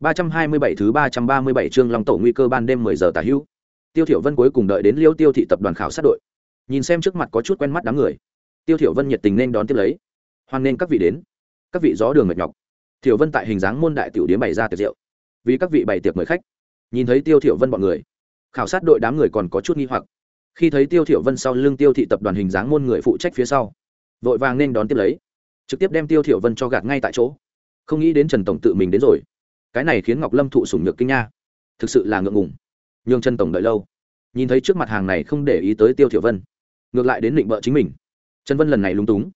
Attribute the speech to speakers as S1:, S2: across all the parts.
S1: 327 thứ 337 chương Long tổ nguy cơ ban đêm 10 giờ tả hữu. Tiêu Thiểu Vân cuối cùng đợi đến Liêu Tiêu thị tập đoàn khảo sát đội. Nhìn xem trước mặt có chút quen mắt đám người. Tiêu Thiểu Vân nhiệt tình nên đón tiếp lấy. Hoan nên các vị đến. Các vị gió đường mệt nhọc. Thiểu Vân tại hình dáng môn đại tiểu điếm bày ra tiệc rượu. Vì các vị bày tiệc mời khách. Nhìn thấy Tiêu Thiểu Vân bọn người, khảo sát đội đám người còn có chút nghi hoặc. Khi thấy Tiêu Thiểu Vân sau lưng Tiêu thị tập đoàn hình dáng môn người phụ trách phía sau, vội vàng nên đón tiếp lấy, trực tiếp đem Tiêu Thiểu Vân cho gạt ngay tại chỗ. Không nghĩ đến Trần tổng tự mình đến rồi cái này khiến ngọc lâm thụ sủng nhược kinh nha. Thực sự là ngượng ngùng. Nhường chân tổng đợi lâu. Nhìn thấy trước mặt hàng này không để ý tới tiêu thiểu vân, ngược lại đến định bợ chính mình. Trần vân lần này lúng túng.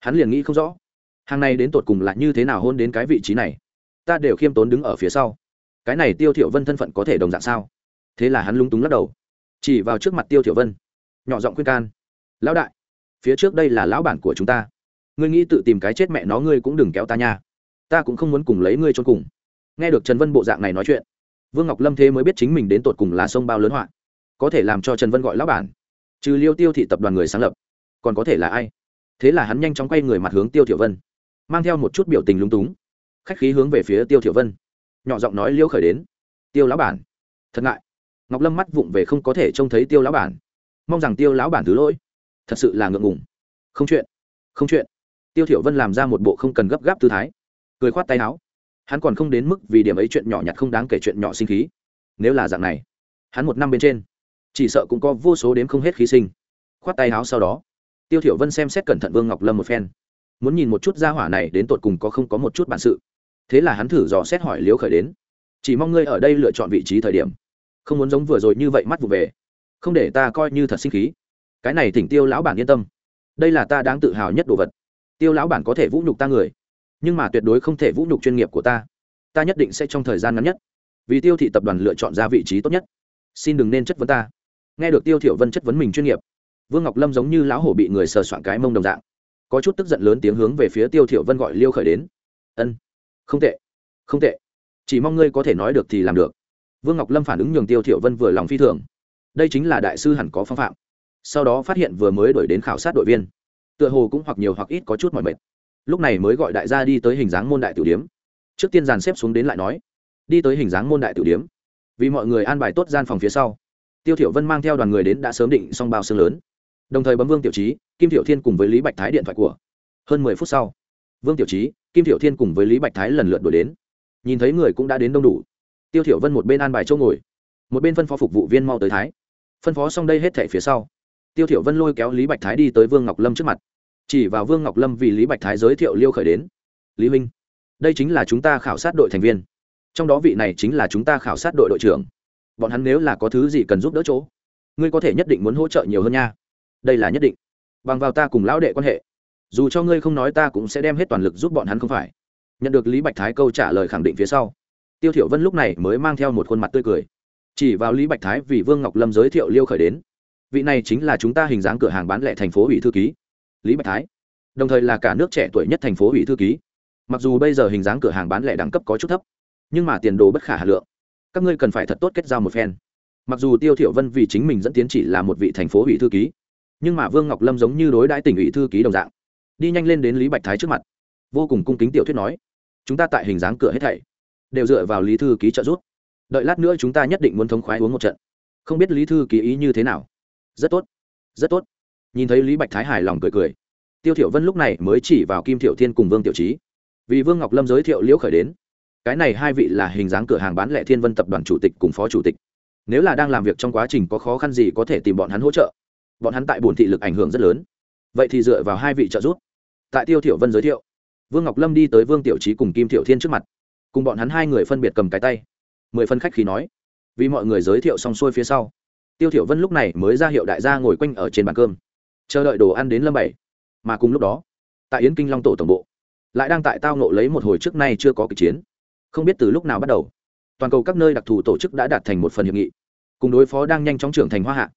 S1: Hắn liền nghĩ không rõ, hàng này đến tột cùng là như thế nào hôn đến cái vị trí này. Ta đều khiêm tốn đứng ở phía sau. Cái này tiêu thiểu vân thân phận có thể đồng dạng sao? Thế là hắn lúng túng lắc đầu. Chỉ vào trước mặt tiêu thiểu vân, nhỏ giọng khuyên can. Lão đại, phía trước đây là lão bản của chúng ta. Ngươi nghĩ tự tìm cái chết mẹ nó ngươi cũng đừng kéo ta nha. Ta cũng không muốn cùng lấy ngươi cho cùng nghe được trần vân bộ dạng này nói chuyện, vương ngọc lâm thế mới biết chính mình đến tột cùng là sông bao lớn họa, có thể làm cho trần vân gọi lão bản. Trừ liêu tiêu thị tập đoàn người sáng lập, còn có thể là ai? Thế là hắn nhanh chóng quay người mặt hướng tiêu thiểu vân, mang theo một chút biểu tình lúng túng. Khách khí hướng về phía tiêu thiểu vân, nhỏ giọng nói liêu khởi đến. Tiêu lão bản, thật ngại. Ngọc lâm mắt vụng về không có thể trông thấy tiêu lão bản. Mong rằng tiêu lão bản thứ lỗi. Thật sự là ngượng ngùng. Không chuyện không chuyện. Tiêu thiểu vân làm ra một bộ không cần gấp gáp tư thái, cười khoát tay áo hắn còn không đến mức vì điểm ấy chuyện nhỏ nhặt không đáng kể chuyện nhỏ sinh khí. Nếu là dạng này, hắn một năm bên trên, chỉ sợ cũng có vô số đếm không hết khí sinh. Khoát tay áo sau đó, tiêu thiểu vân xem xét cẩn thận vương ngọc lâm một phen, muốn nhìn một chút gia hỏa này đến tột cùng có không có một chút bản sự. Thế là hắn thử dò xét hỏi liếu khởi đến, chỉ mong ngươi ở đây lựa chọn vị trí thời điểm, không muốn giống vừa rồi như vậy mắt vụ về, không để ta coi như thật sinh khí. Cái này thỉnh tiêu lão bản yên tâm, đây là ta đáng tự hào nhất đồ vật. Tiêu lão bản có thể vũ nhục ta người nhưng mà tuyệt đối không thể vũ nhục chuyên nghiệp của ta. Ta nhất định sẽ trong thời gian ngắn nhất. Vì tiêu thị tập đoàn lựa chọn ra vị trí tốt nhất. Xin đừng nên chất vấn ta. Nghe được tiêu thiểu vân chất vấn mình chuyên nghiệp, vương ngọc lâm giống như lão hổ bị người sờ soạn cái mông đồng dạng. Có chút tức giận lớn tiếng hướng về phía tiêu thiểu vân gọi liêu khởi đến. Ân, không tệ không tệ. Chỉ mong ngươi có thể nói được thì làm được. Vương ngọc lâm phản ứng nhường tiêu thiểu vân vừa lòng phi thường. Đây chính là đại sư hẳn có phong phạm. Sau đó phát hiện vừa mới đổi đến khảo sát đội viên. Tựa hồ cũng hoặc nhiều hoặc ít có chút mỏi mệt lúc này mới gọi đại gia đi tới hình dáng môn đại tiểu điếm. Trước tiên dàn xếp xuống đến lại nói, đi tới hình dáng môn đại tiểu điếm. Vì mọi người an bài tốt gian phòng phía sau, tiêu thiểu vân mang theo đoàn người đến đã sớm định xong bao xương lớn. Đồng thời bấm vương tiểu trí kim tiểu thiên cùng với lý bạch thái điện thoại của. Hơn mười phút sau, vương tiểu trí kim tiểu thiên cùng với lý bạch thái lần lượt đuổi đến. Nhìn thấy người cũng đã đến đông đủ. Tiêu thiểu vân một bên an bài chỗ ngồi, một bên phân phó phục vụ viên mau tới thái. Phân phó xong đây hết thảy phía sau, tiêu thiểu vân lôi kéo lý bạch thái đi tới vương ngọc lâm trước mặt chỉ vào vương ngọc lâm vì lý bạch thái giới thiệu liêu khởi đến. Lý huynh, đây chính là chúng ta khảo sát đội thành viên. Trong đó vị này chính là chúng ta khảo sát đội đội trưởng. Bọn hắn nếu là có thứ gì cần giúp đỡ chỗ, ngươi có thể nhất định muốn hỗ trợ nhiều hơn nha. Đây là nhất định. Bằng vào ta cùng lão đệ quan hệ, dù cho ngươi không nói ta cũng sẽ đem hết toàn lực giúp bọn hắn không phải. Nhận được lý bạch thái câu trả lời khẳng định phía sau, tiêu thiểu vân lúc này mới mang theo một khuôn mặt tươi cười. Chỉ vào lý bạch thái vì vương ngọc lâm giới thiệu liêu khởi đến, vị này chính là chúng ta hình dáng cửa hàng bán lẻ thành phố ủy thư ký lý bạch thái. Đồng thời là cả nước trẻ tuổi nhất thành phố ủy thư ký. Mặc dù bây giờ hình dáng cửa hàng bán lẻ đẳng cấp có chút thấp, nhưng mà tiền đồ bất khả hà lượng. Các ngươi cần phải thật tốt kết giao một phen. Mặc dù tiêu thiểu vân vì chính mình dẫn tiến chỉ là một vị thành phố ủy thư ký, nhưng mà vương ngọc lâm giống như đối đãi tỉnh ủy thư ký đồng dạng. Đi nhanh lên đến lý bạch thái trước mặt. Vô cùng cung kính tiểu thuyết nói, chúng ta tại hình dáng cửa hết thảy, đều dựa vào lý thư ký trợ giúp. Đợi lát nữa chúng ta nhất định muốn thống khoái uống một trận. Không biết lý thư ký ý như thế nào. Rất tốt rất tốt nhìn thấy lý bạch thái hài lòng cười cười. Tiêu thiểu vân lúc này mới chỉ vào kim thiểu thiên cùng vương tiểu trí vì vương ngọc lâm giới thiệu liễu khởi đến, cái này hai vị là hình dáng cửa hàng bán lẻ thiên vân tập đoàn chủ tịch cùng phó chủ tịch. Nếu là đang làm việc trong quá trình có khó khăn gì có thể tìm bọn hắn hỗ trợ. Bọn hắn tại bổn thị lực ảnh hưởng rất lớn. Vậy thì dựa vào hai vị trợ giúp. Tại tiêu thiểu vân giới thiệu, vương ngọc lâm đi tới vương tiểu trí cùng kim thiểu thiên trước mặt. Cùng bọn hắn hai người phân biệt cầm cái tay. Mười phân khách khí nói. Vì mọi người giới thiệu xong xuôi phía sau, tiêu thiểu vân lúc này mới ra hiệu đại gia ngồi quanh ở trên bàn cơm chờ đợi đồ ăn đến lâm bảy. Mà cùng lúc đó, tại yến kinh long tổ tổng bộ, lại đang tại tao nộ lấy một hồi trước nay chưa có kịch chiến. Không biết từ lúc nào bắt đầu, toàn cầu các nơi đặc thù tổ chức đã đạt thành một phần hiệp nghị, cùng đối phó đang nhanh chóng trưởng thành hoa hạ.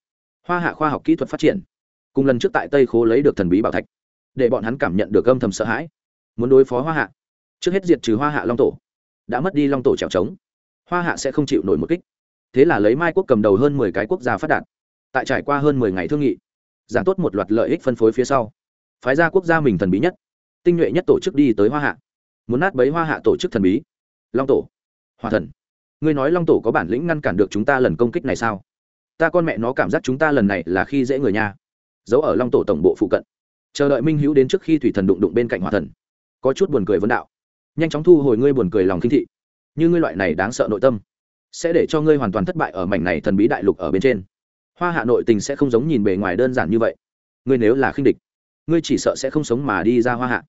S1: Hoa hạ khoa học kỹ thuật phát triển, cùng lần trước tại tây khố lấy được thần bí bảo thạch, để bọn hắn cảm nhận được âm thầm sợ hãi. Muốn đối phó hoa hạ, trước hết diệt trừ hoa hạ long tổ, đã mất đi long tổ trèo trống, hoa hạ sẽ không chịu nổi một kích. Thế là lấy mai quốc cầm đầu hơn mười cái quốc gia phát đạt, tại trải qua hơn mười ngày thương nghị giảng tốt một loạt lợi ích phân phối phía sau. Phái ra quốc gia mình thần bí nhất. Tinh nhuệ nhất tổ chức đi tới hoa hạ. Muốn nát bấy hoa hạ tổ chức thần bí. Long tổ. Hòa thần. Ngươi nói long tổ có bản lĩnh ngăn cản được chúng ta lần công kích này sao? Ta con mẹ nó cảm giác chúng ta lần này là khi dễ người nha. Giấu ở long tổ tổng bộ phụ cận. Chờ đợi minh hữu đến trước khi thủy thần đụng đụng bên cạnh hòa thần. Có chút buồn cười vấn đạo. Nhanh chóng thu hồi ngươi buồn cười lòng kinh thị. Như ngươi loại này đáng sợ nội tâm, sẽ để cho ngươi hoàn toàn thất bại ở mảnh này thần bí đại lục ở bên trên hoa hạ nội tình sẽ không giống nhìn bề ngoài đơn giản như vậy. Ngươi nếu là khinh địch, ngươi chỉ sợ sẽ không sống mà đi ra hoa hạ.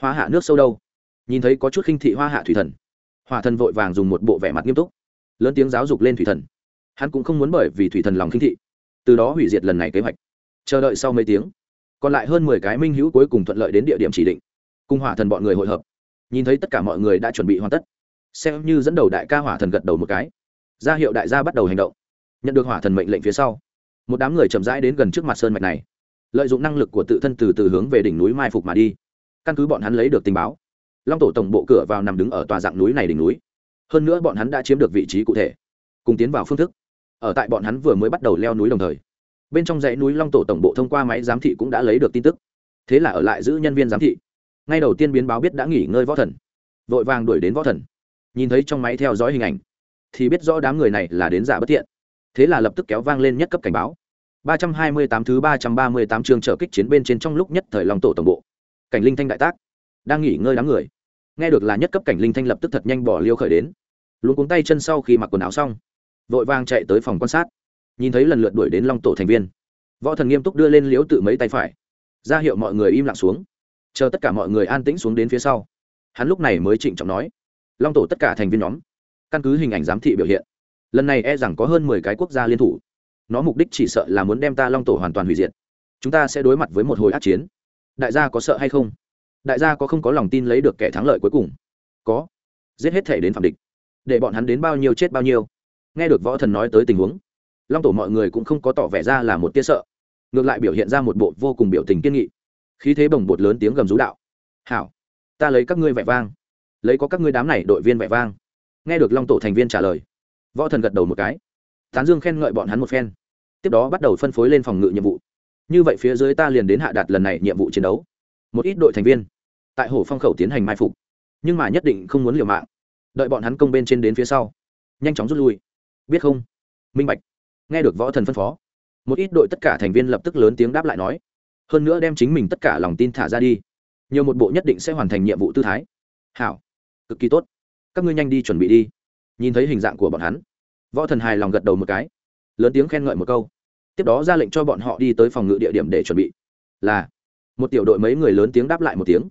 S1: Hoa hạ nước sâu đâu? Nhìn thấy có chút khinh thị hoa hạ thủy thần hòa thần vội vàng dùng một bộ vẻ mặt nghiêm túc, lớn tiếng giáo dục lên thủy thần. Hắn cũng không muốn bởi vì thủy thần lòng khinh thị, từ đó hủy diệt lần này kế hoạch. Chờ đợi sau mấy tiếng, còn lại hơn mười cái minh hữu cuối cùng thuận lợi đến địa điểm chỉ định, cùng hỏa thần bọn người hội hợp. Nhìn thấy tất cả mọi người đã chuẩn bị hoàn tất, xem như dẫn đầu đại ca hỏa thần gật đầu một cái. Ra hiệu đại gia bắt đầu hành động. Nhận được hỏa thần mệnh lệnh phía sau một đám người chậm rãi đến gần trước mặt sơn mạch này, lợi dụng năng lực của tự thân từ từ hướng về đỉnh núi mai phục mà đi. Căn cứ bọn hắn lấy được tình báo, long tổ tổng bộ cửa vào nằm đứng ở tòa dạng núi này đỉnh núi. Hơn nữa bọn hắn đã chiếm được vị trí cụ thể, cùng tiến vào phương thức. Ở tại bọn hắn vừa mới bắt đầu leo núi đồng thời, bên trong dãy núi long tổ tổng bộ thông qua máy giám thị cũng đã lấy được tin tức. Thế là ở lại giữ nhân viên giám thị. Ngay đầu tiên biến báo biết đã nghỉ ngơi võ thần, vội vàng đuổi đến võ thần. Nhìn thấy trong máy theo dõi hình ảnh, thì biết rõ đám người này là đến giả bất thiện thế là lập tức kéo vang lên nhất cấp cảnh báo. 328 thứ 338 chương trở kích chiến bên trên trong lúc nhất thời long tổ tổng bộ. Cảnh linh thanh đại tác. Đang nghỉ ngơi đám người. Nghe được là nhất cấp cảnh linh thanh lập tức thật nhanh bỏ liêu khởi đến. Luôn cuống tay chân sau khi mặc quần áo xong, vội vàng chạy tới phòng quan sát. Nhìn thấy lần lượt đuổi đến long tổ thành viên. Võ thần nghiêm túc đưa lên liếu tự mấy tay phải. Ra hiệu mọi người im lặng xuống. Chờ tất cả mọi người an tĩnh xuống đến phía sau. Hắn lúc này mới trịnh trọng nói. Long tổ tất cả thành viên nhóm, căn cứ hình ảnh giám thị biểu hiện lần này e rằng có hơn mười cái quốc gia liên thủ. Nó mục đích chỉ sợ là muốn đem ta long tổ hoàn toàn hủy diệt. Chúng ta sẽ đối mặt với một hồi át chiến. Đại gia có sợ hay không? Đại gia có không có lòng tin lấy được kẻ thắng lợi cuối cùng? Có. Giết hết thể đến phạm địch. Để bọn hắn đến bao nhiêu chết bao nhiêu. Nghe được võ thần nói tới tình huống, long tổ mọi người cũng không có tỏ vẻ ra là một tia sợ. Ngược lại biểu hiện ra một bộ vô cùng biểu tình kiên nghị. Khí thế bồng bột lớn tiếng gầm rú đạo. Hảo, ta lấy các ngươi vẻ vang. Lấy có các ngươi đám này đội viên vẻ vang. Nghe được long tổ thành viên trả lời võ thần gật đầu một cái. Tán dương khen ngợi bọn hắn một phen. Tiếp đó bắt đầu phân phối lên phòng ngự nhiệm vụ. Như vậy phía dưới ta liền đến hạ đạt lần này nhiệm vụ chiến đấu. Một ít đội thành viên tại hồ phong khẩu tiến hành mai phục. Nhưng mà nhất định không muốn liều mạng. Đợi bọn hắn công bên trên đến phía sau, nhanh chóng rút lui. Biết không? Minh bạch. Nghe được võ thần phân phó, một ít đội tất cả thành viên lập tức lớn tiếng đáp lại nói, hơn nữa đem chính mình tất cả lòng tin thả ra đi. Nhiều một bộ nhất định sẽ hoàn thành nhiệm vụ tư thái. Hảo. Cực kỳ tốt. Các ngươi nhanh đi chuẩn bị đi nhìn thấy hình dạng của bọn hắn. Võ thần hài lòng gật đầu một cái, lớn tiếng khen ngợi một câu. Tiếp đó ra lệnh cho bọn họ đi tới phòng ngự địa điểm để chuẩn bị. Là, một tiểu đội mấy người lớn tiếng đáp lại một tiếng.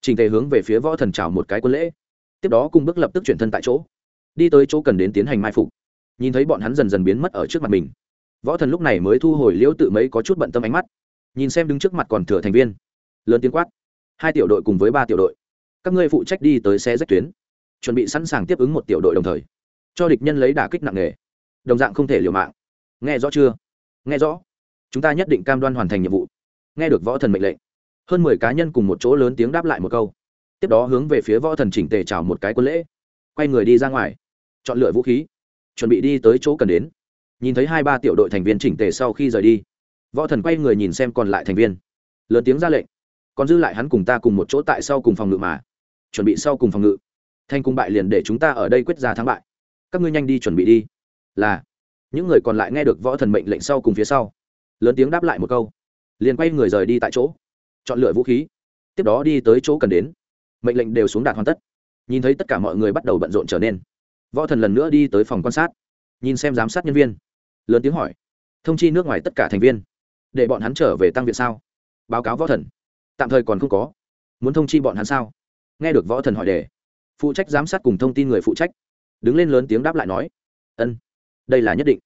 S1: Trình tề hướng về phía võ thần chào một cái quân lễ. Tiếp đó cùng bước lập tức chuyển thân tại chỗ. Đi tới chỗ cần đến tiến hành mai phục. Nhìn thấy bọn hắn dần dần biến mất ở trước mặt mình. Võ thần lúc này mới thu hồi liễu tự mấy có chút bận tâm ánh mắt. Nhìn xem đứng trước mặt còn thừa thành viên. Lớn tiếng quát. Hai tiểu đội cùng với ba tiểu đội. Các ngươi phụ trách đi tới xe rách tuyến chuẩn bị sẵn sàng tiếp ứng một tiểu đội đồng thời, cho địch nhân lấy đả kích nặng nề. Đồng dạng không thể liều mạng. Nghe rõ chưa? Nghe rõ. Chúng ta nhất định cam đoan hoàn thành nhiệm vụ. Nghe được võ thần mệnh lệnh, hơn mười cá nhân cùng một chỗ lớn tiếng đáp lại một câu. Tiếp đó hướng về phía võ thần chỉnh tề chào một cái quân lễ. Quay người đi ra ngoài, chọn lựa vũ khí, chuẩn bị đi tới chỗ cần đến. Nhìn thấy hai ba tiểu đội thành viên chỉnh tề sau khi rời đi, võ thần quay người nhìn xem còn lại thành viên. Lớn tiếng ra lệnh, còn dư lại hắn cùng ta cùng một chỗ tại sau cùng phòng ngự mà. Chuẩn bị sau cùng phòng ngự thành cùng bại liền để chúng ta ở đây quyết ra thắng bại. Các ngươi nhanh đi chuẩn bị đi. Là. Những người còn lại nghe được võ thần mệnh lệnh sau cùng phía sau, lớn tiếng đáp lại một câu. Liền quay người rời đi tại chỗ, chọn lựa vũ khí. Tiếp đó đi tới chỗ cần đến. Mệnh lệnh đều xuống đạt hoàn tất. Nhìn thấy tất cả mọi người bắt đầu bận rộn trở nên, võ thần lần nữa đi tới phòng quan sát, nhìn xem giám sát nhân viên. Lớn tiếng hỏi, thông chi nước ngoài tất cả thành viên, để bọn hắn trở về tăng viện sao? Báo cáo võ thần. Tạm thời còn không có. Muốn thông chi bọn hắn sao? Nghe được võ thần hỏi đề phụ trách giám sát cùng thông tin người phụ trách. Đứng lên lớn tiếng đáp lại nói, ân, đây là nhất định.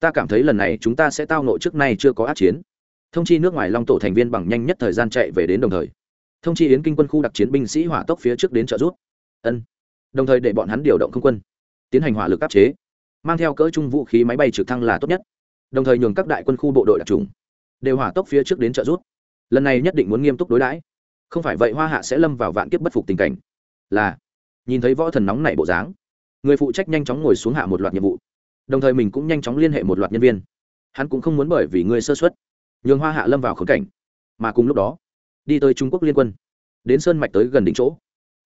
S1: Ta cảm thấy lần này chúng ta sẽ tao nộ trước nay chưa có át chiến. Thông chi nước ngoài long tổ thành viên bằng nhanh nhất thời gian chạy về đến đồng thời. Thông chi yến kinh quân khu đặc chiến binh sĩ hỏa tốc phía trước đến trợ giúp. Ân. Đồng thời để bọn hắn điều động không quân, tiến hành hỏa lực áp chế, mang theo cỡ chung vũ khí máy bay trực thăng là tốt nhất. Đồng thời nhường các đại quân khu bộ đội đặc trùng đều hỏa tốc phía trước đến trợ giúp. Lần này nhất định muốn nghiêm túc đối đãi. Không phải vậy hoa hạ sẽ lâm vào vạn kiếp bất phục tình cảnh. Là nhìn thấy võ thần nóng nảy bộ dáng. Người phụ trách nhanh chóng ngồi xuống hạ một loạt nhiệm vụ. Đồng thời mình cũng nhanh chóng liên hệ một loạt nhân viên. Hắn cũng không muốn bởi vì người sơ xuất nhường hoa hạ lâm vào khống cảnh. Mà cùng lúc đó, đi tới trung quốc liên quân. Đến sơn mạch tới gần đỉnh chỗ.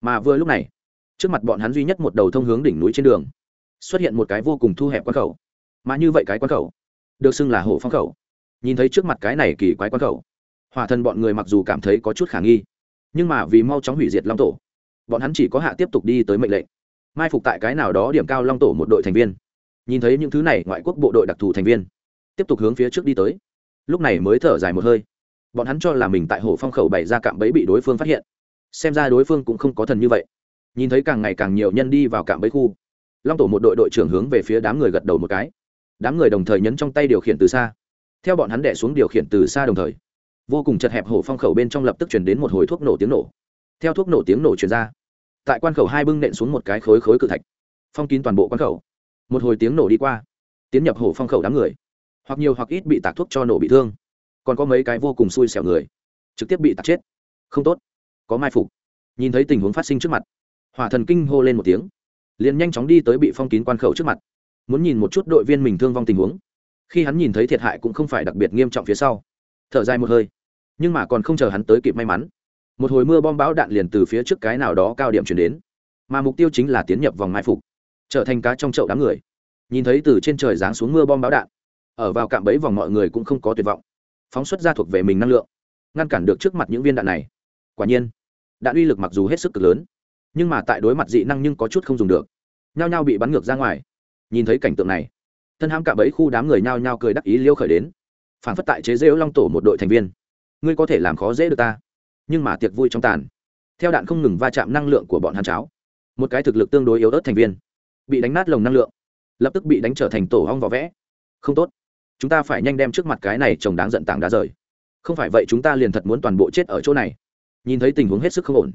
S1: Mà vừa lúc này, trước mặt bọn hắn duy nhất một đầu thông hướng đỉnh núi trên đường, xuất hiện một cái vô cùng thu hẹp quán khẩu. Mà như vậy cái quán khẩu, được xưng là hổ phong khẩu. Nhìn thấy trước mặt cái này kỳ quái quán khẩu hỏa thần bọn người mặc dù cảm thấy có chút khả nghi, nhưng mà vì mau chóng hủy diệt long tổ bọn hắn chỉ có hạ tiếp tục đi tới mệnh lệnh. Mai phục tại cái nào đó điểm cao long tổ một đội thành viên. Nhìn thấy những thứ này, ngoại quốc bộ đội đặc thù thành viên, tiếp tục hướng phía trước đi tới. Lúc này mới thở dài một hơi. Bọn hắn cho là mình tại hồ phong khẩu bày ra cạm bẫy bị đối phương phát hiện. Xem ra đối phương cũng không có thần như vậy. Nhìn thấy càng ngày càng nhiều nhân đi vào cạm bẫy khu, long tổ một đội đội trưởng hướng về phía đám người gật đầu một cái. Đám người đồng thời nhấn trong tay điều khiển từ xa. Theo bọn hắn đẻ xuống điều khiển từ xa đồng thời, vô cùng chật hẹp hổ phong khẩu bên trong lập tức chuyển đến một hồi thuốc nổ tiếng nổ theo thuốc nổ tiếng nổ chuyển ra. Tại quan khẩu hai bưng nện xuống một cái khối khối cự thạch. Phong kín toàn bộ quan khẩu. Một hồi tiếng nổ đi qua, tiến nhập hổ phong khẩu đám người. Hoặc nhiều hoặc ít bị tạc thuốc cho nổ bị thương. Còn có mấy cái vô cùng xui xẻo người, trực tiếp bị tạc chết. Không tốt. Có mai phục. Nhìn thấy tình huống phát sinh trước mặt, hỏa thần kinh hô lên một tiếng, liền nhanh chóng đi tới bị phong kín quan khẩu trước mặt. Muốn nhìn một chút đội viên mình thương vong tình huống. Khi hắn nhìn thấy thiệt hại cũng không phải đặc biệt nghiêm trọng phía sau. Thở dài một hơi, nhưng mà còn không chờ hắn tới kịp may mắn một hồi mưa bom bão đạn liền từ phía trước cái nào đó cao điểm chuyển đến. Mà mục tiêu chính là tiến nhập vòng mai phục, trở thành cá trong chậu đám người. Nhìn thấy từ trên trời giáng xuống mưa bom bão đạn, ở vào cạm bẫy vòng mọi người cũng không có tuyệt vọng. Phóng xuất ra thuộc về mình năng lượng, ngăn cản được trước mặt những viên đạn này. Quả nhiên, đạn uy lực mặc dù hết sức cực lớn, nhưng mà tại đối mặt dị năng nhưng có chút không dùng được. Nhao nhao bị bắn ngược ra ngoài. Nhìn thấy cảnh tượng này, thân hãm cạm bẫy khu đám người nhao nhao cười đắc ý liêu khởi đến, phản phất tại chế rêu long tổ một đội thành viên. Ngươi có thể làm khó dễ được ta nhưng mà tiệc vui trong tàn. Theo đạn không ngừng va chạm năng lượng của bọn hàn cháo. Một cái thực lực tương đối yếu ớt thành viên. Bị đánh nát lồng năng lượng. Lập tức bị đánh trở thành tổ hong vỏ vẽ. Không tốt. Chúng ta phải nhanh đem trước mặt cái này chồng đáng giận tảng đá rời. Không phải vậy chúng ta liền thật muốn toàn bộ chết ở chỗ này. Nhìn thấy tình huống hết sức không ổn.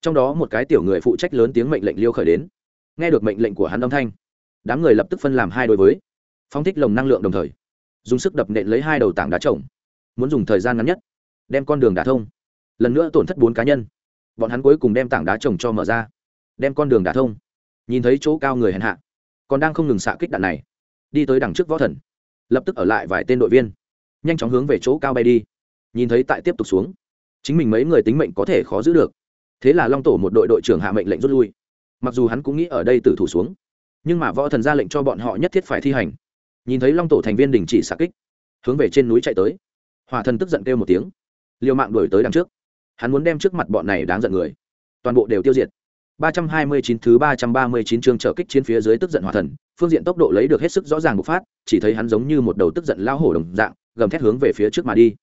S1: Trong đó một cái tiểu người phụ trách lớn tiếng mệnh lệnh liêu khởi đến. Nghe được mệnh lệnh của hắn âm thanh, đám người lập tức phân làm hai đối với. Phong thích lồng năng lượng đồng thời, dùng sức đập nện lấy hai đầu tảng đá trồng. Muốn dùng thời gian ngắn nhất, đem con đường đả thông lần nữa tổn thất bốn cá nhân. Bọn hắn cuối cùng đem tảng đá trồng cho mở ra, đem con đường đã thông. Nhìn thấy chỗ cao người hèn hạ, còn đang không ngừng xạ kích đạn này, đi tới đằng trước võ thần, lập tức ở lại vài tên đội viên, nhanh chóng hướng về chỗ cao bay đi. Nhìn thấy tại tiếp tục xuống, chính mình mấy người tính mệnh có thể khó giữ được. Thế là long tổ một đội đội trưởng hạ mệnh lệnh rút lui. Mặc dù hắn cũng nghĩ ở đây tử thủ xuống, nhưng mà võ thần ra lệnh cho bọn họ nhất thiết phải thi hành. Nhìn thấy long tổ thành viên đình chỉ xạ kích, hướng về trên núi chạy tới. Hòa thần tức giận kêu một tiếng, liều mạng đuổi tới đằng trước hắn muốn đem trước mặt bọn này đáng giận người toàn bộ đều tiêu diệt 329 thứ 339 chương trở kích chiến phía dưới tức giận hỏa thần, phương diện tốc độ lấy được hết sức rõ ràng bộc phát, chỉ thấy hắn giống như một đầu tức giận lao hổ đồng dạng, gầm thét hướng về phía trước mà đi.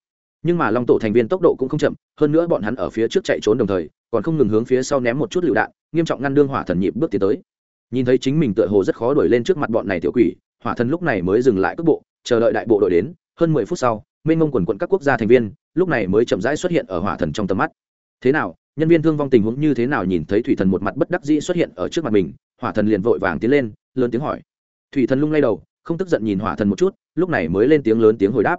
S1: Nhưng mà Long tổ thành viên tốc độ cũng không chậm, hơn nữa bọn hắn ở phía trước chạy trốn đồng thời, còn không ngừng hướng phía sau ném một chút lựu đạn, nghiêm trọng ngăn đương hỏa thần nhịp bước tiến tới. Nhìn thấy chính mình tựa hồ rất khó đuổi lên trước mặt bọn này tiểu quỷ, hỏa thần lúc này mới dừng lại cước bộ, chờ đợi đại bộ đội đến, hơn 10 phút sau, mênh mông quần quần các quốc gia thành viên, lúc này mới chậm rãi xuất hiện ở hỏa thần trong tầm mắt. Thế nào, nhân viên thương vong tình huống như thế nào nhìn thấy thủy thần một mặt bất đắc dĩ xuất hiện ở trước mặt mình hỏa thần liền vội vàng tiến lên lớn tiếng hỏi. Thủy thần lung lay đầu không tức giận nhìn hỏa thần một chút lúc này mới lên tiếng lớn tiếng hồi đáp.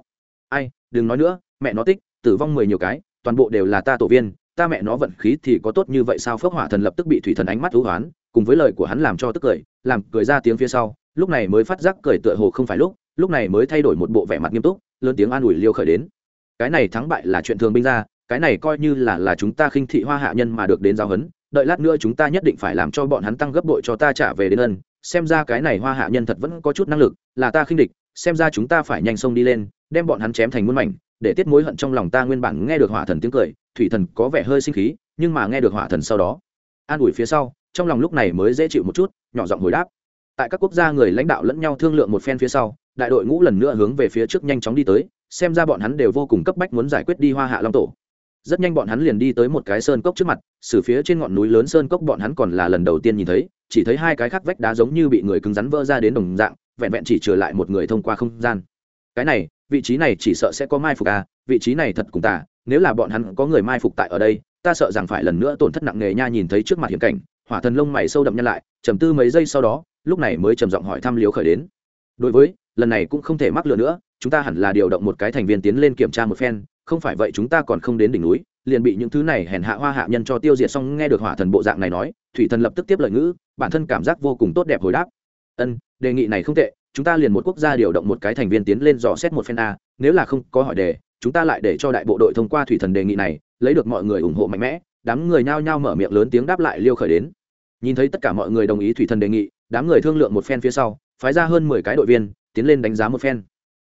S1: Ai đừng nói nữa mẹ nó tích tử vong mười nhiều cái toàn bộ đều là ta tổ viên ta mẹ nó vận khí thì có tốt như vậy sao? Phước hỏa thần lập tức bị thủy thần ánh mắt thú hoán cùng với lời của hắn làm cho tức cười làm cười ra tiếng phía sau lúc này mới phát giác cười tựa hồ không phải lúc lúc này mới thay đổi một bộ vẻ mặt nghiêm túc lớn tiếng an ủi liêu khởi đến cái này thắng bại là chuyện thường binh ra, cái này coi như là là chúng ta khinh thị hoa hạ nhân mà được đến giáo huấn, đợi lát nữa chúng ta nhất định phải làm cho bọn hắn tăng gấp bội cho ta trả về đến ân, xem ra cái này hoa hạ nhân thật vẫn có chút năng lực, là ta khinh địch, xem ra chúng ta phải nhanh sông đi lên, đem bọn hắn chém thành muôn mảnh, để tiết mối hận trong lòng ta nguyên bản nghe được hỏa thần tiếng cười, thủy thần có vẻ hơi sinh khí, nhưng mà nghe được hỏa thần sau đó, an ủi phía sau, trong lòng lúc này mới dễ chịu một chút, nhỏ giọng hồi đáp. Tại các quốc gia người lãnh đạo lẫn nhau thương lượng một phen phía sau, đại đội ngũ lần nữa hướng về phía trước nhanh chóng đi tới xem ra bọn hắn đều vô cùng cấp bách muốn giải quyết đi hoa hạ long tổ. Rất nhanh bọn hắn liền đi tới một cái sơn cốc trước mặt, xử phía trên ngọn núi lớn sơn cốc bọn hắn còn là lần đầu tiên nhìn thấy, chỉ thấy hai cái khác vách đá giống như bị người cứng rắn vỡ ra đến đồng dạng, vẹn vẹn chỉ trừ lại một người thông qua không gian. Cái này, vị trí này chỉ sợ sẽ có mai phục à vị trí này thật cùng tả nếu là bọn hắn có người mai phục tại ở đây, ta sợ rằng phải lần nữa tổn thất nặng nề nha nhìn thấy trước mặt hiểm cảnh, hỏa thần lông mày sâu đậm nhăn lại, trầm tư mấy giây sau đó, lúc này mới trầm giọng hỏi thăm liếu khởi đến. Đối với, lần này cũng không thể mắc lừa nữa chúng ta hẳn là điều động một cái thành viên tiến lên kiểm tra một phen, không phải vậy chúng ta còn không đến đỉnh núi, liền bị những thứ này hèn hạ hoa hạ nhân cho tiêu diệt xong nghe được hỏa thần bộ dạng này nói, thủy thần lập tức tiếp lời ngữ, bản thân cảm giác vô cùng tốt đẹp hồi đáp. Ân, đề nghị này không tệ, chúng ta liền một quốc gia điều động một cái thành viên tiến lên dò xét một phen a, nếu là không có hỏi đề, chúng ta lại để cho đại bộ đội thông qua thủy thần đề nghị này, lấy được mọi người ủng hộ mạnh mẽ, đám người nhao nhao mở miệng lớn tiếng đáp lại liêu khởi đến. Nhìn thấy tất cả mọi người đồng ý thủy thần đề nghị, đám người thương lượng một phen phía sau, phái ra hơn mười cái đội viên, tiến lên đánh giá một phen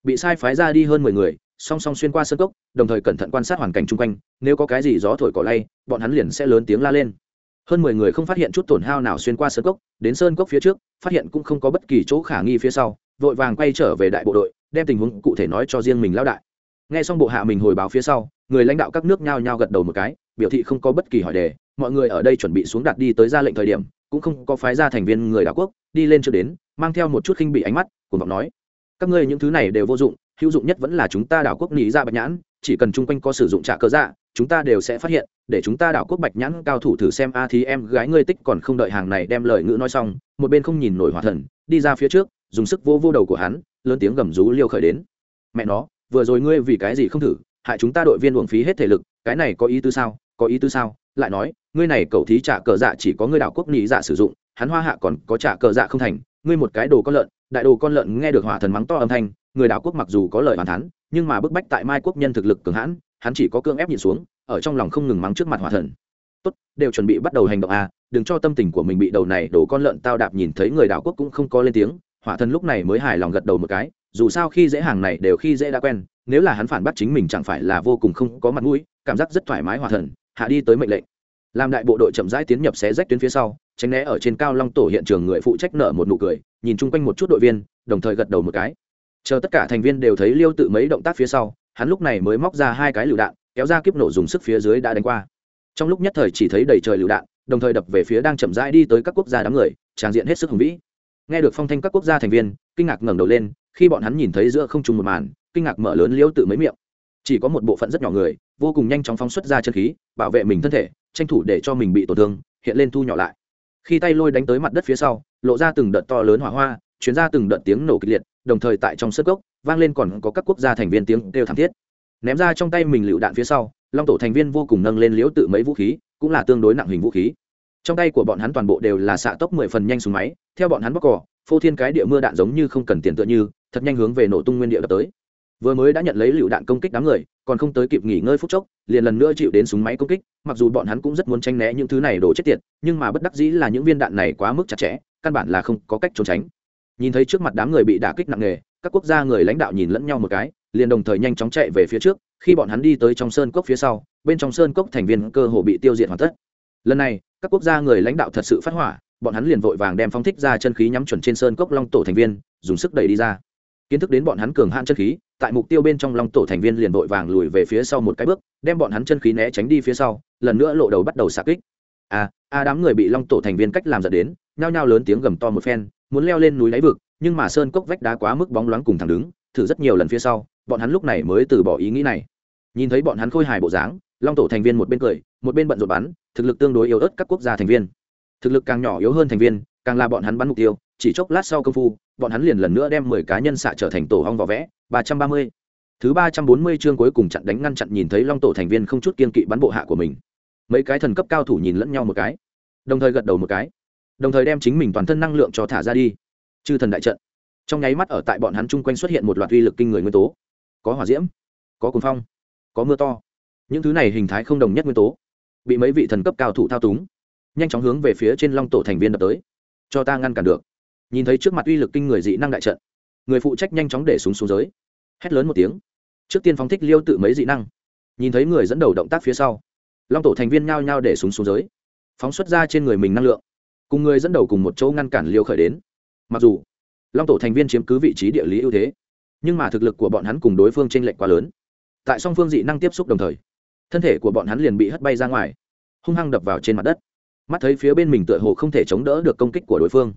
S1: bị sai phái ra đi hơn mười người, song song xuyên qua sơn cốc, đồng thời cẩn thận quan sát hoàn cảnh chung quanh, nếu có cái gì gió thổi cỏ lay, bọn hắn liền sẽ lớn tiếng la lên. Hơn mười người không phát hiện chút tổn hao nào xuyên qua sơn cốc, đến sơn cốc phía trước, phát hiện cũng không có bất kỳ chỗ khả nghi phía sau, vội vàng quay trở về đại bộ đội, đem tình huống cụ thể nói cho riêng mình lão đại. Nghe xong bộ hạ mình hồi báo phía sau, người lãnh đạo các nước nhao nhao gật đầu một cái, biểu thị không có bất kỳ hỏi đề, mọi người ở đây chuẩn bị xuống đặt đi tới ra lệnh thời điểm, cũng không có phái ra thành viên người đảo quốc, đi lên chưa đến, mang theo một chút khinh bị ánh mắt cùng vọng nói các ngươi những thứ này đều vô dụng, hữu dụng nhất vẫn là chúng ta đảo quốc nghĩ ra dạ bạch nhãn, chỉ cần chung quanh có sử dụng trả cớ dạ chúng ta đều sẽ phát hiện, để chúng ta đảo quốc bạch nhãn cao thủ thử xem a thì em gái ngươi tích còn không đợi hàng này đem lời ngữ nói xong, một bên không nhìn nổi hỏa thần, đi ra phía trước, dùng sức vô vô đầu của hắn, lớn tiếng gầm rú liêu khởi đến. Mẹ nó, vừa rồi ngươi vì cái gì không thử, hại chúng ta đội viên uổng phí hết thể lực, cái này có ý tứ sao, có ý tứ sao? Lại nói, ngươi này cầu thí trả cờ dạ chỉ có ngươi đảo quốc nghĩ dạ sử dụng, hắn hoa hạ còn có trả cờ dạ không thành ngươi một cái đồ con lợn, đại đồ con lợn nghe được hỏa thần mắng to âm thanh, người đảo quốc mặc dù có lời bàn thắn nhưng mà bức bách tại mai quốc nhân thực lực cường hãn, hắn chỉ có cương ép nhìn xuống, ở trong lòng không ngừng mắng trước mặt hỏa thần. Tốt, đều chuẩn bị bắt đầu hành động à đừng cho tâm tình của mình bị đầu này đổ con lợn tao đạp nhìn thấy người đảo quốc cũng không có lên tiếng. Hỏa thần lúc này mới hài lòng gật đầu một cái, dù sao khi dễ hàng này đều khi dễ đã quen, nếu là hắn phản bác chính mình chẳng phải là vô cùng không có mặt mũi, cảm giác rất thoải mái hỏa thần, hạ đi tới mệnh lệnh làm đại bộ đội chậm rãi tiến nhập xé rách tuyến phía sau, tránh né ở trên cao long tổ hiện trường người phụ trách nợ một nụ cười, nhìn chung quanh một chút đội viên, đồng thời gật đầu một cái. Chờ tất cả thành viên đều thấy liêu tự mấy động tác phía sau, hắn lúc này mới móc ra hai cái lựu đạn, kéo ra kiếp nổ dùng sức phía dưới đã đánh qua. Trong lúc nhất thời chỉ thấy đầy trời lựu đạn, đồng thời đập về phía đang chậm rãi đi tới các quốc gia đám người tràng diện hết sức hùng vĩ. Nghe được phong thanh các quốc gia thành viên, kinh ngạc ngẩng đầu lên, khi bọn hắn nhìn thấy giữa không trung một màn, kinh ngạc mở lớn liêu tự mấy miệng. Chỉ có một bộ phận rất nhỏ người, vô cùng nhanh chóng phóng xuất ra chân khí, bảo vệ mình thân thể tranh thủ để cho mình bị tổn thương, hiện lên thu nhỏ lại. Khi tay lôi đánh tới mặt đất phía sau, lộ ra từng đợt to lớn hỏa hoa, chuyển ra từng đợt tiếng nổ kịch liệt, đồng thời tại trong sân gốc vang lên còn có các quốc gia thành viên tiếng kêu thảm thiết. Ném ra trong tay mình lựu đạn phía sau, long tổ thành viên vô cùng nâng lên liễu tự mấy vũ khí, cũng là tương đối nặng hình vũ khí. Trong tay của bọn hắn toàn bộ đều là xạ tốc mười phần nhanh súng máy, theo bọn hắn bóc cỏ, phô thiên cái địa mưa đạn giống như không cần tiền tựa như, thật nhanh hướng về nổ tung nguyên địa đập tới vừa mới đã nhận lấy lựu đạn công kích đám người, còn không tới kịp nghỉ ngơi phút chốc, liền lần nữa chịu đến súng máy công kích, mặc dù bọn hắn cũng rất muốn tranh né những thứ này đổ chết tiệt, nhưng mà bất đắc dĩ là những viên đạn này quá mức chặt chẽ, căn bản là không có cách trốn tránh. Nhìn thấy trước mặt đám người bị đả kích nặng nề, các quốc gia người lãnh đạo nhìn lẫn nhau một cái, liền đồng thời nhanh chóng chạy về phía trước, khi bọn hắn đi tới trong sơn cốc phía sau, bên trong sơn cốc thành viên cơ hồ bị tiêu diệt hoàn tất. Lần này, các quốc gia người lãnh đạo thật sự phát hỏa, bọn hắn liền vội vàng đem phong thích ra chân khí nhắm chuẩn trên sơn cốc long tổ thành viên, dùng sức đẩy đi ra kiến thức đến bọn hắn cường hạn chân khí tại mục tiêu bên trong long tổ thành viên liền vội vàng lùi về phía sau một cái bước đem bọn hắn chân khí né tránh đi phía sau lần nữa lộ đầu bắt đầu xạ kích. A à, a đám người bị long tổ thành viên cách làm giật đến nhao nhao lớn tiếng gầm to một phen muốn leo lên núi đáy vực nhưng mà sơn cốc vách đá quá mức bóng loáng cùng thẳng đứng thử rất nhiều lần phía sau bọn hắn lúc này mới từ bỏ ý nghĩ này. Nhìn thấy bọn hắn khôi hài bộ dáng long tổ thành viên một bên cười một bên bận rộn bắn thực lực tương đối yếu ớt các quốc gia thành viên. Thực lực càng nhỏ yếu hơn thành viên càng là bọn hắn bắn mục tiêu chỉ chốc lát sau công phu, bọn hắn liền lần nữa đem mười cá nhân xạ trở thành tổ hong vỏ vẽ, ba trăm ba mươi. Thứ ba trăm bốn mươi chương cuối cùng chặn đánh ngăn chặn nhìn thấy long tổ thành viên không chút kiên kỵ bắn bộ hạ của mình. Mấy cái thần cấp cao thủ nhìn lẫn nhau một cái, đồng thời gật đầu một cái, đồng thời đem chính mình toàn thân năng lượng cho thả ra đi. Chư thần đại trận. Trong nháy mắt ở tại bọn hắn chung quanh xuất hiện một loạt uy lực kinh người nguyên tố. Có hỏa diễm, có cuồng phong, có mưa to. Những thứ này hình thái không đồng nhất nguyên tố, bị mấy vị thần cấp cao thủ thao túng, nhanh chóng hướng về phía trên long tổ thành viên đập tới. Cho ta ngăn cản được nhìn thấy trước mặt uy lực kinh người dị năng đại trận, người phụ trách nhanh chóng để súng xuống dưới hét lớn một tiếng. Trước tiên phóng thích liêu tự mấy dị năng. Nhìn thấy người dẫn đầu động tác phía sau, long tổ thành viên nhao nhao để súng xuống dưới phóng xuất ra trên người mình năng lượng. Cùng người dẫn đầu cùng một chỗ ngăn cản liêu khởi đến. Mặc dù, long tổ thành viên chiếm cứ vị trí địa lý ưu thế, nhưng mà thực lực của bọn hắn cùng đối phương t r ê n lệch quá lớn. Tại song phương dị năng tiếp xúc đồng thời, thân thể của bọn hắn liền bị hất bay ra ngoài, hung hăng đập vào trên mặt đất. Mắt thấy phía bên mình tựa hồ không thể chống đỡ được công kích của đối phương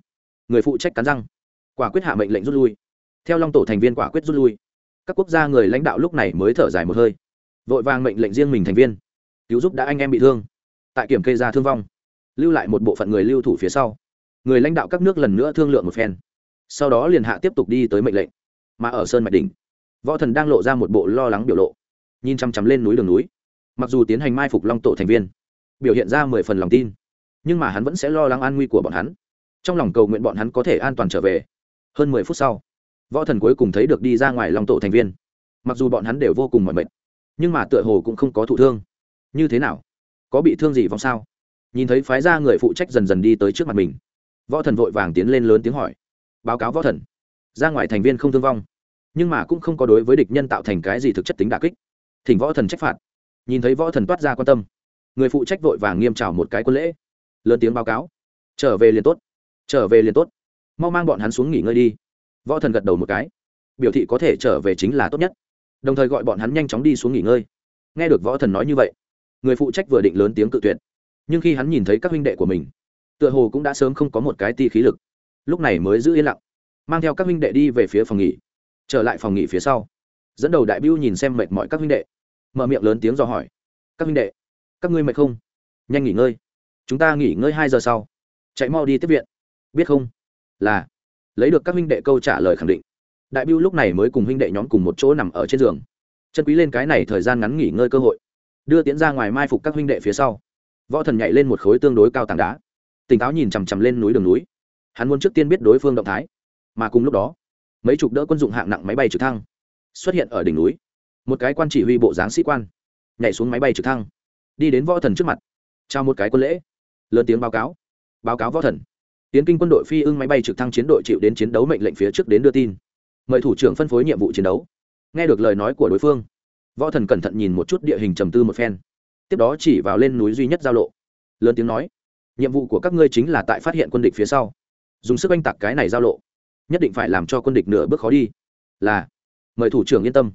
S1: người phụ trách cắn răng, quả quyết hạ mệnh lệnh rút lui. Theo long tổ thành viên quả quyết rút lui, các quốc gia người lãnh đạo lúc này mới thở dài một hơi. Vội vàng mệnh lệnh riêng mình thành viên, cứu giúp đã anh em bị thương. Tại kiểm kê ra thương vong, lưu lại một bộ phận người lưu thủ phía sau. Người lãnh đạo các nước lần nữa thương lượng một phen, sau đó liền hạ tiếp tục đi tới mệnh lệnh. Mà ở sơn mạch đỉnh, võ thần đang lộ ra một bộ lo lắng biểu lộ, nhìn chăm chăm lên núi đường núi. Mặc dù tiến hành mai phục long tổ thành viên, biểu hiện ra mười phần lòng tin, nhưng mà hắn vẫn sẽ lo lắng an nguy của bọn hắn trong lòng cầu nguyện bọn hắn có thể an toàn trở về. Hơn mười phút sau, võ thần cuối cùng thấy được đi ra ngoài lòng tổ thành viên. Mặc dù bọn hắn đều vô cùng mỏi mệt, nhưng mà tựa hồ cũng không có thụ thương. Như thế nào? Có bị thương gì vong sao? Nhìn thấy phái ra người phụ trách dần dần đi tới trước mặt mình, võ thần vội vàng tiến lên lớn tiếng hỏi. Báo cáo võ thần, ra ngoài thành viên không thương vong, nhưng mà cũng không có đối với địch nhân tạo thành cái gì thực chất tính đà kích. Thỉnh võ thần trách phạt. Nhìn thấy võ thần toát ra quan tâm, người phụ trách vội vàng nghiêm trào một cái quân lễ, lớn tiếng báo cáo. Trở về liền tốt trở về liền tốt. Mau mang bọn hắn xuống nghỉ ngơi đi. Võ thần gật đầu một cái. Biểu thị có thể trở về chính là tốt nhất. Đồng thời gọi bọn hắn nhanh chóng đi xuống nghỉ ngơi. Nghe được võ thần nói như vậy, người phụ trách vừa định lớn tiếng cự tuyệt, nhưng khi hắn nhìn thấy các huynh đệ của mình, tựa hồ cũng đã sớm không có một cái ti khí lực. Lúc này mới giữ yên lặng, mang theo các huynh đệ đi về phía phòng nghỉ, trở lại phòng nghỉ phía sau. Dẫn đầu đại biêu nhìn xem mệt mỏi các huynh đệ, mở miệng lớn tiếng do hỏi, các huynh đệ, các ngươi mệt không? Nhanh nghỉ ngơi. Chúng ta nghỉ ngơi hai giờ sau. Chạy mau đi tiếp viện biết không? Là. Lấy được các huynh đệ câu trả lời khẳng định. Đại biêu lúc này mới cùng huynh đệ nhóm cùng một chỗ nằm ở trên giường. Chân quý lên cái này thời gian ngắn nghỉ ngơi cơ hội. Đưa tiến ra ngoài mai phục các huynh đệ phía sau. Võ thần nhảy lên một khối tương đối cao tảng đá. Tỉnh táo nhìn chằm chằm lên núi đường núi. Hắn muốn trước tiên biết đối phương động thái. Mà cùng lúc đó, mấy chục đỡ quân dụng hạng nặng máy bay trực thăng xuất hiện ở đỉnh núi. Một cái quan chỉ huy bộ dáng sĩ quan nhảy xuống máy bay trực thăng. Đi đến võ thần trước mặt, trao một cái quân lễ, lớn tiếng báo cáo. Báo cáo võ thần tiến kinh quân đội phi ưng máy bay trực thăng chiến đội chịu đến chiến đấu mệnh lệnh phía trước đến đưa tin. Mời thủ trưởng phân phối nhiệm vụ chiến đấu. Nghe được lời nói của đối phương, võ thần cẩn thận nhìn một chút địa hình trầm tư một phen. Tiếp đó chỉ vào lên núi duy nhất giao lộ. Lớn tiếng nói, nhiệm vụ của các ngươi chính là tại phát hiện quân địch phía sau. Dùng sức oanh tạc cái này giao lộ, nhất định phải làm cho quân địch nửa bước khó đi. Là, mời thủ trưởng yên tâm.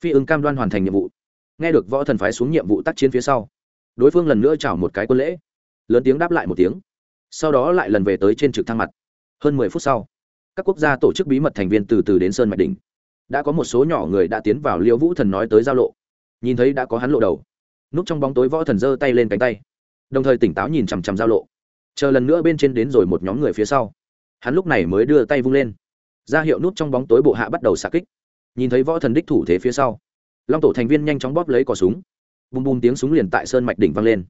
S1: Phi ứng cam đoan hoàn thành nhiệm vụ. Nghe được võ thần phái xuống nhiệm vụ tác chiến phía sau, đối phương lần nữa chào một cái quân lễ. Lớn tiếng đáp lại một tiếng sau đó lại lần về tới trên trực thăng mặt. Hơn mười phút sau, các quốc gia tổ chức bí mật thành viên từ từ đến sơn mạch đỉnh. Đã có một số nhỏ người đã tiến vào liêu vũ thần nói tới giao lộ. Nhìn thấy đã có hắn lộ đầu. Núp trong bóng tối võ thần giơ tay lên cánh tay. Đồng thời tỉnh táo nhìn chằm chằm giao lộ. Chờ lần nữa bên trên đến rồi một nhóm người phía sau. Hắn lúc này mới đưa tay vung lên. Ra hiệu nút trong bóng tối bộ hạ bắt đầu xạ kích. Nhìn thấy võ thần đích thủ thế phía sau, long tổ thành viên nhanh chóng bóp lấy cò súng. Bùm bùm tiếng súng liền tại sơn mạch đỉnh vang lên.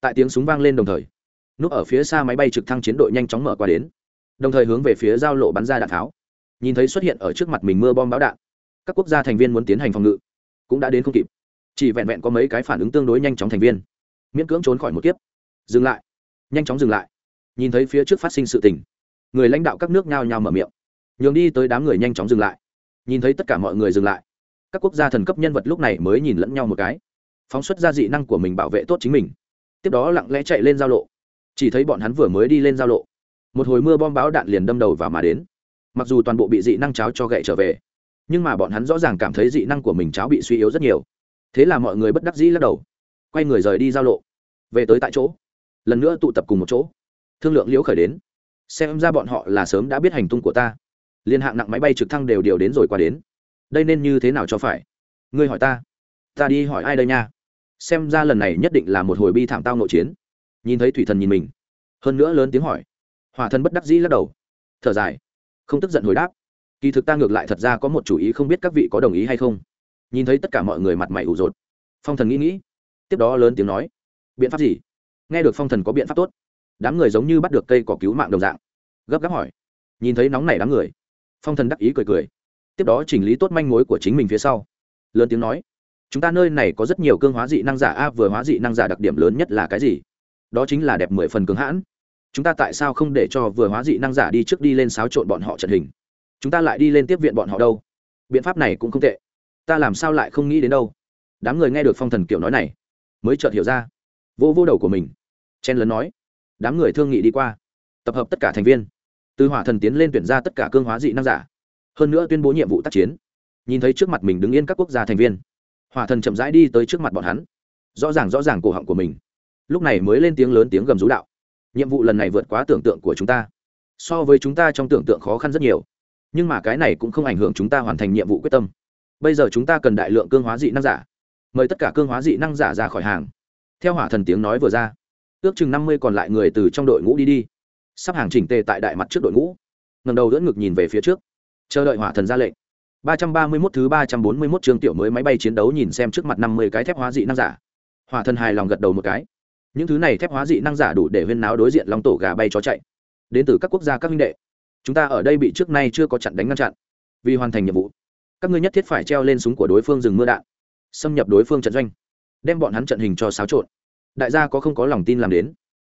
S1: Tại tiếng súng vang lên đồng thời núp ở phía xa máy bay trực thăng chiến đội nhanh chóng mở qua đến. Đồng thời hướng về phía giao lộ bắn ra đạn tháo. Nhìn thấy xuất hiện ở trước mặt mình mưa bom bão đạn, các quốc gia thành viên muốn tiến hành phòng ngự, cũng đã đến không kịp. Chỉ vẹn vẹn có mấy cái phản ứng tương đối nhanh chóng thành viên. Miễn cưỡng trốn khỏi một kiếp. Dừng lại. Nhanh chóng dừng lại. Nhìn thấy phía trước phát sinh sự tình, người lãnh đạo các nước nhao nhao mở miệng. Nhường đi tới đám người nhanh chóng dừng lại. Nhìn thấy tất cả mọi người dừng lại, các quốc gia thần cấp nhân vật lúc này mới nhìn lẫn nhau một cái. Phóng xuất ra dị năng của mình bảo vệ tốt chính mình. Tiếp đó lặng lẽ chạy lên giao lộ chỉ thấy bọn hắn vừa mới đi lên giao lộ. Một hồi mưa bom bão đạn liền đâm đầu vào mà đến. Mặc dù toàn bộ bị dị năng cháo cho gậy trở về, nhưng mà bọn hắn rõ ràng cảm thấy dị năng của mình cháo bị suy yếu rất nhiều. Thế là mọi người bất đắc dĩ lắc đầu, quay người rời đi giao lộ. Về tới tại chỗ, lần nữa tụ tập cùng một chỗ. Thương lượng liễu khởi đến. Xem ra bọn họ là sớm đã biết hành tung của ta. Liên hạng nặng máy bay trực thăng đều điều đến rồi qua đến. Đây nên như thế nào cho phải? Ngươi hỏi ta. Ta đi hỏi ai đây nha? Xem ra lần này nhất định là một hồi bi thảm tao nội chiến nhìn thấy thủy thần nhìn mình. Hơn nữa lớn tiếng hỏi. Hòa thần bất đắc dĩ lắc đầu. Thở dài. Không tức giận hồi đáp. Kỳ thực ta ngược lại thật ra có một chủ ý không biết các vị có đồng ý hay không. Nhìn thấy tất cả mọi người mặt mày ủ rột. Phong thần nghĩ nghĩ. Tiếp đó lớn tiếng nói. Biện pháp gì? Nghe được phong thần có biện pháp tốt. Đám người giống như bắt được cây cỏ cứu mạng đồng dạng. Gấp gáp hỏi. Nhìn thấy nóng nảy đám người. Phong thần đắc ý cười cười. Tiếp đó chỉnh lý tốt manh mối của chính mình phía sau. Lớn tiếng nói. Chúng ta nơi này có rất nhiều cương hóa dị năng giả a vừa hóa dị năng giả đặc điểm lớn nhất là cái gì? Đó chính là đẹp mười phần cứng hãn. Chúng ta tại sao không để cho vừa hóa dị năng giả đi trước đi lên xáo trộn bọn họ trận hình? Chúng ta lại đi lên tiếp viện bọn họ đâu? Biện pháp này cũng không tệ. Ta làm sao lại không nghĩ đến đâu? Đám người nghe được phong thần kiểu nói này, mới chợt hiểu ra. Vô vô đầu của mình, chen lấn nói, đám người thương nghị đi qua, tập hợp tất cả thành viên. Từ hỏa thần tiến lên tuyển ra tất cả cương hóa dị năng giả, hơn nữa tuyên bố nhiệm vụ tác chiến. Nhìn thấy trước mặt mình đứng yên các quốc gia thành viên, hỏa thần chậm rãi đi tới trước mặt bọn hắn, rõ ràng rõ ràng cổ họng của mình lúc này mới lên tiếng lớn tiếng gầm rú đạo. Nhiệm vụ lần này vượt quá tưởng tượng của chúng ta. So với chúng ta trong tưởng tượng khó khăn rất nhiều. Nhưng mà cái này cũng không ảnh hưởng chúng ta hoàn thành nhiệm vụ quyết tâm. Bây giờ chúng ta cần đại lượng cương hóa dị năng giả. Mời tất cả cương hóa dị năng giả ra khỏi hàng. Theo hỏa thần tiếng nói vừa ra, ước chừng năm mươi còn lại người từ trong đội ngũ đi đi. Sắp hàng chỉnh tề tại đại mặt trước đội ngũ. Ngầm đầu đỡ ngực nhìn về phía trước. Chờ đợi hỏa thần ra lệnh. ba trăm ba mươi mốt thứ ba trăm bốn mươi mốt chương tiểu mới máy bay chiến đấu nhìn xem trước mặt năm mươi cái thép hóa dị năng giả. Hỏa thần hài lòng gật đầu một cái những thứ này thép hóa dị năng giả đủ để huyên náo đối diện long tổ gà bay chó chạy. Đến từ các quốc gia các minh đệ, chúng ta ở đây bị trước nay chưa có chặn đánh ngăn chặn. Vì hoàn thành nhiệm vụ, các ngươi nhất thiết phải treo lên súng của đối phương rừng mưa đạn, xâm nhập đối phương trận doanh, đem bọn hắn trận hình cho xáo trộn. Đại gia có không có lòng tin làm đến?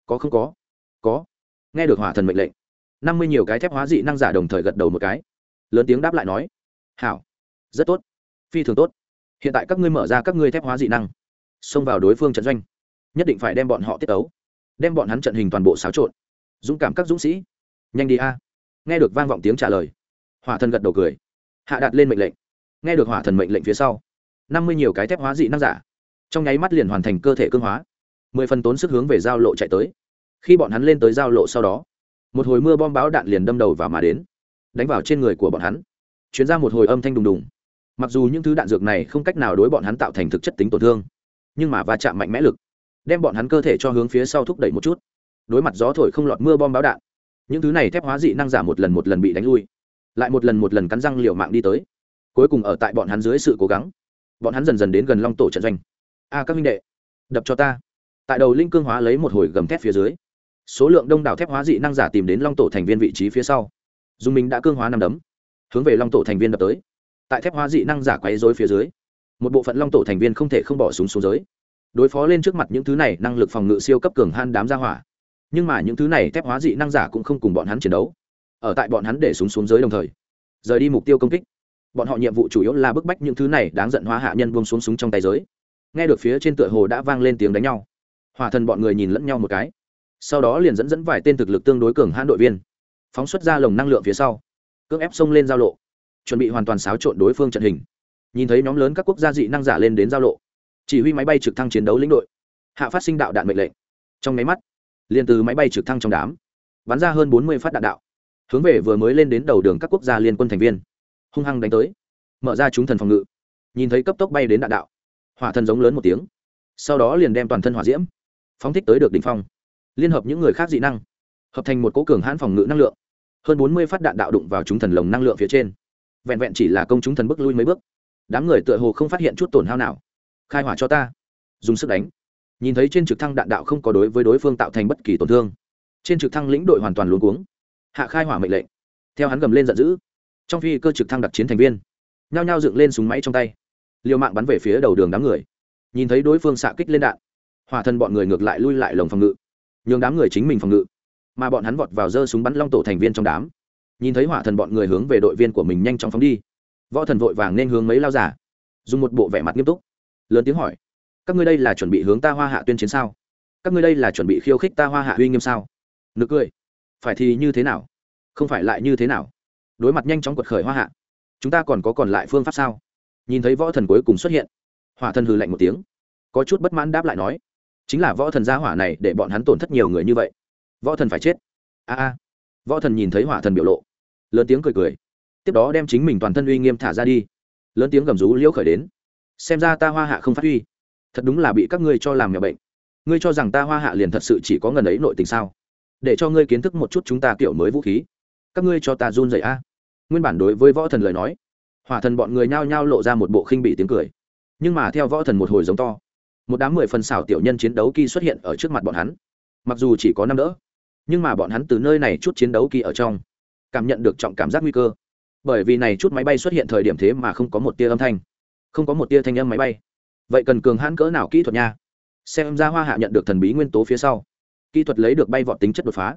S1: Có không có? Có. Nghe được hỏa thần mệnh lệnh, năm mươi nhiều cái thép hóa dị năng giả đồng thời gật đầu một cái. Lớn tiếng đáp lại nói, hảo, rất tốt, phi thường tốt. Hiện tại các ngươi mở ra các ngươi thép hóa dị năng, xông vào đối phương trận doanh nhất định phải đem bọn họ tiết ấu, đem bọn hắn trận hình toàn bộ xáo trộn. Dũng cảm các dũng sĩ. Nhanh đi a. Nghe được vang vọng tiếng trả lời, hỏa thần gật đầu cười. Hạ đặt lên mệnh lệnh. Nghe được hỏa thần mệnh lệnh phía sau, năm mươi nhiều cái thép hóa dị năng giả, trong nháy mắt liền hoàn thành cơ thể cương hóa, mười phần tốn sức hướng về giao lộ chạy tới. Khi bọn hắn lên tới giao lộ sau đó, một hồi mưa bom báo đạn liền đâm đầu vào mà đến, đánh vào trên người của bọn hắn. Chuyến ra một hồi âm thanh đùng đùng. Mặc dù những thứ đạn dược này không cách nào đối bọn hắn tạo thành thực chất tính tổn thương, nhưng mà va chạm mạnh mẽ lực đem bọn hắn cơ thể cho hướng phía sau thúc đẩy một chút. Đối mặt gió thổi không lọt mưa bom báo đạn, những thứ này thép hóa dị năng giả một lần một lần bị đánh lui, lại một lần một lần cắn răng liều mạng đi tới. Cuối cùng ở tại bọn hắn dưới sự cố gắng, bọn hắn dần dần đến gần long tổ trận doanh. A, các minh đệ, đập cho ta. Tại đầu linh cương hóa lấy một hồi gầm thép phía dưới, số lượng đông đảo thép hóa dị năng giả tìm đến long tổ thành viên vị trí phía sau. Dùng mình đã cương hóa năm đấm, hướng về long tổ thành viên đập tới. Tại thép hóa dị năng giả quấy dối phía dưới, một bộ phận long tổ thành viên không thể không bỏ súng xuống dưới đối phó lên trước mặt những thứ này năng lực phòng ngự siêu cấp cường han đám ra hỏa. Nhưng mà những thứ này thép hóa dị năng giả cũng không cùng bọn hắn chiến đấu. Ở tại bọn hắn để súng xuống dưới đồng thời, rời đi mục tiêu công kích. Bọn họ nhiệm vụ chủ yếu là bức bách những thứ này đáng giận hóa hạ nhân buông xuống súng trong tay giới. Nghe được phía trên tựa hồ đã vang lên tiếng đánh nhau, hòa thần bọn người nhìn lẫn nhau một cái. Sau đó liền dẫn dẫn vài tên thực lực tương đối cường hãn đội viên, phóng xuất ra lồng năng lượng phía sau, cưỡng ép xông lên giao lộ, chuẩn bị hoàn toàn xáo trộn đối phương trận hình. Nhìn thấy nhóm lớn các quốc gia dị năng giả lên đến giao lộ chỉ huy máy bay trực thăng chiến đấu lĩnh đội. Hạ phát sinh đạo đạn mệnh lệnh. Trong máy mắt, liền từ máy bay trực thăng trong đám, bắn ra hơn bốn mươi phát đạn đạo, hướng về vừa mới lên đến đầu đường các quốc gia liên quân thành viên, hung hăng đánh tới, mở ra chúng thần phòng ngự. Nhìn thấy cấp tốc bay đến đạn đạo, hỏa thần giống lớn một tiếng, sau đó liền đem toàn thân hỏa diễm, phóng thích tới được đ ỉ n h phong, liên hợp những người khác dị năng, hợp thành một cố cường hãn phòng ngự năng lượng. Hơn bốn mươi phát đạn đạo đụng vào chúng thần lồng năng lượng phía trên. Vẹn vẹn chỉ là công chúng thần bước lui mấy bước, đám người tựa hồ không phát hiện chút tổn hao nào khai hỏa cho ta. Dùng sức đánh. Nhìn thấy trên trực thăng đạn đạo không có đối với đối phương tạo thành bất kỳ tổn thương, trên trực thăng lĩnh đội hoàn toàn luống cuống. Hạ khai hỏa mệnh lệnh. Theo hắn gầm lên giận dữ. Trong phi cơ trực thăng đặc chiến thành viên, nhao nhao dựng lên súng máy trong tay, liều mạng bắn về phía đầu đường đám người. Nhìn thấy đối phương xạ kích lên đạn, hỏa thân bọn người ngược lại lui lại lồng phòng ngự, nhường đám người chính mình phòng ngự. Mà bọn hắn vọt vào giơ súng bắn long tổ thành viên trong đám. Nhìn thấy hỏa thần bọn người hướng về đội viên của mình nhanh chóng phóng đi, võ thần vội vàng nên hướng mấy lao giả, dùng một bộ vẻ mặt nghiêm túc lớn tiếng hỏi, các ngươi đây là chuẩn bị hướng ta hoa hạ tuyên chiến sao? Các ngươi đây là chuẩn bị khiêu khích ta hoa hạ uy nghiêm sao? Nực cười, phải thì như thế nào? Không phải lại như thế nào? Đối mặt nhanh chóng quật khởi hoa hạ, chúng ta còn có còn lại phương pháp sao? Nhìn thấy võ thần cuối cùng xuất hiện, hỏa thần hừ lạnh một tiếng, có chút bất mãn đáp lại nói, chính là võ thần gia hỏa này để bọn hắn tổn thất nhiều người như vậy. Võ thần phải chết. A a. Võ thần nhìn thấy hỏa thần biểu lộ, lớn tiếng cười cười, tiếp đó đem chính mình toàn thân uy nghiêm thả ra đi. Lớn tiếng gầm rú liễu khởi đến xem ra ta hoa hạ không phát huy. Thật đúng là bị các ngươi cho làm nhà bệnh. Ngươi cho rằng ta hoa hạ liền thật sự chỉ có ngần ấy nội tình sao? Để cho ngươi kiến thức một chút chúng ta kiểu mới vũ khí. Các ngươi cho ta run dậy a. Nguyên bản đối với võ thần lời nói, hỏa thần bọn người nhao nhao lộ ra một bộ khinh bị tiếng cười. Nhưng mà theo võ thần một hồi giống to, một đám mười phần xảo tiểu nhân chiến đấu kỳ xuất hiện ở trước mặt bọn hắn. Mặc dù chỉ có năm đỡ, nhưng mà bọn hắn từ nơi này chút chiến đấu kỳ ở trong, cảm nhận được trọng cảm giác nguy cơ. Bởi vì này chút máy bay xuất hiện thời điểm thế mà không có một tia âm thanh không có một tia thanh âm máy bay. Vậy cần cường hãn cỡ nào kỹ thuật nha? Xem ra hoa hạ nhận được thần bí nguyên tố phía sau, kỹ thuật lấy được bay vọt tính chất đột phá,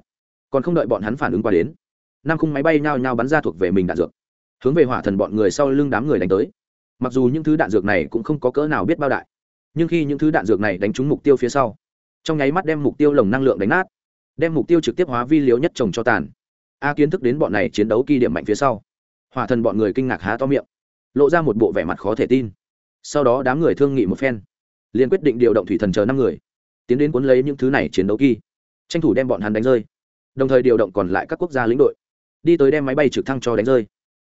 S1: còn không đợi bọn hắn phản ứng qua đến, năm khung máy bay nhao nhao bắn ra thuộc về mình đạn dược, hướng về hỏa thần bọn người sau lưng đám người đánh tới. Mặc dù những thứ đạn dược này cũng không có cỡ nào biết bao đại, nhưng khi những thứ đạn dược này đánh trúng mục tiêu phía sau, trong nháy mắt đem mục tiêu lồng năng lượng đánh nát, đem mục tiêu trực tiếp hóa vi liếu nhất trồng cho tàn. A kiến thức đến bọn này chiến đấu kỳ điểm mạnh phía sau, hỏa thần bọn người kinh ngạc há to miệng lộ ra một bộ vẻ mặt khó thể tin. Sau đó đám người thương nghị một phen, liền quyết định điều động thủy thần chờ năm người, tiến đến cuốn lấy những thứ này chiến đấu kỳ, tranh thủ đem bọn hắn đánh rơi. Đồng thời điều động còn lại các quốc gia lĩnh đội, đi tới đem máy bay trực thăng cho đánh rơi,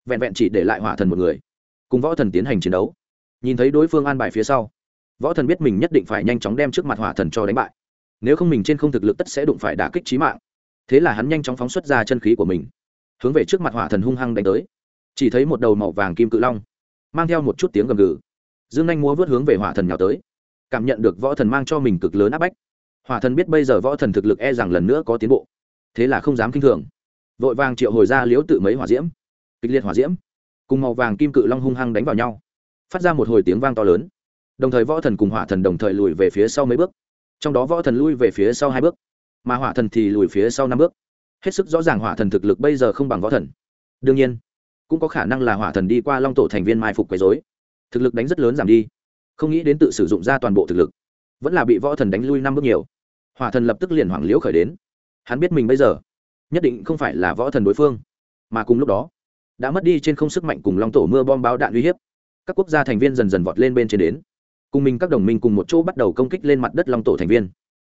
S1: vẹn vẹn chỉ để lại hỏa thần một người, cùng võ thần tiến hành chiến đấu. Nhìn thấy đối phương an bài phía sau, võ thần biết mình nhất định phải nhanh chóng đem trước mặt hỏa thần cho đánh bại. Nếu không mình trên không thực lực tất sẽ đụng phải đả kích trí mạng. Thế là hắn nhanh chóng phóng xuất ra chân khí của mình, hướng về trước mặt hỏa thần hung hăng đánh tới chỉ thấy một đầu màu vàng kim cự long, mang theo một chút tiếng gầm gừ. Dương anh múa vớt hướng về hỏa thần nhào tới, cảm nhận được võ thần mang cho mình cực lớn áp bách. Hỏa thần biết bây giờ võ thần thực lực e rằng lần nữa có tiến bộ, thế là không dám k i n h thường. Vội vàng triệu hồi ra liếu tự mấy hỏa diễm, kịch liệt hỏa diễm, cùng màu vàng kim cự long hung hăng đánh vào nhau, phát ra một hồi tiếng vang to lớn. Đồng thời võ thần cùng hỏa thần đồng thời lùi về phía sau mấy bước, trong đó võ thần lui về phía sau hai bước, mà hỏa thần thì lùi phía sau năm bước. Hết sức rõ ràng hỏa thần thực lực bây giờ không bằng võ thần. Đương nhiên cũng có khả năng là hỏa thần đi qua long tổ thành viên mai phục quấy dối thực lực đánh rất lớn giảm đi. Không nghĩ đến tự sử dụng ra toàn bộ thực lực. Vẫn là bị võ thần đánh lui năm bước nhiều. Hỏa thần lập tức liền hoảng liễu khởi đến. Hắn biết mình bây giờ nhất định không phải là võ thần đối phương. Mà cùng lúc đó, đã mất đi trên không sức mạnh cùng long tổ mưa bom báo đạn uy hiếp. Các quốc gia thành viên dần dần vọt lên bên trên đến. Cùng mình các đồng minh cùng một chỗ bắt đầu công kích lên mặt đất long tổ thành viên.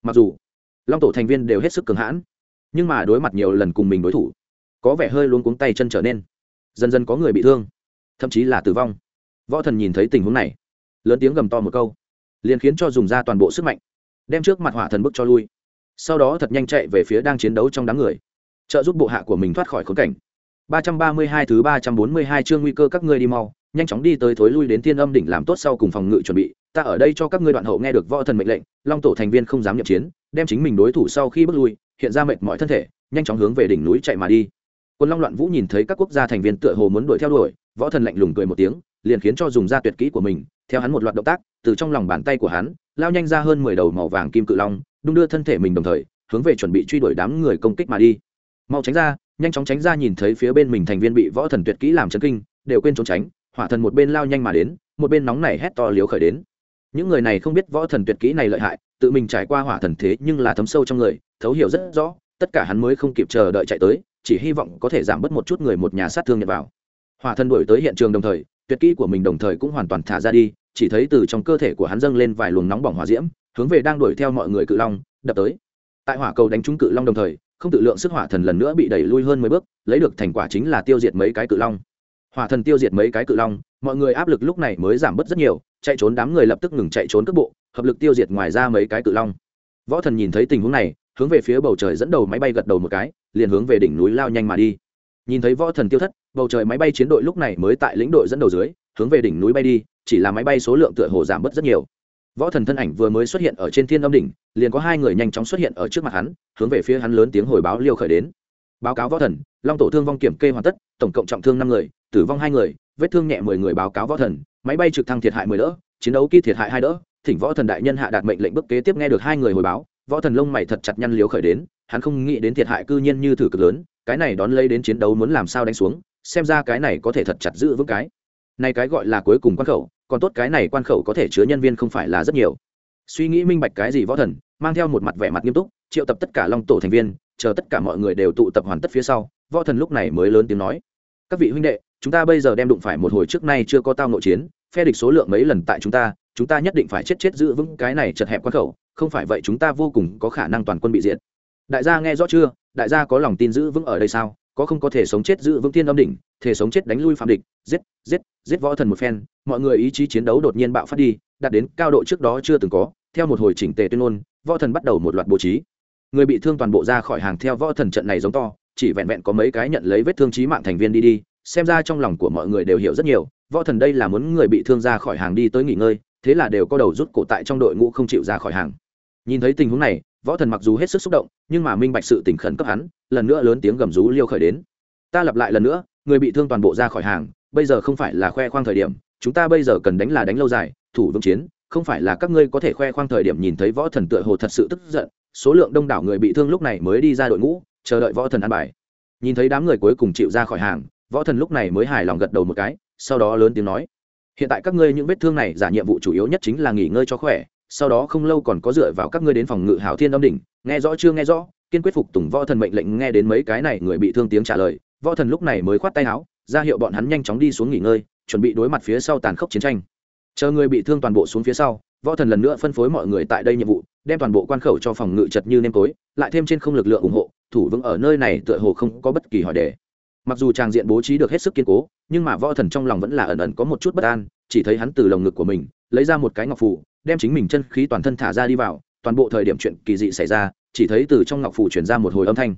S1: Mặc dù long tổ thành viên đều hết sức cường hãn, nhưng mà đối mặt nhiều lần cùng mình đối thủ, có vẻ hơi luôn cuống tay chân trở nên dần dần có người bị thương, thậm chí là tử vong. Võ thần nhìn thấy tình huống này, lớn tiếng gầm to một câu, liền khiến cho dùng ra toàn bộ sức mạnh, đem trước mặt hỏa thần bức cho lui. Sau đó thật nhanh chạy về phía đang chiến đấu trong đám người, trợ giúp bộ hạ của mình thoát khỏi khốn cảnh. 332 thứ 342 chương nguy cơ các ngươi đi mau, nhanh chóng đi tới thối lui đến thiên âm đỉnh làm tốt sau cùng phòng ngự chuẩn bị. Ta ở đây cho các ngươi đoạn hậu nghe được võ thần mệnh lệnh, long tổ thành viên không dám nhập chiến, đem chính mình đối thủ sau khi bước lui, hiện ra mệt mọi thân thể, nhanh chóng hướng về đỉnh núi chạy mà đi quân long loạn vũ nhìn thấy các quốc gia thành viên tựa hồ muốn đuổi theo đuổi, võ thần lạnh lùng cười một tiếng, liền khiến cho dùng ra tuyệt kỹ của mình, theo hắn một loạt động tác, từ trong lòng bàn tay của hắn, lao nhanh ra hơn mười đầu màu vàng kim cự long, đung đưa thân thể mình đồng thời, hướng về chuẩn bị truy đuổi đám người công kích mà đi. Mau tránh ra, nhanh chóng tránh ra nhìn thấy phía bên mình thành viên bị võ thần tuyệt kỹ làm chấn kinh, đều quên trốn tránh, hỏa thần một bên lao nhanh mà đến, một bên nóng này hét to liếu khởi đến. Những người này không biết võ thần tuyệt kỹ này lợi hại, tự mình trải qua hỏa thần thế nhưng là thấm sâu trong người, thấu hiểu rất rõ, tất cả hắn mới không kịp chờ đợi chạy tới chỉ hy vọng có thể giảm bớt một chút người một nhà sát thương nhận vào. Hỏa thần đuổi tới hiện trường đồng thời, tuyệt kỹ của mình đồng thời cũng hoàn toàn thả ra đi, chỉ thấy từ trong cơ thể của hắn dâng lên vài luồng nóng bỏng hỏa diễm, hướng về đang đuổi theo mọi người cự long, đập tới. Tại hỏa cầu đánh trúng cự long đồng thời, không tự lượng sức hỏa thần lần nữa bị đẩy lui hơn mười bước, lấy được thành quả chính là tiêu diệt mấy cái cự long. Hỏa thần tiêu diệt mấy cái cự long, mọi người áp lực lúc này mới giảm bớt rất nhiều, chạy trốn đám người lập tức ngừng chạy trốn cước bộ, hợp lực tiêu diệt ngoài ra mấy cái cự long. Võ thần nhìn thấy tình huống này hướng về phía bầu trời dẫn đầu máy bay gật đầu một cái, liền hướng về đỉnh núi lao nhanh mà đi. Nhìn thấy võ thần tiêu thất, bầu trời máy bay chiến đội lúc này mới tại lĩnh đội dẫn đầu dưới, hướng về đỉnh núi bay đi, chỉ là máy bay số lượng tựa hồ giảm bớt rất nhiều. Võ thần thân ảnh vừa mới xuất hiện ở trên thiên âm đỉnh, liền có hai người nhanh chóng xuất hiện ở trước mặt hắn, hướng về phía hắn lớn tiếng hồi báo liêu khởi đến. Báo cáo võ thần, long tổ thương vong kiểm kê hoàn tất, tổng cộng trọng thương năm người, tử vong hai người, vết thương nhẹ mười người báo cáo võ thần, máy bay trực thăng thiệt hại mười đỡ, chiến đấu kỹ thiệt hại hai đỡ, thỉnh võ thần đại nhân hạ đạt mệnh lệnh bức kế tiếp nghe được hai người hồi báo võ thần lông mày thật chặt nhăn liếu khởi đến, hắn không nghĩ đến thiệt hại cư nhiên như thử cực lớn, cái này đón lấy đến chiến đấu muốn làm sao đánh xuống, xem ra cái này có thể thật chặt giữ vững cái. Này cái gọi là cuối cùng quan khẩu, còn tốt cái này quan khẩu có thể chứa nhân viên không phải là rất nhiều. Suy nghĩ minh bạch cái gì võ thần, mang theo một mặt vẻ mặt nghiêm túc, triệu tập tất cả long tổ thành viên, chờ tất cả mọi người đều tụ tập hoàn tất phía sau, võ thần lúc này mới lớn tiếng nói. Các vị huynh đệ, chúng ta bây giờ đem đụng phải một hồi trước nay chưa có tao nội chiến, phe địch số lượng mấy lần tại chúng ta chúng ta nhất định phải chết chết giữ vững cái này chật hẹp quan khẩu không phải vậy chúng ta vô cùng có khả năng toàn quân bị diệt. Đại gia nghe rõ chưa? Đại gia có lòng tin giữ vững ở đây sao? Có không có thể sống chết giữ vững thiên âm đỉnh, thể sống chết đánh lui phạm địch, giết giết giết võ thần một phen, mọi người ý chí chiến đấu đột nhiên bạo phát đi, đạt đến cao độ trước đó chưa từng có. Theo một hồi chỉnh tề tuyên ngôn, võ thần bắt đầu một loạt bố trí. Người bị thương toàn bộ ra khỏi hàng theo võ thần trận này giống to, chỉ vẹn vẹn có mấy cái nhận lấy vết thương trí mạng thành viên đi đi, xem ra trong lòng của mọi người đều hiểu rất nhiều, võ thần đây là muốn người bị thương ra khỏi hàng đi tới nghỉ ngơi, thế là đều có đầu rút cổ tại trong đội ngũ không chịu ra khỏi hàng nhìn thấy tình huống này, võ thần mặc dù hết sức xúc động, nhưng mà minh bạch sự tỉnh khẩn cấp hắn, lần nữa lớn tiếng gầm rú liêu khởi đến. Ta lặp lại lần nữa, người bị thương toàn bộ ra khỏi hàng, bây giờ không phải là khoe khoang thời điểm, chúng ta bây giờ cần đánh là đánh lâu dài, thủ vững chiến, không phải là các ngươi có thể khoe khoang thời điểm nhìn thấy võ thần tựa hồ thật sự tức giận, số lượng đông đảo người bị thương lúc này mới đi ra đội ngũ, chờ đợi võ thần ăn bài. Nhìn thấy đám người cuối cùng chịu ra khỏi hàng, võ thần lúc này mới hài lòng gật đầu một cái, sau đó lớn tiếng nói, hiện tại các ngươi những vết thương này giả nhiệm vụ chủ yếu nhất chính là nghỉ ngơi cho khỏe sau đó không lâu còn có dựa vào các ngươi đến phòng ngự hảo thiên âm đỉnh, nghe rõ chưa nghe rõ, kiên quyết phục tùng võ thần mệnh lệnh nghe đến mấy cái này người bị thương tiếng trả lời, võ thần lúc này mới khoát tay áo, ra hiệu bọn hắn nhanh chóng đi xuống nghỉ ngơi, chuẩn bị đối mặt phía sau tàn khốc chiến tranh. Chờ người bị thương toàn bộ xuống phía sau, võ thần lần nữa phân phối mọi người tại đây nhiệm vụ, đem toàn bộ quan khẩu cho phòng ngự chật như nêm tối, lại thêm trên không lực lượng ủng hộ, thủ vững ở nơi này tựa hồ không có bất kỳ hỏi đề. Mặc dù tràng diện bố trí được hết sức kiên cố, nhưng mà võ thần trong lòng vẫn là ẩn ẩn có một chút bất an, chỉ thấy hắn từ lồng ngực của mình lấy ra một cái ngọc phù đem chính mình chân khí toàn thân thả ra đi vào, toàn bộ thời điểm chuyện kỳ dị xảy ra, chỉ thấy từ trong ngọc phù chuyển ra một hồi âm thanh.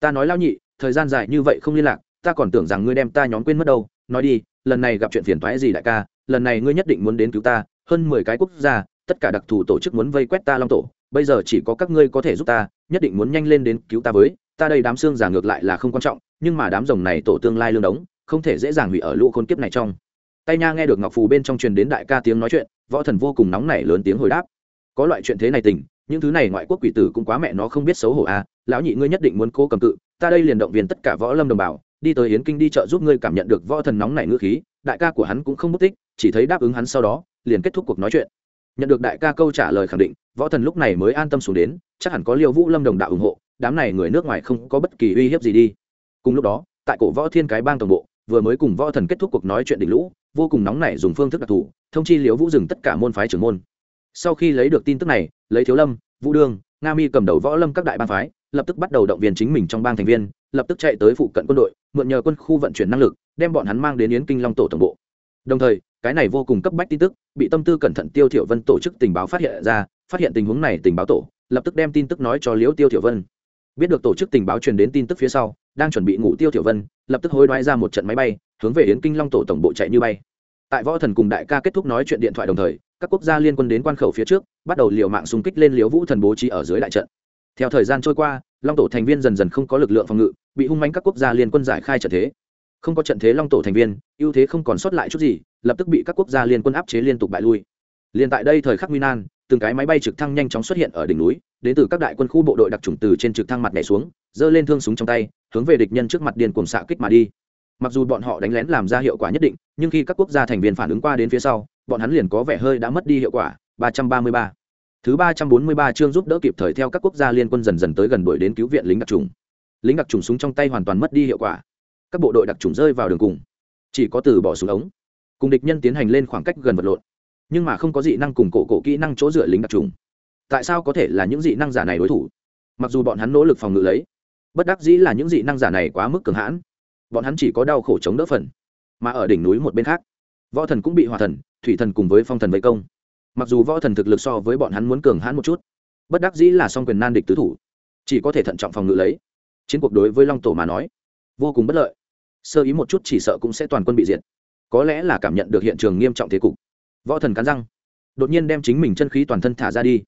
S1: Ta nói lao nhị, thời gian dài như vậy không liên lạc, ta còn tưởng rằng ngươi đem ta nhóm quên mất đâu. Nói đi, lần này gặp chuyện phiền toái gì đại ca, lần này ngươi nhất định muốn đến cứu ta, hơn mười cái quốc gia, tất cả đặc thù tổ chức muốn vây quét ta long tổ, bây giờ chỉ có các ngươi có thể giúp ta, nhất định muốn nhanh lên đến cứu ta với. Ta đây đám xương giả ngược lại là không quan trọng, nhưng mà đám rồng này tổ tương lai lương đống, không thể dễ dàng hủy ở lũ khôn kiếp này trong tay nha nghe được ngọc phù bên trong truyền đến đại ca tiếng nói chuyện, võ thần vô cùng nóng nảy lớn tiếng hồi đáp. Có loại chuyện thế này tình, những thứ này ngoại quốc quỷ tử cũng quá mẹ nó không biết xấu hổ à lão nhị ngươi nhất định muốn cố cầm cự, ta đây liền động viên tất cả võ lâm đồng bào, đi tới yến kinh đi chợ giúp ngươi cảm nhận được võ thần nóng nảy ngữ khí, đại ca của hắn cũng không mất tích, chỉ thấy đáp ứng hắn sau đó, liền kết thúc cuộc nói chuyện. Nhận được đại ca câu trả lời khẳng định, võ thần lúc này mới an tâm xuống đến, chắc hẳn có liêu vũ lâm đồng đạo ủng hộ, đám này người nước ngoài không có bất kỳ uy hiếp gì đi. Cùng lúc đó, tại cổ võ thiên cái bang tổng bộ, vừa mới cùng võ thần kết thúc cuộc nói chuyện đỉnh lũ vô cùng nóng nảy dùng phương thức đặc thù, thông chi liễu vũ dừng tất cả môn phái trưởng môn. Sau khi lấy được tin tức này, lấy thiếu lâm, vũ đương, nga mi cầm đầu võ lâm các đại bang phái, lập tức bắt đầu động viên chính mình trong bang thành viên, lập tức chạy tới phụ cận quân đội, mượn nhờ quân khu vận chuyển năng lực, đem bọn hắn mang đến yến kinh long tổ tổng bộ. Đồng thời, cái này vô cùng cấp bách tin tức, bị tâm tư cẩn thận tiêu thiểu vân tổ chức tình báo phát hiện ra, phát hiện tình huống này tình báo tổ, lập tức đem tin tức nói cho liễu tiêu thiểu vân. Biết được tổ chức tình báo truyền đến tin tức phía sau, đang chuẩn bị ngủ tiêu thiểu vân, lập tức hối đoái ra một trận máy bay hướng về yến kinh long tổ tổng bộ chạy như bay. Tại võ thần cùng đại ca kết thúc nói chuyện điện thoại đồng thời, các quốc gia liên quân đến quan khẩu phía trước, bắt đầu liều mạng xung kích lên liều vũ thần bố trí ở dưới đại trận. Theo thời gian trôi qua, long tổ thành viên dần dần không có lực lượng phòng ngự, bị hung manh các quốc gia liên quân giải khai trận thế. Không có trận thế long tổ thành viên, ưu thế không còn sót lại chút gì, lập tức bị các quốc gia liên quân áp chế liên tục bại lui. Liền tại đây thời khắc nguy nan, từng cái máy bay trực thăng nhanh chóng xuất hiện ở đỉnh núi, đến từ các đại quân khu bộ đội đặc trùng từ trên trực thăng mặt nhảy xuống, giơ lên thương súng trong tay, hướng về địch nhân trước mặt điên cuồng xạ kích mà đi mặc dù bọn họ đánh lén làm ra hiệu quả nhất định nhưng khi các quốc gia thành viên phản ứng qua đến phía sau bọn hắn liền có vẻ hơi đã mất đi hiệu quả 333. Thứ 343 chương giúp đỡ kịp thời theo các quốc gia liên quân dần dần tới gần đuổi đến cứu viện lính đặc trùng. Lính đặc trùng súng trong tay hoàn toàn mất đi hiệu quả. Các bộ đội đặc trùng rơi vào đường cùng, chỉ có từ bỏ súng ống, cùng địch nhân tiến hành lên khoảng cách gần vật lộn. Nhưng mà không có dị năng cùng cổ cổ kỹ năng chỗ dựa lính đặc trùng. Tại sao có thể là những dị năng giả này đối thủ? Mặc dù bọn hắn nỗ lực phòng ngự lấy, bất đắc dĩ là những dị năng giả này quá mức cường hãn, bọn hắn chỉ có đau khổ chống đỡ phần. Mà ở đỉnh núi một bên khác, võ thần cũng bị hỏa thần, thủy thần cùng với phong thần vây công. Mặc dù võ thần thực lực so với bọn hắn muốn cường hãn một chút bất đắc dĩ là song quyền nan địch tứ thủ chỉ có thể thận trọng phòng ngự lấy. Chiến cuộc đối với long tổ mà nói vô cùng bất lợi. Sơ ý một chút chỉ sợ cũng sẽ toàn quân bị diệt. Có lẽ là cảm nhận được hiện trường nghiêm trọng thế cục. Võ thần cắn răng đột nhiên đem chính mình chân khí toàn thân thả ra đi.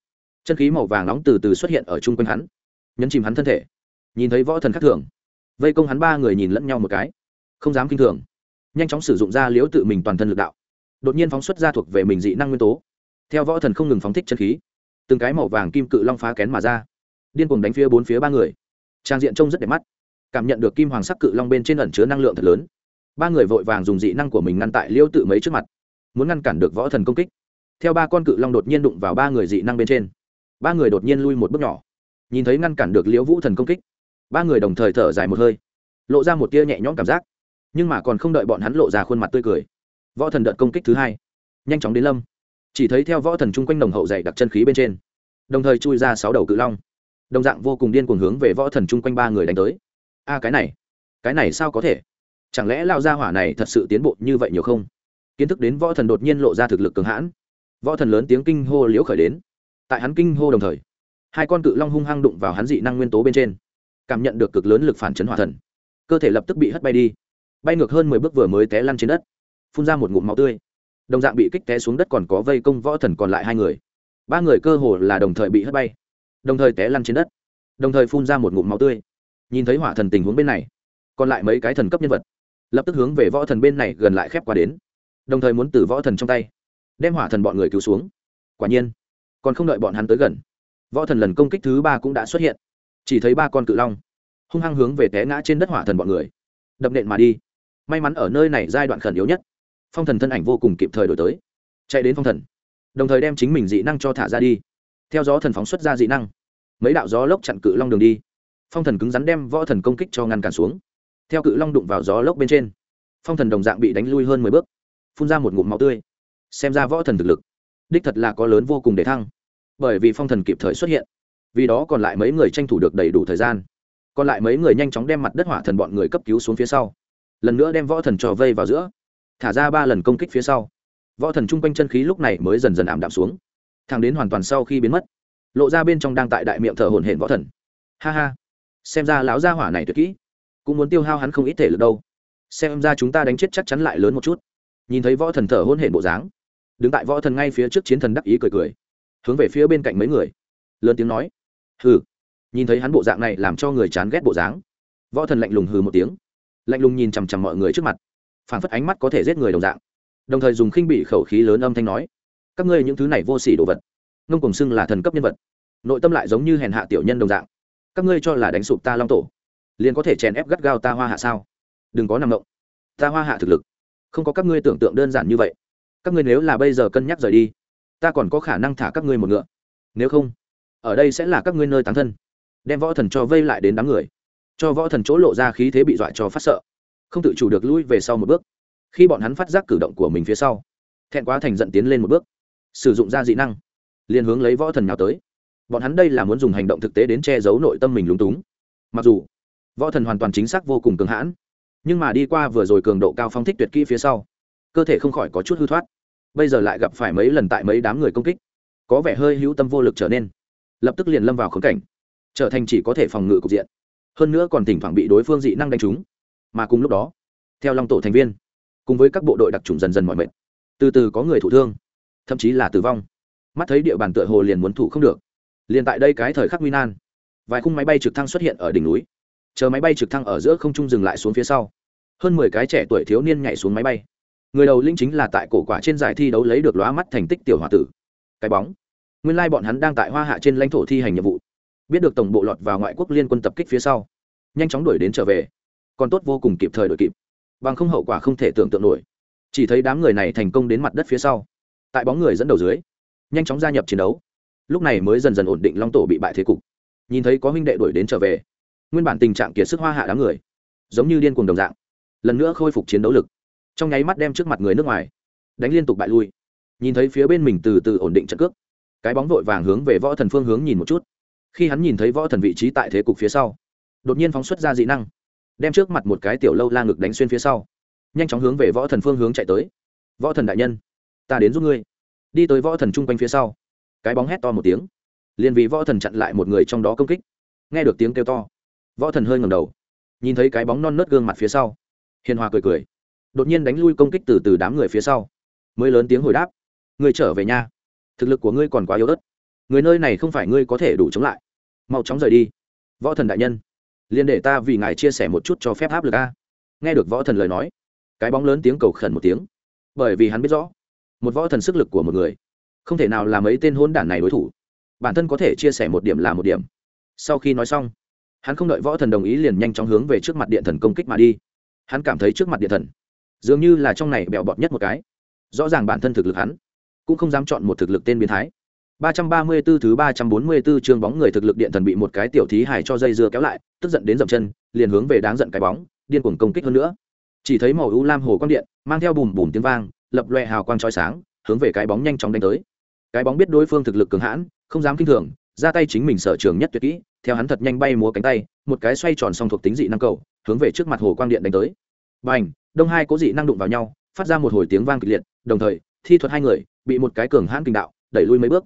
S1: Chân khí màu vàng nóng từ từ xuất hiện ở chung quanh hắn nhấn chìm hắn thân thể. Nhìn thấy võ thần khắc thường vây công hắn ba người nhìn lẫn nhau một cái. Không dám kinh thường. Nhanh chóng sử dụng ra liễu tự mình toàn thân lực đạo. Đột nhiên phóng xuất ra thuộc về mình dị năng nguyên tố. Theo võ thần không ngừng phóng thích chân khí. Từng cái màu vàng kim cự long phá kén mà ra. Điên cuồng đánh phía bốn phía ba người. Trang diện trông rất đẹp mắt. Cảm nhận được kim hoàng sắc cự long bên trên ẩn chứa năng lượng thật lớn. Ba người vội vàng dùng dị năng của mình ngăn tại liêu tự mấy trước mặt. Muốn ngăn cản được võ thần công kích. Theo ba con cự long đột nhiên đụng vào ba người dị năng bên trên. Ba người đột nhiên lui một bước nhỏ. Nhìn thấy ngăn cản được liễu vũ thần công kích ba người đồng thời thở dài một hơi, lộ ra một tia nhẹ nhõm cảm giác, nhưng mà còn không đợi bọn hắn lộ ra khuôn mặt tươi cười. Võ thần đợt công kích thứ hai, nhanh chóng đến lâm. Chỉ thấy theo võ thần chung quanh đồng hậu dày đặc chân khí bên trên, đồng thời chui ra sáu đầu cự long, đồng dạng vô cùng điên cuồng hướng về võ thần chung quanh ba người đánh tới. A, cái này cái này sao có thể? Chẳng lẽ lao gia hỏa này thật sự tiến bộ như vậy nhiều không? Kiến thức đến võ thần đột nhiên lộ ra thực lực cường hãn. Võ thần lớn tiếng kinh hô liễu khởi đến. Tại hắn kinh hô đồng thời, hai con cự long hung hăng đụng vào hắn dị năng nguyên tố bên trên cảm nhận được cực lớn lực phản chấn hỏa thần. Cơ thể lập tức bị hất bay đi. Bay ngược hơn mười bước vừa mới té lăn trên đất. Phun ra một ngụm máu tươi. Đồng dạng bị kích té xuống đất còn có vây công võ thần còn lại hai người. Ba người cơ hồ là đồng thời bị hất bay. Đồng thời té lăn trên đất. Đồng thời phun ra một ngụm máu tươi. Nhìn thấy hỏa thần tình huống bên này, còn lại mấy cái thần cấp nhân vật, lập tức hướng về võ thần bên này gần lại khép qua đến. Đồng thời muốn từ võ thần trong tay, đem hỏa thần bọn người cứu xuống. Quả nhiên, còn không đợi bọn hắn tới gần, võ thần lần công kích thứ ba cũng đã xuất hiện chỉ thấy ba con cự long hung hăng hướng về té ngã trên đất hỏa thần bọn người. Đập nện mà đi. May mắn ở nơi này giai đoạn khẩn yếu nhất, phong thần thân ảnh vô cùng kịp thời đổi tới. Chạy đến phong thần, đồng thời đem chính mình dị năng cho thả ra đi. Theo gió thần phóng xuất ra dị năng, mấy đạo gió lốc chặn cự long đường đi. Phong thần cứng rắn đem võ thần công kích cho ngăn cản xuống. Theo cự long đụng vào gió lốc bên trên, phong thần đồng dạng bị đánh lui hơn mười bước, phun ra một ngụm máu tươi. Xem ra võ thần thực lực, đích thật là có lớn vô cùng để thăng. Bởi vì phong thần kịp thời xuất hiện vì đó còn lại mấy người tranh thủ được đầy đủ thời gian. Còn lại mấy người nhanh chóng đem mặt đất hỏa thần bọn người cấp cứu xuống phía sau. Lần nữa đem võ thần trò vây vào giữa. Thả ra ba lần công kích phía sau. Võ thần chung quanh chân khí lúc này mới dần dần ảm đạm xuống. Thẳng đến hoàn toàn sau khi biến mất, lộ ra bên trong đang tại đại miệng thở hổn hển võ thần. Ha ha. Xem ra lão gia hỏa này tuyệt kỹ. Cũng muốn tiêu hao hắn không ít thể lực đâu. Xem ra chúng ta đánh chết chắc chắn lại lớn một chút. Nhìn thấy võ thần thở hôn hển bộ dáng, đứng tại võ thần ngay phía trước chiến thần đắc ý cười cười, hướng về phía bên cạnh mấy người, lớn tiếng nói hừ. Nhìn thấy hắn bộ dạng này làm cho người chán ghét bộ dáng. Võ thần lạnh lùng hừ một tiếng. Lạnh lùng nhìn chằm chằm mọi người trước mặt. Phản phất ánh mắt có thể giết người đồng dạng. Đồng thời dùng khinh bị khẩu khí lớn âm thanh nói, các ngươi những thứ này vô sỉ đồ vật, ngông cùng xưng là thần cấp nhân vật, nội tâm lại giống như hèn hạ tiểu nhân đồng dạng. Các ngươi cho là đánh sụp ta long tổ, liền có thể chèn ép gắt gao ta hoa hạ sao? Đừng có nằm động ta hoa hạ thực lực, không có các ngươi tưởng tượng đơn giản như vậy. Các ngươi nếu là bây giờ cân nhắc rời đi, ta còn có khả năng thả các ngươi một ngựa. Nếu không ở đây sẽ là các ngươi nơi tán thân. Đem võ thần cho vây lại đến đám người. Cho võ thần chỗ lộ ra khí thế bị dọa cho phát sợ. Không tự chủ được lui về sau một bước. Khi bọn hắn phát giác cử động của mình phía sau, thẹn quá thành giận tiến lên một bước, sử dụng ra dị năng, liền hướng lấy võ thần nào tới. Bọn hắn đây là muốn dùng hành động thực tế đến che giấu nội tâm mình lúng túng. Mặc dù, võ thần hoàn toàn chính xác vô cùng cường hãn, nhưng mà đi qua vừa rồi cường độ cao phong thích tuyệt kỹ phía sau, cơ thể không khỏi có chút hư thoát. Bây giờ lại gặp phải mấy lần tại mấy đám người công kích, có vẻ hơi hữu tâm vô lực trở nên lập tức liền lâm vào khống cảnh, trở thành chỉ có thể phòng ngự cục diện. Hơn nữa còn thỉnh thoảng bị đối phương dị năng đánh trúng. Mà cùng lúc đó, theo long tổ thành viên, cùng với các bộ đội đặc trùng dần dần mọi mệt, từ từ có người thụ thương, thậm chí là tử vong. Mắt thấy địa bàn tựa hồ liền muốn thủ không được. Liền tại đây cái thời khắc nguy nan, vài khung máy bay trực thăng xuất hiện ở đỉnh núi. Chờ máy bay trực thăng ở giữa không trung dừng lại xuống phía sau, hơn mười cái trẻ tuổi thiếu niên nhảy xuống máy bay. Người đầu linh chính là tại cổ quả trên giải thi đấu lấy được lóa mắt thành tích tiểu h o a tử. Cái bóng nguyên lai bọn hắn đang tại hoa hạ trên lãnh thổ thi hành nhiệm vụ. Biết được tổng bộ lọt vào ngoại quốc liên quân tập kích phía sau, nhanh chóng đuổi đến trở về. Còn tốt vô cùng kịp thời đuổi kịp, bằng không hậu quả không thể tưởng tượng nổi. Chỉ thấy đám người này thành công đến mặt đất phía sau, tại bóng người dẫn đầu dưới, nhanh chóng gia nhập chiến đấu. Lúc này mới dần dần ổn định long tổ bị bại thế cục. Nhìn thấy có huynh đệ đuổi đến trở về, nguyên bản tình trạng kiệt sức hoa hạ đám người, giống như điên cuồng đồng dạng, lần nữa khôi phục chiến đấu lực. Trong nháy mắt đem trước mặt người nước ngoài đánh liên tục bại lui. Nhìn thấy phía bên mình từ từ ổn định trận cước cái bóng vội vàng hướng về võ thần phương hướng nhìn một chút. Khi hắn nhìn thấy võ thần vị trí tại thế cục phía sau, đột nhiên phóng xuất ra dị năng, đem trước mặt một cái tiểu lâu la ngực đánh xuyên phía sau, nhanh chóng hướng về võ thần phương hướng chạy tới. Võ thần đại nhân, ta đến giúp ngươi. Đi tới võ thần chung quanh phía sau, cái bóng hét to một tiếng, liền vì võ thần chặn lại một người trong đó công kích. Nghe được tiếng kêu to, võ thần hơi ngầm đầu, nhìn thấy cái bóng non nớt gương mặt phía sau, hiền hòa cười cười, đột nhiên đánh lui công kích từ từ đám người phía sau. Mới lớn tiếng hồi đáp người trở về nhà thực lực của ngươi còn quá yếu ớt. Người nơi này không phải ngươi có thể đủ chống lại. Mau chóng rời đi. Võ thần đại nhân, liền để ta vì ngài chia sẻ một chút cho phép áp lực a. Nghe được võ thần lời nói, cái bóng lớn tiếng cầu khẩn một tiếng. Bởi vì hắn biết rõ, một võ thần sức lực của một người, không thể nào làm ấy tên hôn đản này đối thủ. Bản thân có thể chia sẻ một điểm là một điểm. Sau khi nói xong, hắn không đợi võ thần đồng ý liền nhanh chóng hướng về trước mặt điện thần công kích mà đi. Hắn cảm thấy trước mặt điện thần dường như là trong này bẹo bọt nhất một cái. Rõ ràng bản thân thực lực hắn cũng không dám chọn một thực lực tên biến thái 334 thứ 344 chương bóng người thực lực điện thần bị một cái tiểu thí hài cho dây dưa kéo lại, tức giận đến dậm chân, liền hướng về đáng giận cái bóng, điên cuồng công kích hơn nữa. Chỉ thấy màu u lam hồ quang điện, mang theo bùm bùm tiếng vang, lập loè hào quang chói sáng, hướng về cái bóng nhanh chóng đánh tới. Cái bóng biết đối phương thực lực cường hãn, không dám kinh thường, ra tay chính mình sở trường nhất tuyệt kỹ, theo hắn thật nhanh bay múa cánh tay, một cái xoay tròn song thuộc tính dị năng cầu, hướng về trước mặt hồ quang điện đánh tới. Bành, đông hai cố dị năng đụng vào nhau, phát ra một hồi tiếng vang kịch liệt, đồng thời, thi thuật hai người, bị một cái cường hãn kinh đạo, đẩy lui mấy bước.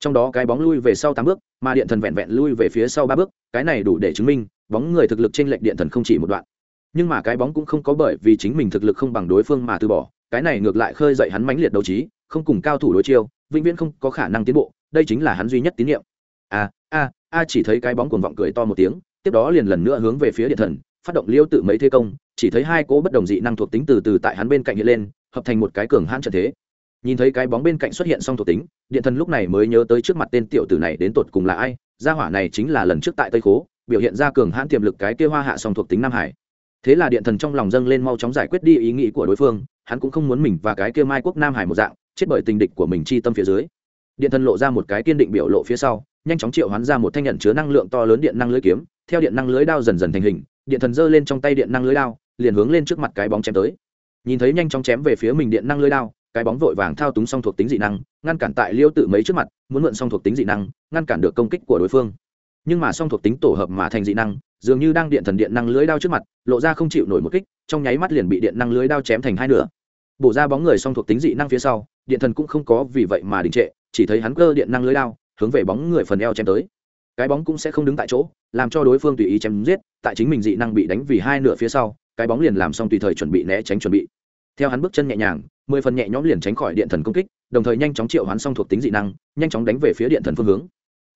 S1: Trong đó cái bóng lui về sau tám bước, mà điện thần vẹn vẹn lui về phía sau ba bước, cái này đủ để chứng minh, bóng người thực lực trên lệnh điện thần không chỉ một đoạn. Nhưng mà cái bóng cũng không có bởi vì chính mình thực lực không bằng đối phương mà từ bỏ, cái này ngược lại khơi dậy hắn mãnh liệt đấu trí, không cùng cao thủ đối chiêu, vĩnh viễn không có khả năng tiến bộ, đây chính là hắn duy nhất tín nhiệm. A a a chỉ thấy cái bóng cuồng vọng cười to một tiếng, tiếp đó liền lần nữa hướng về phía điện thần, phát động liêu tự mấy thế công, chỉ thấy hai cỗ bất đồng dị năng thuộc tính từ từ tại hắn bên cạnh hiện lên, hợp thành một cái cường hãn trận thế nhìn thấy cái bóng bên cạnh xuất hiện song thuộc tính, điện thần lúc này mới nhớ tới trước mặt tên tiểu tử này đến tột cùng là ai, gia hỏa này chính là lần trước tại tây khố, biểu hiện ra cường hãn tiềm lực cái kia hoa hạ song thuộc tính nam hải. Thế là điện thần trong lòng dâng lên mau chóng giải quyết đi ý nghĩ của đối phương, hắn cũng không muốn mình và cái kia mai quốc nam hải một dạng, chết bởi tình địch của mình chi tâm phía dưới. Điện thần lộ ra một cái kiên định biểu lộ phía sau, nhanh chóng triệu hoán ra một thanh nhận chứa năng lượng to lớn điện năng lưới kiếm, theo điện năng lưới đao dần dần thành hình, điện thần giơ lên trong tay điện năng lưới đao, liền hướng lên trước mặt cái bóng chém tới. Nhìn thấy nhanh chóng chém về phía mình điện năng lưới đao cái bóng vội vàng thao túng song thuộc tính dị năng, ngăn cản tại liêu tự mấy trước mặt, muốn mượn song thuộc tính dị năng, ngăn cản được công kích của đối phương. Nhưng mà song thuộc tính tổ hợp mà thành dị năng, dường như đang điện thần điện năng lưới đao trước mặt, lộ ra không chịu nổi một kích, trong nháy mắt liền bị điện năng lưới đao chém thành hai nửa. Bổ ra bóng người song thuộc tính dị năng phía sau, điện thần cũng không có vì vậy mà đình trệ, chỉ thấy hắn cơ điện năng lưới đao, hướng về bóng người phần eo chém tới. Cái bóng cũng sẽ không đứng tại chỗ, làm cho đối phương tùy ý chém giết, tại chính mình dị năng bị đánh vì hai nửa phía sau, cái bóng liền làm xong tùy thời chuẩn bị né tránh chuẩn bị theo hắn bước chân nhẹ nhàng, mười phần nhẹ nhõm liền tránh khỏi điện thần công kích, đồng thời nhanh chóng triệu hoán xong thuộc tính dị năng, nhanh chóng đánh về phía điện thần phương hướng.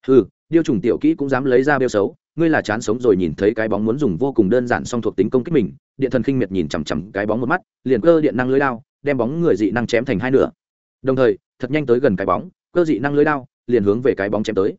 S1: Ừ điêu trùng tiểu kỹ cũng dám lấy ra bêu xấu, ngươi là chán sống rồi nhìn thấy cái bóng muốn dùng vô cùng đơn giản song thuộc tính công kích mình, điện thần khinh miệt nhìn chằm chằm cái bóng một mắt, liền cơ điện năng lưới đao, đem bóng người dị năng chém thành hai nửa. Đồng thời, thật nhanh tới gần cái bóng, cơ dị năng lưới đao, liền hướng về cái bóng chém tới.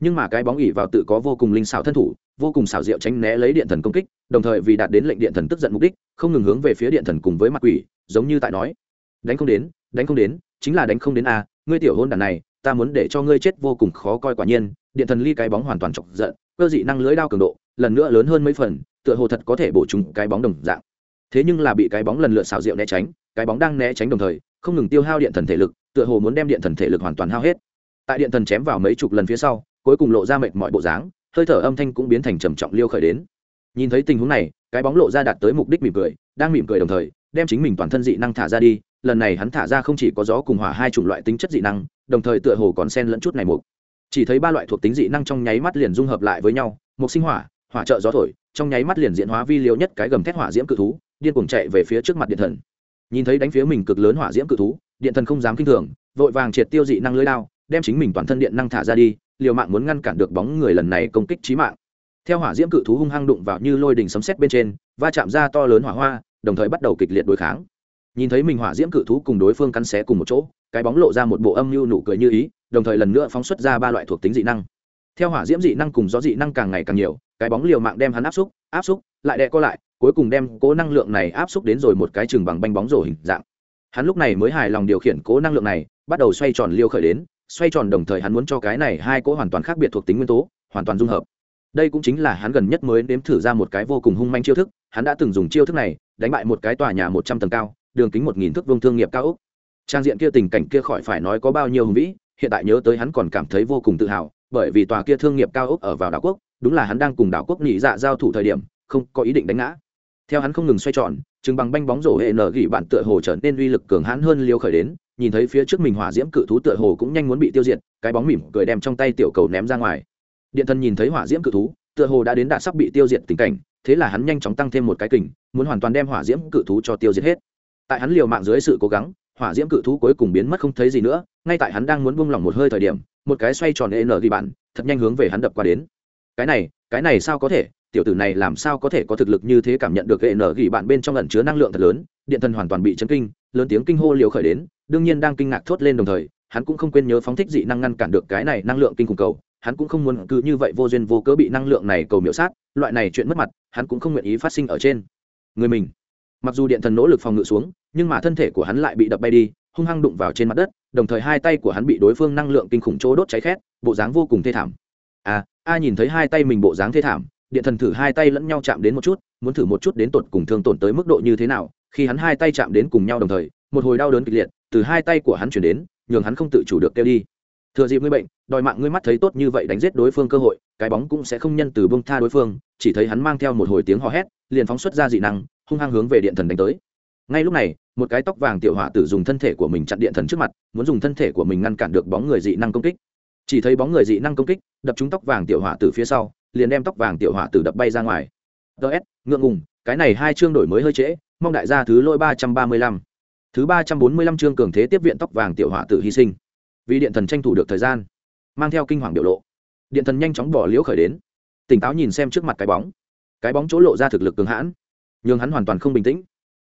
S1: Nhưng mà cái bóng ỉ vào tự có vô cùng linh xảo thân thủ, vô cùng xảo diệu tránh né lấy điện thần công kích, đồng thời vì đạt đến lệnh điện thần tức giận mục đích, không ngừng hướng về phía điện thần cùng với mặt quỷ giống như tại nói, đánh không đến, đánh không đến, chính là đánh không đến a ngươi tiểu hôn đàn này, ta muốn để cho ngươi chết vô cùng khó coi quả nhiên, điện thần ly cái bóng hoàn toàn chọc giận, cơ dị năng lưới đao cường độ, lần nữa lớn hơn mấy phần, tựa hồ thật có thể bổ trúng cái bóng đồng dạng. Thế nhưng là bị cái bóng lần lượt xào rượu né tránh, cái bóng đang né tránh đồng thời, không ngừng tiêu hao điện thần thể lực, tựa hồ muốn đem điện thần thể lực hoàn toàn hao hết. Tại điện thần chém vào mấy chục lần phía sau, cuối cùng lộ ra mệt mọi bộ dáng, hơi thở âm thanh cũng biến thành trầm trọng liêu khởi đến. Nhìn thấy tình huống này, cái bóng lộ ra đạt tới mục đích mỉm cười, đang mỉm cười đồng thời đem chính mình toàn thân dị năng thả ra đi, lần này hắn thả ra không chỉ có gió cùng hỏa hai chủng loại tính chất dị năng, đồng thời tựa hồ còn sen lẫn chút này mục. Chỉ thấy ba loại thuộc tính dị năng trong nháy mắt liền dung hợp lại với nhau, mục sinh hỏa hỏa trợ gió thổi, trong nháy mắt liền diễn hóa vi liều nhất cái gầm thét hỏa diễm cự thú, điên cuồng chạy về phía trước mặt điện thần. Nhìn thấy đánh phía mình cực lớn hỏa diễm cự thú, điện thần không dám kinh thường, vội vàng triệt tiêu dị năng lưới lao đem chính mình toàn thân điện năng thả ra đi, liều mạng muốn ngăn cản được bóng người lần này công kích trí mạng. Theo hỏa diễm cự thú hung hăng đụng vào như lôi đình sấm sét bên trên, va chạm ra to lớn hỏa hoa đồng thời bắt đầu kịch liệt đối kháng. Nhìn thấy mình hỏa diễm cự thú cùng đối phương cắn xé cùng một chỗ, cái bóng lộ ra một bộ âm mưu nụ cười như ý, đồng thời lần nữa phóng xuất ra ba loại thuộc tính dị năng. Theo hỏa diễm dị năng cùng gió dị năng càng ngày càng nhiều, cái bóng liều mạng đem hắn áp xúc áp xúc, lại đè co lại, cuối cùng đem cố năng lượng này áp xúc đến rồi một cái chừng bằng banh bóng rổ hình dạng. Hắn lúc này mới hài lòng điều khiển cố năng lượng này, bắt đầu xoay tròn liêu khởi đến, xoay tròn đồng thời hắn muốn cho cái này hai cỗ hoàn toàn khác biệt thuộc tính nguyên tố, hoàn toàn dung hợp. Đây cũng chính là hắn gần nhất mới nếm thử ra một cái vô cùng hung manh chiêu thức, hắn đã từng dùng chiêu thức này đánh bại một cái tòa nhà một trăm tầng cao, đường kính một nghìn thước vương thương nghiệp cao ốc. Trang diện kia tình cảnh kia khỏi phải nói có bao nhiêu hùng vĩ, hiện tại nhớ tới hắn còn cảm thấy vô cùng tự hào, bởi vì tòa kia thương nghiệp cao ốc ở vào đảo quốc, đúng là hắn đang cùng đảo quốc nhị dạ giao thủ thời điểm, không có ý định đánh ngã. Theo hắn không ngừng xoay tròn, chừng bằng banh bóng rổ hệ nở gỉ bạn tựa hồ trở nên uy lực cường hãn hơn liêu khởi đến, nhìn thấy phía trước mình hỏa diễm cự thú tựa hồ cũng nhanh muốn bị tiêu diệt, cái bóng mỉm cười đem trong tay tiểu cầu ném ra ngoài. Điện thần nhìn thấy hỏa diễm cự thú, tựa hồ đã đến đạt sắp bị tiêu diệt tình cảnh thế là hắn nhanh chóng tăng thêm một cái kình, muốn hoàn toàn đem hỏa diễm cự thú cho tiêu diệt hết. Tại hắn liều mạng dưới sự cố gắng, hỏa diễm cự thú cuối cùng biến mất không thấy gì nữa, ngay tại hắn đang muốn buông lỏng một hơi thời điểm, một cái xoay tròn n ghi bạn thật nhanh hướng về hắn đập qua đến. Cái này cái này sao có thể? Tiểu tử này làm sao có thể có thực lực như thế cảm nhận được hệ nở gỉ bạn bên trong ẩn chứa năng lượng thật lớn, điện thần hoàn toàn bị chấn kinh, lớn tiếng kinh hô liều khởi đến, đương nhiên đang kinh ngạc thốt lên đồng thời, hắn cũng không quên nhớ phóng thích dị năng ngăn cản được cái này năng lượng kinh khủng cầu hắn cũng không muốn cứ như vậy vô duyên vô cớ bị năng lượng này cầu miễu sát, loại này chuyện mất mặt, hắn cũng không nguyện ý phát sinh ở trên. Người mình, mặc dù điện thần nỗ lực phòng ngự xuống, nhưng mà thân thể của hắn lại bị đập bay đi, hung hăng đụng vào trên mặt đất, đồng thời hai tay của hắn bị đối phương năng lượng kinh khủng chỗ đốt cháy khét, bộ dáng vô cùng thê thảm. À a nhìn thấy hai tay mình bộ dáng thê thảm, điện thần thử hai tay lẫn nhau chạm đến một chút, muốn thử một chút đến tột cùng thương tổn tới mức độ như thế nào, khi hắn hai tay chạm đến cùng nhau đồng thời, một hồi đau đớn kịch liệt, từ hai tay của hắn chuyển đến, nhường hắn không tự chủ được kêu đi. Thừa dịp người bệnh đòi mạng ngươi mắt thấy tốt như vậy đánh giết đối phương cơ hội, cái bóng cũng sẽ không nhân từ bông tha đối phương, chỉ thấy hắn mang theo một hồi tiếng hò hét, liền phóng xuất ra dị năng, hung hăng hướng về điện thần đánh tới. Ngay lúc này, một cái tóc vàng tiểu hỏa tử dùng thân thể của mình chặn điện thần trước mặt, muốn dùng thân thể của mình ngăn cản được bóng người dị năng công kích. Chỉ thấy bóng người dị năng công kích, đập trúng tóc vàng tiểu hỏa tử phía sau, liền đem tóc vàng tiểu hỏa tử đập bay ra ngoài. Ts ngượng ngùng, cái này hai chương đổi mới hơi trễ, mong đại gia thứ lỗi ba trăm ba mươi lăm. Thứ ba trăm bốn mươi lăm chương cường thế tiếp viện tóc vàng tiểu hỏa tử hy sinh. Vì điện thần tranh thủ được thời gian mang theo kinh hoàng biểu lộ. Điện thần nhanh chóng bỏ liễu khởi đến. Tỉnh táo nhìn xem trước mặt cái bóng. Cái bóng chỗ lộ ra thực lực cường hãn nhưng hắn hoàn toàn không bình tĩnh.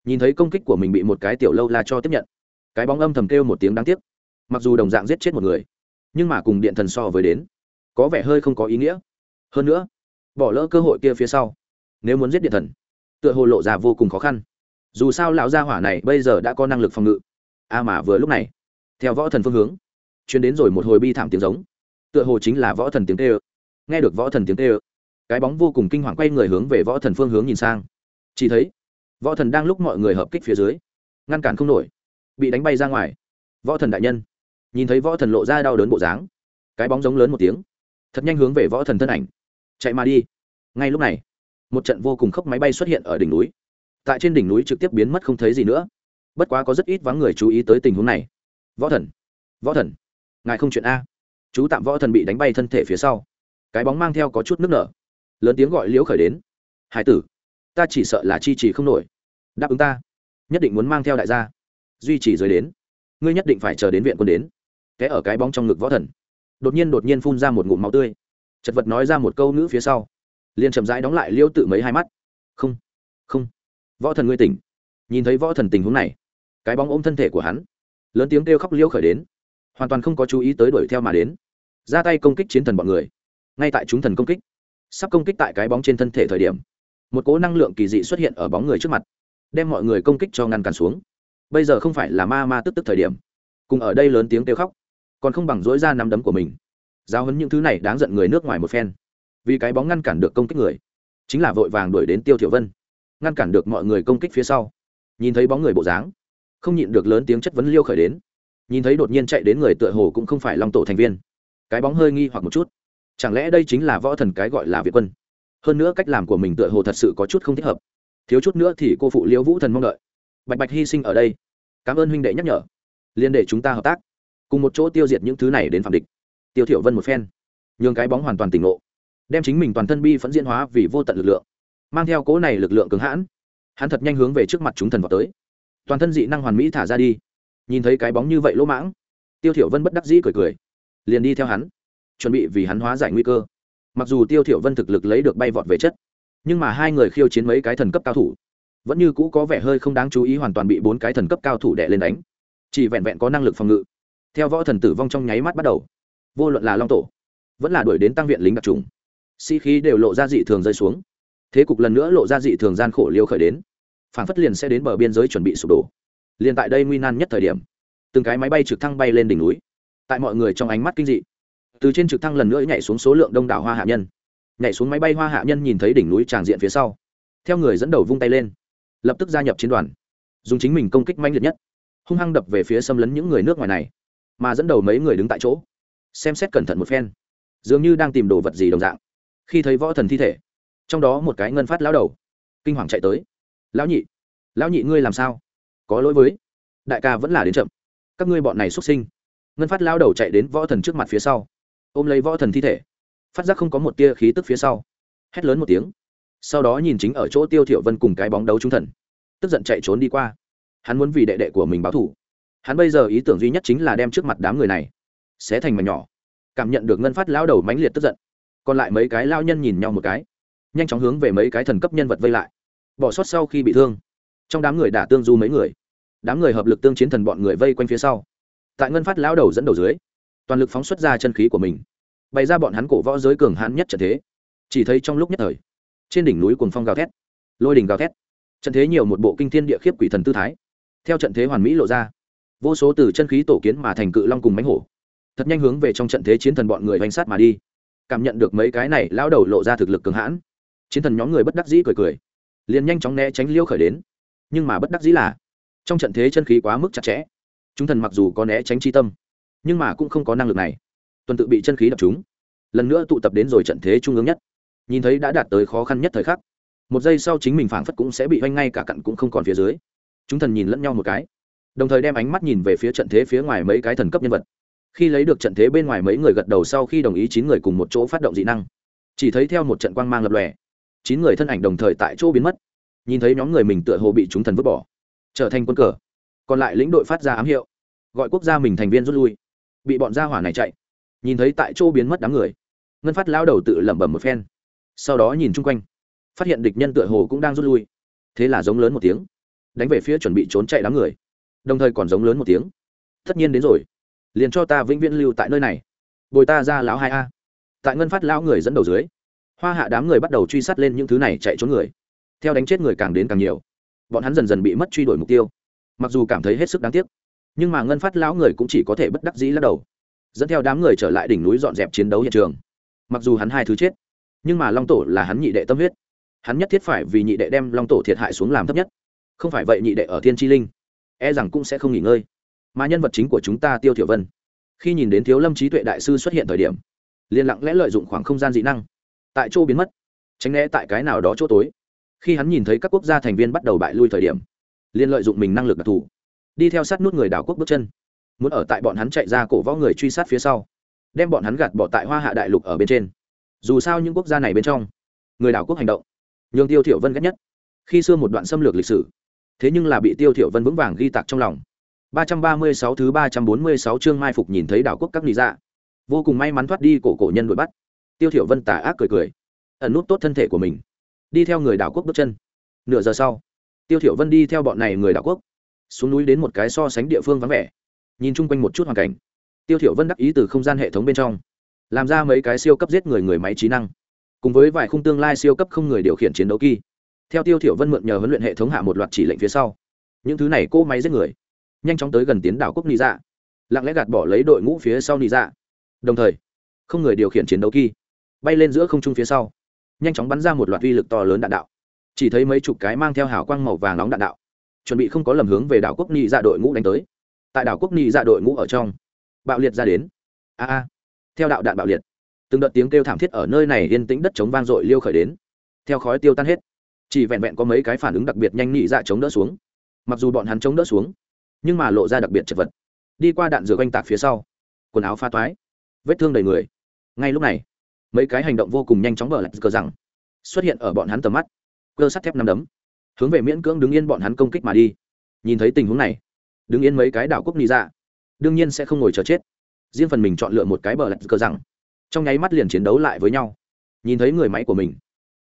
S1: Nhìn thấy công kích của mình bị một cái tiểu lâu la cho tiếp nhận, cái bóng âm thầm kêu một tiếng đáng tiếc. Mặc dù đồng dạng giết chết một người, nhưng mà cùng điện thần so với đến, có vẻ hơi không có ý nghĩa. Hơn nữa, bỏ lỡ cơ hội kia phía sau, nếu muốn giết điện thần, tựa hồ lộ ra vô cùng khó khăn. Dù sao lão gia hỏa này bây giờ đã có năng lực phòng ngự. A mà vừa lúc này, theo võ thần phương hướng chuyến đến rồi một hồi bi thảm tiếng giống tựa hồ chính là võ thần tiếng tê ơ nghe được võ thần tiếng tê ơ cái bóng vô cùng kinh hoàng quay người hướng về võ thần phương hướng nhìn sang. Chỉ thấy, võ thần đang lúc mọi người hợp kích phía dưới, ngăn cản không nổi, bị đánh bay ra ngoài. Võ thần đại nhân, nhìn thấy võ thần lộ ra đau đớn bộ dáng, cái bóng giống lớn một tiếng, thật nhanh hướng về võ thần thân ảnh, chạy mà đi. Ngay lúc này, một trận vô cùng khốc máy bay xuất hiện ở đỉnh núi. Tại trên đỉnh núi trực tiếp biến mất không thấy gì nữa. Bất quá có rất ít vắng người chú ý tới tình huống này. Võ thần võ thần, ngài không chuyện a chú tạm võ thần bị đánh bay thân thể phía sau. Cái bóng mang theo có chút nước nở. Lớn tiếng gọi liễu khởi đến. Hải tử, ta chỉ sợ là chi trì không nổi. Đáp ứng ta. Nhất định muốn mang theo đại gia. Duy trì dưới đến. Ngươi nhất định phải chờ đến viện quân đến. Kẽ ở cái bóng trong ngực võ thần. Đột nhiên đột nhiên phun ra một ngụm máu tươi. Chật vật nói ra một câu ngữ phía sau. Liền chậm rãi đóng lại liêu tự mấy hai mắt. Không không. Võ thần ngươi tỉnh. Nhìn thấy võ thần tình huống này, cái bóng ôm thân thể của hắn. Lớn tiếng kêu khóc liêu khởi đến hoàn toàn không có chú ý tới đuổi theo mà đến. Ra tay công kích chiến thần bọn người. Ngay tại chúng thần công kích, sắp công kích tại cái bóng trên thân thể thời điểm, một cỗ năng lượng kỳ dị xuất hiện ở bóng người trước mặt, đem mọi người công kích cho ngăn cản xuống. Bây giờ không phải là ma ma tức tức thời điểm, cùng ở đây lớn tiếng kêu khóc, còn không bằng dối ra nắm đấm của mình. Giáo hấn những thứ này đáng giận người nước ngoài một phen, vì cái bóng ngăn cản được công kích người, chính là vội vàng đuổi đến tiêu thiểu vân, ngăn cản được mọi người công kích phía sau. Nhìn thấy bóng người bộ dáng, không nhịn được lớn tiếng chất vấn liêu khởi đến nhìn thấy đột nhiên chạy đến người tựa hồ cũng không phải long tổ thành viên cái bóng hơi nghi hoặc một chút chẳng lẽ đây chính là võ thần cái gọi là việt quân hơn nữa cách làm của mình tựa hồ thật sự có chút không thích hợp thiếu chút nữa thì cô phụ liễu vũ thần mong đợi bạch bạch hy sinh ở đây cảm ơn huynh đệ nhắc nhở liên để chúng ta hợp tác cùng một chỗ tiêu diệt những thứ này đến phạm địch tiêu thiểu vân một phen nhường cái bóng hoàn toàn tỉnh ngộ đem chính mình toàn thân bi phẫn diễn hóa vì vô tận lực lượng mang theo cố này lực lượng cứng hãn hắn thật nhanh hướng về trước mặt chúng thần vào tới toàn thân dị năng hoàn mỹ thả ra đi nhìn thấy cái bóng như vậy lỗ mãng, tiêu thiểu vân bất đắc dĩ cười cười, liền đi theo hắn, chuẩn bị vì hắn hóa giải nguy cơ. Mặc dù tiêu thiểu vân thực lực lấy được bay vọt về chất, nhưng mà hai người khiêu chiến mấy cái thần cấp cao thủ, vẫn như cũ có vẻ hơi không đáng chú ý hoàn toàn bị bốn cái thần cấp cao thủ đè lên đánh, chỉ vẹn vẹn có năng lực phòng ngự. Theo võ thần tử vong trong nháy mắt bắt đầu, vô luận là long tổ, vẫn là đuổi đến tăng viện lính đặc trùng, sĩ、si、khí đều lộ ra dị thường rơi xuống. Thế cục lần nữa lộ ra dị thường gian khổ liêu khởi đến phản phất liền sẽ đến bờ biên giới chuẩn bị sụp đổ liền tại đây nguy nan nhất thời điểm, từng cái máy bay trực thăng bay lên đỉnh núi. Tại mọi người trong ánh mắt kinh dị, từ trên trực thăng lần nữa nhảy xuống số lượng đông đảo hoa hạ nhân. Nhảy xuống máy bay hoa hạ nhân nhìn thấy đỉnh núi tràng diện phía sau, theo người dẫn đầu vung tay lên, lập tức gia nhập chiến đoàn, dùng chính mình công kích manh liệt nhất, hung hăng đập về phía xâm lấn những người nước ngoài này, mà dẫn đầu mấy người đứng tại chỗ, xem xét cẩn thận một phen, dường như đang tìm đồ vật gì đồng dạng. Khi thấy võ thần thi thể, trong đó một cái ngân phát lão đầu, kinh hoàng chạy tới. Lão nhị lão nhị ngươi làm sao? Có lỗi với. Đại ca vẫn là đến chậm. Các ngươi bọn này xuất sinh. Ngân phát lao đầu chạy đến võ thần trước mặt phía sau, ôm lấy võ thần thi thể. Phát giác không có một tia khí tức phía sau, hét lớn một tiếng. Sau đó nhìn chính ở chỗ tiêu thiểu vân cùng cái bóng đấu trung thần, tức giận chạy trốn đi qua. Hắn muốn vì đệ đệ của mình báo thù. Hắn bây giờ ý tưởng duy nhất chính là đem trước mặt đám người này xé thành mảnh nhỏ. Cảm nhận được ngân phát lao đầu mãnh liệt tức giận, còn lại mấy cái lao nhân nhìn nhau một cái, nhanh chóng hướng về mấy cái thần cấp nhân vật vây lại. Bỏ sót sau khi bị thương trong đám người đả tương du mấy người đám người hợp lực tương chiến thần bọn người vây quanh phía sau tại ngân phát lão đầu dẫn đầu dưới toàn lực phóng xuất ra chân khí của mình bày ra bọn hắn cổ võ giới cường hãn nhất trận thế chỉ thấy trong lúc nhất thời trên đỉnh núi cuồng phong gào thét lôi đỉnh gào thét trận thế nhiều một bộ kinh thiên địa khiếp quỷ thần tư thái theo trận thế hoàn mỹ lộ ra vô số từ chân khí tổ kiến mà thành cự long cùng mánh hổ thật nhanh hướng về trong trận thế chiến thần bọn người hoành sát mà đi cảm nhận được mấy cái này lao đầu lộ ra thực lực cường hãn chiến thần nhóm người bất đắc dĩ cười cười liền nhanh chóng né tránh liêu khởi đến nhưng mà bất đắc dĩ là, trong trận thế chân khí quá mức chặt chẽ, chúng thần mặc dù có né tránh chi tâm, nhưng mà cũng không có năng lực này. Tuần tự bị chân khí đập chúng lần nữa tụ tập đến rồi trận thế trung ương nhất. Nhìn thấy đã đạt tới khó khăn nhất thời khắc, một giây sau chính mình phảng phất cũng sẽ bị hoanh ngay cả cặn cũng không còn phía dưới. Chúng thần nhìn lẫn nhau một cái, đồng thời đem ánh mắt nhìn về phía trận thế phía ngoài mấy cái thần cấp nhân vật. Khi lấy được trận thế bên ngoài mấy người gật đầu sau khi đồng ý, chín người cùng một chỗ phát động dị năng. Chỉ thấy theo một trận quang mang lập lòe, chín người thân ảnh đồng thời tại chỗ biến mất nhìn thấy nhóm người mình tựa hồ bị chúng thần vứt bỏ, trở thành quân cờ. Còn lại lĩnh đội phát ra ám hiệu, gọi quốc gia mình thành viên rút lui. Bị bọn gia hỏa này chạy, nhìn thấy tại chỗ biến mất đám người, ngân phát lao đầu tự lẩm bẩm một phen, sau đó nhìn chung quanh, phát hiện địch nhân tựa hồ cũng đang rút lui. Thế là giống lớn một tiếng, đánh về phía chuẩn bị trốn chạy đám người. Đồng thời còn giống lớn một tiếng, tất nhiên đến rồi, liền cho ta vĩnh viễn lưu tại nơi này, bồi ta ra lão hai a. Tại ngân phát lão người dẫn đầu dưới, hoa hạ đám người bắt đầu truy sát lên những thứ này chạy trốn người theo đánh chết người càng đến càng nhiều, bọn hắn dần dần bị mất truy đuổi mục tiêu. Mặc dù cảm thấy hết sức đáng tiếc, nhưng mà ngân phát lão người cũng chỉ có thể bất đắc dĩ lắc đầu, dẫn theo đám người trở lại đỉnh núi dọn dẹp chiến đấu hiện trường. Mặc dù hắn hai thứ chết, nhưng mà long tổ là hắn nhị đệ tâm huyết. Hắn nhất thiết phải vì nhị đệ đem long tổ thiệt hại xuống làm thấp nhất. Không phải vậy nhị đệ ở thiên tri linh e rằng cũng sẽ không nghỉ ngơi. Mà nhân vật chính của chúng ta tiêu thiểu vân, khi nhìn đến thiếu lâm trí tuệ đại sư xuất hiện thời điểm, liền lặng lẽ lợi dụng khoảng không gian dị năng, tại chỗ biến mất, tránh né tại cái nào đó chỗ tối khi hắn nhìn thấy các quốc gia thành viên bắt đầu bại lui thời điểm, liền lợi dụng mình năng lực đặc thù, đi theo sát nút người đảo quốc bước chân, muốn ở tại bọn hắn chạy ra cổ võ người truy sát phía sau, đem bọn hắn gạt bỏ tại hoa hạ đại lục ở bên trên. Dù sao những quốc gia này bên trong, người đảo quốc hành động, nhường tiêu thiểu vân ghét nhất. Khi xưa một đoạn xâm lược lịch sử, thế nhưng là bị tiêu thiểu vân vững vàng ghi tạc trong lòng. 336 thứ 346 chương mai phục nhìn thấy đảo quốc các lý dạ. Vô cùng may mắn thoát đi cổ cổ nhân đuổi bắt. Tiêu thiểu vân tà ác cười cười, ẩn nút tốt thân thể của mình đi theo người đảo quốc bước chân. Nửa giờ sau, tiêu thiểu vân đi theo bọn này người đảo quốc, xuống núi đến một cái so sánh địa phương vắng vẻ. Nhìn chung quanh một chút hoàn cảnh, tiêu thiểu vân đắc ý từ không gian hệ thống bên trong, làm ra mấy cái siêu cấp giết người người máy trí năng, cùng với vài khung tương lai siêu cấp không người điều khiển chiến đấu kỳ theo tiêu thiểu vân mượn nhờ huấn luyện hệ thống hạ một loạt chỉ lệnh phía sau, những thứ này cô máy giết người, nhanh chóng tới gần tiến đảo quốc nị dạ lặng lẽ gạt bỏ lấy đội ngũ phía sau nị dạ. Đồng thời, không người điều khiển chiến đấu kỳ bay lên giữa không trung phía sau nhanh chóng bắn ra một loạt uy lực to lớn đạn đạo. Chỉ thấy mấy chục cái mang theo hào quang màu vàng nóng đạn đạo, chuẩn bị không có lầm hướng về đảo quốc ni dạ đội ngũ đánh tới. Tại đảo quốc ni dạ đội ngũ ở trong, bạo liệt ra đến. A a, theo đạo đạn bạo liệt, từng đợt tiếng kêu thảm thiết ở nơi này yên tĩnh đất chống vang dội liêu khởi đến. Theo khói tiêu tan hết, chỉ vẹn vẹn có mấy cái phản ứng đặc biệt nhanh nhị dạ chống đỡ xuống. Mặc dù bọn hắn chống đỡ xuống, nhưng mà lộ ra đặc biệt chật vật. Đi qua đạn dược oanh tạc phía sau, quần áo pha toái, vết thương đầy người. Ngay lúc này mấy cái hành động vô cùng nhanh chóng bờ lạch cờ rằng xuất hiện ở bọn hắn tầm mắt. Cơ sắt thép năm đấm hướng về miễn cưỡng đứng yên bọn hắn công kích mà đi. Nhìn thấy tình huống này đứng yên mấy cái đảo quốc nị ra, đương nhiên sẽ không ngồi chờ chết. Riêng phần mình chọn lựa một cái bờ lạch cờ rằng trong nháy mắt liền chiến đấu lại với nhau. Nhìn thấy người máy của mình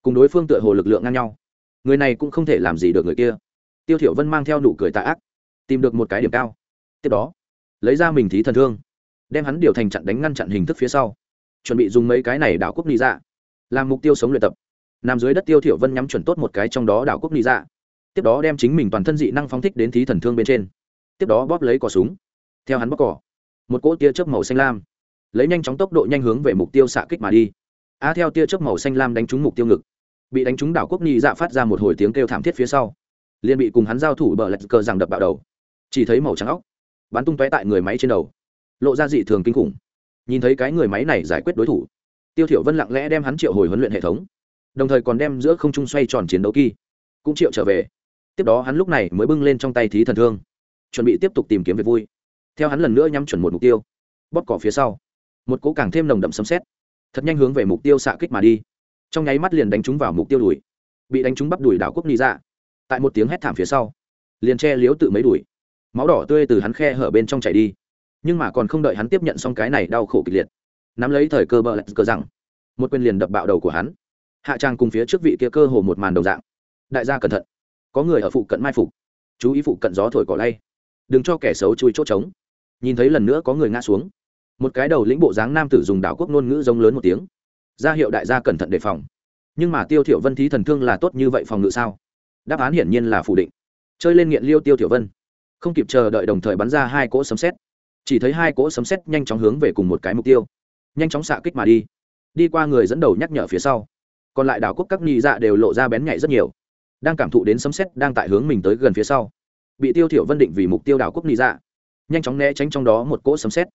S1: cùng đối phương tựa hồ lực lượng ngang nhau người này cũng không thể làm gì được người kia. Tiêu thiểu vân mang theo nụ cười tà ác tìm được một cái điểm cao. Tiếp đó lấy ra mình thí thần thương đem hắn điều thành chặn đánh ngăn chặn hình thức phía sau chuẩn bị dùng mấy cái này đảo quốc ni dạ làm mục tiêu sống luyện tập. Nằm dưới đất tiêu thiểu vân nhắm chuẩn tốt một cái trong đó đảo quốc ni dạ tiếp đó đem chính mình toàn thân dị năng phóng thích đến thí thần thương bên trên. Tiếp đó bóp lấy cò súng. Theo hắn bóp cò, một cỗ tia chớp màu xanh lam. Lấy nhanh chóng tốc độ nhanh hướng về mục tiêu xạ kích mà đi. A theo tia chớp màu xanh lam đánh trúng mục tiêu ngực. Bị đánh trúng đảo quốc ni dạ phát ra một hồi tiếng kêu thảm thiết phía sau. Liền bị cùng hắn giao thủ bờ lạch cờ rằng đập bạo đầu. Chỉ thấy màu trắng óc. Bắn tung tóe tại người máy trên đầu. Lộ ra dị thường kinh khủng nhìn thấy cái người máy này giải quyết đối thủ, tiêu thiểu vân lặng lẽ đem hắn triệu hồi huấn luyện hệ thống, đồng thời còn đem giữa không trung xoay tròn chiến đấu kỳ, cũng triệu trở về. Tiếp đó hắn lúc này mới bưng lên trong tay thí thần thương, chuẩn bị tiếp tục tìm kiếm việc vui. Theo hắn lần nữa nhắm chuẩn một mục tiêu, bóp cỏ phía sau, một cỗ càng thêm nồng đậm sấm xét thật nhanh hướng về mục tiêu xạ kích mà đi. Trong nháy mắt liền đánh trúng vào mục tiêu đùi, bị đánh trúng bắp đùi đảo quốc ni ra. Tại một tiếng hét thảm phía sau, liền che liếu tự mấy đùi, máu đỏ tươi từ hắn khe hở bên trong chảy đi nhưng mà còn không đợi hắn tiếp nhận xong cái này đau khổ kịch liệt. Nắm lấy thời cơ bờ lạch cơ rằng, một quyền liền đập bạo đầu của hắn. Hạ trang cùng phía trước vị kia cơ hồ một màn đồng dạng. Đại gia cẩn thận. Có người ở phụ cận mai phục. Chú ý phụ cận gió thổi cỏ lay. Đừng cho kẻ xấu chui chốt trống. Nhìn thấy lần nữa có người ngã xuống. Một cái đầu lĩnh bộ dáng nam tử dùng đảo quốc ngôn ngữ giống lớn một tiếng. Ra hiệu đại gia cẩn thận đề phòng. Nhưng mà tiêu thiểu vân thí thần thương là tốt như vậy phòng ngự sao? Đáp án hiển nhiên là phủ định. Chơi lên nghiện liêu tiêu thiểu vân. Không kịp chờ đợi đồng thời bắn ra hai cỗ sấm sét chỉ thấy hai cỗ sấm sét nhanh chóng hướng về cùng một cái mục tiêu. Nhanh chóng xạ kích mà đi. Đi qua người dẫn đầu nhắc nhở phía sau. Còn lại đảo quốc các nhị dạ đều lộ ra bén nhạy rất nhiều. Đang cảm thụ đến sấm sét đang tại hướng mình tới gần phía sau. Bị tiêu thiểu vân định vì mục tiêu đảo quốc nhị dạ. Nhanh chóng né tránh trong đó một cỗ sấm sét.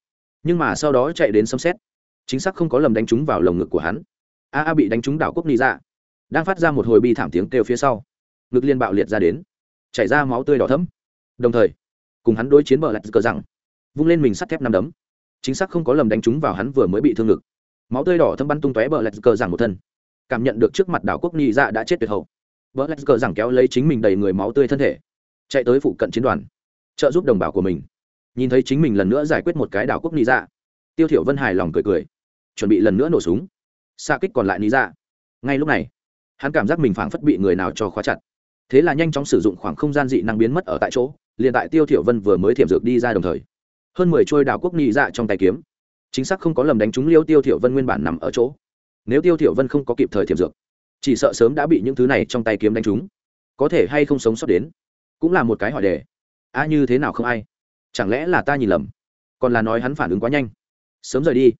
S1: Nhưng mà sau đó chạy đến sấm sét. Chính xác không có lầm đánh trúng vào lồng ngực của hắn. A a bị đánh trúng đảo quốc nhị dạ. Đang phát ra một hồi bi thảm tiếng kêu phía sau. Ngực liên bạo liệt ra đến. Chảy ra máu tươi đỏ thẫm. Đồng thời, cùng hắn đối chiến bờ lạch cờ rằng vung lên mình sắt thép năm đấm. Chính xác không có lầm đánh trúng vào hắn vừa mới bị thương ngực. Máu tươi đỏ thâm bắn tung tóe bờ lạch cờ giảng một thân. Cảm nhận được trước mặt đảo quốc nhị dạ đã chết tuyệt hậu. Bờ lạch cờ giảng kéo lấy chính mình đầy người máu tươi thân thể. Chạy tới phụ cận chiến đoàn. Trợ giúp đồng bào của mình. Nhìn thấy chính mình lần nữa giải quyết một cái đảo quốc nhị dạ. Tiêu thiểu vân hài lòng cười cười. Chuẩn bị lần nữa nổ súng. Xa kích còn lại nhị dạ. Ngay lúc này, hắn cảm giác mình phảng phất bị người nào cho khóa chặt. Thế là nhanh chóng sử dụng khoảng không gian dị năng biến mất ở tại chỗ, liền tại tiêu thiểu vân vừa mới thiểm dược đi ra đồng thời hơn mười trôi đảo quốc nhị dạ trong tay kiếm. Chính xác không có lầm đánh trúng liêu tiêu thiểu vân nguyên bản nằm ở chỗ. Nếu tiêu thiểu vân không có kịp thời thiểm dược, chỉ sợ sớm đã bị những thứ này trong tay kiếm đánh trúng. Có thể hay không sống sót đến, cũng là một cái hỏi đề. A như thế nào không ai? Chẳng lẽ là ta nhìn lầm? Còn là nói hắn phản ứng quá nhanh. Sớm rời đi.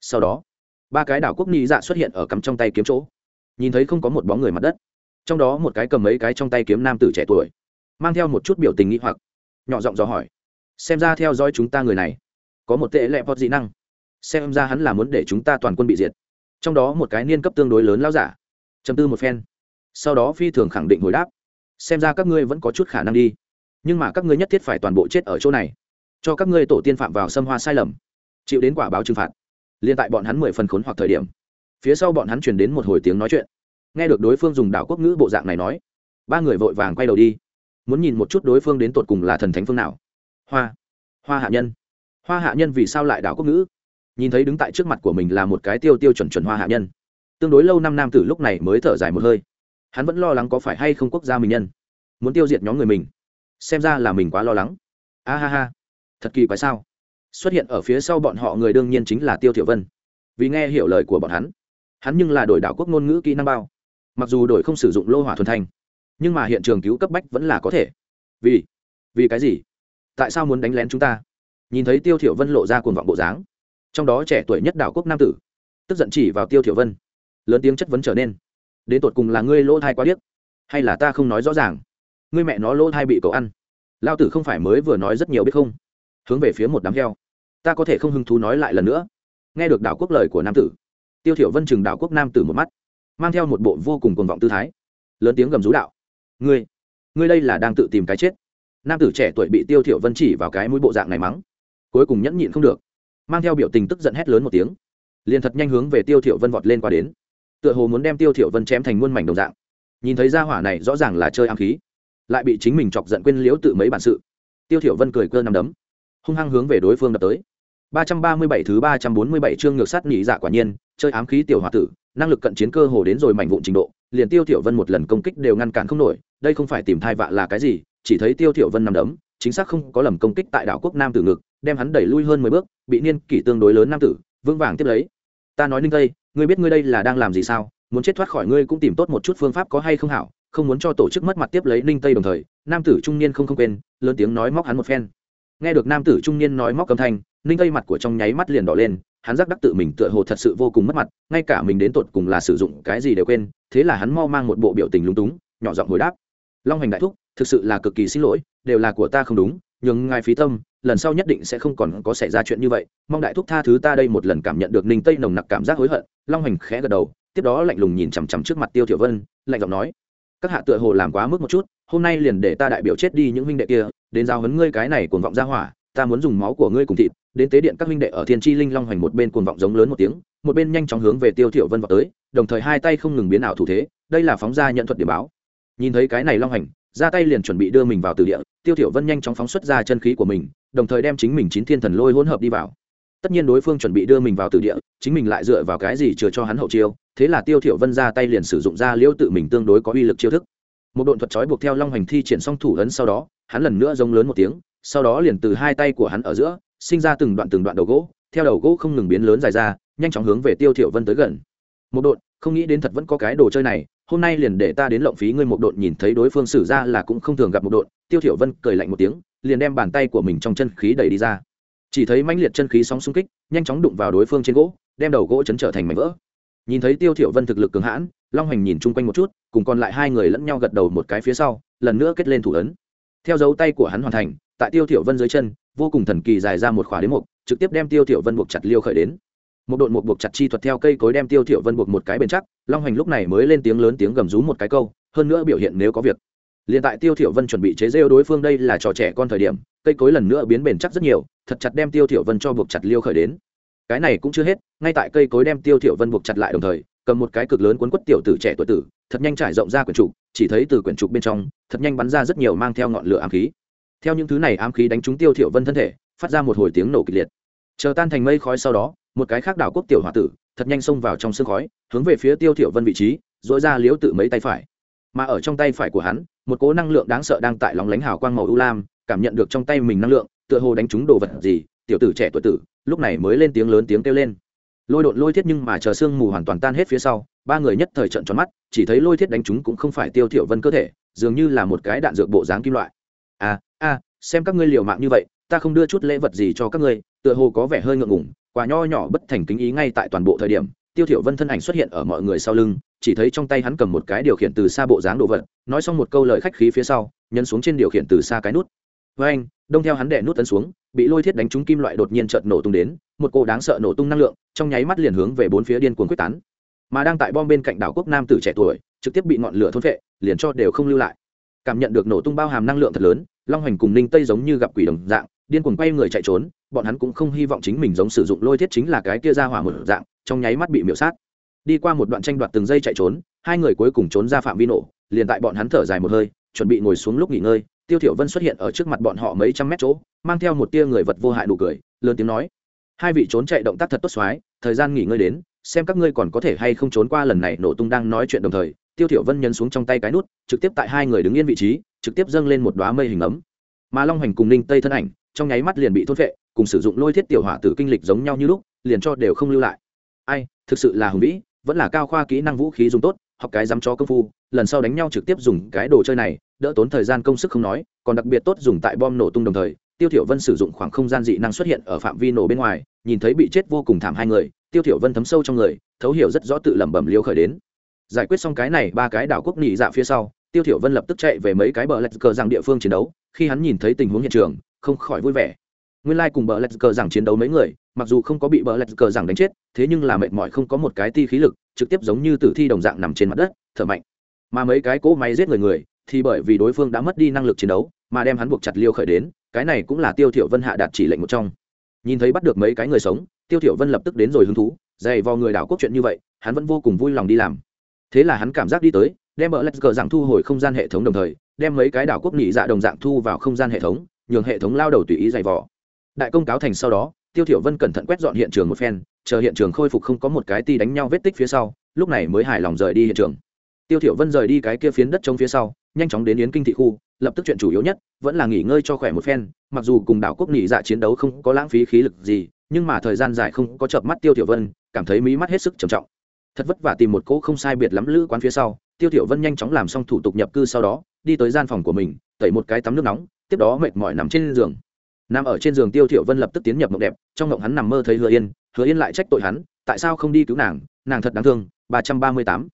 S1: Sau đó, ba cái đảo quốc nhị dạ xuất hiện ở cắm trong tay kiếm chỗ. Nhìn thấy không có một bóng người mặt đất. Trong đó một cái cầm mấy cái trong tay kiếm nam tử trẻ tuổi, mang theo một chút biểu tình nghi hoặc, nhỏ giọng dò hỏi xem ra theo dõi chúng ta người này, có một tệ lẹ vọt dị năng. Xem ra hắn là muốn để chúng ta toàn quân bị diệt. Trong đó một cái niên cấp tương đối lớn lao giả. Chấm tư một phen. Sau đó phi thường khẳng định hồi đáp. Xem ra các ngươi vẫn có chút khả năng đi. Nhưng mà các ngươi nhất thiết phải toàn bộ chết ở chỗ này. Cho các ngươi tổ tiên phạm vào xâm hoa sai lầm. Chịu đến quả báo trừng phạt. Liên tại bọn hắn mười phần khốn hoặc thời điểm, phía sau bọn hắn truyền đến một hồi tiếng nói chuyện. Nghe được đối phương dùng đảo quốc ngữ bộ dạng này nói, ba người vội vàng quay đầu đi, muốn nhìn một chút đối phương đến tột cùng là thần thánh phương nào hoa. Hoa hạ nhân. Hoa hạ nhân vì sao lại đảo quốc ngữ? Nhìn thấy đứng tại trước mặt của mình là một cái tiêu tiêu chuẩn chuẩn hoa hạ nhân. Tương đối lâu năm nam tử lúc này mới thở dài một hơi. Hắn vẫn lo lắng có phải hay không quốc gia mình nhân. Muốn tiêu diệt nhóm người mình. Xem ra là mình quá lo lắng. A ha ha. Thật kỳ quái sao? Xuất hiện ở phía sau bọn họ người đương nhiên chính là tiêu thiểu vân. Vì nghe hiểu lời của bọn hắn hắn nhưng là đổi đảo quốc ngôn ngữ kỹ năng bao. Mặc dù đổi không sử dụng lô hỏa thuần thanh, nhưng mà hiện trường cứu cấp bách vẫn là có thể. Vì vì cái gì? Tại sao muốn đánh lén chúng ta? Nhìn thấy tiêu thiểu vân lộ ra cuồng vọng bộ dáng, trong đó trẻ tuổi nhất đảo quốc nam tử, tức giận chỉ vào tiêu thiểu vân, lớn tiếng chất vấn trở nên. Đến tột cùng là ngươi lỗ thai quá điếc, hay là ta không nói rõ ràng? Ngươi mẹ nó lỗ thai bị cậu ăn. Lao tử không phải mới vừa nói rất nhiều biết không? Hướng về phía một đám heo. Ta có thể không hứng thú nói lại lần nữa. Nghe được đảo quốc lời của nam tử, tiêu thiểu vân chừng đảo quốc nam tử một mắt, mang theo một bộ vô cùng cuồng vọng tư thái, lớn tiếng gầm rú đạo. Ngươi ngươi đây là đang tự tìm cái chết nam tử trẻ tuổi bị tiêu thiểu vân chỉ vào cái mũi bộ dạng này mắng. Cuối cùng nhẫn nhịn không được, mang theo biểu tình tức giận hét lớn một tiếng. Liền thật nhanh hướng về tiêu thiểu vân vọt lên qua đến. Tựa hồ muốn đem tiêu thiểu vân chém thành muôn mảnh đồng dạng. Nhìn thấy gia hỏa này rõ ràng là chơi ám khí, lại bị chính mình chọc giận quên liếu tự mấy bản sự. Tiêu thiểu vân cười cơ nằm đấm, hung hăng hướng về đối phương đập tới. 337 thứ 347 chương ngược sát nhị dạ quả nhiên, chơi ám khí tiểu hỏa tử, năng lực cận chiến cơ hồ đến rồi mảnh vụn trình độ, liền tiêu thiểu vân một lần công kích đều ngăn cản không nổi, đây không phải tìm thai vạ là cái gì chỉ thấy tiêu thiểu vân nằm đấm, chính xác không có lầm công kích tại đảo quốc nam tử ngực, đem hắn đẩy lui hơn mười bước, bị niên kỷ tương đối lớn nam tử, vững vàng tiếp lấy. Ta nói ninh tây, ngươi biết ngươi đây là đang làm gì sao? Muốn chết thoát khỏi ngươi cũng tìm tốt một chút phương pháp có hay không hảo, không muốn cho tổ chức mất mặt tiếp lấy ninh tây đồng thời, nam tử trung niên không không quên, lớn tiếng nói móc hắn một phen. Nghe được nam tử trung niên nói móc âm thanh, ninh tây mặt của trong nháy mắt liền đỏ lên, hắn giác đắc tự mình tựa hồ thật sự vô cùng mất mặt, ngay cả mình đến tột cùng là sử dụng cái gì đều quên, thế là hắn mau mang một bộ biểu tình lúng túng, nhỏ giọng hồi đáp. Long hành đại thúc thực sự là cực kỳ xin lỗi, đều là của ta không đúng, nhưng ngài phí tâm, lần sau nhất định sẽ không còn có xảy ra chuyện như vậy. Mong đại thúc tha thứ ta đây một lần cảm nhận được ninh tây nồng nặc cảm giác hối hận, long hành khẽ gật đầu, tiếp đó lạnh lùng nhìn chằm chằm trước mặt tiêu thiểu vân, lạnh giọng nói, các hạ tựa hồ làm quá mức một chút, hôm nay liền để ta đại biểu chết đi những huynh đệ kia, đến giao hấn ngươi cái này cuồng vọng ra hỏa, ta muốn dùng máu của ngươi cùng thịt, đến tế điện các huynh đệ ở thiên chi linh long hoành một bên cuồng vọng giống lớn một tiếng, một bên nhanh chóng hướng về tiêu thiểu vân vào tới, đồng thời hai tay không ngừng biến ảo thủ thế, đây là phóng ra nhận thuật điểm báo. Nhìn thấy cái này long hành ra tay liền chuẩn bị đưa mình vào từ địa, tiêu thiểu vân nhanh chóng phóng xuất ra chân khí của mình, đồng thời đem chính mình chín thiên thần lôi hỗn hợp đi vào. Tất nhiên đối phương chuẩn bị đưa mình vào từ địa, chính mình lại dựa vào cái gì chừa cho hắn hậu chiêu, thế là tiêu thiểu vân ra tay liền sử dụng ra liễu tự mình tương đối có uy lực chiêu thức. Một độn thuật chói buộc theo long hành thi triển xong thủ ấn sau đó, hắn lần nữa rống lớn một tiếng, sau đó liền từ hai tay của hắn ở giữa, sinh ra từng đoạn từng đoạn đầu gỗ, theo đầu gỗ không ngừng biến lớn dài ra, nhanh chóng hướng về tiêu thiểu vân tới gần. Một độn, không nghĩ đến thật vẫn có cái đồ chơi này hôm nay liền để ta đến lộng phí ngươi một độn nhìn thấy đối phương xử ra là cũng không thường gặp một độn. Tiêu thiểu vân cười lạnh một tiếng liền đem bàn tay của mình trong chân khí đẩy đi ra. Chỉ thấy mãnh liệt chân khí sóng xung kích nhanh chóng đụng vào đối phương trên gỗ đem đầu gỗ chấn trở thành mảnh vỡ. Nhìn thấy tiêu thiểu vân thực lực cường hãn long hành nhìn chung quanh một chút cùng còn lại hai người lẫn nhau gật đầu một cái phía sau lần nữa kết lên thủ ấn. Theo dấu tay của hắn hoàn thành tại tiêu thiểu vân dưới chân vô cùng thần kỳ dài ra một khóa đến một, trực tiếp đem tiêu thiểu vân buộc chặt liêu khởi đến một đội một buộc chặt chi thuật theo cây cối đem tiêu thiểu vân buộc một cái bền chắc, long hoành lúc này mới lên tiếng lớn tiếng gầm rú một cái câu, hơn nữa biểu hiện nếu có việc. Liền tại tiêu thiểu vân chuẩn bị chế rêu đối phương đây là trò trẻ con thời điểm, cây cối lần nữa biến bền chắc rất nhiều, thật chặt đem tiêu thiểu vân cho buộc chặt liêu khởi đến. Cái này cũng chưa hết, ngay tại cây cối đem tiêu thiểu vân buộc chặt lại đồng thời, cầm một cái cực lớn cuốn quất tiểu tử trẻ tuổi tử, thật nhanh trải rộng ra quyển trục, chỉ thấy từ quyển trục bên trong, thật nhanh bắn ra rất nhiều mang theo ngọn lửa ám khí. Theo những thứ này ám khí đánh trúng tiêu thiểu vân thân thể, phát ra một hồi tiếng nổ kịch liệt. Chờ tan thành mây khói sau đó một cái khác đảo quốc tiểu hòa tử, thật nhanh xông vào trong sương khói, hướng về phía tiêu thiểu vân vị trí dỗi ra liếu tự mấy tay phải. Mà ở trong tay phải của hắn, một cỗ năng lượng đáng sợ đang tại lóng lánh hào quang màu u lam, cảm nhận được trong tay mình năng lượng, tựa hồ đánh trúng đồ vật gì, tiểu tử trẻ tuổi tử, lúc này mới lên tiếng lớn tiếng kêu lên. Lôi đột lôi thiết nhưng mà chờ sương mù hoàn toàn tan hết phía sau, ba người nhất thời trận tròn mắt, chỉ thấy lôi thiết đánh chúng cũng không phải tiêu thiểu vân cơ thể, dường như là một cái đạn dược bộ dáng kim loại. À a xem các ngươi liều mạng như vậy ta không đưa chút lễ vật gì cho các ngươi, tựa hồ có vẻ hơi ngượng ngùng, quả nho nhỏ bất thành kính ý ngay tại toàn bộ thời điểm, tiêu thiểu vân thân ảnh xuất hiện ở mọi người sau lưng, chỉ thấy trong tay hắn cầm một cái điều khiển từ xa bộ dáng đồ vật, nói xong một câu lời khách khí phía sau, nhấn xuống trên điều khiển từ xa cái nút. Với anh, đông theo hắn đè nút tấn xuống, bị lôi thiết đánh trúng kim loại đột nhiên chợt nổ tung đến, một cô đáng sợ nổ tung năng lượng, trong nháy mắt liền hướng về bốn phía điên cuồng quyết tán. Mà đang tại bom bên cạnh đảo quốc nam tử trẻ tuổi, trực tiếp bị ngọn lửa thôn phệ, liền cho đều không lưu lại. Cảm nhận được nổ tung bao hàm năng lượng thật lớn, long hoành cùng ninh tây giống như gặp quỷ đồng dạng điên cuồng quay người chạy trốn, bọn hắn cũng không hy vọng chính mình giống sử dụng lôi thiết chính là cái kia ra hỏa một dạng, trong nháy mắt bị miễu sát. Đi qua một đoạn tranh đoạt từng giây chạy trốn, hai người cuối cùng trốn ra phạm vi nổ, liền tại bọn hắn thở dài một hơi, chuẩn bị ngồi xuống lúc nghỉ ngơi, tiêu thiểu vân xuất hiện ở trước mặt bọn họ mấy trăm mét chỗ, mang theo một tia người vật vô hại đủ cười, lớn tiếng nói, hai vị trốn chạy động tác thật tốt xoái thời gian nghỉ ngơi đến, xem các ngươi còn có thể hay không trốn qua lần này nổ tung đang nói chuyện đồng thời. Tiêu thiểu vân nhấn xuống trong tay cái nút, trực tiếp tại hai người đứng yên vị trí, trực tiếp dâng lên một đóa mây hình ấm. Mà long hành cùng ninh tây thân ảnh trong nháy mắt liền bị thốt vệ cùng sử dụng lôi thiết tiểu hỏa tử kinh lịch giống nhau như lúc, liền cho đều không lưu lại. Ai, thực sự là hùng vĩ, vẫn là cao khoa kỹ năng vũ khí dùng tốt, học cái dám cho công phu, lần sau đánh nhau trực tiếp dùng cái đồ chơi này, đỡ tốn thời gian công sức không nói, còn đặc biệt tốt dùng tại bom nổ tung đồng thời, tiêu thiểu vân sử dụng khoảng không gian dị năng xuất hiện ở phạm vi nổ bên ngoài, nhìn thấy bị chết vô cùng thảm hai người, tiêu thiểu vân thấm sâu trong người, thấu hiểu rất rõ tự lẩm bẩm liêu khởi đến. Giải quyết xong cái này ba cái đảo quốc nhị dạ phía sau, tiêu thiểu vân lập tức chạy về mấy cái bờ lạch cờ rằng địa phương chiến đấu, khi hắn nhìn thấy tình huống hiện trường không khỏi vui vẻ. Nguyên lai like cùng bờ lạch cờ rằng chiến đấu mấy người, mặc dù không có bị bờ lạch cờ rằng đánh chết, thế nhưng là mệt mỏi không có một cái ti khí lực, trực tiếp giống như tử thi đồng dạng nằm trên mặt đất, thở mạnh. Mà mấy cái cỗ máy giết người người, thì bởi vì đối phương đã mất đi năng lực chiến đấu, mà đem hắn buộc chặt liêu khởi đến, cái này cũng là tiêu thiểu vân hạ đạt chỉ lệnh một trong. Nhìn thấy bắt được mấy cái người sống, tiêu thiểu vân lập tức đến rồi hứng thú, dày vò người đảo quốc chuyện như vậy, hắn vẫn vô cùng vui lòng đi làm. Thế là hắn cảm giác đi tới, đem bờ lạch cờ dạng thu hồi không gian hệ thống đồng thời, đem mấy cái đảo quốc nhị dạ đồng dạng thu vào không gian hệ thống nhường hệ thống lao đầu tùy ý dày vò. Đại công cáo thành sau đó, tiêu thiểu vân cẩn thận quét dọn hiện trường một phen, chờ hiện trường khôi phục không có một cái ti đánh nhau vết tích phía sau, lúc này mới hài lòng rời đi hiện trường. Tiêu thiểu vân rời đi cái kia phiến đất trống phía sau, nhanh chóng đến yến kinh thị khu, lập tức chuyện chủ yếu nhất, vẫn là nghỉ ngơi cho khỏe một phen, mặc dù cùng đảo quốc nghỉ dạ chiến đấu không có lãng phí khí lực gì, nhưng mà thời gian dài không có chợp mắt tiêu thiểu vân, cảm thấy mí mắt hết sức trầm trọng. Thật vất vả tìm một cỗ không sai biệt lắm lữ quán phía sau, tiêu thiểu vân nhanh chóng làm xong thủ tục nhập cư sau đó, đi tới gian phòng của mình, tẩy một cái tắm nước nóng tiếp đó mệt mỏi nằm trên giường. Nằm ở trên giường tiêu thiểu vân lập tức tiến nhập mộng đẹp, trong mộng hắn nằm mơ thấy hứa yên hứa yên lại trách tội hắn, tại sao không đi cứu nàng nàng thật đáng thương 338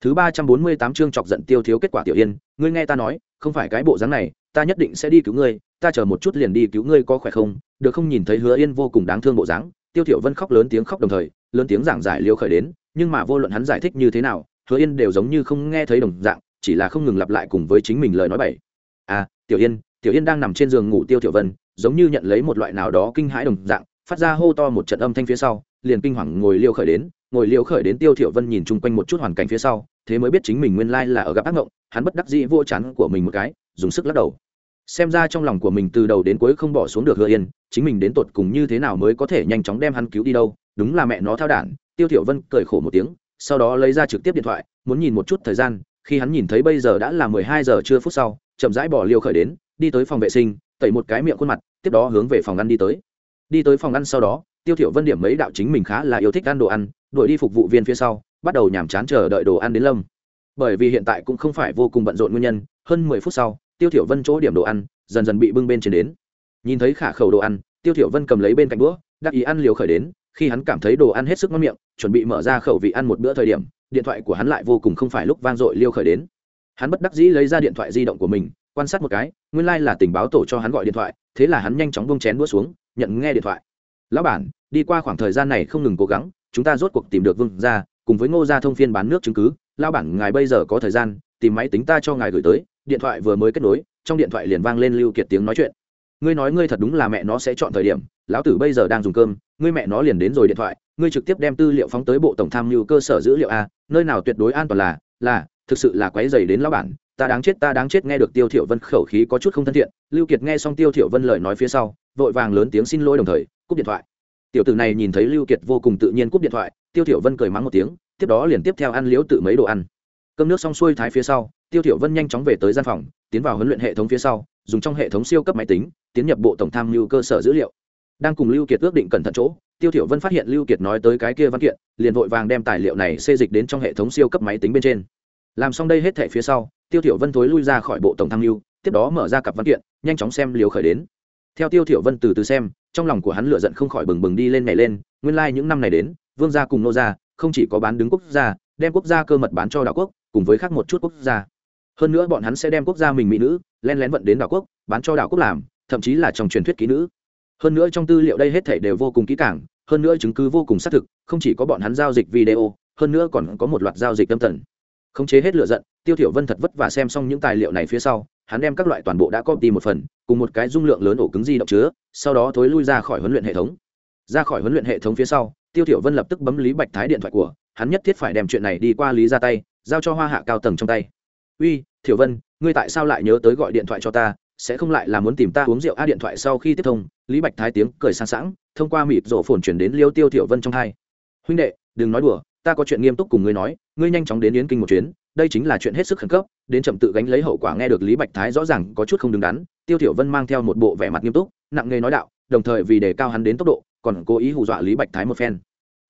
S1: thứ 348 chương chọc giận tiêu thiếu kết quả tiểu yên, ngươi nghe ta nói, không phải cái bộ dáng này, ta nhất định sẽ đi cứu ngươi, ta chờ một chút liền đi cứu ngươi có khỏe không, được không nhìn thấy hứa yên vô cùng đáng thương bộ dáng, tiêu thiểu vân khóc lớn tiếng khóc đồng thời, lớn tiếng giảng giải liêu khởi đến, nhưng mà vô luận hắn giải thích như thế nào, hứa yên đều giống như không nghe thấy đồng dạng, chỉ là không ngừng lặp lại cùng với chính mình lời nói bậy. À tiểu yên tiểu yên đang nằm trên giường ngủ tiêu tiểu vân, giống như nhận lấy một loại nào đó kinh hãi đồng dạng, phát ra hô to một trận âm thanh phía sau, liền kinh hoàng ngồi liêu khởi đến, ngồi liêu khởi đến tiêu tiểu vân nhìn chung quanh một chút hoàn cảnh phía sau, thế mới biết chính mình nguyên lai là ở gặp ác ngộng hắn bất đắc dĩ vô chán của mình một cái, dùng sức lắc đầu. Xem ra trong lòng của mình từ đầu đến cuối không bỏ xuống được hứa yên, chính mình đến tột cùng như thế nào mới có thể nhanh chóng đem hắn cứu đi đâu, đúng là mẹ nó thao đản, tiêu tiểu vân cười khổ một tiếng, sau đó lấy ra trực tiếp điện thoại, muốn nhìn một chút thời gian, khi hắn nhìn thấy bây giờ đã là mười hai giờ trưa phút sau, chậm rãi bỏ liều khởi đến đi tới phòng vệ sinh, tẩy một cái miệng khuôn mặt, tiếp đó hướng về phòng ăn đi tới. Đi tới phòng ăn sau đó, tiêu thiểu vân điểm mấy đạo chính mình khá là yêu thích ăn đồ ăn, đuổi đi phục vụ viên phía sau, bắt đầu nhảm chán chờ đợi đồ ăn đến lâm. Bởi vì hiện tại cũng không phải vô cùng bận rộn nguyên nhân, hơn mười phút sau, tiêu thiểu vân chỗ điểm đồ ăn dần dần bị bưng bên trên đến. Nhìn thấy khả khẩu đồ ăn, tiêu thiểu vân cầm lấy bên cạnh đũa, đắc ý ăn liều khởi đến, khi hắn cảm thấy đồ ăn hết sức ngon miệng, chuẩn bị mở ra khẩu vị ăn một bữa thời điểm, điện thoại của hắn lại vô cùng không phải lúc vang dội liêu khởi đến. Hắn bất đắc dĩ lấy ra điện thoại di động của mình quan sát một cái nguyên lai、like、là tình báo tổ cho hắn gọi điện thoại thế là hắn nhanh chóng bông chén đũa xuống nhận nghe điện thoại. Lão bản đi qua khoảng thời gian này không ngừng cố gắng chúng ta rốt cuộc tìm được vương gia, cùng với ngô gia thông phiên bán nước chứng cứ. Lão bản ngài bây giờ có thời gian tìm máy tính ta cho ngài gửi tới. Điện thoại vừa mới kết nối trong điện thoại liền vang lên lưu kiệt tiếng nói chuyện. Ngươi nói ngươi thật đúng là mẹ nó sẽ chọn thời điểm lão tử bây giờ đang dùng cơm ngươi mẹ nó liền đến rồi điện thoại ngươi trực tiếp đem tư liệu phóng tới bộ tổng tham mưu cơ sở dữ liệu a nơi nào tuyệt đối an toàn là là thực sự là quấy dày đến lão bản ta đáng chết, ta đáng chết, nghe được tiêu thiểu vân khẩu khí có chút không thân thiện, lưu kiệt nghe xong tiêu thiểu vân lời nói phía sau, vội vàng lớn tiếng xin lỗi đồng thời, cúp điện thoại. Tiểu tử này nhìn thấy lưu kiệt vô cùng tự nhiên cúp điện thoại, tiêu thiểu vân cười mắng một tiếng, tiếp đó liền tiếp theo ăn liếu tự mấy đồ ăn. Cơm nước xong xuôi thái phía sau, tiêu thiểu vân nhanh chóng về tới gian phòng, tiến vào huấn luyện hệ thống phía sau, dùng trong hệ thống siêu cấp máy tính, tiến nhập bộ tổng tham lưu cơ sở dữ liệu. Đang cùng lưu kiệt ước định cẩn thận chỗ, tiêu thiểu vân phát hiện lưu kiệt nói tới cái kia văn kiện, liền vội vàng đem tài liệu này xê dịch đến trong hệ thống siêu cấp máy tính bên trên. Làm xong đây hết thảy phía sau tiêu thiểu vân thối lui ra khỏi bộ tổng tham mưu, tiếp đó mở ra cặp văn kiện, nhanh chóng xem liều khởi đến. Theo tiêu thiểu vân từ từ xem, trong lòng của hắn lửa giận không khỏi bừng bừng đi lên nảy lên, nguyên lai like những năm này đến, vương gia cùng nô gia, không chỉ có bán đứng quốc gia, đem quốc gia cơ mật bán cho đảo quốc, cùng với khác một chút quốc gia. Hơn nữa bọn hắn sẽ đem quốc gia mình mỹ nữ len lén vận đến đảo quốc, bán cho đảo quốc làm, thậm chí là trong truyền thuyết kỹ nữ. Hơn nữa trong tư liệu đây hết thể đều vô cùng kỹ càng, hơn nữa chứng cứ vô cùng xác thực, không chỉ có bọn hắn giao dịch video, hơn nữa còn có một loạt giao dịch tâm thần khống chế hết lựa giận, tiêu thiểu vân thật vất vả xem xong những tài liệu này phía sau, hắn đem các loại toàn bộ đã copy một phần, cùng một cái dung lượng lớn ổ cứng di động chứa, sau đó thối lui ra khỏi huấn luyện hệ thống. Ra khỏi huấn luyện hệ thống phía sau, tiêu thiểu vân lập tức bấm lý bạch thái điện thoại của, hắn nhất thiết phải đem chuyện này đi qua lý ra tay, giao cho hoa hạ cao tầng trong tay. Uy, thiểu vân, ngươi tại sao lại nhớ tới gọi điện thoại cho ta, sẽ không lại là muốn tìm ta uống rượu? A điện thoại sau khi tiếp thông, lý bạch thái tiếng cười sang sảng, thông qua mịt rổ phồn chuyển đến liêu tiêu thiểu vân trong hai. Huynh đệ, đừng nói đùa ta có chuyện nghiêm túc cùng ngươi nói, ngươi nhanh chóng đến yến kinh một chuyến, đây chính là chuyện hết sức khẩn cấp, đến chậm tự gánh lấy hậu quả nghe được lý bạch thái rõ ràng có chút không đứng đắn, tiêu thiểu vân mang theo một bộ vẻ mặt nghiêm túc, nặng nề nói đạo, đồng thời vì đề cao hắn đến tốc độ, còn cố ý hù dọa lý bạch thái một phen.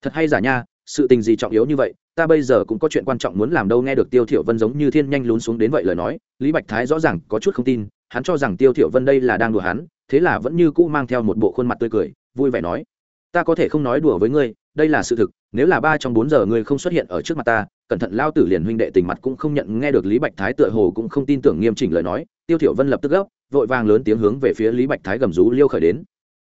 S1: Thật hay giả nha, sự tình gì trọng yếu như vậy, ta bây giờ cũng có chuyện quan trọng muốn làm đâu nghe được tiêu thiểu vân giống như thiên nhanh lún xuống đến vậy lời nói, lý bạch thái rõ ràng có chút không tin, hắn cho rằng tiêu thiểu vân đây là đang đùa hắn, thế là vẫn như cũ mang theo một bộ khuôn mặt tươi cười, vui vẻ nói ta có thể không nói đùa với ngươi, đây là sự thực, nếu là ba trong bốn giờ ngươi không xuất hiện ở trước mặt ta, cẩn thận lao tử liền huynh đệ tình mặt cũng không nhận nghe được lý bạch thái tựa hồ cũng không tin tưởng nghiêm chỉnh lời nói, tiêu thiểu vân lập tức gấp, vội vàng lớn tiếng hướng về phía lý bạch thái gầm rú liêu khởi đến.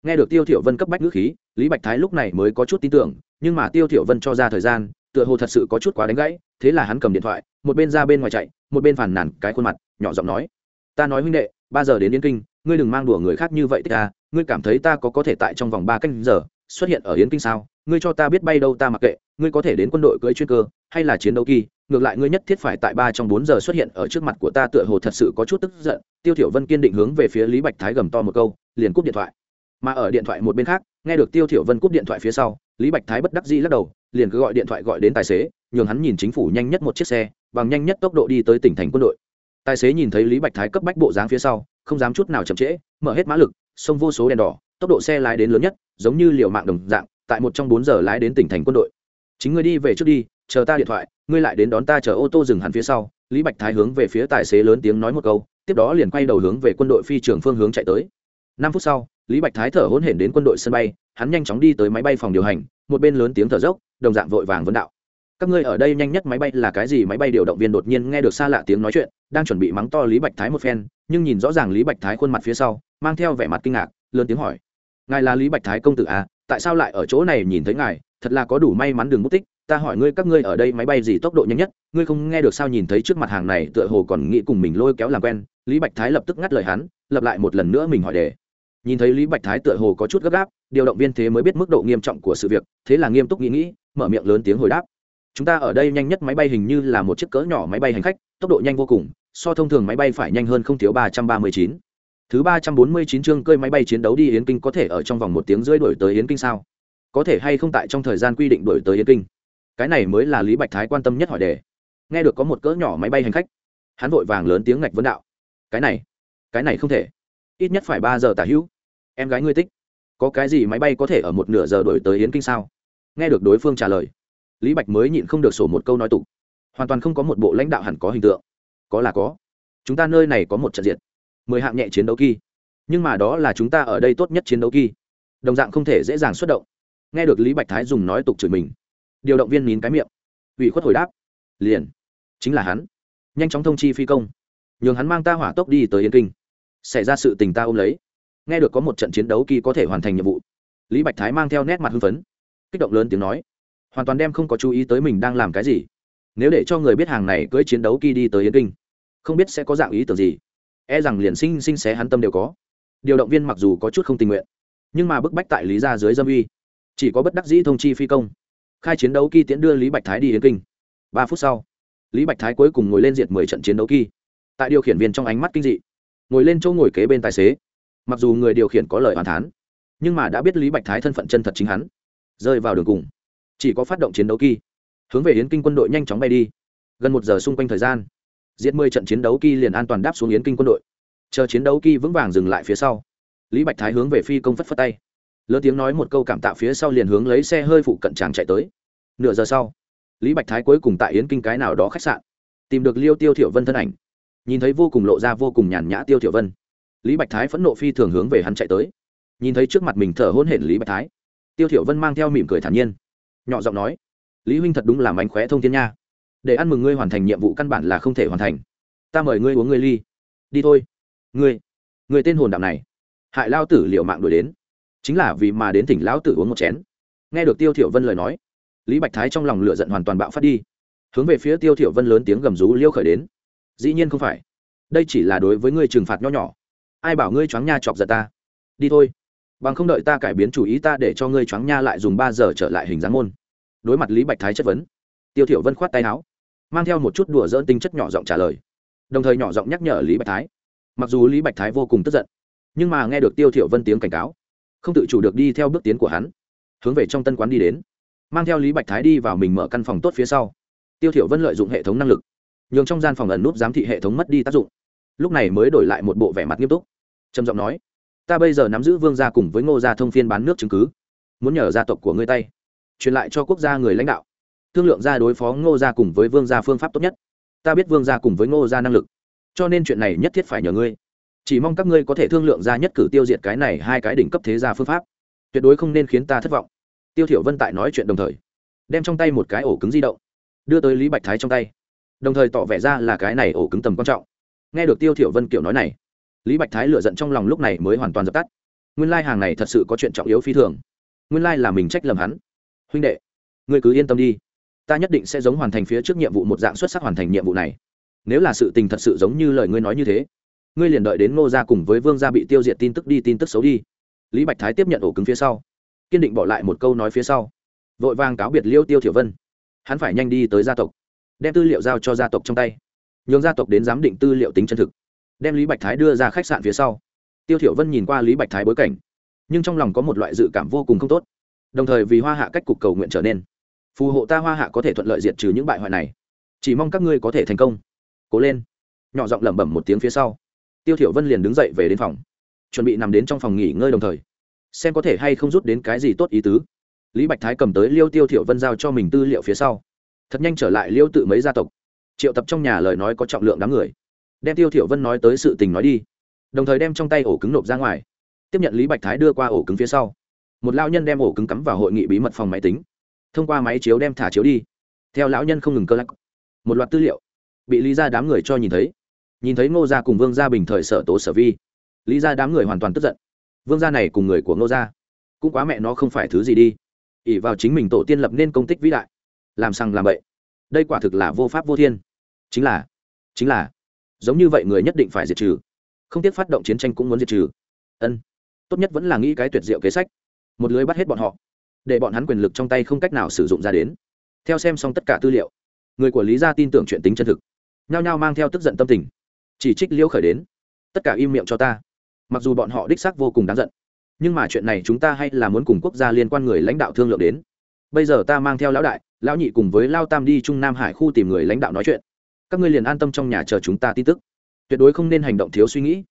S1: Nghe được tiêu thiểu vân cấp bách ngữ khí, lý bạch thái lúc này mới có chút tin tưởng, nhưng mà tiêu thiểu vân cho ra thời gian, tựa hồ thật sự có chút quá đánh gãy, thế là hắn cầm điện thoại, một bên ra bên ngoài chạy, một bên phản nàn cái khuôn mặt, nhỏ giọng nói, ta nói huynh đệ, ba giờ đến yên kinh, ngươi đừng mang đùa người khác như vậy tích ngươi cảm thấy ta có có thể tại trong vòng ba canh giờ xuất hiện ở yến kinh sao? Ngươi cho ta biết bay đâu ta mặc kệ, ngươi có thể đến quân đội cưỡi chuyên cơ, hay là chiến đấu kỳ, ngược lại ngươi nhất thiết phải tại ba trong bốn giờ xuất hiện ở trước mặt của ta tựa hồ thật sự có chút tức giận. Tiêu thiểu vân kiên định hướng về phía lý bạch thái gầm to một câu, liền cúp điện thoại. Mà ở điện thoại một bên khác, nghe được tiêu thiểu vân cúp điện thoại phía sau, lý bạch thái bất đắc dĩ lắc đầu, liền cứ gọi điện thoại gọi đến tài xế, nhường hắn nhìn chính phủ nhanh nhất một chiếc xe, bằng nhanh nhất tốc độ đi tới tỉnh thành quân đội. Tài xế nhìn thấy lý bạch thái cấp bách bộ dáng phía sau, không dám chút nào chậm trễ, mở hết mã lực, xông vô số đèn đỏ, tốc độ xe lái đến lớn nhất giống như liều mạng đồng dạng, tại một trong bốn giờ lái đến tỉnh thành quân đội. Chính ngươi đi về trước đi, chờ ta điện thoại, ngươi lại đến đón ta chờ ô tô dừng hẳn phía sau. Lý bạch thái hướng về phía tài xế lớn tiếng nói một câu, tiếp đó liền quay đầu hướng về quân đội phi trường phương hướng chạy tới. Năm phút sau, lý bạch thái thở hôn hển đến quân đội sân bay, hắn nhanh chóng đi tới máy bay phòng điều hành, một bên lớn tiếng thở dốc, đồng dạng vội vàng vấn đạo. Các ngươi ở đây nhanh nhất máy bay là cái gì? Máy bay điều động viên đột nhiên nghe được xa lạ tiếng nói chuyện, đang chuẩn bị mắng to lý bạch thái một phen, nhưng nhìn rõ ràng lý bạch thái khuôn mặt phía sau, mang theo vẻ mặt kinh ngạc, lớn tiếng hỏi ngài là lý bạch thái công tử à? Tại sao lại ở chỗ này nhìn thấy ngài? Thật là có đủ may mắn đường mất tích. Ta hỏi ngươi, các ngươi ở đây máy bay gì tốc độ nhanh nhất? Ngươi không nghe được sao nhìn thấy trước mặt hàng này tựa hồ còn nghĩ cùng mình lôi kéo làm quen. Lý bạch thái lập tức ngắt lời hắn lập lại một lần nữa mình hỏi đề. Nhìn thấy lý bạch thái tựa hồ có chút gấp gáp, điều động viên thế mới biết mức độ nghiêm trọng của sự việc, thế là nghiêm túc nghĩ nghĩ, mở miệng lớn tiếng hồi đáp. Chúng ta ở đây nhanh nhất máy bay hình như là một chiếc cỡ nhỏ máy bay hành khách, tốc độ nhanh vô cùng, so thông thường máy bay phải nhanh hơn không thiếu ba trăm ba mươi chín thứ ba trăm bốn mươi chín chương cơi máy bay chiến đấu đi yến kinh có thể ở trong vòng một tiếng rưỡi đổi tới yến kinh sao? Có thể hay không tại trong thời gian quy định đổi tới yến kinh? Cái này mới là lý bạch thái quan tâm nhất hỏi đề. Nghe được có một cỡ nhỏ máy bay hành khách, hắn vội vàng lớn tiếng ngạch vấn đạo. Cái này cái này không thể. Ít nhất phải ba giờ tả hữu. Em gái ngươi tích có cái gì máy bay có thể ở một nửa giờ đổi tới yến kinh sao? Nghe được đối phương trả lời, lý bạch mới nhịn không được sổ một câu nói tục. Hoàn toàn không có một bộ lãnh đạo hẳn có hình tượng. Có là có. Chúng ta nơi này có một trận diệt mười hạng nhẹ chiến đấu kỳ nhưng mà đó là chúng ta ở đây tốt nhất chiến đấu kỳ đồng dạng không thể dễ dàng xuất động. Nghe được lý bạch thái dùng nói tục chửi mình, điều động viên nín cái miệng. Ủy khuất hồi đáp, liền, chính là hắn. Nhanh chóng thông chi phi công. Nhường hắn mang ta hỏa tốc đi tới yên kinh. Xảy ra sự tình ta ôm lấy. Nghe được có một trận chiến đấu kỳ có thể hoàn thành nhiệm vụ, lý bạch thái mang theo nét mặt hưng phấn, kích động lớn tiếng nói, hoàn toàn đem không có chú ý tới mình đang làm cái gì. Nếu để cho người biết hàng này cưỡi chiến đấu kỳ đi tới yên kinh, không biết sẽ có dạng ý tưởng gì e rằng liền sinh sinh xé hắn tâm đều có. Điều động viên mặc dù có chút không tình nguyện, nhưng mà bức bách tại lý ra dưới dâm uy. Chỉ có bất đắc dĩ thông chi phi công. Khai chiến đấu kỳ tiễn đưa lý bạch thái đi yến kinh. Ba phút sau, lý bạch thái cuối cùng ngồi lên diệt mười trận chiến đấu kỳ. Tại điều khiển viên trong ánh mắt kinh dị, ngồi lên chỗ ngồi kế bên tài xế. Mặc dù người điều khiển có lời hoàn thán, nhưng mà đã biết lý bạch thái thân phận chân thật chính hắn. Rơi vào đường cùng, chỉ có phát động chiến đấu kỳ, hướng về yến kinh quân đội nhanh chóng bay đi. Gần một giờ xung quanh thời gian diệt mười trận chiến đấu kỳ liền an toàn đáp xuống yến kinh quân đội. Chờ chiến đấu kỳ vững vàng dừng lại phía sau, lý bạch thái hướng về phi công phất phất tay. Lớn tiếng nói một câu cảm tạ phía sau liền hướng lấy xe hơi phụ cận tràng chạy tới. Nửa giờ sau, lý bạch thái cuối cùng tại yến kinh cái nào đó khách sạn, tìm được liêu tiêu thiểu vân thân ảnh. Nhìn thấy vô cùng lộ ra vô cùng nhàn nhã tiêu thiểu vân, lý bạch thái phẫn nộ phi thường hướng về hắn chạy tới. Nhìn thấy trước mặt mình thở hôn hển lý bạch thái, tiêu thiểu vân mang theo mỉm cười thản nhiên, nhỏ giọng nói, lý huynh thật đúng là mánh khóe thông thiên nha để ăn mừng ngươi hoàn thành nhiệm vụ căn bản là không thể hoàn thành. Ta mời ngươi uống ngươi ly. Đi thôi. Ngươi, người tên hồn đạm này. Hại lao tử liệu mạng đuổi đến. Chính là vì mà đến tỉnh lão tử uống một chén. Nghe được tiêu thiểu vân lời nói, lý bạch thái trong lòng lửa giận hoàn toàn bạo phát đi. Hướng về phía tiêu thiểu vân lớn tiếng gầm rú liêu khởi đến. Dĩ nhiên không phải. Đây chỉ là đối với ngươi trừng phạt nhỏ nhỏ. Ai bảo ngươi choáng nha chọc giận ta? Đi thôi. Bằng không đợi ta cải biến chủ ý ta để cho ngươi choáng nha lại dùng ba giờ trở lại hình dáng môn. Đối mặt lý bạch thái chất vấn, tiêu thiểu vân khoát tay áo mang theo một chút đùa dỡn tinh chất nhỏ giọng trả lời. Đồng thời nhỏ giọng nhắc nhở lý bạch thái. Mặc dù lý bạch thái vô cùng tức giận, nhưng mà nghe được tiêu thiểu vân tiếng cảnh cáo, không tự chủ được đi theo bước tiến của hắn, hướng về trong tân quán đi đến. Mang theo lý bạch thái đi vào mình mở căn phòng tốt phía sau. Tiêu thiểu vân lợi dụng hệ thống năng lực, nhường trong gian phòng ẩn nút giám thị hệ thống mất đi tác dụng. Lúc này mới đổi lại một bộ vẻ mặt nghiêm túc. Trầm giọng nói, ta bây giờ nắm giữ vương gia cùng với ngô gia thông phiên bán nước chứng cứ, muốn nhờ gia tộc của ngươi tay, truyền lại cho quốc gia người lãnh đạo thương lượng ra đối phó ngô gia cùng với vương gia phương pháp tốt nhất. Ta biết vương gia cùng với ngô gia năng lực, cho nên chuyện này nhất thiết phải nhờ ngươi. Chỉ mong các ngươi có thể thương lượng ra nhất cử tiêu diệt cái này hai cái đỉnh cấp thế gia phương pháp. Tuyệt đối không nên khiến ta thất vọng. Tiêu thiểu vân tại nói chuyện đồng thời, đem trong tay một cái ổ cứng di động, đưa tới lý bạch thái trong tay, đồng thời tỏ vẻ ra là cái này ổ cứng tầm quan trọng. Nghe được tiêu thiểu vân kiểu nói này, lý bạch thái lửa giận trong lòng lúc này mới hoàn toàn dập tắt. Nguyên lai hàng này thật sự có chuyện trọng yếu phi thường. Nguyên lai là mình trách lầm hắn. Huynh đệ, ngươi cứ yên tâm đi ta nhất định sẽ giống hoàn thành phía trước nhiệm vụ một dạng xuất sắc hoàn thành nhiệm vụ này. Nếu là sự tình thật sự giống như lời ngươi nói như thế, ngươi liền đợi đến ngô gia cùng với vương gia bị tiêu diệt tin tức đi, tin tức xấu đi. Lý bạch thái tiếp nhận ổ cứng phía sau, kiên định bỏ lại một câu nói phía sau, vội vàng cáo biệt liêu tiêu thiểu vân. Hắn phải nhanh đi tới gia tộc, đem tư liệu giao cho gia tộc trong tay, nhường gia tộc đến giám định tư liệu tính chân thực, đem lý bạch thái đưa ra khách sạn phía sau. Tiêu thiểu vân nhìn qua lý bạch thái bối cảnh, nhưng trong lòng có một loại dự cảm vô cùng không tốt, đồng thời vì hoa hạ cách cục cầu nguyện trở nên phù hộ ta hoa hạ có thể thuận lợi diệt trừ những bại hoại này. Chỉ mong các ngươi có thể thành công. Cố lên. Nhỏ giọng lẩm bẩm một tiếng phía sau. Tiêu thiểu vân liền đứng dậy về đến phòng, chuẩn bị nằm đến trong phòng nghỉ ngơi đồng thời, xem có thể hay không rút đến cái gì tốt ý tứ. Lý bạch thái cầm tới liêu tiêu thiểu vân giao cho mình tư liệu phía sau. Thật nhanh trở lại liêu tự mấy gia tộc. Triệu tập trong nhà lời nói có trọng lượng đám người. Đem tiêu thiểu vân nói tới sự tình nói đi. Đồng thời đem trong tay ổ cứng nộp ra ngoài. Tiếp nhận lý bạch thái đưa qua ổ cứng phía sau. Một lao nhân đem ổ cứng cắm vào hội nghị bí mật phòng máy tính thông qua máy chiếu đem thả chiếu đi. Theo lão nhân không ngừng cơ lắc một loạt tư liệu bị lý ra đám người cho nhìn thấy. Nhìn thấy ngô gia cùng vương gia bình thời sở tố sở vi. Lý ra đám người hoàn toàn tức giận. Vương gia này cùng người của ngô gia, cũng quá mẹ nó không phải thứ gì đi. Ỉ vào chính mình tổ tiên lập nên công tích vĩ đại. Làm sằng làm bậy. Đây quả thực là vô pháp vô thiên. Chính là chính là, giống như vậy người nhất định phải diệt trừ. Không tiếc phát động chiến tranh cũng muốn diệt trừ. Ân. Tốt nhất vẫn là nghĩ cái tuyệt diệu kế sách. Một lưới bắt hết bọn họ để bọn hắn quyền lực trong tay không cách nào sử dụng ra đến. Theo xem xong tất cả tư liệu, người của lý gia tin tưởng chuyện tính chân thực. Nhao nhao mang theo tức giận tâm tình. Chỉ trích liêu khởi đến. Tất cả im miệng cho ta. Mặc dù bọn họ đích xác vô cùng đáng giận, nhưng mà chuyện này chúng ta hay là muốn cùng quốc gia liên quan người lãnh đạo thương lượng đến. Bây giờ ta mang theo lão đại, lão nhị cùng với lao tam đi trung nam hải khu tìm người lãnh đạo nói chuyện. Các ngươi liền an tâm trong nhà chờ chúng ta tin tức. Tuyệt đối không nên hành động thiếu suy nghĩ.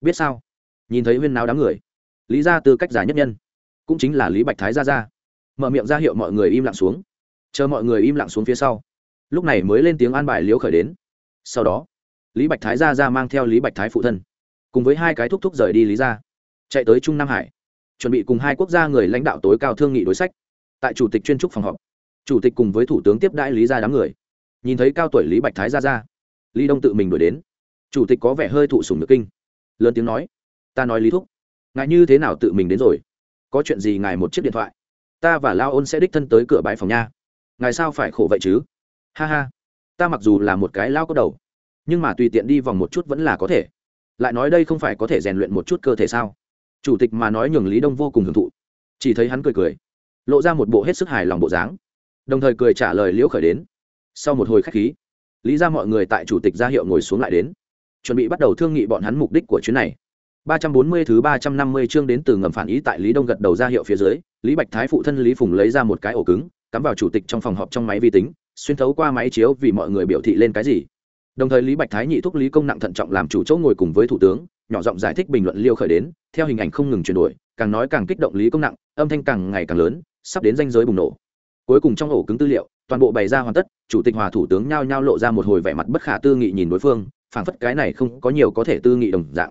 S1: Biết sao? Nhìn thấy huyên náo đám người, lý ra tư cách giả nhất nhân, cũng chính là lý bạch thái gia ra mở miệng ra hiệu mọi người im lặng xuống. Chờ mọi người im lặng xuống phía sau. Lúc này mới lên tiếng an bài liễu khởi đến. Sau đó, lý bạch thái ra ra mang theo lý bạch thái phụ thân, cùng với hai cái thúc thúc rời đi lý ra chạy tới trung nam hải, chuẩn bị cùng hai quốc gia người lãnh đạo tối cao thương nghị đối sách. Tại chủ tịch chuyên trúc phòng họp, chủ tịch cùng với thủ tướng tiếp đãi lý ra đám người. Nhìn thấy cao tuổi lý bạch thái ra ra lý đông tự mình đuổi đến. Chủ tịch có vẻ hơi thụ sùng nước kinh. Lớn tiếng nói, ta nói lý thúc, ngài như thế nào tự mình đến rồi? Có chuyện gì ngài một chiếc điện thoại? Ta và lao ôn sẽ đích thân tới cửa bãi phòng nha. Ngài sao phải khổ vậy chứ? Ha ha. Ta mặc dù là một cái lao có đầu nhưng mà tùy tiện đi vòng một chút vẫn là có thể. Lại nói đây không phải có thể rèn luyện một chút cơ thể sao? Chủ tịch mà nói nhường lý đông vô cùng hưởng thụ. Chỉ thấy hắn cười cười lộ ra một bộ hết sức hài lòng bộ dáng. Đồng thời cười trả lời liễu khởi đến. Sau một hồi khách khí lý ra mọi người tại chủ tịch ra hiệu ngồi xuống lại đến. Chuẩn bị bắt đầu thương nghị bọn hắn mục đích của chuyến này. 340 thứ 350 chương đến từ ngầm phản ý tại Lý Đông gật đầu ra hiệu phía dưới, Lý Bạch Thái phụ thân Lý Phùng lấy ra một cái ổ cứng, cắm vào chủ tịch trong phòng họp trong máy vi tính, xuyên thấu qua máy chiếu vì mọi người biểu thị lên cái gì. Đồng thời Lý Bạch Thái nhị thúc Lý Công nặng thận trọng làm chủ chỗ ngồi cùng với thủ tướng, nhỏ giọng giải thích bình luận liêu khởi đến, theo hình ảnh không ngừng chuyển đổi, càng nói càng kích động Lý Công nặng, âm thanh càng ngày càng lớn, sắp đến danh giới bùng nổ. Cuối cùng trong ổ cứng tư liệu, toàn bộ bày ra hoàn tất, chủ tịch hòa thủ tướng nhao nhao lộ ra một hồi vẻ mặt bất khả tư nghị nhìn đối phương, phảng phất cái này không có nhiều có thể tư nghị đồng dạng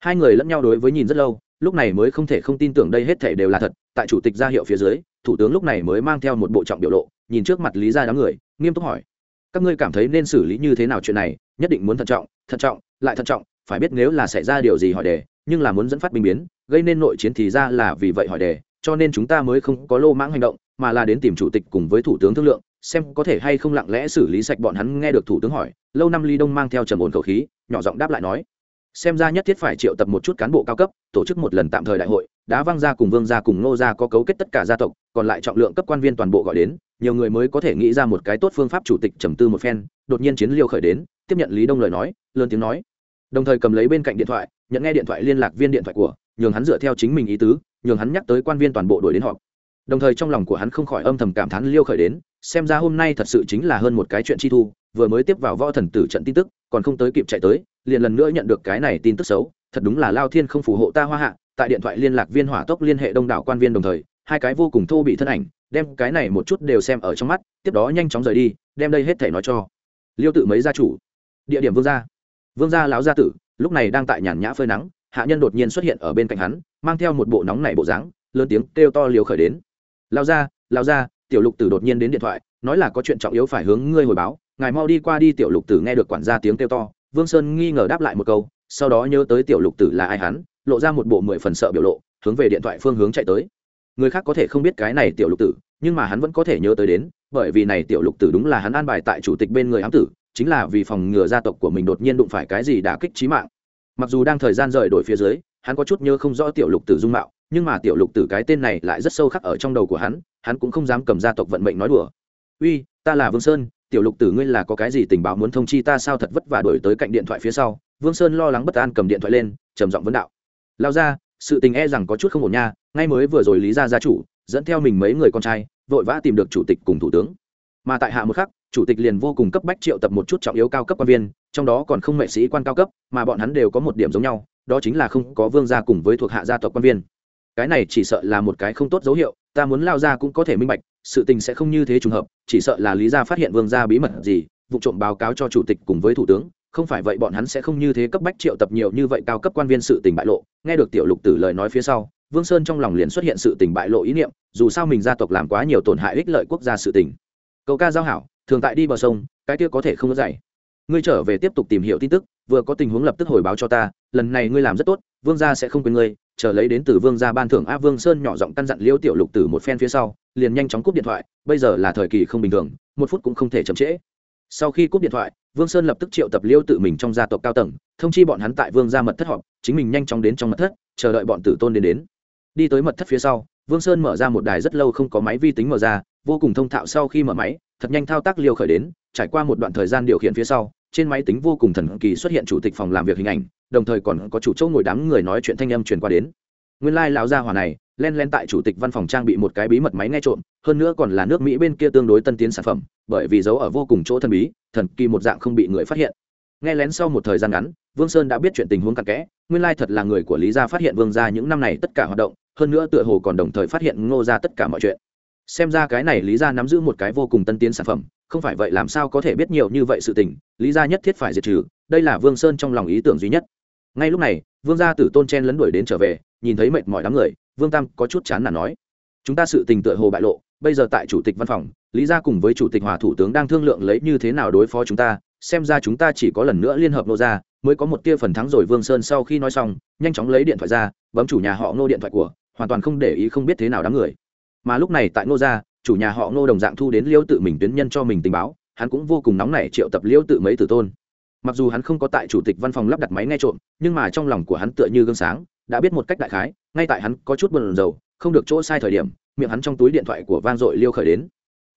S1: hai người lẫn nhau đối với nhìn rất lâu lúc này mới không thể không tin tưởng đây hết thể đều là thật, tại chủ tịch ra hiệu phía dưới, thủ tướng lúc này mới mang theo một bộ trọng biểu lộ, nhìn trước mặt lý ra đám người, nghiêm túc hỏi. Các ngươi cảm thấy nên xử lý như thế nào chuyện này? Nhất định muốn thận trọng thận trọng, lại thận trọng, phải biết nếu là xảy ra điều gì hỏi đề, nhưng là muốn dẫn phát bình biến, gây nên nội chiến thì ra là vì vậy hỏi đề, cho nên chúng ta mới không có lô mãng hành động, mà là đến tìm chủ tịch cùng với thủ tướng thương lượng, xem có thể hay không lặng lẽ xử lý sạch bọn hắn, nghe được thủ tướng hỏi, lâu năm ly đông mang theo trầm ồn khẩu khí, nhỏ giọng đáp lại nói xem ra nhất thiết phải triệu tập một chút cán bộ cao cấp, tổ chức một lần tạm thời đại hội, đá văng ra cùng vương gia cùng nô gia có cấu kết tất cả gia tộc, còn lại trọng lượng cấp quan viên toàn bộ gọi đến, nhiều người mới có thể nghĩ ra một cái tốt phương pháp chủ tịch trầm tư một phen, đột nhiên chiến liêu khởi đến, tiếp nhận lý đông lời nói, lớn tiếng nói. Đồng thời cầm lấy bên cạnh điện thoại, nhận nghe điện thoại liên lạc viên điện thoại của, nhường hắn dựa theo chính mình ý tứ, nhường hắn nhắc tới quan viên toàn bộ đuổi đến họp. Đồng thời trong lòng của hắn không khỏi âm thầm cảm thán liêu khởi đến, xem ra hôm nay thật sự chính là hơn một cái chuyện chi thu, vừa mới tiếp vào võ thần tử trận tin tức, còn không tới kịp chạy tới liền lần nữa nhận được cái này tin tức xấu, thật đúng là lao thiên không phù hộ ta hoa hạ, tại điện thoại liên lạc viên hỏa tốc liên hệ đông đảo quan viên đồng thời, hai cái vô cùng thô bị thân ảnh, đem cái này một chút đều xem ở trong mắt, tiếp đó nhanh chóng rời đi, đem đây hết thể nói cho. Liêu tự mấy gia chủ? Địa điểm vương gia. Vương gia lão gia tử, lúc này đang tại nhàn nhã phơi nắng, hạ nhân đột nhiên xuất hiện ở bên cạnh hắn, mang theo một bộ nóng nảy bộ dáng, lớn tiếng kêu to liều khởi đến. Lao ra lao ra tiểu lục tử đột nhiên đến điện thoại, nói là có chuyện trọng yếu phải hướng ngươi hồi báo, ngài mau đi qua đi, tiểu lục tử nghe được quản gia tiếng kêu to vương sơn nghi ngờ đáp lại một câu, sau đó nhớ tới tiểu lục tử là ai hắn, lộ ra một bộ mười phần sợ biểu lộ, hướng về điện thoại phương hướng chạy tới. Người khác có thể không biết cái này tiểu lục tử, nhưng mà hắn vẫn có thể nhớ tới đến, bởi vì này tiểu lục tử đúng là hắn an bài tại chủ tịch bên người ám tử, chính là vì phòng ngừa gia tộc của mình đột nhiên đụng phải cái gì đã kích trí mạng. Mặc dù đang thời gian rời đổi phía dưới, hắn có chút nhớ không rõ tiểu lục tử dung mạo, nhưng mà tiểu lục tử cái tên này lại rất sâu khắc ở trong đầu của hắn hắn cũng không dám cầm gia tộc vận mệnh nói đùa. Uy, ta là vương sơn tiểu lục tử ngươi là có cái gì tình báo muốn thông chi ta sao thật vất vả đổi tới cạnh điện thoại phía sau, vương sơn lo lắng bất an cầm điện thoại lên, trầm giọng vấn đạo. Lao ra, sự tình e rằng có chút không ổn nha, ngay mới vừa rồi lý ra gia chủ dẫn theo mình mấy người con trai, vội vã tìm được chủ tịch cùng thủ tướng. Mà tại hạ một khắc, chủ tịch liền vô cùng cấp bách triệu tập một chút trọng yếu cao cấp quan viên, trong đó còn không mệ sĩ quan cao cấp, mà bọn hắn đều có một điểm giống nhau, đó chính là không có vương gia cùng với thuộc hạ gia tộc quan viên. Cái này chỉ sợ là một cái không tốt dấu hiệu, ta muốn lao ra cũng có thể minh bạch, sự tình sẽ không như thế trùng hợp chỉ sợ là lý gia phát hiện vương gia bí mật gì, vụ trộm báo cáo cho chủ tịch cùng với thủ tướng, không phải vậy bọn hắn sẽ không như thế cấp bách triệu tập nhiều như vậy cao cấp quan viên sự tình bại lộ. Nghe được tiểu lục tử lời nói phía sau, vương sơn trong lòng liền xuất hiện sự tình bại lộ ý niệm, dù sao mình gia tộc làm quá nhiều tổn hại ích lợi quốc gia sự tình. Cậu ca giao hảo, thường tại đi bờ sông, cái kia có thể không có dạy. Ngươi trở về tiếp tục tìm hiểu tin tức, vừa có tình huống lập tức hồi báo cho ta, lần này ngươi làm rất tốt, vương gia sẽ không quên ngươi, chờ lấy đến từ vương gia ban thưởng a vương sơn nhỏ giọng căn dặn liêu tiểu lục tử một phen phía sau liền nhanh chóng cúp điện thoại, bây giờ là thời kỳ không bình thường, một phút cũng không thể chậm trễ. Sau khi cúp điện thoại, vương sơn lập tức triệu tập liêu tự mình trong gia tộc cao tầng, thông chi bọn hắn tại vương gia mật thất họp, chính mình nhanh chóng đến trong mật thất, chờ đợi bọn tử tôn đến đến. Đi tới mật thất phía sau, vương sơn mở ra một đài rất lâu không có máy vi tính mở ra, vô cùng thông thạo sau khi mở máy, thật nhanh thao tác liều khởi đến, trải qua một đoạn thời gian điều khiển phía sau, trên máy tính vô cùng thần kỳ xuất hiện chủ tịch phòng làm việc hình ảnh, đồng thời còn có chủ chỗ ngồi đám người nói chuyện thanh âm truyền qua đến. Nguyên lai lão gia hỏa này len len tại chủ tịch văn phòng trang bị một cái bí mật máy nghe trộm, hơn nữa còn là nước mỹ bên kia tương đối tân tiến sản phẩm, bởi vì giấu ở vô cùng chỗ thần bí, thần kỳ một dạng không bị người phát hiện. Nghe lén sau một thời gian ngắn, vương sơn đã biết chuyện tình huống cặn kẽ, nguyên lai thật là người của lý gia phát hiện vương gia những năm này tất cả hoạt động, hơn nữa tựa hồ còn đồng thời phát hiện ngô Gia tất cả mọi chuyện. Xem ra cái này lý gia nắm giữ một cái vô cùng tân tiến sản phẩm, không phải vậy làm sao có thể biết nhiều như vậy sự tình, lý gia nhất thiết phải diệt trừ, đây là vương sơn trong lòng ý tưởng duy nhất. Ngay lúc này, vương gia tử tôn chen lấn đuổi đến trở về, nhìn thấy mệt mỏi đám người vương tam có chút chán là nói. Chúng ta sự tình tựa hồ bại lộ, bây giờ tại chủ tịch văn phòng, lý gia cùng với chủ tịch hòa thủ tướng đang thương lượng lấy như thế nào đối phó chúng ta, xem ra chúng ta chỉ có lần nữa liên hợp nô ra mới có một tia phần thắng rồi vương sơn sau khi nói xong, nhanh chóng lấy điện thoại ra, bấm chủ nhà họ nô điện thoại của, hoàn toàn không để ý không biết thế nào đám người. Mà lúc này tại nô gia, chủ nhà họ nô đồng dạng thu đến liêu tự mình tuyến nhân cho mình tình báo, hắn cũng vô cùng nóng nảy triệu tập liêu tự mấy tử tôn. Mặc dù hắn không có tại chủ tịch văn phòng lắp đặt máy nghe trộm, nhưng mà trong lòng của hắn tựa như gương sáng đã biết một cách đại khái, ngay tại hắn có chút buồn rầu, không được chỗ sai thời điểm, miệng hắn trong túi điện thoại của vang dội liêu khởi đến.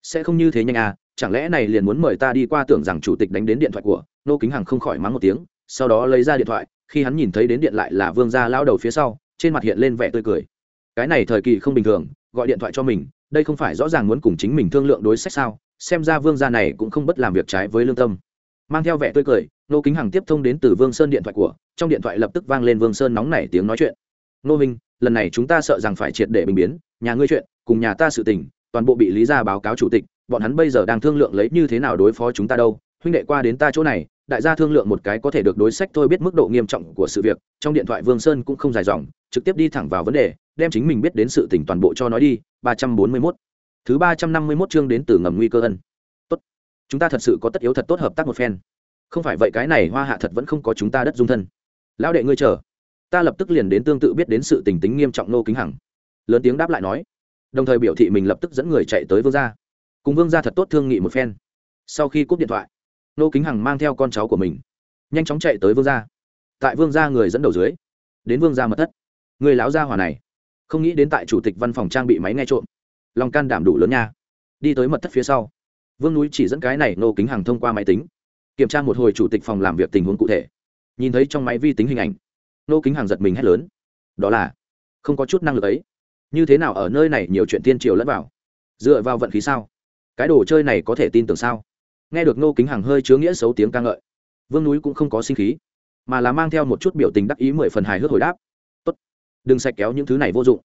S1: Sẽ không như thế nhanh à chẳng lẽ này liền muốn mời ta đi qua tưởng rằng chủ tịch đánh đến điện thoại của nô kính hằng không khỏi mắng một tiếng, sau đó lấy ra điện thoại, khi hắn nhìn thấy đến điện lại là vương gia lao đầu phía sau, trên mặt hiện lên vẻ tươi cười. Cái này thời kỳ không bình thường, gọi điện thoại cho mình, đây không phải rõ ràng muốn cùng chính mình thương lượng đối sách sao, xem ra vương gia này cũng không bất làm việc trái với lương tâm mang theo vẻ tươi cười, nô kính hằng tiếp thông đến từ vương sơn điện thoại của, trong điện thoại lập tức vang lên vương sơn nóng nảy tiếng nói chuyện. Nô minh, lần này chúng ta sợ rằng phải triệt để bình biến, nhà ngươi chuyện, cùng nhà ta sự tình, toàn bộ bị lý ra báo cáo chủ tịch, bọn hắn bây giờ đang thương lượng lấy như thế nào đối phó chúng ta đâu. Huynh đệ qua đến ta chỗ này, đại gia thương lượng một cái có thể được đối sách thôi biết mức độ nghiêm trọng của sự việc. Trong điện thoại vương sơn cũng không dài dòng, trực tiếp đi thẳng vào vấn đề, đem chính mình biết đến sự tình toàn bộ cho nói đi. Ba trăm bốn mươi mốt. Thứ ba trăm năm mươi mốt chương đến từ ngầm nguy cơ ân chúng ta thật sự có tất yếu thật tốt hợp tác một phen. Không phải vậy cái này hoa hạ thật vẫn không có chúng ta đất dung thân. Lão đệ ngươi chờ. Ta lập tức liền đến tương tự biết đến sự tình tính nghiêm trọng nô kính hằng. Lớn tiếng đáp lại nói. Đồng thời biểu thị mình lập tức dẫn người chạy tới vương gia. Cùng vương gia thật tốt thương nghị một phen. Sau khi cúp điện thoại nô kính hằng mang theo con cháu của mình, nhanh chóng chạy tới vương gia. Tại vương gia người dẫn đầu dưới, đến vương gia mật thất. Người lão gia hỏa này, không nghĩ đến tại chủ tịch văn phòng trang bị máy nghe trộm, lòng can đảm đủ lớn nha. Đi tới mật thất phía sau vương núi chỉ dẫn cái này nô kính hằng thông qua máy tính, kiểm tra một hồi chủ tịch phòng làm việc tình huống cụ thể. Nhìn thấy trong máy vi tính hình ảnh nô kính hằng giật mình hét lớn. Đó là, không có chút năng lực ấy. Như thế nào ở nơi này nhiều chuyện tiên triều lẫn vào? Dựa vào vận khí sao? Cái đồ chơi này có thể tin tưởng sao? Nghe được nô kính hằng hơi chứa nghĩa xấu tiếng ca ngợi, vương núi cũng không có sinh khí, mà là mang theo một chút biểu tình đắc ý mười phần hài hước hồi đáp. Tốt, đừng sạch kéo những thứ này vô dụng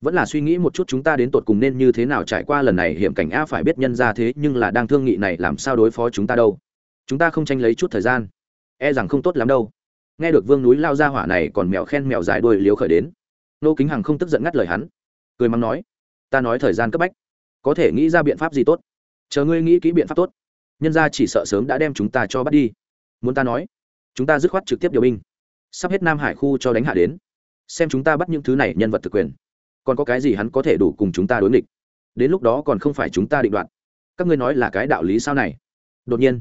S1: vẫn là suy nghĩ một chút chúng ta đến tột cùng nên như thế nào trải qua lần này, hiểm cảnh a phải biết nhân ra thế, nhưng là đang thương nghị này làm sao đối phó chúng ta đâu? Chúng ta không tranh lấy chút thời gian. E rằng không tốt lắm đâu. Nghe được vương núi lao ra hỏa này còn mèo khen mèo dài đuôi liếu khởi đến. Nô kính hằng không tức giận ngắt lời hắn. Cười mắng nói, ta nói thời gian cấp bách, có thể nghĩ ra biện pháp gì tốt? Chờ ngươi nghĩ kỹ biện pháp tốt, nhân ra chỉ sợ sớm đã đem chúng ta cho bắt đi. Muốn ta nói, chúng ta dứt khoát trực tiếp điều binh, sắp hết nam hải khu cho đánh hạ đến. Xem chúng ta bắt những thứ này nhân vật thực quyền còn có cái gì hắn có thể đủ cùng chúng ta đối nghịch? Đến lúc đó còn không phải chúng ta định đoạt. Các ngươi nói là cái đạo lý sao này? Đột nhiên,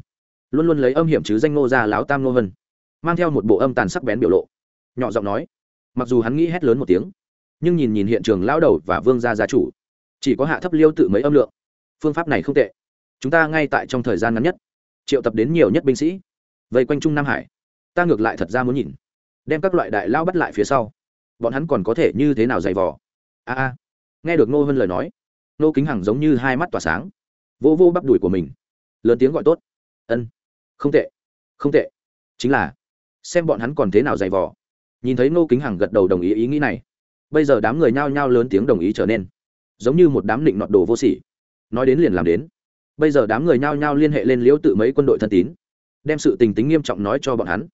S1: luôn luôn lấy âm hiểm chứ danh Ngô ra láo tam Ngô vân, mang theo một bộ âm tàn sắc bén biểu lộ, nhỏ giọng nói, mặc dù hắn nghĩ hét lớn một tiếng, nhưng nhìn nhìn hiện trường lao đầu và vương gia gia chủ, chỉ có hạ thấp liêu tự mấy âm lượng. Phương pháp này không tệ. Chúng ta ngay tại trong thời gian ngắn nhất, triệu tập đến nhiều nhất binh sĩ, vây quanh trung nam hải. Ta ngược lại thật ra muốn nhìn, đem các loại đại lao bắt lại phía sau. Bọn hắn còn có thể như thế nào dày vò? A a. Nghe được Nô vân lời nói nô kính hằng giống như hai mắt tỏa sáng vô vô bắp đùi của mình, lớn tiếng gọi tốt. Ân, không tệ không tệ. Chính là, xem bọn hắn còn thế nào dày vò. Nhìn thấy nô kính hằng gật đầu đồng ý ý nghĩ này, bây giờ đám người nhao nhao lớn tiếng đồng ý trở nên, giống như một đám định nọt đồ vô sỉ. Nói đến liền làm đến. Bây giờ đám người nhao nhao liên hệ lên liễu tự mấy quân đội thân tín, đem sự tình tính nghiêm trọng nói cho bọn hắn,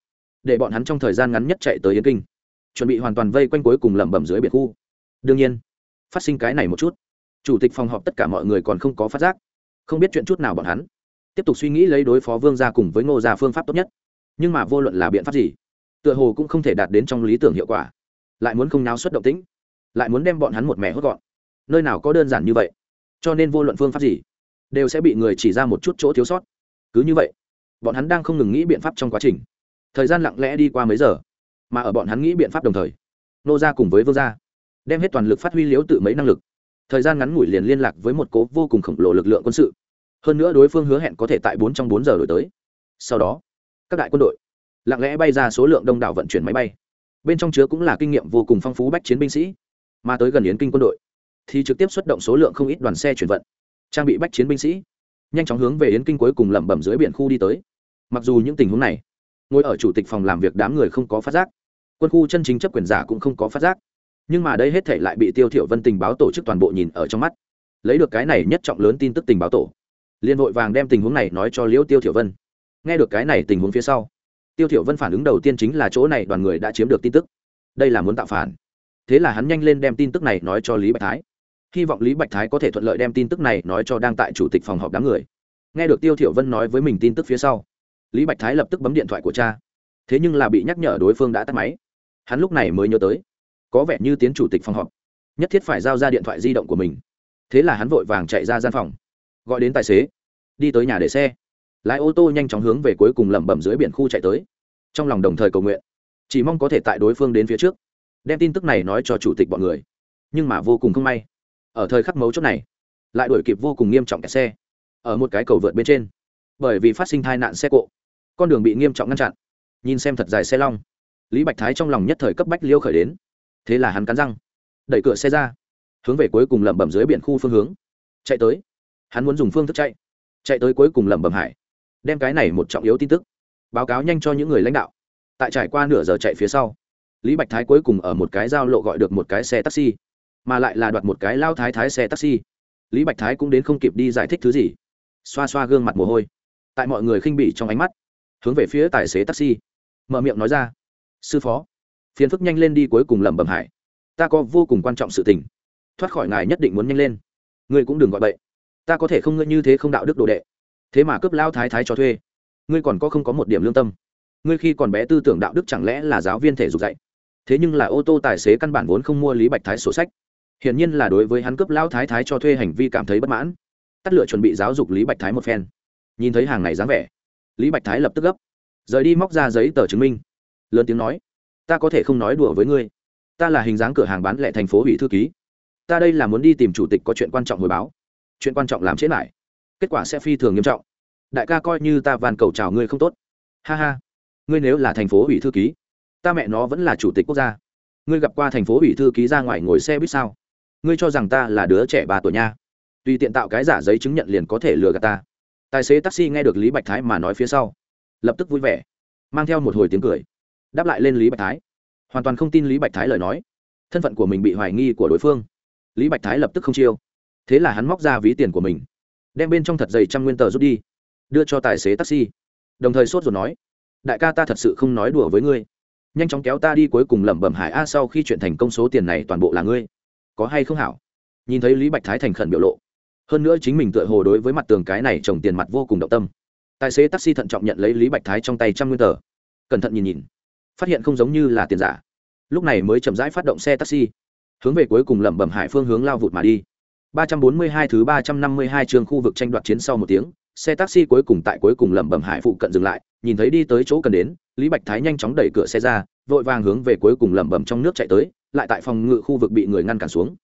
S1: để bọn hắn trong thời gian ngắn nhất chạy tới yên kinh, chuẩn bị hoàn toàn vây quanh cuối cùng lẩm bẩm dưới biệt khu đương nhiên, phát sinh cái này một chút, chủ tịch phòng họp tất cả mọi người còn không có phát giác, không biết chuyện chút nào bọn hắn. Tiếp tục suy nghĩ lấy đối phó vương gia cùng với ngô gia phương pháp tốt nhất. Nhưng mà vô luận là biện pháp gì, tựa hồ cũng không thể đạt đến trong lý tưởng hiệu quả. Lại muốn không náo xuất động tĩnh, lại muốn đem bọn hắn một mẹ hốt gọn. Nơi nào có đơn giản như vậy, cho nên vô luận phương pháp gì, đều sẽ bị người chỉ ra một chút chỗ thiếu sót. Cứ như vậy, bọn hắn đang không ngừng nghĩ biện pháp trong quá trình. Thời gian lặng lẽ đi qua mấy giờ, mà ở bọn hắn nghĩ biện pháp đồng thời nô ra cùng với vương gia đem hết toàn lực phát huy liếu tự mấy năng lực. Thời gian ngắn ngủi liền liên lạc với một cố vô cùng khổng lồ lực lượng quân sự. Hơn nữa đối phương hứa hẹn có thể tại bốn trong bốn giờ đổi tới. Sau đó, các đại quân đội lặng lẽ bay ra số lượng đông đảo vận chuyển máy bay. Bên trong chứa cũng là kinh nghiệm vô cùng phong phú bách chiến binh sĩ. Mà tới gần yến kinh quân đội, thì trực tiếp xuất động số lượng không ít đoàn xe chuyển vận, trang bị bách chiến binh sĩ. Nhanh chóng hướng về yến kinh cuối cùng lẩm bẩm dưới biển khu đi tới. Mặc dù những tình huống này, ngồi ở chủ tịch phòng làm việc đám người không có phát giác, quân khu chân chính chấp quyền giả cũng không có phát giác nhưng mà đây hết thể lại bị tiêu thiểu vân tình báo tổ chức toàn bộ nhìn ở trong mắt. Lấy được cái này nhất trọng lớn tin tức tình báo tổ. Liên vội vàng đem tình huống này nói cho liễu tiêu thiểu vân. Nghe được cái này tình huống phía sau, tiêu thiểu vân phản ứng đầu tiên chính là chỗ này đoàn người đã chiếm được tin tức. Đây là muốn tạo phản. Thế là hắn nhanh lên đem tin tức này nói cho lý bạch thái. Hy vọng lý bạch thái có thể thuận lợi đem tin tức này nói cho đang tại chủ tịch phòng họp đám người. Nghe được tiêu thiểu vân nói với mình tin tức phía sau, lý bạch thái lập tức bấm điện thoại của cha. Thế nhưng là bị nhắc nhở đối phương đã tắt máy. Hắn lúc này mới nhớ tới có vẻ như tiến chủ tịch phòng họp. Nhất thiết phải giao ra điện thoại di động của mình. Thế là hắn vội vàng chạy ra gian phòng. Gọi đến tài xế. Đi tới nhà để xe. Lái ô tô nhanh chóng hướng về cuối cùng lẩm bẩm dưới biển khu chạy tới. Trong lòng đồng thời cầu nguyện. Chỉ mong có thể tại đối phương đến phía trước. Đem tin tức này nói cho chủ tịch bọn người. Nhưng mà vô cùng không may. Ở thời khắc mấu chốt này, lại đuổi kịp vô cùng nghiêm trọng kẹt xe. Ở một cái cầu vượt bên trên. Bởi vì phát sinh tai nạn xe cộ, con đường bị nghiêm trọng ngăn chặn. Nhìn xem thật dài xe long. Lý bạch thái trong lòng nhất thời cấp bách liêu khởi đến thế là hắn cắn răng, đẩy cửa xe ra, hướng về cuối cùng lẩm bẩm dưới biển khu phương hướng. Chạy tới. Hắn muốn dùng phương thức chạy. Chạy tới cuối cùng lẩm bẩm hải, đem cái này một trọng yếu tin tức báo cáo nhanh cho những người lãnh đạo. Tại trải qua nửa giờ chạy phía sau, lý bạch thái cuối cùng ở một cái giao lộ gọi được một cái xe taxi, mà lại là đoạt một cái lao thái thái xe taxi. Lý bạch thái cũng đến không kịp đi giải thích thứ gì. Xoa xoa gương mặt mồ hôi, tại mọi người khinh bỉ trong ánh mắt, hướng về phía tài xế taxi, mở miệng nói ra, sư phó phiền phức nhanh lên đi cuối cùng lẩm bẩm hải. Ta có vô cùng quan trọng sự tình. Thoát khỏi ngài nhất định muốn nhanh lên. Ngươi cũng đừng gọi bậy. Ta có thể không ngươi như thế không đạo đức đồ đệ. Thế mà cướp lao thái thái cho thuê. Ngươi còn có không có một điểm lương tâm. Ngươi khi còn bé tư tưởng đạo đức chẳng lẽ là giáo viên thể dục dạy? Thế nhưng là ô tô tài xế căn bản vốn không mua lý bạch thái sổ sách. Hiển nhiên là đối với hắn cướp lao thái thái cho thuê hành vi cảm thấy bất mãn. Tắt lựa chuẩn bị giáo dục lý bạch thái một phen. Nhìn thấy hàng này dáng vẻ, lý bạch thái lập tức gấp. Rời đi móc ra giấy tờ chứng minh. Lớn tiếng nói ta có thể không nói đùa với ngươi. Ta là hình dáng cửa hàng bán lẻ thành phố ủy thư ký. Ta đây là muốn đi tìm chủ tịch có chuyện quan trọng hồi báo. Chuyện quan trọng làm chết lại. Kết quả sẽ phi thường nghiêm trọng. Đại ca coi như ta van cầu chào ngươi không tốt. Ha ha. Ngươi nếu là thành phố ủy thư ký, ta mẹ nó vẫn là chủ tịch quốc gia. Ngươi gặp qua thành phố ủy thư ký ra ngoài ngồi xe biết sao? Ngươi cho rằng ta là đứa trẻ ba tuổi nha. Tùy tiện tạo cái giả giấy chứng nhận liền có thể lừa gạt ta. Tài xế taxi nghe được lý bạch thái mà nói phía sau, lập tức vui vẻ, mang theo một hồi tiếng cười đáp lại lên lý bạch thái. Hoàn toàn không tin lý bạch thái lời nói. Thân phận của mình bị hoài nghi của đối phương. Lý bạch thái lập tức không chiêu. Thế là hắn móc ra ví tiền của mình, đem bên trong thật dày trăm nguyên tờ rút đi, đưa cho tài xế taxi. Đồng thời sốt rồi nói, đại ca ta thật sự không nói đùa với ngươi. Nhanh chóng kéo ta đi cuối cùng lẩm bẩm hải a sau khi chuyện thành công số tiền này toàn bộ là ngươi. Có hay không hảo? Nhìn thấy lý bạch thái thành khẩn biểu lộ, hơn nữa chính mình tựa hồ đối với mặt tường cái này trồng tiền mặt vô cùng động tâm. Tài xế taxi thận trọng nhận lấy lý bạch thái trong tay trăm nguyên tờ. Cẩn thận nhìn nhìn phát hiện không giống như là tiền giả. Lúc này mới chậm rãi phát động xe taxi, hướng về cuối cùng lẩm bẩm hải phương hướng lao vụt mà đi. 342 thứ 352 trường khu vực tranh đoạt chiến sau một tiếng, xe taxi cuối cùng tại cuối cùng lẩm bẩm hải phụ cận dừng lại, nhìn thấy đi tới chỗ cần đến, lý bạch thái nhanh chóng đẩy cửa xe ra, vội vàng hướng về cuối cùng lẩm bẩm trong nước chạy tới, lại tại phòng ngự khu vực bị người ngăn cản xuống.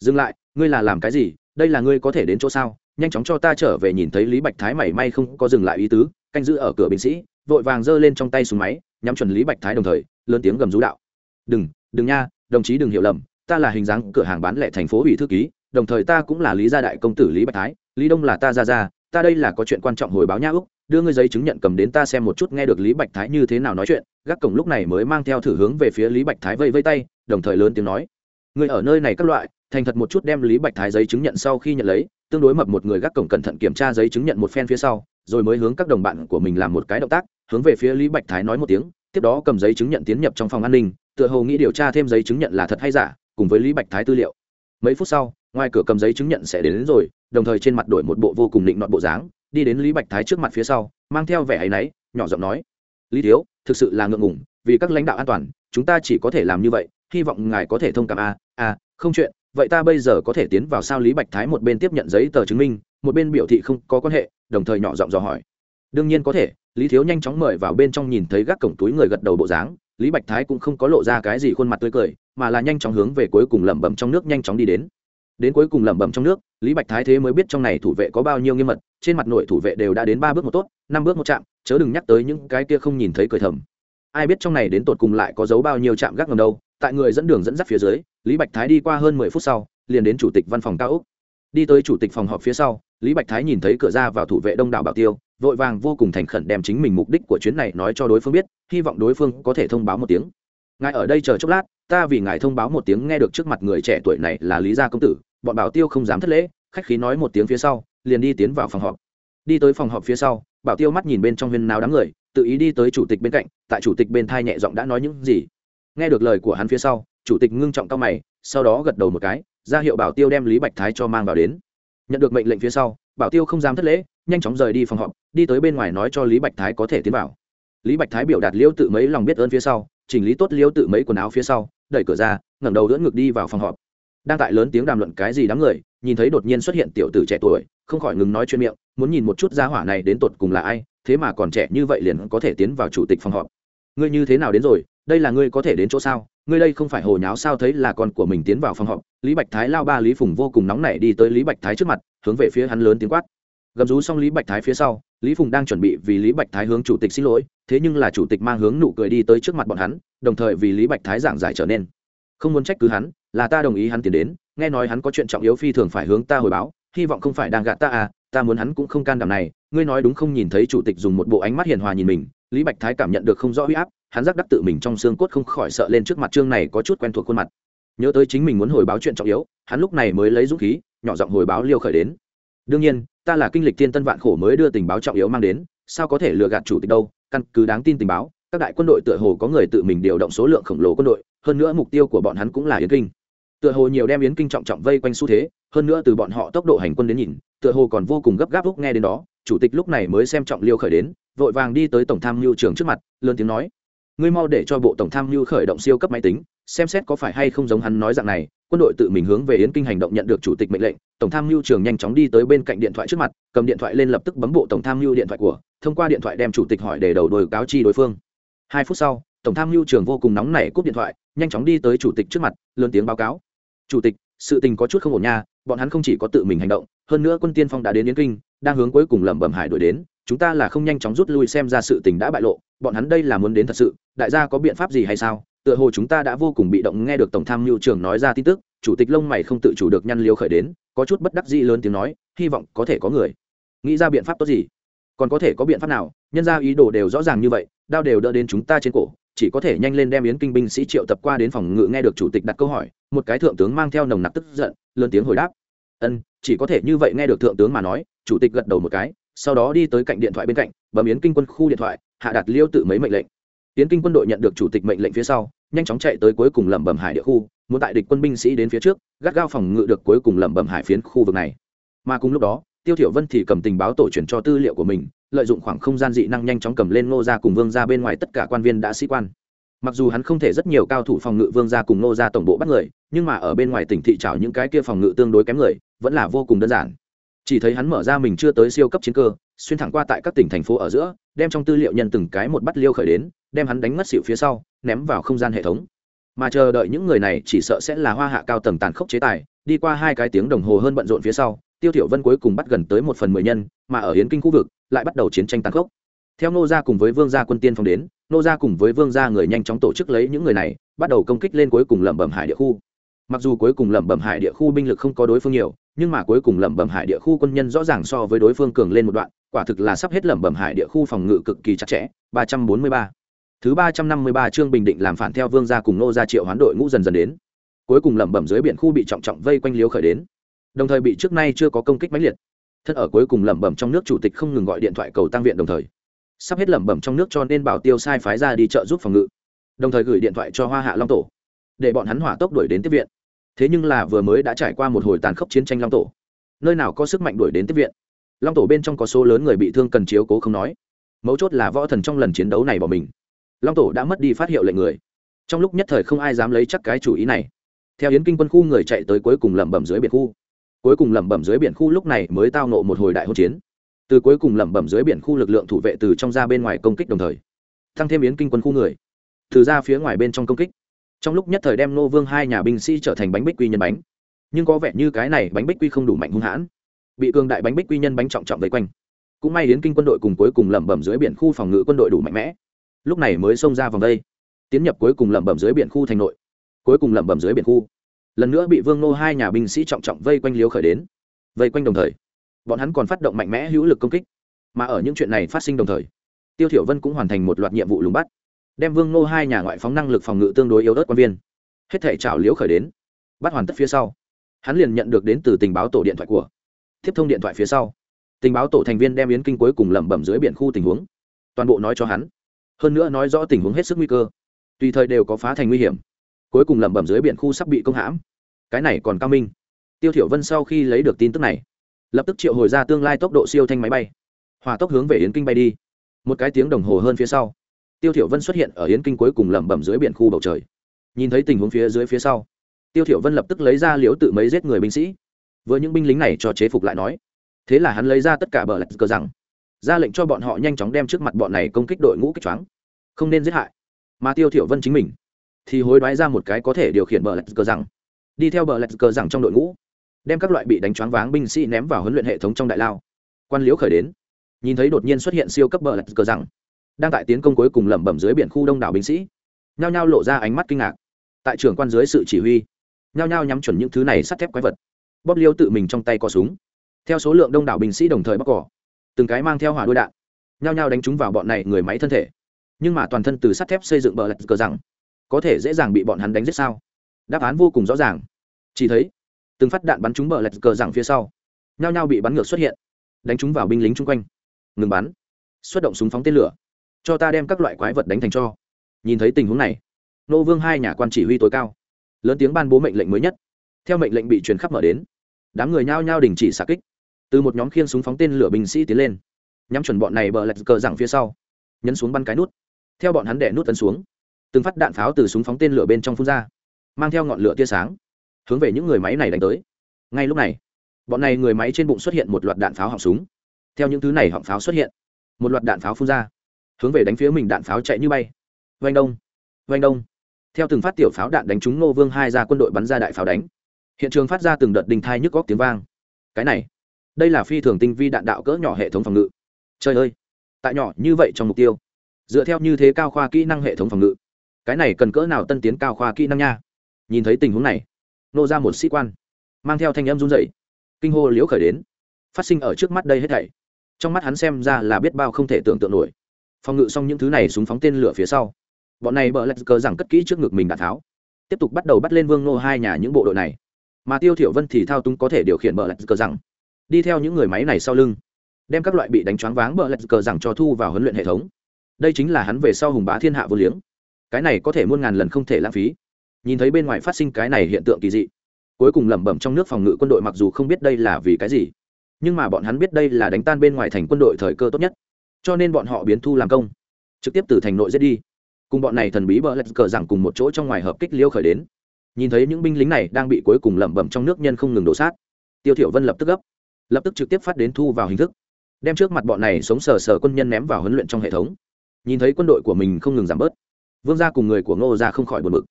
S1: Dừng lại, ngươi là làm cái gì? Đây là ngươi có thể đến chỗ sao? Nhanh chóng cho ta trở về nhìn thấy lý bạch thái mảy may không có dừng lại ý tứ, canh giữ ở cửa binh sĩ vội vàng giơ lên trong tay súng máy, nhắm chuẩn lý bạch thái đồng thời, lớn tiếng gầm rú đạo. Đừng đừng nha, đồng chí đừng hiểu lầm, ta là hình dáng cửa hàng bán lẻ thành phố ủy thư ký, đồng thời ta cũng là lý gia đại công tử lý bạch thái, lý đông là ta ra ra ta đây là có chuyện quan trọng hồi báo nhã úc đưa ngươi giấy chứng nhận cầm đến ta xem một chút nghe được lý bạch thái như thế nào nói chuyện. Gác cổng lúc này mới mang theo thử hướng về phía lý bạch thái vây vây tay, đồng thời lớn tiếng nói, ngươi ở nơi này các loại, thành thật một chút đem lý bạch thái giấy chứng nhận sau khi nhận lấy, tương đối mập một người gác cổng cẩn thận kiểm tra giấy chứng nhận một phen phía sau, rồi mới hướng các đồng bạn của mình làm một cái động tác hướng về phía lý bạch thái nói một tiếng tiếp đó cầm giấy chứng nhận tiến nhập trong phòng an ninh tựa hồ nghĩ điều tra thêm giấy chứng nhận là thật hay giả cùng với lý bạch thái tư liệu. Mấy phút sau ngoài cửa cầm giấy chứng nhận sẽ đến, đến rồi đồng thời trên mặt đổi một bộ vô cùng định nọt bộ dáng đi đến lý bạch thái trước mặt phía sau mang theo vẻ áy náy nhỏ giọng nói lý thiếu thực sự là ngượng ngủng vì các lãnh đạo an toàn chúng ta chỉ có thể làm như vậy hy vọng ngài có thể thông cảm a a không chuyện vậy ta bây giờ có thể tiến vào sao? Lý bạch thái một bên tiếp nhận giấy tờ chứng minh một bên biểu thị không có quan hệ đồng thời nhỏ giọng dò hỏi đương nhiên có thể, lý thiếu nhanh chóng mời vào bên trong nhìn thấy gác cổng túi người gật đầu bộ dáng, lý bạch thái cũng không có lộ ra cái gì khuôn mặt tươi cười, mà là nhanh chóng hướng về cuối cùng lẩm bẩm trong nước nhanh chóng đi đến. Đến cuối cùng lẩm bẩm trong nước, lý bạch thái thế mới biết trong này thủ vệ có bao nhiêu nghiêm mật, trên mặt nội thủ vệ đều đã đến ba bước một tốt, năm bước một chạm, chớ đừng nhắc tới những cái kia không nhìn thấy cười thầm. Ai biết trong này đến tột cùng lại có dấu bao nhiêu chạm gác ngầm đâu, tại người dẫn đường dẫn dắt phía dưới, lý bạch thái đi qua hơn mười phút sau, liền đến chủ tịch văn phòng cao úc đi tới chủ tịch phòng họp phía sau, lý bạch thái nhìn thấy cửa ra vào thủ vệ đông đảo bảo tiêu vội vàng vô cùng thành khẩn đem chính mình mục đích của chuyến này nói cho đối phương biết, hy vọng đối phương có thể thông báo một tiếng. Ngài ở đây chờ chốc lát, ta vì ngài thông báo một tiếng nghe được trước mặt người trẻ tuổi này là lý gia công tử, bọn bảo tiêu không dám thất lễ, khách khí nói một tiếng phía sau, liền đi tiến vào phòng họp. Đi tới phòng họp phía sau, bảo tiêu mắt nhìn bên trong huyên nào đám người, tự ý đi tới chủ tịch bên cạnh, tại chủ tịch bên thai nhẹ giọng đã nói những gì. Nghe được lời của hắn phía sau, chủ tịch ngưng trọng cao mày, sau đó gật đầu một cái, ra hiệu bảo tiêu đem lý bạch thái cho mang vào đến. Nhận được mệnh lệnh phía sau, bảo tiêu không dám thất lễ nhanh chóng rời đi phòng họp, đi tới bên ngoài nói cho lý bạch thái có thể tiến vào. Lý bạch thái biểu đạt liêu tự mấy lòng biết ơn phía sau, chỉnh lý tốt liêu tự mấy quần áo phía sau, đẩy cửa ra, ngẩng đầu đỡ ngực đi vào phòng họp. Đang tại lớn tiếng đàm luận cái gì đám người, nhìn thấy đột nhiên xuất hiện tiểu tử trẻ tuổi, không khỏi ngừng nói chuyện miệng, muốn nhìn một chút gia hỏa này đến tột cùng là ai, thế mà còn trẻ như vậy liền có thể tiến vào chủ tịch phòng họp. Ngươi như thế nào đến rồi, đây là ngươi có thể đến chỗ sao? Ngươi đây không phải hồ nháo sao thấy là con của mình tiến vào phòng họp? Lý bạch thái lao ba lý phùng vô cùng nóng nảy đi tới lý bạch thái trước mặt, hướng về phía hắn lớn tiếng quát gầm rú xong lý bạch thái phía sau, lý phùng đang chuẩn bị vì lý bạch thái hướng chủ tịch xin lỗi, thế nhưng là chủ tịch mang hướng nụ cười đi tới trước mặt bọn hắn, đồng thời vì lý bạch thái giảng giải trở nên. Không muốn trách cứ hắn, là ta đồng ý hắn tiến đến, nghe nói hắn có chuyện trọng yếu phi thường phải hướng ta hồi báo, hy vọng không phải đang gạt ta à ta muốn hắn cũng không can đảm này, ngươi nói đúng không nhìn thấy chủ tịch dùng một bộ ánh mắt hiền hòa nhìn mình, lý bạch thái cảm nhận được không rõ huy áp, hắn giác đắc tự mình trong xương cốt không khỏi sợ lên trước mặt trương này có chút quen thuộc khuôn mặt. Nhớ tới chính mình muốn hồi báo chuyện trọng yếu, hắn lúc này mới lấy dũng khí, nhỏ giọng hồi báo liêu khởi đến đương nhiên, ta là kinh lịch thiên tân vạn khổ mới đưa tình báo trọng yếu mang đến, sao có thể lừa gạt chủ tịch đâu, căn cứ đáng tin tình báo, các đại quân đội tựa hồ có người tự mình điều động số lượng khổng lồ quân đội, hơn nữa mục tiêu của bọn hắn cũng là yến kinh. Tựa hồ nhiều đem yến kinh trọng trọng vây quanh xu thế, hơn nữa từ bọn họ tốc độ hành quân đến nhìn, tựa hồ còn vô cùng gấp gáp lúc nghe đến đó, chủ tịch lúc này mới xem trọng liêu khởi đến, vội vàng đi tới tổng tham mưu trưởng trước mặt, lớn tiếng nói, ngươi mau để cho bộ tổng tham mưu khởi động siêu cấp máy tính, xem xét có phải hay không giống hắn nói dạng này quân đội tự mình hướng về yến kinh hành động nhận được chủ tịch mệnh lệnh, tổng tham mưu Trường nhanh chóng đi tới bên cạnh điện thoại trước mặt, cầm điện thoại lên lập tức bấm bộ tổng tham mưu điện thoại của, thông qua điện thoại đem chủ tịch hỏi để đầu đồi cáo chi đối phương. Hai phút sau, tổng tham mưu Trường vô cùng nóng nảy cúp điện thoại, nhanh chóng đi tới chủ tịch trước mặt, lớn tiếng báo cáo. Chủ tịch, sự tình có chút không ổn nha, bọn hắn không chỉ có tự mình hành động, hơn nữa quân tiên phong đã đến yến kinh, đang hướng cuối cùng lẩm bẩm hải đuổi đến chúng ta là không nhanh chóng rút lui xem ra sự tình đã bại lộ, bọn hắn đây là muốn đến thật sự, đại gia có biện pháp gì hay sao? Tựa hồ chúng ta đã vô cùng bị động nghe được tổng tham mưu trưởng nói ra tin tức, chủ tịch lông mày không tự chủ được nhăn liếu khởi đến, có chút bất đắc dĩ lớn tiếng nói, hy vọng có thể có người. Nghĩ ra biện pháp tốt gì? Còn có thể có biện pháp nào? Nhân ra ý đồ đều rõ ràng như vậy, đao đều đỡ đến chúng ta trên cổ, chỉ có thể nhanh lên đem yến kinh binh sĩ triệu tập qua đến phòng ngự nghe được chủ tịch đặt câu hỏi, một cái thượng tướng mang theo nồng nặc tức giận, lớn tiếng hồi đáp. Ân, chỉ có thể như vậy nghe được thượng tướng mà nói, chủ tịch gật đầu một cái sau đó đi tới cạnh điện thoại bên cạnh, bấm yến kinh quân khu điện thoại, hạ đặt liêu tự mấy mệnh lệnh. Yến kinh quân đội nhận được chủ tịch mệnh lệnh phía sau, nhanh chóng chạy tới cuối cùng lẩm bẩm hải địa khu, muốn tại địch quân binh sĩ đến phía trước, gắt gao phòng ngự được cuối cùng lẩm bẩm hải phiến khu vực này. Mà cùng lúc đó, tiêu thiểu vân thì cầm tình báo tổ truyền cho tư liệu của mình, lợi dụng khoảng không gian dị năng nhanh chóng cầm lên ngô gia cùng vương gia bên ngoài tất cả quan viên đã sĩ quan. Mặc dù hắn không thể rất nhiều cao thủ phòng ngự vương gia cùng ngô gia tổng bộ bắt người, nhưng mà ở bên ngoài tỉnh thị trảo những cái kia phòng ngự tương đối kém người, vẫn là vô cùng đơn giản chỉ thấy hắn mở ra mình chưa tới siêu cấp chiến cơ, xuyên thẳng qua tại các tỉnh thành phố ở giữa, đem trong tư liệu nhân từng cái một bắt liêu khởi đến, đem hắn đánh ngất xịu phía sau, ném vào không gian hệ thống. Mà chờ đợi những người này chỉ sợ sẽ là hoa hạ cao tầng tàn khốc chế tài, đi qua hai cái tiếng đồng hồ hơn bận rộn phía sau, tiêu thiểu vân cuối cùng bắt gần tới một phần mười nhân, mà ở hiến kinh khu vực, lại bắt đầu chiến tranh tàn khốc. Theo nô gia cùng với vương gia quân tiên phong đến, nô gia cùng với vương gia người nhanh chóng tổ chức lấy những người này, bắt đầu công kích lên cuối cùng lẩm bẩm hải địa khu mặc dù cuối cùng lẩm bẩm hải địa khu binh lực không có đối phương nhiều, nhưng mà cuối cùng lẩm bẩm hải địa khu quân nhân rõ ràng so với đối phương cường lên một đoạn, quả thực là sắp hết lẩm bẩm hải địa khu phòng ngự cực kỳ chặt chẽ. 343. thứ 353 chương bình định làm phản theo vương gia cùng nô gia triệu hoán đội ngũ dần dần đến. Cuối cùng lẩm bẩm dưới biển khu bị trọng trọng vây quanh liếu khởi đến. Đồng thời bị trước nay chưa có công kích mãnh liệt. Thân ở cuối cùng lẩm bẩm trong nước chủ tịch không ngừng gọi điện thoại cầu tăng viện đồng thời. Sắp hết lẩm bẩm trong nước cho nên bảo tiêu sai phái ra đi trợ giúp phòng ngự. Đồng thời gửi điện thoại cho hoa hạ long tổ. Để bọn hắn hỏa tốc đuổi đến tiếp viện thế nhưng là vừa mới đã trải qua một hồi tàn khốc chiến tranh long tổ nơi nào có sức mạnh đuổi đến tiếp viện long tổ bên trong có số lớn người bị thương cần chiếu cố không nói mấu chốt là võ thần trong lần chiến đấu này bỏ mình long tổ đã mất đi phát hiệu lệnh người trong lúc nhất thời không ai dám lấy chắc cái chủ ý này theo yến kinh quân khu người chạy tới cuối cùng lẩm bẩm dưới biển khu cuối cùng lẩm bẩm dưới biển khu lúc này mới tao nộ một hồi đại hỗn chiến từ cuối cùng lẩm bẩm dưới biển khu lực lượng thủ vệ từ trong ra bên ngoài công kích đồng thời tăng thêm yến kinh quân khu người từ ra phía ngoài bên trong công kích trong lúc nhất thời đem nô vương hai nhà binh sĩ trở thành bánh bích quy nhân bánh. Nhưng có vẻ như cái này bánh bích quy không đủ mạnh hung hãn. Bị cường đại bánh bích quy nhân bánh trọng trọng vây quanh. Cũng may đến kinh quân đội cùng cuối cùng lẩm bẩm dưới biển khu phòng ngự quân đội đủ mạnh mẽ. Lúc này mới xông ra vòng đây. Tiến nhập cuối cùng lẩm bẩm dưới biển khu thành nội. Cuối cùng lẩm bẩm dưới biển khu. Lần nữa bị vương nô hai nhà binh sĩ trọng trọng vây quanh liếu khởi đến. Vây quanh đồng thời, bọn hắn còn phát động mạnh mẽ hữu lực công kích. Mà ở những chuyện này phát sinh đồng thời, tiêu thiểu vân cũng hoàn thành một loạt nhiệm vụ lùng bắt đem vương nô hai nhà ngoại phóng năng lực phòng ngự tương đối yếu ớt quan viên. Hết thể trảo liễu khởi đến, bắt hoàn tất phía sau. Hắn liền nhận được đến từ tình báo tổ điện thoại của, tiếp thông điện thoại phía sau. Tình báo tổ thành viên đem yến kinh cuối cùng lẩm bẩm dưới biển khu tình huống, toàn bộ nói cho hắn. Hơn nữa nói rõ tình huống hết sức nguy cơ, tùy thời đều có phá thành nguy hiểm. Cuối cùng lẩm bẩm dưới biển khu sắp bị công hãm. Cái này còn cao minh. Tiêu thiểu vân sau khi lấy được tin tức này, lập tức triệu hồi ra tương lai tốc độ siêu thanh máy bay. Hòa tốc hướng về yến kinh bay đi. Một cái tiếng đồng hồ hơn phía sau tiêu thiểu vân xuất hiện ở yến kinh cuối cùng lẩm bẩm dưới biển khu bầu trời. Nhìn thấy tình huống phía dưới phía sau, tiêu thiểu vân lập tức lấy ra liếu tự mấy giết người binh sĩ. Với những binh lính này cho chế phục lại nói, thế là hắn lấy ra tất cả bờ lạch cờ rằng, ra lệnh cho bọn họ nhanh chóng đem trước mặt bọn này công kích đội ngũ kích choáng. Không nên giết hại, mà tiêu thiểu vân chính mình thì hối đoái ra một cái có thể điều khiển bờ lạch cờ rằng. Đi theo bờ lạch cờ rằng trong đội ngũ, đem các loại bị đánh choáng váng binh sĩ ném vào huấn luyện hệ thống trong đại lao. Quan liễu khởi đến, nhìn thấy đột nhiên xuất hiện siêu cấp bờ lạch cờ rằng đang tại tiến công cuối cùng lẩm bẩm dưới biển khu đông đảo binh sĩ. Nhao nhao lộ ra ánh mắt kinh ngạc. Tại trưởng quan dưới sự chỉ huy, nhao nhao nhắm chuẩn những thứ này sắt thép quái vật. Bóp liêu tự mình trong tay có súng. Theo số lượng đông đảo binh sĩ đồng thời bóc cỏ, từng cái mang theo hỏa đôi đạn, nhao nhao đánh trúng vào bọn này người máy thân thể. Nhưng mà toàn thân từ sắt thép xây dựng bờ lạch cờ rằng, có thể dễ dàng bị bọn hắn đánh giết sao? Đáp án vô cùng rõ ràng. Chỉ thấy, từng phát đạn bắn trúng bờ lạch cờ rằng phía sau, nhao nhao bị bắn ngược xuất hiện, đánh trúng vào binh lính chung quanh. Ngừng bắn. Xuất động súng phóng tên lửa cho ta đem các loại quái vật đánh thành cho. Nhìn thấy tình huống này, nô vương hai nhà quan chỉ huy tối cao, lớn tiếng ban bố mệnh lệnh mới nhất. Theo mệnh lệnh bị truyền khắp mở đến, đám người nhao nhao đình chỉ xạ kích. Từ một nhóm khiên súng phóng tên lửa binh sĩ tiến lên, nhắm chuẩn bọn này bờ lạch cờ rằng phía sau, nhấn xuống bắn cái nút. Theo bọn hắn đẻ nút tấn xuống, từng phát đạn pháo từ súng phóng tên lửa bên trong phun ra, mang theo ngọn lửa tia sáng, hướng về những người máy này đánh tới. Ngay lúc này, bọn này người máy trên bụng xuất hiện một loạt đạn pháo họng súng. Theo những thứ này họng pháo xuất hiện, một loạt đạn pháo phun ra hướng về đánh phía mình đạn pháo chạy như bay. Vanh đông vanh đông. Theo từng phát tiểu pháo đạn đánh trúng nô vương hai ra quân đội bắn ra đại pháo đánh. Hiện trường phát ra từng đợt đình thai nhức góc tiếng vang. Cái này, đây là phi thường tinh vi đạn đạo cỡ nhỏ hệ thống phòng ngự. Trời ơi, tại nhỏ như vậy trong mục tiêu, dựa theo như thế cao khoa kỹ năng hệ thống phòng ngự, cái này cần cỡ nào tân tiến cao khoa kỹ năng nha? Nhìn thấy tình huống này, nô ra một sĩ quan, mang theo thanh âm run dậy kinh hô liễu khởi đến, phát sinh ở trước mắt đây hết thảy. Trong mắt hắn xem ra là biết bao không thể tưởng tượng nổi phòng ngự xong những thứ này súng phóng tên lửa phía sau. Bọn này bờ lạch cờ rằng cất kỹ trước ngực mình đã tháo. Tiếp tục bắt đầu bắt lên vương nô hai nhà những bộ đội này. Mà tiêu thiểu vân thì thao túng có thể điều khiển bờ lạch cờ rằng đi theo những người máy này sau lưng. Đem các loại bị đánh choáng váng bờ lạch cờ rằng cho thu vào huấn luyện hệ thống. Đây chính là hắn về sau hùng bá thiên hạ vô liếng. Cái này có thể muôn ngàn lần không thể lãng phí. Nhìn thấy bên ngoài phát sinh cái này hiện tượng kỳ dị. Cuối cùng lẩm bẩm trong nước phòng ngự quân đội mặc dù không biết đây là vì cái gì, nhưng mà bọn hắn biết đây là đánh tan bên ngoài thành quân đội thời cơ tốt nhất cho nên bọn họ biến thu làm công. Trực tiếp từ thành nội giết đi. Cùng bọn này thần bí bờ lạch cờ rằng cùng một chỗ trong ngoài hợp kích liêu khởi đến. Nhìn thấy những binh lính này đang bị cuối cùng lẩm bẩm trong nước nhân không ngừng đổ sát. Tiêu thiểu vân lập tức gấp. Lập tức trực tiếp phát đến thu vào hình thức. Đem trước mặt bọn này sống sờ sờ quân nhân ném vào huấn luyện trong hệ thống. Nhìn thấy quân đội của mình không ngừng giảm bớt, vương gia cùng người của ngô gia không khỏi buồn bực.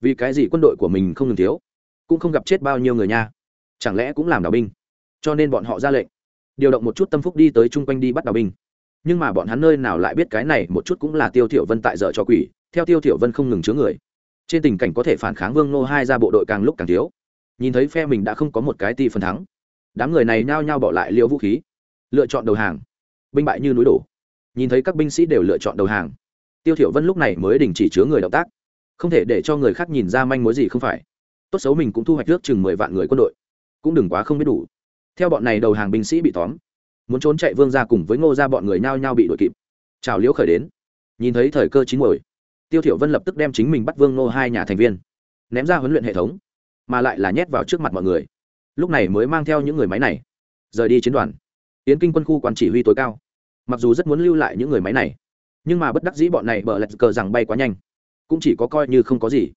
S1: Vì cái gì quân đội của mình không ngừng thiếu, cũng không gặp chết bao nhiêu người nha. Chẳng lẽ cũng làm đào binh? Cho nên bọn họ ra lệnh. Điều động một chút tâm phúc đi tới chung quanh đi bắt đào binh nhưng mà bọn hắn nơi nào lại biết cái này một chút cũng là tiêu thiểu vân tại dở cho quỷ, theo tiêu thiểu vân không ngừng chứa người. Trên tình cảnh có thể phản kháng vương nô hai ra bộ đội càng lúc càng thiếu. Nhìn thấy phe mình đã không có một cái ti phần thắng. Đám người này nhao nhao bỏ lại liều vũ khí. Lựa chọn đầu hàng. Binh bại như núi đổ. Nhìn thấy các binh sĩ đều lựa chọn đầu hàng. Tiêu thiểu vân lúc này mới đình chỉ chứa người động tác. Không thể để cho người khác nhìn ra manh mối gì không phải. Tốt xấu mình cũng thu hoạch nước chừng mười vạn người quân đội. Cũng đừng quá không biết đủ. Theo bọn này đầu hàng binh sĩ bị tóm muốn trốn chạy vương ra cùng với ngô ra bọn người nhao nhao bị đuổi kịp. Chào liễu khởi đến, nhìn thấy thời cơ chín muồi, tiêu thiểu vân lập tức đem chính mình bắt vương ngô hai nhà thành viên, ném ra huấn luyện hệ thống, mà lại là nhét vào trước mặt mọi người. Lúc này mới mang theo những người máy này, rời đi chiến đoàn. Yến kinh quân khu quan chỉ huy tối cao, mặc dù rất muốn lưu lại những người máy này, nhưng mà bất đắc dĩ bọn này bờ lạch cờ rằng bay quá nhanh, cũng chỉ có coi như không có gì.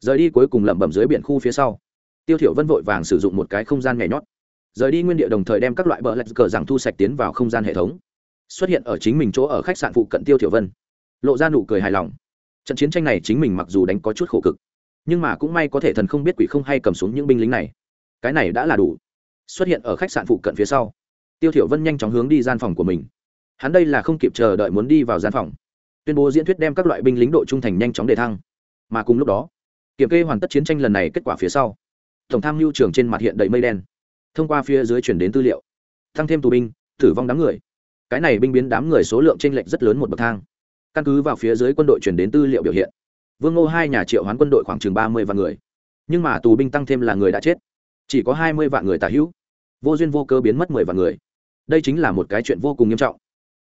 S1: Rời đi cuối cùng lẩm bẩm dưới biển khu phía sau, tiêu thiểu vân vội vàng sử dụng một cái không gian nhảy nhót rời đi nguyên địa đồng thời đem các loại bờ lạch cờ rằng thu sạch tiến vào không gian hệ thống. Xuất hiện ở chính mình chỗ ở khách sạn phụ cận tiêu thiểu vân. Lộ ra nụ cười hài lòng. Trận chiến tranh này chính mình mặc dù đánh có chút khổ cực, nhưng mà cũng may có thể thần không biết quỷ không hay cầm xuống những binh lính này. Cái này đã là đủ. Xuất hiện ở khách sạn phụ cận phía sau, tiêu thiểu vân nhanh chóng hướng đi gian phòng của mình. Hắn đây là không kịp chờ đợi muốn đi vào gian phòng. Tuyên bố diễn thuyết đem các loại binh lính độ trung thành nhanh chóng đề thăng. Mà cùng lúc đó, kiểm kê hoàn tất chiến tranh lần này kết quả phía sau, tổng tham mưu trưởng trên mặt hiện đầy mây đen thông qua phía dưới chuyển đến tư liệu. Tăng thêm tù binh tử vong đám người. Cái này binh biến đám người số lượng tranh lệch rất lớn một bậc thang. Căn cứ vào phía dưới quân đội chuyển đến tư liệu biểu hiện vương ngô hai nhà triệu hoán quân đội khoảng chừng ba mươi vạn người. Nhưng mà tù binh tăng thêm là người đã chết. Chỉ có hai mươi vạn người tả hữu. Vô duyên vô cơ biến mất mười vạn người. Đây chính là một cái chuyện vô cùng nghiêm trọng.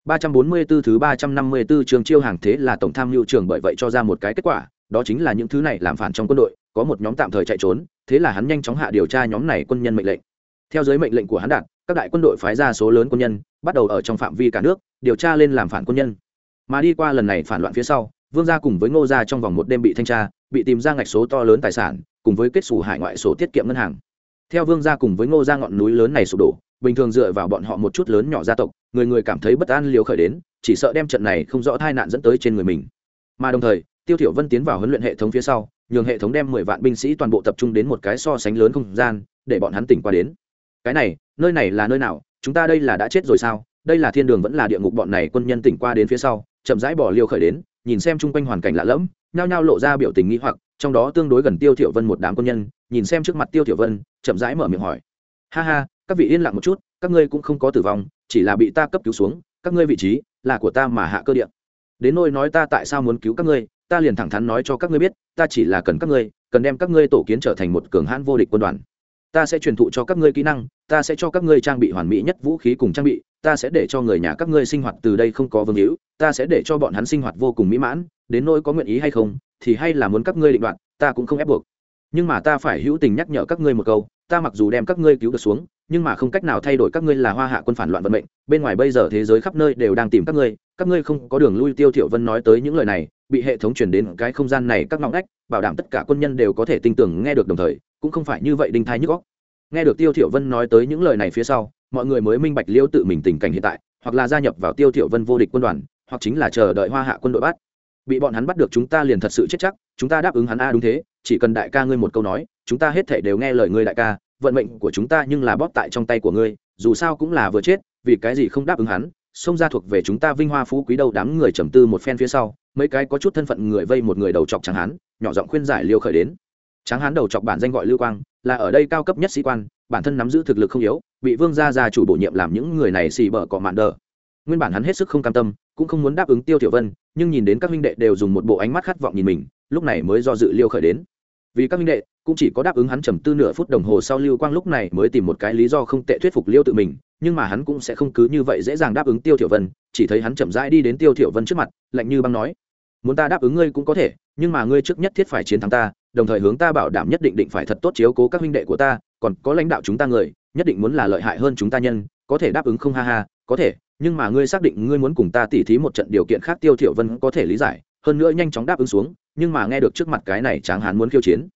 S1: 344 thứ 354 trường chiêu hàng thế là tổng tham mưu trưởng bởi vậy cho ra một cái kết quả, đó chính là những thứ này làm phản trong quân đội, có một nhóm tạm thời chạy trốn, thế là hắn nhanh chóng hạ điều tra nhóm này quân nhân mệnh lệnh. Theo dưới mệnh lệnh của hắn đạt, các đại quân đội phái ra số lớn quân nhân, bắt đầu ở trong phạm vi cả nước, điều tra lên làm phản quân nhân. Mà đi qua lần này phản loạn phía sau, Vương gia cùng với Ngô gia trong vòng một đêm bị thanh tra, bị tìm ra ngạch số to lớn tài sản, cùng với kết xù hải ngoại số tiết kiệm ngân hàng. Theo Vương gia cùng với Ngô gia ngọn núi lớn này sụp đổ, bình thường dựa vào bọn họ một chút lớn nhỏ gia tộc người người cảm thấy bất an liều khởi đến chỉ sợ đem trận này không rõ tai nạn dẫn tới trên người mình mà đồng thời tiêu thiểu vân tiến vào huấn luyện hệ thống phía sau nhường hệ thống đem mười vạn binh sĩ toàn bộ tập trung đến một cái so sánh lớn không gian để bọn hắn tỉnh qua đến cái này, nơi này là nơi nào, chúng ta đây là đã chết rồi sao? Đây là thiên đường vẫn là địa ngục, bọn này quân nhân tỉnh qua đến phía sau, chậm rãi bỏ liều khởi đến, nhìn xem chung quanh hoàn cảnh lạ lẫm, nhao nhao lộ ra biểu tình nghi hoặc, trong đó tương đối gần tiêu thiểu vân một đám quân nhân, nhìn xem trước mặt tiêu thiểu vân, chậm rãi mở miệng hỏi. Ha ha, các vị yên lặng một chút, các ngươi cũng không có tử vong, chỉ là bị ta cấp cứu xuống, các ngươi vị trí là của ta mà hạ cơ điện đến nôi nói ta tại sao muốn cứu các ngươi, ta liền thẳng thắn nói cho các ngươi biết, ta chỉ là cần các ngươi, cần đem các ngươi tổ kiến trở thành một cường hãn vô địch quân đoàn ta sẽ truyền thụ cho các ngươi kỹ năng, ta sẽ cho các ngươi trang bị hoàn mỹ nhất vũ khí cùng trang bị, ta sẽ để cho người nhà các ngươi sinh hoạt từ đây không có vương hữu, ta sẽ để cho bọn hắn sinh hoạt vô cùng mỹ mãn, đến nỗi có nguyện ý hay không, thì hay là muốn các ngươi định đoạt, ta cũng không ép buộc. Nhưng mà ta phải hữu tình nhắc nhở các ngươi một câu, ta mặc dù đem các ngươi cứu được xuống, nhưng mà không cách nào thay đổi các ngươi là hoa hạ quân phản loạn vận mệnh, bên ngoài bây giờ thế giới khắp nơi đều đang tìm các ngươi các ngươi không có đường lui tiêu thiểu vân nói tới những lời này, bị hệ thống truyền đến cái không gian này các ngõ ngách, bảo đảm tất cả quân nhân đều có thể tin tưởng nghe được đồng thời, cũng không phải như vậy đinh thái nhức óc. Nghe được tiêu thiểu vân nói tới những lời này phía sau, mọi người mới minh bạch liêu tự mình tình cảnh hiện tại, hoặc là gia nhập vào tiêu thiểu vân vô địch quân đoàn, hoặc chính là chờ đợi hoa hạ quân đội bắt. Bị bọn hắn bắt được chúng ta liền thật sự chết chắc, chúng ta đáp ứng hắn a, đúng thế, chỉ cần đại ca ngươi một câu nói, chúng ta hết thể đều nghe lời ngươi đại ca, vận mệnh của chúng ta nhưng là bóp tại trong tay của ngươi, dù sao cũng là vừa chết, vì cái gì không đáp ứng hắn xông ra thuộc về chúng ta vinh hoa phú quý đâu đám người trầm tư một phen phía sau, mấy cái có chút thân phận người vây một người đầu chọc tráng hán, nhỏ giọng khuyên giải liêu khởi đến. Tráng hán đầu chọc bản danh gọi lưu quang, là ở đây cao cấp nhất sĩ quan, bản thân nắm giữ thực lực không yếu, bị vương gia gia chủ bổ nhiệm làm những người này xì bở cọ mạn đờ. Nguyên bản hắn hết sức không cam tâm, cũng không muốn đáp ứng tiêu tiểu vân, nhưng nhìn đến các huynh đệ đều dùng một bộ ánh mắt khát vọng nhìn mình, lúc này mới do dự liêu khởi đến. Vì các minh đệ, cũng chỉ có đáp ứng hắn trầm tư nửa phút đồng hồ sau lưu quang lúc này mới tìm một cái lý do không tệ thuyết phục liêu tự mình nhưng mà hắn cũng sẽ không cứ như vậy dễ dàng đáp ứng tiêu thiểu vân, chỉ thấy hắn chậm rãi đi đến tiêu thiểu vân trước mặt, lạnh như băng nói, muốn ta đáp ứng ngươi cũng có thể, nhưng mà ngươi trước nhất thiết phải chiến thắng ta, đồng thời hướng ta bảo đảm nhất định định phải thật tốt chiếu cố các huynh đệ của ta, còn có lãnh đạo chúng ta người, nhất định muốn là lợi hại hơn chúng ta nhân, có thể đáp ứng không ha ha, có thể, nhưng mà ngươi xác định ngươi muốn cùng ta tỉ thí một trận điều kiện khác tiêu thiểu vân có thể lý giải, hơn nữa nhanh chóng đáp ứng xuống, nhưng mà nghe được trước mặt cái này tráng hán muốn khiêu chiến,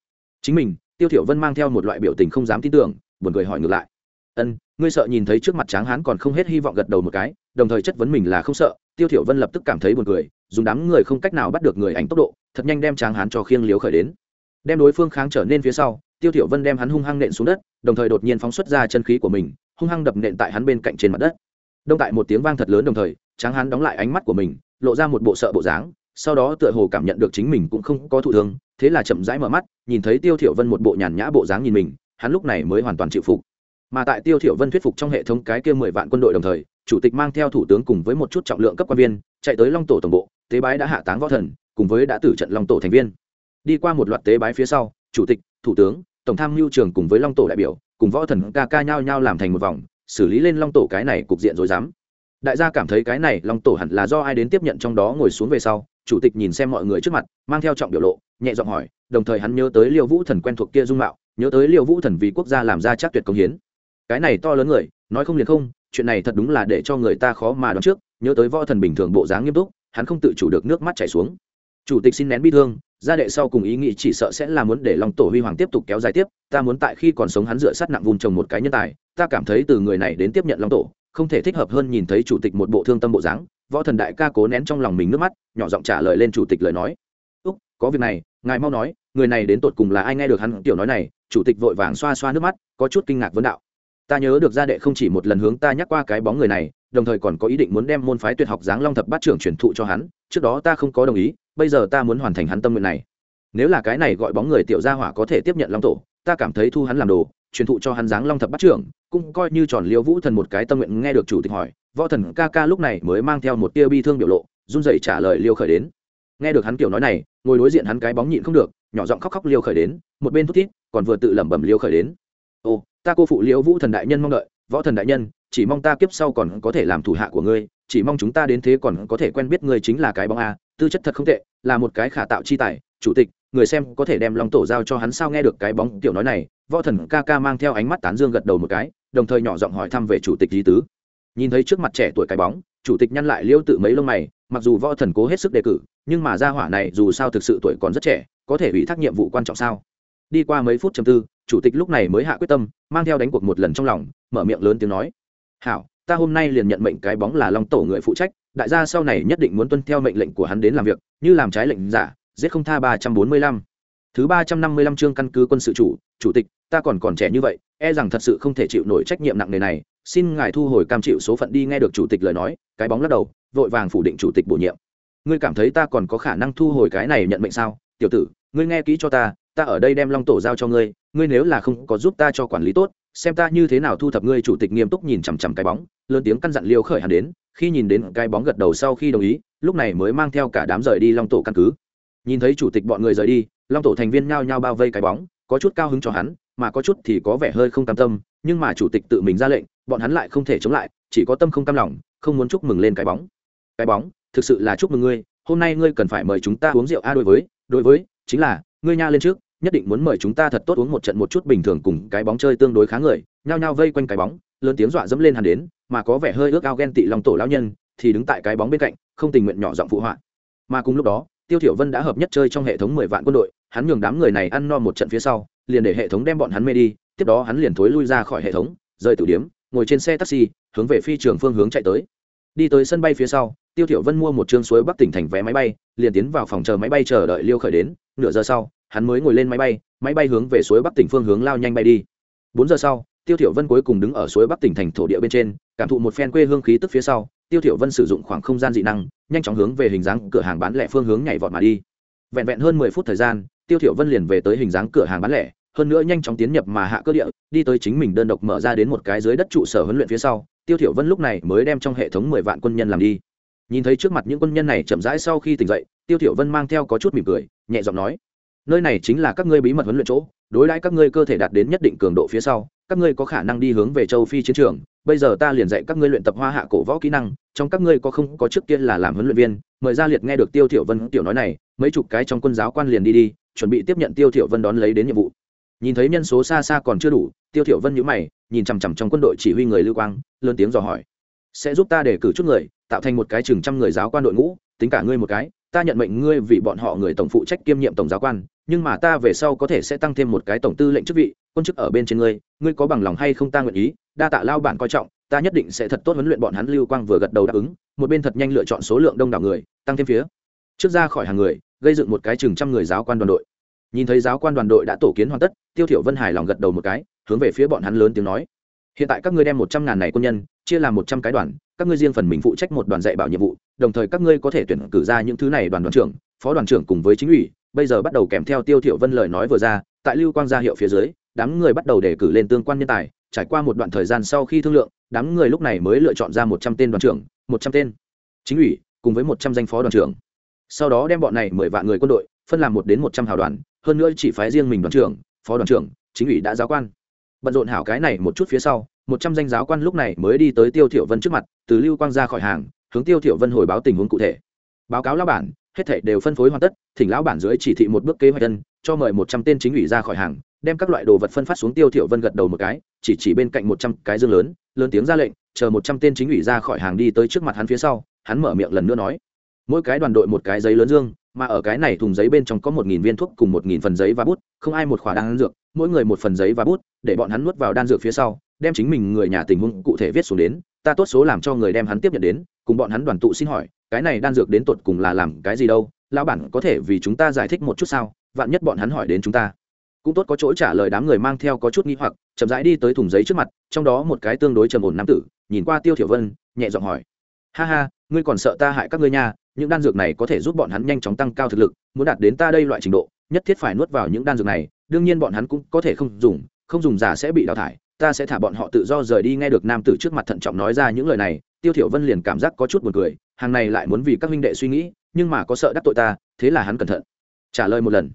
S1: chính mình, tiêu thiểu vân mang theo một loại biểu tình không dám tin tưởng, buồn cười hỏi ngược lại, ân ngươi sợ nhìn thấy trước mặt tráng hán còn không hết hy vọng gật đầu một cái, đồng thời chất vấn mình là không sợ, tiêu thiểu vân lập tức cảm thấy buồn cười, dùng đám người không cách nào bắt được người ảnh tốc độ, thật nhanh đem tráng hán cho khiêng liếu khởi đến. Đem đối phương kháng trở nên phía sau, tiêu thiểu vân đem hắn hung hăng nện xuống đất, đồng thời đột nhiên phóng xuất ra chân khí của mình, hung hăng đập nện tại hắn bên cạnh trên mặt đất. Đông tại một tiếng vang thật lớn đồng thời, tráng hán đóng lại ánh mắt của mình, lộ ra một bộ sợ bộ dáng, sau đó tựa hồ cảm nhận được chính mình cũng không có thụ thương, thế là chậm rãi mở mắt, nhìn thấy tiêu thiểu vân một bộ nhàn nhã bộ dáng nhìn mình, hắn lúc này mới hoàn toàn chịu phục mà tại tiêu thiểu vân thuyết phục trong hệ thống cái kia mười vạn quân đội đồng thời, chủ tịch mang theo thủ tướng cùng với một chút trọng lượng cấp quan viên, chạy tới long tổ tổng bộ, tế bái đã hạ táng võ thần, cùng với đã tử trận long tổ thành viên. Đi qua một loạt tế bái phía sau, chủ tịch, thủ tướng, tổng tham mưu trưởng cùng với long tổ đại biểu, cùng võ thần ca ca nhau nhau làm thành một vòng, xử lý lên long tổ cái này cục diện rồi dám đại gia cảm thấy cái này long tổ hẳn là do ai đến tiếp nhận trong đó ngồi xuống về sau, chủ tịch nhìn xem mọi người trước mặt, mang theo trọng biểu lộ, nhẹ giọng hỏi, đồng thời hắn nhớ tới liêu vũ thần quen thuộc kia dung mạo, nhớ tới liêu vũ thần vì quốc gia làm ra chắc tuyệt công hiến cái này to lớn người, nói không liền không, chuyện này thật đúng là để cho người ta khó mà đoán trước, nhớ tới võ thần bình thường bộ dáng nghiêm túc, hắn không tự chủ được nước mắt chảy xuống. Chủ tịch xin nén bi thương, gia đệ sau cùng ý nghĩ chỉ sợ sẽ là muốn để long tổ huy hoàng tiếp tục kéo dài tiếp, ta muốn tại khi còn sống hắn dựa sát nặng vùng trồng một cái nhân tài, ta cảm thấy từ người này đến tiếp nhận long tổ, không thể thích hợp hơn nhìn thấy chủ tịch một bộ thương tâm bộ dáng, võ thần đại ca cố nén trong lòng mình nước mắt, nhỏ giọng trả lời lên chủ tịch lời nói. Úc, có việc này, ngài mau nói, người này đến tột cùng là ai? Nghe được hắn tiểu nói này, chủ tịch vội vàng xoa xoa nước mắt, có chút kinh ngạc vấn đạo ta nhớ được gia đệ không chỉ một lần hướng ta nhắc qua cái bóng người này, đồng thời còn có ý định muốn đem môn phái tuyệt học giáng long thập bát trưởng truyền thụ cho hắn, trước đó ta không có đồng ý, bây giờ ta muốn hoàn thành hắn tâm nguyện này. Nếu là cái này gọi bóng người tiểu gia hỏa có thể tiếp nhận long tổ, ta cảm thấy thu hắn làm đồ, truyền thụ cho hắn giáng long thập bát trưởng, cũng coi như tròn liêu vũ thần một cái tâm nguyện nghe được chủ tịch hỏi, võ thần ca ca lúc này mới mang theo một tia bi thương biểu lộ, run rẩy trả lời liêu khởi đến. Nghe được hắn kiểu nói này, ngồi đối diện hắn cái bóng nhịn không được, nhỏ giọng khóc khóc liêu khởi đến, một bên thút thít, còn vừa tự lẩm bẩm liêu khởi đến ta cô phụ liễu vũ thần đại nhân mong đợi, võ thần đại nhân, chỉ mong ta kiếp sau còn có thể làm thủ hạ của ngươi, chỉ mong chúng ta đến thế còn có thể quen biết ngươi chính là cái bóng a, tư chất thật không tệ, là một cái khả tạo chi tài, chủ tịch, người xem có thể đem long tổ giao cho hắn sao nghe được cái bóng tiểu nói này, võ thần ca ca mang theo ánh mắt tán dương gật đầu một cái, đồng thời nhỏ giọng hỏi thăm về chủ tịch lý tứ. Nhìn thấy trước mặt trẻ tuổi cái bóng, chủ tịch nhăn lại liêu tự mấy lông mày, mặc dù võ thần cố hết sức đề cử, nhưng mà gia hỏa này dù sao thực sự tuổi còn rất trẻ, có thể ủy thác nhiệm vụ quan trọng sao? Đi qua mấy phút chầm tư chủ tịch lúc này mới hạ quyết tâm, mang theo đánh cuộc một lần trong lòng, mở miệng lớn tiếng nói. Hảo, ta hôm nay liền nhận mệnh cái bóng là long tổ người phụ trách, đại gia sau này nhất định muốn tuân theo mệnh lệnh của hắn đến làm việc, như làm trái lệnh giả, giết không tha ba trăm bốn mươi lăm. Thứ ba trăm năm mươi lăm chương căn cứ quân sự chủ chủ tịch, ta còn còn trẻ như vậy e rằng thật sự không thể chịu nổi trách nhiệm nặng nề này. Xin ngài thu hồi cam chịu số phận đi nghe được chủ tịch lời nói. Cái bóng lắc đầu, vội vàng phủ định chủ tịch bổ nhiệm. Ngươi cảm thấy ta còn có khả năng thu hồi cái này nhận mệnh sao? Tiểu tử, ngươi nghe kỹ cho ta ta ở đây đem long tổ giao cho ngươi ngươi nếu là không có giúp ta cho quản lý tốt, xem ta như thế nào thu thập ngươi chủ tịch nghiêm túc nhìn chằm chằm cái bóng. Lớn tiếng căn dặn liêu khởi hẳn đến, khi nhìn đến cái bóng gật đầu sau khi đồng ý, lúc này mới mang theo cả đám rời đi long tổ căn cứ. Nhìn thấy chủ tịch bọn người rời đi, long tổ thành viên nhao nhao bao vây cái bóng, có chút cao hứng cho hắn, mà có chút thì có vẻ hơi không cam tâm, nhưng mà chủ tịch tự mình ra lệnh, bọn hắn lại không thể chống lại, chỉ có tâm không cam lòng, không muốn chúc mừng lên cái bóng. Cái bóng, thực sự là chúc mừng ngươi, hôm nay ngươi cần phải mời chúng ta uống rượu a đối với đối với, chính là, ngươi nha lên trước nhất định muốn mời chúng ta thật tốt uống một trận một chút bình thường cùng cái bóng chơi tương đối khá người, nhao nhao vây quanh cái bóng, lớn tiếng dọa dẫm lên hắn đến, mà có vẻ hơi ước ao ghen tị lòng tổ lão nhân, thì đứng tại cái bóng bên cạnh, không tình nguyện nhỏ giọng phụ họa. Mà cùng lúc đó, tiêu thiểu vân đã hợp nhất chơi trong hệ thống mười vạn quân đội, hắn nhường đám người này ăn no một trận phía sau, liền để hệ thống đem bọn hắn mê đi, tiếp đó hắn liền thối lui ra khỏi hệ thống, rời tử điếm ngồi trên xe taxi, hướng về phi trường phương hướng chạy tới. Đi tới sân bay phía sau, tiêu thiểu vân mua một trương suối bắc tỉnh thành vé máy bay, liền tiến vào phòng chờ máy bay chờ đợi liêu khởi đến, nửa giờ sau hắn mới ngồi lên máy bay máy bay hướng về suối bắc tỉnh phương hướng lao nhanh bay đi. Bốn giờ sau, tiêu thiểu vân cuối cùng đứng ở suối bắc tỉnh thành thổ địa bên trên, cảm thụ một phen quê hương khí tức phía sau, tiêu thiểu vân sử dụng khoảng không gian dị năng, nhanh chóng hướng về hình dáng cửa hàng bán lẻ phương hướng nhảy vọt mà đi. Vẹn vẹn hơn mười phút thời gian, tiêu thiểu vân liền về tới hình dáng cửa hàng bán lẻ, hơn nữa nhanh chóng tiến nhập mà hạ cơ địa, đi tới chính mình đơn độc mở ra đến một cái dưới đất trụ sở huấn luyện phía sau, tiêu thiểu vân lúc này mới đem trong hệ thống mười vạn quân nhân làm đi. Nhìn thấy trước mặt những quân nhân này chậm rãi sau khi tỉnh dậy, tiêu thiểu vân mang theo có chút mỉm cười, nhẹ giọng nói nơi này chính là các ngươi bí mật huấn luyện chỗ, đối đãi các ngươi cơ thể đạt đến nhất định cường độ phía sau, các ngươi có khả năng đi hướng về châu phi chiến trường. Bây giờ ta liền dạy các ngươi luyện tập hoa hạ cổ võ kỹ năng, trong các ngươi có không, có trước kia là làm huấn luyện viên, mời ra liệt nghe được tiêu thiểu vân tiểu nói này, mấy chục cái trong quân giáo quan liền đi đi, chuẩn bị tiếp nhận tiêu thiểu vân đón lấy đến nhiệm vụ. Nhìn thấy nhân số xa xa còn chưa đủ, tiêu thiểu vân nhíu mày, nhìn chằm chằm trong quân đội chỉ huy người lưu quang, lớn tiếng dò hỏi. Sẽ giúp ta để cử chút người, tạo thành một cái chừng trăm người giáo quan đội ngũ, tính cả ngươi một cái, ta nhận mệnh ngươi vì bọn họ người tổng phụ trách kiêm nhiệm tổng giáo quan nhưng mà ta về sau có thể sẽ tăng thêm một cái tổng tư lệnh chức vị, quân chức ở bên trên ngươi ngươi có bằng lòng hay không ta nguyện ý, đa tạ lao bản coi trọng, ta nhất định sẽ thật tốt huấn luyện bọn hắn lưu quang vừa gật đầu đáp ứng, một bên thật nhanh lựa chọn số lượng đông đảo người, tăng thêm phía. Trước ra khỏi hàng người, gây dựng một cái chừng trăm người giáo quan đoàn đội. Nhìn thấy giáo quan đoàn đội đã tổ kiến hoàn tất, tiêu thiểu vân hài lòng gật đầu một cái, hướng về phía bọn hắn lớn tiếng nói. Hiện tại các ngươi đem một trăm ngàn này quân nhân, chia làm một trăm cái đoàn, các ngươi riêng phần mình phụ trách một đoàn dạy bảo nhiệm vụ, đồng thời các ngươi có thể tuyển cử ra những thứ này đoàn đoàn trưởng, phó đoàn trưởng cùng với chính ủy bây giờ bắt đầu kèm theo tiêu thiểu vân lời nói vừa ra, tại lưu quang gia hiệu phía dưới, đám người bắt đầu đề cử lên tương quan nhân tài, trải qua một đoạn thời gian sau khi thương lượng, đám người lúc này mới lựa chọn ra một trăm tên đoàn trưởng, một trăm tên chính ủy, cùng với một trăm danh phó đoàn trưởng. Sau đó đem bọn này mười vạn người quân đội, phân làm một đến một trăm hào đoàn, hơn nữa chỉ phái riêng mình đoàn trưởng, phó đoàn trưởng, chính ủy đã giáo quan. Bận rộn hảo cái này một chút phía sau, một trăm danh giáo quan lúc này mới đi tới tiêu thiểu vân trước mặt, từ lưu quang ra khỏi hàng, hướng tiêu thiểu vân hồi báo tình huống cụ thể. Báo cáo lão bản hết thảy đều phân phối hoàn tất thỉnh lão bản dưới chỉ thị một bước kế hoạch đơn, cho mời một trăm tên chính ủy ra khỏi hàng đem các loại đồ vật phân phát xuống tiêu thiểu vân gật đầu một cái chỉ chỉ bên cạnh một trăm cái dương lớn lớn tiếng ra lệnh chờ một trăm tên chính ủy ra khỏi hàng đi tới trước mặt hắn phía sau hắn mở miệng lần nữa nói. Mỗi cái đoàn đội một cái giấy lớn dương mà ở cái này thùng giấy bên trong có một nghìn viên thuốc cùng một nghìn phần giấy và bút không ai một khỏa đan dược mỗi người một phần giấy và bút để bọn hắn nuốt vào đan dược phía sau đem chính mình người nhà tình huống cụ thể viết xuống đến ta tốt số làm cho người đem hắn tiếp nhận đến cùng bọn hắn đoàn tụ xin hỏi cái này đan dược đến tột cùng là làm cái gì đâu, lão bản có thể vì chúng ta giải thích một chút sao? Vạn nhất bọn hắn hỏi đến chúng ta, cũng tốt có chỗ trả lời đám người mang theo có chút nghi hoặc, chậm rãi đi tới thùng giấy trước mặt, trong đó một cái tương đối trầm ổn nam tử, nhìn qua tiêu thiểu vân, nhẹ giọng hỏi, ha ha, ngươi còn sợ ta hại các ngươi nha, những đan dược này có thể giúp bọn hắn nhanh chóng tăng cao thực lực, muốn đạt đến ta đây loại trình độ, nhất thiết phải nuốt vào những đan dược này, đương nhiên bọn hắn cũng có thể không dùng không dùng giả sẽ bị đào thải ta sẽ thả bọn họ tự do rời đi, nghe được nam tử trước mặt thận trọng nói ra những lời này, tiêu thiểu vân liền cảm giác có chút buồn cười, hàng này lại muốn vì các huynh đệ suy nghĩ, nhưng mà có sợ đắc tội ta, thế là hắn cẩn thận. Trả lời một lần.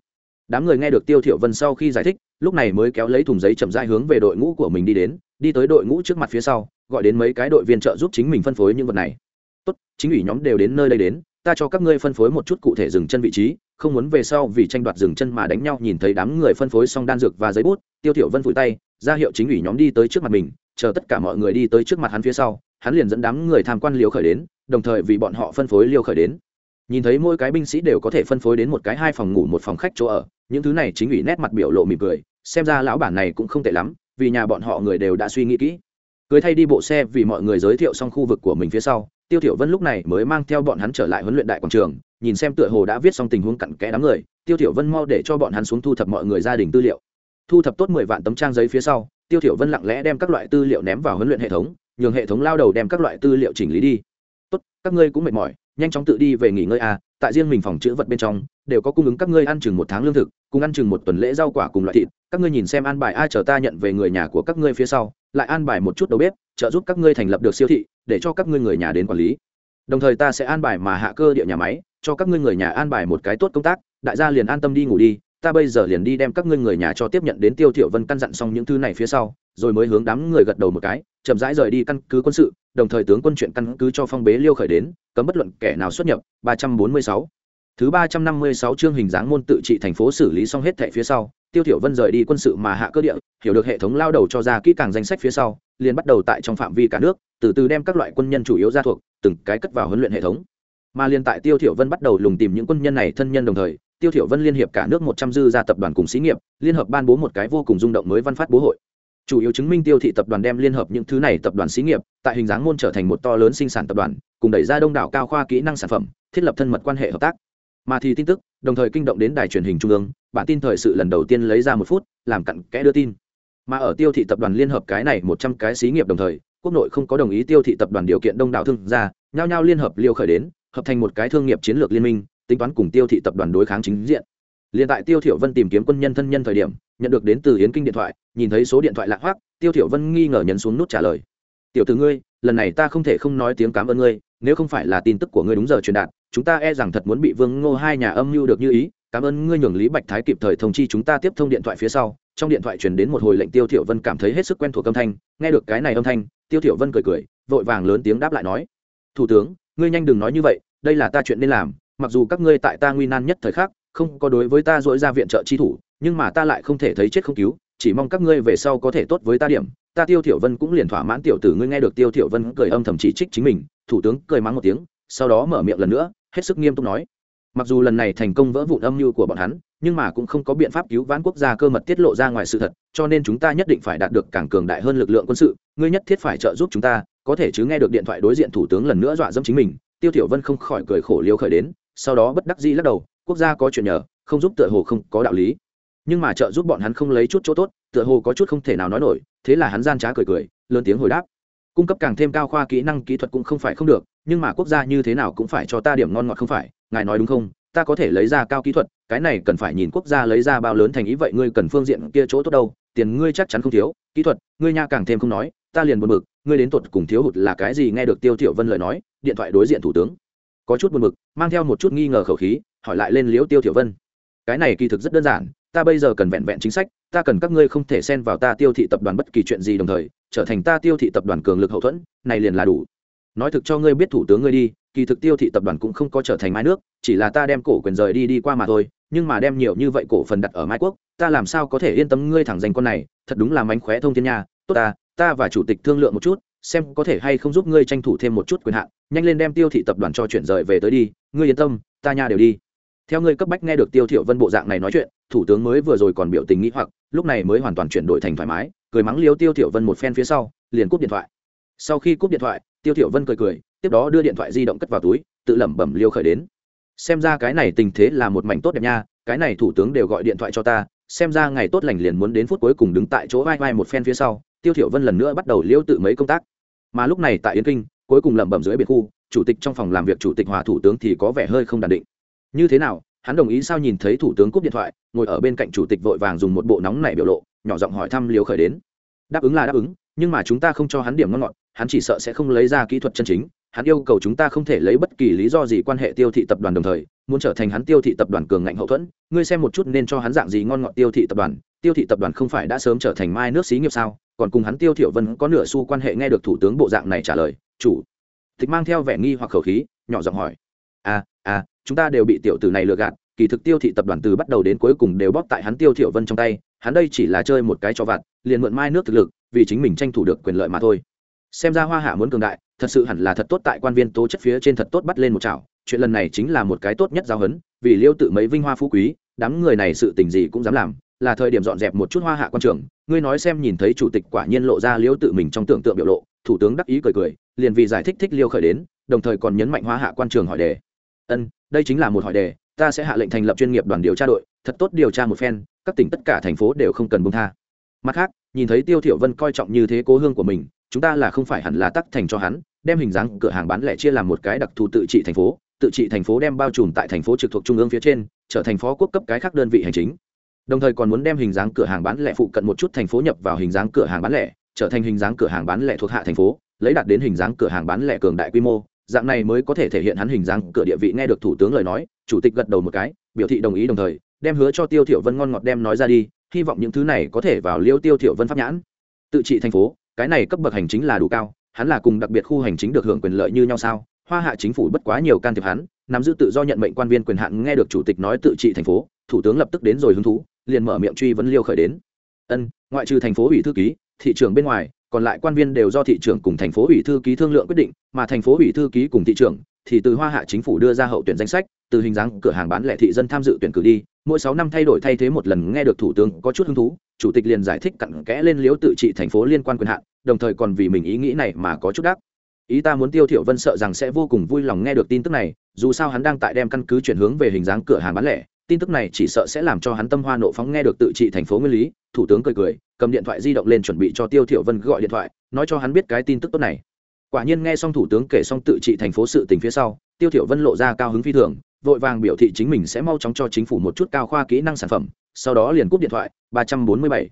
S1: Đám người nghe được tiêu thiểu vân sau khi giải thích, lúc này mới kéo lấy thùng giấy chậm rãi hướng về đội ngũ của mình đi đến, đi tới đội ngũ trước mặt phía sau, gọi đến mấy cái đội viên trợ giúp chính mình phân phối những vật này. Tốt, chính ủy nhóm đều đến nơi đây đến, ta cho các ngươi phân phối một chút cụ thể dừng chân vị trí, không muốn về sau vì tranh đoạt dừng chân mà đánh nhau. Nhìn thấy đám người phân phối xong đan dược và giấy bút, tiêu thiểu vân vùi tay ra hiệu chính ủy nhóm đi tới trước mặt mình, chờ tất cả mọi người đi tới trước mặt hắn phía sau, hắn liền dẫn đám người tham quan liều khởi đến, đồng thời vì bọn họ phân phối liều khởi đến. Nhìn thấy mỗi cái binh sĩ đều có thể phân phối đến một cái hai phòng ngủ, một phòng khách chỗ ở, những thứ này chính ủy nét mặt biểu lộ mỉm cười, xem ra lão bản này cũng không tệ lắm, vì nhà bọn họ người đều đã suy nghĩ kỹ. Cưới thay đi bộ xe vì mọi người giới thiệu xong khu vực của mình phía sau, tiêu thiểu vân lúc này mới mang theo bọn hắn trở lại huấn luyện đại quảng trường, nhìn xem tựa hồ đã viết xong tình huống cặn kẽ đám người, tiêu thiểu vân mau để cho bọn hắn xuống thu thập mọi người gia đình tư liệu thu thập tốt mười vạn tấm trang giấy phía sau, tiêu thiểu vân lặng lẽ đem các loại tư liệu ném vào huấn luyện hệ thống, nhường hệ thống lao đầu đem các loại tư liệu chỉnh lý đi. Tốt, các ngươi cũng mệt mỏi, nhanh chóng tự đi về nghỉ ngơi à tại riêng mình phòng chứa vật bên trong, đều có cung ứng các ngươi ăn chừng một tháng lương thực, cùng ăn chừng một tuần lễ rau quả cùng loại thịt, các ngươi nhìn xem an bài ai chờ ta nhận về người nhà của các ngươi phía sau, lại an bài một chút đầu bếp, trợ giúp các ngươi thành lập được siêu thị, để cho các ngươi người nhà đến quản lý. Đồng thời ta sẽ an bài mà hạ cơ địa nhà máy, cho các ngươi người nhà an bài một cái tốt công tác, đại gia liền an tâm đi ngủ đi ta bây giờ liền đi đem các ngươi người nhà cho tiếp nhận đến tiêu thiểu vân căn dặn xong những thứ này phía sau, rồi mới hướng đám người gật đầu một cái, chậm rãi rời đi căn cứ quân sự, đồng thời tướng quân chuyện căn cứ cho phong bế liêu khởi đến, cấm bất luận kẻ nào xuất nhập. 346 thứ 356 chương hình dáng môn tự trị thành phố xử lý xong hết thẻ phía sau, tiêu thiểu vân rời đi quân sự mà hạ cơ địa, hiểu được hệ thống lao đầu cho ra kỹ càng danh sách phía sau, liền bắt đầu tại trong phạm vi cả nước, từ từ đem các loại quân nhân chủ yếu ra thuộc, từng cái cất vào huấn luyện hệ thống. Mà liên tại tiêu thiểu vân bắt đầu lùng tìm những quân nhân này thân nhân đồng thời tiêu thiểu vân liên hiệp cả nước 100 dư gia tập đoàn cùng xí nghiệp, liên hợp ban bố một cái vô cùng rung động mới văn phát bố hội. Chủ yếu chứng minh tiêu thị tập đoàn đem liên hợp những thứ này tập đoàn xí nghiệp, tại hình dáng môn trở thành một to lớn sinh sản tập đoàn, cùng đẩy ra đông đảo cao khoa kỹ năng sản phẩm, thiết lập thân mật quan hệ hợp tác. Mà thì tin tức, đồng thời kinh động đến đài truyền hình trung ương, bản tin thời sự lần đầu tiên lấy ra một phút, làm cặn kẽ đưa tin. Mà ở tiêu thị tập đoàn liên hợp cái này một trăm cái xí nghiệp đồng thời, quốc nội không có đồng ý tiêu thị tập đoàn điều kiện đông đảo thương gia, nhao nhao liên hợp liêu khởi đến, hợp thành một cái thương nghiệp chiến lược liên minh tính toán cùng tiêu thị tập đoàn đối kháng chính diện. Liền tại tiêu thiểu vân tìm kiếm quân nhân thân nhân thời điểm, nhận được đến từ yến kinh điện thoại, nhìn thấy số điện thoại lạ hoắc, tiêu thiểu vân nghi ngờ nhấn xuống nút trả lời. Tiểu tử ngươi, lần này ta không thể không nói tiếng cảm ơn ngươi, nếu không phải là tin tức của ngươi đúng giờ truyền đạt, chúng ta e rằng thật muốn bị vương ngô hai nhà âm mưu được như ý, cảm ơn ngươi nhường lý bạch thái kịp thời thông chi chúng ta tiếp thông điện thoại phía sau. Trong điện thoại truyền đến một hồi lệnh tiêu thiểu vân cảm thấy hết sức quen thuộc âm thanh, nghe được cái này âm thanh, tiêu thiểu vân cười cười, vội vàng lớn tiếng đáp lại nói, thủ tướng, ngươi nhanh đừng nói như vậy, đây là ta chuyện nên làm mặc dù các ngươi tại ta nguy nan nhất thời khắc, không có đối với ta dỗi ra viện trợ chi thủ, nhưng mà ta lại không thể thấy chết không cứu, chỉ mong các ngươi về sau có thể tốt với ta điểm. Ta tiêu thiểu vân cũng liền thỏa mãn tiểu tử ngươi nghe được tiêu thiểu vân cười âm thầm chỉ trích chính mình, thủ tướng cười mắng một tiếng, sau đó mở miệng lần nữa, hết sức nghiêm túc nói. Mặc dù lần này thành công vỡ vụn âm mưu của bọn hắn, nhưng mà cũng không có biện pháp cứu vãn quốc gia cơ mật tiết lộ ra ngoài sự thật, cho nên chúng ta nhất định phải đạt được càng cường đại hơn lực lượng quân sự, ngươi nhất thiết phải trợ giúp chúng ta, có thể chứ nghe được điện thoại đối diện thủ tướng lần nữa dọa dẫm chính mình, tiêu thiểu vân không khỏi cười khổ liêu khởi đến sau đó bất đắc dĩ lắc đầu, quốc gia có chuyện nhờ, không giúp tựa hồ không có đạo lý. Nhưng mà trợ giúp bọn hắn không lấy chút chỗ tốt, tựa hồ có chút không thể nào nói nổi. Thế là hắn gian trá cười cười, lớn tiếng hồi đáp, cung cấp càng thêm cao khoa kỹ năng kỹ thuật cũng không phải không được, nhưng mà quốc gia như thế nào cũng phải cho ta điểm ngon ngọt không phải, ngài nói đúng không? Ta có thể lấy ra cao kỹ thuật, cái này cần phải nhìn quốc gia lấy ra bao lớn thành ý vậy ngươi cần phương diện kia chỗ tốt đâu, tiền ngươi chắc chắn không thiếu, kỹ thuật, ngươi nha càng thêm không nói, ta liền buồn bực, ngươi đến tụt cùng thiếu hụt là cái gì? Nghe được tiêu thiểu vân lời nói, điện thoại đối diện thủ tướng có chút buồn bực, mang theo một chút nghi ngờ khẩu khí, hỏi lại lên liễu tiêu thiểu vân. Cái này kỳ thực rất đơn giản, ta bây giờ cần vẹn vẹn chính sách, ta cần các ngươi không thể xen vào ta tiêu thị tập đoàn bất kỳ chuyện gì đồng thời, trở thành ta tiêu thị tập đoàn cường lực hậu thuẫn, này liền là đủ. Nói thực cho ngươi biết thủ tướng ngươi đi, kỳ thực tiêu thị tập đoàn cũng không có trở thành mai nước, chỉ là ta đem cổ quyền rời đi đi qua mà thôi, nhưng mà đem nhiều như vậy cổ phần đặt ở mai quốc, ta làm sao có thể yên tâm ngươi thẳng danh con này, thật đúng là mánh khóe thông thiên nha. Tốt ta ta và chủ tịch thương lượng một chút, xem có thể hay không giúp ngươi tranh thủ thêm một chút quyền hạn nhanh lên đem tiêu thị tập đoàn cho chuyển rời về tới đi, ngươi yên tâm, ta nha đều đi. Theo ngươi cấp bách nghe được tiêu thiệu vân bộ dạng này nói chuyện, thủ tướng mới vừa rồi còn biểu tình nghĩ hoặc, lúc này mới hoàn toàn chuyển đổi thành thoải mái, cười mắng liếu tiêu thiệu vân một phen phía sau, liền cúp điện thoại. Sau khi cúp điện thoại, tiêu thiệu vân cười cười, tiếp đó đưa điện thoại di động cất vào túi, tự lẩm bẩm liêu khởi đến. Xem ra cái này tình thế là một mảnh tốt đẹp nha, cái này thủ tướng đều gọi điện thoại cho ta, xem ra ngày tốt lành liền muốn đến phút cuối cùng đứng tại chỗ vai vai một phen phía sau, tiêu thiểu vân lần nữa bắt đầu liêu tự mấy công tác. Mà lúc này tại yến kinh cuối cùng lẩm bẩm dưới biệt khu, chủ tịch trong phòng làm việc chủ tịch hòa thủ tướng thì có vẻ hơi không đàn định. Như thế nào, hắn đồng ý sao nhìn thấy thủ tướng cúp điện thoại, ngồi ở bên cạnh chủ tịch vội vàng dùng một bộ nóng nảy biểu lộ, nhỏ giọng hỏi thăm liều khởi đến. Đáp ứng là đáp ứng, nhưng mà chúng ta không cho hắn điểm ngon ngọt, hắn chỉ sợ sẽ không lấy ra kỹ thuật chân chính, hắn yêu cầu chúng ta không thể lấy bất kỳ lý do gì quan hệ tiêu thị tập đoàn đồng thời, muốn trở thành hắn tiêu thị tập đoàn cường ngạnh hậu thuẫn, ngươi xem một chút nên cho hắn dạng gì ngon ngọt tiêu thị tập đoàn, tiêu thị tập đoàn không phải đã sớm trở thành mai nước xí nghiệp sao, còn cùng hắn tiêu thiểu vân có nửa xu quan hệ nghe được thủ tướng bộ dạng này trả lời chủ. Tịch mang theo vẻ nghi hoặc khẩu khí, nhỏ giọng hỏi à à chúng ta đều bị tiểu tử này lừa gạt, kỳ thực tiêu thị tập đoàn từ bắt đầu đến cuối cùng đều bóp tại hắn tiêu thiểu vân trong tay, hắn đây chỉ là chơi một cái cho vặt, liền mượn mai nước thực lực, vì chính mình tranh thủ được quyền lợi mà thôi. Xem ra hoa hạ muốn cường đại, thật sự hẳn là thật tốt tại quan viên tố chất phía trên thật tốt bắt lên một chảo, chuyện lần này chính là một cái tốt nhất giao hấn, vì liêu tự mấy vinh hoa phú quý, đám người này sự tình gì cũng dám làm, là thời điểm dọn dẹp một chút hoa hạ quan trường, ngươi nói xem nhìn thấy chủ tịch quả nhiên lộ ra liêu tự mình trong tưởng tượng biểu lộ thủ tướng đắc ý cười cười, liền vì giải thích thích liêu khởi đến, đồng thời còn nhấn mạnh hóa hạ quan trường hỏi đề. Ân, đây chính là một hỏi đề, ta sẽ hạ lệnh thành lập chuyên nghiệp đoàn điều tra đội, thật tốt điều tra một phen, các tỉnh tất cả thành phố đều không cần bông tha. Mặt khác, nhìn thấy tiêu thiểu vân coi trọng như thế cố hương của mình, chúng ta là không phải hẳn là tắc thành cho hắn, đem hình dáng cửa hàng bán lẻ chia làm một cái đặc thù tự trị thành phố, tự trị thành phố đem bao trùm tại thành phố trực thuộc trung ương phía trên, trở thành phó quốc cấp cái khác đơn vị hành chính. Đồng thời còn muốn đem hình dáng cửa hàng bán lẻ phụ cận một chút thành phố nhập vào hình dáng cửa hàng bán lẻ trở thành hình dáng cửa hàng bán lẻ thuộc hạ thành phố, lấy đạt đến hình dáng cửa hàng bán lẻ cường đại quy mô, dạng này mới có thể thể hiện hắn hình dáng cửa địa vị nghe được thủ tướng lời nói, chủ tịch gật đầu một cái, biểu thị đồng ý đồng thời, đem hứa cho tiêu thiểu vân ngon ngọt đem nói ra đi, hy vọng những thứ này có thể vào liêu tiêu thiểu vân pháp nhãn. Tự trị thành phố, cái này cấp bậc hành chính là đủ cao, hắn là cùng đặc biệt khu hành chính được hưởng quyền lợi như nhau sao? Hoa hạ chính phủ bất quá nhiều can thiệp hắn, nắm giữ tự do nhận mệnh quan viên quyền hạn nghe được chủ tịch nói tự trị thành phố, thủ tướng lập tức đến rồi hứng thú, liền mở miệng truy vấn liêu khởi đến. Ân, ngoại trừ thành phố ủy thư ký thị trưởng bên ngoài, còn lại quan viên đều do thị trưởng cùng thành phố ủy thư ký thương lượng quyết định, mà thành phố ủy thư ký cùng thị trưởng thì từ hoa hạ chính phủ đưa ra hậu tuyển danh sách, từ hình dáng cửa hàng bán lẻ thị dân tham dự tuyển cử đi. Mỗi sáu năm thay đổi thay thế một lần nghe được thủ tướng có chút hứng thú, chủ tịch liền giải thích cặn kẽ lên liếu tự trị thành phố liên quan quyền hạn, đồng thời còn vì mình ý nghĩ này mà có chút đắc. Ý ta muốn tiêu thiểu vân sợ rằng sẽ vô cùng vui lòng nghe được tin tức này, dù sao hắn đang tại đem căn cứ chuyển hướng về hình dáng cửa hàng bán lẻ, tin tức này chỉ sợ sẽ làm cho hắn tâm hoa nộ phóng nghe được tự trị thành phố nguyên lý, thủ tướng cười cười cầm điện thoại di động lên chuẩn bị cho tiêu thiểu vân gọi điện thoại nói cho hắn biết cái tin tức tốt này quả nhiên nghe xong thủ tướng kể xong tự trị thành phố sự tình phía sau tiêu thiểu vân lộ ra cao hứng phi thường vội vàng biểu thị chính mình sẽ mau chóng cho chính phủ một chút cao khoa kỹ năng sản phẩm sau đó liền cúp điện thoại 347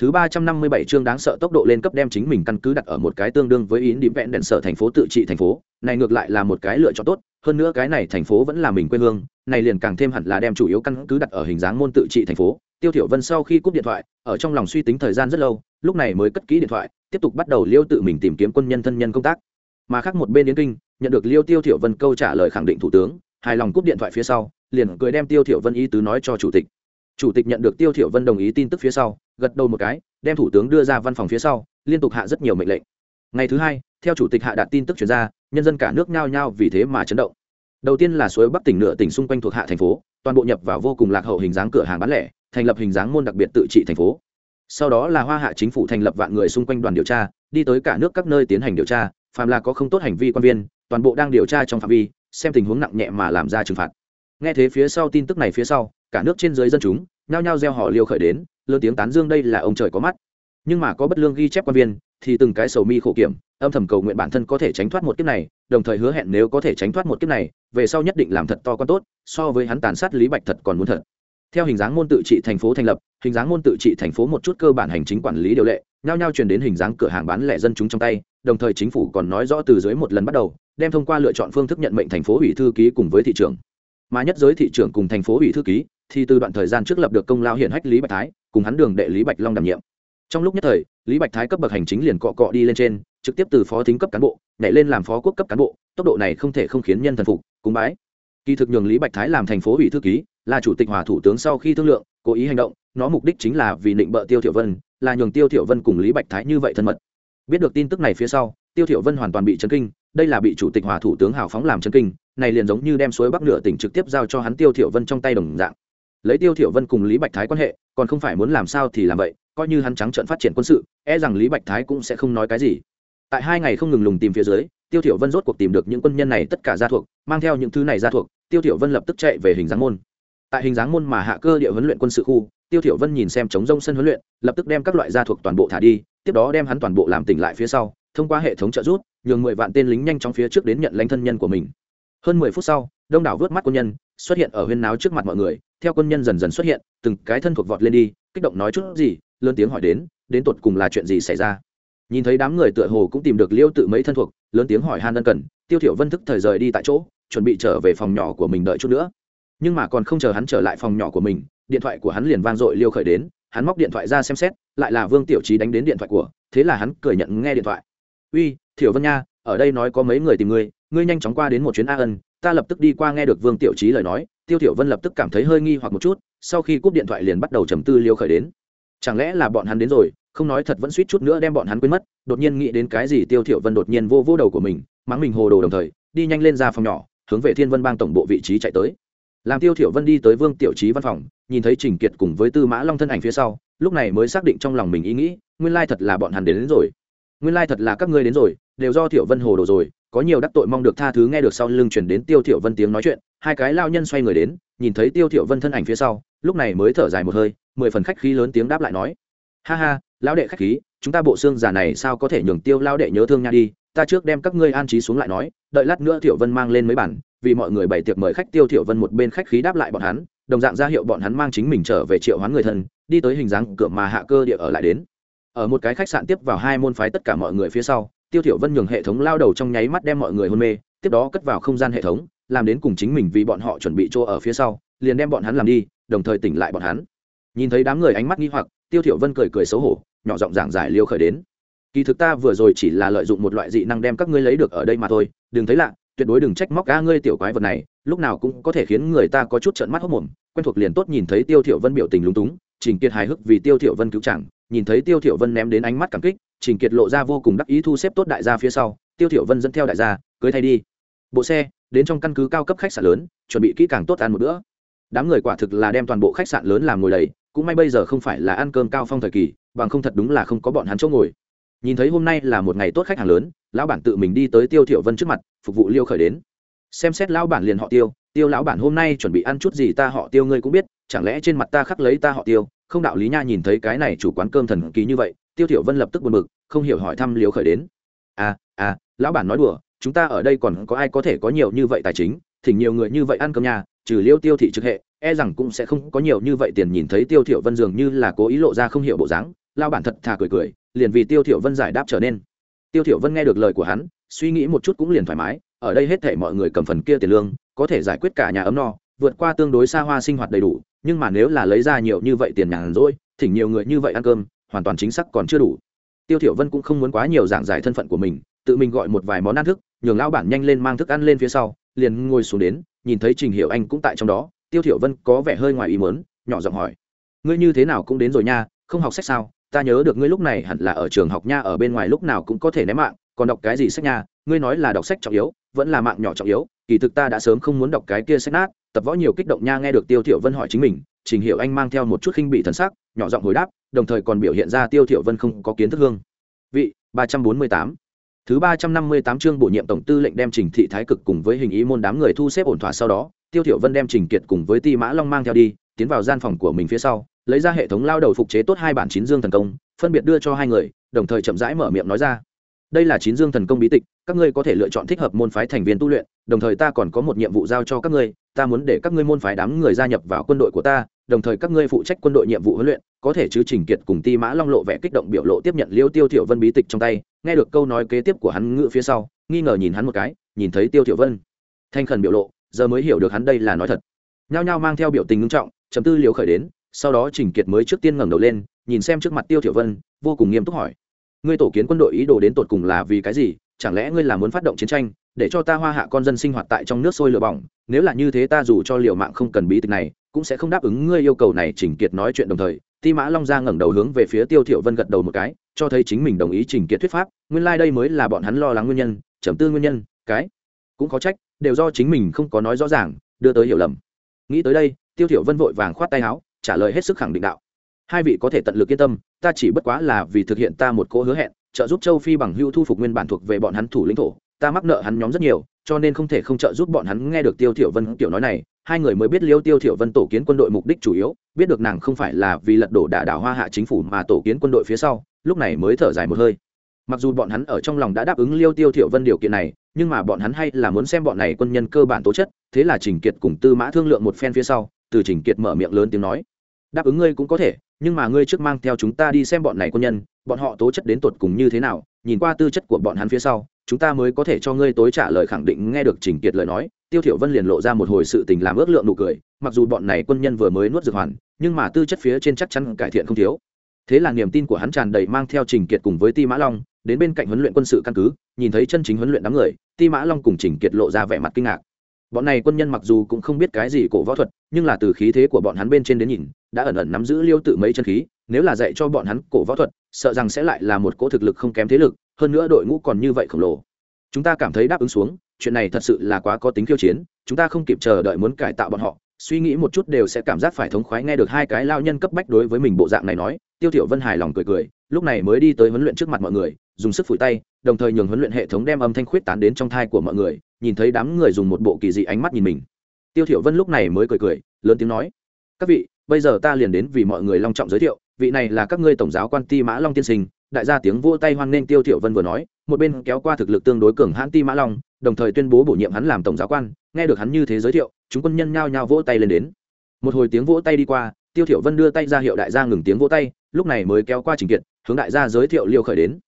S1: Thứ ba trăm năm mươi bảy chương đáng sợ tốc độ lên cấp đem chính mình căn cứ đặt ở một cái tương đương với yến điểm vẹn đèn sở thành phố tự trị thành phố, này ngược lại là một cái lựa chọn tốt, hơn nữa cái này thành phố vẫn là mình quê hương, này liền càng thêm hẳn là đem chủ yếu căn cứ đặt ở hình dáng môn tự trị thành phố. Tiêu Thiểu Vân sau khi cúp điện thoại, ở trong lòng suy tính thời gian rất lâu, lúc này mới cất kỹ điện thoại, tiếp tục bắt đầu liêu tự mình tìm kiếm quân nhân thân nhân công tác. Mà khác một bên Yến Kinh, nhận được Liêu Tiêu Thiểu Vân câu trả lời khẳng định thủ tướng, hài lòng cúp điện thoại phía sau, liền cười đem Tiêu Thiểu Vân ý tứ nói cho chủ tịch. Chủ tịch nhận được Tiêu Thiểu Vân đồng ý tin tức phía sau, gật đầu một cái, đem thủ tướng đưa ra văn phòng phía sau liên tục hạ rất nhiều mệnh lệnh ngày thứ hai theo chủ tịch hạ đạt tin tức truyền ra nhân dân cả nước nhao nhao vì thế mà chấn động đầu tiên là suối bắc tỉnh nửa tỉnh xung quanh thuộc hạ thành phố toàn bộ nhập vào vô cùng lạc hậu hình dáng cửa hàng bán lẻ thành lập hình dáng môn đặc biệt tự trị thành phố. Sau đó là hoa hạ chính phủ thành lập vạn người xung quanh đoàn điều tra, đi tới cả nước các nơi tiến hành điều tra, phàm là có không tốt hành vi quan viên, toàn bộ đang điều tra trong phạm vi, xem tình huống nặng nhẹ mà làm ra trừng phạt. Nghe thế phía sau tin tức này phía sau, cả nước trên dưới dân chúng, nhao nhao gieo họ liêu khởi đến, lớn tiếng tán dương đây là ông trời có mắt. Nhưng mà có bất lương ghi chép quan viên, thì từng cái sầu mi khổ kiểm, âm thầm cầu nguyện bản thân có thể tránh thoát một kiếp này, đồng thời hứa hẹn nếu có thể tránh thoát một kiếp này, về sau nhất định làm thật to con tốt, so với hắn tàn sát lý bạch thật còn muốn thật theo hình dáng môn tự trị thành phố thành lập, hình dáng môn tự trị thành phố một chút cơ bản hành chính quản lý điều lệ, nhao nhao truyền đến hình dáng cửa hàng bán lẻ dân chúng trong tay, đồng thời chính phủ còn nói rõ từ dưới một lần bắt đầu, đem thông qua lựa chọn phương thức nhận mệnh thành phố ủy thư ký cùng với thị trường mà nhất giới thị trường cùng thành phố ủy thư ký thì từ đoạn thời gian trước lập được công lao hiển hách lý bạch thái, cùng hắn đường đệ lý bạch long đảm nhiệm. Trong lúc nhất thời, lý bạch thái cấp bậc hành chính liền cọ cọ đi lên trên, trực tiếp từ phó thính cấp cán bộ, nhảy lên làm phó quốc cấp cán bộ, tốc độ này không thể không khiến nhân thần phục, cúng bái kỳ thực nhường lý bạch thái làm thành phố ủy thư ký, là chủ tịch hòa thủ tướng sau khi thương lượng, cố ý hành động, nó mục đích chính là vì định bợ tiêu thiểu vân, là nhường tiêu thiểu vân cùng lý bạch thái như vậy thân mật. Biết được tin tức này phía sau, tiêu thiểu vân hoàn toàn bị chấn kinh, đây là bị chủ tịch hòa thủ tướng hào phóng làm chấn kinh, này liền giống như đem suối bắc nửa tỉnh trực tiếp giao cho hắn tiêu thiểu vân trong tay đồng dạng. Lấy tiêu thiểu vân cùng lý bạch thái quan hệ, còn không phải muốn làm sao thì làm vậy, coi như hắn trắng trợn phát triển quân sự e rằng lý bạch thái cũng sẽ không nói cái gì. Tại hai ngày không ngừng lùng tìm phía dưới, tiêu thiểu vân rốt cuộc tìm được những quân nhân này tất cả gia thuộc, mang theo những thứ này gia thuộc tiêu thiểu vân lập tức chạy về hình dáng môn. Tại hình dáng môn mà hạ cơ địa huấn luyện quân sự khu, tiêu thiểu vân nhìn xem chống rông sân huấn luyện, lập tức đem các loại gia thuộc toàn bộ thả đi, tiếp đó đem hắn toàn bộ làm tỉnh lại phía sau, thông qua hệ thống trợ giúp, nhường mười vạn tên lính nhanh chóng phía trước đến nhận lãnh thân nhân của mình. Hơn mười phút sau, đông đảo vớt mắt quân nhân xuất hiện ở huyên náo trước mặt mọi người, theo quân nhân dần dần xuất hiện, từng cái thân thuộc vọt lên đi, kích động nói chút gì, lớn tiếng hỏi đến đến tột cùng là chuyện gì xảy ra? Nhìn thấy đám người tựa hồ cũng tìm được liêu tự mấy thân thuộc, lớn tiếng hỏi han ân cần, tiêu thiểu vân thức thời rời đi tại chỗ chuẩn bị trở về phòng nhỏ của mình đợi chút nữa. Nhưng mà còn không chờ hắn trở lại phòng nhỏ của mình, điện thoại của hắn liền vang dội liêu khởi đến, hắn móc điện thoại ra xem xét, lại là vương tiểu trí đánh đến điện thoại của, thế là hắn cười nhận nghe điện thoại. Uy, thiểu vân nha, ở đây nói có mấy người tìm ngươi ngươi nhanh chóng qua đến một chuyến a ân, ta lập tức đi qua nghe được vương tiểu trí lời nói. Tiêu tiểu vân lập tức cảm thấy hơi nghi hoặc một chút, sau khi cúp điện thoại liền bắt đầu trầm tư liêu khởi đến. Chẳng lẽ là bọn hắn đến rồi, không nói thật vẫn suýt chút nữa đem bọn hắn quên mất, đột nhiên nghĩ đến cái gì tiêu thiểu vân đột nhiên vô vô đầu của mình, mắng mình hồ đồ đồng thời, đi nhanh lên ra phòng nhỏ hướng về thiên vân bang tổng bộ vị trí chạy tới. Làm tiêu thiểu vân đi tới vương tiểu trí văn phòng nhìn thấy trình kiệt cùng với tư mã long thân ảnh phía sau lúc này mới xác định trong lòng mình ý nghĩ nguyên lai thật là bọn hắn đến, đến rồi. Nguyên lai thật là các ngươi đến rồi đều do thiểu vân hồ đồ rồi có nhiều đắc tội mong được tha thứ nghe được sau lưng chuyển đến tiêu thiểu vân tiếng nói chuyện hai cái lao nhân xoay người đến nhìn thấy tiêu thiểu vân thân ảnh phía sau lúc này mới thở dài một hơi mười phần khách khí lớn tiếng đáp lại nói ha ha lão đệ khách khí chúng ta bộ xương giả này sao có thể nhường tiêu lão đệ nhớ thương nha đi ta trước đem các ngươi an trí xuống lại nói, đợi lát nữa thiểu vân mang lên mấy bản, vì mọi người bày tiệc mời khách, tiêu thiểu vân một bên khách khí đáp lại bọn hắn, đồng dạng ra hiệu bọn hắn mang chính mình trở về triệu hoán người thân, đi tới hình dáng cửa mà hạ cơ địa ở lại đến. Ở một cái khách sạn tiếp vào hai môn phái tất cả mọi người phía sau, tiêu thiểu vân nhường hệ thống lao đầu trong nháy mắt đem mọi người hôn mê, tiếp đó cất vào không gian hệ thống, làm đến cùng chính mình vì bọn họ chuẩn bị chỗ ở phía sau, liền đem bọn hắn làm đi, đồng thời tỉnh lại bọn hắn. Nhìn thấy đám người ánh mắt nghi hoặc, tiêu thiểu vân cười cười xấu hổ, nhỏ giọng giảng giải liêu khởi đến kỳ thực ta vừa rồi chỉ là lợi dụng một loại dị năng đem các ngươi lấy được ở đây mà thôi. Đừng thấy lạ, tuyệt đối đừng trách móc ga ngươi tiểu quái vật này, lúc nào cũng có thể khiến người ta có chút trợn mắt hốc mồm. Quen thuộc liền tốt nhìn thấy tiêu thiểu vân biểu tình lúng túng, trình kiệt hài hước vì tiêu thiểu vân cứu chẳng nhìn thấy tiêu thiểu vân ném đến ánh mắt cảm kích, trình kiệt lộ ra vô cùng đắc ý thu xếp tốt đại gia phía sau, tiêu thiểu vân dẫn theo đại gia, cưới thay đi. Bộ xe, đến trong căn cứ cao cấp khách sạn lớn, chuẩn bị kỹ càng tốt ăn một bữa. Đám người quả thực là đem toàn bộ khách sạn lớn làm ngồi đầy, cũng may bây giờ không phải là ăn cơm cao phong thời kỳ, bằng không thật đúng là không có bọn hắn chỗ ngồi nhìn thấy hôm nay là một ngày tốt khách hàng lớn, lão bản tự mình đi tới tiêu thiểu vân trước mặt, phục vụ liêu khởi đến. Xem xét lão bản liền họ tiêu tiêu lão bản hôm nay chuẩn bị ăn chút gì ta họ tiêu ngươi cũng biết, chẳng lẽ trên mặt ta khắc lấy ta họ tiêu? Không đạo lý nha, nhìn thấy cái này chủ quán cơm thần kỳ như vậy, tiêu thiểu vân lập tức buồn bực, không hiểu hỏi thăm liêu khởi đến. À à lão bản nói đùa, chúng ta ở đây còn có ai có thể có nhiều như vậy tài chính, thỉnh nhiều người như vậy ăn cơm nhà trừ liêu tiêu thị trực hệ e rằng cũng sẽ không có nhiều như vậy tiền. Nhìn thấy tiêu thiểu vân dường như là cố ý lộ ra không hiểu bộ dáng, lão bản thật thà cười cười liền vì tiêu thiểu vân giải đáp trở nên. Tiêu thiểu vân nghe được lời của hắn, suy nghĩ một chút cũng liền thoải mái, ở đây hết thảy mọi người cầm phần kia tiền lương, có thể giải quyết cả nhà ấm no, vượt qua tương đối xa hoa sinh hoạt đầy đủ, nhưng mà nếu là lấy ra nhiều như vậy tiền nhàn rỗi, thỉnh nhiều người như vậy ăn cơm, hoàn toàn chính xác còn chưa đủ. Tiêu thiểu vân cũng không muốn quá nhiều giảng giải thân phận của mình, tự mình gọi một vài món ăn thức, nhường lão bản nhanh lên mang thức ăn lên phía sau, liền ngồi xuống đến, nhìn thấy trình hiểu anh cũng tại trong đó, tiêu thiểu vân có vẻ hơi ngoài ý muốn, nhỏ giọng hỏi, ngươi như thế nào cũng đến rồi nha, không học sách sao? Ta nhớ được ngươi lúc này hẳn là ở trường học nha, ở bên ngoài lúc nào cũng có thể ném mạng, còn đọc cái gì sách nha? Ngươi nói là đọc sách trọng yếu, vẫn là mạng nhỏ trọng yếu, kỳ thực ta đã sớm không muốn đọc cái kia sách nát, tập võ nhiều kích động nha, nghe được tiêu thiểu vân hỏi chính mình, trình hiểu anh mang theo một chút khinh bị thần sắc, nhỏ giọng hồi đáp, đồng thời còn biểu hiện ra tiêu thiểu vân không có kiến thức hương. Vị 348 thứ 358 chương bổ nhiệm tổng tư lệnh đem trình thị thái cực cùng với hình ý môn đám người thu xếp ổn thỏa sau đó, tiêu thiểu vân đem trình kiệt cùng với ti mã long mang theo đi, tiến vào gian phòng của mình phía sau lấy ra hệ thống lao đầu phục chế tốt hai bản chín dương thần công, phân biệt đưa cho hai người, đồng thời chậm rãi mở miệng nói ra. Đây là chín dương thần công bí tịch, các ngươi có thể lựa chọn thích hợp môn phái thành viên tu luyện, đồng thời ta còn có một nhiệm vụ giao cho các ngươi, ta muốn để các ngươi môn phái đám người gia nhập vào quân đội của ta, đồng thời các ngươi phụ trách quân đội nhiệm vụ huấn luyện, có thể chứ trình kiệt cùng ti mã long lộ vẻ kích động biểu lộ tiếp nhận liêu tiêu thiểu vân bí tịch trong tay, nghe được câu nói kế tiếp của hắn ngựa phía sau, nghi ngờ nhìn hắn một cái, nhìn thấy tiêu thiểu vân. Thanh khẩn biểu lộ, giờ mới hiểu được hắn đây là nói thật. Nhao nhao mang theo biểu tình nghiêm trọng, trầm tư liều khởi đến sau đó trình kiệt mới trước tiên ngẩng đầu lên, nhìn xem trước mặt tiêu thiểu vân, vô cùng nghiêm túc hỏi. Ngươi tổ kiến quân đội ý đồ đến tột cùng là vì cái gì? Chẳng lẽ ngươi là muốn phát động chiến tranh, để cho ta hoa hạ con dân sinh hoạt tại trong nước sôi lửa bỏng? Nếu là như thế ta dù cho liều mạng không cần bí tịch này, cũng sẽ không đáp ứng ngươi yêu cầu này, trình kiệt nói chuyện đồng thời, ti mã long ra ngẩng đầu hướng về phía tiêu thiểu vân gật đầu một cái, cho thấy chính mình đồng ý trình kiệt thuyết pháp, nguyên lai like đây mới là bọn hắn lo lắng nguyên nhân, trầm tư nguyên nhân, cái cũng có trách, đều do chính mình không có nói rõ ràng, đưa tới hiểu lầm. Nghĩ tới đây, tiêu thiểu vân vội vàng khoát tay áo trả lời hết sức khẳng định đạo. Hai vị có thể tận lực yên tâm, ta chỉ bất quá là vì thực hiện ta một cỗ hứa hẹn, trợ giúp châu phi bằng hưu thu phục nguyên bản thuộc về bọn hắn thủ lĩnh thổ, ta mắc nợ hắn nhóm rất nhiều, cho nên không thể không trợ giúp bọn hắn nghe được tiêu thiểu vân tiểu nói này. Hai người mới biết liêu tiêu thiểu vân tổ kiến quân đội mục đích chủ yếu, biết được nàng không phải là vì lật đổ đả đảo hoa hạ chính phủ mà tổ kiến quân đội phía sau, lúc này mới thở dài một hơi. Mặc dù bọn hắn ở trong lòng đã đáp ứng liêu tiêu thiểu vân điều kiện này, nhưng mà bọn hắn hay là muốn xem bọn này quân nhân cơ bản tố chất, thế là trình kiệt cùng tư mã thương lượng một phen phía sau, từ trình kiệt mở miệng lớn tiếng nói đáp ứng ngươi cũng có thể, nhưng mà ngươi trước mang theo chúng ta đi xem bọn này quân nhân, bọn họ tố chất đến tột cùng như thế nào, nhìn qua tư chất của bọn hắn phía sau, chúng ta mới có thể cho ngươi tối trả lời khẳng định nghe được trình kiệt lời nói, tiêu thiểu vân liền lộ ra một hồi sự tình làm ước lượng nụ cười, mặc dù bọn này quân nhân vừa mới nuốt dược hoàn, nhưng mà tư chất phía trên chắc chắn cải thiện không thiếu. Thế là niềm tin của hắn tràn đầy mang theo trình kiệt cùng với ti mã long, đến bên cạnh huấn luyện quân sự căn cứ, nhìn thấy chân chính huấn luyện đám người, ti mã long cùng trình kiệt lộ ra vẻ mặt kinh ngạc. Bọn này quân nhân mặc dù cũng không biết cái gì cổ võ thuật, nhưng là từ khí thế của bọn hắn bên trên đến nhìn đã ẩn ẩn nắm giữ liêu tự mấy chân khí, nếu là dạy cho bọn hắn cổ võ thuật, sợ rằng sẽ lại là một cỗ thực lực không kém thế lực, hơn nữa đội ngũ còn như vậy khổng lồ. Chúng ta cảm thấy đáp ứng xuống, chuyện này thật sự là quá có tính khiêu chiến, chúng ta không kịp chờ đợi muốn cải tạo bọn họ, suy nghĩ một chút đều sẽ cảm giác phải thống khoái nghe được hai cái lao nhân cấp bách đối với mình bộ dạng này nói, tiêu thiểu vân hài lòng cười cười, lúc này mới đi tới huấn luyện trước mặt mọi người, dùng sức phủi tay, đồng thời nhường huấn luyện hệ thống đem âm thanh khuyết tán đến trong thai của mọi người, nhìn thấy đám người dùng một bộ kỳ dị ánh mắt nhìn mình. Tiêu thiểu vân lúc này mới cười cười, lớn tiếng nói, các vị bây giờ ta liền đến vì mọi người long trọng giới thiệu, vị này là các ngươi tổng giáo quan ti mã long tiên sinh, đại gia tiếng vỗ tay hoan nghênh tiêu thiểu vân vừa nói, một bên kéo qua thực lực tương đối cường hãn ti mã long, đồng thời tuyên bố bổ nhiệm hắn làm tổng giáo quan, nghe được hắn như thế giới thiệu, chúng quân nhân nhao nhao vỗ tay lên đến. Một hồi tiếng vỗ tay đi qua, tiêu thiểu vân đưa tay ra hiệu đại gia ngừng tiếng vỗ tay, lúc này mới kéo qua trình kiện, hướng đại gia giới thiệu liêu khởi đến.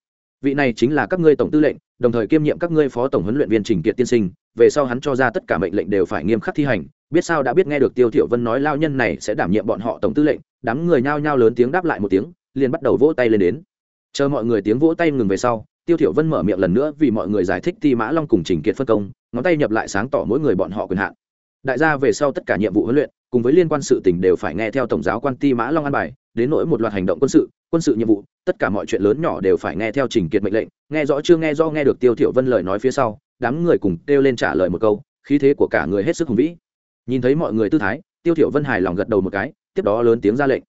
S1: Vị này chính là các ngươi tổng tư lệnh, đồng thời kiêm nhiệm các ngươi phó tổng huấn luyện viên trình kiệt tiên sinh, về sau hắn cho ra tất cả mệnh lệnh đều phải nghiêm khắc thi hành biết sao đã biết nghe được tiêu thiểu vân nói lao nhân này sẽ đảm nhiệm bọn họ tổng tư lệnh, đám người nhao nhao lớn tiếng đáp lại một tiếng, liền bắt đầu vỗ tay lên đến. Chờ mọi người tiếng vỗ tay ngừng về sau, tiêu thiểu vân mở miệng lần nữa vì mọi người giải thích ti mã long cùng trình kiệt phân công, ngón tay nhập lại sáng tỏ mỗi người bọn họ quyền hạn. Đại gia về sau tất cả nhiệm vụ huấn luyện, cùng với liên quan sự tình đều phải nghe theo tổng giáo quan ti mã long an bài, đến nỗi một loạt hành động quân sự quân sự nhiệm vụ, tất cả mọi chuyện lớn nhỏ đều phải nghe theo trình kiệt mệnh lệnh, nghe rõ chưa nghe rõ nghe được tiêu thiểu vân lời nói phía sau, đám người cùng kêu lên trả lời một câu, khí thế của cả người hết sức hùng vĩ nhìn thấy mọi người tư thái, tiêu thiểu vân hài lòng gật đầu một cái, tiếp đó lớn tiếng ra lệnh.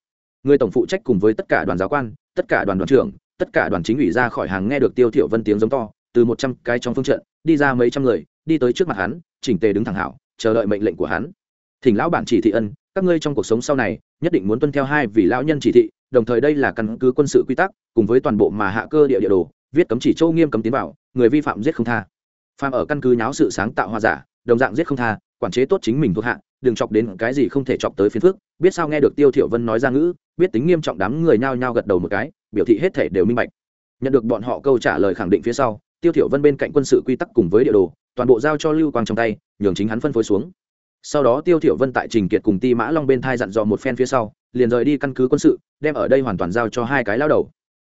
S1: Người tổng phụ trách cùng với tất cả đoàn giáo quan, tất cả đoàn đoàn trưởng, tất cả đoàn chính ủy ra khỏi hàng nghe được tiêu thiểu vân tiếng giống to, từ một trăm cái trong phương trận, đi ra mấy trăm người, đi tới trước mặt hắn, chỉnh tề đứng thẳng hảo, chờ đợi mệnh lệnh của hắn. Thỉnh lão bản chỉ thị ân, các ngươi trong cuộc sống sau này, nhất định muốn tuân theo hai vị lão nhân chỉ thị, đồng thời đây là căn cứ quân sự quy tắc, cùng với toàn bộ mà hạ cơ địa địa đồ, viết cấm chỉ châu nghiêm cấm tiến vào, người vi phạm giết không tha. Phạm ở căn cứ nháo sự sáng tạo hoa giả, đồng dạng giết không tha quản chế tốt chính mình thuộc hạ, đừng chọc đến cái gì không thể chọc tới phiền phước biết sao nghe được tiêu thiểu vân nói ra ngữ, biết tính nghiêm trọng đám người nhao nhao gật đầu một cái, biểu thị hết thể đều minh bạch. Nhận được bọn họ câu trả lời khẳng định phía sau, tiêu thiểu vân bên cạnh quân sự quy tắc cùng với địa đồ, toàn bộ giao cho lưu quang trong tay, nhường chính hắn phân phối xuống. Sau đó tiêu thiểu vân tại trình kiệt cùng ti mã long bên thai dặn dò một phen phía sau, liền rời đi căn cứ quân sự, đem ở đây hoàn toàn giao cho hai cái lao đầu.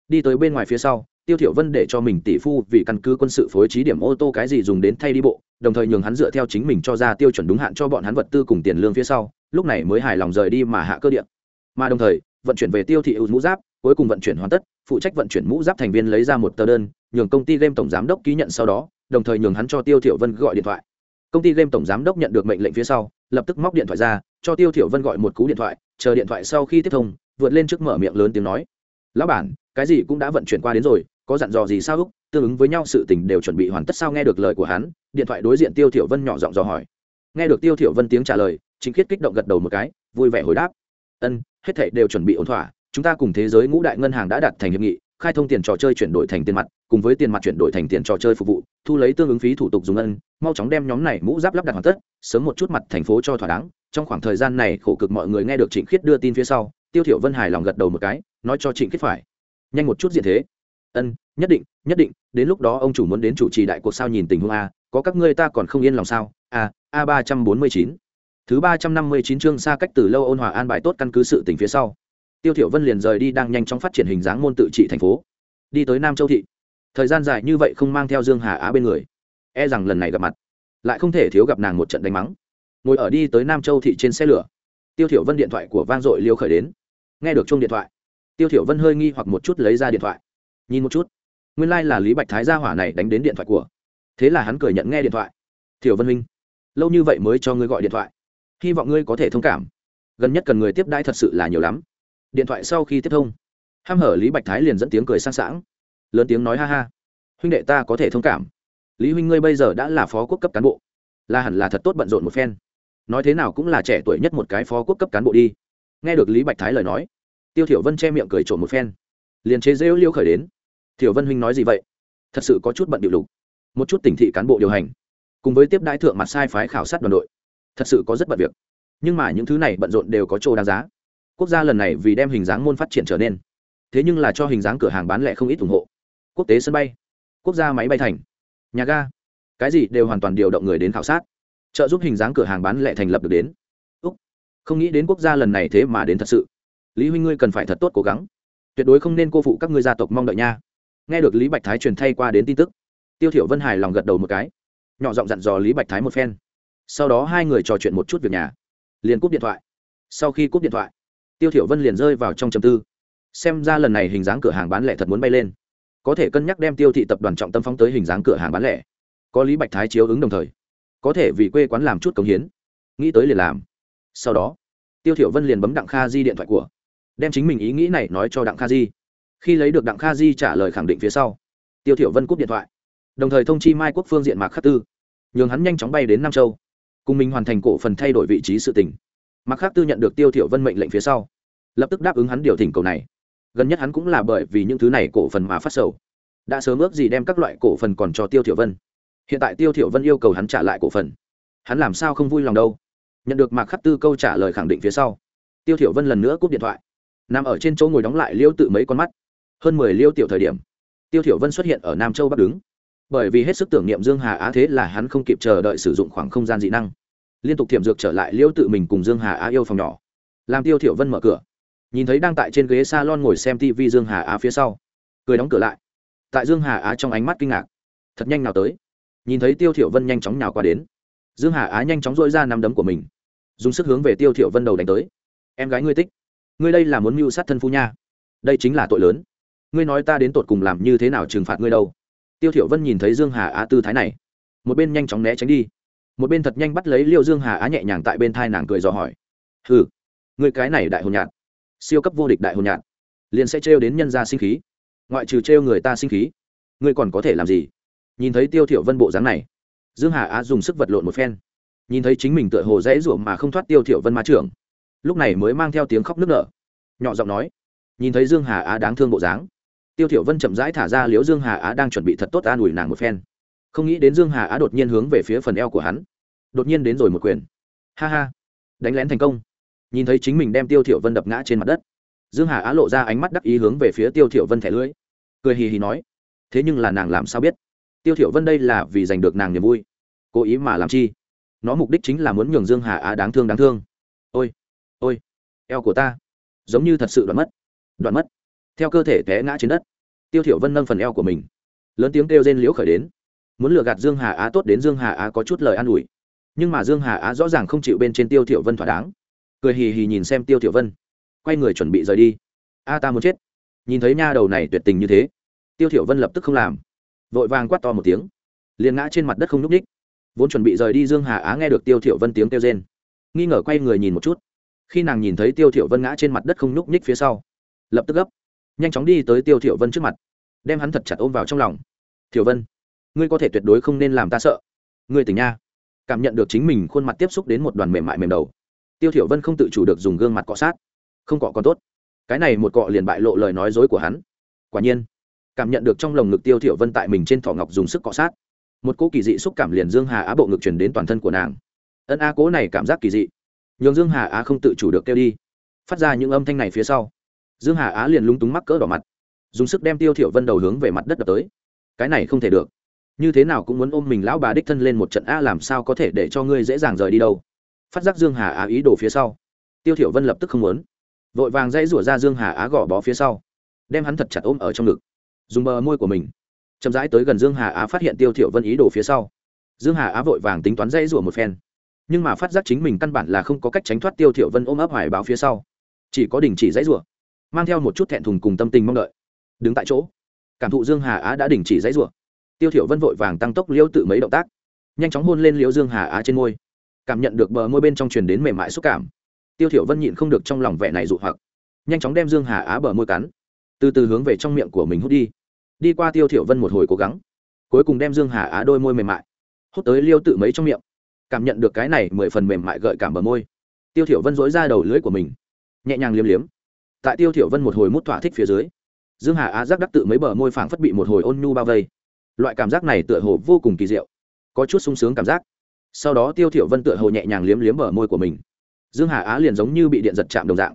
S1: Đi tới bên ngoài phía sau tiêu thiểu vân để cho mình tỷ phu vì căn cứ quân sự phối trí điểm ô tô cái gì dùng đến thay đi bộ, đồng thời nhường hắn dựa theo chính mình cho ra tiêu chuẩn đúng hạn cho bọn hắn vật tư cùng tiền lương phía sau, lúc này mới hài lòng rời đi mà hạ cơ điện mà đồng thời, vận chuyển về tiêu thị ưu mũ giáp, cuối cùng vận chuyển hoàn tất, phụ trách vận chuyển mũ giáp thành viên lấy ra một tờ đơn, nhường công ty game tổng giám đốc ký nhận sau đó, đồng thời nhường hắn cho tiêu thiểu vân gọi điện thoại. Công ty game tổng giám đốc nhận được mệnh lệnh phía sau, lập tức móc điện thoại ra, cho tiêu thiểu vân gọi một cú điện thoại, chờ điện thoại sau khi tiếp thông, vượt lên trước mở miệng lớn tiếng nói. Lão bản, cái gì cũng đã vận chuyển qua đến rồi có dặn dò gì sao úc? Tương ứng với nhau sự tình đều chuẩn bị hoàn tất sao? Nghe được lời của hắn, điện thoại đối diện tiêu thiểu vân nhỏ giọng dò hỏi. Nghe được tiêu thiểu vân tiếng trả lời, chính khiết kích động gật đầu một cái, vui vẻ hồi đáp. Ân, hết thảy đều chuẩn bị ổn thỏa, chúng ta cùng thế giới ngũ đại ngân hàng đã đặt thành hiệp nghị, khai thông tiền trò chơi chuyển đổi thành tiền mặt, cùng với tiền mặt chuyển đổi thành tiền trò chơi phục vụ, thu lấy tương ứng phí thủ tục dùng ân, mau chóng đem nhóm này mũ giáp lắp đặt hoàn tất, sớm một chút mặt thành phố cho thỏa đáng. Trong khoảng thời gian này, khổ cực mọi người nghe được trịnh khiết đưa tin phía sau, tiêu thiểu vân hài lòng gật đầu một cái, nói cho trịnh khiết phải. Nhanh một chút diện thế ân, nhất định nhất định, đến lúc đó ông chủ muốn đến chủ trì đại cuộc sao nhìn tình huống a, có các ngươi ta còn không yên lòng sao? A a ba trăm bốn mươi chín. Thứ ba trăm năm mươi chín chương xa cách từ lâu ôn hòa an bài tốt căn cứ sự tỉnh phía sau. Tiêu thiểu vân liền rời đi đang nhanh chóng phát triển hình dáng môn tự trị thành phố. Đi tới nam châu thị. Thời gian dài như vậy không mang theo dương hà á bên người. E rằng lần này gặp mặt, lại không thể thiếu gặp nàng một trận đánh mắng. Ngồi ở đi tới nam châu thị trên xe lửa, tiêu thiểu vân điện thoại của vang dội liêu khởi đến. Nghe được chuông điện thoại, tiêu thiểu vân hơi nghi hoặc một chút lấy ra điện thoại nhìn một chút. Nguyên lai là lý bạch thái gia hỏa này đánh đến điện thoại của. Thế là hắn cười nhận nghe điện thoại. Thiểu vân minh lâu như vậy mới cho ngươi gọi điện thoại. Hy vọng ngươi có thể thông cảm. Gần nhất cần người tiếp đãi thật sự là nhiều lắm. Điện thoại sau khi tiếp thông, ham hở lý bạch thái liền dẫn tiếng cười sang sảng. Lớn tiếng nói ha ha. Huynh đệ ta có thể thông cảm. Lý huynh ngươi bây giờ đã là phó quốc cấp cán bộ. Là hẳn là thật tốt bận rộn một phen. Nói thế nào cũng là trẻ tuổi nhất một cái phó quốc cấp cán bộ đi. Nghe được lý bạch thái lời nói, tiêu thiểu vân che miệng cười trộm một phen. Liền chế rêu liêu khởi đến thiểu vân huynh nói gì vậy? Thật sự có chút bận điệu lục. Một chút tỉnh thị cán bộ điều hành, cùng với tiếp đãi thượng mặt sai phái khảo sát đoàn đội, thật sự có rất bận việc. Nhưng mà những thứ này bận rộn đều có chỗ đáng giá. Quốc gia lần này vì đem hình dáng môn phát triển trở nên, thế nhưng là cho hình dáng cửa hàng bán lẻ không ít ủng hộ. Quốc tế sân bay, quốc gia máy bay thành, nhà ga, cái gì đều hoàn toàn điều động người đến khảo sát, trợ giúp hình dáng cửa hàng bán lẻ thành lập được đến. Úc, không nghĩ đến quốc gia lần này thế mà đến thật sự. Lý huynh ngươi cần phải thật tốt cố gắng. Tuyệt đối không nên cô phụ các ngươi gia tộc mong đợi nha nghe được lý bạch thái truyền thay qua đến tin tức, tiêu thiểu vân hài lòng gật đầu một cái, nhỏ giọng dặn dò lý bạch thái một phen. Sau đó hai người trò chuyện một chút việc nhà, liền cúp điện thoại. Sau khi cúp điện thoại, tiêu thiểu vân liền rơi vào trong trầm tư. Xem ra lần này hình dáng cửa hàng bán lẻ thật muốn bay lên. Có thể cân nhắc đem tiêu thị tập đoàn trọng tâm phóng tới hình dáng cửa hàng bán lẻ. Có lý bạch thái chiếu ứng đồng thời, có thể vì quê quán làm chút công hiến. Nghĩ tới liền làm. Sau đó, tiêu thiểu vân liền bấm đặng kha di điện thoại của, đem chính mình ý nghĩ này nói cho đặng kha di khi lấy được đặng kha di trả lời khẳng định phía sau, tiêu thiểu vân cúp điện thoại. Đồng thời thông chi mai quốc phương diện mạc khắc tư. Nhường hắn nhanh chóng bay đến nam châu, cùng mình hoàn thành cổ phần thay đổi vị trí sự tình. Mạc khắc tư nhận được tiêu thiểu vân mệnh lệnh phía sau, lập tức đáp ứng hắn điều thỉnh cầu này. Gần nhất hắn cũng là bởi vì những thứ này cổ phần mà phát sầu. Đã sớm ước gì đem các loại cổ phần còn cho tiêu thiểu vân. Hiện tại tiêu thiểu vân yêu cầu hắn trả lại cổ phần. Hắn làm sao không vui lòng đâu? Nhận được mạc khắc tư câu trả lời khẳng định phía sau, tiêu thiểu vân lần nữa cúp điện thoại. Nằm ở trên chỗ ngồi đóng lại liêu tự mấy con mắt hơn mười liêu tiểu thời điểm, tiêu thiểu vân xuất hiện ở nam châu bắc đứng. Bởi vì hết sức tưởng niệm dương hà á thế là hắn không kịp chờ đợi sử dụng khoảng không gian dị năng. Liên tục thiểm dược trở lại liêu tự mình cùng dương hà á yêu phòng nhỏ. Làm tiêu thiểu vân mở cửa, nhìn thấy đang tại trên ghế salon ngồi xem tv dương hà á phía sau. Cười đóng cửa lại. Tại dương hà á trong ánh mắt kinh ngạc. Thật nhanh nào tới. Nhìn thấy tiêu thiểu vân nhanh chóng nào qua đến. Dương hà á nhanh chóng dội ra nắm đấm của mình. Dùng sức hướng về tiêu thiểu vân đầu đánh tới. Em gái ngươi tích. Ngươi đây là muốn mưu sát thân phu nha. Đây chính là tội lớn ngươi nói ta đến tột cùng làm như thế nào trừng phạt ngươi đâu? Tiêu thiểu vân nhìn thấy dương hà á tư thái này, một bên nhanh chóng né tránh đi, một bên thật nhanh bắt lấy liêu dương hà á nhẹ nhàng tại bên thai nàng cười dò hỏi. Hừ, ngươi cái này đại hồn nhạt siêu cấp vô địch đại hồn nhạt liền sẽ trêu đến nhân gia sinh khí, ngoại trừ trêu người ta sinh khí, ngươi còn có thể làm gì? Nhìn thấy tiêu thiểu vân bộ dáng này, dương hà á dùng sức vật lộn một phen, nhìn thấy chính mình tựa hồ dễ ruộng mà không thoát tiêu thiểu vân ma trưởng, lúc này mới mang theo tiếng khóc nức nở, nhỏ giọng nói, nhìn thấy dương hà á đáng thương bộ dáng tiêu thiểu vân chậm rãi thả ra liếu dương hà á đang chuẩn bị thật tốt an ủi nàng một phen. Không nghĩ đến dương hà á đột nhiên hướng về phía phần eo của hắn. Đột nhiên đến rồi một quyền. Ha ha. Đánh lén thành công. Nhìn thấy chính mình đem tiêu thiểu vân đập ngã trên mặt đất, dương hà á lộ ra ánh mắt đắc ý hướng về phía tiêu thiểu vân thẻ lưỡi. Cười hì hì nói, thế nhưng là nàng làm sao biết? Tiêu thiểu vân đây là vì giành được nàng niềm vui, cố ý mà làm chi? Nó mục đích chính là muốn nhường dương hà á đáng thương đáng thương. Ôi ôi, eo của ta giống như thật sự đoạn mất đoạn mất theo cơ thể té ngã trên đất. Tiêu thiểu vân nâng phần eo của mình. Lớn tiếng kêu rên liễu khởi đến. Muốn lừa gạt dương hà á tốt đến dương hà á có chút lời an ủi. Nhưng mà dương hà á rõ ràng không chịu bên trên tiêu thiểu vân thỏa đáng. Cười hì hì nhìn xem tiêu thiểu vân. Quay người chuẩn bị rời đi. A, ta muốn chết. Nhìn thấy nha đầu này tuyệt tình như thế, tiêu thiểu vân lập tức không làm. Vội vàng quát to một tiếng. Liền ngã trên mặt đất không nhúc ních vốn chuẩn bị rời đi dương hà á nghe được tiêu thiểu vân tiếng kêu rên. Nghi ngờ quay người nhìn một chút. Khi nàng nhìn thấy tiêu thiểu vân ngã trên mặt đất không nhúc nhích phía sau, lập tức gấp nhanh chóng đi tới tiêu thiểu vân trước mặt, đem hắn thật chặt ôm vào trong lòng. Thiểu vân, ngươi có thể tuyệt đối không nên làm ta sợ. Ngươi tỉnh nha. Cảm nhận được chính mình khuôn mặt tiếp xúc đến một đoàn mềm mại mềm đầu, tiêu thiểu vân không tự chủ được dùng gương mặt cọ sát. Không cọ còn tốt. Cái này một cọ liền bại lộ lời nói dối của hắn. Quả nhiên, cảm nhận được trong lồng ngực tiêu thiểu vân tại mình trên thỏ ngọc dùng sức cọ sát, một cỗ kỳ dị xúc cảm liền dương hà á bộ ngực truyền đến toàn thân của nàng. Ân a cố này cảm giác kỳ dị, nhường dương hà á không tự chủ được kêu đi. Phát ra những âm thanh này phía sau dương hà á liền lúng túng mắc cỡ đỏ mặt, dùng sức đem tiêu thiểu vân đầu hướng về mặt đất đập tới. Cái này không thể được. Như thế nào cũng muốn ôm mình lão bà đích thân lên một trận a, làm sao có thể để cho ngươi dễ dàng rời đi đâu? Phát giác dương hà á ý đồ phía sau, tiêu thiểu vân lập tức không muốn. Vội vàng dãy rủa ra dương hà á gõ bó phía sau, đem hắn thật chặt ôm ở trong ngực. Dùng bờ môi của mình, chậm rãi tới gần dương hà á phát hiện tiêu thiểu vân ý đồ phía sau. Dương hà á vội vàng tính toán dãy rủa một phen. Nhưng mà phát giác chính mình căn bản là không có cách tránh thoát tiêu thiểu vân ôm ấp hoài báo phía sau. Chỉ có đình chỉ dãy rủa mang theo một chút thẹn thùng cùng tâm tình mong đợi. Đứng tại chỗ, cảm thụ dương hà á đã đình chỉ dãy rủa. Tiêu thiểu vân vội vàng tăng tốc liêu tự mấy động tác, nhanh chóng hôn lên liễu dương hà á trên môi. Cảm nhận được bờ môi bên trong truyền đến mềm mại xúc cảm, tiêu thiểu vân nhịn không được trong lòng vẻ này dụ hoặc, nhanh chóng đem dương hà á bờ môi cắn, từ từ hướng về trong miệng của mình hút đi. Đi qua tiêu thiểu vân một hồi cố gắng, cuối cùng đem dương hà á đôi môi mềm mại, hút tới liêu tự mấy trong miệng. Cảm nhận được cái này mười phần mềm mại gợi cảm bờ môi, tiêu thiểu vân dối ra đầu lưỡi của mình, nhẹ nhàng liếm liếm tại tiêu thiểu vân một hồi mút thỏa thích phía dưới, dương hà á giác đắc tự mấy bờ môi phảng phất bị một hồi ôn nhu bao vây. Loại cảm giác này tựa hồ vô cùng kỳ diệu, có chút sung sướng cảm giác. Sau đó tiêu thiểu vân tựa hồ nhẹ nhàng liếm liếm bờ môi của mình. Dương hà á liền giống như bị điện giật chạm đồng dạng.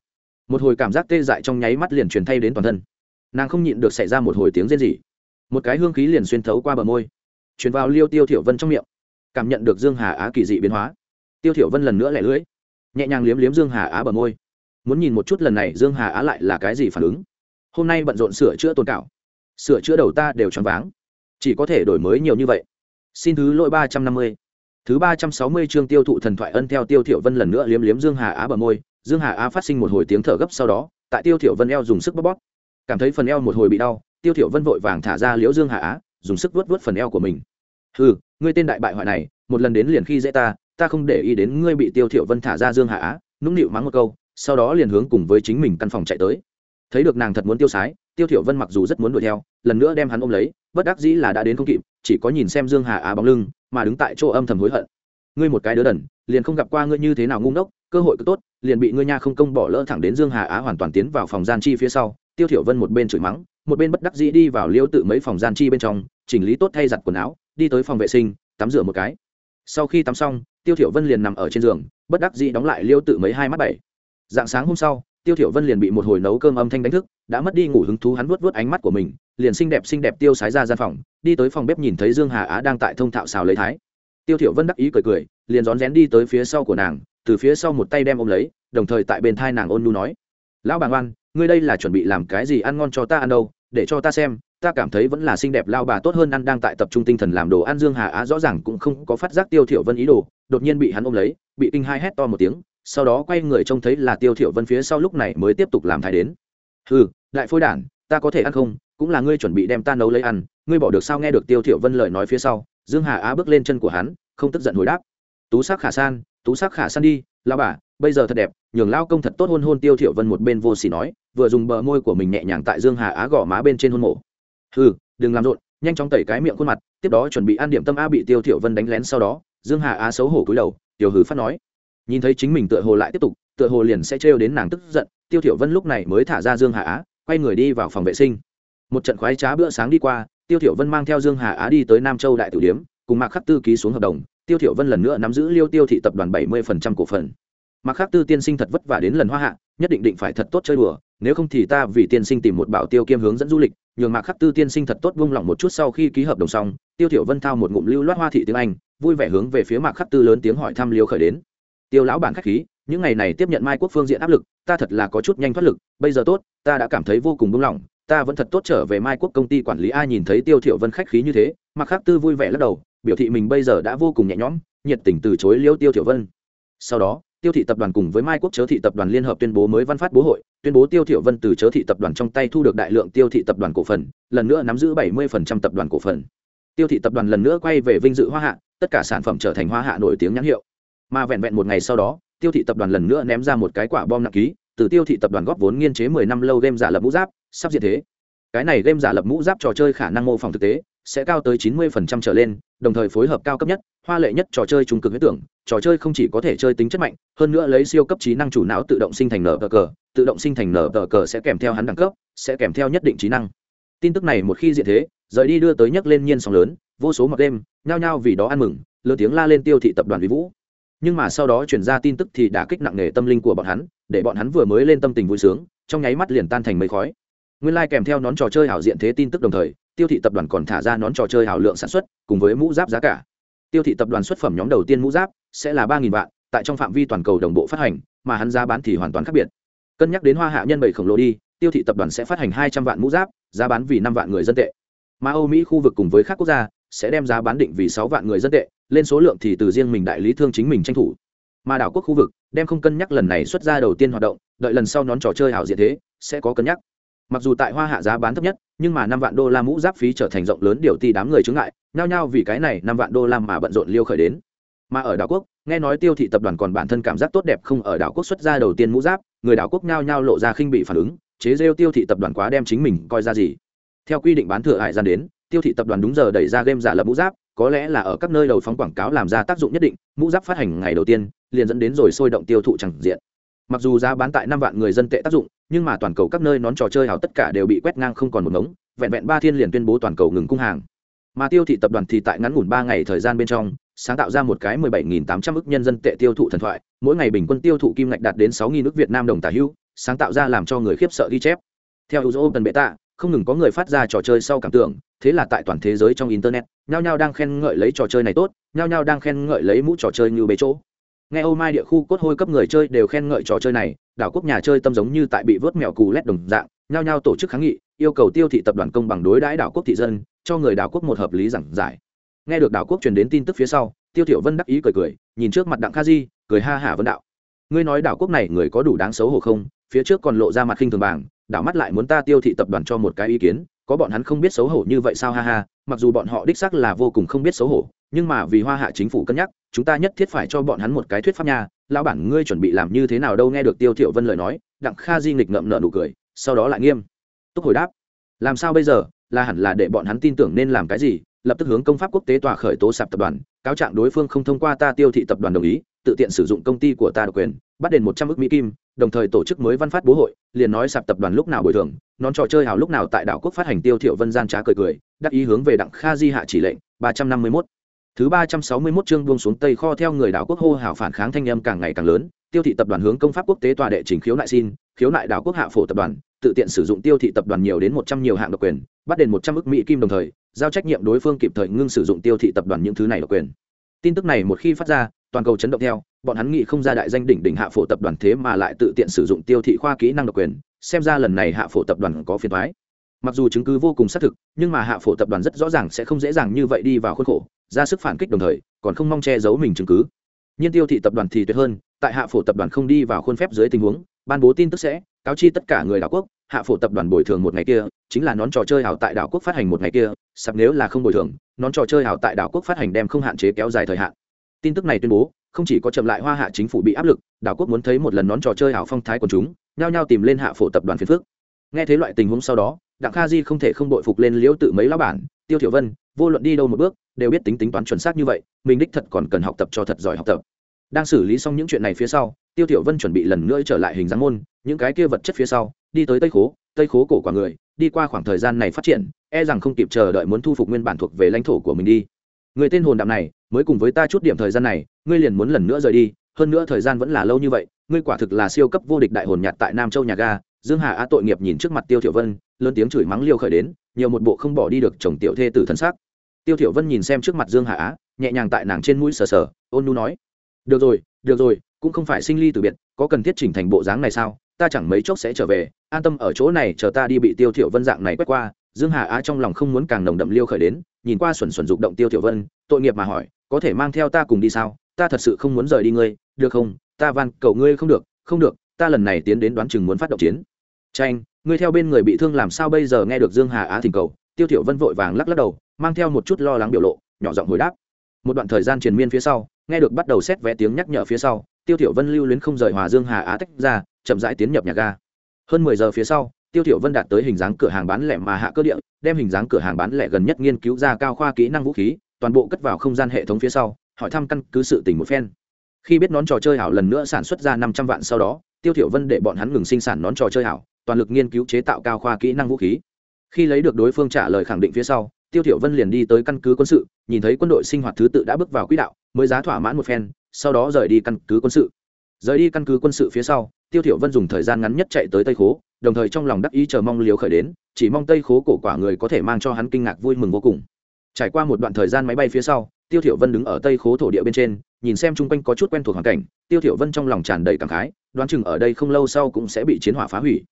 S1: Một hồi cảm giác tê dại trong nháy mắt liền truyền thay đến toàn thân. Nàng không nhịn được xảy ra một hồi tiếng rên rỉ. Một cái hương khí liền xuyên thấu qua bờ môi, truyền vào liêu tiêu thiểu vân trong miệng. Cảm nhận được dương hà á kỳ dị biến hóa. Tiêu thiểu vân lần nữa lẻ lưỡi, nhẹ nhàng liếm liếm dương hà á bờ môi muốn nhìn một chút lần này dương hà á lại là cái gì phản ứng. Hôm nay bận rộn sửa chữa tồn cảo. Sửa chữa đầu ta đều choáng váng. Chỉ có thể đổi mới nhiều như vậy. Xin thứ lỗi ba trăm năm mươi. Thứ ba trăm sáu mươi chương tiêu thụ thần thoại ân theo tiêu thiểu vân lần nữa liếm liếm dương hà á bờ môi. Dương hà á phát sinh một hồi tiếng thở gấp sau đó, tại tiêu thiểu vân eo dùng sức bóp bóp. Cảm thấy phần eo một hồi bị đau, tiêu thiểu vân vội vàng thả ra liễu dương hà á, dùng sức vuốt vuốt phần eo của mình. Hừ, ngươi tên đại bại hoại này, một lần đến liền khi dễ ta ta không để ý đến ngươi bị tiêu thiểu vân thả ra dương hà á. Nũng nịu mắng một câu sau đó liền hướng cùng với chính mình căn phòng chạy tới. Thấy được nàng thật muốn tiêu sái, tiêu thiểu vân mặc dù rất muốn đuổi theo, lần nữa đem hắn ôm lấy, bất đắc dĩ là đã đến không kịp, chỉ có nhìn xem dương hà á bóng lưng, mà đứng tại chỗ âm thầm hối hận. Ngươi một cái đứa đần, liền không gặp qua ngươi như thế nào ngu ngốc, cơ hội cứ tốt, liền bị ngươi nha không công bỏ lỡ thẳng đến dương hà á hoàn toàn tiến vào phòng gian chi phía sau. Tiêu thiểu vân một bên chửi mắng, một bên bất đắc dĩ đi vào liêu tự mấy phòng gian chi bên trong, chỉnh lý tốt thay giặt quần áo, đi tới phòng vệ sinh, tắm rửa một cái. Sau khi tắm xong, tiêu thiểu vân liền nằm ở trên giường, bất đắc dĩ đóng lại liêu tự mấy hai mắt bảy dạng sáng hôm sau, tiêu thiểu vân liền bị một hồi nấu cơm âm thanh đánh thức, đã mất đi ngủ hứng thú hắn vuốt vuốt ánh mắt của mình, liền xinh đẹp xinh đẹp tiêu sái ra gian phòng, đi tới phòng bếp nhìn thấy dương hà á đang tại thông thạo xào lấy thái. Tiêu thiểu vân đắc ý cười cười, liền rón rén đi tới phía sau của nàng, từ phía sau một tay đem ôm lấy, đồng thời tại bên thai nàng ôn nhu nói. Lão bà ngoan, ngươi đây là chuẩn bị làm cái gì ăn ngon cho ta ăn đâu, để cho ta xem, ta cảm thấy vẫn là xinh đẹp lao bà tốt hơn ăn đang tại tập trung tinh thần làm đồ ăn. Dương hà á rõ ràng cũng không có phát giác tiêu thiểu vân ý đồ, đột nhiên bị hắn ôm lấy, bị kinh hai hét to một tiếng sau đó quay người trông thấy là tiêu thiểu vân phía sau lúc này mới tiếp tục làm thái đến. Hừ, đại phôi đản, ta có thể ăn không? Cũng là ngươi chuẩn bị đem ta nấu lấy ăn, ngươi bỏ được sao? Nghe được tiêu thiểu vân lời nói phía sau, dương hà á bước lên chân của hắn, không tức giận hồi đáp. Tú sắc khả san, tú sắc khả san đi lao bà, bây giờ thật đẹp, nhường lao công thật tốt hôn hôn. Tiêu thiểu vân một bên vô sỉ nói, vừa dùng bờ môi của mình nhẹ nhàng tại dương hà á gò má bên trên hôn mổ hừ, đừng làm rộn, nhanh chóng tẩy cái miệng khuôn mặt, tiếp đó chuẩn bị ăn điểm tâm a bị tiêu thiểu vân đánh lén sau đó, dương hà á xấu hổ cúi đầu, tiểu hứ phát nói nhìn thấy chính mình tựa hồ lại tiếp tục, tựa hồ liền sẽ trêu đến nàng tức giận, tiêu thiểu vân lúc này mới thả ra dương hà á, quay người đi vào phòng vệ sinh. Một trận khoái trá bữa sáng đi qua, tiêu thiểu vân mang theo dương hà á đi tới nam châu đại tử điếm, cùng mạc khắc tư ký xuống hợp đồng, tiêu thiểu vân lần nữa nắm giữ liêu tiêu thị tập đoàn 70% cổ phần. Mạc khắc tư tiên sinh thật vất vả đến lần hoa hạ, nhất định định phải thật tốt chơi đùa, nếu không thì ta vì tiên sinh tìm một bảo tiêu kiêm hướng dẫn du lịch, nhường mạc khắc tư tiên sinh thật tốt vung lòng một chút sau khi ký hợp đồng xong, tiêu thiểu vân thao một ngụm lưu loát hoa thị tiếng anh, vui vẻ hướng về phía mạc khắc tư lớn tiếng hỏi thăm liêu khởi đến tiêu lão bản khách khí, những ngày này tiếp nhận mai quốc phương diện áp lực, ta thật là có chút nhanh thoát lực, bây giờ tốt, ta đã cảm thấy vô cùng buông lỏng, ta vẫn thật tốt trở về mai quốc công ty quản lý ai nhìn thấy tiêu Thiệu vân khách khí như thế mặc khắc tư vui vẻ lắc đầu, biểu thị mình bây giờ đã vô cùng nhẹ nhõm, nhiệt tình từ chối liêu tiêu Thiệu vân. Sau đó, tiêu thị tập đoàn cùng với mai quốc chớ thị tập đoàn liên hợp tuyên bố mới văn phát bố hội, tuyên bố tiêu Thiệu vân từ chớ thị tập đoàn trong tay thu được đại lượng tiêu thị tập đoàn cổ phần, lần nữa nắm giữ 70% tập đoàn cổ phần. Tiêu thị tập đoàn lần nữa quay về vinh dự hoa hạ, tất cả sản phẩm trở thành hoa hạ nổi tiếng nhãn hiệu mà vẹn vẹn một ngày sau đó, tiêu thị tập đoàn lần nữa ném ra một cái quả bom nặng ký, từ tiêu thị tập đoàn góp vốn nghiên chế 10 năm lâu game giả lập mũ giáp, sắp diện thế. Cái này game giả lập mũ giáp trò chơi khả năng mô phỏng thực tế, sẽ cao tới 90% trở lên, đồng thời phối hợp cao cấp nhất, hoa lệ nhất trò chơi trung cực huyết tưởng, trò chơi không chỉ có thể chơi tính chất mạnh, hơn nữa lấy siêu cấp trí năng chủ não tự động sinh thành nở tờ cờ, tự động sinh thành nở tờ cờ sẽ kèm theo hắn đẳng cấp, sẽ kèm theo nhất định trí năng. Tin tức này một khi diện thế, rời đi đưa tới nhấc lên nhiên sóng lớn, vô số mặc đêm, nhao nhao vì đó ăn mừng, lớn tiếng la lên tiêu thị tập đoàn vĩ vũ nhưng mà sau đó chuyển ra tin tức thì đã kích nặng nề tâm linh của bọn hắn, để bọn hắn vừa mới lên tâm tình vui sướng, trong nháy mắt liền tan thành mây khói. Nguyên lai、like、kèm theo nón trò chơi hảo diện thế tin tức đồng thời, tiêu thị tập đoàn còn thả ra nón trò chơi hảo lượng sản xuất, cùng với mũ giáp giá cả. Tiêu thị tập đoàn xuất phẩm nhóm đầu tiên mũ giáp sẽ là ba nghìn vạn, tại trong phạm vi toàn cầu đồng bộ phát hành, mà hắn giá bán thì hoàn toàn khác biệt. Cân nhắc đến hoa hạ nhân bảy khổng lồ đi, tiêu thị tập đoàn sẽ phát hành hai trăm vạn mũ giáp, giá bán vì năm vạn người dân tệ. Mà âu mỹ khu vực cùng với các quốc gia sẽ đem giá bán định vì sáu vạn người dân tệ, lên số lượng thì từ riêng mình đại lý thương chính mình tranh thủ. Mà đảo quốc khu vực, đem không cân nhắc lần này xuất ra đầu tiên hoạt động, đợi lần sau nón trò chơi hảo diện thế, sẽ có cân nhắc. Mặc dù tại hoa hạ giá bán thấp nhất, nhưng mà năm vạn đô la mũ giáp phí trở thành rộng lớn điều ti đám người chứng ngại, nhao nhao vì cái này năm vạn đô la mà bận rộn liêu khởi đến. Mà ở đảo quốc, nghe nói tiêu thị tập đoàn còn bản thân cảm giác tốt đẹp không ở đảo quốc xuất ra đầu tiên mũ giáp, người đảo quốc nhao nhao lộ ra khinh bị phản ứng, chế rêu tiêu thị tập đoàn quá đem chính mình coi ra gì. Theo quy định bán thừa hại gian đến tiêu thị tập đoàn đúng giờ đẩy ra game giả lập mũ giáp có lẽ là ở các nơi đầu phóng quảng cáo làm ra tác dụng nhất định mũ giáp phát hành ngày đầu tiên liền dẫn đến rồi sôi động tiêu thụ chẳng diện. Mặc dù giá bán tại năm vạn người dân tệ tác dụng nhưng mà toàn cầu các nơi nón trò chơi hào tất cả đều bị quét ngang không còn một ngống vẹn vẹn ba thiên liền tuyên bố toàn cầu ngừng cung hàng. Mà tiêu thị tập đoàn thì tại ngắn ngủn ba ngày thời gian bên trong sáng tạo ra một cái mười bảy nghìn tám trăm ức nhân dân tệ tiêu thụ thần thoại mỗi ngày bình quân tiêu thụ kim ngạch đạt đến sáu nghìn ức việt nam đồng tả hữu sáng tạo ra làm cho người khiếp sợ ghi chép. Theo Uzo Open Beta, không ngừng có người phát ra trò chơi sau cảm tưởng, thế là tại toàn thế giới trong internet, nhao nhao đang khen ngợi lấy trò chơi này tốt, nhao nhao đang khen ngợi lấy mũ trò chơi như bế chỗ. Nghe Âu Mai địa khu cốt hôi cấp người chơi đều khen ngợi trò chơi này, đảo quốc nhà chơi tâm giống như tại bị vớt mèo cù lét đồng dạng, nhao nhao tổ chức kháng nghị, yêu cầu tiêu thị tập đoàn công bằng đối đãi đảo quốc thị dân, cho người đảo quốc một hợp lý giảng giải. Nghe được đảo quốc truyền đến tin tức phía sau, Tiêu Thiểu Vân đắc ý cười cười, nhìn trước mặt Đặng Kha Di, cười ha hả vân đạo: "Ngươi nói đảo quốc này người có đủ đáng xấu hổ không? Phía trước còn lộ ra mặt khinh thường bảng, đảo mắt lại muốn ta tiêu thị tập đoàn cho một cái ý kiến có bọn hắn không biết xấu hổ như vậy sao? Ha ha, mặc dù bọn họ đích xác là vô cùng không biết xấu hổ, nhưng mà vì hoa hạ chính phủ cân nhắc, chúng ta nhất thiết phải cho bọn hắn một cái thuyết pháp nha. Lao bản, ngươi chuẩn bị làm như thế nào đâu? Nghe được tiêu thiệu vân lời nói, đặng kha di nghịch ngậm nợ nụ cười, sau đó lại nghiêm túc hồi đáp. Làm sao bây giờ? Là hẳn là để bọn hắn tin tưởng nên làm cái gì? Lập tức hướng công pháp quốc tế tòa khởi tố sạp tập đoàn, cáo trạng đối phương không thông qua ta tiêu thị tập đoàn đồng ý, tự tiện sử dụng công ty của ta độc quyền, bắt đền một trăm ước mỹ kim, đồng thời tổ chức mới văn phát bố hội, liền nói sạp tập đoàn lúc nào bồi thường nón trò chơi hào lúc nào tại đảo quốc phát hành tiêu thiểu vân gian trá cười cười, đắc ý hướng về đặng kha di hạ chỉ lệnh, ba trăm năm mươi 351. thứ ba trăm sáu mươi 361 chương buông xuống tây kho theo người đảo quốc hô hào phản kháng thanh âm càng ngày càng lớn, tiêu thị tập đoàn hướng công pháp quốc tế tòa đệ trình khiếu nại xin, khiếu nại đảo quốc hạ phổ tập đoàn, tự tiện sử dụng tiêu thị tập đoàn nhiều đến một trăm nhiều hạng độc quyền, bắt đền một trăm ức mỹ kim đồng thời, giao trách nhiệm đối phương kịp thời ngưng sử dụng tiêu thị tập đoàn những thứ này độc quyền tin tức này một khi phát ra, toàn cầu chấn động theo, bọn hắn nghĩ không ra đại danh đỉnh đỉnh hạ phổ tập đoàn thế mà lại tự tiện sử dụng tiêu thị khoa kỹ năng độc quyền xem ra lần này hạ phổ tập đoàn có phiền thoái mặc dù chứng cứ vô cùng xác thực, nhưng mà hạ phổ tập đoàn rất rõ ràng sẽ không dễ dàng như vậy đi vào khuôn khổ, ra sức phản kích đồng thời, còn không mong che giấu mình chứng cứ. Nhiên tiêu thị tập đoàn thì tuyệt hơn, tại hạ phổ tập đoàn không đi vào khuôn phép dưới tình huống, ban bố tin tức sẽ cáo chi tất cả người đảo quốc, hạ phổ tập đoàn bồi thường một ngày kia, chính là nón trò chơi hảo tại đảo quốc phát hành một ngày kia, sắp nếu là không bồi thường, nón trò chơi hảo tại đảo quốc phát hành đem không hạn chế kéo dài thời hạn. Tin tức này tuyên bố, không chỉ có chậm lại hoa hạ chính phủ bị áp lực, đảo quốc muốn thấy một lần nón trò chơi hảo phong thái của chúng nhao nhao tìm lên hạ phổ tập đoàn phiền phước nghe thấy loại tình huống sau đó, đặng kha di không thể không đội phục lên liễu tự mấy lão bản, tiêu thiểu vân, vô luận đi đâu một bước, đều biết tính tính toán chuẩn xác như vậy, mình đích thật còn cần học tập cho thật giỏi học tập. Đang xử lý xong những chuyện này phía sau, tiêu thiểu vân chuẩn bị lần nữa trở lại hình dáng môn, những cái kia vật chất phía sau, đi tới tây khố tây khố cổ quả người, đi qua khoảng thời gian này phát triển e rằng không kịp chờ đợi muốn thu phục nguyên bản thuộc về lãnh thổ của mình đi. Người tên hồn đạm này, mới cùng với ta chút điểm thời gian này, ngươi liền muốn lần nữa rời đi, hơn nữa thời gian vẫn là lâu như vậy ngươi quả thực là siêu cấp vô địch đại hồn nhạt tại nam châu nhà ga, dương hà á tội nghiệp nhìn trước mặt tiêu thiểu vân, lớn tiếng chửi mắng liêu khởi đến, nhiều một bộ không bỏ đi được chồng tiểu thê tử thân xác. Tiêu thiểu vân nhìn xem trước mặt dương hà á nhẹ nhàng tại nàng trên mũi sờ sờ, ôn nu nói, được rồi được rồi, cũng không phải sinh ly từ biệt, có cần thiết chỉnh thành bộ dáng này sao? Ta chẳng mấy chốc sẽ trở về, an tâm ở chỗ này chờ ta đi bị tiêu thiểu vân dạng này quét qua. Dương hà á trong lòng không muốn càng nồng đậm liêu khởi đến, nhìn qua xuẩn xuẩn dục động tiêu thiểu vân, tội nghiệp mà hỏi, có thể mang theo ta cùng đi sao? Ta thật sự không muốn rời đi ngươi, được không? Ta van, cầu ngươi không được không được, ta lần này tiến đến đoán chừng muốn phát động chiến. Tranh ngươi theo bên người bị thương làm sao bây giờ nghe được dương hà á thỉnh cầu, tiêu thiểu vân vội vàng lắc lắc đầu, mang theo một chút lo lắng biểu lộ, nhỏ giọng hồi đáp. Một đoạn thời gian truyền miên phía sau, nghe được bắt đầu xét vé tiếng nhắc nhở phía sau, tiêu thiểu vân lưu luyến không rời hòa dương hà á tách ra, chậm rãi tiến nhập nhà ga. Hơn mười giờ phía sau, tiêu thiểu vân đạt tới hình dáng cửa hàng bán lẻ mà hạ cơ địa, đem hình dáng cửa hàng bán lẻ gần nhất nghiên cứu ra cao khoa kỹ năng vũ khí, toàn bộ cất vào không gian hệ thống phía sau, hỏi thăm căn cứ sự tình một phen khi biết nón trò chơi hảo lần nữa sản xuất ra năm trăm vạn sau đó, tiêu thiểu vân để bọn hắn ngừng sinh sản nón trò chơi hảo, toàn lực nghiên cứu chế tạo cao khoa kỹ năng vũ khí. Khi lấy được đối phương trả lời khẳng định phía sau, tiêu thiểu vân liền đi tới căn cứ quân sự, nhìn thấy quân đội sinh hoạt thứ tự đã bước vào quỹ đạo, mới giá thỏa mãn một phen, sau đó rời đi căn cứ quân sự. Rời đi căn cứ quân sự phía sau, tiêu thiểu vân dùng thời gian ngắn nhất chạy tới tây khố, đồng thời trong lòng đắc ý chờ mong liều khởi đến, chỉ mong tây khố cổ quả người có thể mang cho hắn kinh ngạc vui mừng vô cùng. Trải qua một đoạn thời gian máy bay phía sau tiêu thiểu vân đứng ở tây khố thổ địa bên trên, nhìn xem chung quanh có chút quen thuộc hoàn cảnh, tiêu thiểu vân trong lòng tràn đầy cảm khái, đoán chừng ở đây không lâu sau cũng sẽ bị chiến hỏa phá hủy.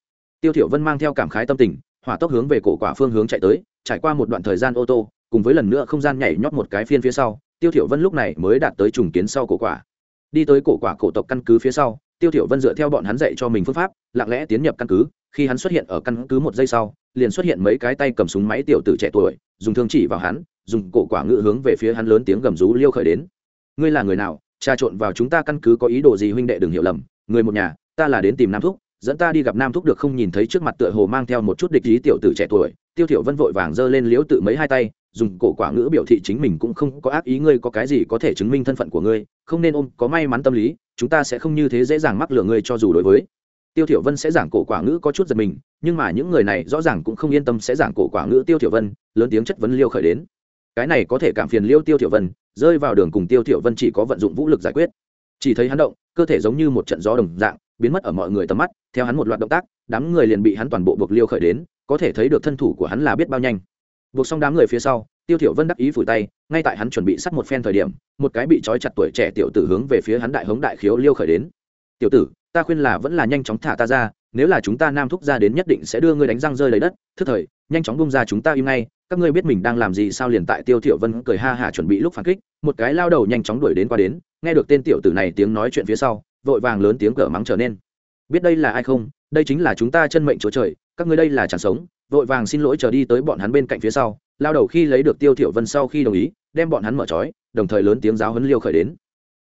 S1: Tiêu thiểu vân mang theo cảm khái tâm tình, hỏa tốc hướng về cổ quả phương hướng chạy tới, trải qua một đoạn thời gian ô tô, cùng với lần nữa không gian nhảy nhót một cái phiên phía sau, tiêu thiểu vân lúc này mới đạt tới trùng kiến sau cổ quả. Đi tới cổ quả cổ tộc căn cứ phía sau tiêu thiểu vân dựa theo bọn hắn dạy cho mình phương pháp, lặng lẽ tiến nhập căn cứ. Khi hắn xuất hiện ở căn cứ một giây sau, liền xuất hiện mấy cái tay cầm súng máy tiểu tử trẻ tuổi, dùng thương chỉ vào hắn, dùng cổ quả ngự hướng về phía hắn lớn tiếng gầm rú liêu khởi đến. Ngươi là người nào? Trà trộn vào chúng ta căn cứ có ý đồ gì huynh đệ đừng hiểu lầm. Người một nhà, ta là đến tìm nam thúc, dẫn ta đi gặp nam thúc được không nhìn thấy trước mặt tựa hồ mang theo một chút địch ý tiểu tử trẻ tuổi. Tiêu thiểu vân vội vàng giơ lên liễu tự mấy hai tay, dùng cổ quả ngữ biểu thị chính mình cũng không có ác ý, ngươi có cái gì có thể chứng minh thân phận của ngươi, không nên ôm, có may mắn tâm lý chúng ta sẽ không như thế dễ dàng mắc lừa ngươi cho dù đối với. Tiêu thiểu vân sẽ giảng cổ quả ngữ có chút giật mình, nhưng mà những người này rõ ràng cũng không yên tâm sẽ giảng cổ quả ngữ tiêu thiểu vân, lớn tiếng chất vấn liêu khởi đến. Cái này có thể cảm phiền liêu tiêu thiểu vân, rơi vào đường cùng tiêu thiểu vân chỉ có vận dụng vũ lực giải quyết. Chỉ thấy hắn động, cơ thể giống như một trận gió đồng dạng, biến mất ở mọi người tầm mắt, theo hắn một loạt động tác, đám người liền bị hắn toàn bộ buộc liêu khởi đến, có thể thấy được thân thủ của hắn là biết bao nhanh buộc xong đám người phía sau, tiêu thiểu vân đắc ý phủi tay, ngay tại hắn chuẩn bị sắt một phen thời điểm, một cái bị trói chặt tuổi trẻ tiểu tử hướng về phía hắn đại hống đại khiếu liêu khởi đến. Tiểu tử, ta khuyên là vẫn là nhanh chóng thả ta ra, nếu là chúng ta nam thúc ra đến nhất định sẽ đưa ngươi đánh răng rơi lấy đất. Thứ thời, nhanh chóng bung ra chúng ta im ngay, các ngươi biết mình đang làm gì sao liền tại tiêu thiểu vân cười ha hà chuẩn bị lúc phản kích, một cái lao đầu nhanh chóng đuổi đến qua đến, nghe được tên tiểu tử này tiếng nói chuyện phía sau, vội vàng lớn tiếng cở mắng trở nên. Biết đây là ai không? Đây chính là chúng ta chân mệnh chúa trời, các ngươi đây là chẳng sống vội vàng xin lỗi chờ đi tới bọn hắn bên cạnh phía sau, lao đầu khi lấy được tiêu thiểu vân sau khi đồng ý, đem bọn hắn mở trói, đồng thời lớn tiếng giáo huấn liêu khởi đến.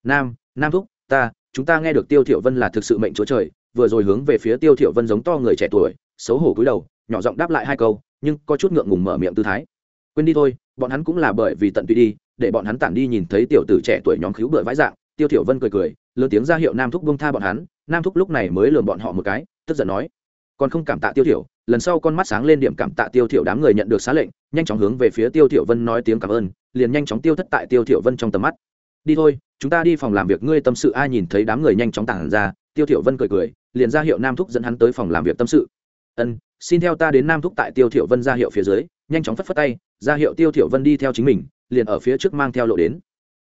S1: Nam nam thúc, ta, chúng ta nghe được tiêu thiểu vân là thực sự mệnh chúa trời, vừa rồi hướng về phía tiêu thiểu vân giống to người trẻ tuổi, xấu hổ cúi đầu, nhỏ giọng đáp lại hai câu, nhưng có chút ngượng ngùng mở miệng tư thái. Quên đi thôi, bọn hắn cũng là bởi vì tận tụy đi, để bọn hắn tản đi nhìn thấy tiểu tử trẻ tuổi nhóm cứu bựa vãi dạng. Tiêu thiểu vân cười cười, lớn tiếng ra hiệu nam thúc buông tha bọn hắn, nam thúc lúc này mới lườm bọn họ một cái, tức giận nói, còn không cảm tạ tiêu thiểu lần sau con mắt sáng lên điểm cảm tạ tiêu thiểu đám người nhận được xá lệnh, nhanh chóng hướng về phía tiêu thiểu vân nói tiếng cảm ơn, liền nhanh chóng tiêu thất tại tiêu thiểu vân trong tầm mắt. Đi thôi, chúng ta đi phòng làm việc, ngươi tâm sự ai nhìn thấy đám người nhanh chóng tản ra. Tiêu thiểu vân cười cười, liền ra hiệu nam thúc dẫn hắn tới phòng làm việc tâm sự. Ân, xin theo ta đến nam thúc tại tiêu thiểu vân ra hiệu phía dưới, nhanh chóng phất phất tay, ra hiệu tiêu thiểu vân đi theo chính mình, liền ở phía trước mang theo lộ đến.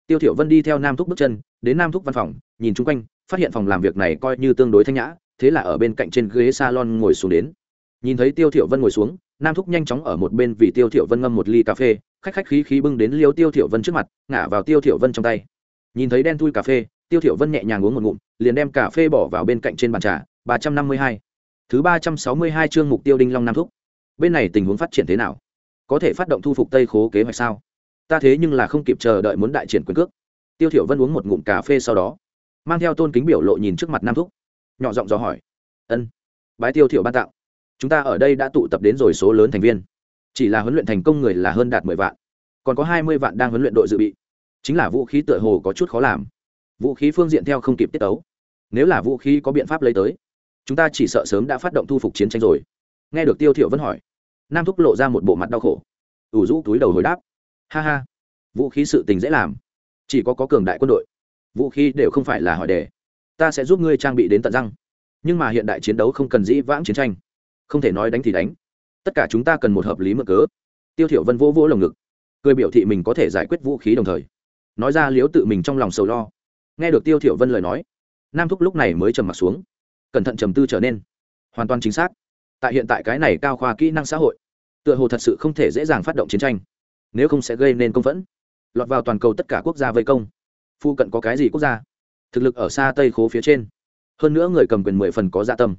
S1: Tiêu thiểu vân đi theo nam thúc bước chân, đến nam thúc văn phòng, nhìn chung quanh, phát hiện phòng làm việc này coi như tương đối thanh nhã, thế là ở bên cạnh trên ghế salon ngồi xuống đến nhìn thấy tiêu thiểu vân ngồi xuống, nam thúc nhanh chóng ở một bên vì tiêu thiểu vân ngâm một ly cà phê, khách khách khí khí bưng đến liêu tiêu thiểu vân trước mặt, ngả vào tiêu thiểu vân trong tay. Nhìn thấy đen thui cà phê, tiêu thiểu vân nhẹ nhàng uống một ngụm, liền đem cà phê bỏ vào bên cạnh trên bàn trà, ba trăm năm mươi hai. Thứ ba trăm sáu mươi hai chương mục tiêu đinh long nam thúc. Bên này tình huống phát triển thế nào? Có thể phát động thu phục tây khố kế hoạch sao? Ta thế nhưng là không kịp chờ đợi muốn đại triển quyền cước. Tiêu thiểu vân uống một ngụm cà phê sau đó, mang theo tôn kính biểu lộ nhìn trước mặt nam thúc, nhỏ giọng dò hỏi. Ân, bái tiêu thiểu ban tặng chúng ta ở đây đã tụ tập đến rồi số lớn thành viên. Chỉ là huấn luyện thành công người là hơn đạt mười vạn. Còn có hai mươi vạn đang huấn luyện đội dự bị. Chính là vũ khí tựa hồ có chút khó làm. Vũ khí phương diện theo không kịp tiết tấu. Nếu là vũ khí có biện pháp lấy tới, chúng ta chỉ sợ sớm đã phát động thu phục chiến tranh rồi. Nghe được tiêu thiểu vẫn hỏi, nam thúc lộ ra một bộ mặt đau khổ. Ủ rũ túi đầu hồi đáp, ha ha, vũ khí sự tình dễ làm. Chỉ có có cường đại quân đội, vũ khí đều không phải là hỏi đề. Ta sẽ giúp ngươi trang bị đến tận răng. Nhưng mà hiện đại chiến đấu không cần dĩ vãng chiến tranh không thể nói đánh thì đánh. Tất cả chúng ta cần một hợp lý mở cớ. Tiêu thiểu vân vỗ vỗ lồng ngực, cười biểu thị mình có thể giải quyết vũ khí đồng thời. Nói ra liếu tự mình trong lòng sầu lo. Nghe được tiêu thiểu vân lời nói, nam thúc lúc này mới trầm mặt xuống. Cẩn thận trầm tư trở nên. Hoàn toàn chính xác. Tại hiện tại cái này cao khoa kỹ năng xã hội, tựa hồ thật sự không thể dễ dàng phát động chiến tranh. Nếu không sẽ gây nên công phẫn. Lọt vào toàn cầu tất cả quốc gia vây công. Phu cận có cái gì quốc gia? Thực lực ở xa tây khố phía trên. Hơn nữa người cầm quyền mười phần có dạ tâm.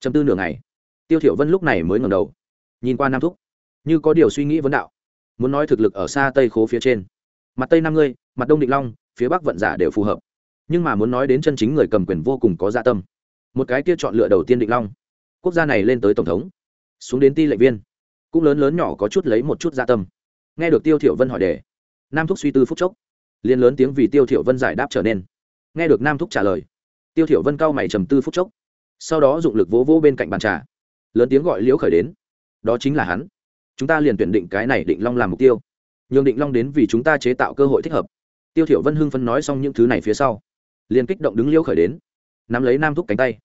S1: Chấm tư nửa ngày tiêu thiểu vân lúc này mới ngẩng đầu, nhìn qua nam thúc, như có điều suy nghĩ vấn đạo, muốn nói thực lực ở xa tây khố phía trên. Mặt tây năm ngươi, mặt đông định long, phía bắc vận giả đều phù hợp. Nhưng mà muốn nói đến chân chính người cầm quyền vô cùng có dạ tâm. Một cái kia chọn lựa đầu tiên định long, quốc gia này lên tới tổng thống, xuống đến ti lệnh viên, cũng lớn lớn nhỏ có chút lấy một chút dạ tâm. Nghe được tiêu thiểu vân hỏi đề, nam thúc suy tư phút chốc, liền lớn tiếng vì tiêu thiểu vân giải đáp trở nên. Nghe được nam thúc trả lời, tiêu thiểu vân cao mày trầm tư phút chốc, sau đó dụng lực vỗ vỗ bên cạnh bàn trà lớn tiếng gọi liễu khởi đến. Đó chính là hắn. Chúng ta liền tuyển định cái này định long làm mục tiêu. Nhường định long đến vì chúng ta chế tạo cơ hội thích hợp. Tiêu thiểu vân hưng phấn nói xong những thứ này phía sau, liền kích động đứng liễu khởi đến, nắm lấy nam thúc cánh tay,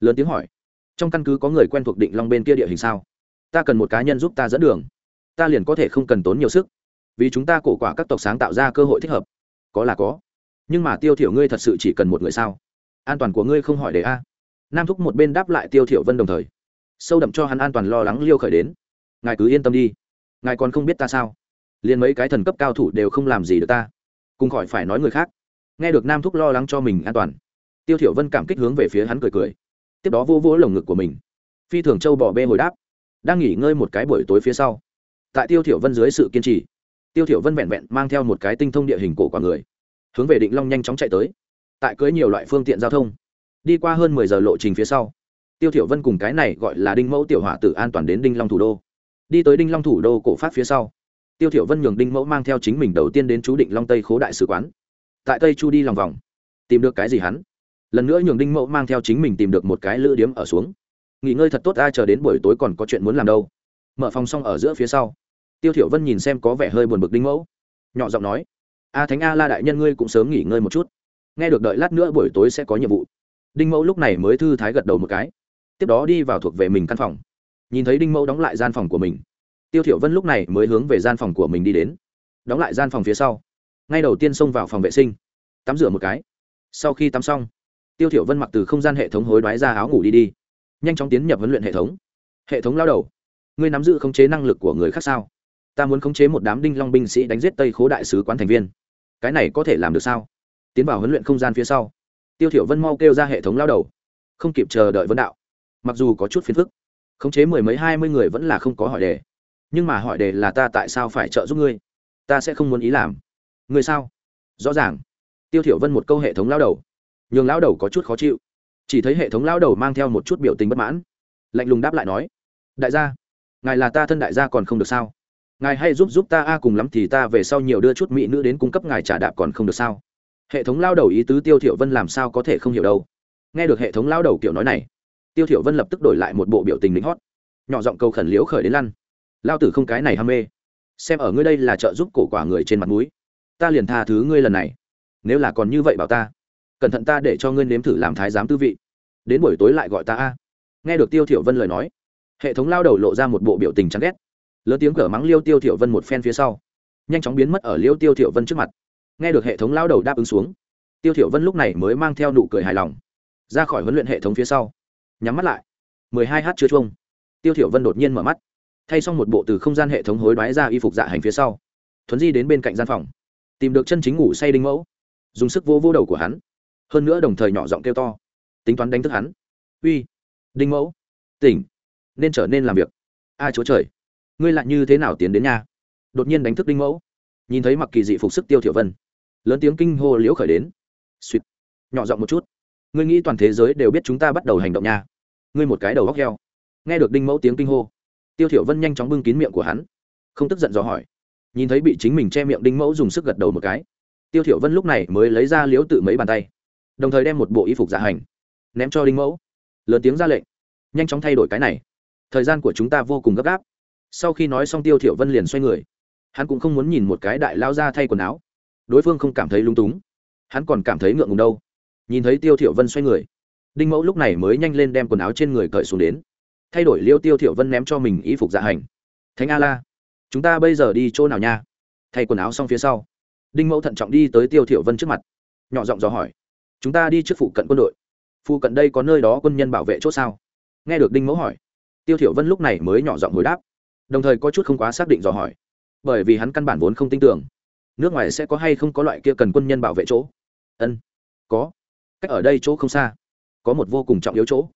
S1: lớn tiếng hỏi, trong căn cứ có người quen thuộc định long bên kia địa hình sao? Ta cần một cá nhân giúp ta dẫn đường. Ta liền có thể không cần tốn nhiều sức, vì chúng ta cổ quả các tộc sáng tạo ra cơ hội thích hợp. Có là có, nhưng mà tiêu thiểu ngươi thật sự chỉ cần một người sao? An toàn của ngươi không hỏi để a. Nam thúc một bên đáp lại tiêu thiểu vân đồng thời sâu đậm cho hắn an toàn lo lắng liêu khởi đến. Ngài cứ yên tâm đi. Ngài còn không biết ta sao? Liền mấy cái thần cấp cao thủ đều không làm gì được ta. Cùng khỏi phải nói người khác. Nghe được nam thúc lo lắng cho mình an toàn, tiêu thiểu vân cảm kích hướng về phía hắn cười cười. Tiếp đó vô vô lồng ngực của mình. Phi thường châu bỏ bê hồi đáp. Đang nghỉ ngơi một cái buổi tối phía sau, tại tiêu thiểu vân dưới sự kiên trì, tiêu thiểu vân vẹn vẹn mang theo một cái tinh thông địa hình cổ quả người, hướng về định long nhanh chóng chạy tới. Tại cưới nhiều loại phương tiện giao thông, đi qua hơn mười giờ lộ trình phía sau tiêu thiểu vân cùng cái này gọi là đinh mẫu tiểu hỏa tử an toàn đến đinh long thủ đô. Đi tới đinh long thủ đô cổ phát phía sau, tiêu thiểu vân nhường đinh mẫu mang theo chính mình đầu tiên đến chú định long tây khố đại sứ quán. Tại tây chu đi lòng vòng, tìm được cái gì hắn? Lần nữa nhường đinh mẫu mang theo chính mình tìm được một cái lữ điếm ở xuống. Nghỉ ngơi thật tốt, ai chờ đến buổi tối còn có chuyện muốn làm đâu. Mở phòng xong ở giữa phía sau, tiêu thiểu vân nhìn xem có vẻ hơi buồn bực đinh mẫu, nhỏ giọng nói, a thánh a la đại nhân ngươi cũng sớm nghỉ ngơi một chút. Nghe được đợi lát nữa buổi tối sẽ có nhiệm vụ. Đinh mẫu lúc này mới thư thái gật đầu một cái tiếp đó đi vào thuộc về mình căn phòng. Nhìn thấy đinh mẫu đóng lại gian phòng của mình, tiêu thiểu vân lúc này mới hướng về gian phòng của mình đi đến. Đóng lại gian phòng phía sau, ngay đầu tiên xông vào phòng vệ sinh, tắm rửa một cái. Sau khi tắm xong, tiêu thiểu vân mặc từ không gian hệ thống hối đoái ra áo ngủ đi đi, nhanh chóng tiến nhập huấn luyện hệ thống. Hệ thống lao đầu, ngươi nắm giữ khống chế năng lực của người khác sao? Ta muốn khống chế một đám đinh long binh sĩ đánh giết tây khố đại sứ quán thành viên. Cái này có thể làm được sao? Tiến vào huấn luyện không gian phía sau, tiêu thiểu vân mau kêu ra hệ thống lao đầu, không kịp chờ đợi vấn đạo mặc dù có chút phiền phức, khống chế mười mấy hai mươi người vẫn là không có hỏi đề. Nhưng mà hỏi đề là ta tại sao phải trợ giúp ngươi? Ta sẽ không muốn ý làm. Ngươi sao? Rõ ràng. Tiêu thiểu vân một câu hệ thống lao đầu. Nhường lao đầu có chút khó chịu. Chỉ thấy hệ thống lao đầu mang theo một chút biểu tình bất mãn. Lạnh lùng đáp lại nói, đại gia, ngài là ta thân đại gia còn không được sao? Ngài hay giúp giúp ta a, cùng lắm thì ta về sau nhiều đưa chút mỹ nữ đến cung cấp ngài trả đạp còn không được sao? Hệ thống lao đầu ý tứ tiêu thiểu vân làm sao có thể không hiểu đâu. Nghe được hệ thống lao đầu kiểu nói này tiêu thiểu vân lập tức đổi lại một bộ biểu tình lính hót. Nhỏ giọng câu khẩn liễu khởi đến lăn. Lao tử không cái này ham mê. Xem ở ngươi đây là trợ giúp cổ quả người trên mặt mũi. Ta liền tha thứ ngươi lần này. Nếu là còn như vậy bảo ta. Cẩn thận ta để cho ngươi nếm thử làm thái giám tư vị. Đến buổi tối lại gọi ta a. Nghe được tiêu thiểu vân lời nói, hệ thống lao đầu lộ ra một bộ biểu tình chán ghét. Lớn tiếng cở mắng liêu tiêu thiểu vân một phen phía sau, nhanh chóng biến mất ở liêu tiêu thiểu vân trước mặt. Nghe được hệ thống lao đầu đáp ứng xuống, tiêu thiểu vân lúc này mới mang theo nụ cười hài lòng, ra khỏi huấn luyện hệ thống phía sau nhắm mắt lại. 12 h chưa chuông. Tiêu thiểu vân đột nhiên mở mắt, thay xong một bộ từ không gian hệ thống hối đoái ra y phục dạ hành phía sau. Thuấn di đến bên cạnh gian phòng, tìm được chân chính ngủ say đinh mẫu, dùng sức vô vô đầu của hắn, hơn nữa đồng thời nhỏ giọng kêu to, tính toán đánh thức hắn. Uy, đinh mẫu, tỉnh, nên trở nên làm việc. A chúa trời, ngươi lại như thế nào tiến đến nhà? Đột nhiên đánh thức đinh mẫu, nhìn thấy mặc kỳ dị phục sức tiêu thiểu vân, lớn tiếng kinh hô liễu khởi đến. Suýt nhỏ giọng một chút, ngươi nghĩ toàn thế giới đều biết chúng ta bắt đầu hành động nha ngươi một cái đầu góc heo. Nghe được đinh mẫu tiếng kinh hô, tiêu thiểu vân nhanh chóng bưng kín miệng của hắn, không tức giận dò hỏi. Nhìn thấy bị chính mình che miệng đinh mẫu dùng sức gật đầu một cái, tiêu thiểu vân lúc này mới lấy ra liếu tự mấy bàn tay, đồng thời đem một bộ y phục giả hành ném cho đinh mẫu. Lớn tiếng ra lệnh, nhanh chóng thay đổi cái này. Thời gian của chúng ta vô cùng gấp gáp. Sau khi nói xong tiêu thiểu vân liền xoay người. Hắn cũng không muốn nhìn một cái đại lao ra thay quần áo. Đối phương không cảm thấy lung túng. Hắn còn cảm thấy ngượng ngùng đâu. Nhìn thấy tiêu thiểu vân xoay người đinh mẫu lúc này mới nhanh lên đem quần áo trên người cởi xuống đến. Thay đổi liêu tiêu thiểu vân ném cho mình y phục dạ hành. Thánh a la, chúng ta bây giờ đi chỗ nào nha? Thay quần áo xong phía sau, đinh mẫu thận trọng đi tới tiêu thiểu vân trước mặt, nhỏ giọng dò hỏi, chúng ta đi trước phụ cận quân đội. Phụ cận đây có nơi đó quân nhân bảo vệ chỗ sao? Nghe được đinh mẫu hỏi, tiêu thiểu vân lúc này mới nhỏ giọng hồi đáp, đồng thời có chút không quá xác định dò hỏi, bởi vì hắn căn bản vốn không tin tưởng, nước ngoài sẽ có hay không có loại kia cần quân nhân bảo vệ chỗ? Ân, có. Cách ở đây chỗ không xa có một vô cùng trọng yếu chỗ.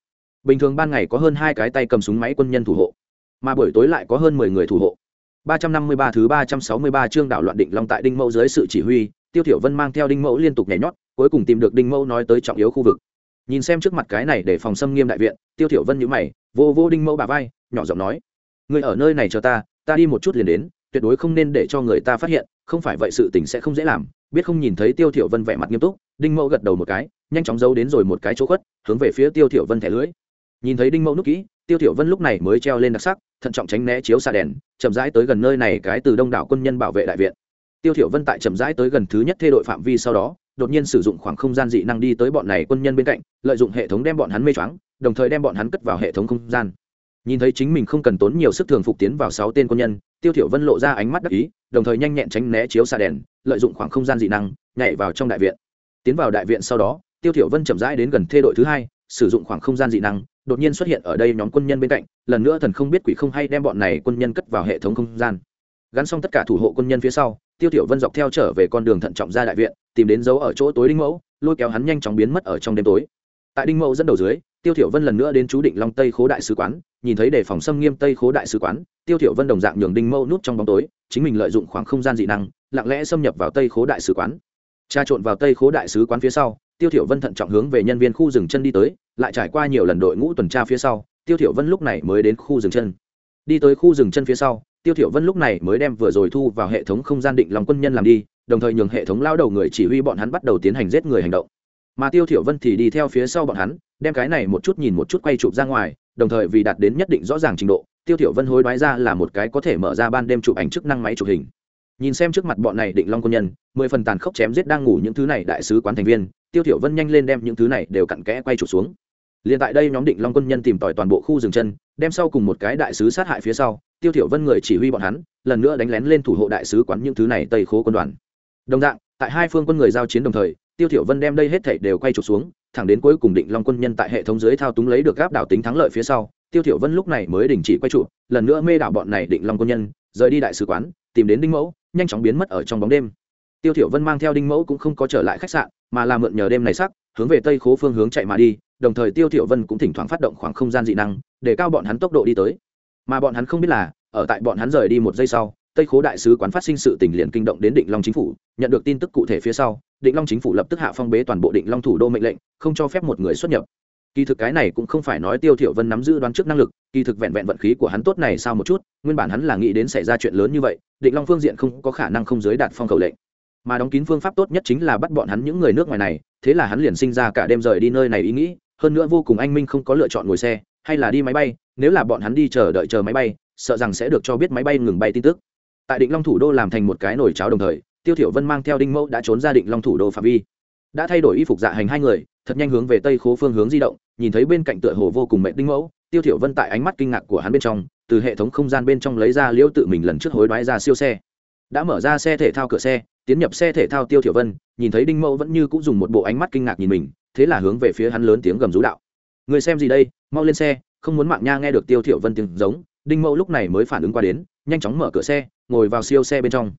S1: Bình thường ban ngày có hơn hai cái tay cầm súng máy quân nhân thủ hộ, mà buổi tối lại có hơn mười người thủ hộ. Ba trăm năm mươi ba thứ ba trăm sáu mươi ba chương đảo loạn định long tại đinh mẫu dưới sự chỉ huy, tiêu thiểu vân mang theo đinh mẫu liên tục nhảy nhót, cuối cùng tìm được đinh mẫu nói tới trọng yếu khu vực. Nhìn xem trước mặt cái này để phòng xâm nghiêm đại viện, tiêu thiểu vân nhíu mày, vô vô đinh mẫu bà vai, nhỏ giọng nói, người ở nơi này cho ta ta đi một chút liền đến, tuyệt đối không nên để cho người ta phát hiện không phải vậy sự tình sẽ không dễ làm, biết không nhìn thấy tiêu thiểu vân vẻ mặt nghiêm túc, đinh mẫu gật đầu một cái, nhanh chóng giấu đến rồi một cái chỗ khuất, hướng về phía tiêu thiểu vân thẻ lưới. Nhìn thấy đinh mẫu nút kỹ, tiêu thiểu vân lúc này mới treo lên đặc sắc, thận trọng tránh né chiếu xa đèn, chậm rãi tới gần nơi này cái từ đông đảo quân nhân bảo vệ đại viện. Tiêu thiểu vân tại chậm rãi tới gần thứ nhất thê đội phạm vi sau đó, đột nhiên sử dụng khoảng không gian dị năng đi tới bọn này quân nhân bên cạnh, lợi dụng hệ thống đem bọn hắn mê choáng, đồng thời đem bọn hắn cất vào hệ thống không gian. Nhìn thấy chính mình không cần tốn nhiều sức thường phục tiến vào sáu tên quân nhân tiêu thiểu vân lộ ra ánh mắt đắc ý, đồng thời nhanh nhẹn tránh né chiếu xa đèn, lợi dụng khoảng không gian dị năng, nhảy vào trong đại viện. Tiến vào đại viện sau đó, tiêu thiểu vân chậm rãi đến gần thê đội thứ hai, sử dụng khoảng không gian dị năng, đột nhiên xuất hiện ở đây nhóm quân nhân bên cạnh, lần nữa thần không biết quỷ không hay đem bọn này quân nhân cất vào hệ thống không gian. Gắn xong tất cả thủ hộ quân nhân phía sau, tiêu thiểu vân dọc theo trở về con đường thận trọng ra đại viện, tìm đến dấu ở chỗ tối đinh mẫu, lôi kéo hắn nhanh chóng biến mất ở trong đêm tối. Tại đinh mẫu dẫn đầu dưới tiêu thiểu vân lần nữa đến chú định long tây khố đại sứ quán, nhìn thấy đề phòng xâm nghiêm tây khố đại sứ quán, tiêu thiểu vân đồng dạng nhường đinh mâu núp trong bóng tối, chính mình lợi dụng khoảng không gian dị năng, lặng lẽ xâm nhập vào tây khố đại sứ quán. Tra trộn vào tây khố đại sứ quán phía sau, tiêu thiểu vân thận trọng hướng về nhân viên khu dừng chân đi tới, lại trải qua nhiều lần đội ngũ tuần tra phía sau, tiêu thiểu vân lúc này mới đến khu dừng chân. Đi tới khu dừng chân phía sau, tiêu thiểu vân lúc này mới đem vừa rồi thu vào hệ thống không gian định lòng quân nhân làm đi, đồng thời nhường hệ thống lao đầu người chỉ huy bọn hắn bắt đầu tiến hành giết người hành động mà tiêu thiểu vân thì đi theo phía sau bọn hắn, đem cái này một chút nhìn một chút quay chụp ra ngoài, đồng thời vì đạt đến nhất định rõ ràng trình độ, tiêu thiểu vân hối đoái ra là một cái có thể mở ra ban đêm chụp ảnh chức năng máy chụp hình. Nhìn xem trước mặt bọn này định long quân nhân, mười phần tàn khốc chém giết đang ngủ những thứ này đại sứ quán thành viên, tiêu thiểu vân nhanh lên đem những thứ này đều cặn kẽ quay chụp xuống. Liền tại đây nhóm định long quân nhân tìm tòi toàn bộ khu rừng chân, đem sau cùng một cái đại sứ sát hại phía sau, tiêu thiểu vân người chỉ huy bọn hắn, lần nữa đánh lén lên thủ hộ đại sứ quán những thứ này tây khố quân đoàn. Đồng dạng, tại hai phương quân người giao chiến đồng thời tiêu thiểu vân đem đây hết thảy đều quay chụp xuống, thẳng đến cuối cùng định long quân nhân tại hệ thống dưới thao túng lấy được gáp đảo tính thắng lợi phía sau, tiêu thiểu vân lúc này mới đình chỉ quay chụp, lần nữa mê đảo bọn này định long quân nhân, rời đi đại sứ quán, tìm đến đinh mẫu, nhanh chóng biến mất ở trong bóng đêm. Tiêu thiểu vân mang theo đinh mẫu cũng không có trở lại khách sạn, mà là mượn nhờ đêm này sắc, hướng về tây khố phương hướng chạy mà đi, đồng thời tiêu thiểu vân cũng thỉnh thoảng phát động khoảng không gian dị năng, để cao bọn hắn tốc độ đi tới. Mà bọn hắn không biết là, ở tại bọn hắn rời đi một giây sau, tây khố đại sứ quán phát sinh sự tình liền kinh động đến định long chính phủ, nhận được tin tức cụ thể phía sau định long chính phủ lập tức hạ phong bế toàn bộ định long thủ đô mệnh lệnh, không cho phép một người xuất nhập. Kỳ thực cái này cũng không phải nói tiêu thiểu vân nắm giữ đoán trước năng lực, kỳ thực vẹn vẹn vận khí của hắn tốt này sao một chút, nguyên bản hắn là nghĩ đến xảy ra chuyện lớn như vậy, định long phương diện không có khả năng không giới đạt phong cầu lệnh. Mà đóng kín phương pháp tốt nhất chính là bắt bọn hắn những người nước ngoài này, thế là hắn liền sinh ra cả đêm rời đi nơi này ý nghĩ, hơn nữa vô cùng anh minh không có lựa chọn ngồi xe, hay là đi máy bay, nếu là bọn hắn đi chờ đợi chờ máy bay, sợ rằng sẽ được cho biết máy bay ngừng bay tin tức. Tại định long thủ đô làm thành một cái nồi cháo đồng thời tiêu thiểu vân mang theo đinh mẫu đã trốn ra định long thủ đô phạm vi. Đã thay đổi y phục dạ hành hai người, thật nhanh hướng về tây khố phương hướng di động, nhìn thấy bên cạnh tựa hồ vô cùng mệt đinh mẫu, tiêu thiểu vân tại ánh mắt kinh ngạc của hắn bên trong, từ hệ thống không gian bên trong lấy ra liễu tự mình lần trước hối đoái ra siêu xe. Đã mở ra xe thể thao cửa xe, tiến nhập xe thể thao tiêu thiểu vân, nhìn thấy đinh mẫu vẫn như cũ dùng một bộ ánh mắt kinh ngạc nhìn mình, thế là hướng về phía hắn lớn tiếng gầm rú đạo. Người xem gì đây? Mau lên xe, không muốn mạng nha nghe được tiêu thiểu vân tiếng giống. Đinh mẫu lúc này mới phản ứng qua đến, nhanh chóng mở cửa xe, ngồi vào siêu xe bên trong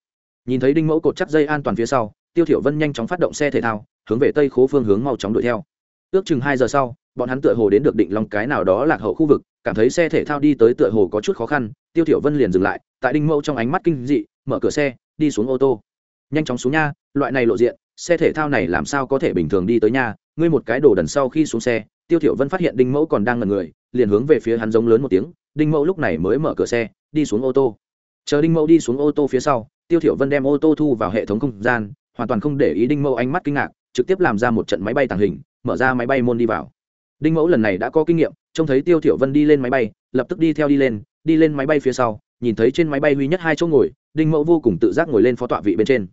S1: nhìn thấy đinh mẫu cột chắc dây an toàn phía sau, tiêu thiểu vân nhanh chóng phát động xe thể thao, hướng về tây khố phương hướng mau chóng đuổi theo. Ước chừng hai giờ sau, bọn hắn tựa hồ đến được định long cái nào đó lạc hậu khu vực, cảm thấy xe thể thao đi tới tựa hồ có chút khó khăn, tiêu thiểu vân liền dừng lại, tại đinh mẫu trong ánh mắt kinh dị, mở cửa xe, đi xuống ô tô. Nhanh chóng xuống nha, loại này lộ diện, xe thể thao này làm sao có thể bình thường đi tới nha, ngươi một cái đồ đần sau khi xuống xe, tiêu thiểu vân phát hiện đinh mẫu còn đang ngẩn người, liền hướng về phía hắn giống lớn một tiếng, đinh mẫu lúc này mới mở cửa xe, đi xuống ô tô. Chờ đinh mẫu đi xuống ô tô phía sau tiêu thiểu vân đem ô tô thu vào hệ thống không gian, hoàn toàn không để ý đinh mẫu ánh mắt kinh ngạc, trực tiếp làm ra một trận máy bay tàng hình, mở ra máy bay môn đi vào. Đinh mẫu lần này đã có kinh nghiệm, trông thấy tiêu thiểu vân đi lên máy bay, lập tức đi theo đi lên đi lên máy bay phía sau, nhìn thấy trên máy bay duy nhất hai chỗ ngồi, đinh mẫu vô cùng tự giác ngồi lên phó tọa vị bên trên.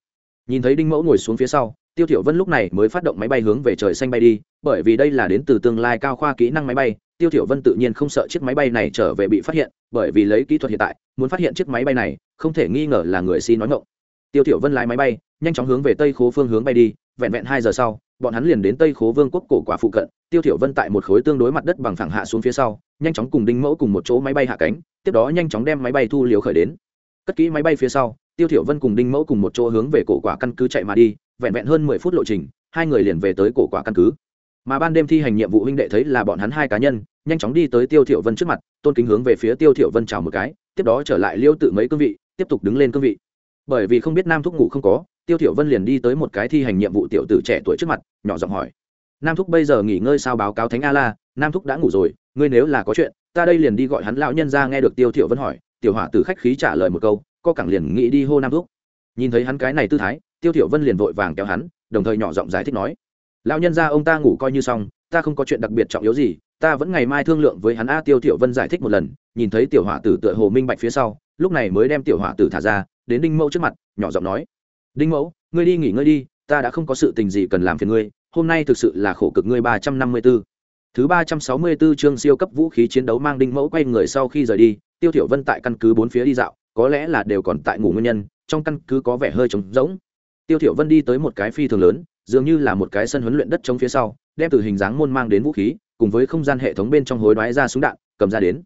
S1: Nhìn thấy đinh mẫu ngồi xuống phía sau, tiêu thiểu vân lúc này mới phát động máy bay hướng về trời xanh bay đi, bởi vì đây là đến từ tương lai cao khoa kỹ năng máy bay tiêu thiểu vân tự nhiên không sợ chiếc máy bay này trở về bị phát hiện, bởi vì lấy kỹ thuật hiện tại, muốn phát hiện chiếc máy bay này, không thể nghi ngờ là người si nói ngọng. Tiêu thiểu vân lái máy bay, nhanh chóng hướng về tây khố phương hướng bay đi, vẹn vẹn hai giờ sau, bọn hắn liền đến tây khố vương quốc cổ quả phụ cận. Tiêu thiểu vân tại một khối tương đối mặt đất bằng phẳng hạ xuống phía sau, nhanh chóng cùng đinh mẫu cùng một chỗ máy bay hạ cánh, tiếp đó nhanh chóng đem máy bay thu liều khởi đến. Cất kỹ máy bay phía sau, tiêu thiểu vân cùng đinh mẫu cùng một chỗ hướng về cổ quả căn cứ chạy mà đi, vẹn vẹn hơn mười phút lộ trình, hai người liền về tới cổ quả căn cứ mà ban đêm thi hành nhiệm vụ huynh đệ thấy là bọn hắn hai cá nhân, nhanh chóng đi tới tiêu thiểu vân trước mặt, tôn kính hướng về phía tiêu thiểu vân chào một cái, tiếp đó trở lại liêu tự mấy cương vị, tiếp tục đứng lên cương vị. Bởi vì không biết nam thúc ngủ không có, tiêu thiểu vân liền đi tới một cái thi hành nhiệm vụ tiểu tử trẻ tuổi trước mặt, nhỏ giọng hỏi. Nam thúc bây giờ nghỉ ngơi sao báo cáo thánh a la, nam thúc đã ngủ rồi, ngươi nếu là có chuyện, ta đây liền đi gọi hắn lão nhân ra nghe được tiêu thiểu vân hỏi, tiểu hỏa tử khách khí trả lời một câu, co cẳng liền nghĩ đi hô nam thúc. Nhìn thấy hắn cái này tư thái, tiêu thiểu vân liền vội vàng kéo hắn, đồng thời nhỏ giọng giải thích nói lão nhân ra ông ta ngủ coi như xong ta không có chuyện đặc biệt trọng yếu gì ta vẫn ngày mai thương lượng với hắn a tiêu tiểu vân giải thích một lần nhìn thấy tiểu hỏa tử tựa hồ minh bạch phía sau lúc này mới đem tiểu hỏa tử thả ra đến đinh mẫu trước mặt nhỏ giọng nói đinh mẫu ngươi đi nghỉ ngơi đi ta đã không có sự tình gì cần làm phiền ngươi hôm nay thực sự là khổ cực ngươi ba trăm năm mươi 354. Thứ ba trăm sáu mươi 364 chương siêu cấp vũ khí chiến đấu mang đinh mẫu quay người sau khi rời đi, Tiêu tiểu Vân tại căn cứ bốn phía đi dạo, có lẽ là đều còn tại ngủ nguyên nhân, trong căn cứ có vẻ hơi trống rỗng. Tiêu tiểu Vân đi tới một cái phi thường lớn, dường như là một cái sân huấn luyện đất trống phía sau, đem từ hình dáng môn mang đến vũ khí, cùng với không gian hệ thống bên trong hối đoái ra súng đạn, cầm ra đến.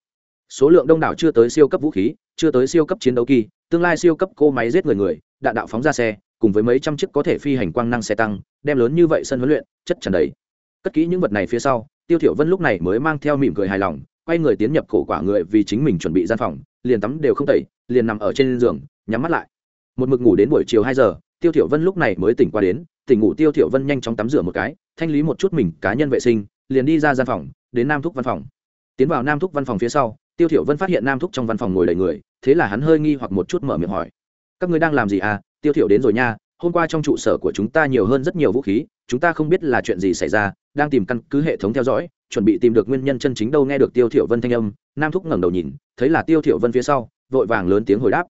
S1: Số lượng đông đảo chưa tới siêu cấp vũ khí, chưa tới siêu cấp chiến đấu kỳ, tương lai siêu cấp cô máy giết người người, đạn đạo phóng ra xe, cùng với mấy trăm chiếc có thể phi hành quang năng xe tăng, đem lớn như vậy sân huấn luyện, chất tràn đầy. Cất kỹ những vật này phía sau, Tiêu Thiểu Vân lúc này mới mang theo mỉm cười hài lòng, quay người tiến nhập cổ quả người vì chính mình chuẩn bị gian phòng, liền tắm đều không tẩy, liền nằm ở trên giường, nhắm mắt lại. Một mực ngủ đến buổi chiều hai giờ, Tiêu Thiểu Vân lúc này mới tỉnh qua đến, tỉnh ngủ Tiêu Thiểu Vân nhanh chóng tắm rửa một cái, thanh lý một chút mình cá nhân vệ sinh, liền đi ra gian phòng, đến Nam Thúc văn phòng. Tiến vào Nam Thúc văn phòng phía sau, Tiêu Thiểu Vân phát hiện Nam Thúc trong văn phòng ngồi đầy người, thế là hắn hơi nghi hoặc một chút mở miệng hỏi: "Các ngươi đang làm gì à? Tiêu Thiểu đến rồi nha, hôm qua trong trụ sở của chúng ta nhiều hơn rất nhiều vũ khí chúng ta không biết là chuyện gì xảy ra đang tìm căn cứ hệ thống theo dõi chuẩn bị tìm được nguyên nhân chân chính đâu nghe được tiêu thiểu vân thanh âm nam thúc ngẩng đầu nhìn thấy là tiêu thiểu vân phía sau vội vàng lớn tiếng hồi đáp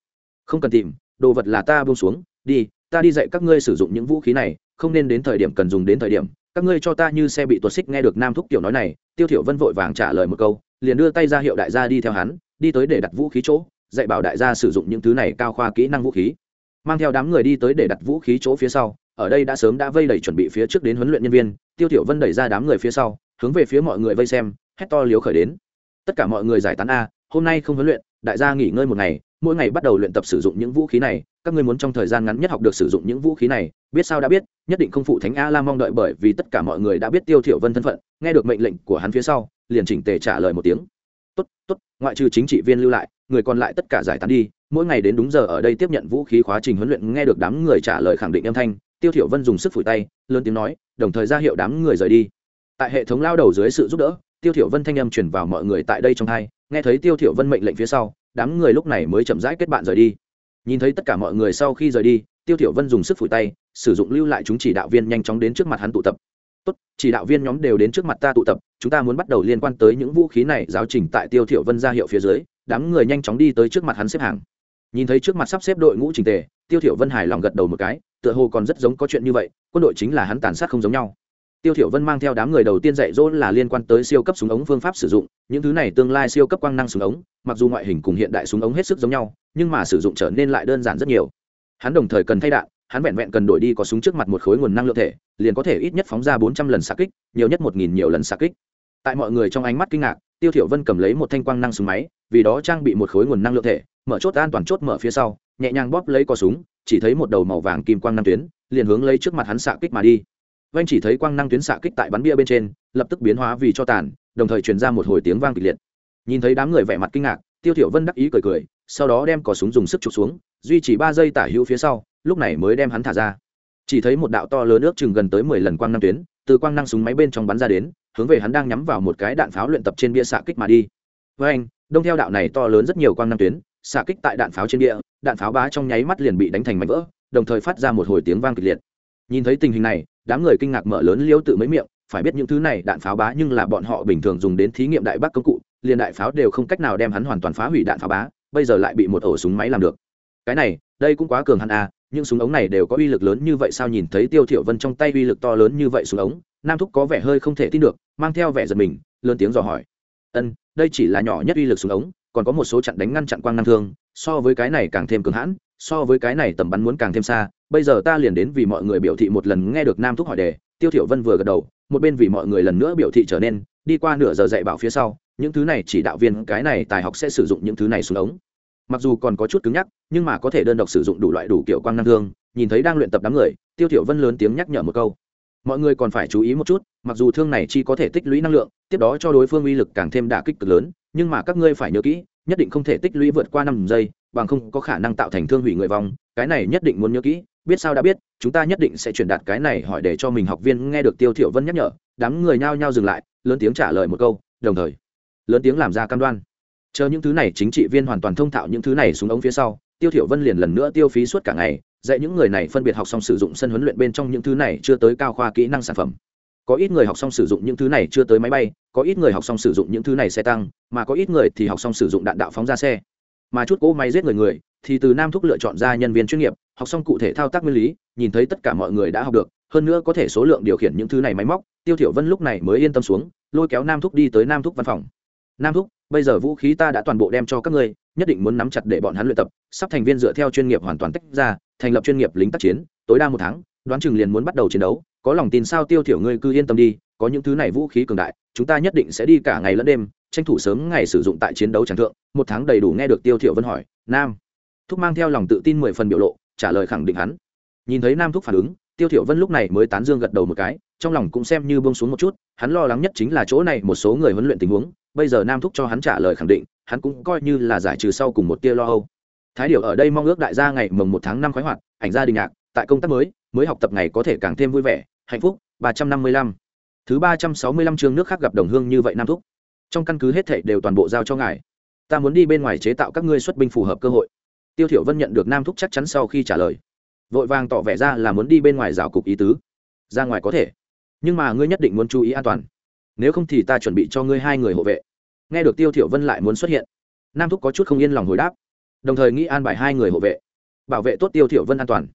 S1: không cần tìm đồ vật là ta buông xuống đi ta đi dạy các ngươi sử dụng những vũ khí này, không nên đến thời điểm cần dùng đến thời điểm. Các ngươi cho ta như xe bị tuột xích nghe được nam thúc tiểu nói này, tiêu thiểu vân vội vàng trả lời một câu, liền đưa tay ra hiệu đại gia đi theo hắn, đi tới để đặt vũ khí chỗ, dạy bảo đại gia sử dụng những thứ này cao khoa kỹ năng vũ khí. Mang theo đám người đi tới để đặt vũ khí chỗ phía sau, ở đây đã sớm đã vây đẩy chuẩn bị phía trước đến huấn luyện nhân viên, tiêu tiểu vân đẩy ra đám người phía sau, hướng về phía mọi người vây xem, hét to liếu khởi đến. Tất cả mọi người giải tán, a, hôm nay không huấn luyện, đại gia nghỉ ngơi một ngày, mỗi ngày bắt đầu luyện tập sử dụng những vũ khí này các ngươi muốn trong thời gian ngắn nhất học được sử dụng những vũ khí này, biết sao đã biết, nhất định không phụ thánh a la mong đợi bởi vì tất cả mọi người đã biết tiêu thiểu vân thân phận, nghe được mệnh lệnh của hắn phía sau, liền chỉnh tề trả lời một tiếng. Tốt tốt, ngoại trừ chính trị viên lưu lại, người còn lại tất cả giải tán đi, mỗi ngày đến đúng giờ ở đây tiếp nhận vũ khí khóa trình huấn luyện. Nghe được đám người trả lời khẳng định âm thanh, tiêu thiểu vân dùng sức phủi tay, lớn tiếng nói, đồng thời ra hiệu đám người rời đi. Tại hệ thống lao đầu dưới sự giúp đỡ, tiêu thiểu vân thanh âm truyền vào mọi người tại đây trong hai, nghe thấy tiêu thiểu vân mệnh lệnh phía sau, đám người lúc này mới chậm rãi kết bạn rời đi nhìn thấy tất cả mọi người sau khi rời đi, tiêu thiểu vân dùng sức phủi tay, sử dụng lưu lại chúng chỉ đạo viên nhanh chóng đến trước mặt hắn tụ tập. Tốt, chỉ đạo viên nhóm đều đến trước mặt ta tụ tập, chúng ta muốn bắt đầu liên quan tới những vũ khí này, giáo trình tại tiêu thiểu vân ra hiệu phía dưới, đám người nhanh chóng đi tới trước mặt hắn xếp hàng. Nhìn thấy trước mặt sắp xếp đội ngũ trình tề, tiêu thiểu vân hài lòng gật đầu một cái, tựa hồ còn rất giống có chuyện như vậy, quân đội chính là hắn tàn sát không giống nhau tiêu thiểu vân mang theo đám người đầu tiên dạy dỗ là liên quan tới siêu cấp súng ống phương pháp sử dụng, những thứ này tương lai siêu cấp quang năng súng ống, mặc dù ngoại hình cùng hiện đại súng ống hết sức giống nhau, nhưng mà sử dụng trở nên lại đơn giản rất nhiều. Hắn đồng thời cần thay đạn, hắn vẹn vẹn cần đổi đi có súng trước mặt một khối nguồn năng lượng thể, liền có thể ít nhất phóng ra 400 lần xạ kích, nhiều nhất 1.000 nhiều lần xạ kích. Tại mọi người trong ánh mắt kinh ngạc, tiêu thiểu vân cầm lấy một thanh quang năng súng máy, vì đó trang bị một khối nguồn năng lượng thể, mở chốt an toàn chốt mở phía sau, nhẹ nhàng bóp lấy cò súng, chỉ thấy một đầu màu vàng kim quang năng tuyến, liền hướng lấy trước mặt hắn xạ kích mà đi vanh chỉ thấy quang năng tuyến xạ kích tại bắn bia bên trên, lập tức biến hóa vì cho tàn, đồng thời truyền ra một hồi tiếng vang kịch liệt. Nhìn thấy đám người vẻ mặt kinh ngạc, tiêu thiểu vân đắc ý cười cười, sau đó đem cò súng dùng sức chụp xuống, duy trì ba giây tả hữu phía sau, lúc này mới đem hắn thả ra. Chỉ thấy một đạo to lớn nước chừng gần tới mười lần quang năng tuyến, từ quang năng súng máy bên trong bắn ra đến, hướng về hắn đang nhắm vào một cái đạn pháo luyện tập trên bia xạ kích mà đi. Với anh đông theo đạo này to lớn rất nhiều quang năng tuyến, xạ kích tại đạn pháo trên địa đạn pháo bá trong nháy mắt liền bị đánh thành mảnh vỡ, đồng thời phát ra một hồi tiếng vang kịch liệt. Nhìn thấy tình hình này đám người kinh ngạc mở lớn liêu tự mấy miệng, phải biết những thứ này đạn pháo bá nhưng là bọn họ bình thường dùng đến thí nghiệm đại bắc công cụ, liền đại pháo đều không cách nào đem hắn hoàn toàn phá hủy đạn pháo bá, bây giờ lại bị một ổ súng máy làm được. Cái này, đây cũng quá cường hắn à những súng ống này đều có uy lực lớn như vậy sao nhìn thấy tiêu thiểu vân trong tay uy lực to lớn như vậy súng ống, nam thúc có vẻ hơi không thể tin được, mang theo vẻ giật mình, lớn tiếng dò hỏi. Ân, đây chỉ là nhỏ nhất uy lực súng ống, còn có một số chặn đánh ngăn chặn quang năng thương, so với cái này càng thêm cường hãn, so với cái này tầm bắn muốn càng thêm xa bây giờ ta liền đến vì mọi người biểu thị một lần nghe được nam thúc hỏi đề, tiêu thiểu vân vừa gật đầu, một bên vì mọi người lần nữa biểu thị trở nên, đi qua nửa giờ dạy bảo phía sau, những thứ này chỉ đạo viên, cái này tài học sẽ sử dụng những thứ này xuống ống. Mặc dù còn có chút cứng nhắc, nhưng mà có thể đơn độc sử dụng đủ loại đủ kiểu quang năng thương, nhìn thấy đang luyện tập đám người, tiêu thiểu vân lớn tiếng nhắc nhở một câu. Mọi người còn phải chú ý một chút, mặc dù thương này chỉ có thể tích lũy năng lượng, tiếp đó cho đối phương uy lực càng thêm đả kích cực lớn, nhưng mà các ngươi phải nhớ kỹ, nhất định không thể tích lũy vượt qua năm giây, bằng không có khả năng tạo thành thương hủy người vong, cái này nhất định muốn nhớ kỹ biết sao đã biết, chúng ta nhất định sẽ truyền đạt cái này hỏi để cho mình học viên nghe được tiêu thiểu vân nhắc nhở. Đám người nhao nhao dừng lại, lớn tiếng trả lời một câu, đồng thời, lớn tiếng làm ra cam đoan. Chờ những thứ này chính trị viên hoàn toàn thông thạo những thứ này xuống ống phía sau, tiêu thiểu vân liền lần nữa tiêu phí suốt cả ngày, dạy những người này phân biệt học xong sử dụng sân huấn luyện bên trong những thứ này chưa tới cao khoa kỹ năng sản phẩm. Có ít người học xong sử dụng những thứ này chưa tới máy bay, có ít người học xong sử dụng những thứ này xe tăng, mà có ít người thì học xong sử dụng đạn đạo phóng ra xe. Mà chút cỗ máy giết người người thì từ nam thúc lựa chọn ra nhân viên chuyên nghiệp, học xong cụ thể thao tác nguyên lý, nhìn thấy tất cả mọi người đã học được, hơn nữa có thể số lượng điều khiển những thứ này máy móc, tiêu thiểu vân lúc này mới yên tâm xuống, lôi kéo nam thúc đi tới nam thúc văn phòng. Nam thúc, bây giờ vũ khí ta đã toàn bộ đem cho các ngươi, nhất định muốn nắm chặt để bọn hắn luyện tập, sắp thành viên dựa theo chuyên nghiệp hoàn toàn tách ra, thành lập chuyên nghiệp lính tác chiến, tối đa một tháng, đoán chừng liền muốn bắt đầu chiến đấu, có lòng tin sao tiêu thiểu ngươi cứ yên tâm đi, có những thứ này vũ khí cường đại, chúng ta nhất định sẽ đi cả ngày lẫn đêm, tranh thủ sớm ngày sử dụng tại chiến đấu tràng thượng. Một tháng đầy đủ nghe được tiêu thiểu vân hỏi, nam thúc mang theo lòng tự tin mười phần biểu lộ, trả lời khẳng định hắn. Nhìn thấy nam thúc phản ứng, tiêu thiểu vân lúc này mới tán dương gật đầu một cái, trong lòng cũng xem như buông xuống một chút, hắn lo lắng nhất chính là chỗ này một số người huấn luyện tình huống, bây giờ nam thúc cho hắn trả lời khẳng định, hắn cũng coi như là giải trừ sau cùng một tia lo âu. Thái điều ở đây mong ước đại gia ngày mồng một tháng năm khoái hoạt, ảnh gia đình nhạc, tại công tác mới mới học tập ngày có thể càng thêm vui vẻ, hạnh phúc, ba trăm năm mươi lăm. Thứ ba trăm sáu mươi lăm chương nước khác gặp đồng hương như vậy nam thúc. Trong căn cứ hết thảy đều toàn bộ giao cho ngài. Ta muốn đi bên ngoài chế tạo các ngươi xuất binh phù hợp cơ hội tiêu thiểu vân nhận được nam thúc chắc chắn sau khi trả lời. Vội vàng tỏ vẻ ra là muốn đi bên ngoài rào cục ý tứ. Ra ngoài có thể, nhưng mà ngươi nhất định muốn chú ý an toàn. Nếu không thì ta chuẩn bị cho ngươi hai người hộ vệ. Nghe được tiêu thiểu vân lại muốn xuất hiện, nam thúc có chút không yên lòng hồi đáp. Đồng thời nghĩ an bài hai người hộ vệ, bảo vệ tốt tiêu thiểu vân an toàn.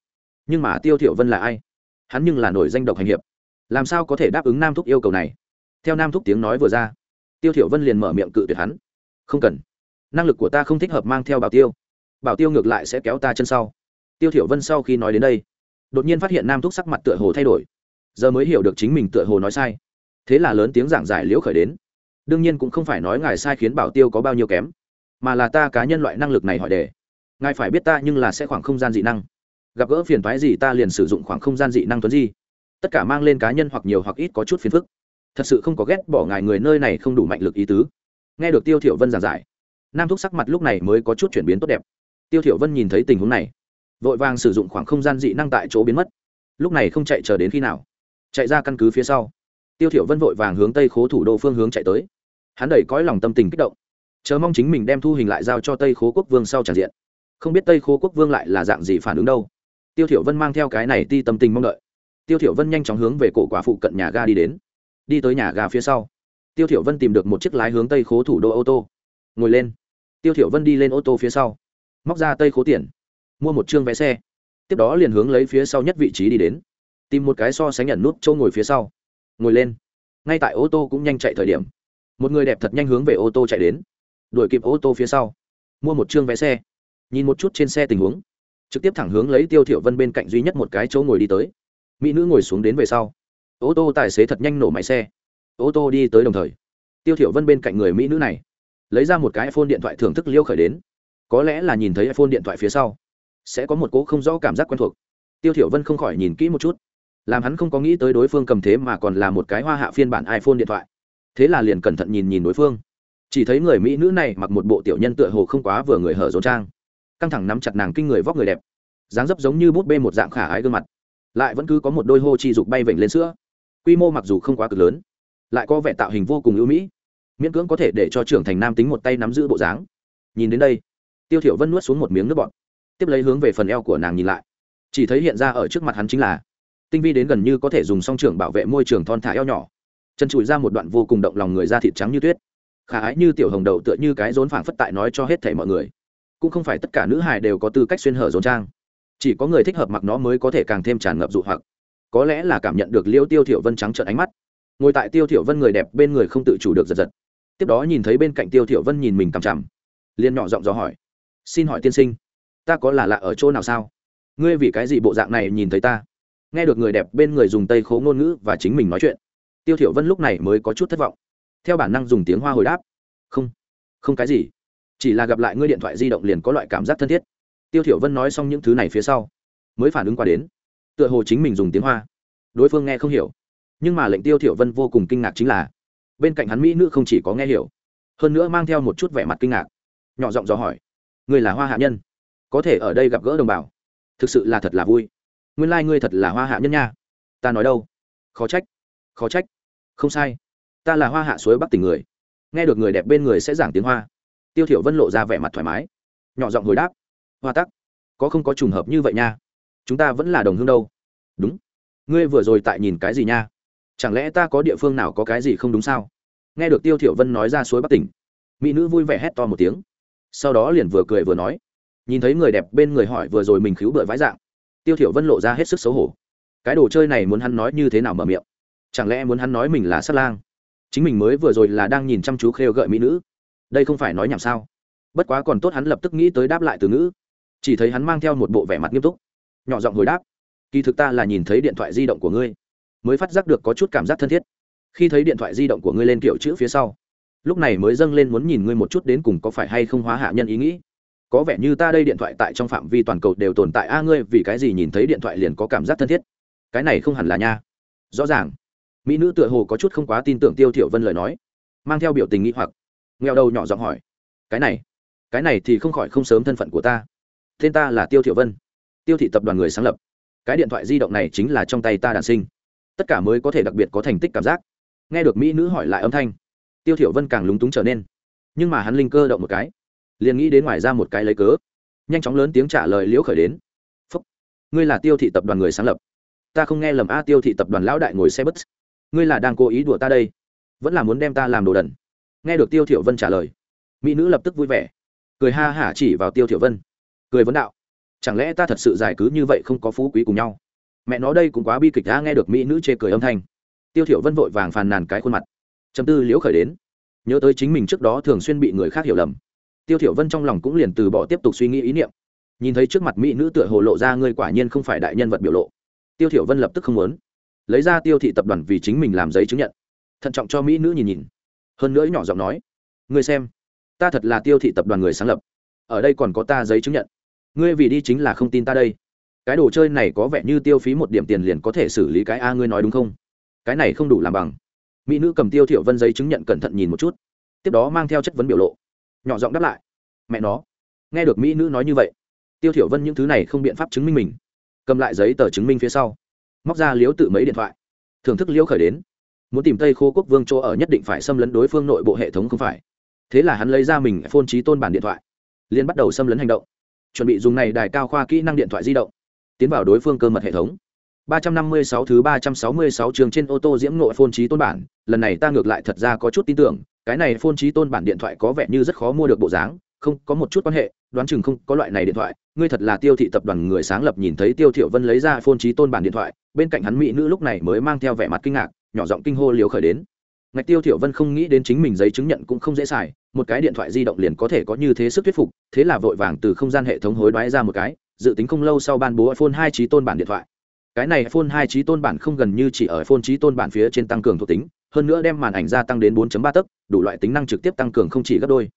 S1: Nhưng mà tiêu thiểu vân là ai? Hắn nhưng là nổi danh độc hành hiệp. Làm sao có thể đáp ứng nam thúc yêu cầu này? Theo nam thúc tiếng nói vừa ra, tiêu thiểu vân liền mở miệng cự tuyệt hắn. Không cần. Năng lực của ta không thích hợp mang theo bảo tiêu bảo tiêu ngược lại sẽ kéo ta chân sau. Tiêu thiểu vân sau khi nói đến đây, đột nhiên phát hiện nam thúc sắc mặt tựa hồ thay đổi. Giờ mới hiểu được chính mình tựa hồ nói sai. Thế là lớn tiếng giảng giải liễu khởi đến. Đương nhiên cũng không phải nói ngài sai khiến bảo tiêu có bao nhiêu kém, mà là ta cá nhân loại năng lực này hỏi đề. Ngài phải biết ta nhưng là sẽ khoảng không gian dị năng. Gặp gỡ phiền toái gì ta liền sử dụng khoảng không gian dị năng tuấn di. Tất cả mang lên cá nhân hoặc nhiều hoặc ít có chút phiền phức. Thật sự không có ghét bỏ ngài người nơi này không đủ mạnh lực ý tứ. Nghe được tiêu thiểu vân giảng giải, nam thúc sắc mặt lúc này mới có chút chuyển biến tốt đẹp tiêu thiểu vân nhìn thấy tình huống này, vội vàng sử dụng khoảng không gian dị năng tại chỗ biến mất. Lúc này không chạy chờ đến khi nào? Chạy ra căn cứ phía sau. Tiêu thiểu vân vội vàng hướng tây khố thủ đô phương hướng chạy tới. Hắn đầy cõi lòng tâm tình kích động, chờ mong chính mình đem thu hình lại giao cho tây khố quốc vương sau tràn diện. Không biết tây khố quốc vương lại là dạng gì phản ứng đâu. Tiêu thiểu vân mang theo cái này ti tâm tình mong đợi. Tiêu thiểu vân nhanh chóng hướng về cổ quả phụ cận nhà ga đi đến. Đi tới nhà ga phía sau, tiêu thiểu vân tìm được một chiếc lái hướng tây khố thủ đô ô tô. Ngồi lên. Tiêu thiểu vân đi lên ô tô phía sau móc ra tây khố tiền, mua một trương vé xe, tiếp đó liền hướng lấy phía sau nhất vị trí đi đến, tìm một cái so sánh nhận nút châu ngồi phía sau, ngồi lên. Ngay tại ô tô cũng nhanh chạy thời điểm, một người đẹp thật nhanh hướng về ô tô chạy đến, đuổi kịp ô tô phía sau, mua một chương vé xe, nhìn một chút trên xe tình huống, trực tiếp thẳng hướng lấy tiêu thiểu vân bên cạnh duy nhất một cái chỗ ngồi đi tới. Mỹ nữ ngồi xuống đến về sau, ô tô tài xế thật nhanh nổ máy xe, ô tô đi tới đồng thời, tiêu thiểu vân bên cạnh người mỹ nữ này, lấy ra một cái iphone điện thoại thưởng thức liêu khởi đến có lẽ là nhìn thấy iphone điện thoại phía sau. Sẽ có một cỗ không rõ cảm giác quen thuộc. Tiêu thiểu vân không khỏi nhìn kỹ một chút. Làm hắn không có nghĩ tới đối phương cầm thế mà còn là một cái hoa hạ phiên bản iphone điện thoại. Thế là liền cẩn thận nhìn nhìn đối phương. Chỉ thấy người mỹ nữ này mặc một bộ tiểu nhân tựa hồ không quá vừa người hở rốn trang. Căng thẳng nắm chặt nàng kinh người vóc người đẹp. Dáng dấp giống như bút bê một dạng khả ái gương mặt. Lại vẫn cứ có một đôi hô chi dục bay vểnh lên sữa. Quy mô mặc dù không quá cực lớn, lại có vẻ tạo hình vô cùng ưu mỹ. Miễn cưỡng có thể để cho trưởng thành nam tính một tay nắm giữ bộ dáng. Nhìn đến đây tiêu thiểu vân nuốt xuống một miếng nước bọt, tiếp lấy hướng về phần eo của nàng nhìn lại. Chỉ thấy hiện ra ở trước mặt hắn chính là tinh vi đến gần như có thể dùng song trưởng bảo vệ môi trường thon thả eo nhỏ, chân chùi ra một đoạn vô cùng động lòng người da thịt trắng như tuyết. Khả ái như tiểu hồng đậu tựa như cái rốn phảng phất tại nói cho hết thảy mọi người. Cũng không phải tất cả nữ hài đều có tư cách xuyên hở rốn trang. Chỉ có người thích hợp mặc nó mới có thể càng thêm tràn ngập dụ hoặc. Có lẽ là cảm nhận được liêu tiêu thiểu vân trắng trợn ánh mắt. Ngồi tại tiêu thiểu vân người đẹp bên người không tự chủ được giật giật. Tiếp đó nhìn thấy bên cạnh tiêu thiểu vân nhìn mình cằm chằm, liền nhỏ giọng dò hỏi xin hỏi tiên sinh, ta có là lạ ở chỗ nào sao? Ngươi vì cái gì bộ dạng này nhìn thấy ta? Nghe được người đẹp bên người dùng tây khố ngôn ngữ và chính mình nói chuyện, tiêu thiểu vân lúc này mới có chút thất vọng. Theo bản năng dùng tiếng hoa hồi đáp, không không cái gì. Chỉ là gặp lại ngươi điện thoại di động liền có loại cảm giác thân thiết. Tiêu thiểu vân nói xong những thứ này phía sau, mới phản ứng qua đến. Tựa hồ chính mình dùng tiếng hoa. Đối phương nghe không hiểu. Nhưng mà lệnh tiêu thiểu vân vô cùng kinh ngạc chính là, bên cạnh hắn mỹ nữ không chỉ có nghe hiểu, hơn nữa mang theo một chút vẻ mặt kinh ngạc. Nhỏ giọng dò hỏi ngươi là hoa hạ nhân, có thể ở đây gặp gỡ đồng bào, thực sự là thật là vui. Nguyên lai ngươi thật là hoa hạ nhân nha. Ta nói đâu? Khó trách khó trách. Không sai, ta là hoa hạ suối bắc tỉnh người. Nghe được người đẹp bên người sẽ giảng tiếng hoa. Tiêu thiểu vân lộ ra vẻ mặt thoải mái, nhỏ giọng hồi đáp. Hoa tắc, có không có trùng hợp như vậy nha? Chúng ta vẫn là đồng hương đâu. Đúng. Ngươi vừa rồi tại nhìn cái gì nha? Chẳng lẽ ta có địa phương nào có cái gì không đúng sao? Nghe được tiêu thiểu vân nói ra suối bắc tỉnh, mỹ nữ vui vẻ hét to một tiếng sau đó liền vừa cười vừa nói, nhìn thấy người đẹp bên người hỏi vừa rồi mình cứu bựa vãi dạng, tiêu thiểu vân lộ ra hết sức xấu hổ. Cái đồ chơi này muốn hắn nói như thế nào mở miệng? Chẳng lẽ muốn hắn nói mình là sát lang? Chính mình mới vừa rồi là đang nhìn chăm chú khêu gợi mỹ nữ. Đây không phải nói nhảm sao? Bất quá còn tốt hắn lập tức nghĩ tới đáp lại từ ngữ. Chỉ thấy hắn mang theo một bộ vẻ mặt nghiêm túc, nhỏ giọng hồi đáp, kỳ thực ta là nhìn thấy điện thoại di động của ngươi, mới phát giác được có chút cảm giác thân thiết. Khi thấy điện thoại di động của ngươi lên kiểu chữ phía sau lúc này mới dâng lên muốn nhìn ngươi một chút đến cùng có phải hay không hóa hạ nhân ý nghĩ. Có vẻ như ta đây điện thoại tại trong phạm vi toàn cầu đều tồn tại. A, ngươi vì cái gì nhìn thấy điện thoại liền có cảm giác thân thiết? Cái này không hẳn là nha. Rõ ràng. Mỹ nữ tựa hồ có chút không quá tin tưởng tiêu thiểu vân lời nói, mang theo biểu tình nghĩ hoặc. Nghèo đầu nhỏ giọng hỏi, cái này cái này thì không khỏi không sớm thân phận của ta. Tên ta là tiêu thiểu vân. Tiêu thị tập đoàn người sáng lập. Cái điện thoại di động này chính là trong tay ta đàn sinh. Tất cả mới có thể đặc biệt có thành tích cảm giác. Nghe được mỹ nữ hỏi lại âm thanh tiêu thiểu vân càng lúng túng trở nên. Nhưng mà hắn linh cơ động một cái, liền nghĩ đến ngoài ra một cái lấy cớ, nhanh chóng lớn tiếng trả lời liễu khởi đến. Phúc. ngươi là tiêu thị tập đoàn người sáng lập. Ta không nghe lầm a, tiêu thị tập đoàn lão đại ngồi xe bus. Ngươi là đang cố ý đùa ta đây, vẫn là muốn đem ta làm đồ đần. Nghe được tiêu thiểu vân trả lời, mỹ nữ lập tức vui vẻ, cười ha hả chỉ vào tiêu thiểu vân, cười vấn đạo, chẳng lẽ ta thật sự giải cứ như vậy không có phú quý cùng nhau? Mẹ nó đây cũng quá bi kịch đã nghe được mỹ nữ chê cười âm thanh. Tiêu thiểu vân vội vàng phàn nàn cái khuôn mặt chấm tư liễu khởi đến. Nhớ tới chính mình trước đó thường xuyên bị người khác hiểu lầm. Tiêu thiểu vân trong lòng cũng liền từ bỏ tiếp tục suy nghĩ ý niệm. Nhìn thấy trước mặt mỹ nữ tựa hồ lộ ra ngươi quả nhiên không phải đại nhân vật biểu lộ. Tiêu thiểu vân lập tức không muốn. Lấy ra tiêu thị tập đoàn vì chính mình làm giấy chứng nhận. Thận trọng cho mỹ nữ nhìn nhìn. Hơn nữa nhỏ giọng nói, ngươi xem, ta thật là tiêu thị tập đoàn người sáng lập. Ở đây còn có ta giấy chứng nhận. Ngươi vì đi chính là không tin ta đây. Cái đồ chơi này có vẻ như tiêu phí một điểm tiền liền có thể xử lý cái a ngươi nói đúng không? Cái này không đủ làm bằng mỹ nữ cầm tiêu thiểu vân giấy chứng nhận cẩn thận nhìn một chút tiếp đó mang theo chất vấn biểu lộ nhỏ giọng đáp lại mẹ nó nghe được mỹ nữ nói như vậy tiêu thiểu vân những thứ này không biện pháp chứng minh mình cầm lại giấy tờ chứng minh phía sau móc ra liếu tự mấy điện thoại thưởng thức liễu khởi đến muốn tìm tây khô quốc vương chỗ ở nhất định phải xâm lấn đối phương nội bộ hệ thống không phải thế là hắn lấy ra mình phôn trí tôn bản điện thoại liên bắt đầu xâm lấn hành động chuẩn bị dùng này đài cao khoa kỹ năng điện thoại di động tiến vào đối phương cơ mật hệ thống 356 thứ 366 trường trên ô tô diễm nội phôn trí tôn bản, lần này ta ngược lại thật ra có chút tin tưởng, cái này phôn trí tôn bản điện thoại có vẻ như rất khó mua được bộ dáng, không, có một chút quan hệ, đoán chừng không có loại này điện thoại, ngươi thật là tiêu thị tập đoàn người sáng lập nhìn thấy tiêu thiệu vân lấy ra phôn trí tôn bản điện thoại, bên cạnh hắn mỹ nữ lúc này mới mang theo vẻ mặt kinh ngạc, nhỏ giọng kinh hô liếu khởi đến. Ngạch tiêu thiệu vân không nghĩ đến chính mình giấy chứng nhận cũng không dễ xài, một cái điện thoại di động liền có thể có như thế sức thuyết phục, thế là vội vàng từ không gian hệ thống hối đoái ra một cái, dự tính không lâu sau ban bố iphone hai trí tôn bản điện thoại cái này iphone hai trí tôn bản không gần như chỉ ở iphone trí tôn bản phía trên tăng cường thuộc tính, hơn nữa đem màn ảnh gia tăng đến 4.3 tấc, đủ loại tính năng trực tiếp tăng cường không chỉ gấp đôi.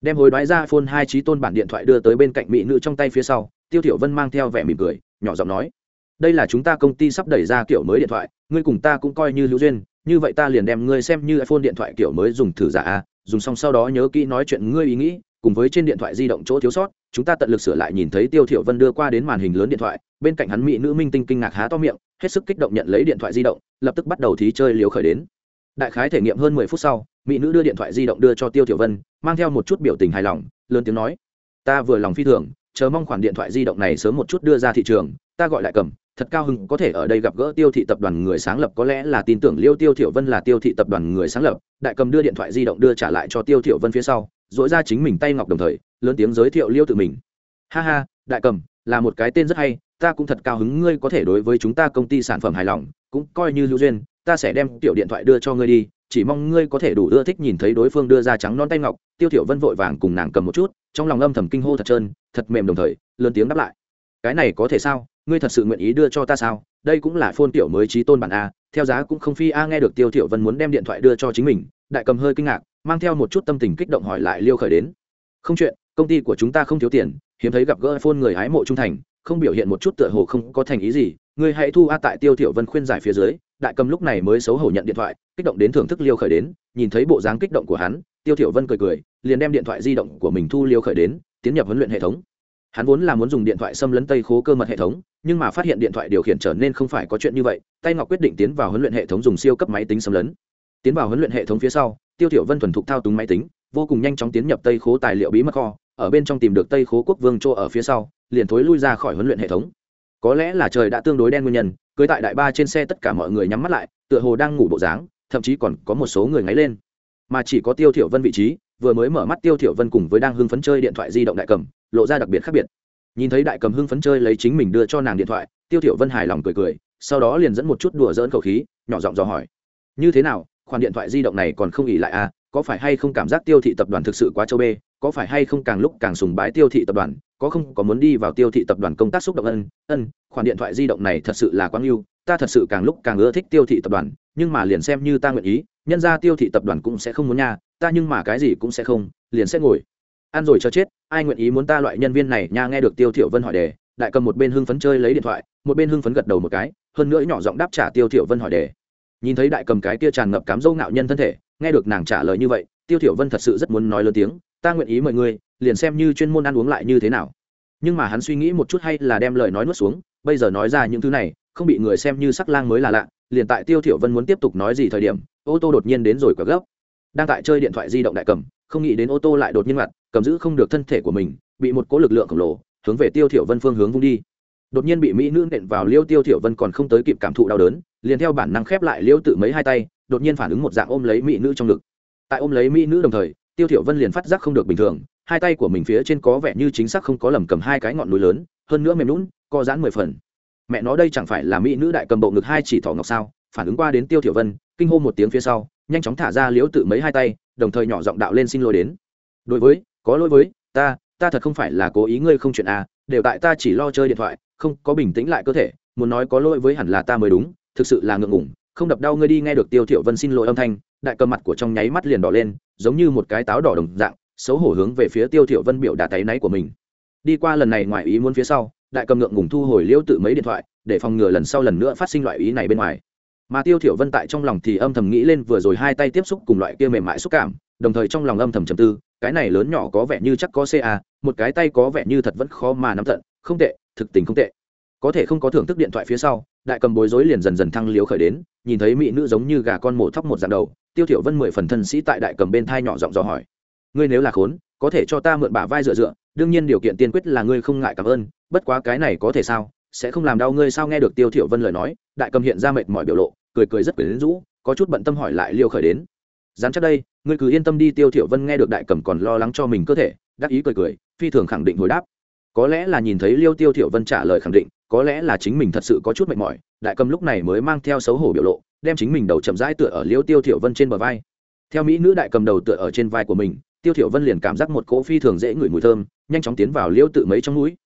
S1: Đem hồi đoái ra iphone hai trí tôn bản điện thoại đưa tới bên cạnh mỹ nữ trong tay phía sau, tiêu thiểu vân mang theo vẻ mỉm cười, nhỏ giọng nói, đây là chúng ta công ty sắp đẩy ra kiểu mới điện thoại, ngươi cùng ta cũng coi như hữu duyên, như vậy ta liền đem ngươi xem như iphone điện thoại kiểu mới dùng thử giả a, dùng xong sau đó nhớ kỹ nói chuyện ngươi ý nghĩ cùng với trên điện thoại di động chỗ thiếu sót, chúng ta tận lực sửa lại nhìn thấy tiêu thiểu vân đưa qua đến màn hình lớn điện thoại, bên cạnh hắn mỹ nữ minh tinh kinh ngạc há to miệng, hết sức kích động nhận lấy điện thoại di động, lập tức bắt đầu thí chơi liều khởi đến. Đại khái thể nghiệm hơn mười phút sau, mỹ nữ đưa điện thoại di động đưa cho tiêu thiểu vân, mang theo một chút biểu tình hài lòng, lớn tiếng nói, ta vừa lòng phi thường, chờ mong khoản điện thoại di động này sớm một chút đưa ra thị trường, ta gọi lại cầm, thật cao hứng có thể ở đây gặp gỡ tiêu thị tập đoàn người sáng lập, có lẽ là tin tưởng liêu tiêu thiểu vân là tiêu thị tập đoàn người sáng lập. Đại cầm đưa điện thoại di động đưa trả lại cho tiêu thiểu vân phía sau dỗi ra chính mình tay ngọc đồng thời, lớn tiếng giới thiệu liêu tự mình. Ha ha, đại cầm, là một cái tên rất hay, ta cũng thật cao hứng ngươi có thể đối với chúng ta công ty sản phẩm hài lòng, cũng coi như lưu duyên, ta sẽ đem tiểu điện thoại đưa cho ngươi đi, chỉ mong ngươi có thể đủ ưa thích nhìn thấy đối phương đưa ra trắng non tay ngọc, tiêu thiểu vân vội vàng cùng nàng cầm một chút, trong lòng âm thầm kinh hô thật trơn, thật mềm đồng thời, lớn tiếng đáp lại. Cái này có thể sao? Ngươi thật sự nguyện ý đưa cho ta sao? Đây cũng là phôn tiểu mới trí tôn bản a, theo giá cũng không phi a, nghe được tiêu thiểu vân muốn đem điện thoại đưa cho chính mình, đại cầm hơi kinh ngạc mang theo một chút tâm tình kích động hỏi lại liêu khởi đến. Không chuyện, công ty của chúng ta không thiếu tiền, hiếm thấy gặp gỡ phôn người hái mộ trung thành, không biểu hiện một chút tựa hồ không có thành ý gì. Người hãy thu a tại tiêu thiểu vân khuyên giải phía dưới, đại cầm lúc này mới xấu hổ nhận điện thoại, kích động đến thưởng thức liêu khởi đến, nhìn thấy bộ dáng kích động của hắn, tiêu thiểu vân cười cười, liền đem điện thoại di động của mình thu liêu khởi đến, tiến nhập huấn luyện hệ thống. Hắn vốn là muốn dùng điện thoại xâm lấn tây khố cơ mật hệ thống, nhưng mà phát hiện điện thoại điều khiển trở nên không phải có chuyện như vậy tay ngọc quyết định tiến vào huấn luyện hệ thống dùng siêu cấp máy tính xâm lấn tiến vào huấn luyện hệ thống phía sau, tiêu tiểu vân thuần thục thao túng máy tính, vô cùng nhanh chóng tiến nhập tây khố tài liệu bí mật kho, ở bên trong tìm được tây khố quốc vương chỗ ở phía sau, liền thối lui ra khỏi huấn luyện hệ thống. Có lẽ là trời đã tương đối đen nguyên nhân, cưới tại đại ba trên xe tất cả mọi người nhắm mắt lại, tựa hồ đang ngủ bộ dáng, thậm chí còn có một số người ngáy lên. Mà chỉ có tiêu thiểu vân vị trí, vừa mới mở mắt tiêu thiểu vân cùng với đang hưng phấn chơi điện thoại di động đại cầm, lộ ra đặc biệt khác biệt. Nhìn thấy đại cầm hưng phấn chơi lấy chính mình đưa cho nàng điện thoại, tiêu thiểu vân hài lòng cười cười, sau đó liền dẫn một chút đùa dỡn khẩu khí, nhỏ giọng dò hỏi, như thế nào khoản điện thoại di động này còn không ỉ lại à có phải hay không cảm giác tiêu thị tập đoàn thực sự quá châu bê, có phải hay không càng lúc càng sùng bái tiêu thị tập đoàn, có không, có muốn đi vào tiêu thị tập đoàn công tác xúc động ân ân, khoản điện thoại di động này thật sự là quang lưu ta thật sự càng lúc càng ưa thích tiêu thị tập đoàn, nhưng mà liền xem như ta nguyện ý, nhân ra tiêu thị tập đoàn cũng sẽ không muốn nha, ta nhưng mà cái gì cũng sẽ không, liền sẽ ngồi. Ăn rồi cho chết, ai nguyện ý muốn ta loại nhân viên này nha, nghe được tiêu thiểu vân hỏi đề, đại cầm một bên hưng phấn chơi lấy điện thoại, một bên hưng phấn gật đầu một cái, hơn nữa nhỏ giọng đáp trả tiêu thiểu vân hỏi đề nhìn thấy đại cầm cái kia tràn ngập cám dâu ngạo nhân thân thể, nghe được nàng trả lời như vậy, tiêu thiểu vân thật sự rất muốn nói lớn tiếng, ta nguyện ý mời ngươi, liền xem như chuyên môn ăn uống lại như thế nào. Nhưng mà hắn suy nghĩ một chút hay là đem lời nói nuốt xuống, bây giờ nói ra những thứ này, không bị người xem như sắc lang mới là lạ, liền tại tiêu thiểu vân muốn tiếp tục nói gì thời điểm, ô tô đột nhiên đến rồi quả gấp đang tại chơi điện thoại di động đại cầm, không nghĩ đến ô tô lại đột nhiên ngặt cầm giữ không được thân thể của mình, bị một cỗ lực lượng khổng lồ hướng về tiêu thiểu vân phương hướng vung đi đột nhiên bị mỹ nữ nện vào liêu tiêu thiểu vân còn không tới kịp cảm thụ đau đớn, liền theo bản năng khép lại liêu tự mấy hai tay, đột nhiên phản ứng một dạng ôm lấy mỹ nữ trong ngực. Tại ôm lấy mỹ nữ đồng thời, tiêu thiểu vân liền phát giác không được bình thường, hai tay của mình phía trên có vẻ như chính xác không có lầm cầm hai cái ngọn núi lớn, hơn nữa mềm lún co giãn mười phần. Mẹ nó đây chẳng phải là mỹ nữ đại cầm bộ ngực hai chỉ thỏ ngọc sao? Phản ứng qua đến tiêu thiểu vân, kinh hô một tiếng phía sau, nhanh chóng thả ra liếu tự mấy hai tay, đồng thời nhỏ giọng đạo lên xin lỗi đến. Đối với, có lỗi với, ta ta thật không phải là cố ý ngươi không chuyện à đều tại ta chỉ lo chơi điện thoại không có bình tĩnh lại cơ thể, muốn nói có lỗi với hẳn là ta mới đúng, thực sự là ngượng ngùng, không đập đau ngươi đi nghe được tiêu thiểu vân xin lỗi âm thanh, đại cầm mặt của trong nháy mắt liền đỏ lên, giống như một cái táo đỏ đồng dạng, xấu hổ hướng về phía tiêu thiểu vân biểu đả tay náy của mình. Đi qua lần này ngoài ý muốn phía sau, đại cầm ngượng ngùng thu hồi liêu tự mấy điện thoại, để phòng ngừa lần sau lần nữa phát sinh loại ý này bên ngoài. Mà tiêu thiểu vân tại trong lòng thì âm thầm nghĩ lên vừa rồi hai tay tiếp xúc cùng loại kia mềm mại xúc cảm, đồng thời trong lòng âm thầm trầm tư, cái này lớn nhỏ có vẻ như chắc có ca một cái tay có vẻ như thật vẫn khó mà nắm tận, không tệ thực tình không tệ. Có thể không có thưởng thức điện thoại phía sau, đại cầm bối rối liền dần dần thăng liếu khởi đến, nhìn thấy mỹ nữ giống như gà con mổ thóc một dạng đầu, tiêu thiểu vân mười phần thân sĩ tại đại cầm bên thai nhỏ giọng dò hỏi. Ngươi nếu là khốn, có thể cho ta mượn bả vai dựa dựa, đương nhiên điều kiện tiên quyết là ngươi không ngại cảm ơn, bất quá cái này có thể sao, sẽ không làm đau ngươi sao nghe được tiêu thiểu vân lời nói, đại cầm hiện ra mệt mỏi biểu lộ, cười cười rất quyến rũ, có chút bận tâm hỏi lại liêu khởi đến. Dám chắc đây, ngươi cứ yên tâm đi, tiêu thiểu vân nghe được đại cầm còn lo lắng cho mình cơ thể đáp ý cười cười, phi thường khẳng định hồi đáp có lẽ là nhìn thấy liêu tiêu thiểu vân trả lời khẳng định, có lẽ là chính mình thật sự có chút mệt mỏi, đại cầm lúc này mới mang theo xấu hổ biểu lộ, đem chính mình đầu chậm rãi tựa ở liêu tiêu thiểu vân trên bờ vai. Theo mỹ nữ đại cầm đầu tựa ở trên vai của mình, tiêu thiểu vân liền cảm giác một cỗ phi thường dễ ngửi mùi thơm, nhanh chóng tiến vào liêu tự mấy trong mũi.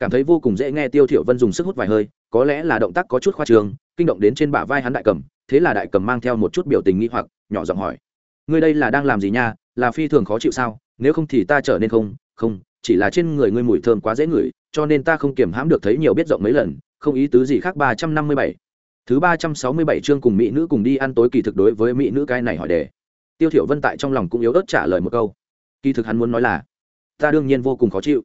S1: Cảm thấy vô cùng dễ nghe tiêu thiểu vân dùng sức hút vài hơi, có lẽ là động tác có chút khoa trương, kinh động đến trên bả vai hắn đại cầm, thế là đại cầm mang theo một chút biểu tình nghi hoặc, nhỏ giọng hỏi. Ngươi đây là đang làm gì nha? Là phi thường khó chịu sao? Nếu không thì ta trở nên không không chỉ là trên người ngươi mùi thơm quá dễ ngửi, cho nên ta không kiềm hãm được thấy nhiều biết rộng mấy lần, không ý tứ gì khác ba trăm năm mươi bảy. Thứ ba trăm sáu mươi bảy chương cùng mỹ nữ cùng đi ăn tối kỳ thực đối với mỹ nữ cái này hỏi đề. Tiêu thiểu vân tại trong lòng cũng yếu ớt trả lời một câu. Kỳ thực hắn muốn nói là, ta đương nhiên vô cùng khó chịu,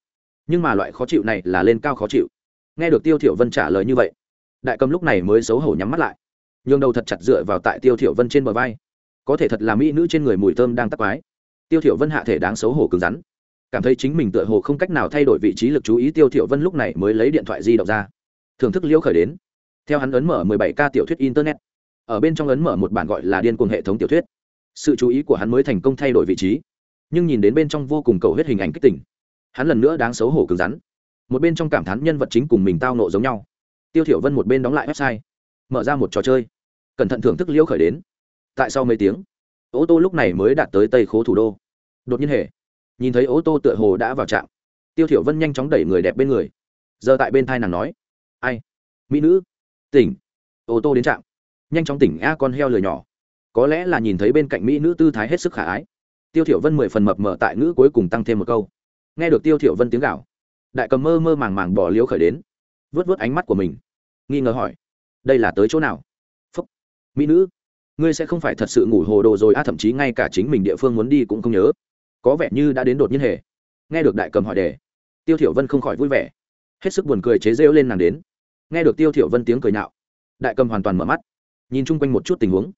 S1: nhưng mà loại khó chịu này là lên cao khó chịu. Nghe được tiêu thiểu vân trả lời như vậy, đại cầm lúc này mới xấu hổ nhắm mắt lại. Nhường đầu thật chặt dựa vào tại tiêu thiểu vân trên bờ vai. Có thể thật là mỹ nữ trên người mùi thơm đang tắc quái. Tiêu thiểu vân hạ thể đáng xấu hổ cứng rắn cảm thấy chính mình tựa hồ không cách nào thay đổi vị trí lực chú ý tiêu thiểu vân lúc này mới lấy điện thoại di động ra. Thưởng thức liễu khởi đến. Theo hắn ấn mở 17 k tiểu thuyết internet. Ở bên trong ấn mở một bản gọi là điên cuồng hệ thống tiểu thuyết. Sự chú ý của hắn mới thành công thay đổi vị trí. Nhưng nhìn đến bên trong vô cùng cầu huyết hình ảnh kích tỉnh hắn lần nữa đáng xấu hổ cứng rắn. Một bên trong cảm thán nhân vật chính cùng mình tao nộ giống nhau. Tiêu thiểu vân một bên đóng lại website, mở ra một trò chơi. Cẩn thận thưởng thức liễu khởi đến. Tại sau mấy tiếng, ô tô lúc này mới đạt tới tây khố thủ đô. Đột nhiên hề nhìn thấy ô tô tựa hồ đã vào trạm. Tiêu thiểu vân nhanh chóng đẩy người đẹp bên người. Giờ tại bên thai nàng nói, ai? Mỹ nữ? Tỉnh. Ô tô đến trạm. Nhanh chóng tỉnh, a, con heo lười nhỏ. Có lẽ là nhìn thấy bên cạnh mỹ nữ tư thái hết sức khả ái. Tiêu thiểu vân mười phần mập mờ tại ngữ cuối cùng tăng thêm một câu. Nghe được tiêu thiểu vân tiếng gào, đại cầm mơ mơ màng màng bỏ liếu khởi đến vớt vớt ánh mắt của mình, nghi ngờ hỏi, đây là tới chỗ nào? Phúc, mỹ nữ, ngươi sẽ không phải thật sự ngủ hồ đồ rồi, a, thậm chí ngay cả chính mình địa phương muốn đi cũng không nhớ có vẻ như đã đến đột nhiên hề. Nghe được đại cầm hỏi đề, tiêu thiểu vân không khỏi vui vẻ. Hết sức buồn cười chế rêu lên nàng đến. Nghe được tiêu thiểu vân tiếng cười nhạo đại cầm hoàn toàn mở mắt, nhìn chung quanh một chút tình huống,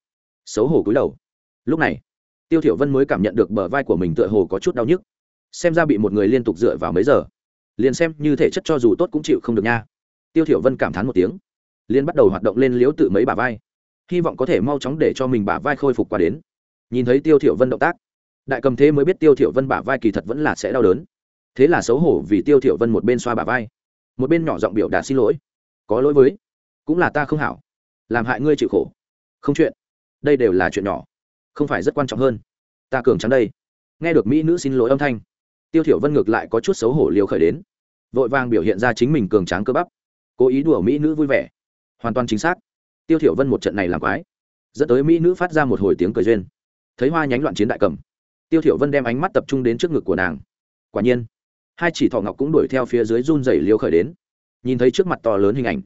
S1: xấu hổ cúi đầu. Lúc này, tiêu thiểu vân mới cảm nhận được bờ vai của mình tựa hồ có chút đau nhức. Xem ra bị một người liên tục dựa vào mấy giờ, liền xem như thể chất cho dù tốt cũng chịu không được nha. Tiêu thiểu vân cảm thán một tiếng, liền bắt đầu hoạt động lên liếu tự mấy bả vai, hy vọng có thể mau chóng để cho mình bả vai khôi phục qua đến. Nhìn thấy tiêu thiểu vân động tác đại cầm thế mới biết tiêu thiểu vân bả vai kỳ thật vẫn là sẽ đau đớn. Thế là xấu hổ vì tiêu thiểu vân một bên xoa bả vai, một bên nhỏ giọng biểu đạt xin lỗi. Có lỗi với, cũng là ta không hảo. Làm hại ngươi chịu khổ. Không chuyện. Đây đều là chuyện nhỏ. Không phải rất quan trọng hơn. Ta cường trắng đây. Nghe được mỹ nữ xin lỗi âm thanh, tiêu thiểu vân ngược lại có chút xấu hổ liều khởi đến. Vội vàng biểu hiện ra chính mình cường tráng cơ bắp. Cố ý đùa mỹ nữ vui vẻ. Hoàn toàn chính xác. Tiêu thiểu vân một trận này làm quái. Dẫn tới mỹ nữ phát ra một hồi tiếng cười duyên. Thấy hoa nhánh loạn chiến đại cầm tiêu thiểu vân đem ánh mắt tập trung đến trước ngực của nàng. Quả nhiên, hai chỉ thỏ ngọc cũng đuổi theo phía dưới run rẩy liêu khởi đến. Nhìn thấy trước mặt to lớn hình ảnh,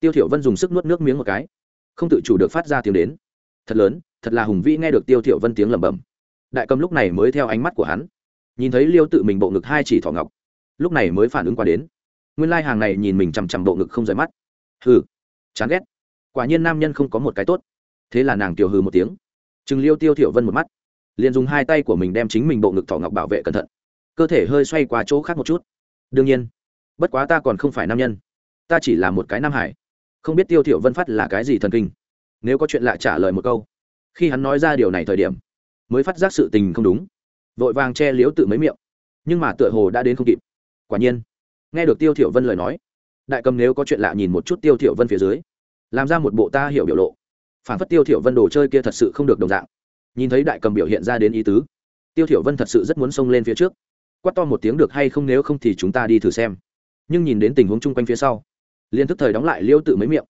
S1: tiêu thiểu vân dùng sức nuốt nước miếng một cái. Không tự chủ được phát ra tiếng đến. Thật lớn, thật là hùng vĩ nghe được tiêu thiểu vân tiếng lẩm bẩm. Đại cầm lúc này mới theo ánh mắt của hắn, nhìn thấy liêu tự mình bộ ngực hai chỉ thỏ ngọc, lúc này mới phản ứng qua đến. Nguyên lai hàng này nhìn mình chằm chằm bộ ngực không rời mắt. Hừ, chán ghét. Quả nhiên nam nhân không có một cái tốt. Thế là nàng tiểu hừ một tiếng. Chừng liêu tiêu thiểu vân một mắt liền dùng hai tay của mình đem chính mình bộ ngực thỏ ngọc bảo vệ cẩn thận. Cơ thể hơi xoay qua chỗ khác một chút. Đương nhiên, bất quá ta còn không phải nam nhân. Ta chỉ là một cái nam hải. Không biết tiêu thiểu vân phát là cái gì thần kinh. Nếu có chuyện lạ trả lời một câu. Khi hắn nói ra điều này thời điểm, mới phát giác sự tình không đúng. Vội vàng che liếu tự mấy miệng. Nhưng mà tựa hồ đã đến không kịp. Quả nhiên, nghe được tiêu thiểu vân lời nói, đại cầm nếu có chuyện lạ nhìn một chút tiêu thiểu vân phía dưới, làm ra một bộ ta hiểu biểu lộ. Phản phất tiêu thiểu vân đồ chơi kia thật sự không được đồng dạng nhìn thấy đại cầm biểu hiện ra đến ý tứ. Tiêu thiểu vân thật sự rất muốn xông lên phía trước. Quát to một tiếng được hay không nếu không thì chúng ta đi thử xem. Nhưng nhìn đến tình huống chung quanh phía sau liên thức thời đóng lại liêu tự mấy miệng.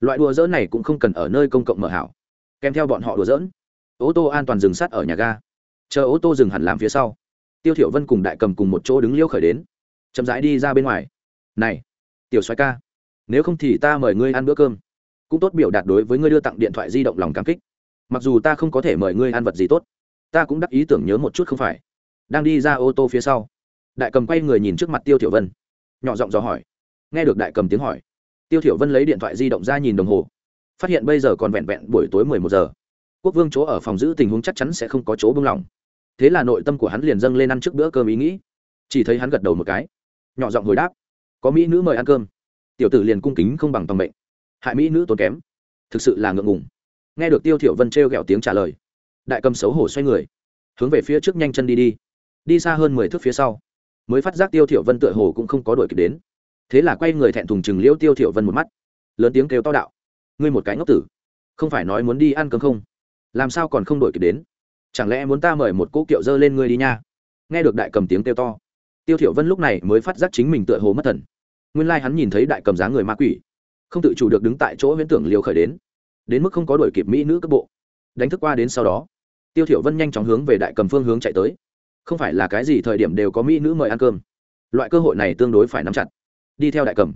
S1: Loại đùa dỡn này cũng không cần ở nơi công cộng mở hảo. Kèm theo bọn họ đùa dỡn ô tô an toàn dừng sát ở nhà ga. Chờ ô tô dừng hẳn làm phía sau, tiêu thiểu vân cùng đại cầm cùng một chỗ đứng liêu khởi đến, chậm rãi đi ra bên ngoài. Này, tiểu soái ca, nếu không thì ta mời ngươi ăn bữa cơm. Cũng tốt biểu đạt đối với ngươi đưa tặng điện thoại di động lòng cảm kích mặc dù ta không có thể mời ngươi ăn vật gì tốt, ta cũng đắc ý tưởng nhớ một chút không phải. Đang đi ra ô tô phía sau, đại cầm quay người nhìn trước mặt tiêu thiểu vân, nhỏ giọng dò hỏi. Nghe được đại cầm tiếng hỏi, tiêu thiểu vân lấy điện thoại di động ra nhìn đồng hồ, phát hiện bây giờ còn vẹn vẹn buổi tối mười một giờ. Quốc vương chỗ ở phòng giữ tình huống chắc chắn sẽ không có chỗ buông lỏng. Thế là nội tâm của hắn liền dâng lên ăn trước bữa cơm ý nghĩ. Chỉ thấy hắn gật đầu một cái, nhỏ giọng hồi đáp, có mỹ nữ mời ăn cơm. Tiểu tử liền cung kính không bằng tòng mệnh. Hại mỹ nữ tốn kém, thực sự là ngượng ngùng nghe được tiêu thiểu vân treo gẹo tiếng trả lời. Đại cầm xấu hổ xoay người, hướng về phía trước nhanh chân đi đi. Đi xa hơn mười thước phía sau, mới phát giác tiêu thiểu vân tựa hồ cũng không có đuổi kịp đến. Thế là quay người thẹn thùng chừng liễu tiêu thiểu vân một mắt, lớn tiếng kêu to đạo, ngươi một cái ngốc tử, không phải nói muốn đi ăn cơm không? Làm sao còn không đuổi kịp đến? Chẳng lẽ muốn ta mời một cỗ kiệu dơ lên ngươi đi nha? Nghe được đại cầm tiếng kêu to, tiêu thiểu vân lúc này mới phát giác chính mình tựa hồ mất thần. Nguyên lai like hắn nhìn thấy đại cầm dáng người ma quỷ, không tự chủ được đứng tại chỗ huyễn tưởng liều khởi đến đến mức không có đuổi kịp mỹ nữ cấp bộ. Đánh thức qua đến sau đó, tiêu thiểu vân nhanh chóng hướng về đại cầm phương hướng chạy tới. Không phải là cái gì thời điểm đều có mỹ nữ mời ăn cơm. Loại cơ hội này tương đối phải nắm chặt. Đi theo đại cầm,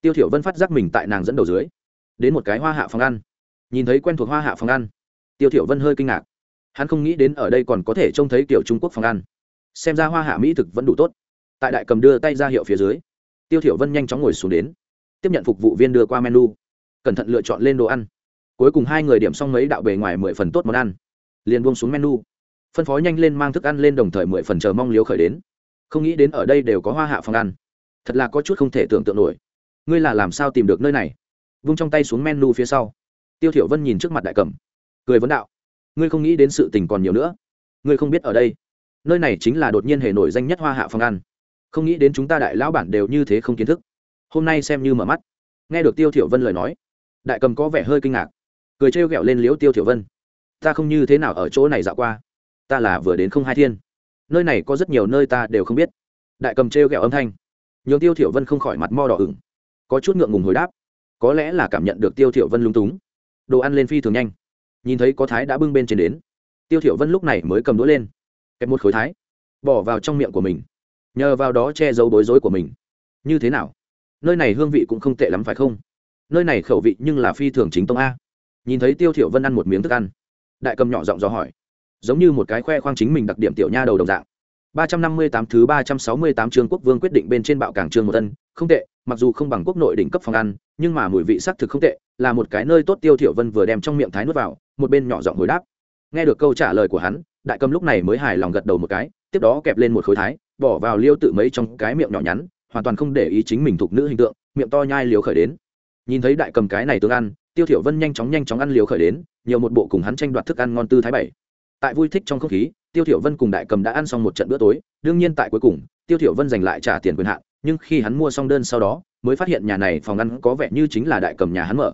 S1: tiêu thiểu vân phát giác mình tại nàng dẫn đầu dưới, đến một cái hoa hạ phòng ăn. Nhìn thấy quen thuộc hoa hạ phòng ăn, tiêu thiểu vân hơi kinh ngạc. Hắn không nghĩ đến ở đây còn có thể trông thấy kiểu trung quốc phòng ăn. Xem ra hoa hạ mỹ thực vẫn đủ tốt. Tại đại cầm đưa tay ra hiệu phía dưới, tiêu thiểu vân nhanh chóng ngồi xuống đến, tiếp nhận phục vụ viên đưa qua menu. Cẩn thận lựa chọn lên đồ ăn cuối cùng hai người điểm xong mấy đạo bề ngoài mười phần tốt món ăn. Liền buông xuống menu. Phân phó nhanh lên mang thức ăn lên đồng thời mười phần chờ mong liếu khởi đến. Không nghĩ đến ở đây đều có hoa hạ phòng ăn. Thật là có chút không thể tưởng tượng nổi. Ngươi là làm sao tìm được nơi này? Vung trong tay xuống menu phía sau. Tiêu thiểu vân nhìn trước mặt đại cẩm. Cười vấn đạo. Ngươi không nghĩ đến sự tình còn nhiều nữa. Ngươi không biết ở đây. Nơi này chính là đột nhiên hề nổi danh nhất hoa hạ phòng ăn. Không nghĩ đến chúng ta đại lão bản đều như thế không kiến thức. Hôm nay xem như mở mắt. Nghe được tiêu thiểu vân lời nói, đại cầm có vẻ hơi kinh ngạc cười trêu ghẹo lên liễu tiêu thiểu vân. Ta không như thế nào ở chỗ này dạo qua. Ta là vừa đến không hai thiên. Nơi này có rất nhiều nơi ta đều không biết. Đại cầm trêu ghẹo âm thanh. Nhường tiêu thiểu vân không khỏi mặt mo đỏ ửng. Có chút ngượng ngùng hồi đáp. Có lẽ là cảm nhận được tiêu thiểu vân lung túng. Đồ ăn lên phi thường nhanh. Nhìn thấy có thái đã bưng bên trên đến. Tiêu thiểu vân lúc này mới cầm đũa lên. Kẹp một khối thái. Bỏ vào trong miệng của mình. Nhờ vào đó che giấu bối rối của mình. Như thế nào? Nơi này hương vị cũng không tệ lắm phải không? Nơi này khẩu vị nhưng là phi thường chính tông a nhìn thấy tiêu thiểu vân ăn một miếng thức ăn đại cầm nhỏ giọng dò hỏi giống như một cái khoe khoang chính mình đặc điểm tiểu nha đầu đồng dạng 358 thứ 368 chương quốc vương quyết định bên trên bạo cảng trương một tân, không tệ, mặc dù không bằng quốc nội đỉnh cấp phòng ăn, nhưng mà mùi vị sắc thực không tệ, là một cái nơi tốt Tiêu Thiểu Vân vừa đem trong miệng thái nuốt vào, một bên nhỏ giọng hồi đáp. Nghe được câu trả lời của hắn, đại cầm lúc này mới hài lòng gật đầu một cái, tiếp đó kẹp lên một khối thái, bỏ vào liêu tự mấy trong cái miệng nhỏ nhắn, hoàn toàn không để ý chính mình thuộc nữ hình tượng, miệng to nhai liều khởi đến. Nhìn thấy đại cầm cái này tương ăn, Tiêu Thiểu Vân nhanh chóng nhanh chóng ăn liều khởi đến, nhiều một bộ cùng hắn tranh đoạt thức ăn ngon tư thái bảy. Tại vui thích trong không khí, tiêu thiểu vân cùng đại cầm đã ăn xong một trận bữa tối đương nhiên tại cuối cùng tiêu thiểu vân giành lại trả tiền quyền hạn nhưng khi hắn mua xong đơn sau đó mới phát hiện nhà này phòng ăn có vẻ như chính là đại cầm nhà hắn mở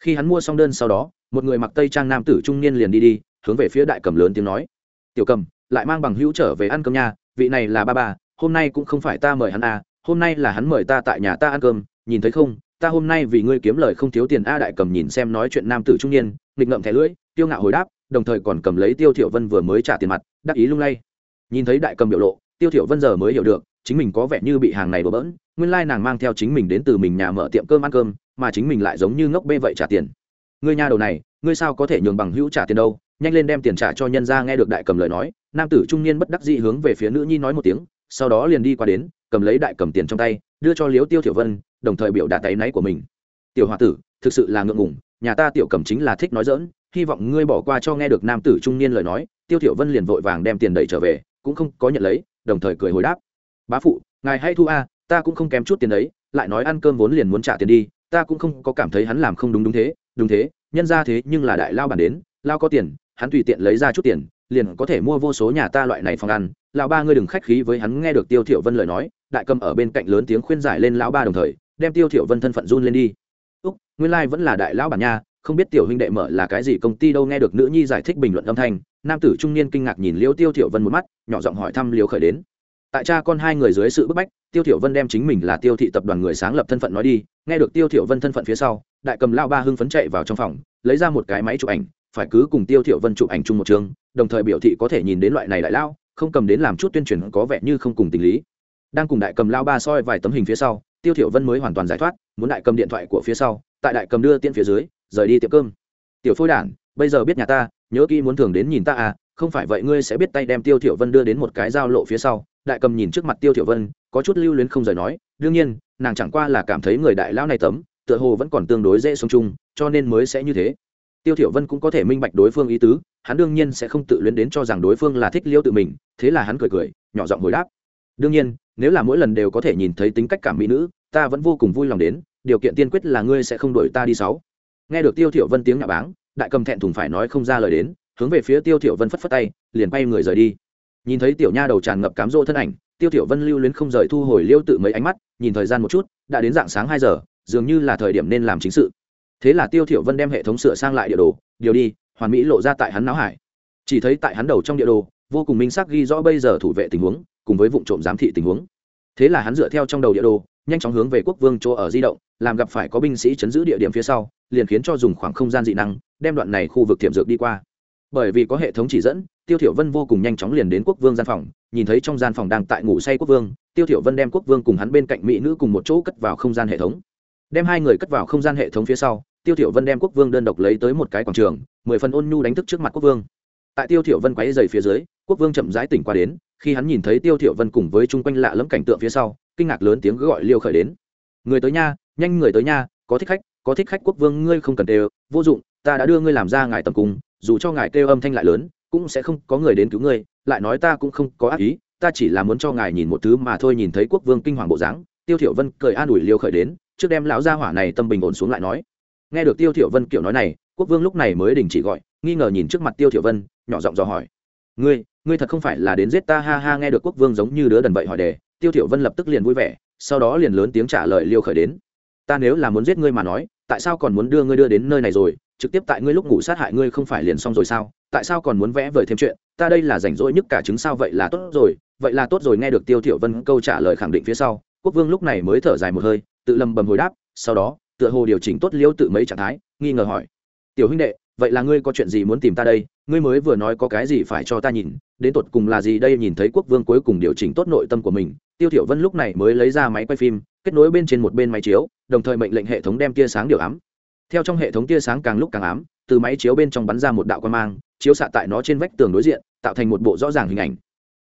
S1: khi hắn mua xong đơn sau đó một người mặc tây trang nam tử trung niên liền đi đi hướng về phía đại cầm lớn tiếng nói tiểu cầm lại mang bằng hữu trở về ăn cơm nha vị này là ba ba hôm nay cũng không phải ta mời hắn à hôm nay là hắn mời ta tại nhà ta ăn cơm nhìn thấy không ta hôm nay vì ngươi kiếm lời không thiếu tiền a đại cầm nhìn xem nói chuyện nam tử trung niên, nghịch ngậm thẻ lưỡi, tiêu ngạo hồi đáp, đồng thời còn cầm lấy tiêu thiểu vân vừa mới trả tiền mặt, đắc ý lung lay. Nhìn thấy đại cầm biểu lộ, tiêu thiểu vân giờ mới hiểu được, chính mình có vẻ như bị hàng này đổ bỡn, nguyên lai nàng mang theo chính mình đến từ mình nhà mở tiệm cơm ăn cơm, mà chính mình lại giống như ngốc bê vậy trả tiền. Ngươi nhà đầu này, ngươi sao có thể nhường bằng hữu trả tiền đâu? Nhanh lên đem tiền trả cho nhân gia nghe được đại cầm lời nói, nam tử trung niên bất đắc dĩ hướng về phía nữ nhi nói một tiếng, sau đó liền đi qua đến, cầm lấy đại cầm tiền trong tay, đưa cho liếu tiêu thiểu vân đồng thời biểu đạt tay náy của mình. Tiểu hòa tử, thực sự là ngượng ngùng, nhà ta tiểu cầm chính là thích nói dỡn hy vọng ngươi bỏ qua cho nghe được nam tử trung niên lời nói, tiêu thiểu vân liền vội vàng đem tiền đẩy trở về, cũng không có nhận lấy, đồng thời cười hồi đáp. Bá phụ, ngài hay thu a, ta cũng không kém chút tiền đấy, lại nói ăn cơm vốn liền muốn trả tiền đi, ta cũng không có cảm thấy hắn làm không đúng đúng thế đúng thế, nhân ra thế nhưng là đại lao bản đến, lao có tiền, hắn tùy tiện lấy ra chút tiền, liền có thể mua vô số nhà ta loại này phòng ăn. Lão ba ngươi đừng khách khí với hắn nghe được tiêu thiểu vân lời nói, đại cầm ở bên cạnh lớn tiếng khuyên giải lên lão ba đồng thời đem tiêu thiểu vân thân phận run lên đi. Úc, nguyên lai like vẫn là đại lão bản nha, không biết tiểu huynh đệ mở là cái gì công ty đâu nghe được nữ nhi giải thích bình luận âm thanh, nam tử trung niên kinh ngạc nhìn liêu tiêu thiểu vân một mắt, nhỏ giọng hỏi thăm liêu khởi đến. Tại cha con hai người dưới sự bức bách, tiêu thiểu vân đem chính mình là tiêu thị tập đoàn người sáng lập thân phận nói đi, nghe được tiêu thiểu vân thân phận phía sau, đại cầm lao ba hưng phấn chạy vào trong phòng, lấy ra một cái máy chụp ảnh, phải cứ cùng tiêu thiểu vân chụp ảnh chung một trường, đồng thời biểu thị có thể nhìn đến loại này đại lao không cầm đến làm chút tuyên truyền có vẻ như không cùng tình lý. Đang cùng đại cầm lao ba soi vài tấm hình phía sau tiêu thiểu vân mới hoàn toàn giải thoát, muốn đại cầm điện thoại của phía sau, tại đại cầm đưa tiễn phía dưới, rời đi tiệm cơm. Tiểu phôi đản, bây giờ biết nhà ta, nhớ kỹ muốn thường đến nhìn ta à không phải vậy ngươi sẽ biết tay đem tiêu thiểu vân đưa đến một cái giao lộ phía sau. Đại cầm nhìn trước mặt tiêu thiểu vân, có chút lưu luyến không rời nói, đương nhiên, nàng chẳng qua là cảm thấy người đại lão này tấm, tựa hồ vẫn còn tương đối dễ sống chung, cho nên mới sẽ như thế. Tiêu thiểu vân cũng có thể minh bạch đối phương ý tứ, hắn đương nhiên sẽ không tự luyến đến cho rằng đối phương là thích liêu tự mình, thế là hắn cười cười, nhỏ giọng hồi đáp. Đương nhiên nếu là mỗi lần đều có thể nhìn thấy tính cách cảm mỹ nữ, ta vẫn vô cùng vui lòng đến, điều kiện tiên quyết là ngươi sẽ không đuổi ta đi sáu. Nghe được tiêu thiểu vân tiếng nhạ báng, đại cầm thẹn thùng phải nói không ra lời đến, hướng về phía tiêu thiểu vân phất phất tay, liền bay người rời đi. Nhìn thấy tiểu nha đầu tràn ngập cám dỗ thân ảnh, tiêu thiểu vân lưu luyến không rời thu hồi liêu tự mấy ánh mắt, nhìn thời gian một chút, đã đến dạng sáng hai giờ, dường như là thời điểm nên làm chính sự. Thế là tiêu thiểu vân đem hệ thống sửa sang lại địa đồ, điều đi, hoàn mỹ lộ ra tại hắn não hải. Chỉ thấy tại hắn đầu trong địa đồ, vô cùng minh xác ghi rõ bây giờ thủ vệ tình huống cùng với vụ trộm giám thị tình huống. Thế là hắn dựa theo trong đầu địa đồ, nhanh chóng hướng về quốc vương chỗ ở di động, làm gặp phải có binh sĩ chấn giữ địa điểm phía sau, liền khiến cho dùng khoảng không gian dị năng, đem đoạn này khu vực tiềm dược đi qua. Bởi vì có hệ thống chỉ dẫn, tiêu thiểu vân vô cùng nhanh chóng liền đến quốc vương gian phòng, nhìn thấy trong gian phòng đang tại ngủ say quốc vương, tiêu thiểu vân đem quốc vương cùng hắn bên cạnh mỹ nữ cùng một chỗ cất vào không gian hệ thống. Đem hai người cất vào không gian hệ thống phía sau, tiêu thiểu vân đem quốc vương đơn độc lấy tới một cái quảng trường, mười phần ôn nhu đánh thức trước mặt quốc vương. Tại tiêu thiểu vân quấy giày phía dưới, quốc vương chậm rãi tỉnh qua đến khi hắn nhìn thấy tiêu thiểu vân cùng với chung quanh lạ lẫm cảnh tượng phía sau, kinh ngạc lớn tiếng gọi liêu khởi đến. Người tới nha, nhanh người tới nha, có thích khách, có thích khách quốc vương, ngươi không cần đều vô dụng, ta đã đưa ngươi làm ra ngài tầm cung, dù cho ngài kêu âm thanh lại lớn, cũng sẽ không có người đến cứu ngươi, lại nói ta cũng không có ác ý, ta chỉ là muốn cho ngài nhìn một thứ mà thôi, nhìn thấy quốc vương kinh hoàng bộ dáng. Tiêu thiểu vân cười an ủi liêu khởi đến, trước đem lão gia hỏa này tâm bình ổn xuống lại nói. Nghe được tiêu thiểu vân kiểu nói này, quốc vương lúc này mới đình chỉ gọi, nghi ngờ nhìn trước mặt tiêu thiểu vân, nhỏ giọng dò hỏi ngươi ngươi thật không phải là đến giết ta, ha ha, nghe được quốc vương giống như đứa đần vậy hỏi đề, tiêu thiểu vân lập tức liền vui vẻ, sau đó liền lớn tiếng trả lời liêu khởi đến. Ta nếu là muốn giết ngươi mà nói, tại sao còn muốn đưa ngươi đưa đến nơi này rồi? Trực tiếp tại ngươi lúc ngủ sát hại ngươi không phải liền xong rồi sao? Tại sao còn muốn vẽ vời thêm chuyện? Ta đây là rảnh rỗi nhất cả chứng sao vậy là tốt rồi. Vậy là tốt rồi, nghe được tiêu thiểu vân câu trả lời khẳng định phía sau, quốc vương lúc này mới thở dài một hơi, tự lầm bầm hồi đáp, sau đó, tựa hồ điều chỉnh tốt liêu tự mấy trạng thái, nghi ngờ hỏi. Tiểu huynh đệ vậy là ngươi có chuyện gì muốn tìm ta đây? Ngươi mới vừa nói có cái gì phải cho ta nhìn, đến tột cùng là gì đây? Nhìn thấy quốc vương cuối cùng điều chỉnh tốt nội tâm của mình, tiêu thiểu vân lúc này mới lấy ra máy quay phim, kết nối bên trên một bên máy chiếu, đồng thời mệnh lệnh hệ thống đem tia sáng điều ám. Theo trong hệ thống tia sáng càng lúc càng ám, từ máy chiếu bên trong bắn ra một đạo quang mang, chiếu xạ tại nó trên vách tường đối diện, tạo thành một bộ rõ ràng hình ảnh.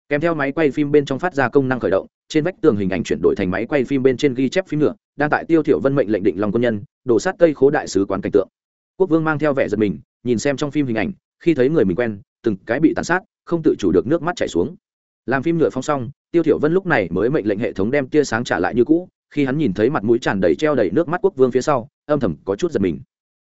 S1: Kèm theo máy quay phim bên trong phát ra công năng khởi động, trên vách tường hình ảnh chuyển đổi thành máy quay phim bên trên ghi chép phim nữa đang tại tiêu thiểu vân mệnh lệnh định lòng quân nhân, đổ sát tây khố đại sứ quán cảnh tượng quốc vương mang theo vẻ giật mình, nhìn xem trong phim hình ảnh, khi thấy người mình quen, từng cái bị tàn sát, không tự chủ được nước mắt chảy xuống. Làm phim nhựa phong xong, tiêu thiểu vân lúc này mới mệnh lệnh hệ thống đem tia sáng trả lại như cũ, khi hắn nhìn thấy mặt mũi tràn đầy treo đầy nước mắt quốc vương phía sau, âm thầm có chút giật mình.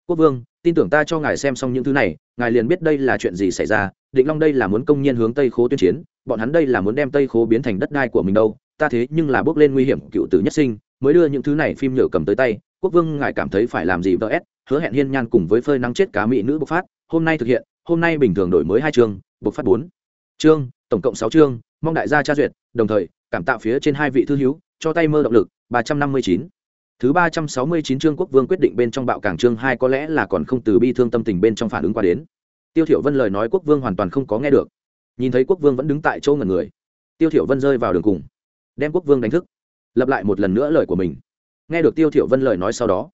S1: Quốc vương, tin tưởng ta cho ngài xem xong những thứ này, ngài liền biết đây là chuyện gì xảy ra, định long đây là muốn công nhiên hướng tây khố tuyên chiến, bọn hắn đây là muốn đem tây khố biến thành đất đai của mình đâu, ta thế nhưng là bước lên nguy hiểm cựu tử nhất sinh. Mới đưa những thứ này phim nhựa cầm tới tay, quốc vương, ngài cảm thấy phải làm gì vs hứa hẹn hiên nhan cùng với phơi nắng chết cá mỹ nữ bộc phát, hôm nay thực hiện, hôm nay bình thường đổi mới hai chương, bộc phát bốn chương, tổng cộng sáu chương, mong đại gia tra duyệt, đồng thời, cảm tạo phía trên hai vị thư hiếu cho tay mơ động lực, ba trăm năm mươi chín. Thứ ba trăm sáu mươi chín chương quốc vương quyết định bên trong bạo cảng chương hai có lẽ là còn không từ bi thương tâm tình bên trong phản ứng qua đến. Tiêu thiểu vân lời nói quốc vương hoàn toàn không có nghe được. Nhìn thấy quốc vương vẫn đứng tại chỗ ngẩn người, tiêu thiểu vân rơi vào đường cùng, đem quốc vương đánh thức lập lại một lần nữa lời của mình. Nghe được tiêu thiểu vân lời nói sau đó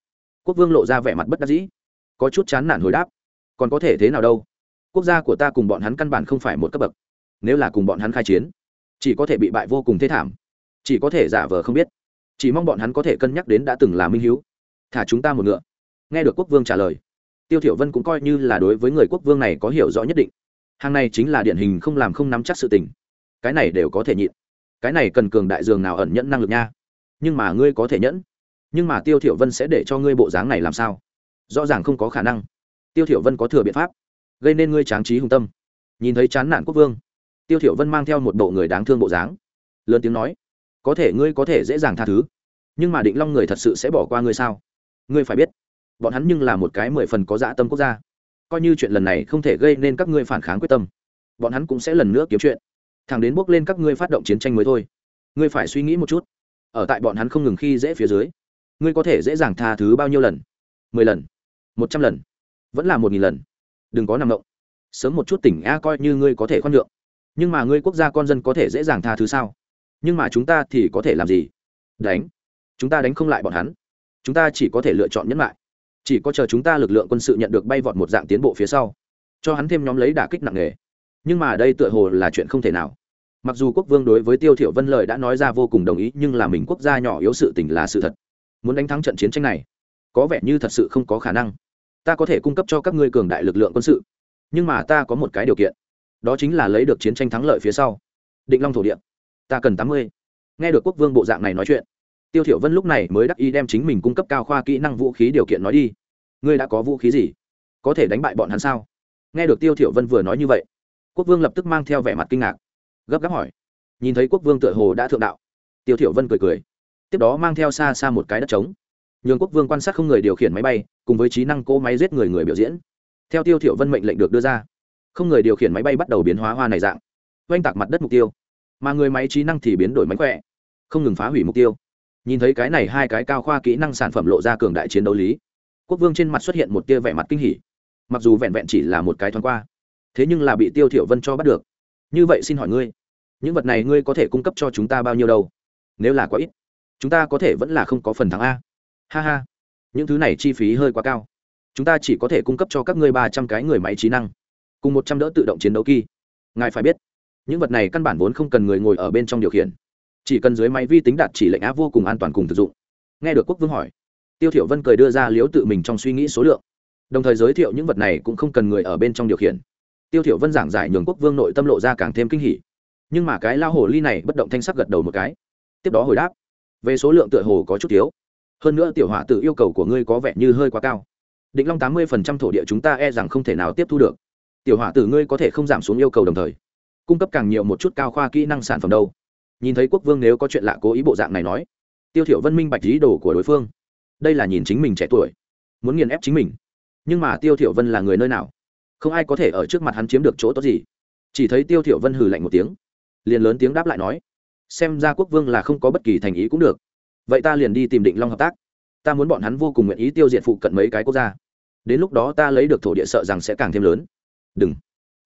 S1: quốc vương lộ ra vẻ mặt bất đắc dĩ. Có chút chán nản hồi đáp, còn có thể thế nào đâu? Quốc gia của ta cùng bọn hắn căn bản không phải một cấp bậc. Nếu là cùng bọn hắn khai chiến, chỉ có thể bị bại vô cùng thế thảm, chỉ có thể giả vờ không biết. Chỉ mong bọn hắn có thể cân nhắc đến đã từng là minh hiếu. Thả chúng ta một ngựa. Nghe được quốc vương trả lời, tiêu thiểu vân cũng coi như là đối với người quốc vương này có hiểu rõ nhất định. Hàng này chính là điển hình không làm không nắm chắc sự tình. Cái này đều có thể nhịn. Cái này cần cường đại dường nào ẩn nhẫn năng lực nha. Nhưng mà ngươi có thể nhẫn nhưng mà tiêu thiểu vân sẽ để cho ngươi bộ dáng này làm sao? Rõ ràng không có khả năng. Tiêu thiểu vân có thừa biện pháp, gây nên ngươi tráng trí hùng tâm. Nhìn thấy chán nản quốc vương, tiêu thiểu vân mang theo một bộ người đáng thương bộ dáng. Lớn tiếng nói, có thể ngươi có thể dễ dàng tha thứ, nhưng mà định long người thật sự sẽ bỏ qua ngươi sao? Ngươi phải biết, bọn hắn nhưng là một cái mười phần có dạ tâm quốc gia. Coi như chuyện lần này không thể gây nên các ngươi phản kháng quyết tâm, bọn hắn cũng sẽ lần nữa kiếm chuyện. Thẳng đến bước lên các ngươi phát động chiến tranh mới thôi. Ngươi phải suy nghĩ một chút. Ở tại bọn hắn không ngừng khi dễ phía dưới ngươi có thể dễ dàng tha thứ bao nhiêu lần? mười lần, một trăm lần, vẫn là một nghìn lần. Đừng có nằm động. Sớm một chút tỉnh a coi như ngươi có thể khoan nhượng. Nhưng mà ngươi quốc gia con dân có thể dễ dàng tha thứ sao? Nhưng mà chúng ta thì có thể làm gì? Đánh. Chúng ta đánh không lại bọn hắn. Chúng ta chỉ có thể lựa chọn nhẫn lại. Chỉ có chờ chúng ta lực lượng quân sự nhận được bay vọt một dạng tiến bộ phía sau, cho hắn thêm nhóm lấy đả kích nặng nề. Nhưng mà đây tựa hồ là chuyện không thể nào. Mặc dù quốc vương đối với tiêu thiểu vân lời đã nói ra vô cùng đồng ý, nhưng là mình quốc gia nhỏ yếu sự tình là sự thật muốn đánh thắng trận chiến tranh này, có vẻ như thật sự không có khả năng. Ta có thể cung cấp cho các ngươi cường đại lực lượng quân sự, nhưng mà ta có một cái điều kiện, đó chính là lấy được chiến tranh thắng lợi phía sau. Định long thổ địa, ta cần tám mươi. Nghe được quốc vương bộ dạng này nói chuyện, tiêu thiểu vân lúc này mới đắc ý đem chính mình cung cấp cao khoa kỹ năng vũ khí điều kiện nói đi. Ngươi đã có vũ khí gì? Có thể đánh bại bọn hắn sao? Nghe được tiêu thiểu vân vừa nói như vậy, quốc vương lập tức mang theo vẻ mặt kinh ngạc, gấp gáp hỏi. Nhìn thấy quốc vương tựa hồ đã thượng đạo, tiêu thiểu vân cười cười tiếp đó mang theo xa xa một cái đất trống. Nhường quốc vương quan sát không người điều khiển máy bay, cùng với trí năng cỗ máy giết người người biểu diễn. Theo tiêu thiểu vân mệnh lệnh được đưa ra, không người điều khiển máy bay bắt đầu biến hóa hoa này dạng. Oanh tạc mặt đất mục tiêu, mà người máy trí năng thì biến đổi mánh khỏe, không ngừng phá hủy mục tiêu. Nhìn thấy cái này hai cái cao khoa kỹ năng sản phẩm lộ ra cường đại chiến đấu lý, quốc vương trên mặt xuất hiện một tia vẻ mặt kinh hỉ. Mặc dù vẹn vẹn chỉ là một cái thoáng qua, thế nhưng là bị tiêu thiểu vân cho bắt được. Như vậy xin hỏi ngươi, những vật này ngươi có thể cung cấp cho chúng ta bao nhiêu đâu? Nếu là quá ít chúng ta có thể vẫn là không có phần thắng a. Ha ha. Những thứ này chi phí hơi quá cao. Chúng ta chỉ có thể cung cấp cho các ngươi ba trăm cái người máy trí năng, cùng một trăm đỡ tự động chiến đấu kỳ ngài phải biết, những vật này căn bản vốn không cần người ngồi ở bên trong điều khiển. Chỉ cần dưới máy vi tính đạt chỉ lệnh á vô cùng an toàn cùng thực dụng. Nghe được quốc vương hỏi, tiêu thiểu vân cười đưa ra liếu tự mình trong suy nghĩ số lượng, đồng thời giới thiệu những vật này cũng không cần người ở bên trong điều khiển. Tiêu thiểu vân giảng giải nhường quốc vương nội tâm lộ ra càng thêm kinh hỉ. Nhưng mà cái lao hồ ly này bất động thanh sắc gật đầu một cái, tiếp đó hồi đáp về số lượng tựa hồ có chút thiếu. Hơn nữa tiểu hỏa tự yêu cầu của ngươi có vẻ như hơi quá cao. Định long tám mươi phần trăm thổ địa chúng ta e rằng không thể nào tiếp thu được. Tiểu hỏa tử ngươi có thể không giảm xuống yêu cầu đồng thời, cung cấp càng nhiều một chút cao khoa kỹ năng sản phẩm đâu. Nhìn thấy quốc vương nếu có chuyện lạ cố ý bộ dạng này nói, tiêu thiểu vân minh bạch ý đồ của đối phương. Đây là nhìn chính mình trẻ tuổi, muốn nghiền ép chính mình. Nhưng mà tiêu thiểu vân là người nơi nào? Không ai có thể ở trước mặt hắn chiếm được chỗ tốt gì. Chỉ thấy tiêu thiểu vân hừ lạnh một tiếng, liền lớn tiếng đáp lại nói xem ra quốc vương là không có bất kỳ thành ý cũng được. Vậy ta liền đi tìm định long hợp tác. Ta muốn bọn hắn vô cùng nguyện ý tiêu diệt phụ cận mấy cái quốc gia. Đến lúc đó ta lấy được thổ địa sợ rằng sẽ càng thêm lớn. Đừng.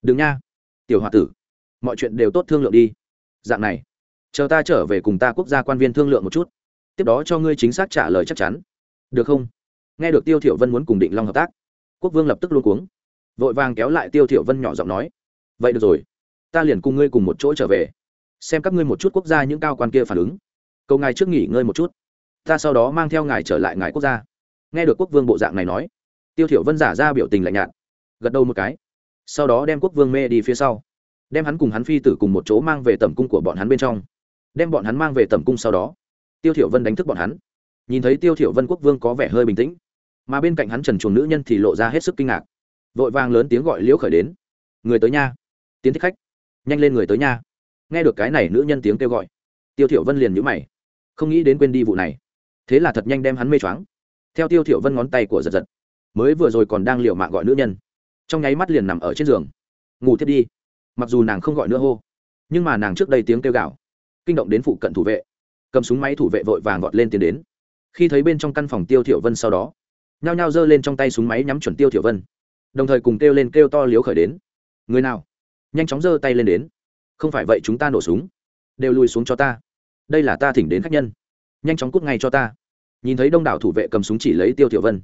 S1: Đừng nha. Tiểu h o a tử. Mọi chuyện đều tốt thương lượng đi. Dạng này. Chờ ta trở về cùng ta quốc gia quan viên thương lượng một chút. Tiếp đó cho ngươi chính xác trả lời chắc chắn. Được không? Nghe được tiêu thiểu vân muốn cùng định long hợp tác, quốc vương lập tức luôn cuống. Vội vàng kéo lại tiêu thiểu vân nhỏ giọng nói. Vậy được rồi. Ta liền cùng ngươi cùng một chỗ trở về xem các ngươi một chút quốc gia những cao quan kia phản ứng. Cầu ngài trước nghỉ ngơi một chút. Ta sau đó mang theo ngài trở lại ngài quốc gia. Nghe được quốc vương bộ dạng này nói, tiêu thiểu vân giả ra biểu tình lạnh nhạt, gật đầu một cái, sau đó đem quốc vương mê đi phía sau, đem hắn cùng hắn phi tử cùng một chỗ mang về tẩm cung của bọn hắn bên trong. Đem bọn hắn mang về tẩm cung sau đó, tiêu thiểu vân đánh thức bọn hắn. Nhìn thấy tiêu thiểu vân quốc vương có vẻ hơi bình tĩnh, mà bên cạnh hắn trần chuồng nữ nhân thì lộ ra hết sức kinh ngạc. Vội vàng lớn tiếng gọi liễu khởi đến, người tới nha, tiến thích khách, nhanh lên người tới nha nghe được cái này nữ nhân tiếng kêu gọi, tiêu thiểu vân liền nhíu mày. Không nghĩ đến quên đi vụ này. Thế là thật nhanh đem hắn mê choáng. Theo tiêu thiểu vân ngón tay của giật giật, mới vừa rồi còn đang liều mạng gọi nữ nhân. Trong nháy mắt liền nằm ở trên giường. Ngủ thiết đi. Mặc dù nàng không gọi nữa hô, nhưng mà nàng trước đây tiếng kêu gào, kinh động đến phụ cận thủ vệ. Cầm súng máy thủ vệ vội vàng gọt lên tiến đến. Khi thấy bên trong căn phòng tiêu thiểu vân sau đó, nhao nhao giơ lên trong tay súng máy nhắm chuẩn tiêu thiểu vân. Đồng thời cùng kêu lên kêu to liếu khởi đến. Người nào? Nhanh chóng giơ tay lên đến không phải vậy chúng ta nổ súng. Đều lùi xuống cho ta. Đây là ta thỉnh đến khách nhân. Nhanh chóng cút ngay cho ta. Nhìn thấy đông đảo thủ vệ cầm súng chỉ lấy tiêu tiểu vân.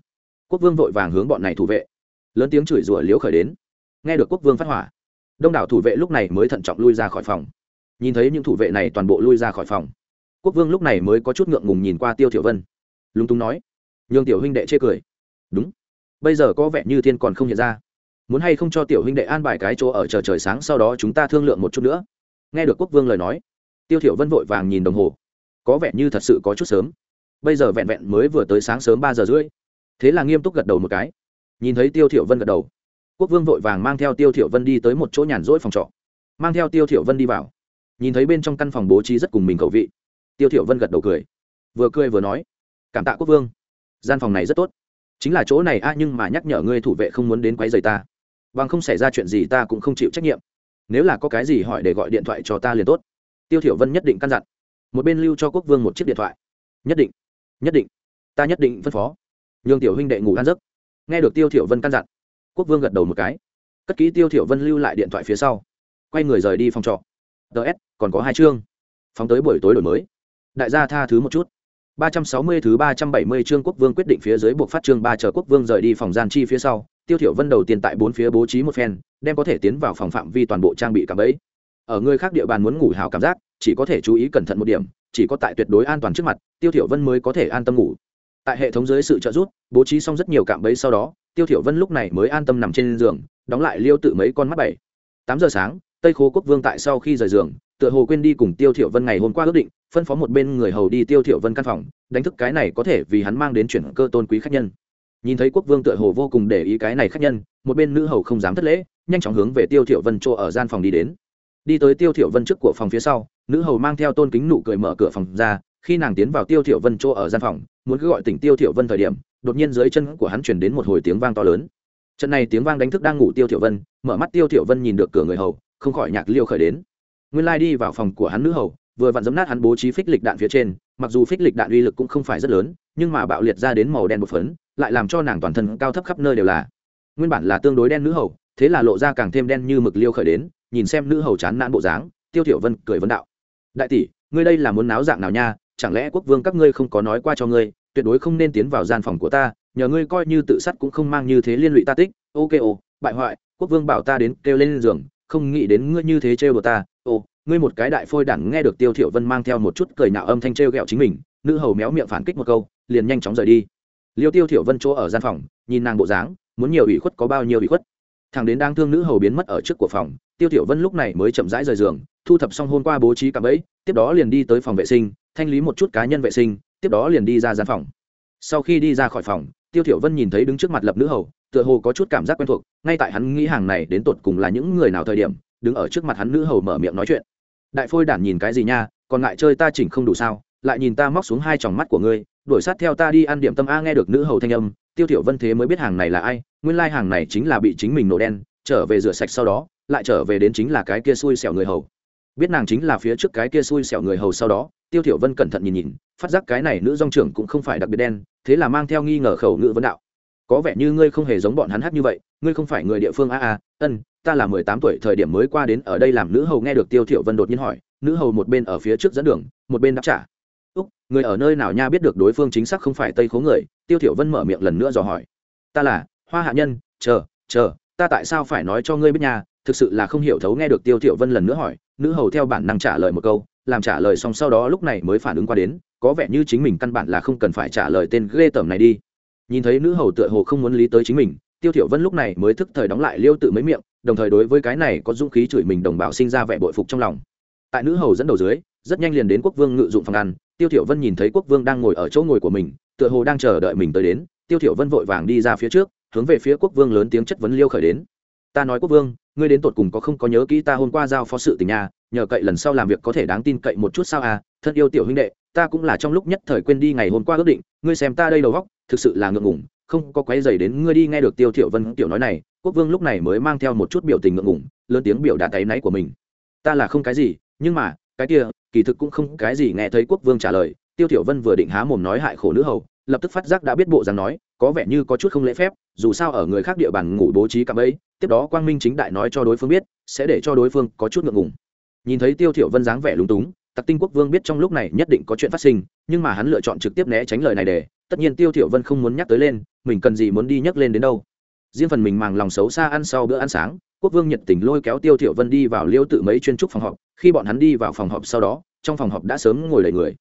S1: Quốc vương vội vàng hướng bọn này thủ vệ. Lớn tiếng chửi rủa liếu khởi đến. Nghe được quốc vương phát hỏa, đông đảo thủ vệ lúc này mới thận trọng lui ra khỏi phòng. Nhìn thấy những thủ vệ này toàn bộ lui ra khỏi phòng, quốc vương lúc này mới có chút ngượng ngùng nhìn qua tiêu tiểu vân. Lúng túng nói, nhường tiểu huynh đệ chê cười. Đúng. Bây giờ có vẻ như thiên còn không hiện ra muốn hay không cho tiểu huynh đệ an bài cái chỗ ở chờ trời sáng sau đó chúng ta thương lượng một chút nữa. Nghe được quốc vương lời nói, tiêu thiểu vân vội vàng nhìn đồng hồ. Có vẻ như thật sự có chút sớm. Bây giờ vẹn vẹn mới vừa tới sáng sớm ba giờ rưỡi. Thế là nghiêm túc gật đầu một cái. Nhìn thấy tiêu thiểu vân gật đầu, quốc vương vội vàng mang theo tiêu thiểu vân đi tới một chỗ nhàn rỗi phòng trọ. Mang theo tiêu thiểu vân đi vào. Nhìn thấy bên trong căn phòng bố trí rất cùng mình cầu vị, tiêu thiểu vân gật đầu cười. Vừa cười vừa nói, cảm tạ quốc vương. Gian phòng này rất tốt. Chính là chỗ này a, nhưng mà nhắc nhở ngươi thủ vệ không muốn đến quấy rầy ta bằng không xảy ra chuyện gì ta cũng không chịu trách nhiệm. Nếu là có cái gì hỏi để gọi điện thoại cho ta liền tốt. Tiêu thiểu vân nhất định căn dặn. Một bên lưu cho quốc vương một chiếc điện thoại. Nhất định nhất định, ta nhất định phân phó. Nhường tiểu huynh đệ ngủ ăn giấc. Nghe được tiêu thiểu vân căn dặn, quốc vương gật đầu một cái. Cất kỹ tiêu thiểu vân lưu lại điện thoại phía sau. Quay người rời đi phòng trọ. Ts còn có hai chương. Phóng tới buổi tối đổi mới. Đại gia tha thứ một chút. 360 thứ 370 chương quốc vương quyết định phía dưới buộc phát chương ba chờ quốc vương rời đi phòng gian chi phía sau, tiêu thiểu vân đầu tiên tại bốn phía bố trí một phen, đem có thể tiến vào phòng phạm vi toàn bộ trang bị cả bẫy ở người khác địa bàn muốn ngủ hảo cảm giác, chỉ có thể chú ý cẩn thận một điểm, chỉ có tại tuyệt đối an toàn trước mặt, tiêu thiểu vân mới có thể an tâm ngủ. Tại hệ thống dưới sự trợ giúp, bố trí xong rất nhiều cạm bẫy sau đó, tiêu thiểu vân lúc này mới an tâm nằm trên giường, đóng lại liêu tự mấy con mắt bảy. Tám giờ sáng tây khố quốc vương tại sau khi rời giường, tựa hồ quên đi cùng tiêu thiểu vân ngày hôm qua ước định, phân phó một bên người hầu đi tiêu thiểu vân căn phòng, đánh thức cái này có thể vì hắn mang đến chuyển cơ tôn quý khách nhân. Nhìn thấy quốc vương tựa hồ vô cùng để ý cái này khách nhân, một bên nữ hầu không dám thất lễ, nhanh chóng hướng về tiêu thiểu vân chỗ ở gian phòng đi đến. Đi tới tiêu thiểu vân trước của phòng phía sau, nữ hầu mang theo tôn kính nụ cười mở cửa phòng ra, khi nàng tiến vào tiêu thiểu vân chỗ ở gian phòng, muốn cứ gọi tỉnh tiêu thiểu vân thời điểm, đột nhiên dưới chân của hắn truyền đến một hồi tiếng vang to lớn. Trận này tiếng vang đánh thức đang ngủ tiêu thiểu vân, mở mắt tiêu thiểu vân nhìn được cửa người hầu không khỏi nhạc liêu khởi đến. Nguyên lai đi vào phòng của hắn nữ hầu, vừa vặn giấm nát hắn bố trí phích lịch đạn phía trên, mặc dù phích lịch đạn uy lực cũng không phải rất lớn, nhưng mà bạo liệt ra đến màu đen một phấn, lại làm cho nàng toàn thân cao thấp khắp nơi đều là. Nguyên bản là tương đối đen nữ hầu, thế là lộ ra càng thêm đen như mực liêu khởi đến, nhìn xem nữ hầu chán nản bộ dáng, tiêu thiểu vân cười vấn đạo. Đại tỷ, ngươi đây là muốn náo dạng nào nha, chẳng lẽ quốc vương các ngươi không có nói qua cho ngươi, tuyệt đối không nên tiến vào gian phòng của ta, nhờ ngươi coi như tự sát cũng không mang như thế liên lụy ta tích. Ok, ồ, bại hoại, quốc vương bảo ta đến kêu lên giường không nghĩ đến ngươi như thế trêu đồ ta. Ồ, ngươi một cái đại phôi đẳng nghe được tiêu thiểu vân mang theo một chút cười nhạo âm thanh trêu ghẹo chính mình, nữ hầu méo miệng phản kích một câu, liền nhanh chóng rời đi. Liêu tiêu thiểu vân chỗ ở gian phòng, nhìn nàng bộ dáng, muốn nhiều ủy khuất có bao nhiêu ủy khuất. Thằng đến đang thương nữ hầu biến mất ở trước của phòng, tiêu thiểu vân lúc này mới chậm rãi rời giường, thu thập xong hôm qua bố trí cả bẫy, tiếp đó liền đi tới phòng vệ sinh, thanh lý một chút cá nhân vệ sinh, tiếp đó liền đi ra gian phòng. Sau khi đi ra khỏi phòng, tiêu thiểu vân nhìn thấy đứng trước mặt lập nữ hầu tựa hồ có chút cảm giác quen thuộc, ngay tại hắn nghĩ hàng này đến tột cùng là những người nào thời điểm, đứng ở trước mặt hắn nữ hầu mở miệng nói chuyện. Đại phôi đản nhìn cái gì nha, còn ngại chơi ta chỉnh không đủ sao, lại nhìn ta móc xuống hai tròng mắt của ngươi, đuổi sát theo ta đi ăn điểm tâm a nghe được nữ hầu thanh âm, tiêu thiểu vân thế mới biết hàng này là ai, nguyên lai like hàng này chính là bị chính mình nổ đen, trở về rửa sạch sau đó, lại trở về đến chính là cái kia xui xẻo người hầu. Biết nàng chính là phía trước cái kia xui xẻo người hầu sau đó, tiêu thiểu vân cẩn thận nhìn nhìn, phát giác cái này nữ dòng trưởng cũng không phải đặc biệt đen, thế là mang theo nghi ngờ khẩu ngữ vấn đạo có vẻ như ngươi không hề giống bọn hắn hát như vậy, ngươi không phải người địa phương a a, ân, ta là mười tám tuổi thời điểm mới qua đến ở đây làm nữ hầu nghe được tiêu thiểu vân đột nhiên hỏi, nữ hầu một bên ở phía trước dẫn đường, một bên đáp trả. Úc, người ở nơi nào nha biết được đối phương chính xác không phải tây khố người, tiêu thiểu vân mở miệng lần nữa dò hỏi. Ta là, hoa hạ nhân, chờ chờ, ta tại sao phải nói cho ngươi biết nha, thực sự là không hiểu thấu nghe được tiêu thiểu vân lần nữa hỏi, nữ hầu theo bản năng trả lời một câu, làm trả lời xong sau đó lúc này mới phản ứng qua đến, có vẻ như chính mình căn bản là không cần phải trả lời tên ghê tởm này đi nhìn thấy nữ hầu tựa hồ không muốn lý tới chính mình, tiêu thiểu vân lúc này mới thức thời đóng lại liêu tự mấy miệng, đồng thời đối với cái này có dũng khí chửi mình đồng bào sinh ra vẻ bội phục trong lòng. Tại nữ hầu dẫn đầu dưới, rất nhanh liền đến quốc vương ngự dụng phòng ăn, tiêu thiểu vân nhìn thấy quốc vương đang ngồi ở chỗ ngồi của mình, tựa hồ đang chờ đợi mình tới đến, tiêu thiểu vân vội vàng đi ra phía trước, hướng về phía quốc vương lớn tiếng chất vấn liêu khởi đến. Ta nói quốc vương, ngươi đến tột cùng có không có nhớ kỹ ta hôm qua giao phó sự tình nhà nhờ cậy lần sau làm việc có thể đáng tin cậy một chút sao à thân yêu tiểu huynh đệ, ta cũng là trong lúc nhất thời quên đi ngày hôm qua ước định, ngươi xem ta đây đầu góc thực sự là ngượng ngùng, không có quấy dày đến ngươi đi nghe được tiêu thiểu vân tiểu nói này, quốc vương lúc này mới mang theo một chút biểu tình ngượng ngùng, lớn tiếng biểu đạt tay náy của mình. Ta là không cái gì, nhưng mà, cái kia, kỳ thực cũng không cái gì nghe thấy quốc vương trả lời, tiêu thiểu vân vừa định há mồm nói hại khổ nữ hầu, lập tức phát giác đã biết bộ dạng nói, có vẻ như có chút không lễ phép, dù sao ở người khác địa bàn ngủ bố trí cạm ấy tiếp đó quang minh chính đại nói cho đối phương biết, sẽ để cho đối phương có chút ngượng ngùng. Nhìn thấy tiêu thiểu vân dáng vẻ lúng túng, tặc tinh quốc vương biết trong lúc này nhất định có chuyện phát sinh, nhưng mà hắn lựa chọn trực tiếp né tránh lời này để tất nhiên tiêu thiểu vân không muốn nhắc tới lên, mình cần gì muốn đi nhắc lên đến đâu. Riêng phần mình màng lòng xấu xa ăn sau bữa ăn sáng, quốc vương nhiệt tình lôi kéo tiêu thiểu vân đi vào liêu tự mấy chuyên trúc phòng họp, khi bọn hắn đi vào phòng họp sau đó, trong phòng họp đã sớm ngồi đầy người.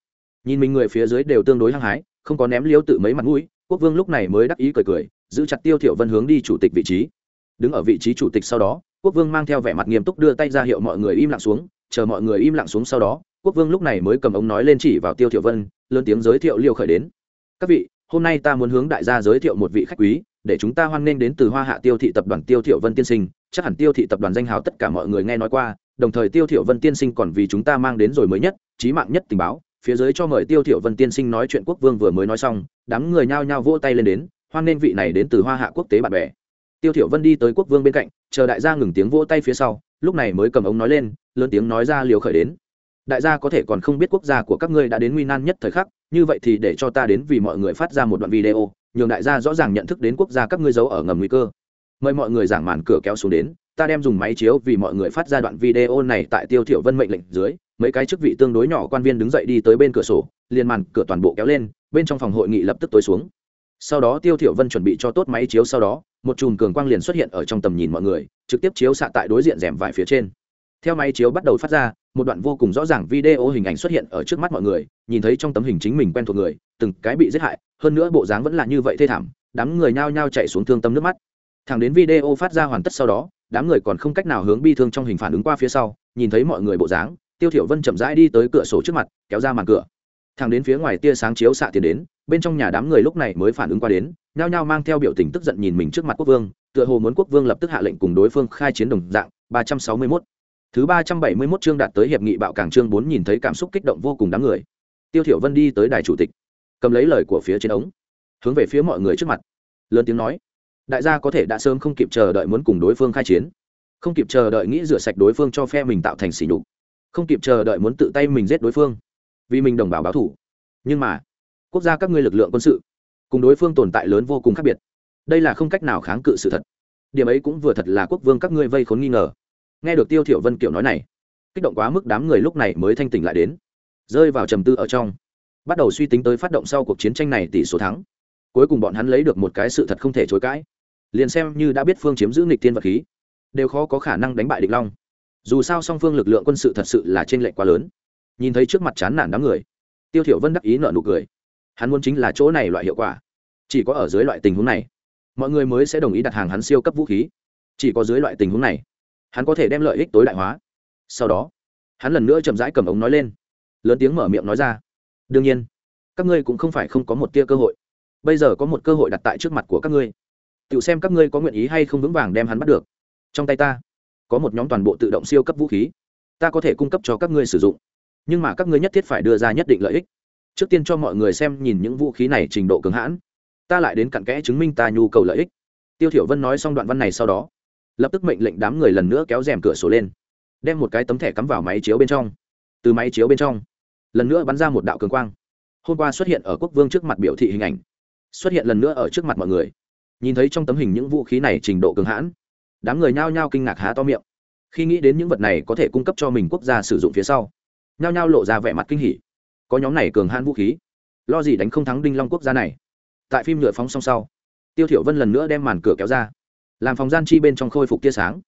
S1: Nhìn mình người phía dưới đều tương đối hăng hái, không có ném liêu tự mấy mặt mũi, quốc vương lúc này mới đắc ý cười cười, giữ chặt tiêu thiểu vân hướng đi chủ tịch vị trí. Đứng ở vị trí chủ tịch sau đó, quốc vương mang theo vẻ mặt nghiêm túc đưa tay ra hiệu mọi người im lặng xuống, chờ mọi người im lặng xuống sau đó, quốc vương lúc này mới cầm ống nói lên chỉ vào tiêu thiểu vân, lớn tiếng giới thiệu liêu khởi đến các vị, hôm nay ta muốn hướng đại gia giới thiệu một vị khách quý, để chúng ta hoan nghênh đến từ hoa hạ tiêu thị tập đoàn tiêu thiệu vân tiên sinh. Chắc hẳn tiêu thị tập đoàn danh hào tất cả mọi người nghe nói qua, đồng thời tiêu thiệu vân tiên sinh còn vì chúng ta mang đến rồi mới nhất trí mạng nhất tình báo. Phía dưới cho mời tiêu thiệu vân tiên sinh nói chuyện quốc vương vừa mới nói xong, đám người nhao nhao vỗ tay lên đến, hoan nghênh vị này đến từ hoa hạ quốc tế bạn bè. Tiêu thiệu vân đi tới quốc vương bên cạnh, chờ đại gia ngừng tiếng vỗ tay phía sau, lúc này mới cầm ống nói lên, lớn tiếng nói ra liều khởi đến. Đại gia có thể còn không biết quốc gia của các ngươi đã đến nguy nan nhất thời khắc như vậy thì để cho ta đến vì mọi người phát ra một đoạn video, nhường đại gia rõ ràng nhận thức đến quốc gia các ngươi giấu ở ngầm nguy cơ. Mời mọi người giảng màn cửa kéo xuống đến, ta đem dùng máy chiếu vì mọi người phát ra đoạn video này tại tiêu thiểu vân mệnh lệnh dưới, mấy cái chức vị tương đối nhỏ quan viên đứng dậy đi tới bên cửa sổ, liền màn cửa toàn bộ kéo lên, bên trong phòng hội nghị lập tức tối xuống. Sau đó tiêu thiểu vân chuẩn bị cho tốt máy chiếu sau đó, một chùm cường quang liền xuất hiện ở trong tầm nhìn mọi người, trực tiếp chiếu xạ tại đối diện rèm vải phía trên. Theo máy chiếu bắt đầu phát ra một đoạn vô cùng rõ ràng video hình ảnh xuất hiện ở trước mắt mọi người, nhìn thấy trong tấm hình chính mình quen thuộc người, từng cái bị giết hại, hơn nữa bộ dáng vẫn là như vậy thê thảm, đám người nhao nhao chạy xuống thương tâm nước mắt. Thẳng đến video phát ra hoàn tất sau đó, đám người còn không cách nào hướng bi thương trong hình phản ứng qua phía sau, nhìn thấy mọi người bộ dáng, tiêu thiểu vân chậm rãi đi tới cửa sổ trước mặt, kéo ra màn cửa. Thẳng đến phía ngoài tia sáng chiếu xạ tiền đến, bên trong nhà đám người lúc này mới phản ứng qua đến, nhao nhao mang theo biểu tình tức giận nhìn mình trước mặt quốc vương, tựa hồ muốn quốc vương lập tức hạ lệnh cùng đối phương khai chiến đồng dạng 361 Thứ ba trăm bảy mươi 371 chương đạt tới hiệp nghị bạo cảng chương bốn nhìn thấy cảm xúc kích động vô cùng đám người. Tiêu Thiểu Vân đi tới đài chủ tịch, cầm lấy lời của phía trên ống, hướng về phía mọi người trước mặt, lớn tiếng nói: "Đại gia có thể đã sớm không kịp chờ đợi muốn cùng đối phương khai chiến, không kịp chờ đợi nghĩ rửa sạch đối phương cho phe mình tạo thành sỉ nhục, không kịp chờ đợi muốn tự tay mình giết đối phương, vì mình đồng bào báo thù. Nhưng mà, quốc gia các ngươi lực lượng quân sự cùng đối phương tồn tại lớn vô cùng khác biệt. Đây là không cách nào kháng cự sự thật. Điểm ấy cũng vừa thật là quốc vương các ngươi vây khốn nghi ngờ." Nghe được tiêu thiểu vân kiểu nói này, kích động quá mức đám người lúc này mới thanh tỉnh lại đến, rơi vào trầm tư ở trong. Bắt đầu suy tính tới phát động sau cuộc chiến tranh này tỷ số thắng. Cuối cùng bọn hắn lấy được một cái sự thật không thể chối cãi. Liền xem như đã biết phương chiếm giữ nghịch thiên vật khí, đều khó có khả năng đánh bại địch long. Dù sao song phương lực lượng quân sự thật sự là trên lệnh quá lớn. Nhìn thấy trước mặt chán nản đám người, tiêu thiểu vân đắc ý nở nụ cười. Hắn muốn chính là chỗ này loại hiệu quả. Chỉ có ở dưới loại tình huống này, mọi người mới sẽ đồng ý đặt hàng hắn siêu cấp vũ khí. Chỉ có dưới loại tình huống này hắn có thể đem lợi ích tối đại hóa. Sau đó, hắn lần nữa chậm rãi cầm ống nói lên, lớn tiếng mở miệng nói ra, đương nhiên, các ngươi cũng không phải không có một tia cơ hội. Bây giờ có một cơ hội đặt tại trước mặt của các ngươi. Tự xem các ngươi có nguyện ý hay không vững vàng đem hắn bắt được. Trong tay ta có một nhóm toàn bộ tự động siêu cấp vũ khí. Ta có thể cung cấp cho các ngươi sử dụng. Nhưng mà các ngươi nhất thiết phải đưa ra nhất định lợi ích. Trước tiên cho mọi người xem nhìn những vũ khí này trình độ cứng hãn. Ta lại đến cặn kẽ chứng minh ta nhu cầu lợi ích. Tiêu thiểu vân nói xong đoạn văn này sau đó lập tức mệnh lệnh đám người lần nữa kéo rèm cửa sổ lên, đem một cái tấm thẻ cắm vào máy chiếu bên trong. Từ máy chiếu bên trong, lần nữa bắn ra một đạo cường quang. Hôm qua xuất hiện ở quốc vương trước mặt biểu thị hình ảnh, xuất hiện lần nữa ở trước mặt mọi người. Nhìn thấy trong tấm hình những vũ khí này trình độ cường hãn, đám người nhao nhao kinh ngạc há to miệng. Khi nghĩ đến những vật này có thể cung cấp cho mình quốc gia sử dụng phía sau, nhao nhao lộ ra vẻ mặt kinh hỉ. Có nhóm này cường hãn vũ khí, lo gì đánh không thắng đinh long quốc gia này. Tại phim nhựa phóng song sau, tiêu thiểu vân lần nữa đem màn cửa kéo ra làm phòng gian chi bên trong khôi phục tia sáng.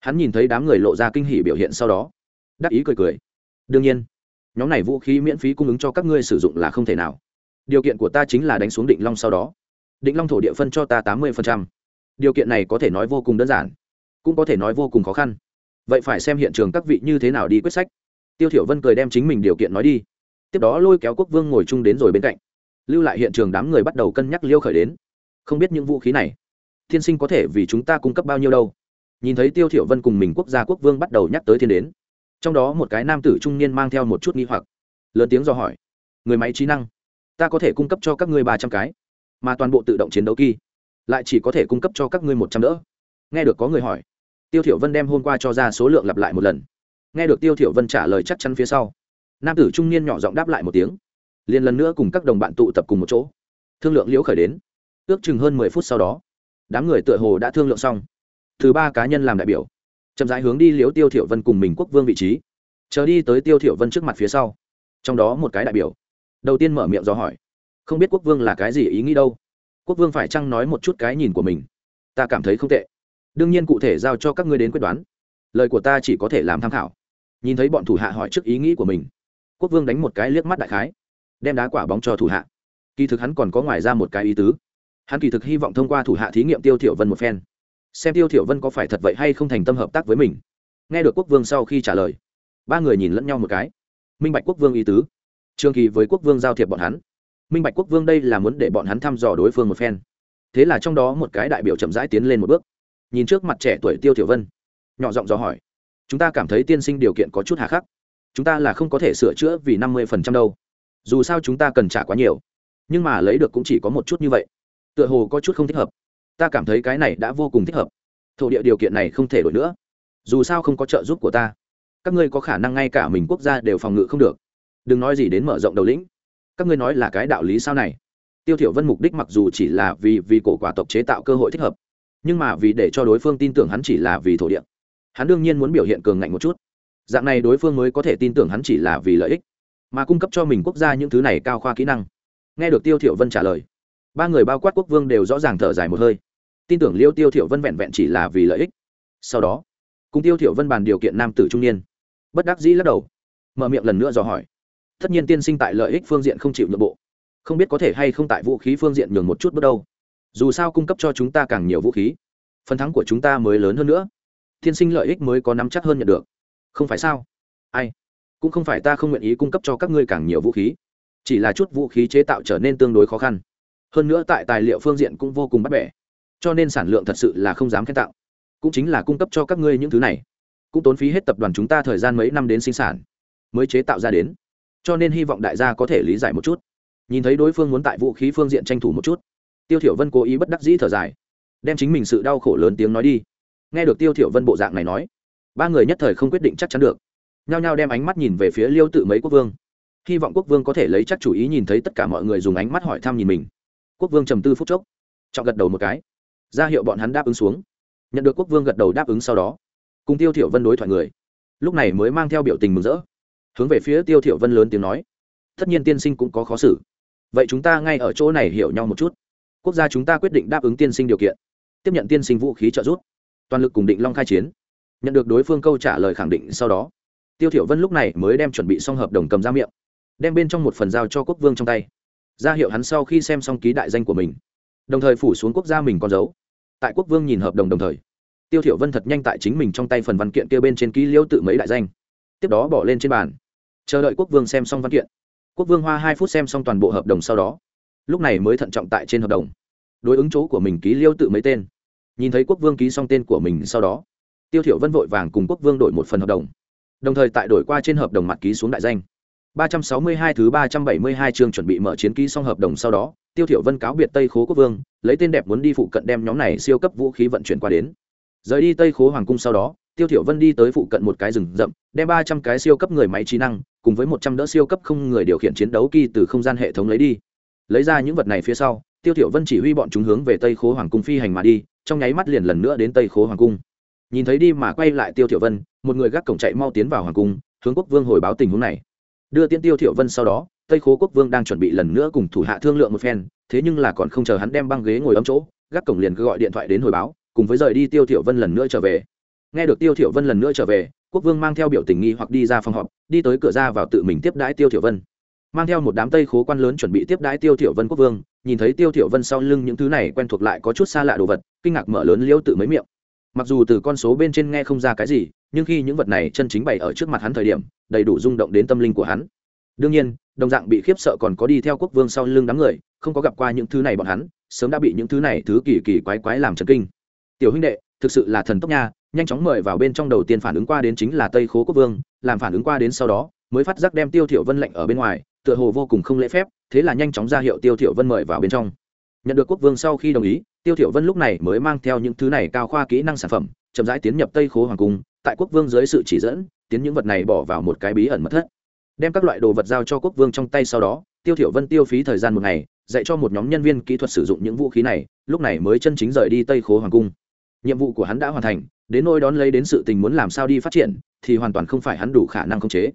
S1: Hắn nhìn thấy đám người lộ ra kinh hỉ biểu hiện sau đó, đắc ý cười cười. Đương nhiên, nhóm này vũ khí miễn phí cung ứng cho các ngươi sử dụng là không thể nào. Điều kiện của ta chính là đánh xuống định long sau đó. Định long thổ địa phân cho ta tám mươi điều kiện này có thể nói vô cùng đơn giản, cũng có thể nói vô cùng khó khăn. Vậy phải xem hiện trường các vị như thế nào đi quyết sách. Tiêu thiểu vân cười đem chính mình điều kiện nói đi. Tiếp đó lôi kéo quốc vương ngồi chung đến rồi bên cạnh. Lưu lại hiện trường đám người bắt đầu cân nhắc liêu khởi đến. Không biết những vũ khí này thiên sinh có thể vì chúng ta cung cấp bao nhiêu đâu. Nhìn thấy tiêu thiểu vân cùng mình quốc gia quốc vương bắt đầu nhắc tới thiên đến, trong đó một cái nam tử trung niên mang theo một chút nghi hoặc, lớn tiếng do hỏi, người máy trí năng, ta có thể cung cấp cho các ngươi ba trăm cái, mà toàn bộ tự động chiến đấu kỳ, lại chỉ có thể cung cấp cho các ngươi một trăm đỡ. Nghe được có người hỏi, tiêu thiểu vân đem hôm qua cho ra số lượng lặp lại một lần. Nghe được tiêu thiểu vân trả lời chắc chắn phía sau, nam tử trung niên nhỏ giọng đáp lại một tiếng liền lần nữa cùng các đồng bạn tụ tập cùng một chỗ. Thương lượng liễu khởi đến, ước chừng hơn mười phút sau đó đám người tựa hồ đã thương lượng xong. Thứ ba cá nhân làm đại biểu. Chậm rãi hướng đi liếu tiêu thiểu vân cùng mình quốc vương vị trí. Chờ đi tới tiêu thiểu vân trước mặt phía sau. Trong đó một cái đại biểu. Đầu tiên mở miệng do hỏi. Không biết quốc vương là cái gì ý nghĩ đâu. Quốc vương phải chăng nói một chút cái nhìn của mình? Ta cảm thấy không tệ. Đương nhiên cụ thể giao cho các ngươi đến quyết đoán. Lời của ta chỉ có thể làm tham khảo. Nhìn thấy bọn thủ hạ hỏi trước ý nghĩ của mình, quốc vương đánh một cái liếc mắt đại khái, đem đá quả bóng cho thủ hạ. Kỳ thực hắn còn có ngoài ra một cái ý tứ hắn kỳ thực hy vọng thông qua thủ hạ thí nghiệm tiêu thiểu vân một phen. Xem tiêu thiểu vân có phải thật vậy hay không thành tâm hợp tác với mình. Nghe được quốc vương sau khi trả lời, ba người nhìn lẫn nhau một cái. Minh bạch quốc vương ý tứ. Trường kỳ với quốc vương giao thiệp bọn hắn. Minh bạch quốc vương đây là muốn để bọn hắn thăm dò đối phương một phen. Thế là trong đó một cái đại biểu chậm rãi tiến lên một bước. Nhìn trước mặt trẻ tuổi tiêu thiểu vân, nhỏ giọng dò hỏi, chúng ta cảm thấy tiên sinh điều kiện có chút hà khắc. Chúng ta là không có thể sửa chữa vì năm mươi phần trăm đâu. Dù sao chúng ta cần trả quá nhiều. Nhưng mà lấy được cũng chỉ có một chút như vậy tựa hồ có chút không thích hợp. Ta cảm thấy cái này đã vô cùng thích hợp. Thổ địa điều kiện này không thể đổi nữa. Dù sao không có trợ giúp của ta, các ngươi có khả năng ngay cả mình quốc gia đều phòng ngự không được. Đừng nói gì đến mở rộng đầu lĩnh. Các ngươi nói là cái đạo lý sao này? Tiêu thiểu vân mục đích mặc dù chỉ là vì vì cổ quả tộc chế tạo cơ hội thích hợp, nhưng mà vì để cho đối phương tin tưởng hắn chỉ là vì thổ địa. Hắn đương nhiên muốn biểu hiện cường ngạnh một chút. Dạng này đối phương mới có thể tin tưởng hắn chỉ là vì lợi ích, mà cung cấp cho mình quốc gia những thứ này cao khoa kỹ năng. Nghe được tiêu thiểu vân trả lời ba người bao quát quốc vương đều rõ ràng thở dài một hơi. Tin tưởng liêu tiêu thiểu vân vẹn vẹn chỉ là vì lợi ích. Sau đó, cùng tiêu thiểu vân bàn điều kiện nam tử trung niên, bất đắc dĩ lắc đầu, mở miệng lần nữa dò hỏi. Tất nhiên tiên sinh tại lợi ích phương diện không chịu nhượng bộ, không biết có thể hay không tại vũ khí phương diện nhường một chút bước đâu. Dù sao cung cấp cho chúng ta càng nhiều vũ khí, phần thắng của chúng ta mới lớn hơn nữa. Tiên sinh lợi ích mới có nắm chắc hơn nhận được. Không phải sao? Ai? Cũng không phải ta không nguyện ý cung cấp cho các ngươi càng nhiều vũ khí. Chỉ là chút vũ khí chế tạo trở nên tương đối khó khăn hơn nữa tại tài liệu phương diện cũng vô cùng bắt bẻ. Cho nên sản lượng thật sự là không dám khen tạo cũng chính là cung cấp cho các ngươi những thứ này. Cũng tốn phí hết tập đoàn chúng ta thời gian mấy năm đến sinh sản, mới chế tạo ra đến. Cho nên hy vọng đại gia có thể lý giải một chút. Nhìn thấy đối phương muốn tại vũ khí phương diện tranh thủ một chút, tiêu thiểu vân cố ý bất đắc dĩ thở dài, đem chính mình sự đau khổ lớn tiếng nói đi. Nghe được tiêu thiểu vân bộ dạng này nói, ba người nhất thời không quyết định chắc chắn được. Nhao nhao đem ánh mắt nhìn về phía liêu tự mấy quốc vương. Hy vọng quốc vương có thể lấy chắc chủ ý nhìn thấy tất cả mọi người dùng ánh mắt hỏi thăm nhìn mình quốc vương trầm tư phút chốc. Chọn gật đầu một cái. Ra hiệu bọn hắn đáp ứng xuống. Nhận được quốc vương gật đầu đáp ứng sau đó, cùng tiêu thiểu vân đối thoại người. Lúc này mới mang theo biểu tình mừng rỡ. Hướng về phía tiêu thiểu vân lớn tiếng nói, tất nhiên tiên sinh cũng có khó xử. Vậy chúng ta ngay ở chỗ này hiểu nhau một chút. Quốc gia chúng ta quyết định đáp ứng tiên sinh điều kiện. Tiếp nhận tiên sinh vũ khí trợ giúp. Toàn lực cùng định long khai chiến. Nhận được đối phương câu trả lời khẳng định sau đó, tiêu thiểu vân lúc này mới đem chuẩn bị xong hợp đồng cầm ra miệng, đem bên trong một phần giao cho quốc vương trong tay ra hiệu hắn sau khi xem xong ký đại danh của mình, đồng thời phủ xuống quốc gia mình con dấu. Tại quốc vương nhìn hợp đồng đồng thời, tiêu thiểu vân thật nhanh tại chính mình trong tay phần văn kiện kia bên trên ký liêu tự mấy đại danh, tiếp đó bỏ lên trên bàn, chờ đợi quốc vương xem xong văn kiện. Quốc vương hoa hai phút xem xong toàn bộ hợp đồng sau đó, lúc này mới thận trọng tại trên hợp đồng, đối ứng chỗ của mình ký liêu tự mấy tên. Nhìn thấy quốc vương ký xong tên của mình sau đó, tiêu thiểu vân vội vàng cùng quốc vương đổi một phần hợp đồng đồng thời tại đổi qua trên hợp đồng mặt ký xuống đại danh. 362 thứ 372 chương chuẩn bị mở chiến ký xong hợp đồng sau đó, Tiêu Thiểu Vân cáo biệt Tây Khố Quốc Vương, lấy tên đẹp muốn đi phụ cận đem nhóm này siêu cấp vũ khí vận chuyển qua đến. Rời đi Tây Khố Hoàng cung sau đó, Tiêu Thiểu Vân đi tới phụ cận một cái rừng rậm, đem 300 cái siêu cấp người máy trí năng, cùng với 100 đỡ siêu cấp không người điều khiển chiến đấu kỳ từ không gian hệ thống lấy đi. Lấy ra những vật này phía sau, Tiêu Thiểu Vân chỉ huy bọn chúng hướng về Tây Khố Hoàng cung phi hành mà đi, trong nháy mắt liền lần nữa đến Tây Khố Hoàng cung. Nhìn thấy đi mà quay lại Tiêu Thiểu Vân, một người gác cổng chạy mau tiến vào hoàng cung, hướng quốc vương hồi báo tình huống này đưa tiên tiêu thiệu vân sau đó, tây khố quốc vương đang chuẩn bị lần nữa cùng thủ hạ thương lượng một phen, thế nhưng là còn không chờ hắn đem băng ghế ngồi ấm chỗ, gác cổng liền cứ gọi điện thoại đến hồi báo, cùng với rời đi tiêu thiệu vân lần nữa trở về. Nghe được tiêu thiệu vân lần nữa trở về, quốc vương mang theo biểu tình nghi hoặc đi ra phòng họp, đi tới cửa ra vào tự mình tiếp đãi tiêu thiệu vân. Mang theo một đám tây khố quan lớn chuẩn bị tiếp đãi tiêu thiệu vân quốc vương, nhìn thấy tiêu thiệu vân sau lưng những thứ này quen thuộc lại có chút xa lạ đồ vật, kinh ngạc mở lớn liêu tự mấy miệng. Mặc dù từ con số bên trên nghe không ra cái gì nhưng khi những vật này chân chính bày ở trước mặt hắn thời điểm, đầy đủ rung động đến tâm linh của hắn. Đương nhiên, đồng dạng bị khiếp sợ còn có đi theo quốc vương sau lưng đám người, không có gặp qua những thứ này bọn hắn, sớm đã bị những thứ này thứ kỳ kỳ quái quái làm chấn kinh. Tiểu huynh đệ, thực sự là thần tốc nha, nhanh chóng mời vào bên trong đầu tiên phản ứng qua đến chính là tây khố quốc vương, làm phản ứng qua đến sau đó, mới phát giác đem tiêu thiểu vân lệnh ở bên ngoài, tựa hồ vô cùng không lễ phép, thế là nhanh chóng ra hiệu tiêu thiểu vân mời vào bên trong. Nhận được quốc vương sau khi đồng ý, tiêu thiểu vân lúc này mới mang theo những thứ này cao khoa kỹ năng sản phẩm, chậm rãi tiến nhập tây khố hoàng cung tại quốc vương dưới sự chỉ dẫn, tiến những vật này bỏ vào một cái bí ẩn mật thất. Đem các loại đồ vật giao cho quốc vương trong tay sau đó, tiêu thiểu vân tiêu phí thời gian một ngày, dạy cho một nhóm nhân viên kỹ thuật sử dụng những vũ khí này, lúc này mới chân chính rời đi tây khố hoàng cung. Nhiệm vụ của hắn đã hoàn thành, đến nơi đón lấy đến sự tình muốn làm sao đi phát triển, thì hoàn toàn không phải hắn đủ khả năng khống chế.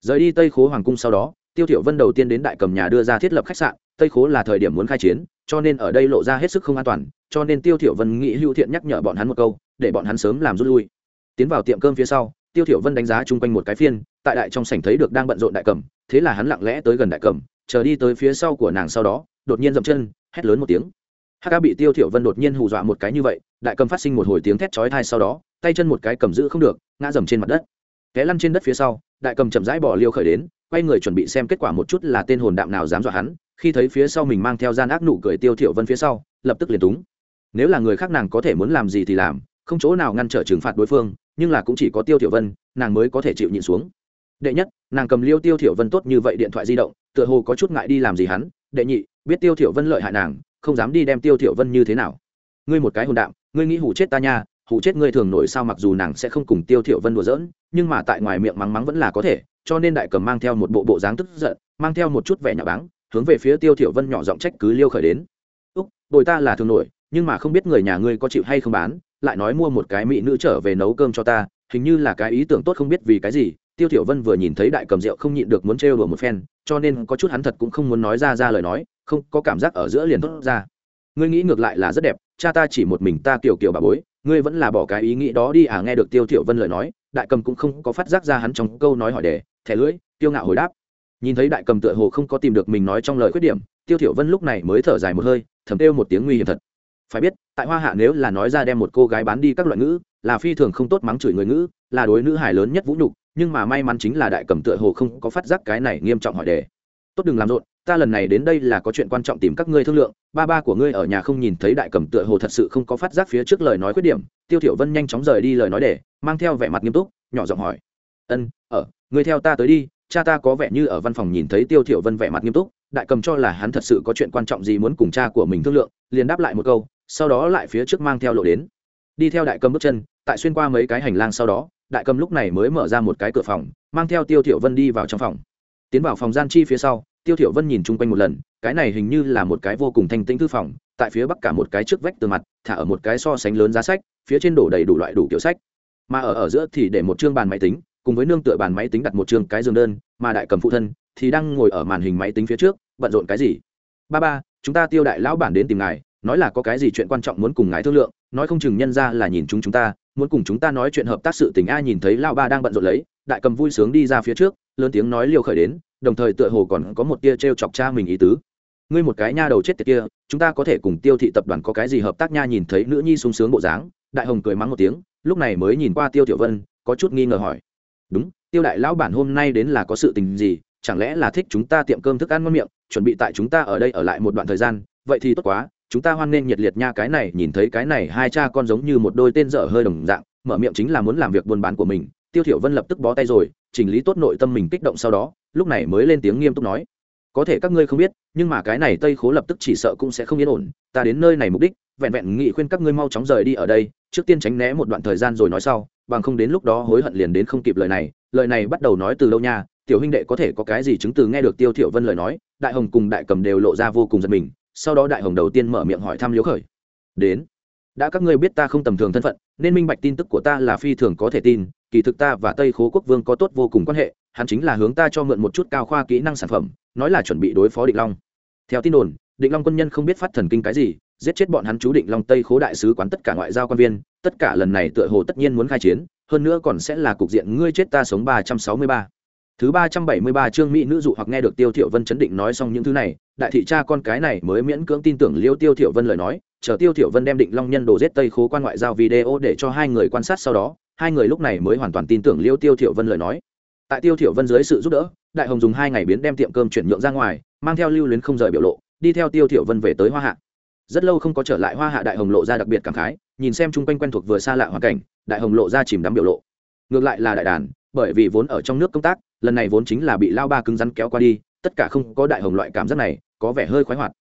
S1: Rời đi tây khố hoàng cung sau đó, tiêu thiểu vân đầu tiên đến đại cầm nhà đưa ra thiết lập khách sạn, tây khố là thời điểm muốn khai chiến, cho nên ở đây lộ ra hết sức không an toàn, cho nên tiêu thiểu vân nghĩ hữu thiện nhắc nhở bọn hắn một câu, để bọn hắn sớm làm rút lui tiến vào tiệm cơm phía sau, tiêu thiểu vân đánh giá chung quanh một cái phiên, tại đại trong sảnh thấy được đang bận rộn đại cẩm thế là hắn lặng lẽ tới gần đại cẩm chờ đi tới phía sau của nàng sau đó, đột nhiên dậm chân, hét lớn một tiếng. Hát ca bị tiêu thiểu vân đột nhiên hù dọa một cái như vậy, đại cẩm phát sinh một hồi tiếng thét chói tai sau đó, tay chân một cái cầm giữ không được, ngã dầm trên mặt đất. Té lăn trên đất phía sau, đại cầm chậm rãi bỏ liêu khởi đến, quay người chuẩn bị xem kết quả một chút là tên hồn đạm nào dám dọa hắn, khi thấy phía sau mình mang theo gian ác nụ cười tiêu thiểu vân phía sau, lập tức liền túng. Nếu là người khác nàng có thể muốn làm gì thì làm không chỗ nào ngăn trở trừng phạt đối phương, nhưng là cũng chỉ có tiêu thiểu vân, nàng mới có thể chịu nhịn xuống. Đệ nhất, nàng cầm liêu tiêu thiểu vân tốt như vậy điện thoại di động, tựa hồ có chút ngại đi làm gì hắn. Đệ nhị, biết tiêu thiểu vân lợi hại nàng, không dám đi đem tiêu thiểu vân như thế nào. Ngươi một cái hồn đạm, ngươi nghĩ hủ chết ta nha hủ chết ngươi thường nổi sao mặc dù nàng sẽ không cùng tiêu thiểu vân đùa giỡn, nhưng mà tại ngoài miệng mắng mắng vẫn là có thể, cho nên đại cầm mang theo một bộ bộ dáng tức giận, mang theo một chút vẻ nhà báng, hướng về phía tiêu thiểu vân nhỏ giọng trách cứ liêu khởi đến. Úc, bồi ta là thường nổi, nhưng mà không biết người nhà ngươi có chịu hay không bán lại nói mua một cái mỹ nữ trở về nấu cơm cho ta, hình như là cái ý tưởng tốt không biết vì cái gì. Tiêu thiểu vân vừa nhìn thấy đại cầm rượu không nhịn được muốn trêu đùa một phen, cho nên có chút hắn thật cũng không muốn nói ra ra lời nói, không có cảm giác ở giữa liền tốt ra. Ngươi nghĩ ngược lại là rất đẹp, cha ta chỉ một mình ta kiểu kiểu bà bối, ngươi vẫn là bỏ cái ý nghĩ đó đi à? Nghe được tiêu thiểu vân lời nói, đại cầm cũng không có phát giác ra hắn trong câu nói hỏi đề, thẻ lưỡi, tiêu ngạo hồi đáp. Nhìn thấy đại cầm tựa hồ không có tìm được mình nói trong lời khuyết điểm, tiêu thiểu vân lúc này mới thở dài một hơi, thầm kêu một tiếng nguy hiểm thật phải biết, tại hoa hạ nếu là nói ra đem một cô gái bán đi các loại ngữ, là phi thường không tốt mắng chửi người ngữ, là đối nữ hài lớn nhất vũ nhục, nhưng mà may mắn chính là đại cầm tựa hồ không có phát giác cái này nghiêm trọng hỏi đề. Tốt đừng làm rộn, ta lần này đến đây là có chuyện quan trọng tìm các ngươi thương lượng, ba ba của ngươi ở nhà không nhìn thấy đại cầm tựa hồ thật sự không có phát giác phía trước lời nói khuyết điểm, tiêu thiểu vân nhanh chóng rời đi lời nói để, mang theo vẻ mặt nghiêm túc, nhỏ giọng hỏi. Ân, ở, ngươi theo ta tới đi, cha ta có vẻ như ở văn phòng nhìn thấy tiêu thiểu vân vẻ mặt nghiêm túc, đại cầm cho là hắn thật sự có chuyện quan trọng gì muốn cùng cha của mình thương lượng, liền đáp lại một câu sau đó lại phía trước mang theo lộ đến. Đi theo đại cầm bước chân, tại xuyên qua mấy cái hành lang sau đó, đại cầm lúc này mới mở ra một cái cửa phòng, mang theo tiêu thiểu vân đi vào trong phòng. Tiến vào phòng gian chi phía sau, tiêu thiểu vân nhìn chung quanh một lần, cái này hình như là một cái vô cùng thanh tĩnh thư phòng, tại phía bắc cả một cái trước vách tường mặt, thả ở một cái so sánh lớn giá sách, phía trên đổ đầy đủ loại đủ kiểu sách. Mà ở ở giữa thì để một chương bàn máy tính, cùng với nương tựa bàn máy tính đặt một chương cái giường đơn, mà đại cầm phụ thân thì đang ngồi ở màn hình máy tính phía trước, bận rộn cái gì? Ba ba, chúng ta tiêu đại lão bản đến tìm ngài nói là có cái gì chuyện quan trọng muốn cùng ngài thương lượng, nói không chừng nhân ra là nhìn chúng chúng ta, muốn cùng chúng ta nói chuyện hợp tác sự tình a nhìn thấy lao ba đang bận rộn lấy, đại cầm vui sướng đi ra phía trước, lớn tiếng nói liều khởi đến, đồng thời tựa hồ còn có một tia t r e o chọc cha mình ý tứ. Ngươi một cái nha đầu chết tiệt kia, chúng ta có thể cùng tiêu thị tập đoàn có cái gì hợp tác nha nhìn thấy nữ nhi sung sướng bộ dáng, đại hồng cười mắng một tiếng, lúc này mới nhìn qua tiêu tiểu vân, có chút nghi ngờ hỏi. Đúng, tiêu đại lão bản hôm nay đến là có sự tình gì, chẳng lẽ là thích chúng ta tiệm cơm thức ăn ngon miệng, chuẩn bị tại chúng ta ở đây ở lại một đoạn thời gian, vậy thì tốt quá chúng ta hoan nghênh nhiệt liệt nha, cái này, nhìn thấy cái này, hai cha con giống như một đôi tên dở hơi đồng dạng, mở miệng chính là muốn làm việc buôn bán của mình, tiêu thiểu vân lập tức bó tay rồi, chỉnh lý tốt nội tâm mình kích động sau đó, lúc này mới lên tiếng nghiêm túc nói, có thể các ngươi không biết, nhưng mà cái này tây khố lập tức chỉ sợ cũng sẽ không yên ổn, ta đến nơi này mục đích, vẹn vẹn nghị khuyên các ngươi mau chóng rời đi ở đây, trước tiên tránh né một đoạn thời gian rồi nói sau, bằng không đến lúc đó hối hận liền đến không kịp lời này lời này bắt đầu nói từ lâu nha, tiểu huynh đệ có thể có cái gì chứng từ nghe được tiêu thiểu vân lời nói, đại hồng cùng đại cầm đều lộ ra vô cùng giật mình sau đó đại hồng đầu tiên mở miệng hỏi thăm liễu khởi. Đến. Đã các ngươi biết ta không tầm thường thân phận, nên minh bạch tin tức của ta là phi thường có thể tin, kỳ thực ta và tây khố quốc vương có tốt vô cùng quan hệ, hắn chính là hướng ta cho mượn một chút cao khoa kỹ năng sản phẩm, nói là chuẩn bị đối phó định long. Theo tin đồn, định long quân nhân không biết phát thần kinh cái gì, giết chết bọn hắn chú định long tây khố đại sứ quán tất cả ngoại giao quan viên, tất cả lần này tựa hồ tất nhiên muốn khai chiến, hơn nữa còn sẽ là cục diện ngươi chết ta sống ba trăm sáu mươi ba thứ ba trăm bảy mươi ba chương mỹ nữ dụ hoặc nghe được tiêu Thiệu vân chấn định nói xong những thứ này, đại thị cha con cái này mới miễn cưỡng tin tưởng liêu tiêu Thiệu vân lời nói, chờ tiêu Thiệu vân đem định long nhân đồ giết tây khố quan ngoại giao video để cho hai người quan sát sau đó, hai người lúc này mới hoàn toàn tin tưởng liêu tiêu Thiệu vân lời nói. Tại tiêu Thiệu vân dưới sự giúp đỡ, đại hồng dùng hai ngày biến đem tiệm cơm chuyển nhượng ra ngoài, mang theo lưu luyến không rời biểu lộ, đi theo tiêu Thiệu vân về tới hoa hạ. Rất lâu không có trở lại hoa hạ đại hồng lộ ra đặc biệt cảm khái, nhìn xem chung quanh quen thuộc vừa xa lạ hoàn cảnh, đại hồng lộ ra chìm đắm biểu lộ. Ngược lại là đại đàn, bởi vì vốn ở trong nước công tác lần này vốn chính là bị lao ba cứng rắn kéo qua đi, tất cả không có đại hồng loại cảm giác này, có vẻ hơi khoái hoạt.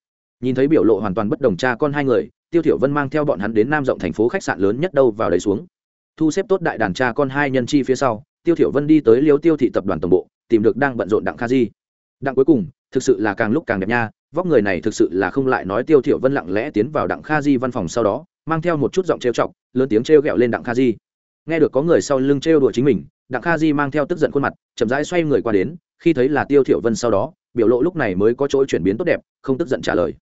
S1: Nhìn thấy biểu lộ hoàn toàn bất đồng cha con hai người, tiêu thiểu vân mang theo bọn hắn đến nam rộng thành phố khách sạn lớn nhất đâu vào đấy xuống. Thu xếp tốt đại đàn cha con hai nhân chi phía sau, tiêu thiểu vân đi tới liêu tiêu thị tập đoàn tổng bộ, tìm được đang bận rộn đặng kha di. Đặng cuối cùng, thực sự là càng lúc càng đẹp nha, vóc người này thực sự là không lại nói tiêu thiểu vân lặng lẽ tiến vào đặng kha di văn phòng sau đó, mang theo một chút giọng trêu chọc, lớn tiếng trêu ghẹo lên đặng kha di. Nghe được có người sau lưng trêu đùa chính mình đặng kha di mang theo tức giận khuôn mặt, chậm rãi xoay người qua đến, khi thấy là tiêu thiểu vân sau đó, biểu lộ lúc này mới có chỗ chuyển biến tốt đẹp, không tức giận trả lời.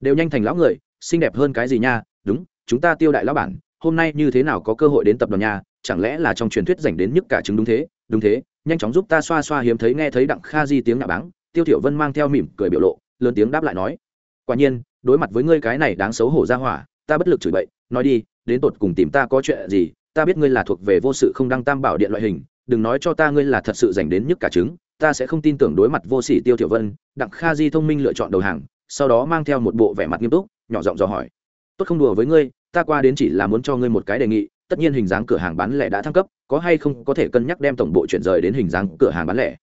S1: Đều nhanh thành lão người, xinh đẹp hơn cái gì nha, đúng, chúng ta tiêu đại lão bản, hôm nay như thế nào có cơ hội đến tập đoàn nhà chẳng lẽ là trong truyền thuyết dành đến nhất cả chứng đúng thế? Đúng thế, nhanh chóng giúp ta xoa xoa hiếm thấy nghe thấy đặng kha di tiếng nạ báng, tiêu thiểu vân mang theo mỉm cười biểu lộ, lớn tiếng đáp lại nói. Quả nhiên, đối mặt với ngươi cái này đáng xấu hổ ra hỏa, ta bất lực chửi bậy, nói đi, đến tột cùng tìm ta có chuyện gì, ta biết ngươi là thuộc về vô sự không đăng tam bảo điện loại hình đừng nói cho ta ngươi là thật sự dành đến nhức cả trứng, ta sẽ không tin tưởng đối mặt vô sỉ tiêu tiểu vân đặng kha di thông minh lựa chọn đầu hàng sau đó mang theo một bộ vẻ mặt nghiêm túc nhỏ giọng dò hỏi. Tốt không đùa với ngươi ta qua đến chỉ là muốn cho ngươi một cái đề nghị tất nhiên hình dáng cửa hàng bán lẻ đã thăng cấp có hay không có thể cân nhắc đem tổng bộ chuyển rời đến hình dáng cửa hàng bán lẻ.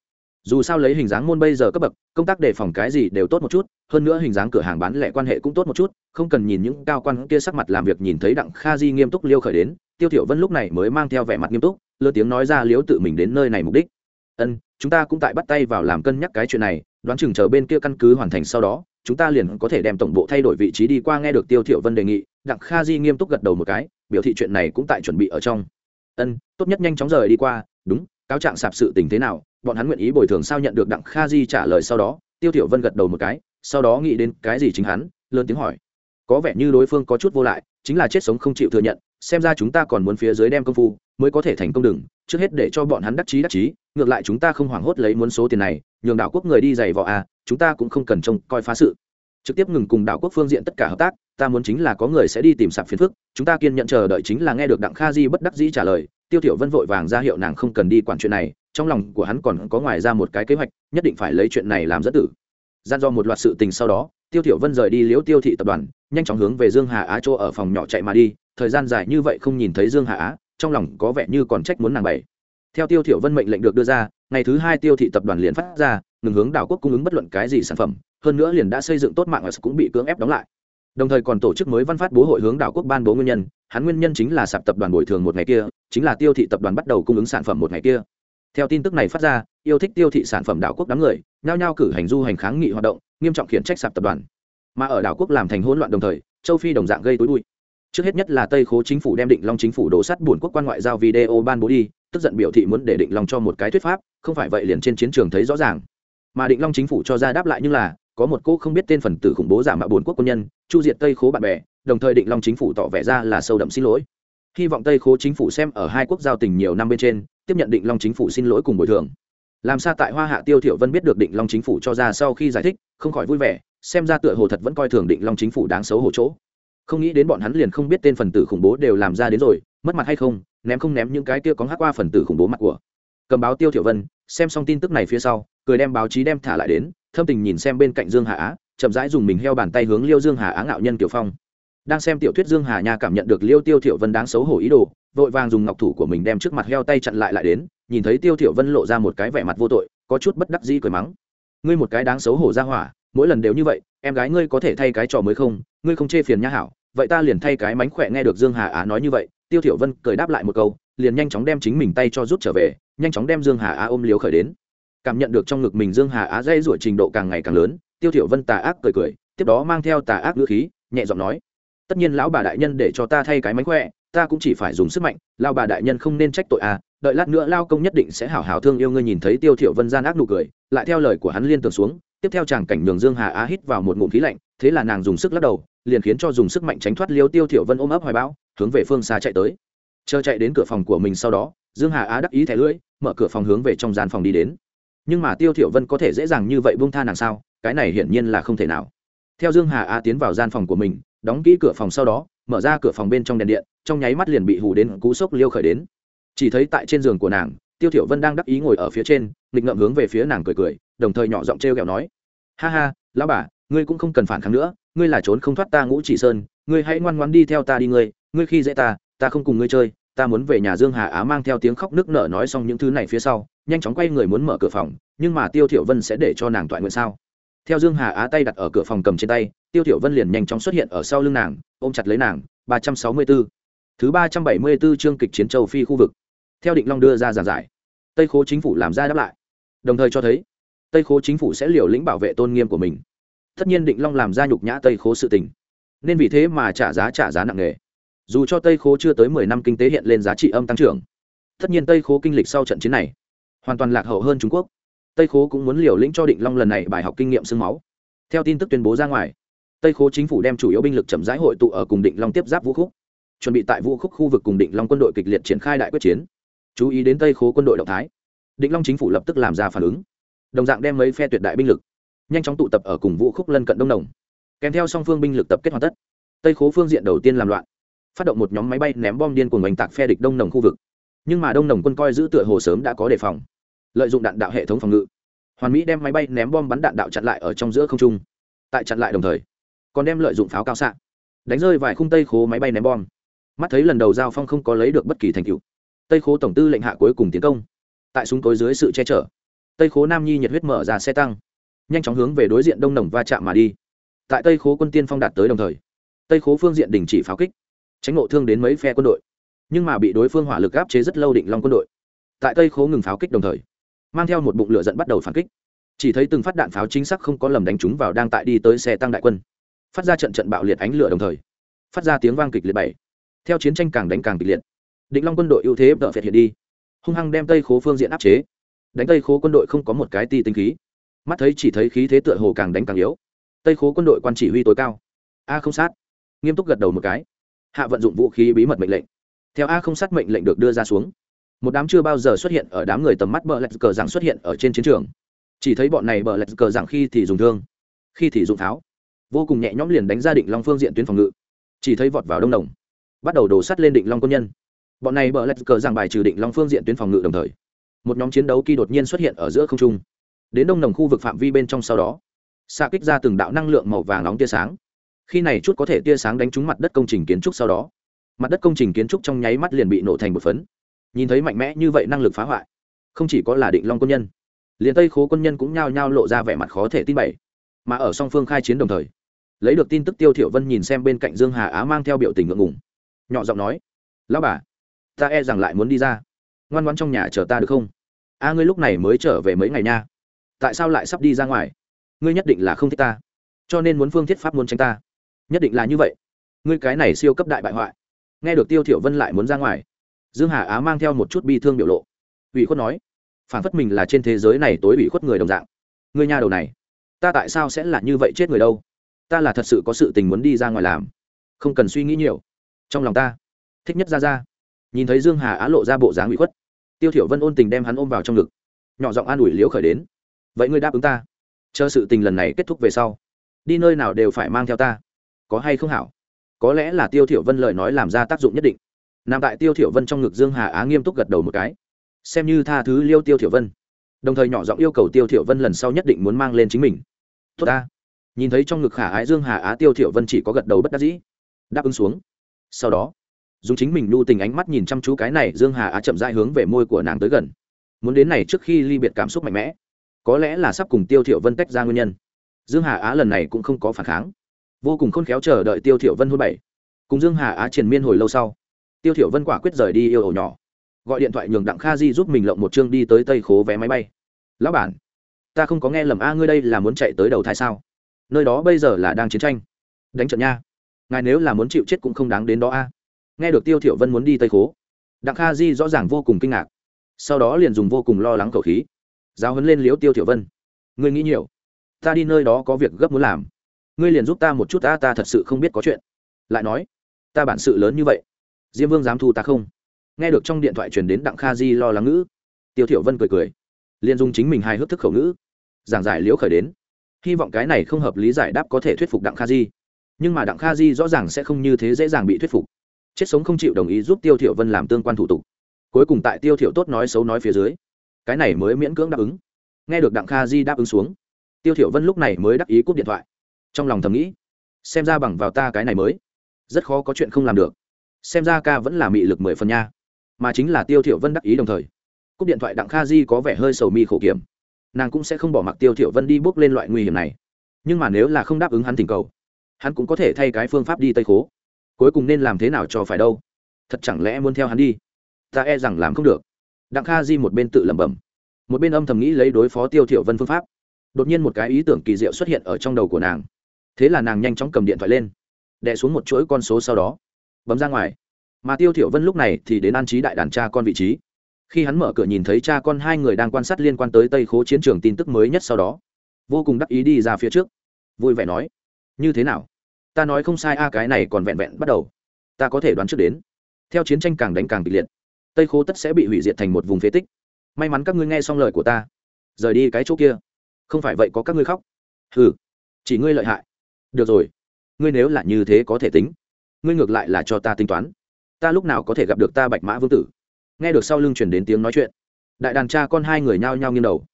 S1: Dù sao lấy hình dáng môn bây giờ cấp bậc công tác đề phòng cái gì đều tốt một chút hơn nữa hình dáng cửa hàng bán lẻ quan hệ cũng tốt một chút không cần nhìn những cao quan kia sắc mặt làm việc nhìn thấy đặng kha di nghiêm túc liêu khởi đến tiêu tiểu vân lúc này mới mang theo vẻ mặt nghiêm túc lơ tiếng nói ra liếu tự mình đến nơi này mục đích. Ân, chúng ta cũng tại bắt tay vào làm cân nhắc cái chuyện này, đoán chừng chờ bên kia căn cứ hoàn thành sau đó, chúng ta liền có thể đem tổng bộ thay đổi vị trí đi qua nghe được tiêu thiểu vân đề nghị. Đặng kha di nghiêm túc gật đầu một cái, biểu thị chuyện này cũng tại chuẩn bị ở trong. Ân, tốt nhất nhanh chóng rời đi qua, đúng, cáo trạng sạp sự tình thế nào, bọn hắn nguyện ý bồi thường sao nhận được đặng kha di trả lời sau đó. Tiêu thiểu vân gật đầu một cái, sau đó nghĩ đến cái gì chính hắn, lớn tiếng hỏi. Có vẻ như đối phương có chút vô lại, chính là chết sống không chịu thừa nhận, xem ra chúng ta còn muốn phía dưới đem công phu mới có thể thành công đừng, trước hết để cho bọn hắn đắc chí đắc chí, ngược lại chúng ta không hoảng hốt lấy muốn số tiền này, nhường đảo quốc người đi giày vò à chúng ta cũng không cần trông coi phá sự. Trực tiếp ngừng cùng đảo quốc phương diện tất cả hợp tác, ta muốn chính là có người sẽ đi tìm sạp phiền phức, chúng ta kiên nhận chờ đợi chính là nghe được đặng kha di bất đắc dĩ trả lời, tiêu tiểu vân vội vàng ra hiệu nàng không cần đi quản chuyện này, trong lòng của hắn còn có ngoài ra một cái kế hoạch, nhất định phải lấy chuyện này làm dẫn tử. Gian do một loạt sự tình sau đó, tiêu tiểu vân rời đi liễu tiêu thị tập đoàn, nhanh chóng hướng về dương hà á chỗ ở phòng nhỏ chạy mà đi, thời gian dài như vậy không nhìn thấy dương hà á trong lòng có vẻ như còn trách muốn nàng bảy. theo tiêu thiểu vân mệnh lệnh được đưa ra, ngày thứ hai tiêu thị tập đoàn liền phát ra, ngừng hướng đảo quốc cung ứng bất luận cái gì sản phẩm, hơn nữa liền đã xây dựng tốt mạng cũng bị cưỡng ép đóng lại. Đồng thời còn tổ chức mới văn phát bố hội hướng đảo quốc ban bố nguyên nhân, hắn nguyên nhân chính là sạp tập đoàn bồi thường một ngày kia, chính là tiêu thị tập đoàn bắt đầu cung ứng sản phẩm một ngày kia. Theo tin tức này phát ra, yêu thích tiêu thị sản phẩm đảo quốc đám người, nhao nhao cử hành du hành kháng nghị hoạt động, nghiêm trọng khiển trách sạp tập đoàn. Mà ở đảo quốc làm thành hỗn loạn đồng thời, châu phi đồng dạng gây tối bụi trước hết nhất là tây khố chính phủ đem định long chính phủ đổ sắt buồn quốc quan ngoại giao video ban bố đi, tức giận biểu thị muốn để định long cho một cái thuyết pháp, không phải vậy liền trên chiến trường thấy rõ ràng. Mà định long chính phủ cho ra đáp lại như là, có một cô không biết tên phần tử khủng bố giả mạo buồn quốc quân nhân, chu diệt tây khố bạn bè, đồng thời định long chính phủ tỏ vẻ ra là sâu đậm xin lỗi. Hy vọng tây khố chính phủ xem ở hai quốc giao tình nhiều năm bên trên, tiếp nhận định long chính phủ xin lỗi cùng bồi thường. Làm sao tại hoa hạ tiêu thiểu vân biết được định long chính phủ cho ra sau khi giải thích, không khỏi vui vẻ, xem ra tựa hồ thật vẫn coi thường định long chính phủ đáng xấu hổ chỗ không nghĩ đến bọn hắn liền không biết tên phần tử khủng bố đều làm ra đến rồi, mất mặt hay không, ném không ném những cái kia có hát qua phần tử khủng bố mặt của. Cầm báo tiêu thiểu vân, xem xong tin tức này phía sau, cười đem báo chí đem thả lại đến, thâm tình nhìn xem bên cạnh dương hà á, chậm rãi dùng mình heo bàn tay hướng liêu dương hà á ngạo nhân tiểu phong. Đang xem tiểu thuyết dương hà nha cảm nhận được liêu tiêu thiểu vân đáng xấu hổ ý đồ, vội vàng dùng ngọc thủ của mình đem trước mặt heo tay chặn lại lại đến, nhìn thấy tiêu thiểu vân lộ ra một cái vẻ mặt vô tội, có chút bất đắc dĩ cười mắng. Ngươi một cái đáng xấu hổ ra hỏa mỗi lần đều như vậy, em gái ngươi có thể thay cái trò mới không? Ngươi không chê phiền nha hảo, vậy ta liền thay cái mánh khỏe nghe được dương hà á nói như vậy, tiêu thiểu vân cười đáp lại một câu, liền nhanh chóng đem chính mình tay cho rút trở về, nhanh chóng đem dương hà á ôm liếu khởi đến. Cảm nhận được trong ngực mình dương hà á dây ruổi trình độ càng ngày càng lớn, tiêu thiểu vân tà ác cười cười, tiếp đó mang theo tà ác ngữ khí, nhẹ giọng nói, tất nhiên lão bà đại nhân để cho ta thay cái mánh khỏe, ta cũng chỉ phải dùng sức mạnh lao bà đại nhân không nên trách tội à đợi lát nữa lao công nhất định sẽ hảo hảo thương yêu ngươi. Nhìn thấy tiêu thiểu vân gian ác nụ cười, lại theo lời của hắn liên tưởng xuống tiếp theo chàng cảnh nhường dương hà á hít vào một ngụm khí lạnh, thế là nàng dùng sức lắc đầu, liền khiến cho dùng sức mạnh tránh thoát liêu tiêu thiểu vân ôm ấp hoài bão, hướng về phương xa chạy tới. Chờ chạy đến cửa phòng của mình sau đó, dương hà á đắc ý thẻ lưỡi, mở cửa phòng hướng về trong gian phòng đi đến. Nhưng mà tiêu thiểu vân có thể dễ dàng như vậy buông tha nàng sao? Cái này hiển nhiên là không thể nào. Theo dương hà á tiến vào gian phòng của mình, đóng kỹ cửa phòng sau đó, mở ra cửa phòng bên trong đèn điện, trong nháy mắt liền bị hù đến cú sốc liêu khởi đến. Chỉ thấy tại trên giường của nàng, tiêu thiểu vân đang đắc ý ngồi ở phía trên, nghịch ngợm hướng về phía nàng cười cười đồng thời nhỏ giọng treo kẹo nói, ha ha, lão bà, ngươi cũng không cần phản kháng nữa, ngươi là trốn không thoát ta ngũ chỉ sơn, ngươi hãy ngoan ngoãn đi theo ta đi ngươi ngươi khi dễ ta ta không cùng ngươi chơi, ta muốn về nhà dương hà á mang theo tiếng khóc nức nở nói xong những thứ này phía sau, nhanh chóng quay người muốn mở cửa phòng, nhưng mà tiêu thiểu vân sẽ để cho nàng toại nguyện sao? Theo dương hà á tay đặt ở cửa phòng cầm trên tay, tiêu thiểu vân liền nhanh chóng xuất hiện ở sau lưng nàng, ôm chặt lấy nàng 364 thứ 374 chương kịch chiến châu phi khu vực. Theo định long đưa ra giảng giải, tây khố chính phủ làm ra đáp lại, đồng thời cho thấy tây khố chính phủ sẽ liều lĩnh bảo vệ tôn nghiêm của mình. Tất nhiên định long làm ra nhục nhã tây khố sự tình. Nên vì thế mà trả giá trả giá nặng nề. Dù cho tây khố chưa tới mười năm kinh tế hiện lên giá trị âm tăng trưởng, tất nhiên tây khố kinh lịch sau trận chiến này hoàn toàn lạc hậu hơn trung quốc. Tây khố cũng muốn liều lĩnh cho định long lần này bài học kinh nghiệm sương máu. Theo tin tức tuyên bố ra ngoài, tây khố chính phủ đem chủ yếu binh lực chậm rãi hội tụ ở cùng định long tiếp giáp vũ khúc, chuẩn bị tại vũ khúc khu vực cùng định long quân đội kịch liệt triển khai đại quyết chiến. Chú ý đến tây khố quân đội động thái, định long chính phủ lập tức làm ra phản ứng đồng dạng đem mấy phe tuyệt đại binh lực nhanh chóng tụ tập ở cùng vũ khúc lân cận đông đồng. Kèm theo song phương binh lực tập kết hoàn tất, tây khố phương diện đầu tiên làm loạn, phát động một nhóm máy bay ném bom điên cùng oanh tạc phe địch đông đồng khu vực. Nhưng mà đông đồng quân coi giữ tựa hồ sớm đã có đề phòng, lợi dụng đạn đạo hệ thống phòng ngự, hoàn mỹ đem máy bay ném bom bắn đạn đạo chặn lại ở trong giữa không trung, tại chặn lại đồng thời, còn đem lợi dụng pháo cao xạ, đánh rơi vài khung tây khố máy bay ném bom. Mắt thấy lần đầu giao phong không có lấy được bất kỳ thành tựu, tây khố tổng tư lệnh hạ cuối cùng tiến công, tại súng cối dưới sự che chở tây khố nam nhi nhiệt huyết mở ra xe tăng, nhanh chóng hướng về đối diện đông nồng va chạm mà đi. tại tây khố quân tiên phong đạt tới đồng thời, tây khố phương diện đình chỉ pháo kích, tránh ngộ thương đến mấy phe quân đội, nhưng mà bị đối phương hỏa lực áp chế rất lâu định long quân đội. tại tây khố ngừng pháo kích đồng thời, mang theo một bụng lửa dẫn bắt đầu phản kích. chỉ thấy từng phát đạn pháo chính xác không có lầm đánh trúng vào đang tại đi tới xe tăng đại quân. phát ra trận trận bạo liệt ánh lửa đồng thời, phát ra tiếng vang kịch liệt bảy. theo chiến tranh càng đánh càng kịch liệt, định long quân đội ưu thế đợi phiệt hiện đi. hung hăng đem tây khố phương diện áp chế đánh tây khố quân đội không có một cái ti tinh khí. Mắt thấy chỉ thấy khí thế tựa hồ càng đánh càng yếu. Tây khố quân đội quan chỉ huy tối cao. A không sát. Nghiêm túc gật đầu một cái. Hạ vận dụng vũ khí bí mật mệnh lệnh. Theo a không sát mệnh lệnh được đưa ra xuống. Một đám chưa bao giờ xuất hiện ở đám người tầm mắt bờ lạch cờ rằng xuất hiện ở trên chiến trường. Chỉ thấy bọn này bờ lạch cờ rằng khi thì dùng thương, khi thì dùng tháo. Vô cùng nhẹ nhõm liền đánh ra định long phương diện tuyến phòng ngự. Chỉ thấy vọt vào đông đồng. Bắt đầu đổ sắt lên định long quân nhân. Bọn này bờ lạch cờ rằng bài trừ định long phương diện tuyến phòng ngự đồng thời một nhóm chiến đấu kỳ đột nhiên xuất hiện ở giữa không trung. Đến đông nồng khu vực phạm vi bên trong sau đó xa kích ra từng đạo năng lượng màu vàng nóng tia sáng. Khi này chút có thể tia sáng đánh trúng mặt đất công trình kiến trúc sau đó, mặt đất công trình kiến trúc trong nháy mắt liền bị nổ thành một phấn. Nhìn thấy mạnh mẽ như vậy năng lực phá hoại, không chỉ có là định long quân nhân, liền tây khố quân nhân cũng nhao nhao lộ ra vẻ mặt khó thể tin bày. Mà ở song phương khai chiến đồng thời, lấy được tin tức tiêu thiểu vân nhìn xem bên cạnh dương hà á mang theo biểu tình ngượng ngùng, nhỏ giọng nói, lão bà, ta e rằng lại muốn đi ra ngoan ngoãn trong nhà chờ ta được không? A, ngươi lúc này mới trở về mấy ngày nha. Tại sao lại sắp đi ra ngoài? Ngươi nhất định là không thích ta, cho nên muốn phương thiết pháp muốn tránh ta. Nhất định là như vậy. Ngươi cái này siêu cấp đại bại hoại. Nghe được tiêu thiểu vân lại muốn ra ngoài, dương hà á mang theo một chút bi thương biểu lộ. Ủy khuất nói, phản phất mình là trên thế giới này tối ủy khuất người đồng dạng. Ngươi nhà đầu này, ta tại sao sẽ là như vậy chết người đâu? Ta là thật sự có sự tình muốn đi ra ngoài làm. Không cần suy nghĩ nhiều. Trong lòng ta, thích nhất ra ra nhìn thấy dương hà á lộ ra bộ dáng bị khuất. Tiêu thiểu vân ôn tình đem hắn ôm vào trong ngực. Nhỏ giọng an ủi liễu khởi đến. Vậy ngươi đáp ứng ta? Chờ sự tình lần này kết thúc về sau, đi nơi nào đều phải mang theo ta. Có hay không hảo? Có lẽ là tiêu thiểu vân lời nói làm ra tác dụng nhất định. Nằm tại tiêu thiểu vân trong ngực dương hà á nghiêm túc gật đầu một cái. Xem như tha thứ liêu tiêu thiểu vân. Đồng thời nhỏ giọng yêu cầu tiêu thiểu vân lần sau nhất định muốn mang lên chính mình. Tốt ta. Nhìn thấy trong ngực khả ái dương hà á, tiêu thiểu vân chỉ có gật đầu bất đắc dĩ. Đáp ứng xuống. Sau đó dùng chính mình nhu tình ánh mắt nhìn chăm chú cái này dương hà á chậm dại hướng về môi của nàng tới gần. Muốn đến này trước khi ly biệt cảm xúc mạnh mẽ, có lẽ là sắp cùng tiêu thiểu vân tách ra nguyên nhân. Dương hà á lần này cũng không có phản kháng, vô cùng khôn khéo chờ đợi tiêu thiểu vân hôn bảy. Cùng dương hà á triền miên hồi lâu sau, tiêu thiểu vân quả quyết rời đi yêu ổ nhỏ, gọi điện thoại nhường đặng kha di giúp mình lộng một chương đi tới tây khố vé máy bay. Lão bản, ta không có nghe lầm a, ngươi đây là muốn chạy tới đầu thai sao? Nơi đó bây giờ là đang chiến tranh. Đánh trận nha. Ngài nếu là muốn chịu chết cũng không đáng đến đó a nghe được tiêu thiểu vân muốn đi tây khố, đặng kha di rõ ràng vô cùng kinh ngạc, sau đó liền dùng vô cùng lo lắng khẩu khí, giáo huấn lên liếu tiêu thiểu vân. Ngươi nghĩ nhiều, ta đi nơi đó có việc gấp muốn làm, ngươi liền giúp ta một chút, ta ta thật sự không biết có chuyện. Lại nói, ta bản sự lớn như vậy, diêm vương dám thu ta không? Nghe được trong điện thoại truyền đến đặng kha di lo lắng ngữ, tiêu thiểu vân cười cười, liền dùng chính mình hài hước thức khẩu ngữ, giảng giải liễu khởi đến. Hy vọng cái này không hợp lý giải đáp có thể thuyết phục đặng kha di, nhưng mà đặng kha di rõ ràng sẽ không như thế dễ dàng bị thuyết phục chết sống không chịu đồng ý giúp tiêu thiểu vân làm tương quan thủ tục. Cuối cùng tại tiêu thiểu tốt nói xấu nói phía dưới, cái này mới miễn cưỡng đáp ứng. Nghe được đặng kha di đáp ứng xuống, tiêu thiểu vân lúc này mới đáp ý cúp điện thoại. Trong lòng thầm nghĩ, xem ra bằng vào ta cái này mới, rất khó có chuyện không làm được. Xem ra ca vẫn là mị lực mười phần nha. Mà chính là tiêu thiểu vân đắc ý đồng thời, cúp điện thoại đặng kha di có vẻ hơi sầu mi khổ kiểm. Nàng cũng sẽ không bỏ mặc tiêu thiểu vân đi bước lên loại nguy hiểm này. Nhưng mà nếu là không đáp ứng hắn thỉnh cầu, hắn cũng có thể thay cái phương pháp đi tây khố cuối cùng nên làm thế nào cho phải đâu? Thật chẳng lẽ muốn theo hắn đi? Ta e rằng làm không được. Đặng kha di một bên tự lẩm bẩm, một bên âm thầm nghĩ lấy đối phó tiêu thiểu vân phương pháp. Đột nhiên một cái ý tưởng kỳ diệu xuất hiện ở trong đầu của nàng. Thế là nàng nhanh chóng cầm điện thoại lên, đè xuống một chuỗi con số sau đó, bấm ra ngoài. Mà tiêu thiểu vân lúc này thì đến an trí đại đàn cha con vị trí. Khi hắn mở cửa nhìn thấy cha con hai người đang quan sát liên quan tới tây khố chiến trường tin tức mới nhất sau đó, vô cùng đắc ý đi ra phía trước, vui vẻ nói, như thế nào? Ta nói không sai a, cái này còn vẹn vẹn bắt đầu. Ta có thể đoán trước đến. Theo chiến tranh càng đánh càng kịch liệt, tây khố tất sẽ bị hủy diệt thành một vùng phế tích. May mắn các ngươi nghe xong lời của ta. Rời đi cái chỗ kia. Không phải vậy có các ngươi khóc. Ừ chỉ ngươi lợi hại. Được rồi. Ngươi nếu là như thế có thể tính. Ngươi ngược lại là cho ta tính toán. Ta lúc nào có thể gặp được ta bạch mã vương tử? Nghe được sau lưng chuyển đến tiếng nói chuyện, đại đàn cha con hai người nhao nhao nghiêng đầu.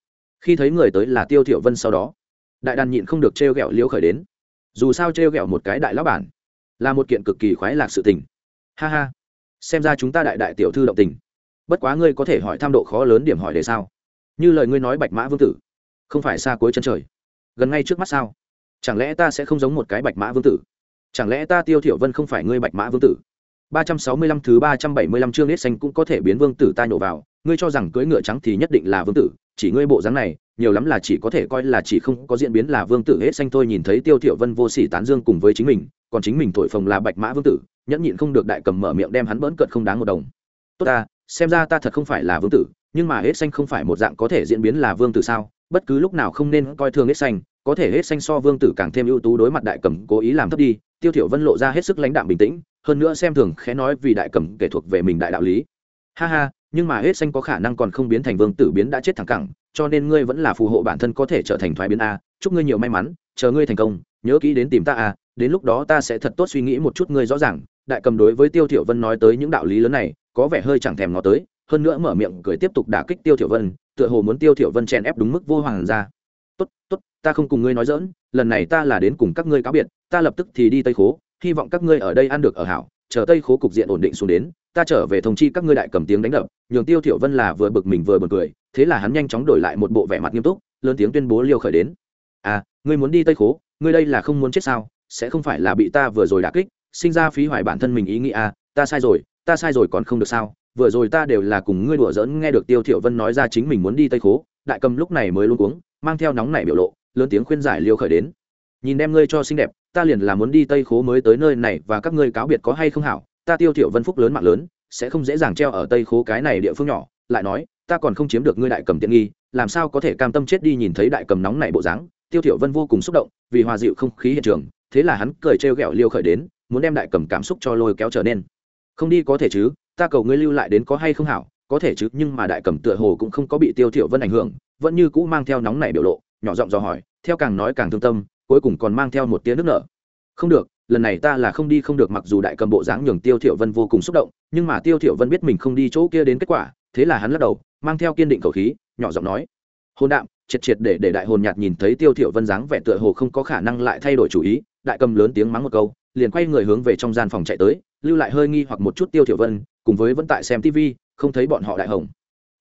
S1: Khi thấy người tới là tiêu thiểu vân sau đó, đại đàn nhịn không được trêu ghẹo liễu khởi đến dù sao trêu ghẹo một cái đại lão bản là một kiện cực kỳ khoái lạc sự tình. Ha ha. Xem ra chúng ta đại đại tiểu thư động tình. Bất quá ngươi có thể hỏi tham độ khó lớn điểm hỏi để sao? Như lời ngươi nói bạch mã vương tử không phải xa cuối chân trời. Gần ngay trước mắt sao? Chẳng lẽ ta sẽ không giống một cái bạch mã vương tử? Chẳng lẽ ta tiêu thiểu vân không phải ngươi bạch mã vương tử? 365 thứ 375 chương nết xanh cũng có thể biến vương tử ta nhổ vào, ngươi cho rằng cưỡi ngựa trắng thì nhất định là vương tử, chỉ ngươi bộ dáng này, nhiều lắm là chỉ có thể coi là chỉ không có diễn biến là vương tử hết xanh thôi nhìn thấy Tiêu thiểu Vân vô sỉ tán dương cùng với chính mình, còn chính mình thổi phồng là bạch mã vương tử, nhẫn nhịn không được đại cầm mở miệng đem hắn bỡn cợt không đáng một đồng. Tốt ta, xem ra ta thật không phải là vương tử, nhưng mà hết xanh không phải một dạng có thể diễn biến là vương tử sao? Bất cứ lúc nào không nên coi thường hết xanh, có thể hết xanh so vương tử càng thêm ưu tú đối mặt đại cầm cố ý làm thấp đi, Tiêu thiểu Vân lộ ra hết sức lãnh đạm bình tĩnh, hơn nữa xem thường khẽ nói vì đại cầm kể thuộc về mình đại đạo lý ha ha nhưng mà hết xanh có khả năng còn không biến thành vương tử biến đã chết thẳng cẳng, cho nên ngươi vẫn là phù hộ bản thân có thể trở thành thoái biến a. Chúc ngươi nhiều may mắn, chờ ngươi thành công, nhớ kỹ đến tìm ta a. Đến lúc đó ta sẽ thật tốt suy nghĩ một chút ngươi rõ ràng. Đại cầm đối với tiêu thiểu vân nói tới những đạo lý lớn này, có vẻ hơi chẳng thèm ngó tới, hơn nữa mở miệng cười tiếp tục đả kích tiêu thiểu vân, tựa hồ muốn tiêu thiểu vân chèn ép đúng mức vô hoàng ra. Tốt tốt, ta không cùng ngươi nói dỡn lần này ta là đến cùng các ngươi cáo biệt, ta lập tức thì đi tây khố, hy vọng các ngươi ở đây ăn được ở hảo, chờ tây khố cục diện ổn định xuống đến ta trở về thông chi các ngươi đại cầm tiếng đánh đập, nhường tiêu thiểu vân là vừa bực mình vừa buồn cười, thế là hắn nhanh chóng đổi lại một bộ vẻ mặt nghiêm túc, lớn tiếng tuyên bố liêu khởi đến. À ngươi muốn đi tây khố, ngươi đây là không muốn chết sao, sẽ không phải là bị ta vừa rồi đả kích, sinh ra phí hoại bản thân mình ý nghĩ à ta sai rồi, ta sai rồi còn không được sao, vừa rồi ta đều là cùng ngươi đùa giỡn nghe được tiêu thiểu vân nói ra chính mình muốn đi tây khố, đại cầm lúc này mới luống cuống, mang theo nóng nảy biểu lộ, lớn tiếng khuyên giải liêu khởi đến. Nhìn đem ngươi cho xinh đẹp, ta liền là muốn đi tây khố mới tới nơi này và các ngươi cáo biệt có hay không hảo ta tiêu thiểu vân phúc lớn mạng lớn, sẽ không dễ dàng treo ở tây khố cái này địa phương nhỏ, lại nói, ta còn không chiếm được ngươi đại cầm tiện nghi, làm sao có thể cam tâm chết đi nhìn thấy đại cầm nóng này bộ dáng, tiêu thiểu vân vô cùng xúc động, vì hòa dịu không khí hiện trường, thế là hắn cười treo gẹo liêu khởi đến, muốn đem đại cầm cảm xúc cho lôi kéo trở nên. Không đi có thể chứ, ta cầu ngươi lưu lại đến có hay không hảo, có thể chứ, nhưng mà đại cầm tựa hồ cũng không có bị tiêu thiểu vân ảnh hưởng, vẫn như cũ mang theo nóng này biểu lộ, nhỏ giọng dò hỏi, theo càng nói càng thương tâm, cuối cùng còn mang theo một tiếng nước nở. Không được lần này ta là không đi không được mặc dù đại cầm bộ dáng nhường tiêu thiểu vân vô cùng xúc động, nhưng mà tiêu thiểu vân biết mình không đi chỗ kia đến kết quả, thế là hắn lắc đầu, mang theo kiên định cầu khí, nhỏ giọng nói hôn đạm, triệt triệt để để đại hồn nhạt nhìn thấy tiêu thiểu vân dáng vẻ tựa hồ không có khả năng lại thay đổi chủ ý, đại cầm lớn tiếng mắng một câu, liền quay người hướng về trong gian phòng chạy tới, lưu lại hơi nghi hoặc một chút tiêu thiểu vân, cùng với vẫn tại xem tivi không thấy bọn họ đại hồng.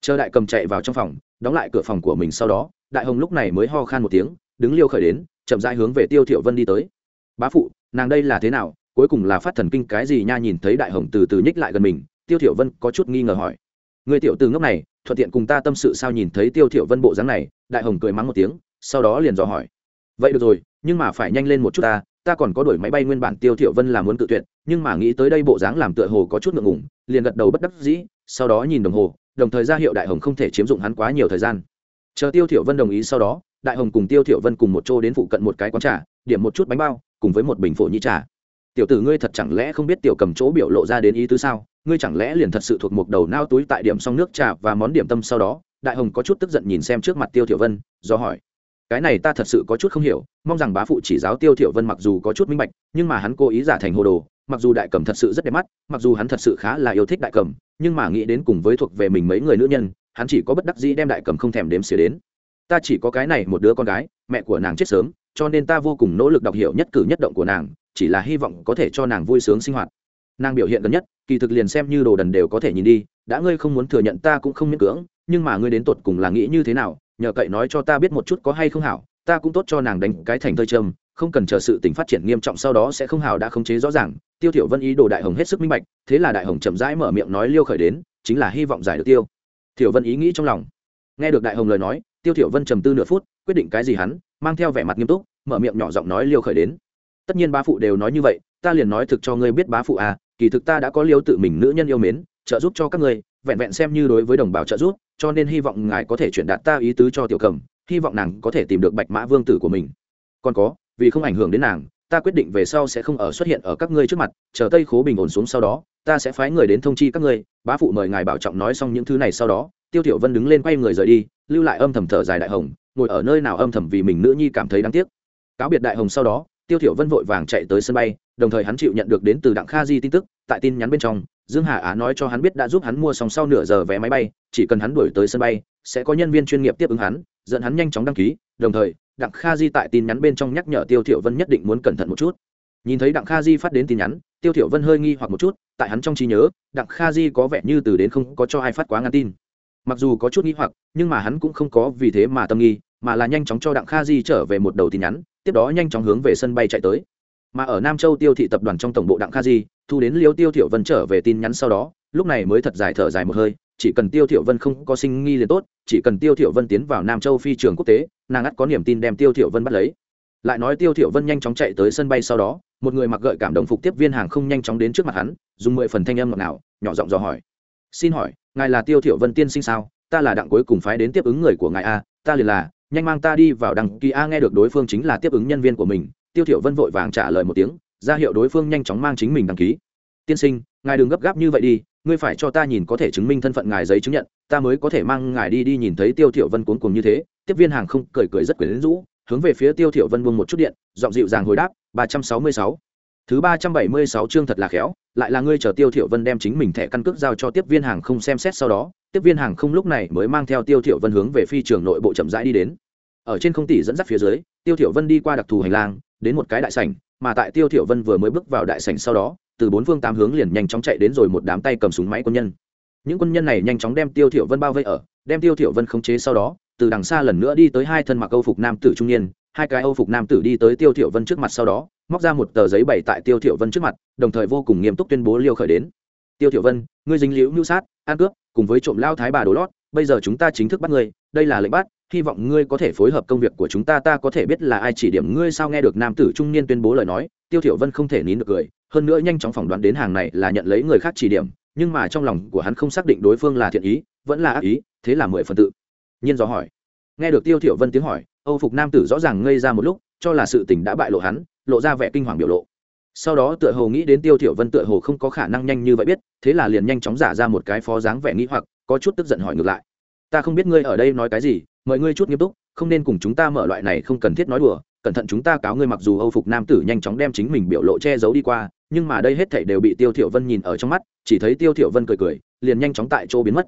S1: Chờ đại cầm chạy vào trong phòng, đóng lại cửa phòng của mình sau đó, đại hồng lúc này mới ho khan một tiếng, đứng liêu khởi đến, chậm rãi hướng về tiêu thiểu vân đi tới. Bá phụ nàng đây là thế nào, cuối cùng là phát thần kinh cái gì nha nhìn thấy đại hồng từ từ nhích lại gần mình, tiêu thiểu vân có chút nghi ngờ hỏi. Người tiểu từ ngốc này, thuận tiện cùng ta tâm sự sao nhìn thấy tiêu thiểu vân bộ dáng này, đại hồng cười mắng một tiếng, sau đó liền dò hỏi. Vậy được rồi, nhưng mà phải nhanh lên một chút ta ta còn có đuổi máy bay nguyên bản tiêu thiểu vân là muốn tự tuyệt, nhưng mà nghĩ tới đây bộ dáng làm tựa hồ có chút ngượng ngùng, liền gật đầu bất đắc dĩ, sau đó nhìn đồng hồ, đồng thời ra hiệu đại hồng không thể chiếm dụng hắn quá nhiều thời gian. Chờ tiêu thiểu vân đồng ý sau đó, đại hồng cùng tiêu thiểu vân cùng một chỗ đến phụ cận một cái quán trà, điểm một chút bánh bao cùng với một bình phổ nhĩ trà. Tiểu tử ngươi thật chẳng lẽ không biết tiểu cầm chỗ biểu lộ ra đến ý tứ sao? Ngươi chẳng lẽ liền thật sự thuộc một đầu nao túi tại điểm xong nước trà và món điểm tâm sau đó? Đại hồng có chút tức giận nhìn xem trước mặt tiêu thiểu vân, do hỏi. Cái này ta thật sự có chút không hiểu, mong rằng bá phụ chỉ giáo tiêu thiểu vân mặc dù có chút minh bạch, nhưng mà hắn cố ý giả thành hồ đồ, mặc dù đại cầm thật sự rất đẹp mắt, mặc dù hắn thật sự khá là yêu thích đại cầm, nhưng mà nghĩ đến cùng với thuộc về mình mấy người nữ nhân, hắn chỉ có bất đắc dĩ đem đại cầm không thèm đếm xỉa đến. Ta chỉ có cái này một đứa con gái, mẹ của nàng chết sớm cho nên ta vô cùng nỗ lực đọc hiểu nhất cử nhất động của nàng, chỉ là hy vọng có thể cho nàng vui sướng sinh hoạt. Nàng biểu hiện gần nhất, kỳ thực liền xem như đồ đần đều có thể nhìn đi, đã ngươi không muốn thừa nhận ta cũng không miễn cưỡng, nhưng mà ngươi đến tột cùng là nghĩ như thế nào, nhờ cậy nói cho ta biết một chút có hay không hảo, ta cũng tốt cho nàng đánh cái thành thơi trâm không cần chờ sự tình phát triển nghiêm trọng sau đó sẽ không hảo đã khống chế rõ ràng. Tiêu thiểu vân ý đồ đại hồng hết sức minh bạch, thế là đại hồng chậm rãi mở miệng nói liêu khởi đến, chính là hy vọng giải được tiêu thiểu vân ý nghĩ trong lòng. Nghe được đại hồng lời nói, tiêu thiểu vân trầm tư nửa phút, quyết định cái gì hắn mang theo vẻ mặt nghiêm túc, mở miệng nhỏ giọng nói liêu khởi đến. Tất nhiên bá phụ đều nói như vậy, ta liền nói thực cho ngươi biết bá phụ à kỳ thực ta đã có liêu tự mình nữ nhân yêu mến, trợ giúp cho các ngươi, vẹn vẹn xem như đối với đồng bào trợ giúp, cho nên hy vọng ngài có thể chuyển đạt ta ý tứ cho tiểu cầm, hy vọng nàng có thể tìm được bạch mã vương tử của mình. Còn có, vì không ảnh hưởng đến nàng, ta quyết định về sau sẽ không ở xuất hiện ở các ngươi trước mặt, chờ tây khố bình ổn xuống sau đó, ta sẽ phái người đến thông chi các ngươi, bá phụ mời ngài bảo trọng nói xong những thứ này sau đó, tiêu tiểu vân đứng lên quay người rời đi, lưu lại âm thầm thở dài đại hồng ngồi ở nơi nào âm thầm vì mình nữ nhi cảm thấy đáng tiếc. Cáo biệt đại hồng sau đó, tiêu thiểu vân vội vàng chạy tới sân bay, đồng thời hắn chịu nhận được đến từ đặng kha di tin tức, tại tin nhắn bên trong, dương hà á nói cho hắn biết đã giúp hắn mua xong sau nửa giờ vé máy bay, chỉ cần hắn đuổi tới sân bay, sẽ có nhân viên chuyên nghiệp tiếp ứng hắn, dẫn hắn nhanh chóng đăng ký, đồng thời, đặng kha di tại tin nhắn bên trong nhắc nhở tiêu thiểu vân nhất định muốn cẩn thận một chút. Nhìn thấy đặng kha di phát đến tin nhắn, tiêu thiểu vân hơi nghi hoặc một chút, tại hắn trong trí nhớ, đặng kha di có vẻ như từ đến không có cho ai phát quá ngắn tin. Mặc dù có chút nghi hoặc, nhưng mà hắn cũng không có vì thế mà tâm nghi mà là nhanh chóng cho đặng kha di trở về một đầu tin nhắn, tiếp đó nhanh chóng hướng về sân bay chạy tới. Mà ở nam châu tiêu thị tập đoàn trong tổng bộ đặng kha di, thu đến liêu tiêu thiểu vân trở về tin nhắn sau đó, lúc này mới thật dài thở dài một hơi, chỉ cần tiêu thiểu vân không có sinh nghi liền tốt, chỉ cần tiêu thiểu vân tiến vào nam châu phi trường quốc tế, nàng ắt có niềm tin đem tiêu thiểu vân bắt lấy. Lại nói tiêu thiểu vân nhanh chóng chạy tới sân bay sau đó, một người mặc gợi cảm động phục tiếp viên hàng không nhanh chóng đến trước mặt hắn, dùng mười phần thanh âm ngọt ngào, nhỏ giọng dò hỏi. Xin hỏi, ngài là tiêu thiểu vân tiên sinh sao? Ta là đặng cuối cùng phái đến tiếp ứng người của ngài a, ta liền là nhanh mang ta đi vào đăng ký. A, nghe được đối phương chính là tiếp ứng nhân viên của mình, tiêu thiểu vân vội vàng trả lời một tiếng, ra hiệu đối phương nhanh chóng mang chính mình đăng ký. Tiên sinh, ngài đừng gấp gáp như vậy đi, ngươi phải cho ta nhìn có thể chứng minh thân phận ngài giấy chứng nhận, ta mới có thể mang ngài đi đi nhìn thấy tiêu thiểu vân cuốn cuồng như thế. Tiếp viên hàng không cười cười rất quyến rũ, hướng về phía tiêu thiểu vân buông một chút điện, giọng dịu dàng hồi đáp, ba trăm sáu mươi sáu thứ ba trăm bảy mươi sáu chương thật là khéo, lại là ngươi chờ tiêu thiểu vân đem chính mình thẻ căn cước giao cho tiếp viên hàng không xem xét sau đó, tiếp viên hàng không lúc này mới mang theo tiêu thiểu vân hướng về phi trường nội bộ chậm rãi đi đến. Ở trên không tỷ dẫn dắt phía dưới, tiêu thiểu vân đi qua đặc thù hành lang, đến một cái đại sảnh, mà tại tiêu thiểu vân vừa mới bước vào đại sảnh sau đó, từ bốn phương tám hướng liền nhanh chóng chạy đến rồi một đám tay cầm súng máy quân nhân. Những quân nhân này nhanh chóng đem tiêu thiểu vân bao vây ở, đem tiêu thiểu vân khống chế sau đó, từ đằng xa lần nữa đi tới hai thân mặc âu phục nam tử trung niên hai cái âu phục nam tử đi tới tiêu thiểu vân trước mặt sau đó, móc ra một tờ giấy bày tại tiêu thiểu vân trước mặt, đồng thời vô cùng nghiêm túc tuyên bố liêu khởi đến. Tiêu thiểu vân, ngươi dính liễu mưu sát an cướp, cùng với trộm lao thái bà đồ lót, bây giờ chúng ta chính thức bắt ngươi, đây là lệnh bắt, hy vọng ngươi có thể phối hợp công việc của chúng ta ta có thể biết là ai chỉ điểm ngươi sao? Nghe được nam tử trung niên tuyên bố lời nói, tiêu thiểu vân không thể nín được cười, hơn nữa nhanh chóng phỏng đoán đến hàng này là nhận lấy người khác chỉ điểm, nhưng mà trong lòng của hắn không xác định đối phương là thiện ý, vẫn là ác ý, thế là mười phần tự. Nhiên do hỏi. Nghe được tiêu thiểu vân tiếng hỏi âu phục nam tử rõ ràng ngây ra một lúc, cho là sự tình đã bại lộ hắn, lộ ra vẻ kinh hoàng biểu lộ. Sau đó tựa hồ nghĩ đến tiêu thiểu vân tựa hồ không có khả năng nhanh như vậy biết, thế là liền nhanh chóng giả ra một cái phó dáng vẻ nghĩ hoặc, có chút tức giận hỏi ngược lại. Ta không biết ngươi ở đây nói cái gì, mời ngươi chút nghiêm túc, không nên cùng chúng ta mở loại này không cần thiết nói đùa, cẩn thận chúng ta cáo ngươi mặc dù âu phục nam tử nhanh chóng đem chính mình biểu lộ che giấu đi qua, nhưng mà đây hết thảy đều bị tiêu thiểu vân nhìn ở trong mắt, chỉ thấy tiêu thiểu vân cười cười, liền nhanh chóng tại chỗ biến mất.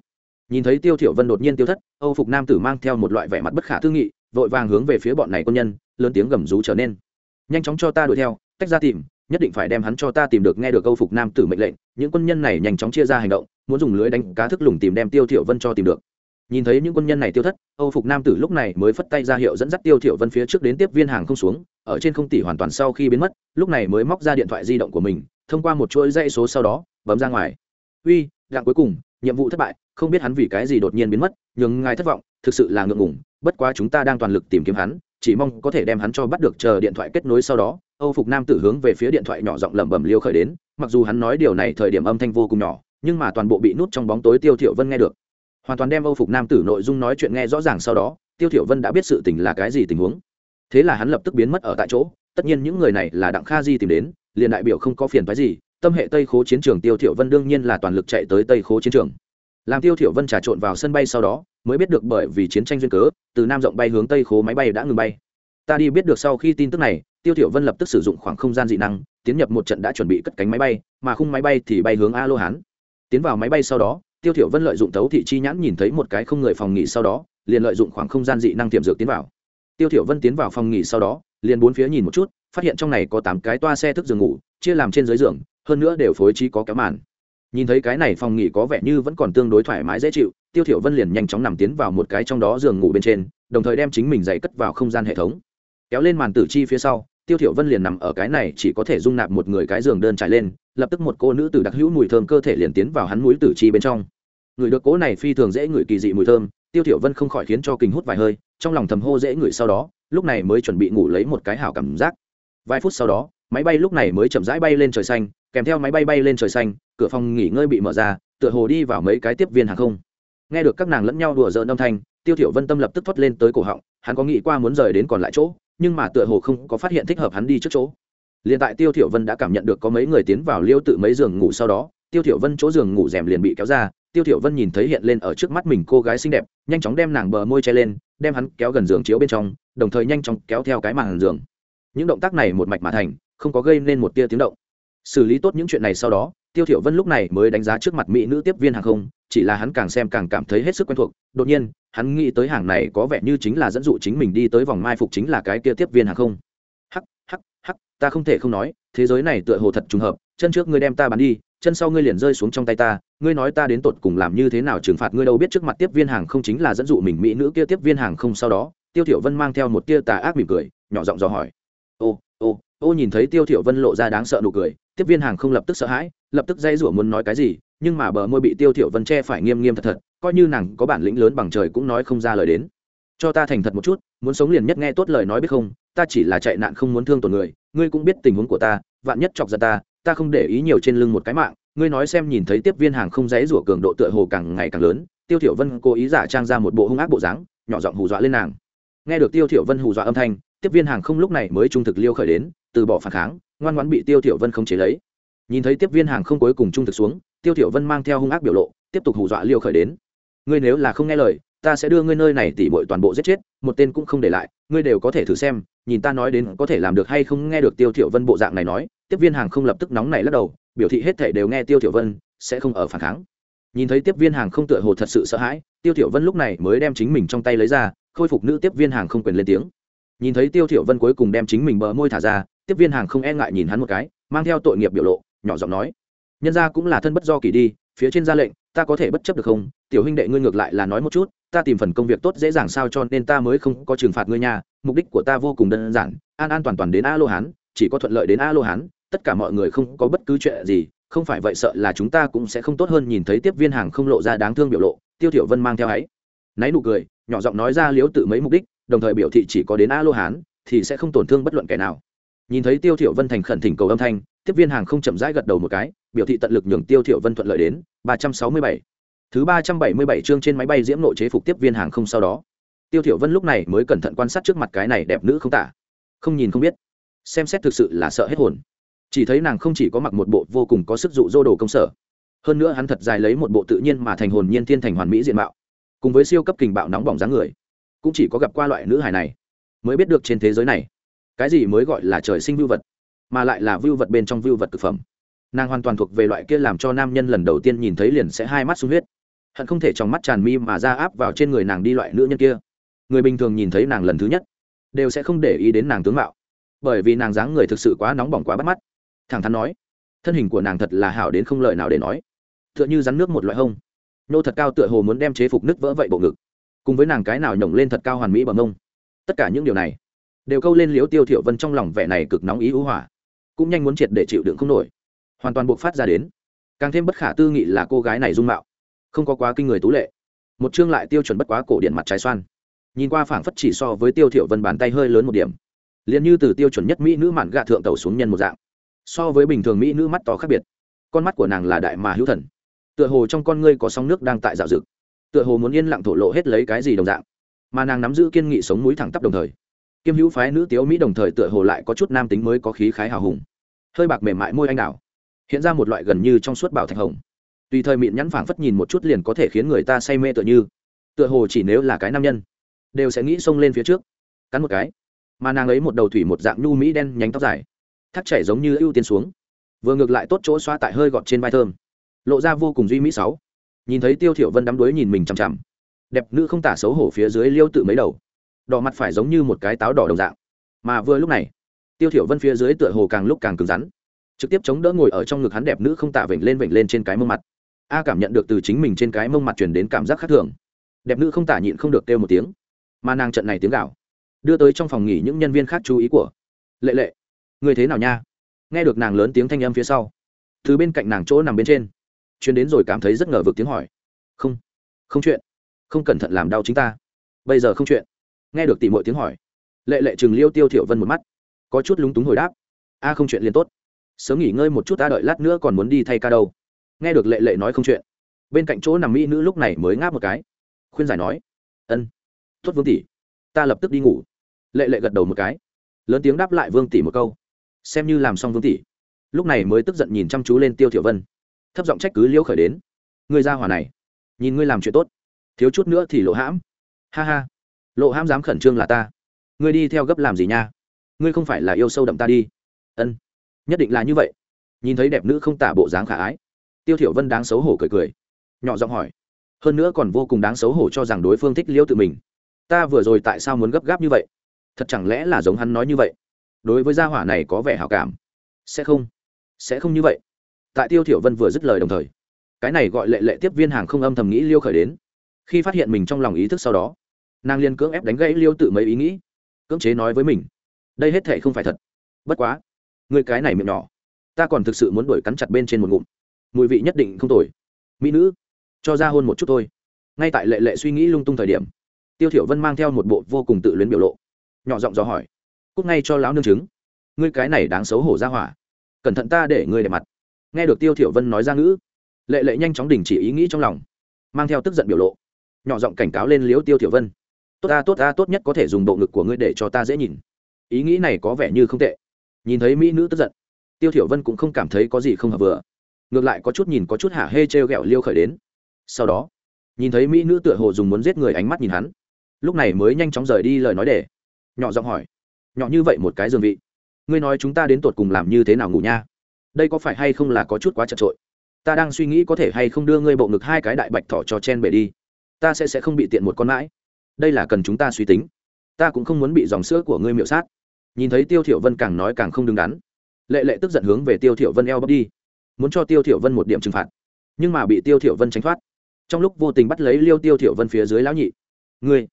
S1: Nhìn thấy tiêu thiểu vân đột nhiên tiêu thất, âu phục nam tử mang theo một loại vẻ mặt bất khả tư nghị vội vàng hướng về phía bọn này quân nhân, lớn tiếng gầm rú trở nên. Nhanh chóng cho ta đuổi theo, tách ra tìm, nhất định phải đem hắn cho ta tìm được, nghe được câu phục nam tử mệnh lệnh, những quân nhân này nhanh chóng chia ra hành động, muốn dùng lưới đánh cá thức lùng tìm đem tiêu thiểu vân cho tìm được. Nhìn thấy những quân nhân này tiêu thất, âu phục nam tử lúc này mới phất tay ra hiệu dẫn dắt tiêu thiểu vân phía trước đến tiếp viên hàng không xuống, ở trên không tỷ hoàn toàn sau khi biến mất, lúc này mới móc ra điện thoại di động của mình, thông qua một chuỗi dây số sau đó, bấm ra ngoài. Uy dạng cuối cùng nhiệm vụ thất bại, không biết hắn vì cái gì đột nhiên biến mất, nhưng ngài thất vọng, thực sự là ngượng ngủng bất quá chúng ta đang toàn lực tìm kiếm hắn, chỉ mong có thể đem hắn cho bắt được chờ điện thoại kết nối sau đó, âu phục nam tử hướng về phía điện thoại nhỏ giọng lẩm bẩm liêu khởi đến, mặc dù hắn nói điều này thời điểm âm thanh vô cùng nhỏ, nhưng mà toàn bộ bị nút trong bóng tối tiêu thiểu vân nghe được. Hoàn toàn đem âu phục nam tử nội dung nói chuyện nghe rõ ràng sau đó, tiêu thiểu vân đã biết sự tình là cái gì tình huống. Thế là hắn lập tức biến mất ở tại chỗ, tất nhiên những người này là đặng kha di tìm đến, liền đại biểu không có phiền phức gì tâm hệ tây khố chiến trường tiêu thiểu vân đương nhiên là toàn lực chạy tới tây khố chiến trường. Làm tiêu thiểu vân trà trộn vào sân bay sau đó, mới biết được bởi vì chiến tranh duyên cớ, từ nam rộng bay hướng tây khố máy bay đã ngừng bay. Ta đi biết được sau khi tin tức này, tiêu thiểu vân lập tức sử dụng khoảng không gian dị năng, tiến nhập một trận đã chuẩn bị cất cánh máy bay, mà khung máy bay thì bay hướng a lô hán tiến vào máy bay sau đó, tiêu thiểu vân lợi dụng tấu thị chi nhãn nhìn thấy một cái không người phòng nghỉ sau đó, liền lợi dụng khoảng không gian dị năng tiềm dược tiến vào. Tiêu thiểu vân tiến vào phòng nghỉ sau đó, liền bốn phía nhìn một chút, phát hiện trong này có tám cái toa xe thức giường ngủ, chia làm trên dưới giường hơn nữa đều phối trí có kéo màn. Nhìn thấy cái này phòng nghỉ có vẻ như vẫn còn tương đối thoải mái dễ chịu, tiêu thiểu vân liền nhanh chóng nằm tiến vào một cái trong đó giường ngủ bên trên, đồng thời đem chính mình giày cất vào không gian hệ thống. Kéo lên màn tử chi phía sau, tiêu thiểu vân liền nằm ở cái này chỉ có thể dung nạp một người cái giường đơn trải lên, lập tức một cô nữ tử đặc hữu mùi thơm cơ thể liền tiến vào hắn mũi tử chi bên trong. Người được cố này phi thường dễ ngửi kỳ dị mùi thơm, tiêu thiểu vân không khỏi khiến cho kinh hút vài hơi, trong lòng thầm hô dễ ngửi sau đó, lúc này mới chuẩn bị ngủ lấy một cái hảo cảm giác. Vài phút sau đó máy bay lúc này mới chậm rãi bay lên trời xanh, kèm theo máy bay bay lên trời xanh, cửa phòng nghỉ ngơi bị mở ra, tựa hồ đi vào mấy cái tiếp viên hàng không. Nghe được các nàng lẫn nhau đùa giỡn âm thanh, tiêu thiểu vân tâm lập tức thoát lên tới cổ họng, hắn có nghĩ qua muốn rời đến còn lại chỗ, nhưng mà tựa hồ không có phát hiện thích hợp hắn đi trước chỗ. Liền tại tiêu thiểu vân đã cảm nhận được có mấy người tiến vào liêu tự mấy giường ngủ sau đó, tiêu thiểu vân chỗ giường ngủ rèm liền bị kéo ra, tiêu thiểu vân nhìn thấy hiện lên ở trước mắt mình cô gái xinh đẹp, nhanh chóng đem nàng bờ môi che lên, đem hắn kéo gần giường chiếu bên trong, đồng thời nhanh chóng kéo theo cái màn giường. Những động tác này một mạch mà thành không có gây nên một tia tiếng động. Xử lý tốt những chuyện này sau đó, tiêu thiểu vân lúc này mới đánh giá trước mặt mỹ nữ tiếp viên hàng không, chỉ là hắn càng xem càng cảm thấy hết sức quen thuộc. Đột nhiên, hắn nghĩ tới hàng này có vẻ như chính là dẫn dụ chính mình đi tới vòng mai phục chính là cái kia tiếp viên hàng không. Hắc hắc hắc, ta không thể không nói, thế giới này tựa hồ thật trùng hợp, chân trước ngươi đem ta bắn đi, chân sau ngươi liền rơi xuống trong tay ta, ngươi nói ta đến tột cùng làm như thế nào trừng phạt ngươi đâu biết trước mặt tiếp viên hàng không chính là dẫn dụ mình mỹ nữ kia tiếp viên hàng không sau đó, tiêu thiểu vân mang theo một tia tà ác mỉm cười, nhỏ giọng dò hỏi. Ô ô nhìn thấy tiêu thiểu vân lộ ra đáng sợ nụ cười, tiếp viên hàng không lập tức sợ hãi, lập tức dây rủa muốn nói cái gì, nhưng mà bờ môi bị tiêu thiểu vân che phải nghiêm nghiêm thật thật, coi như nàng có bản lĩnh lớn bằng trời cũng nói không ra lời đến. Cho ta thành thật một chút, muốn sống liền nhất nghe tốt lời nói biết không, ta chỉ là chạy nạn không muốn thương tổn người, ngươi cũng biết tình huống của ta, vạn nhất chọc ra ta ta không để ý nhiều trên lưng một cái mạng. Ngươi nói xem nhìn thấy tiếp viên hàng không dãy rủa cường độ tựa hồ càng ngày càng lớn, tiêu thiểu vân cố ý giả trang ra một bộ hung ác bộ dáng, nhỏ giọng hù dọa lên nàng. Nghe được tiêu thiểu vân hù dọa âm thanh tiếp viên hàng không lúc này mới trung thực liêu khởi đến, từ bỏ phản kháng, ngoan ngoãn bị tiêu tiểu vân không chế lấy. Nhìn thấy tiếp viên hàng không cuối cùng trung thực xuống, tiêu tiểu vân mang theo hung ác biểu lộ, tiếp tục hù dọa liêu khởi đến. Ngươi nếu là không nghe lời, ta sẽ đưa ngươi nơi này tỉ bội toàn bộ giết chết, một tên cũng không để lại, ngươi đều có thể thử xem, nhìn ta nói đến có thể làm được hay không. Nghe được tiêu tiểu vân bộ dạng này nói, tiếp viên hàng không lập tức nóng này lắc đầu, biểu thị hết thể đều nghe tiêu tiểu vân, sẽ không ở phản kháng. Nhìn thấy tiếp viên hàng không tựa hồ thật sự sợ hãi, tiêu tiểu vân lúc này mới đem chính mình trong tay lấy ra, khôi phục nữ tiếp viên hàng không quyền lên tiếng nhìn thấy tiêu thiểu vân cuối cùng đem chính mình bờ môi thả ra, tiếp viên hàng không e ngại nhìn hắn một cái, mang theo tội nghiệp biểu lộ, nhỏ giọng nói, nhân gia cũng là thân bất do kỳ đi, phía trên ra lệnh, ta có thể bất chấp được không? Tiểu huynh đệ ngươi ngược lại là nói một chút, ta tìm phần công việc tốt dễ dàng sao cho nên ta mới không có trừng phạt ngươi nha, mục đích của ta vô cùng đơn giản, an an toàn toàn đến a lô hán, chỉ có thuận lợi đến a lô hán, tất cả mọi người không có bất cứ chuyện gì, không phải vậy sợ là chúng ta cũng sẽ không tốt hơn. Nhìn thấy tiếp viên hàng không lộ ra đáng thương biểu lộ, tiêu thiểu vân mang theo ấy náy nụ cười, nhỏ giọng nói ra liếu tự mấy mục đích đồng thời biểu thị chỉ có đến a lô hán thì sẽ không tổn thương bất luận kẻ nào. Nhìn thấy tiêu thiểu vân thành khẩn thỉnh cầu âm thanh, tiếp viên hàng không chậm rãi gật đầu một cái, biểu thị tận lực nhường tiêu thiểu vân thuận lợi đến 367 thứ 377 chương trên máy bay diễm nội chế phục tiếp viên hàng không sau đó. Tiêu thiểu vân lúc này mới cẩn thận quan sát trước mặt cái này đẹp nữ không tả. Không nhìn không biết. Xem xét thực sự là sợ hết hồn. Chỉ thấy nàng không chỉ có mặc một bộ vô cùng có sức dụ dỗ đồ công sở, hơn nữa hắn thật dài lấy một bộ tự nhiên mà thành hồn nhiên thiên thành hoàn mỹ diện mạo, cùng với siêu cấp kình bạo nóng bỏng dáng người cũng chỉ có gặp qua loại nữ hài này, mới biết được trên thế giới này, cái gì mới gọi là trời sinh vưu vật, mà lại là vưu vật bên trong vưu vật thực phẩm. Nàng hoàn toàn thuộc về loại kia làm cho nam nhân lần đầu tiên nhìn thấy liền sẽ hai mắt sung huyết, hận không thể trong mắt tràn mi mà ra áp vào trên người nàng đi loại nữ nhân kia. Người bình thường nhìn thấy nàng lần thứ nhất, đều sẽ không để ý đến nàng tướng mạo, bởi vì nàng dáng người thực sự quá nóng bỏng quá bắt mắt. Thẳng thắn nói, thân hình của nàng thật là hảo đến không lời nào để nói. Tựa như rắn nước một loại hông. Nô thật cao tựa hồ muốn đem chế phục nứt vỡ vậy bộ ngực cùng với nàng cái nào nhổng lên thật cao hoàn mỹ bằng mông tất cả những điều này đều câu lên liếu tiêu thiểu vân trong lòng vẻ này cực nóng ý ưu hỏa, cũng nhanh muốn triệt để chịu đựng không nổi, hoàn toàn buộc phát ra đến. Càng thêm bất khả tư nghị là cô gái này dung mạo, không có quá kinh người tú lệ, một chương lại tiêu chuẩn bất quá cổ điện mặt trái xoan. Nhìn qua phảng phất chỉ so với tiêu thiểu vân bàn tay hơi lớn một điểm, liền như từ tiêu chuẩn nhất mỹ nữ mạn gạ thượng tẩu xuống nhân một dạng. So với bình thường mỹ nữ mắt to khác biệt, con mắt của nàng là đại mà hữu thần, tựa hồ trong con ngươi có sóng nước đang tại dạo dực tựa hồ muốn yên lặng thổ lộ hết lấy cái gì đồng dạng. Mà nàng nắm giữ kiên nghị sống mũi thẳng tắp đồng thời, kiêm hữu phái nữ tiếu mỹ đồng thời tựa hồ lại có chút nam tính mới có khí khái hào hùng. Hơi bạc mềm mại môi anh đào, hiện ra một loại gần như trong suốt bảo thạch hồng. Tùy thời mịn nhắn phảng phất nhìn một chút liền có thể khiến người ta say mê tựa như. Tựa hồ chỉ nếu là cái nam nhân, đều sẽ nghĩ xông lên phía trước, cắn một cái. Mà nàng ấy một đầu thủy một dạng nhu mỹ đen nhánh tóc dài, thắt chảy giống như ưu tiên xuống. Vừa ngược lại tốt chỗ xoa tại hơi gọt trên vai thơm, lộ ra vô cùng duy mỹ sáu nhìn thấy tiêu thiểu vân đắm đuối nhìn mình chằm chằm. Đẹp nữ không tả xấu hổ phía dưới liêu tự mấy đầu. Đỏ mặt phải giống như một cái táo đỏ đồng dạng. Mà vừa lúc này, tiêu thiểu vân phía dưới tựa hồ càng lúc càng cứng rắn. Trực tiếp chống đỡ ngồi ở trong ngực hắn đẹp nữ không tả vểnh lên vểnh lên trên cái mông mặt. A cảm nhận được từ chính mình trên cái mông mặt truyền đến cảm giác khác thường. Đẹp nữ không tả nhịn không được kêu một tiếng. Mà nàng trận này tiếng gào, đưa tới trong phòng nghỉ những nhân viên khác chú ý của. Lệ lệ, người thế nào nha? Nghe được nàng lớn tiếng thanh âm phía sau, từ bên cạnh nàng chỗ nằm bên trên chuyến đến rồi cảm thấy rất ngờ vực tiếng hỏi. Không không chuyện. Không cẩn thận làm đau chính ta. Bây giờ không chuyện. Nghe được tỉ mọi tiếng hỏi, lệ lệ chừng liêu tiêu thiểu vân một mắt, có chút lúng túng hồi đáp. A, không chuyện liền tốt. Sớm nghỉ ngơi một chút ta đợi lát nữa còn muốn đi thay ca đâu. Nghe được lệ lệ nói không chuyện, bên cạnh chỗ nằm mỹ nữ lúc này mới ngáp một cái. Khuyên giải nói, ân tuất vương tỷ, ta lập tức đi ngủ. Lệ lệ gật đầu một cái, lớn tiếng đáp lại vương tỷ một câu, xem như làm xong vương tỷ. Lúc này mới tức giận nhìn chăm chú lên tiêu thiểu vân thấp giọng trách cứ liễu khởi đến. Người ra hòa này, nhìn ngươi làm chuyện tốt. Thiếu chút nữa thì lộ hãm. Ha ha. Lộ hãm dám khẩn trương là ta. Ngươi đi theo gấp làm gì nha? Ngươi không phải là yêu sâu đậm ta đi. Ân. Nhất định là như vậy. Nhìn thấy đẹp nữ không tả bộ dáng khả ái, tiêu thiểu vân đáng xấu hổ cười cười. Nhỏ giọng hỏi. Hơn nữa còn vô cùng đáng xấu hổ cho rằng đối phương thích liêu tự mình. Ta vừa rồi tại sao muốn gấp gáp như vậy? Thật chẳng lẽ là giống hắn nói như vậy? Đối với gia hỏa này có vẻ hảo cảm. Sẽ không. Sẽ không như vậy tại tiêu thiểu vân vừa dứt lời đồng thời cái này gọi lệ lệ tiếp viên hàng không âm thầm nghĩ liêu khởi đến. Khi phát hiện mình trong lòng ý thức sau đó nàng liên cưỡng ép đánh gãy liêu tự mấy ý nghĩ cưỡng chế nói với mình đây hết thề không phải thật. Bất quá người cái này miệng nhỏ ta còn thực sự muốn đuổi cắn chặt bên trên một ngụm. Mùi vị nhất định không tồi. Mỹ nữ cho ra hôn một chút thôi. Ngay tại lệ lệ suy nghĩ lung tung thời điểm tiêu thiểu vân mang theo một bộ vô cùng tự luyến biểu lộ nhỏ giọng dò hỏi cút ngay cho lão nương chứng, ngươi cái này đáng xấu hổ ra hỏa. Cẩn thận ta để ngươi để mặt nghe được tiêu thiểu vân nói ra ngữ, lệ lệ nhanh chóng đình chỉ ý nghĩ trong lòng, mang theo tức giận biểu lộ, nhỏ giọng cảnh cáo lên liếu tiêu thiểu vân, tốt ta tốt ta, tốt nhất có thể dùng bộ ngực của ngươi để cho ta dễ nhìn. Ý nghĩ này có vẻ như không tệ. Nhìn thấy mỹ nữ tức giận, tiêu thiểu vân cũng không cảm thấy có gì không hợp vừa, ngược lại có chút nhìn có chút hả hê treo gẹo liêu khởi đến. Sau đó, nhìn thấy mỹ nữ tựa hồ dùng muốn giết người ánh mắt nhìn hắn, lúc này mới nhanh chóng rời đi lời nói để, nhỏ giọng hỏi, nhỏ như vậy một cái dương vị, ngươi nói chúng ta đến tột cùng làm như thế nào ngủ nha? Đây có phải hay không là có chút quá chật trội? Ta đang suy nghĩ có thể hay không đưa ngươi bộ ngực hai cái đại bạch thỏ cho chen bể đi. Ta sẽ sẽ không bị tiện một con mãi. Đây là cần chúng ta suy tính. Ta cũng không muốn bị dòng sữa của ngươi miệu sát. Nhìn thấy tiêu thiểu vân càng nói càng không đứng đắn. Lệ lệ tức giận hướng về tiêu thiểu vân eo bắp đi. Muốn cho tiêu thiểu vân một điểm trừng phạt. Nhưng mà bị tiêu thiểu vân tránh thoát. Trong lúc vô tình bắt lấy liêu tiêu thiểu vân phía dưới lão nhị. Ngươi!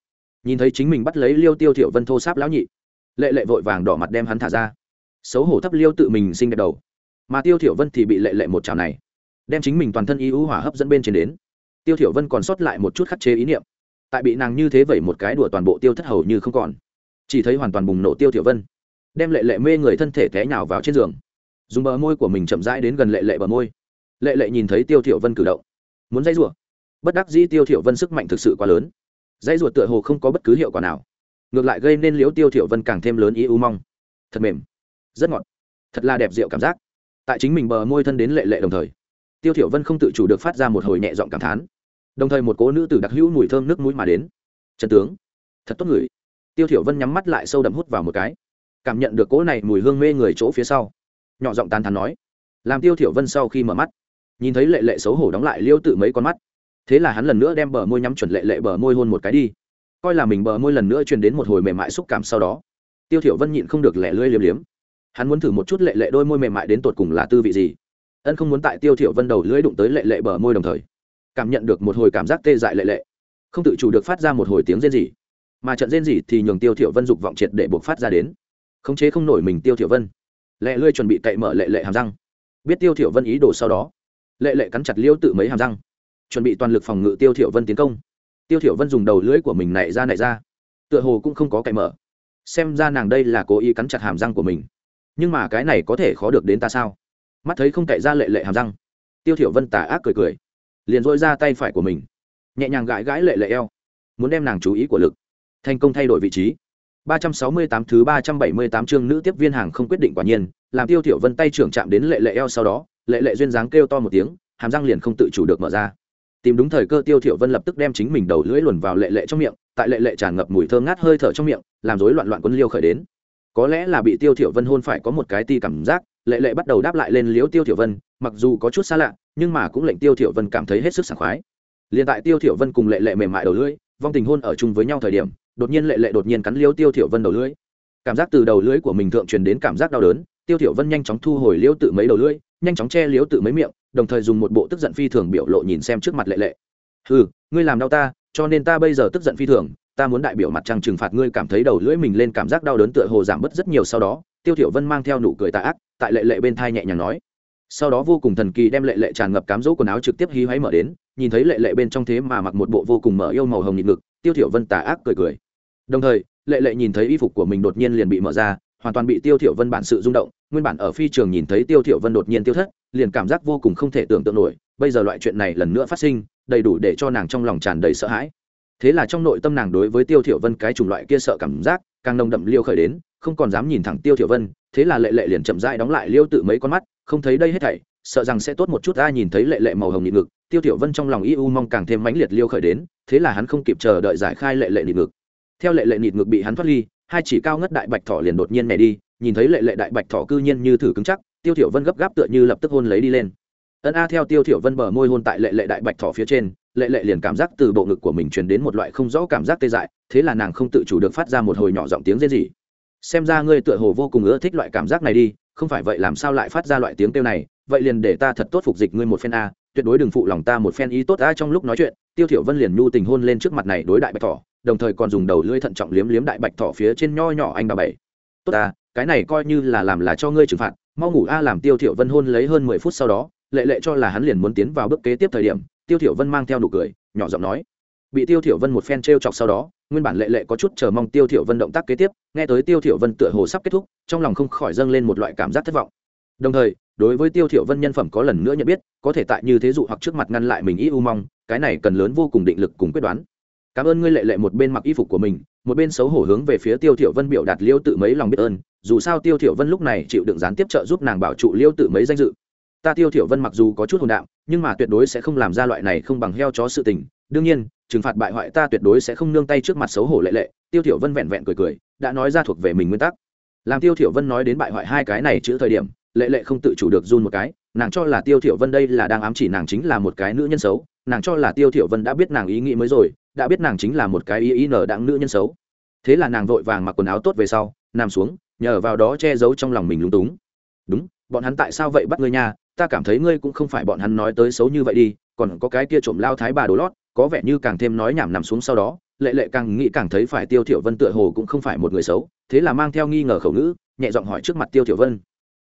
S1: Nhìn thấy chính mình bắt lấy liêu tiêu thiểu vân thô sáp lão nhị. Lệ lệ vội vàng đỏ mặt đem hắn thả ra. Xấu hổ thấp liêu tự mình sinh đẹp đầu mà tiêu thiểu vân thì bị lệ lệ một chảo này, đem chính mình toàn thân y ưu hỏa hấp dẫn bên trên đến. Tiêu thiểu vân còn sót lại một chút khắc chế ý niệm. Tại bị nàng như thế vẩy một cái đùa toàn bộ tiêu thất hầu như không còn. Chỉ thấy hoàn toàn bùng nổ tiêu thiểu vân, đem lệ lệ mê người thân thể té nhào vào trên giường. Dùng bờ môi của mình chậm rãi đến gần lệ lệ bờ môi. Lệ lệ nhìn thấy tiêu thiểu vân cử động, muốn dây rủa. Bất đắc dĩ tiêu thiểu vân sức mạnh thực sự quá lớn. Dây rủa tựa hồ không có bất cứ hiệu quả nào. Ngược lại gây nên liếu tiêu thiểu vân càng thêm lớn ý u mong. Thật mềm, rất ngọt. Thật là đẹp diệu cảm giác tại chính mình bờ môi thân đến lệ lệ đồng thời. Tiêu thiểu vân không tự chủ được phát ra một hồi nhẹ giọng cảm thán. Đồng thời một cố nữ tử đặc hữu mùi thơm nước mũi mà đến. Trần tướng, thật tốt người. Tiêu thiểu vân nhắm mắt lại sâu đậm hút vào một cái. Cảm nhận được cố này mùi hương mê người chỗ phía sau, nhỏ giọng tàn thán nói. Làm tiêu thiểu vân sau khi mở mắt, nhìn thấy lệ lệ xấu hổ đóng lại liêu tự mấy con mắt. Thế là hắn lần nữa đem bờ môi nhắm chuẩn lệ lệ bờ môi hôn một cái đi. Coi là mình bờ môi lần nữa truyền đến một hồi mềm mại xúc cảm sau đó, tiêu thiểu vân nhịn không được lẻ lưỡi liếm liếm hắn muốn thử một chút lệ lệ đôi môi mềm mại đến tột cùng là tư vị gì. Ân không muốn tại tiêu thiểu vân đầu lưỡi đụng tới lệ lệ bờ môi đồng thời, cảm nhận được một hồi cảm giác tê dại lệ lệ. Không tự chủ được phát ra một hồi tiếng rên rỉ. Mà trận rên rỉ thì nhường tiêu thiểu vân dục vọng triệt để buộc phát ra đến. Khống chế không nổi mình tiêu thiểu vân. Lệ lưỡi chuẩn bị cậy mở lệ lệ hàm răng. Biết tiêu thiểu vân ý đồ sau đó, lệ lệ cắn chặt liêu tự mấy hàm răng. Chuẩn bị toàn lực phòng ngự tiêu thiểu vân tiến công. Tiêu thiểu vân dùng đầu lưỡi của mình nảy ra nảy ra. Tựa hồ cũng không có cậy mở. Xem ra nàng đây là cố ý cắn chặt hàm răng của mình nhưng mà cái này có thể khó được đến ta sao? Mắt thấy không cậy ra lệ lệ hàm răng. Tiêu thiểu vân tà ác cười cười, liền dội ra tay phải của mình, nhẹ nhàng gãi gãi lệ lệ eo, muốn đem nàng chú ý của lực, thành công thay đổi vị trí. 368 thứ 378 chương nữ tiếp viên hàng không quyết định quả nhiên, làm tiêu thiểu vân tay trưởng chạm đến lệ lệ eo sau đó, lệ lệ duyên dáng kêu to một tiếng, hàm răng liền không tự chủ được mở ra. Tìm đúng thời cơ tiêu thiểu vân lập tức đem chính mình đầu lưỡi luồn vào lệ lệ trong miệng, tại lệ lệ tràn ngập mùi thơm ngát hơi thở trong miệng, làm rối loạn loạn quân liêu khởi đến có lẽ là bị tiêu thiểu vân hôn phải có một cái ti cảm giác, lệ lệ bắt đầu đáp lại lên liếu tiêu thiểu vân, mặc dù có chút xa lạ, nhưng mà cũng lệnh tiêu thiểu vân cảm thấy hết sức sảng khoái. Liền tại tiêu thiểu vân cùng lệ lệ mềm mại đầu lưỡi, vong tình hôn ở chung với nhau thời điểm, đột nhiên lệ lệ đột nhiên cắn liếu tiêu thiểu vân đầu lưỡi. Cảm giác từ đầu lưỡi của mình thượng truyền đến cảm giác đau đớn, tiêu thiểu vân nhanh chóng thu hồi liếu tự mấy đầu lưỡi, nhanh chóng che liếu tự mấy miệng, đồng thời dùng một bộ tức giận phi thường biểu lộ nhìn xem trước mặt lệ lệ. Hừ, ngươi làm đau ta, cho nên ta bây giờ tức giận phi thường ta muốn đại biểu mặt trăng trừng phạt ngươi cảm thấy đầu lưỡi mình lên cảm giác đau đớn tựa hồ giảm bớt rất nhiều sau đó, tiêu thiểu vân mang theo nụ cười tà ác, tại lệ lệ bên thai nhẹ nhàng nói. Sau đó vô cùng thần kỳ đem lệ lệ tràn ngập cám dỗ quần áo trực tiếp hí hoáy mở đến, nhìn thấy lệ lệ bên trong thế mà mặc một bộ vô cùng mở yêu màu hồng nhịn ngực, tiêu thiểu vân tà ác cười cười. Đồng thời, lệ lệ nhìn thấy y phục của mình đột nhiên liền bị mở ra, hoàn toàn bị tiêu thiểu vân bản sự rung động, nguyên bản ở phi trường nhìn thấy tiêu thiểu vân đột nhiên tiêu thất, liền cảm giác vô cùng không thể tưởng tượng nổi, bây giờ loại chuyện này lần nữa phát sinh, đầy đủ để cho nàng trong lòng tràn đầy sợ hãi thế là trong nội tâm nàng đối với tiêu thiểu vân cái chủng loại kia sợ cảm giác, càng nồng đậm liêu khởi đến, không còn dám nhìn thẳng tiêu thiểu vân, thế là lệ lệ liền chậm rãi đóng lại liêu tự mấy con mắt, không thấy đây hết thảy, sợ rằng sẽ tốt một chút, ai nhìn thấy lệ lệ màu hồng nhịn ngực, tiêu thiểu vân trong lòng yêu mong càng thêm mãnh liệt liêu khởi đến, thế là hắn không kịp chờ đợi giải khai lệ lệ nhịn ngực. Theo lệ lệ nhịn ngực bị hắn thoát ly, hai chỉ cao ngất đại bạch thỏ liền đột nhiên nhảy đi, nhìn thấy lệ lệ đại bạch thỏ cư nhiên như thử cứng chắc, tiêu thiểu vân gấp gáp tựa như lập tức hôn lấy đi lên. Ân a theo tiêu thiểu vân bờ môi hôn tại lệ lệ đại bạch thỏ phía trên lệ lệ liền cảm giác từ bộ ngực của mình truyền đến một loại không rõ cảm giác tê dại, thế là nàng không tự chủ được phát ra một hồi nhỏ giọng tiếng rên rỉ. Xem ra ngươi tựa hồ vô cùng ưa thích loại cảm giác này đi, không phải vậy làm sao lại phát ra loại tiếng kêu này, vậy liền để ta thật tốt phục dịch ngươi một phen a, tuyệt đối đừng phụ lòng ta một phen ý tốt a trong lúc nói chuyện, tiêu thiểu vân liền nhu tình hôn lên trước mặt này đối đại bạch thỏ, đồng thời còn dùng đầu lưỡi thận trọng liếm liếm đại bạch thỏ phía trên nho nhỏ anh bà bảy. Tốt ta, cái này coi như là làm là cho ngươi trừng phạt, mau ngủ a làm tiêu thiểu vân hôn lấy hơn mười phút sau đó, lệ lệ cho là hắn liền muốn tiến vào bước kế tiếp thời điểm tiêu thiểu vân mang theo nụ cười, nhỏ giọng nói. Bị tiêu thiểu vân một phen treo chọc sau đó, nguyên bản lệ lệ có chút chờ mong tiêu thiểu vân động tác kế tiếp, nghe tới tiêu thiểu vân tựa hồ sắp kết thúc, trong lòng không khỏi dâng lên một loại cảm giác thất vọng. Đồng thời, đối với tiêu thiểu vân nhân phẩm có lần nữa nhận biết, có thể tại như thế dụ hoặc trước mặt ngăn lại mình ý u mong, cái này cần lớn vô cùng định lực cùng quyết đoán. Cảm ơn ngươi lệ lệ một bên mặc y phục của mình, một bên xấu hổ hướng về phía tiêu thiểu vân biểu đạt liêu tự mấy lòng biết ơn, dù sao tiêu thiểu vân lúc này chịu đựng gián tiếp trợ giúp nàng bảo trụ liêu tự mấy danh dự ta tiêu thiểu vân mặc dù có chút hồn đạm nhưng mà tuyệt đối sẽ không làm ra loại này không bằng heo chó sự tình. Đương nhiên, trừng phạt bại hoại ta tuyệt đối sẽ không nương tay trước mặt xấu hổ lệ lệ. Tiêu thiểu vân vẹn vẹn cười cười, đã nói ra thuộc về mình nguyên tắc. Làm tiêu thiểu vân nói đến bại hoại hai cái này chữ thời điểm, lệ lệ không tự chủ được run một cái, nàng cho là tiêu thiểu vân đây là đang ám chỉ nàng chính là một cái nữ nhân xấu, nàng cho là tiêu thiểu vân đã biết nàng ý nghĩ mới rồi, đã biết nàng chính là một cái ý ý nở đặng nữ nhân xấu. Thế là nàng vội vàng mặc quần áo tốt về sau, nằm xuống, nhờ vào đó che giấu trong lòng mình lúng túng. Đúng bọn hắn tại sao vậy bắt ngươi nha? Ta cảm thấy ngươi cũng không phải bọn hắn nói tới xấu như vậy đi, còn có cái kia trộm lao thái bà đồ lót, có vẻ như càng thêm nói nhảm nằm xuống sau đó, lệ lệ càng nghĩ càng thấy phải tiêu thiểu vân tựa hồ cũng không phải một người xấu, thế là mang theo nghi ngờ khẩu ngữ, nhẹ giọng hỏi trước mặt tiêu thiểu vân.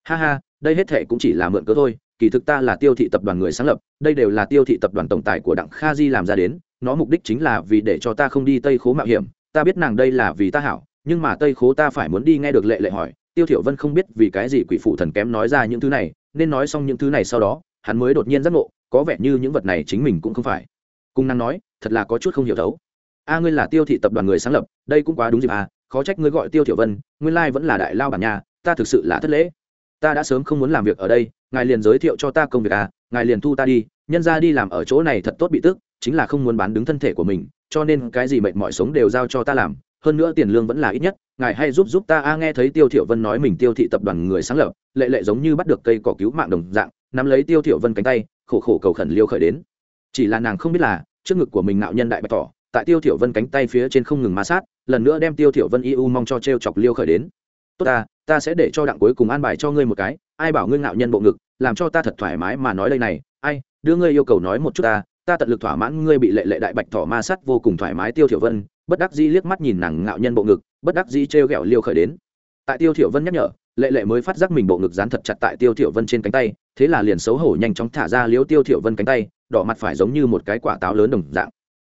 S1: Ha ha, đây hết thề cũng chỉ là mượn cớ thôi, kỳ thực ta là tiêu thị tập đoàn người sáng lập, đây đều là tiêu thị tập đoàn tổng tài của đặng kha di làm ra đến, nó mục đích chính là vì để cho ta không đi tây khố mạo hiểm, ta biết nàng đây là vì ta hảo, nhưng mà tây khố ta phải muốn đi nghe được lệ lệ hỏi tiêu thiểu vân không biết vì cái gì quỷ phụ thần kém nói ra những thứ này, nên nói xong những thứ này sau đó, hắn mới đột nhiên giác ngộ, có vẻ như những vật này chính mình cũng không phải. Cung năng nói, thật là có chút không hiểu thấu. A, ngươi là tiêu thị tập đoàn người sáng lập, đây cũng quá đúng dịp à khó trách ngươi gọi tiêu thiểu vân, nguyên lai vẫn là đại lao bản nhà, ta thực sự là thất lễ. Ta đã sớm không muốn làm việc ở đây, ngài liền giới thiệu cho ta công việc à ngài liền thu ta đi, nhân ra đi làm ở chỗ này thật tốt bị tức, chính là không muốn bán đứng thân thể của mình, cho nên cái gì mệt mỏi sống đều giao cho ta làm hơn nữa tiền lương vẫn là ít nhất, ngài hay giúp giúp ta. A, nghe thấy tiêu thiểu vân nói mình tiêu thị tập đoàn người sáng lập, lệ lệ giống như bắt được cây cỏ cứu mạng đồng dạng, nắm lấy tiêu thiểu vân cánh tay, khổ khổ cầu khẩn liêu khởi đến. Chỉ là nàng không biết là, trước ngực của mình nạo nhân đại bạch tỏ tại tiêu thiểu vân cánh tay phía trên không ngừng ma sát, lần nữa đem tiêu thiểu vân yêu mong cho treo chọc liêu khởi đến. Tốt ta ta sẽ để cho đặng cuối cùng an bài cho ngươi một cái, ai bảo ngươi ngạo nhân bộ ngực, làm cho ta thật thoải mái mà nói đây này. Ai, đưa ngươi yêu cầu nói một chút ta ta tận lực thỏa mãn ngươi bị lệ lệ đại bạch thỏ ma sát, vô cùng thoải mái. Tiêu thiểu vân bất đắc dĩ liếc mắt nhìn nàng ngạo nhân bộ ngực, bất đắc dĩ trêu ghẹo liêu khởi đến. Tại tiêu thiểu vân nhắc nhở, lệ lệ mới phát giác mình bộ ngực dán thật chặt tại tiêu thiểu vân trên cánh tay, thế là liền xấu hổ nhanh chóng thả ra liếu tiêu thiểu vân cánh tay, đỏ mặt phải giống như một cái quả táo lớn đồng dạng.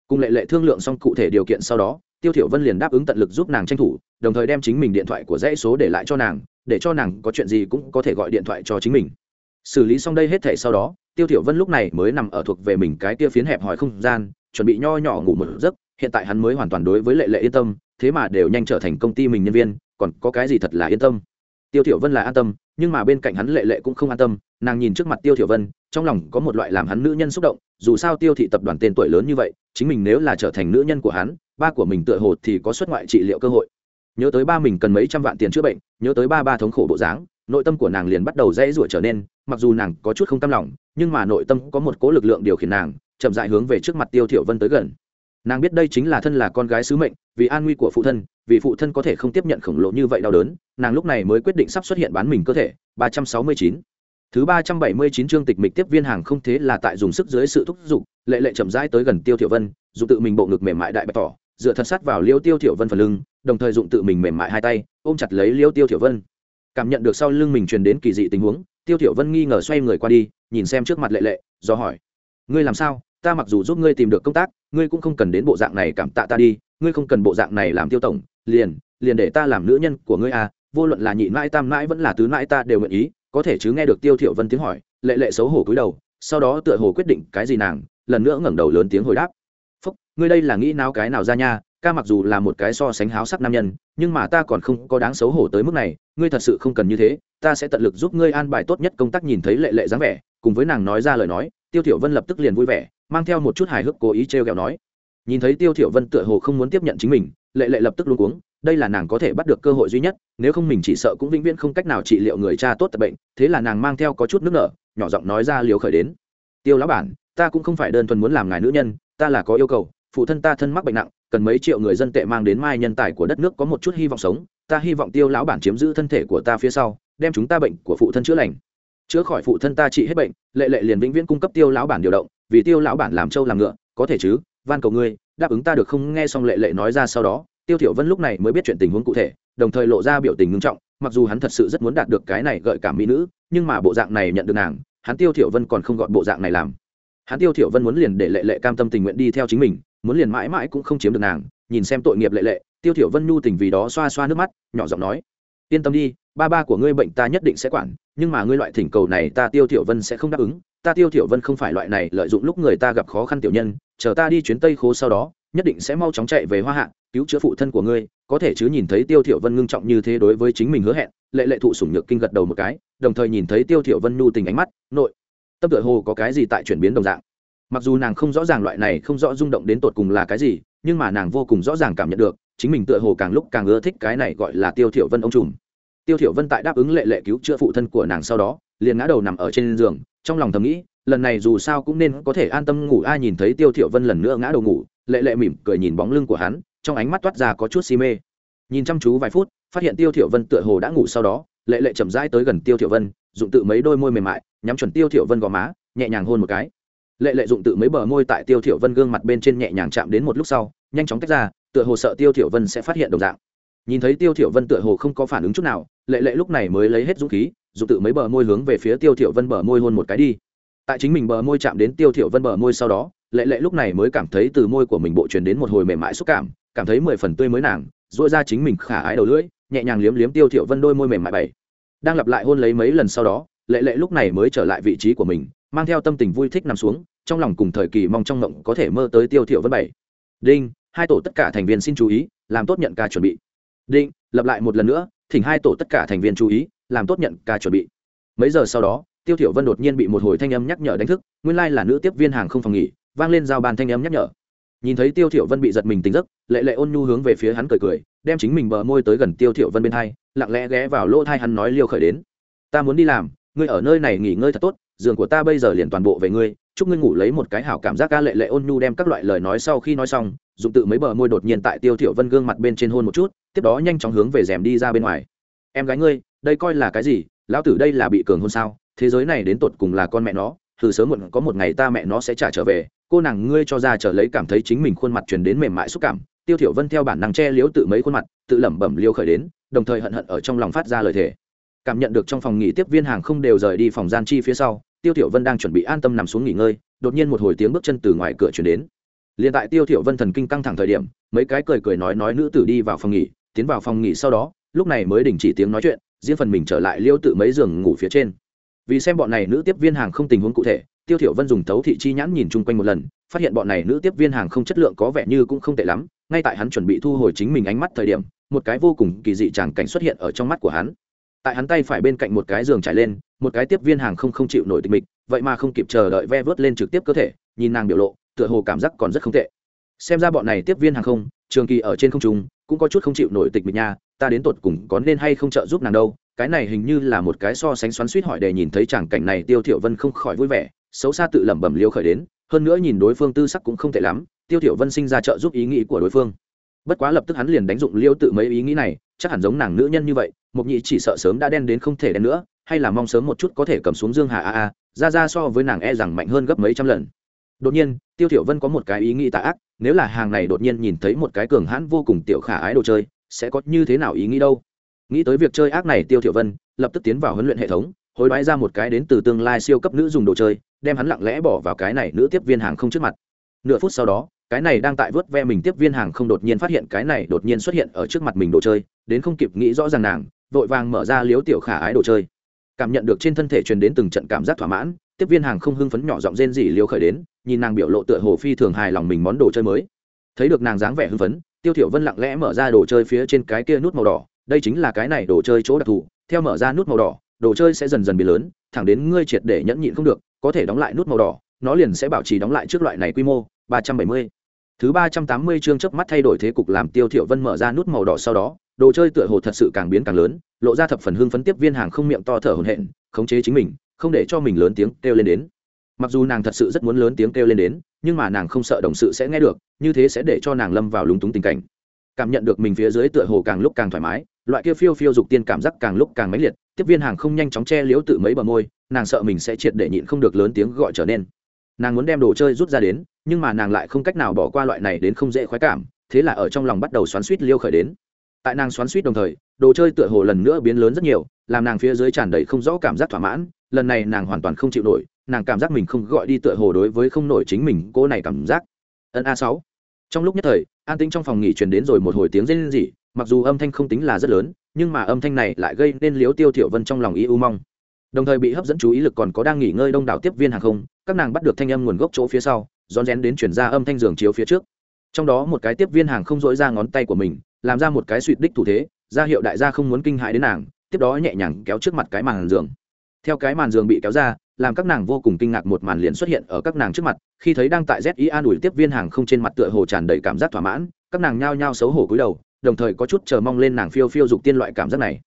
S1: Cùng lệ lệ thương lượng xong cụ thể điều kiện sau đó, tiêu thiểu vân liền đáp ứng tận lực giúp nàng tranh thủ, đồng thời đem chính mình điện thoại của dãy số để lại cho nàng, để cho nàng có chuyện gì cũng có thể gọi điện thoại cho chính mình. Xử lý xong đây hết thảy sau đó, tiêu thiểu vân lúc này mới nằm ở thuộc về mình cái kia phiến hẹp hòi không gian, chuẩn bị nho nhỏ ngủ một giấc hiện tại hắn mới hoàn toàn đối với lệ lệ yên tâm, thế mà đều nhanh trở thành công ty mình nhân viên, còn có cái gì thật là yên tâm? Tiêu thiểu vân là an tâm, nhưng mà bên cạnh hắn lệ lệ cũng không an tâm, nàng nhìn trước mặt tiêu thiểu vân, trong lòng có một loại làm hắn nữ nhân xúc động, dù sao tiêu thị tập đoàn tên tuổi lớn như vậy, chính mình nếu là trở thành nữ nhân của hắn, ba của mình tựa hồ thì có xuất ngoại trị liệu cơ hội. Nhớ tới ba mình cần mấy trăm vạn tiền chữa bệnh, nhớ tới ba ba thống khổ bộ dáng, nội tâm của nàng liền bắt đầu dễ rủa trở nên, mặc dù nàng có chút không tâm lòng, nhưng mà nội tâm có một cố lực lượng điều khiển nàng, chậm rãi hướng về trước mặt tiêu thiểu vân tới gần nàng biết đây chính là thân là con gái sứ mệnh, vì an nguy của phụ thân, vì phụ thân có thể không tiếp nhận khổng lồ như vậy đau đớn, nàng lúc này mới quyết định sắp xuất hiện bán mình cơ thể. 369 thứ 379 chương tịch mịch tiếp viên hàng không thế là tại dùng sức dưới sự thúc giục, lệ lệ chậm rãi tới gần tiêu thiểu vân, dùng tự mình bộ ngực mềm mại đại bạch tỏ, dựa thật sát vào liêu tiêu thiểu vân phần lưng, đồng thời dụng tự mình mềm mại hai tay, ôm chặt lấy liêu tiêu thiểu vân. Cảm nhận được sau lưng mình truyền đến kỳ dị tình huống, tiêu thiểu vân nghi ngờ xoay người qua đi, nhìn xem trước mặt lệ lệ, do hỏi, ngươi làm sao? Ta mặc dù giúp ngươi tìm được công tác ngươi cũng không cần đến bộ dạng này cảm tạ ta đi, ngươi không cần bộ dạng này làm tiêu tổng, liền liền để ta làm nữ nhân của ngươi à vô luận là nhị mãi tam mãi vẫn là tứ mãi ta đều nguyện ý, có thể chứ nghe được tiêu thiểu vân tiếng hỏi, lệ lệ xấu hổ cúi đầu, sau đó tựa hồ quyết định cái gì nàng, lần nữa ngẩng đầu lớn tiếng hồi đáp. Phúc, ngươi đây là nghĩ nào cái nào ra nha, ca mặc dù là một cái so sánh háo sắc nam nhân, nhưng mà ta còn không có đáng xấu hổ tới mức này, ngươi thật sự không cần như thế, ta sẽ tận lực giúp ngươi an bài tốt nhất công tác nhìn thấy lệ lệ dáng vẻ, cùng với nàng nói ra lời nói tiêu thiểu vân lập tức liền vui vẻ, mang theo một chút hài hước cố ý treo gẹo nói. Nhìn thấy tiêu thiểu vân tựa hồ không muốn tiếp nhận chính mình, lệ lệ lập tức luống cuống, đây là nàng có thể bắt được cơ hội duy nhất, nếu không mình chỉ sợ cũng vĩnh viễn không cách nào trị liệu người cha tốt tập bệnh, thế là nàng mang theo có chút nước nở, nhỏ giọng nói ra liều khởi đến. Tiêu lão bản, ta cũng không phải đơn thuần muốn làm ngài nữ nhân, ta là có yêu cầu, phụ thân ta thân mắc bệnh nặng, cần mấy triệu người dân tệ mang đến mai nhân tài của đất nước có một chút hy vọng sống, ta hy vọng tiêu lão bản chiếm giữ thân thể của ta phía sau, đem chúng ta bệnh của phụ thân chữa lành chữa khỏi phụ thân ta trị hết bệnh, lệ lệ liền vĩnh viễn cung cấp tiêu lão bản điều động, vì tiêu lão bản làm trâu làm ngựa, có thể chứ, van cầu ngươi, đáp ứng ta được không? Nghe xong lệ lệ nói ra sau đó, tiêu thiểu vân lúc này mới biết chuyện tình huống cụ thể, đồng thời lộ ra biểu tình nghiêm trọng, mặc dù hắn thật sự rất muốn đạt được cái này gợi cảm mỹ nữ, nhưng mà bộ dạng này nhận được nàng, hắn tiêu thiểu vân còn không gọn bộ dạng này làm. Hắn tiêu thiểu vân muốn liền để lệ lệ cam tâm tình nguyện đi theo chính mình, muốn liền mãi mãi cũng không chiếm được nàng, nhìn xem tội nghiệp lệ lệ, tiêu thiểu vân nhu tình vì đó xoa xoa nước mắt, nhỏ giọng nói, yên tâm đi ba ba của ngươi bệnh ta nhất định sẽ quản, nhưng mà ngươi loại thỉnh cầu này ta tiêu thiểu vân sẽ không đáp ứng. Ta tiêu thiểu vân không phải loại này lợi dụng lúc người ta gặp khó khăn tiểu nhân, chờ ta đi chuyến tây khố sau đó, nhất định sẽ mau chóng chạy về hoa hạ, cứu chữa phụ thân của ngươi, có thể chứ nhìn thấy tiêu thiểu vân ngưng trọng như thế đối với chính mình hứa hẹn, lệ lệ thụ sủng nhược kinh gật đầu một cái, đồng thời nhìn thấy tiêu thiểu vân nhu tình ánh mắt, nội, tâm tựa hồ có cái gì tại chuyển biến đồng dạng. Mặc dù nàng không rõ ràng loại này không rõ rung động đến tột cùng là cái gì, nhưng mà nàng vô cùng rõ ràng cảm nhận được, chính mình tựa hồ càng lúc càng ưa thích cái này gọi là tiêu thiểu vân ông trùm tiêu thiểu vân tại đáp ứng lệ lệ cứu chữa phụ thân của nàng sau đó, liền ngã đầu nằm ở trên giường, trong lòng thầm nghĩ, lần này dù sao cũng nên có thể an tâm ngủ, ai nhìn thấy tiêu thiểu vân lần nữa ngã đầu ngủ, lệ lệ mỉm cười nhìn bóng lưng của hắn, trong ánh mắt toát ra có chút si mê. Nhìn chăm chú vài phút, phát hiện tiêu thiểu vân tựa hồ đã ngủ sau đó, lệ lệ chậm rãi tới gần tiêu thiểu vân, dụng tự mấy đôi môi mềm mại, nhắm chuẩn tiêu thiểu vân gò má, nhẹ nhàng hôn một cái. Lệ lệ dụng tự mấy bờ môi tại tiêu thiểu vân gương mặt bên trên nhẹ nhàng chạm đến một lúc sau, nhanh chóng tách ra, tựa hồ sợ tiêu thiểu vân sẽ phát hiện đồng dạng. Nhìn thấy tiêu thiểu vân tựa hồ không có phản ứng chút nào lệ lệ lúc này mới lấy hết dũng khí, dù tự mấy bờ môi hướng về phía tiêu thiểu vân bờ môi hôn một cái đi. Tại chính mình bờ môi chạm đến tiêu thiểu vân bờ môi sau đó, lệ lệ lúc này mới cảm thấy từ môi của mình bộ truyền đến một hồi mềm mại xúc cảm cảm thấy mười phần tươi mới nàng duỗi ra chính mình khả ái đầu lưỡi, nhẹ nhàng liếm liếm tiêu thiểu vân đôi môi mềm mại bảy. Đang lặp lại hôn lấy mấy lần sau đó, lệ lệ lúc này mới trở lại vị trí của mình, mang theo tâm tình vui thích nằm xuống, trong lòng cùng thời kỳ mong trong ngộng có thể mơ tới tiêu thiểu vân bảy. Đinh, hai tổ tất cả thành viên xin chú ý, làm tốt nhận ca chuẩn bị. Đinh, lặp lại một lần nữa thỉnh hai tổ tất cả thành viên chú ý, làm tốt nhận ca chuẩn bị. Mấy giờ sau đó, tiêu thiểu vân đột nhiên bị một hồi thanh âm nhắc nhở đánh thức, nguyên lai là nữ tiếp viên hàng không phòng nghỉ, vang lên giao bàn thanh âm nhắc nhở. Nhìn thấy tiêu thiểu vân bị giật mình tỉnh giấc, lệ lệ ôn nhu hướng về phía hắn cười cười, đem chính mình bờ môi tới gần tiêu thiểu vân bên hai, lặng lẽ ghé vào lỗ thai hắn nói liêu khởi đến. Ta muốn đi làm, ngươi ở nơi này nghỉ ngơi thật tốt, giường của ta bây giờ liền toàn bộ về ngươi, chúc ngươi ngủ lấy một cái hảo cảm giác ca. Lệ lệ ôn nhu đem các loại lời nói sau khi nói xong dụng tự mấy bờ môi đột nhiên tại tiêu thiểu vân gương mặt bên trên hôn một chút tiếp đó nhanh chóng hướng về rèm đi ra bên ngoài. Em gái ngươi, đây coi là cái gì? Lão tử đây là bị cường hôn sao? Thế giới này đến tột cùng là con mẹ nó, từ sớm muộn có một ngày ta mẹ nó sẽ trả trở về. Cô nàng ngươi cho ra trở lấy cảm thấy chính mình khuôn mặt truyền đến mềm mại xúc cảm. Tiêu thiểu vân theo bản năng che liếu tự mấy khuôn mặt, tự lẩm bẩm liêu khởi đến, đồng thời hận hận ở trong lòng phát ra lời thề. Cảm nhận được trong phòng nghỉ tiếp viên hàng không đều rời đi phòng gian chi phía sau, tiêu thiểu vân đang chuẩn bị an tâm nằm xuống nghỉ ngơi, đột nhiên một hồi tiếng bước chân từ ngoài cửa truyền đến. Liền tại tiêu thiểu vân thần kinh căng thẳng thời điểm, mấy cái cười cười nói nói nữ tử đi vào phòng nghỉ tiến vào phòng nghỉ sau đó, lúc này mới đình chỉ tiếng nói chuyện, riêng phần mình trở lại liêu tự mấy giường ngủ phía trên. Vì xem bọn này nữ tiếp viên hàng không tình huống cụ thể, tiêu thiểu vân dùng tấu thị chi nhãn nhìn chung quanh một lần, phát hiện bọn này nữ tiếp viên hàng không chất lượng có vẻ như cũng không tệ lắm, ngay tại hắn chuẩn bị thu hồi chính mình ánh mắt thời điểm, một cái vô cùng kỳ dị tràng cảnh xuất hiện ở trong mắt của hắn. Tại hắn tay phải bên cạnh một cái giường trải lên, một cái tiếp viên hàng không không chịu nổi tịch mịch, vậy mà không kịp chờ đợi ve vớt lên trực tiếp cơ thể, nhìn nàng biểu lộ, tựa hồ cảm giác còn rất không tệ. Xem ra bọn này tiếp viên hàng không, trường kỳ ở trên không trung cũng có chút không chịu nổi tịch mịch nha, ta đến tột cùng có nên hay không trợ giúp nàng đâu. Cái này hình như là một cái so sánh xoắn suýt hỏi để nhìn thấy chàng cảnh này, tiêu thiểu vân không khỏi vui vẻ, xấu xa tự lẩm bẩm liêu khởi đến, hơn nữa nhìn đối phương tư sắc cũng không tệ lắm, tiêu thiểu vân sinh ra trợ giúp ý nghĩ của đối phương. Bất quá lập tức hắn liền đánh dụng liêu tự mấy ý nghĩ này, chắc hẳn giống nàng nữ nhân như vậy mục nhị chỉ sợ sớm đã đen đến không thể đen nữa, hay là mong sớm một chút có thể cầm xuống dương hà a a, ra ra so với nàng e rằng mạnh hơn gấp mấy trăm lần. Đột nhiên, tiêu thiểu vân có một cái ý nghĩ tà ác nếu là hàng này đột nhiên nhìn thấy một cái cường hãn vô cùng tiểu khả ái đồ chơi, sẽ có như thế nào ý nghĩ đâu? Nghĩ tới việc chơi ác này, tiêu thiểu vân lập tức tiến vào huấn luyện hệ thống, hối đoái ra một cái đến từ tương lai siêu cấp nữ dùng đồ chơi, đem hắn lặng lẽ bỏ vào cái này nữ tiếp viên hàng không trước mặt. Nửa phút sau đó, cái này đang tại vớt ve mình tiếp viên hàng không đột nhiên phát hiện cái này đột nhiên xuất hiện ở trước mặt mình đồ chơi, đến không kịp nghĩ rõ ràng nàng, vội vàng mở ra liếu tiểu khả ái đồ chơi. Cảm nhận được trên thân thể truyền đến từng trận cảm giác thỏa mãn tiếp viên hàng không hưng phấn nhỏ giọng rên rỉ liếu khởi đến, nhìn nàng biểu lộ tựa hồ phi thường hài lòng mình món đồ chơi mới thấy được nàng dáng vẻ hưng phấn, tiêu thiểu vân lặng lẽ mở ra đồ chơi phía trên cái kia nút màu đỏ, đây chính là cái này đồ chơi chỗ đặc thù, theo mở ra nút màu đỏ, đồ chơi sẽ dần dần bị lớn, thẳng đến ngươi triệt để nhẫn nhịn không được, có thể đóng lại nút màu đỏ, nó liền sẽ bảo trì đóng lại trước loại này quy mô 370. thứ 380 chương chớp mắt thay đổi thế cục làm tiêu thiểu vân mở ra nút màu đỏ sau đó, đồ chơi tựa hồ thật sự càng biến càng lớn, lộ ra thập phần hưng phấn tiếp viên hàng không miệng to thở hổn hển, khống chế chính mình không để cho mình lớn tiếng kêu lên đến. Mặc dù nàng thật sự rất muốn lớn tiếng kêu lên đến, nhưng mà nàng không sợ đồng sự sẽ nghe được, như thế sẽ để cho nàng lâm vào lúng túng tình cảnh. Cảm nhận được mình phía dưới tựa hồ càng lúc càng thoải mái, loại kia phiêu phiêu dục tiên cảm giác càng lúc càng mãnh liệt, tiếp viên hàng không nhanh chóng che liếu tự mấy bờ môi, nàng sợ mình sẽ triệt để nhịn không được lớn tiếng gọi trở nên. Nàng muốn đem đồ chơi rút ra đến, nhưng mà nàng lại không cách nào bỏ qua loại này đến không dễ khoái cảm, thế là ở trong lòng bắt đầu xoắn suýt liêu khởi đến. Tại nàng xoắn suýt đồng thời, đồ chơi tựa hồ lần nữa biến lớn rất nhiều, làm nàng phía dưới tràn đầy không rõ cảm giác thỏa mãn lần này nàng hoàn toàn không chịu nổi, nàng cảm giác mình không gọi đi tựa hồ đối với không nổi chính mình cô này cảm giác. Ân a sáu. Trong lúc nhất thời, an tĩnh trong phòng nghỉ truyền đến rồi một hồi tiếng rên rỉ, mặc dù âm thanh không tính là rất lớn, nhưng mà âm thanh này lại gây nên liếu tiêu thiểu vân trong lòng ý u mong. Đồng thời bị hấp dẫn chú ý lực còn có đang nghỉ ngơi đông đảo tiếp viên hàng không, các nàng bắt được thanh âm nguồn gốc chỗ phía sau, rón rén đến chuyển ra âm thanh giường chiếu phía trước. Trong đó một cái tiếp viên hàng không dỗi ra ngón tay của mình, làm ra một cái suỵt đích thủ thế, ra hiệu đại gia không muốn kinh hãi đến nàng, tiếp đó nhẹ nhàng kéo trước mặt cái màn giường theo cái màn giường bị kéo ra, làm các nàng vô cùng kinh ngạc một màn liền xuất hiện ở các nàng trước mặt, khi thấy đang tại z i an ủi tiếp viên hàng không trên mặt tựa hồ tràn đầy cảm giác thỏa mãn, các nàng nhao nhao xấu hổ cúi đầu, đồng thời có chút chờ mong lên nàng phiêu phiêu dục tiên loại cảm giác này.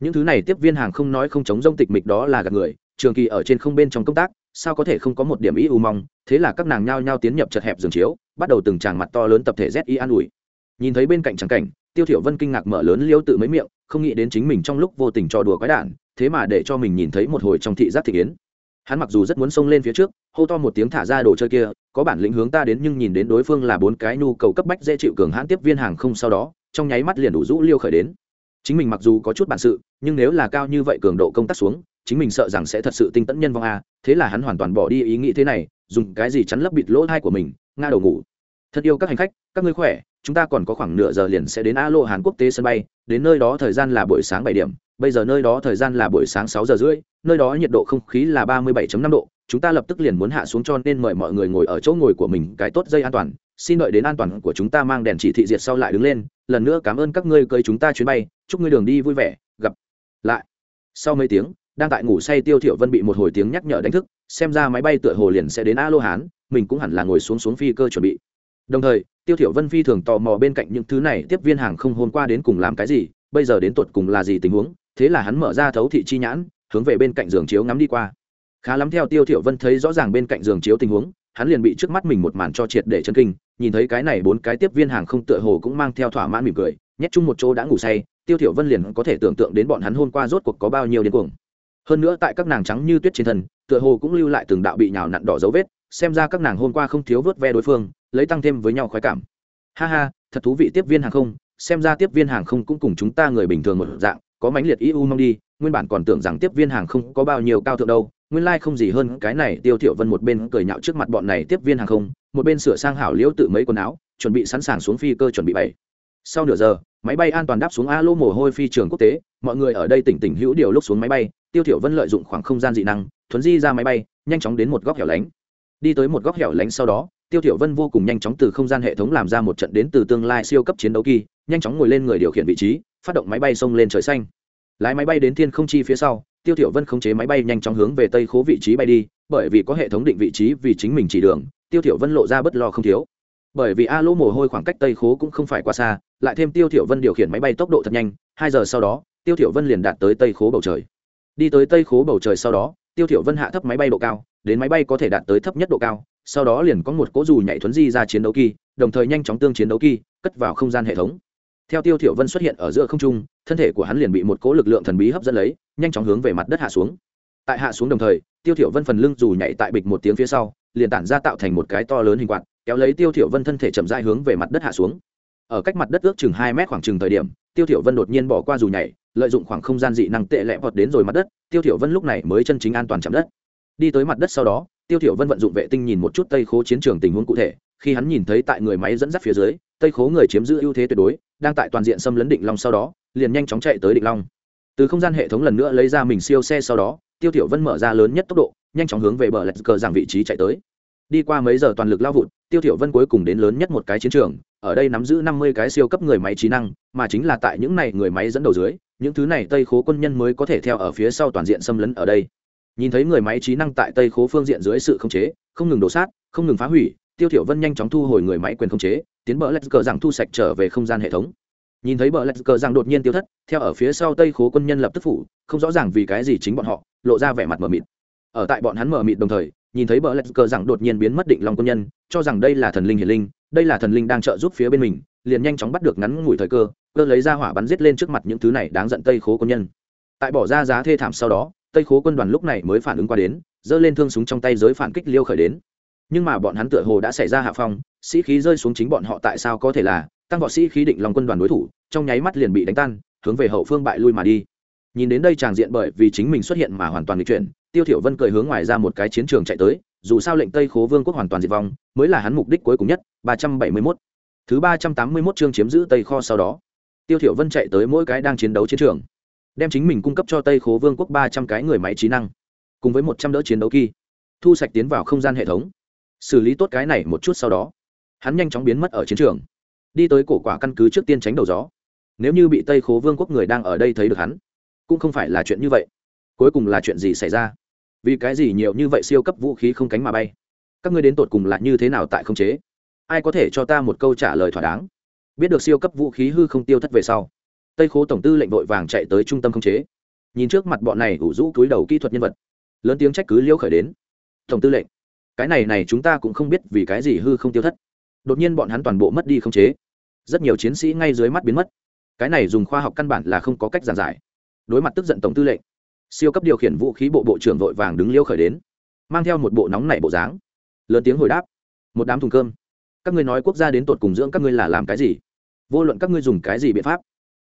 S1: Những thứ này tiếp viên hàng không nói không chống rông tịch mịch đó là gạt người, trường kỳ ở trên không bên trong công tác, sao có thể không có một điểm ý u mong, thế là các nàng nhao nhao tiến nhập chật hẹp giường chiếu, bắt đầu từng tràng mặt to lớn tập thể z i an ủi nhìn thấy bên cạnh trắng cảnh, tiêu thiểu vân kinh ngạc mở lớn liêu tự mấy miệng, không nghĩ đến chính mình trong lúc vô tình trò đùa quái đản thế mà để cho mình nhìn thấy một hồi trong thị giác thị kiến. Hắn mặc dù rất muốn xông lên phía trước, hô to một tiếng thả ra đồ chơi kia, có bản lĩnh hướng ta đến nhưng nhìn đến đối phương là bốn cái nhu cầu cấp bách dễ chịu cường hãn tiếp viên hàng không sau đó, trong nháy mắt liền đủ rũ liêu khởi đến. Chính mình mặc dù có chút bản sự, nhưng nếu là cao như vậy cường độ công tác xuống, chính mình sợ rằng sẽ thật sự tinh tẫn nhân vong a, thế là hắn hoàn toàn bỏ đi ý nghĩ thế này, dùng cái gì chắn lấp bịt lỗ thai của mình nga đầu ngủ. Thật yêu các hành khách, các ngươi khỏe, chúng ta còn có khoảng nửa giờ liền sẽ đến a lô hàn quốc tế sân bay, đến nơi đó thời gian là buổi sáng bảy điểm bây giờ nơi đó thời gian là buổi sáng sáu giờ rưỡi, nơi đó nhiệt độ không khí là ba mươi 37 năm độ, chúng ta lập tức liền muốn hạ xuống cho nên mời mọi người ngồi ở chỗ ngồi của mình, cái tốt dây an toàn. Xin đợi đến an toàn của chúng ta mang đèn chỉ thị diệt sau lại đứng lên. Lần nữa cảm ơn các ngươi cưới chúng ta chuyến bay. Chúc ngươi đường đi vui vẻ. Gặp lại. Sau mấy tiếng, đang tại ngủ say tiêu thiểu vân bị một hồi tiếng nhắc nhở đánh thức, xem ra máy bay tựa hồ liền sẽ đến a lô hán mình cũng hẳn là ngồi xuống xuống phi cơ chuẩn bị. Đồng thời, tiêu thiểu vân phi thường tò mò bên cạnh những thứ này, tiếp viên hàng không hôm qua đến cùng làm cái gì, bây giờ đến tuột cùng là gì tình huống thế là hắn mở ra thấu thị chi nhãn, hướng về bên cạnh giường chiếu ngắm đi qua. Khá lắm theo tiêu thiểu vân thấy rõ ràng bên cạnh giường chiếu tình huống, hắn liền bị trước mắt mình một màn cho triệt để chân kinh, nhìn thấy cái này bốn cái tiếp viên hàng không tựa hồ cũng mang theo thỏa mãn mỉm cười, nhét chung một chỗ đã ngủ say, tiêu thiểu vân liền có thể tưởng tượng đến bọn hắn hôm qua rốt cuộc có bao nhiêu điên cuồng. Hơn nữa tại các nàng trắng như tuyết trên thân, tựa hồ cũng lưu lại từng đạo bị nhào nặn đỏ dấu vết, xem ra các nàng hôm qua không thiếu vớt ve đối phương, lấy tăng thêm với nhau khoái cảm. Ha ha, thật thú vị tiếp viên hàng không, xem ra tiếp viên hàng không cũng cùng chúng ta người bình thường một dạng có mãnh liệt eu mong đi, nguyên bản còn tưởng rằng tiếp viên hàng không có bao nhiêu cao thượng đâu, nguyên lai không gì hơn cái này, tiêu thiểu vân một bên cười nhạo trước mặt bọn này tiếp viên hàng không, một bên sửa sang hảo liễu tự mấy quần áo, chuẩn bị sẵn sàng xuống phi cơ chuẩn bị bay sau nửa giờ, máy bay an toàn đáp xuống a lô mồ hôi phi trường quốc tế, mọi người ở đây tỉnh tỉnh hữu điều lúc xuống máy bay, tiêu thiểu vân lợi dụng khoảng không gian dị năng, thuấn di ra máy bay, nhanh chóng đến một góc hẻo lánh. Đi tới một góc hẻo lánh sau đó, tiêu thiểu vân vô cùng nhanh chóng từ không gian hệ thống làm ra một trận đến từ tương lai siêu cấp chiến đấu kỳ, nhanh chóng ngồi lên người điều khiển vị trí phát động máy bay xông lên trời xanh. Lái máy bay đến thiên không chi phía sau, tiêu thiểu vân khống chế máy bay nhanh chóng hướng về tây khố vị trí bay đi, bởi vì có hệ thống định vị trí vì chính mình chỉ đường, tiêu thiểu vân lộ ra bất lo không thiếu. Bởi vì a lỗ mồ hôi khoảng cách tây khố cũng không phải quá xa, lại thêm tiêu thiểu vân điều khiển máy bay tốc độ thật nhanh, hai giờ sau đó, tiêu thiểu vân liền đạt tới tây khố bầu trời. Đi tới tây khố bầu trời sau đó, tiêu thiểu vân hạ thấp máy bay độ cao, đến máy bay có thể đạt tới thấp nhất độ cao, sau đó liền có một cỗ dù nhảy thuấn di ra chiến đấu kỳ, đồng thời nhanh chóng tương chiến đấu kỳ, cất vào không gian hệ thống theo tiêu thiểu vân xuất hiện ở giữa không trung, thân thể của hắn liền bị một cỗ lực lượng thần bí hấp dẫn lấy, nhanh chóng hướng về mặt đất hạ xuống. Tại hạ xuống đồng thời, tiêu thiểu vân phần lưng dù nhảy tại bịch một tiếng phía sau, liền tản ra tạo thành một cái to lớn hình quạt, kéo lấy tiêu thiểu vân thân thể chậm rãi hướng về mặt đất hạ xuống. Ở cách mặt đất ước chừng hai mét khoảng chừng thời điểm, tiêu thiểu vân đột nhiên bỏ qua dù nhảy, lợi dụng khoảng không gian dị năng tệ lẹ vọt đến rồi mặt đất, tiêu thiểu vân lúc này mới chân chính an toàn chạm đất. Đi tới mặt đất sau đó, tiêu thiểu vân vận dụng vệ tinh nhìn một chút tây khố chiến trường tình huống cụ thể, khi hắn nhìn thấy tại người máy dẫn dắt phía dưới, tây khố người chiếm giữ ưu thế tuyệt đối đang tại toàn diện xâm lấn định long sau đó, liền nhanh chóng chạy tới định long. Từ không gian hệ thống lần nữa lấy ra mình siêu xe sau đó, tiêu thiểu vân mở ra lớn nhất tốc độ, nhanh chóng hướng về bờ lạch cờ giảng vị trí chạy tới. Đi qua mấy giờ toàn lực lao vụt, tiêu thiểu vân cuối cùng đến lớn nhất một cái chiến trường, ở đây nắm giữ 50 cái siêu cấp người máy trí năng, mà chính là tại những này người máy dẫn đầu dưới, những thứ này tây khố quân nhân mới có thể theo ở phía sau toàn diện xâm lấn ở đây. Nhìn thấy người máy trí năng tại tây khố phương diện dưới sự khống chế, không ngừng đổ sát, không ngừng phá hủy tiêu thiểu vân nhanh chóng thu hồi người máy quyền khống chế, tiến bờ lạch cờ rằng thu sạch trở về không gian hệ thống. Nhìn thấy bờ lạch cờ rằng đột nhiên tiêu thất, theo ở phía sau tây khố quân nhân lập tức phủ, không rõ ràng vì cái gì chính bọn họ, lộ ra vẻ mặt mờ mịt. Ở tại bọn hắn mờ mịt đồng thời, nhìn thấy bờ lạch cờ rằng đột nhiên biến mất định lòng quân nhân, cho rằng đây là thần linh hiển linh, đây là thần linh đang trợ giúp phía bên mình, liền nhanh chóng bắt được ngắn ngủi thời cơ cơ lấy ra hỏa bắn giết lên trước mặt những thứ này đáng giận tây khố quân nhân. Tại bỏ ra giá thê thảm sau đó, tây khố quân đoàn lúc này mới phản ứng qua đến, giơ lên thương súng trong tay giới phản kích liêu khởi đến nhưng mà bọn hắn tựa hồ đã xảy ra hạ phong, sĩ khí rơi xuống chính bọn họ tại sao có thể là, tăng võ sĩ khí định lòng quân đoàn đối thủ, trong nháy mắt liền bị đánh tan, hướng về hậu phương bại lui mà đi. Nhìn đến đây tràng diện bởi vì chính mình xuất hiện mà hoàn toàn nghịch chuyển, tiêu thiểu vân cười hướng ngoài ra một cái chiến trường chạy tới, dù sao lệnh tây khố vương quốc hoàn toàn diệt vong, mới là hắn mục đích cuối cùng nhất 371 thứ 381 chương chiếm giữ tây kho sau đó, tiêu thiểu vân chạy tới mỗi cái đang chiến đấu chiến trường, đem chính mình cung cấp cho tây khố vương quốc 300 cái người máy trí năng, cùng với 100 đỡ chiến đấu kỳ thu sạch tiến vào không gian hệ thống xử lý tốt cái này một chút sau đó. Hắn nhanh chóng biến mất ở chiến trường. Đi tới cổ quả căn cứ trước tiên tránh đầu gió. Nếu như bị tây khố vương quốc người đang ở đây thấy được hắn, cũng không phải là chuyện như vậy. Cuối cùng là chuyện gì xảy ra? Vì cái gì nhiều như vậy siêu cấp vũ khí không cánh mà bay? Các ngươi đến tột cùng là như thế nào tại không chế? Ai có thể cho ta một câu trả lời thỏa đáng? Biết được siêu cấp vũ khí hư không tiêu thất về sau, tây khố tổng tư lệnh vội vàng chạy tới trung tâm không chế. Nhìn trước mặt bọn này ủ rũ túi đầu kỹ thuật nhân vật, lớn tiếng trách cứ liễu khởi đến. Tổng tư lệnh cái này này chúng ta cũng không biết vì cái gì hư không tiêu thất. Đột nhiên bọn hắn toàn bộ mất đi không chế. Rất nhiều chiến sĩ ngay dưới mắt biến mất. Cái này dùng khoa học căn bản là không có cách giảng giải. Đối mặt tức giận tổng tư lệnh, siêu cấp điều khiển vũ khí bộ bộ trưởng vội vàng đứng liêu khởi đến, mang theo một bộ nóng nảy bộ dáng. Lớn tiếng hồi đáp, một đám thùng cơm, các ngươi nói quốc gia đến tột cùng dưỡng các ngươi là làm cái gì? Vô luận các ngươi dùng cái gì biện pháp,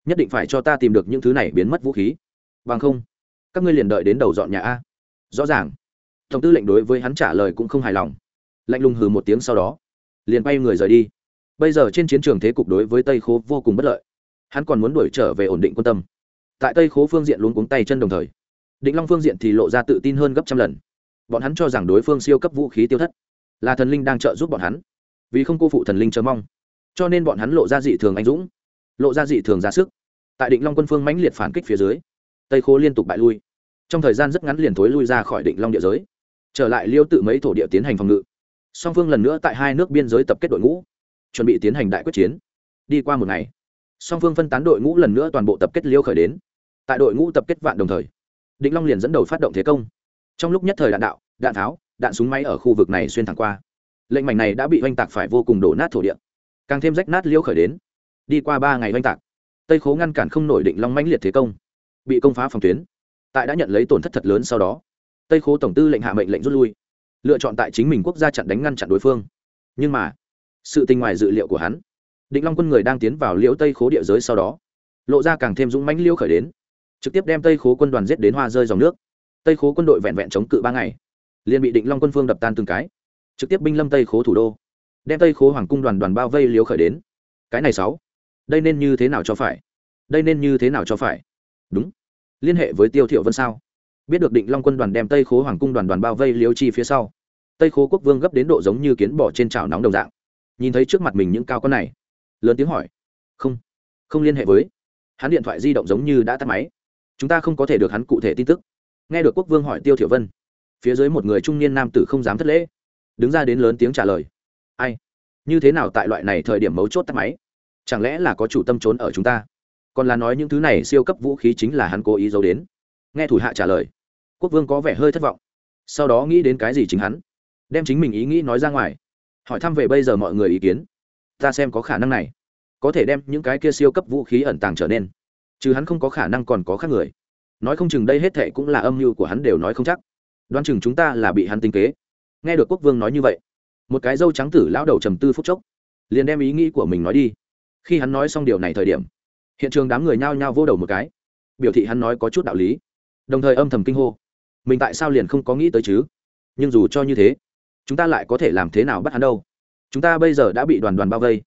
S1: nhất định phải cho ta tìm được những thứ này biến mất vũ khí. Bằng không, các ngươi liền đợi đến đầu dọn nhà a. Rõ ràng tổng tư lệnh đối với hắn trả lời cũng không hài lòng. Lạnh lùng hừ một tiếng sau đó, liền bay người rời đi. Bây giờ trên chiến trường thế cục đối với tây khố vô cùng bất lợi. Hắn còn muốn đuổi trở về ổn định quân tâm. Tại tây khố phương diện luôn cuống tay chân đồng thời, định long phương diện thì lộ ra tự tin hơn gấp trăm lần. Bọn hắn cho rằng đối phương siêu cấp vũ khí tiêu thất, là thần linh đang trợ giúp bọn hắn. Vì không cô phụ thần linh chờ mong, cho nên bọn hắn lộ ra dị thường anh dũng, lộ ra dị thường ra sức. Tại định long quân phương mãnh liệt phản kích phía dưới, tây khố liên tục bại lui. Trong thời gian rất ngắn liền thối lui ra khỏi định long địa giới trở lại liêu tự mấy thổ địa tiến hành phòng ngự. Song phương lần nữa tại hai nước biên giới tập kết đội ngũ, chuẩn bị tiến hành đại quyết chiến. Đi qua một ngày, song phương phân tán đội ngũ lần nữa toàn bộ tập kết liêu khởi đến. Tại đội ngũ tập kết vạn đồng thời, định long liền dẫn đầu phát động thế công. Trong lúc nhất thời đạn đạo, đạn tháo, đạn súng máy ở khu vực này xuyên thẳng qua. Lệnh mảnh này đã bị oanh tạc phải vô cùng đổ nát thổ địa. Càng thêm rách nát liêu khởi đến. Đi qua ba ngày oanh tạc, tây khố ngăn cản không nổi định long mãnh liệt thế công, bị công phá phòng tuyến. Tại đã nhận lấy tổn thất thật lớn sau đó tây khố tổng tư lệnh hạ mệnh lệnh rút lui lựa chọn tại chính mình quốc gia chặn đánh ngăn chặn đối phương nhưng mà sự tình ngoài dự liệu của hắn định long quân người đang tiến vào liễu tây khố địa giới sau đó lộ ra càng thêm dũng mãnh liêu khởi đến trực tiếp đem tây khố quân đoàn giết đến hoa rơi dòng nước tây khố quân đội vẹn vẹn chống cự ba ngày liền bị định long quân phương đập tan từng cái trực tiếp binh lâm tây khố thủ đô đem tây khố hoàng cung đoàn đoàn bao vây Liễu khởi đến cái này sáu đây nên như thế nào cho phải đây nên như thế nào cho phải đúng liên hệ với tiêu thiệu vân sao biết được định long quân đoàn đem tây khố hoàng cung đoàn đoàn bao vây liêu chi phía sau tây khố quốc vương gấp đến độ giống như kiến bỏ trên chảo nóng đồng dạng nhìn thấy trước mặt mình những cao con này lớn tiếng hỏi không không liên hệ với hắn điện thoại di động giống như đã tắt máy chúng ta không có thể được hắn cụ thể tin tức nghe được quốc vương hỏi tiêu thiểu vân phía dưới một người trung niên nam tử không dám thất lễ đứng ra đến lớn tiếng trả lời ai như thế nào tại loại này thời điểm mấu chốt tắt máy chẳng lẽ là có chủ tâm trốn ở chúng ta còn là nói những thứ này siêu cấp vũ khí chính là hắn cố ý giấu đến nghe thủ hạ trả lời, quốc vương có vẻ hơi thất vọng. Sau đó nghĩ đến cái gì chính hắn, đem chính mình ý nghĩ nói ra ngoài. Hỏi thăm về bây giờ mọi người ý kiến. Ta xem có khả năng này, có thể đem những cái kia siêu cấp vũ khí ẩn tàng trở nên. Chứ hắn không có khả năng còn có khác người. Nói không chừng đây hết thệ cũng là âm mưu của hắn đều nói không chắc. Đoán chừng chúng ta là bị hắn tinh kế. Nghe được quốc vương nói như vậy, một cái dâu trắng tử lão đầu trầm tư phúc chốc, liền đem ý nghĩ của mình nói đi. Khi hắn nói xong điều này thời điểm, hiện trường đám người nhao nhao vô đầu một cái. Biểu thị hắn nói có chút đạo lý đồng thời âm thầm kinh hô. Mình tại sao liền không có nghĩ tới chứ? Nhưng dù cho như thế, chúng ta lại có thể làm thế nào bắt hắn đâu? Chúng ta bây giờ đã bị đoàn đoàn bao vây.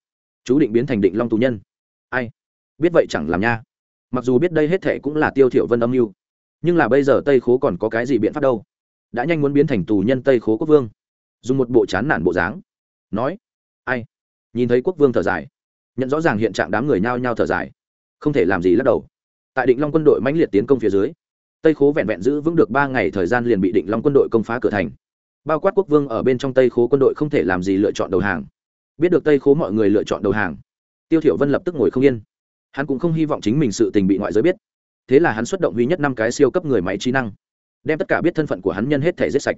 S1: Chú định biến thành định long tù nhân. Ai? Biết vậy chẳng làm nha. Mặc dù biết đây hết thệ cũng là tiêu thiểu vân âm mưu, nhưng là bây giờ tây khố còn có cái gì biện pháp đâu? Đã nhanh muốn biến thành tù nhân tây khố quốc vương. Dùng một bộ chán nản bộ dáng. Nói, ai? Nhìn thấy quốc vương thở dài. Nhận rõ ràng hiện trạng đám người nhao nhao thở dài. Không thể làm gì lắc đầu. Tại định long quân đội mãnh liệt tiến công phía dưới tây khố vẹn vẹn giữ vững được ba ngày thời gian liền bị định long quân đội công phá cửa thành. Bao quát quốc vương ở bên trong tây khố quân đội không thể làm gì lựa chọn đầu hàng. Biết được tây khố mọi người lựa chọn đầu hàng, tiêu thiểu vân lập tức ngồi không yên. Hắn cũng không hy vọng chính mình sự tình bị ngoại giới biết. Thế là hắn xuất động duy nhất năm cái siêu cấp người máy trí năng, đem tất cả biết thân phận của hắn nhân hết thể giết sạch.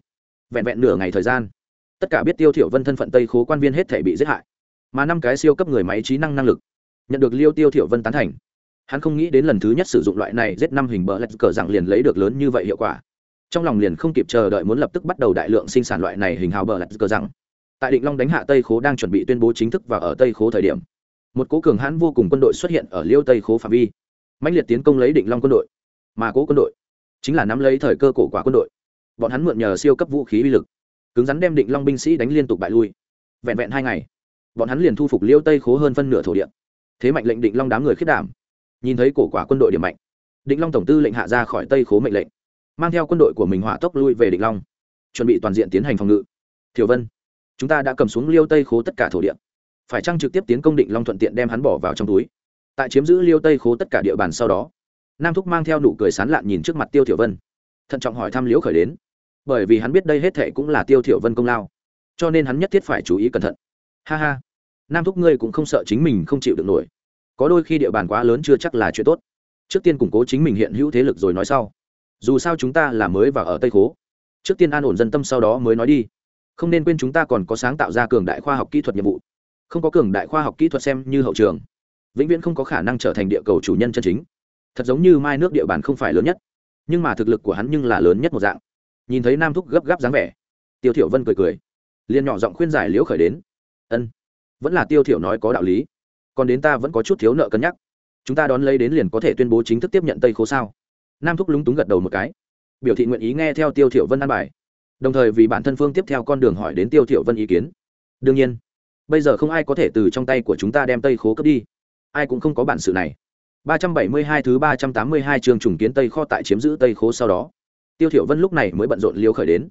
S1: Vẹn vẹn nửa ngày thời gian, tất cả biết tiêu thiểu vân thân phận tây khố quan viên hết thể bị giết hại. Mà năm cái siêu cấp người máy trí năng năng lực, nhận được liêu tiêu thiểu vân tán thành hắn không nghĩ đến lần thứ nhất sử dụng loại này giết năm hình bờ lạch cờ rằng liền lấy được lớn như vậy hiệu quả. Trong lòng liền không kịp chờ đợi muốn lập tức bắt đầu đại lượng sinh sản loại này hình hào bờ lạch cờ rằng. Tại định long đánh hạ tây khố đang chuẩn bị tuyên bố chính thức và ở tây khố thời điểm, một cố cường hãn vô cùng quân đội xuất hiện ở liêu tây khố phạm vi. Mạnh liệt tiến công lấy định long quân đội, mà cố quân đội chính là nắm lấy thời cơ cổ quả quân đội. Bọn hắn mượn nhờ siêu cấp vũ khí uy lực, cứng rắn đem định long binh sĩ đánh liên tục bại lui. Vẹn vẹn hai ngày, bọn hắn liền thu phục liêu tây khố hơn phân nửa thổ địa. Thế mạnh lệnh định long đám người khiết đảm nhìn thấy cổ quả quân đội điểm mạnh, định long tổng tư lệnh hạ ra khỏi tây khố mệnh lệnh, mang theo quân đội của mình hỏa tốc lui về định long, chuẩn bị toàn diện tiến hành phòng ngự. Thiểu vân, chúng ta đã cầm xuống liêu tây khố tất cả thổ địa. Phải chăng trực tiếp tiến công định long thuận tiện đem hắn bỏ vào trong túi? Tại chiếm giữ liêu tây khố tất cả địa bàn sau đó, nam thúc mang theo nụ cười sán lạn nhìn trước mặt tiêu thiểu vân, thận trọng hỏi thăm liễu khởi đến. Bởi vì hắn biết đây hết thệ cũng là tiêu thiểu vân công lao, cho nên hắn nhất thiết phải chú ý cẩn thận. Ha ha, nam thúc ngươi cũng không sợ chính mình không chịu được nổi có đôi khi địa bàn quá lớn chưa chắc là chuyện tốt. Trước tiên củng cố chính mình hiện hữu thế lực rồi nói sau. Dù sao chúng ta là mới và ở tây khố. Trước tiên an ổn dân tâm sau đó mới nói đi. Không nên quên chúng ta còn có sáng tạo ra cường đại khoa học kỹ thuật nhiệm vụ. Không có cường đại khoa học kỹ thuật xem như hậu trường, vĩnh viễn không có khả năng trở thành địa cầu chủ nhân chân chính. Thật giống như mai nước địa bàn không phải lớn nhất, nhưng mà thực lực của hắn nhưng là lớn nhất một dạng. Nhìn thấy nam thúc gấp gáp dáng vẻ, tiêu thiểu vân cười cười. Liền nhỏ giọng khuyên giải liễu khởi đến. Ân, vẫn là tiêu thiểu nói có đạo lý còn đến ta vẫn có chút thiếu nợ cân nhắc. Chúng ta đón lấy đến liền có thể tuyên bố chính thức tiếp nhận tây khố sao? Nam thúc lúng túng gật đầu một cái. Biểu thị nguyện ý nghe theo tiêu thiểu vân an bài. Đồng thời vì bản thân phương tiếp theo con đường hỏi đến tiêu thiểu vân ý kiến. Đương nhiên, bây giờ không ai có thể từ trong tay của chúng ta đem tây khố cướp đi. Ai cũng không có bản sự này. 372 thứ 382 trường trùng kiến tây kho tại chiếm giữ tây khố sau đó, tiêu thiểu vân lúc này mới bận rộn liều khởi đến.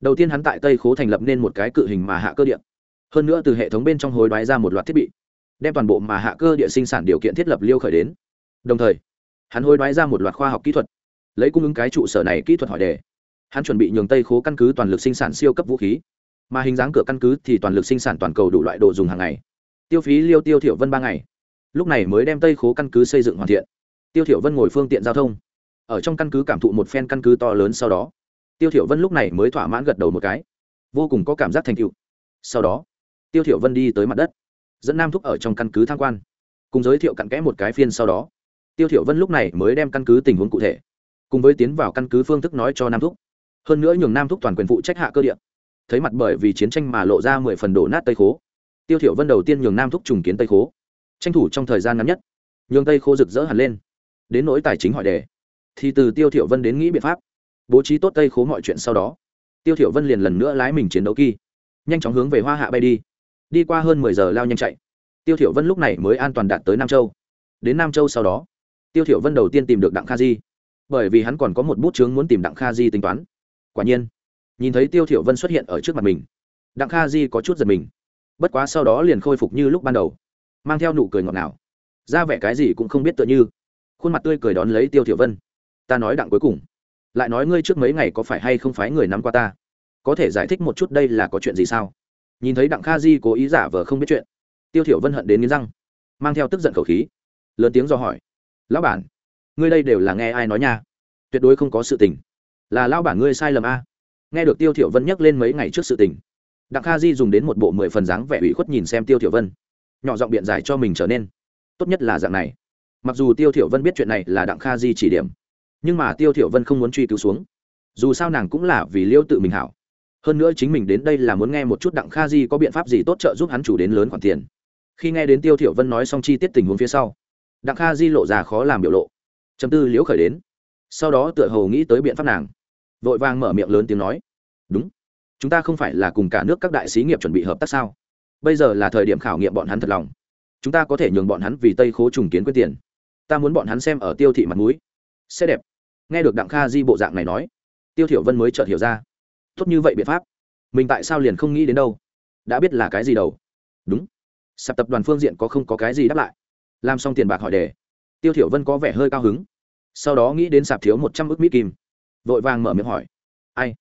S1: Đầu tiên hắn tại tây khố thành lập nên một cái cự hình mà hạ cơ điện hơn nữa từ hệ thống bên trong hối đoái ra một loạt thiết bị đem toàn bộ mà hạ cơ địa sinh sản điều kiện thiết lập liêu khởi đến. Đồng thời, hắn hối đoái ra một loạt khoa học kỹ thuật, lấy cung ứng cái trụ sở này kỹ thuật hỏi đề. Hắn chuẩn bị nhường tây khố căn cứ toàn lực sinh sản siêu cấp vũ khí, mà hình dáng cửa căn cứ thì toàn lực sinh sản toàn cầu đủ loại đồ dùng hàng ngày. Tiêu phí liêu tiêu thiểu vân ba ngày. Lúc này mới đem tây khố căn cứ xây dựng hoàn thiện. Tiêu thiểu vân ngồi phương tiện giao thông. Ở trong căn cứ cảm thụ một phen căn cứ to lớn sau đó, tiêu thiểu vân lúc này mới thỏa mãn gật đầu một cái. Vô cùng có cảm giác thành tựu. Sau đó, tiêu thiểu vân đi tới mặt đất dẫn nam thúc ở trong căn cứ tham quan, cùng giới thiệu cặn kẽ một cái phiên sau đó, tiêu thiểu vân lúc này mới đem căn cứ tình huống cụ thể, cùng với tiến vào căn cứ phương thức nói cho nam thúc. Hơn nữa nhường nam thúc toàn quyền phụ trách hạ cơ địa. Thấy mặt bởi vì chiến tranh mà lộ ra mười phần đổ nát tây khố, tiêu thiểu vân đầu tiên nhường nam thúc trùng kiến tây khố. Tranh thủ trong thời gian ngắn nhất, nhường tây khố rực rỡ hẳn lên, đến nỗi tài chính hỏi đề. Thì từ tiêu thiểu vân đến nghĩ biện pháp, bố trí tốt tây khố mọi chuyện sau đó, tiêu thiểu vân liền lần nữa lái mình chiến đấu kỳ, nhanh chóng hướng về hoa hạ bay đi đi qua hơn mười giờ lao nhanh chạy. Tiêu thiểu vân lúc này mới an toàn đạt tới nam châu. Đến nam châu sau đó, tiêu thiểu vân đầu tiên tìm được đặng kha di, bởi vì hắn còn có một bút chướng muốn tìm đặng kha di tính toán. Quả nhiên, nhìn thấy tiêu thiểu vân xuất hiện ở trước mặt mình, đặng kha di có chút giật mình. Bất quá sau đó liền khôi phục như lúc ban đầu, mang theo nụ cười ngọt ngào. Ra vẻ cái gì cũng không biết tựa như. Khuôn mặt tươi cười đón lấy tiêu thiểu vân. Ta nói đặng cuối cùng, lại nói ngươi trước mấy ngày có phải hay không phái người nắm qua ta? Có thể giải thích một chút đây là có chuyện gì sao? Nhìn thấy đặng kha di cố ý giả vờ không biết chuyện tiêu thiểu vân hận đến nghiến răng mang theo tức giận khẩu khí lớn tiếng do hỏi lão bản ngươi đây đều là nghe ai nói nha tuyệt đối không có sự tình là lão bản ngươi sai lầm a nghe được tiêu thiểu vân nhắc lên mấy ngày trước sự tình đặng kha di dùng đến một bộ mười phần dáng vẻ ủy khuất nhìn xem tiêu thiểu vân nhỏ giọng biện giải cho mình trở nên tốt nhất là dạng này mặc dù tiêu thiểu vân biết chuyện này là đặng kha di chỉ điểm nhưng mà tiêu thiểu vân không muốn truy cứu xuống dù sao nàng cũng là vì liêu tự mình hảo hơn nữa chính mình đến đây là muốn nghe một chút đặng kha di có biện pháp gì tốt trợ giúp hắn chủ đến lớn khoản tiền. Khi nghe đến tiêu thiểu vân nói xong chi tiết tình huống phía sau, đặng kha di lộ ra khó làm biểu lộ. Chấm tư liễu khởi đến. Sau đó tựa hồ nghĩ tới biện pháp nàng. Vội vàng mở miệng lớn tiếng nói, đúng. Chúng ta không phải là cùng cả nước các đại sĩ nghiệp chuẩn bị hợp tác sao? Bây giờ là thời điểm khảo nghiệm bọn hắn thật lòng. Chúng ta có thể nhường bọn hắn vì tây khố trùng kiến quyết tiền. Ta muốn bọn hắn xem ở tiêu thị mặt mũi. Sẽ đẹp. Nghe được đặng kha di bộ dạng này nói, tiêu thiểu vân mới chợt hiểu ra tốt như vậy biện pháp. Mình tại sao liền không nghĩ đến đâu? Đã biết là cái gì đâu. Đúng. Sạp tập đoàn phương diện có không có cái gì đáp lại. Làm xong tiền bạc hỏi đề. Tiêu thiểu vân có vẻ hơi cao hứng. Sau đó nghĩ đến sạp thiếu một trăm ức mỹ kim. Vội vàng mở miệng hỏi. Ai?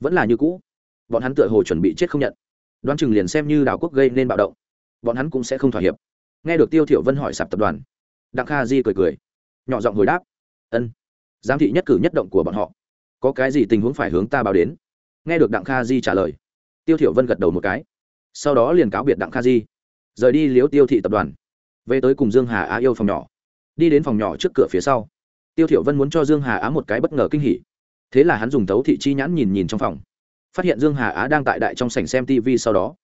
S1: Vẫn là như cũ. Bọn hắn tựa hồ chuẩn bị chết không nhận. Đoán chừng liền xem như đảo quốc gây nên bạo động. Bọn hắn cũng sẽ không thỏa hiệp. Nghe được tiêu thiểu vân hỏi sạp tập đoàn, đặng kha di cười cười. Nhỏ giọng hồi đáp. Ân. Giám thị nhất cử nhất động của bọn họ. Có cái gì tình huống phải hướng ta báo đến? Nghe được đặng kha di trả lời, tiêu thiểu vân gật đầu một cái. Sau đó liền cáo biệt đặng kha di. Rời đi liếu tiêu thị tập đoàn. Về tới cùng dương hà á yêu phòng nhỏ. Đi đến phòng nhỏ trước cửa phía sau. Tiêu thiểu vân muốn cho dương hà á một cái bất ngờ kinh hỉ. Thế là hắn dùng tấu thị chi nhãn nhìn nhìn trong phòng. Phát hiện dương hà á đang tại đại trong sảnh xem tv sau đó.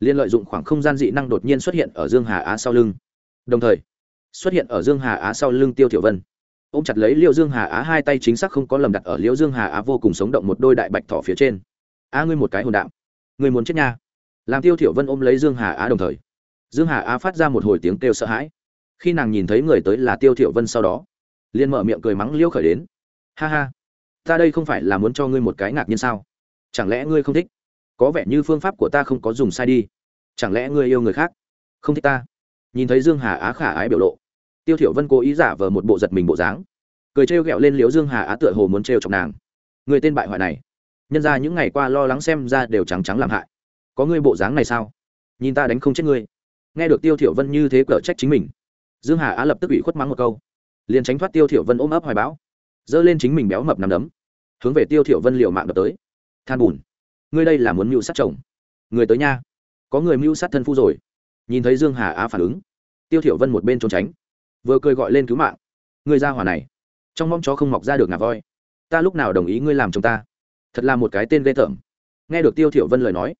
S1: Liên lợi dụng khoảng không gian dị năng đột nhiên xuất hiện ở dương hà á sau lưng. Đồng thời, xuất hiện ở dương hà á sau lưng tiêu thiểu vân. Ôm chặt lấy liêu dương hà á hai tay chính xác không có lầm đặt ở liêu dương hà á vô cùng sống động một đôi đại bạch thỏ phía trên a ngươi một cái hồn đạm. Ngươi muốn chết nha. Làm tiêu thiểu vân ôm lấy dương hà á đồng thời, dương hà á phát ra một hồi tiếng kêu sợ hãi. Khi nàng nhìn thấy người tới là tiêu thiểu vân sau đó, liền mở miệng cười mắng liêu khởi đến. Ha ha, ta đây không phải là muốn cho ngươi một cái ngạc nhiên sao? Chẳng lẽ ngươi không thích? Có vẻ như phương pháp của ta không có dùng sai đi. Chẳng lẽ ngươi yêu người khác? Không thích ta? Nhìn thấy dương hà á khả ái biểu lộ, tiêu thiểu vân cố ý giả vờ một bộ giật mình bộ dáng. Cười trêu ghẹo lên liễu dương hà á tựa hồ muốn trêu chọc nàng. Người tên bại hoại này nhân ra những ngày qua lo lắng xem ra đều trắng trắng làm hại. Có ngươi bộ dáng này sao? Nhìn ta đánh không chết ngươi. Nghe được tiêu thiểu vân như thế cở trách chính mình, dương hà á lập tức bị khuất mắng một câu. Liền tránh thoát tiêu thiểu vân ôm ấp hoài bão dơ lên chính mình béo mập nằm đấm, hướng về tiêu thiểu vân liều mạng đập tới. Than buồn ngươi đây là muốn mưu sát chồng. Người tới nha, có người mưu sát thân phu rồi. Nhìn thấy dương hà á phản ứng, tiêu thiểu vân một bên trốn tránh, vừa cười gọi lên cứu mạng. Người ra hỏa này, trong mong chó không mọc ra được ngà voi. Ta lúc nào đồng ý ngươi làm chồng ta? Thật là một cái tên ghê tởm. Nghe được tiêu thiểu vân lời nói,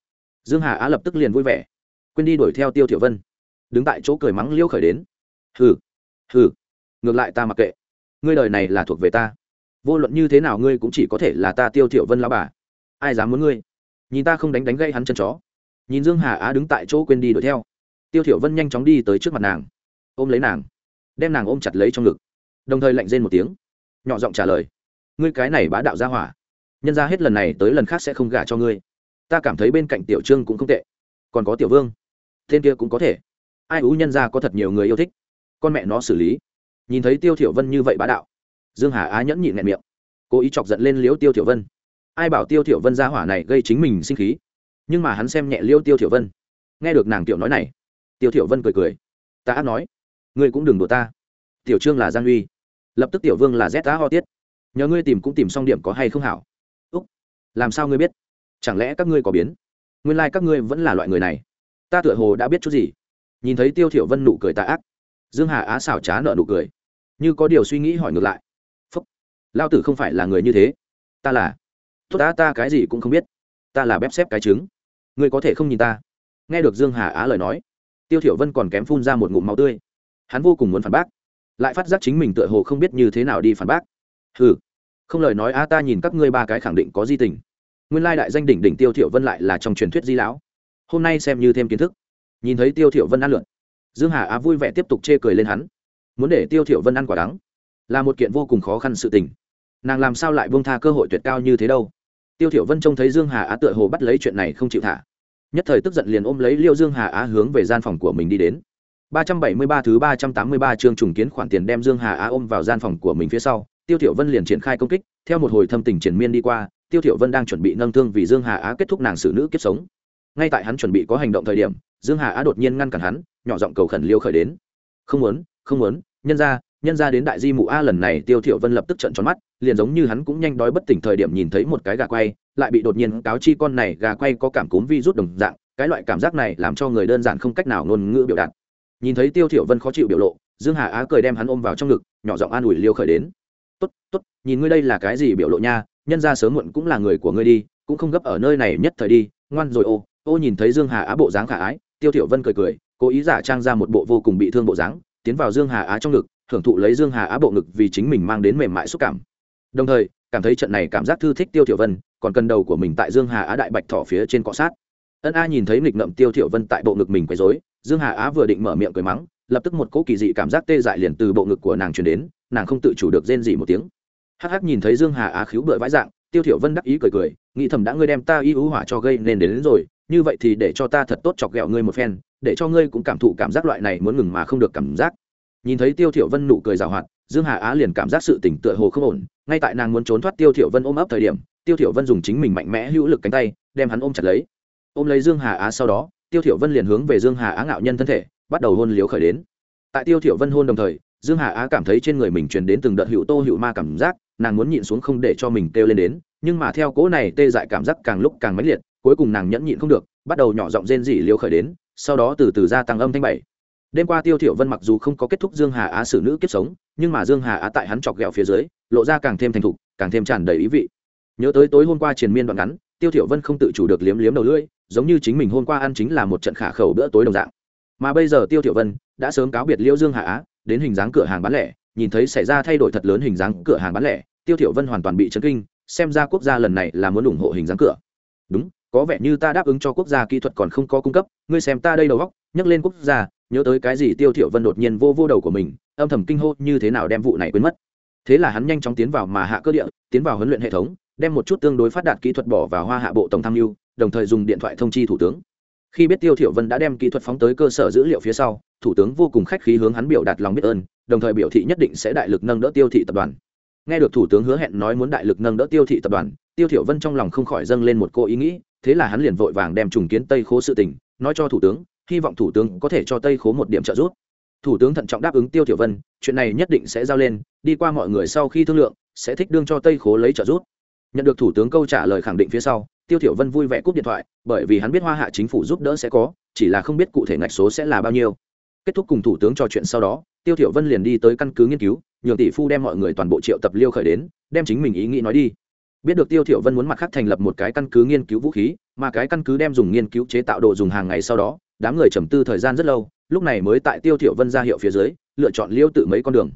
S1: dương hà á lập tức liền vui vẻ, quên đi đuổi theo tiêu thiểu vân, đứng tại chỗ cười mắng liêu khởi đến. Hừ hừ, ngược lại ta mặc kệ, ngươi đời này là thuộc về ta, vô luận như thế nào ngươi cũng chỉ có thể là ta tiêu thiểu vân lão bà, ai dám muốn ngươi? Nhìn ta không đánh đánh gây hắn chân chó, nhìn dương hà á đứng tại chỗ quên đi đuổi theo, tiêu thiểu vân nhanh chóng đi tới trước mặt nàng, ôm lấy nàng, đem nàng ôm chặt lấy trong ngực, đồng thời lạnh rên một tiếng, nhỏ giọng trả lời, ngươi cái này bá đạo ra hỏa nhân ra hết lần này tới lần khác sẽ không gả cho ngươi. Ta cảm thấy bên cạnh tiểu trương cũng không tệ. Còn có tiểu vương, tên kia cũng có thể. Ai ú nhân ra có thật nhiều người yêu thích. Con mẹ nó xử lý. Nhìn thấy tiêu thiểu vân như vậy bá đạo, dương hà á nhẫn nhịn nghẹn miệng, cố ý chọc giận lên liễu tiêu thiểu vân. Ai bảo tiêu thiểu vân ra hỏa này gây chính mình sinh khí? Nhưng mà hắn xem nhẹ liễu tiêu thiểu vân. Nghe được nàng tiểu nói này, tiêu thiểu vân cười cười. Ta ác nói, ngươi cũng đừng đùa ta. Tiểu trương là giang uy. Lập tức tiểu vương là z tá ho tiết. Nhờ ngươi tìm cũng tìm xong điểm có hay không hảo làm sao ngươi biết? Chẳng lẽ các ngươi có biến? Nguyên lai、like、các ngươi vẫn là loại người này. Ta tựa hồ đã biết chút gì. Nhìn thấy tiêu thiểu vân nụ cười tà ác, dương hà á xảo trá nợ nụ cười. Như có điều suy nghĩ hỏi ngược lại. Phúc, lao tử không phải là người như thế. Ta là. Tốt ta ta cái gì cũng không biết. Ta là bép xếp cái trứng. Ngươi có thể không nhìn ta. Nghe được dương hà á lời nói, tiêu thiểu vân còn kém phun ra một ngụm máu tươi. Hắn vô cùng muốn phản bác. Lại phát giác chính mình tựa hồ không biết như thế nào đi phản bác. Hừ không lời nói a, ta nhìn các ngươi ba cái khẳng định có di tình. Nguyên lai đại danh đỉnh đỉnh tiêu thiểu vân lại là trong truyền thuyết di lão. Hôm nay xem như thêm kiến thức. Nhìn thấy tiêu thiểu vân ăn lượn, dương hà á vui vẻ tiếp tục chê cười lên hắn. Muốn để tiêu thiểu vân ăn quả đắng, là một kiện vô cùng khó khăn sự tình. Nàng làm sao lại buông tha cơ hội tuyệt cao như thế đâu? Tiêu thiểu vân trông thấy dương hà á tựa hồ bắt lấy chuyện này không chịu thả. Nhất thời tức giận liền ôm lấy liêu dương hà á hướng về gian phòng của mình đi đến. 373 thứ 383 chương trùng kiến khoản tiền đem dương hà á ôm vào gian phòng của mình phía sau tiêu thiểu vân liền triển khai công kích, theo một hồi thâm tình triển miên đi qua, tiêu thiểu vân đang chuẩn bị nâng thương vì dương hà á kết thúc nàng xử nữ kiếp sống. Ngay tại hắn chuẩn bị có hành động thời điểm, dương hà á đột nhiên ngăn cản hắn, nhỏ giọng cầu khẩn liêu khởi đến. Không muốn không muốn, nhân ra nhân ra đến đại di mụ a lần này. Tiêu thiểu vân lập tức trợn tròn mắt, liền giống như hắn cũng nhanh đói bất tỉnh thời điểm nhìn thấy một cái gà quay, lại bị đột nhiên cáo chi con này gà quay có cảm cúm vi rút đồng dạng, cái loại cảm giác này làm cho người đơn giản không cách nào ngôn ngữ biểu đạt. Nhìn thấy tiêu thiểu vân khó chịu biểu lộ, dương hà á cười đem hắn ôm vào trong ngực, nhỏ giọng an ủi liêu khởi đến tốt tốt, nhìn ngươi đây là cái gì biểu lộ nha, nhân ra sớm muộn cũng là người của ngươi đi, cũng không gấp ở nơi này nhất thời đi, ngoan rồi ô. Ô nhìn thấy dương hà á bộ dáng khả ái, tiêu thiểu vân cười cười, cố ý giả trang ra một bộ vô cùng bị thương bộ dáng, tiến vào dương hà á trong ngực thưởng thụ lấy dương hà á bộ ngực vì chính mình mang đến mềm mại xúc cảm. Đồng thời, cảm thấy trận này cảm giác thư thích tiêu thiểu vân, còn cần đầu của mình tại dương hà á đại bạch thỏ phía trên cọ sát. Ân a nhìn thấy nghịch ngợm tiêu thiểu vân tại bộ ngực mình quấy rối, dương hà á vừa định mở miệng cười mắng, lập tức một cỗ kỳ dị cảm giác tê dại liền từ bộ ngực của nàng truyền đến nàng không tự chủ được rên rỉ một tiếng. Hắc hắc nhìn thấy dương hà á khiếu bựa vãi dạng tiêu thiểu vân đắc ý cười cười nghĩ thầm đã ngươi đem ta y ưu hỏa cho gây nên đến, đến rồi như vậy thì để cho ta thật tốt chọc ghẹo ngươi một phen để cho ngươi cũng cảm thụ cảm giác loại này muốn ngừng mà không được cảm giác. Nhìn thấy tiêu thiểu vân nụ cười rào hoạt dương hà á liền cảm giác sự tỉnh tựa hồ không ổn ngay tại nàng muốn trốn thoát tiêu thiểu vân ôm ấp thời điểm tiêu thiểu vân dùng chính mình mạnh mẽ hữu lực cánh tay đem hắn ôm chặt lấy. Ôm lấy dương hà á sau đó tiêu thiểu vân liền hướng về dương hà á ngạo nhân thân thể bắt đầu hôn liếu khởi đến. Tại tiêu thiểu vân hôn đồng thời dương hà á cảm thấy trên người mình truyền đến từng đợt hữu tô hữu ma cảm giác, nàng muốn nhịn xuống không để cho mình kêu lên đến, nhưng mà theo cỗ này tê dại cảm giác càng lúc càng mãnh liệt, cuối cùng nàng nhẫn nhịn không được, bắt đầu nhỏ giọng rên rỉ liều khởi đến, sau đó từ từ gia tăng âm thanh bảy. Đêm qua tiêu thiểu vân mặc dù không có kết thúc dương hà á xử nữ kiếp sống, nhưng mà dương hà á tại hắn chọc ghẹo phía dưới, lộ ra càng thêm thành thục, càng thêm tràn đầy ý vị. Nhớ tới tối hôm qua triền miên đoạn ngắn, tiêu thiểu vân không tự chủ được liếm liếm đầu lưỡi, giống như chính mình hôm qua ăn chính là một trận khả khẩu bữa tối đồng dạng. Mà bây giờ tiêu thiểu vân đã sớm cáo biệt liêu dương hà á đến hình dáng cửa hàng bán lẻ, nhìn thấy xảy ra thay đổi thật lớn hình dáng cửa hàng bán lẻ, tiêu thiểu vân hoàn toàn bị chấn kinh, xem ra quốc gia lần này là muốn ủng hộ hình dáng cửa. Đúng, có vẻ như ta đáp ứng cho quốc gia kỹ thuật còn không có cung cấp, ngươi xem ta đây đầu góc nhắc lên quốc gia, nhớ tới cái gì tiêu thiểu vân đột nhiên vô vô đầu của mình, âm thầm kinh hô như thế nào đem vụ này quên mất. Thế là hắn nhanh chóng tiến vào mà hạ cơ địa, tiến vào huấn luyện hệ thống, đem một chút tương đối phát đạt kỹ thuật bỏ vào hoa hạ bộ tổng tham mưu, đồng thời dùng điện thoại thông chi thủ tướng khi biết tiêu thiểu vân đã đem kỹ thuật phóng tới cơ sở dữ liệu phía sau, thủ tướng vô cùng khách khí hướng hắn biểu đạt lòng biết ơn, đồng thời biểu thị nhất định sẽ đại lực nâng đỡ tiêu thị tập đoàn. Nghe được thủ tướng hứa hẹn nói muốn đại lực nâng đỡ tiêu thị tập đoàn, tiêu thiểu vân trong lòng không khỏi dâng lên một cô ý nghĩ, thế là hắn liền vội vàng đem trùng kiến tây khố sự tình, nói cho thủ tướng, hy vọng thủ tướng có thể cho tây khố một điểm trợ giúp. Thủ tướng thận trọng đáp ứng tiêu thiểu vân, chuyện này nhất định sẽ giao lên, đi qua mọi người sau khi thương lượng, sẽ thích đương cho tây khố lấy trợ giúp nhận được thủ tướng câu trả lời khẳng định phía sau, tiêu thiểu vân vui vẻ cúp điện thoại, bởi vì hắn biết hoa hạ chính phủ giúp đỡ sẽ có, chỉ là không biết cụ thể ngạch số sẽ là bao nhiêu. Kết thúc cùng thủ tướng trò chuyện sau đó, tiêu thiểu vân liền đi tới căn cứ nghiên cứu, nhường tỷ phu đem mọi người toàn bộ triệu tập liêu khởi đến, đem chính mình ý nghĩ nói đi. Biết được tiêu thiểu vân muốn mặt khác thành lập một cái căn cứ nghiên cứu vũ khí, mà cái căn cứ đem dùng nghiên cứu chế tạo đồ dùng hàng ngày sau đó, đám người trầm tư thời gian rất lâu, lúc này mới tại tiêu thiểu vân ra hiệu phía dưới, lựa chọn liêu tự mấy con đường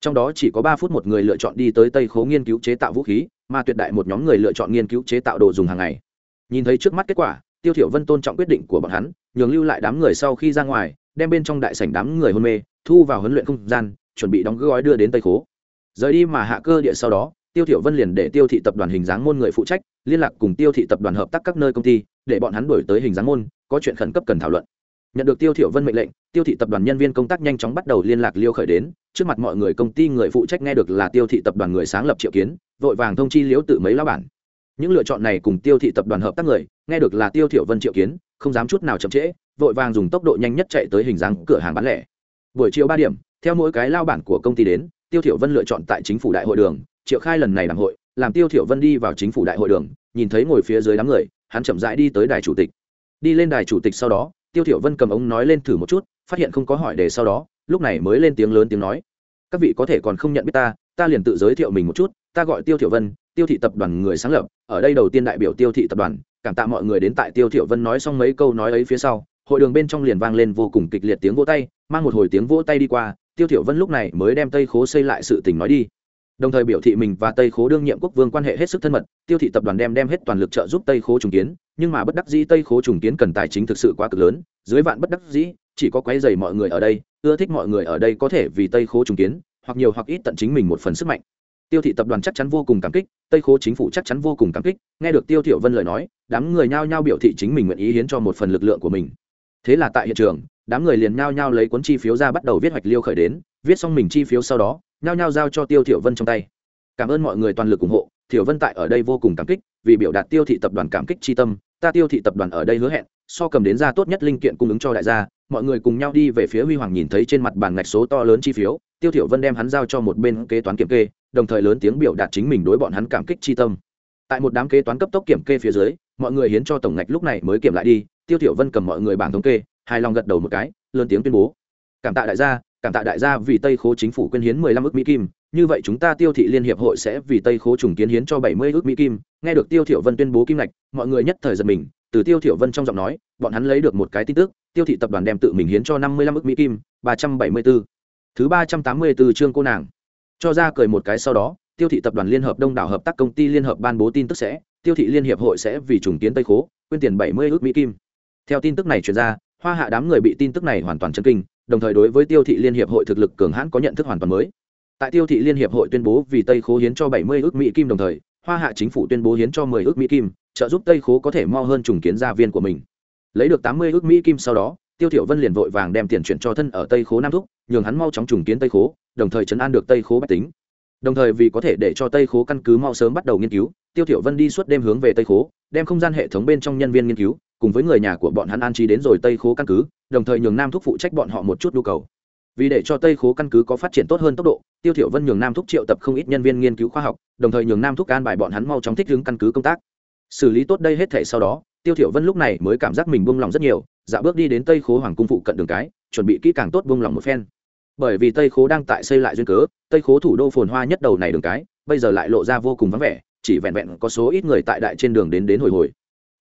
S1: trong đó chỉ có ba phút một người lựa chọn đi tới tây khố nghiên cứu chế tạo vũ khí, mà tuyệt đại một nhóm người lựa chọn nghiên cứu chế tạo đồ dùng hàng ngày. Nhìn thấy trước mắt kết quả, tiêu thiểu vân tôn trọng quyết định của bọn hắn, nhường lưu lại đám người sau khi ra ngoài, đem bên trong đại sảnh đám người hôn mê, thu vào huấn luyện không gian, chuẩn bị đóng gói đưa đến tây khố. Rời đi mà hạ cơ địa sau đó, tiêu thiểu vân liền để tiêu thị tập đoàn hình dáng môn người phụ trách, liên lạc cùng tiêu thị tập đoàn hợp tác các nơi công ty, để bọn hắn đuổi tới hình dáng môn, có chuyện khẩn cấp cần thảo luận nhận được tiêu thiểu vân mệnh lệnh, tiêu thị tập đoàn nhân viên công tác nhanh chóng bắt đầu liên lạc liêu khởi đến. Trước mặt mọi người công ty người phụ trách nghe được là tiêu thị tập đoàn người sáng lập triệu kiến, vội vàng thông chi liễu tự mấy lão bản. Những lựa chọn này cùng tiêu thị tập đoàn hợp tác người, nghe được là tiêu thiểu vân triệu kiến, không dám chút nào chậm trễ, vội vàng dùng tốc độ nhanh nhất chạy tới hình dáng cửa hàng bán lẻ. Buổi chiều ba điểm, theo mỗi cái lao bản của công ty đến, tiêu thiểu vân lựa chọn tại chính phủ đại hội đường. Triệu khai lần này làm hội, làm tiêu thiểu vân đi vào chính phủ đại hội đường, nhìn thấy ngồi phía dưới đám người, hắn chậm rãi đi tới đài chủ tịch. Đi lên đài chủ tịch sau đó tiêu thiểu vân cầm ống nói lên thử một chút, phát hiện không có hỏi đề sau đó, lúc này mới lên tiếng lớn tiếng nói. Các vị có thể còn không nhận biết ta ta liền tự giới thiệu mình một chút, ta gọi tiêu thiểu vân, tiêu thị tập đoàn người sáng lập, ở đây đầu tiên đại biểu tiêu thị tập đoàn, cảm tạ mọi người đến tại tiêu thiểu vân nói xong mấy câu nói ấy phía sau, hội đường bên trong liền vang lên vô cùng kịch liệt tiếng vỗ tay, mang một hồi tiếng vỗ tay đi qua, tiêu thiểu vân lúc này mới đem tây khố xây lại sự tình nói đi. Đồng thời biểu thị mình và tây khố đương nhiệm quốc vương quan hệ hết sức thân mật, tiêu thị tập đoàn đem đem hết toàn lực trợ giúp tây khố trùng kiến nhưng mà bất đắc dĩ tây khố trùng kiến cần tài chính thực sự quá cực lớn, dưới vạn bất đắc dĩ, chỉ có quấy dày mọi người ở đây, ưa thích mọi người ở đây có thể vì tây khố trùng kiến, hoặc nhiều hoặc ít tận chính mình một phần sức mạnh. Tiêu thị tập đoàn chắc chắn vô cùng cảm kích, tây khố chính phủ chắc chắn vô cùng cảm kích, nghe được tiêu thiểu vân lời nói, đám người nhao nhao biểu thị chính mình nguyện ý hiến cho một phần lực lượng của mình. Thế là tại hiện trường, đám người liền nhao nhao lấy cuốn chi phiếu ra bắt đầu viết hoạch liêu khởi đến, viết xong mình chi phiếu sau đó, nhao nhao giao cho tiêu thiểu vân trong tay. Cảm ơn mọi người toàn lực ủng hộ, thiểu vân tại ở đây vô cùng cảm kích vì biểu đạt tiêu thị tập đoàn cảm kích tri tâm, ta tiêu thị tập đoàn ở đây hứa hẹn, so cầm đến ra tốt nhất linh kiện cung ứng cho đại gia, mọi người cùng nhau đi về phía huy hoàng nhìn thấy trên mặt bàn ngạch số to lớn chi phiếu, tiêu thiểu vân đem hắn giao cho một bên kế toán kiểm kê, đồng thời lớn tiếng biểu đạt chính mình đối bọn hắn cảm kích chi tâm. Tại một đám kế toán cấp tốc kiểm kê phía dưới, mọi người hiến cho tổng ngạch lúc này mới kiểm lại đi, tiêu thiểu vân cầm mọi người bảng thống kê, hài lòng gật đầu một cái, lớn tiếng tuyên bố. Cảm tạ đại gia cảm tạ đại gia vì tây khố chính phủ quyên hiến 15 ức mỹ kim. Như vậy chúng ta tiêu thị liên hiệp hội sẽ vì tây khố trùng kiến hiến cho 70 ức mỹ kim. Nghe được tiêu thiểu vân tuyên bố kim ngạch, mọi người nhất thời giật mình. Từ tiêu thiểu vân trong giọng nói, bọn hắn lấy được một cái tin tức, tiêu thị tập đoàn đem tự mình hiến cho 55 ức mỹ kim 374. thứ 384 chương cô nàng. Cho ra cười một cái sau đó, tiêu thị tập đoàn liên hợp đông đảo hợp tác công ty liên hợp ban bố tin tức sẽ, tiêu thị liên hiệp hội sẽ vì trùng kiến tây khố, quyên tiền 70 ức mỹ kim. Theo tin tức này truyền ra, hoa hạ đám người bị tin tức này hoàn toàn chấn kinh đồng thời đối với tiêu thị liên hiệp hội thực lực cường hãn có nhận thức hoàn toàn mới. Tại tiêu thị liên hiệp hội tuyên bố vì tây khố hiến cho 70 ước mỹ kim đồng thời, hoa hạ chính phủ tuyên bố hiến cho 10 ước mỹ kim, trợ giúp tây khố có thể mo hơn trùng kiến gia viên của mình. Lấy được 80 ước mỹ kim sau đó, tiêu thiểu vân liền vội vàng đem tiền chuyển cho thân ở tây khố nam thúc, nhường hắn mau chóng trùng kiến tây khố, đồng thời chấn an được tây khố bách tính. Đồng thời vì có thể để cho tây khố căn cứ mau sớm bắt đầu nghiên cứu, tiêu thiểu vân đi suốt đêm hướng về tây khố, đem không gian hệ thống bên trong nhân viên nghiên cứu, cùng với người nhà của bọn hắn an trí đến rồi tây khố căn cứ đồng thời nhường nam thúc phụ trách bọn họ một chút nhu cầu. Vì để cho tây khố căn cứ có phát triển tốt hơn tốc độ, tiêu thiểu vân nhường nam thúc triệu tập không ít nhân viên nghiên cứu khoa học, đồng thời nhường nam thúc an bài bọn hắn mau chóng thích ứng căn cứ công tác. Xử lý tốt đây hết thể sau đó, tiêu thiểu vân lúc này mới cảm giác mình buông lòng rất nhiều dạo bước đi đến tây khố hoàng cung phụ cận đường cái, chuẩn bị kỹ càng tốt buông lòng một phen. Bởi vì tây khố đang tại xây lại duyên cớ, tây khố thủ đô phồn hoa nhất đầu này đường cái, bây giờ lại lộ ra vô cùng vắng vẻ, chỉ vẹn vẹn có số ít người tại đại trên đường đến đến hồi hồi.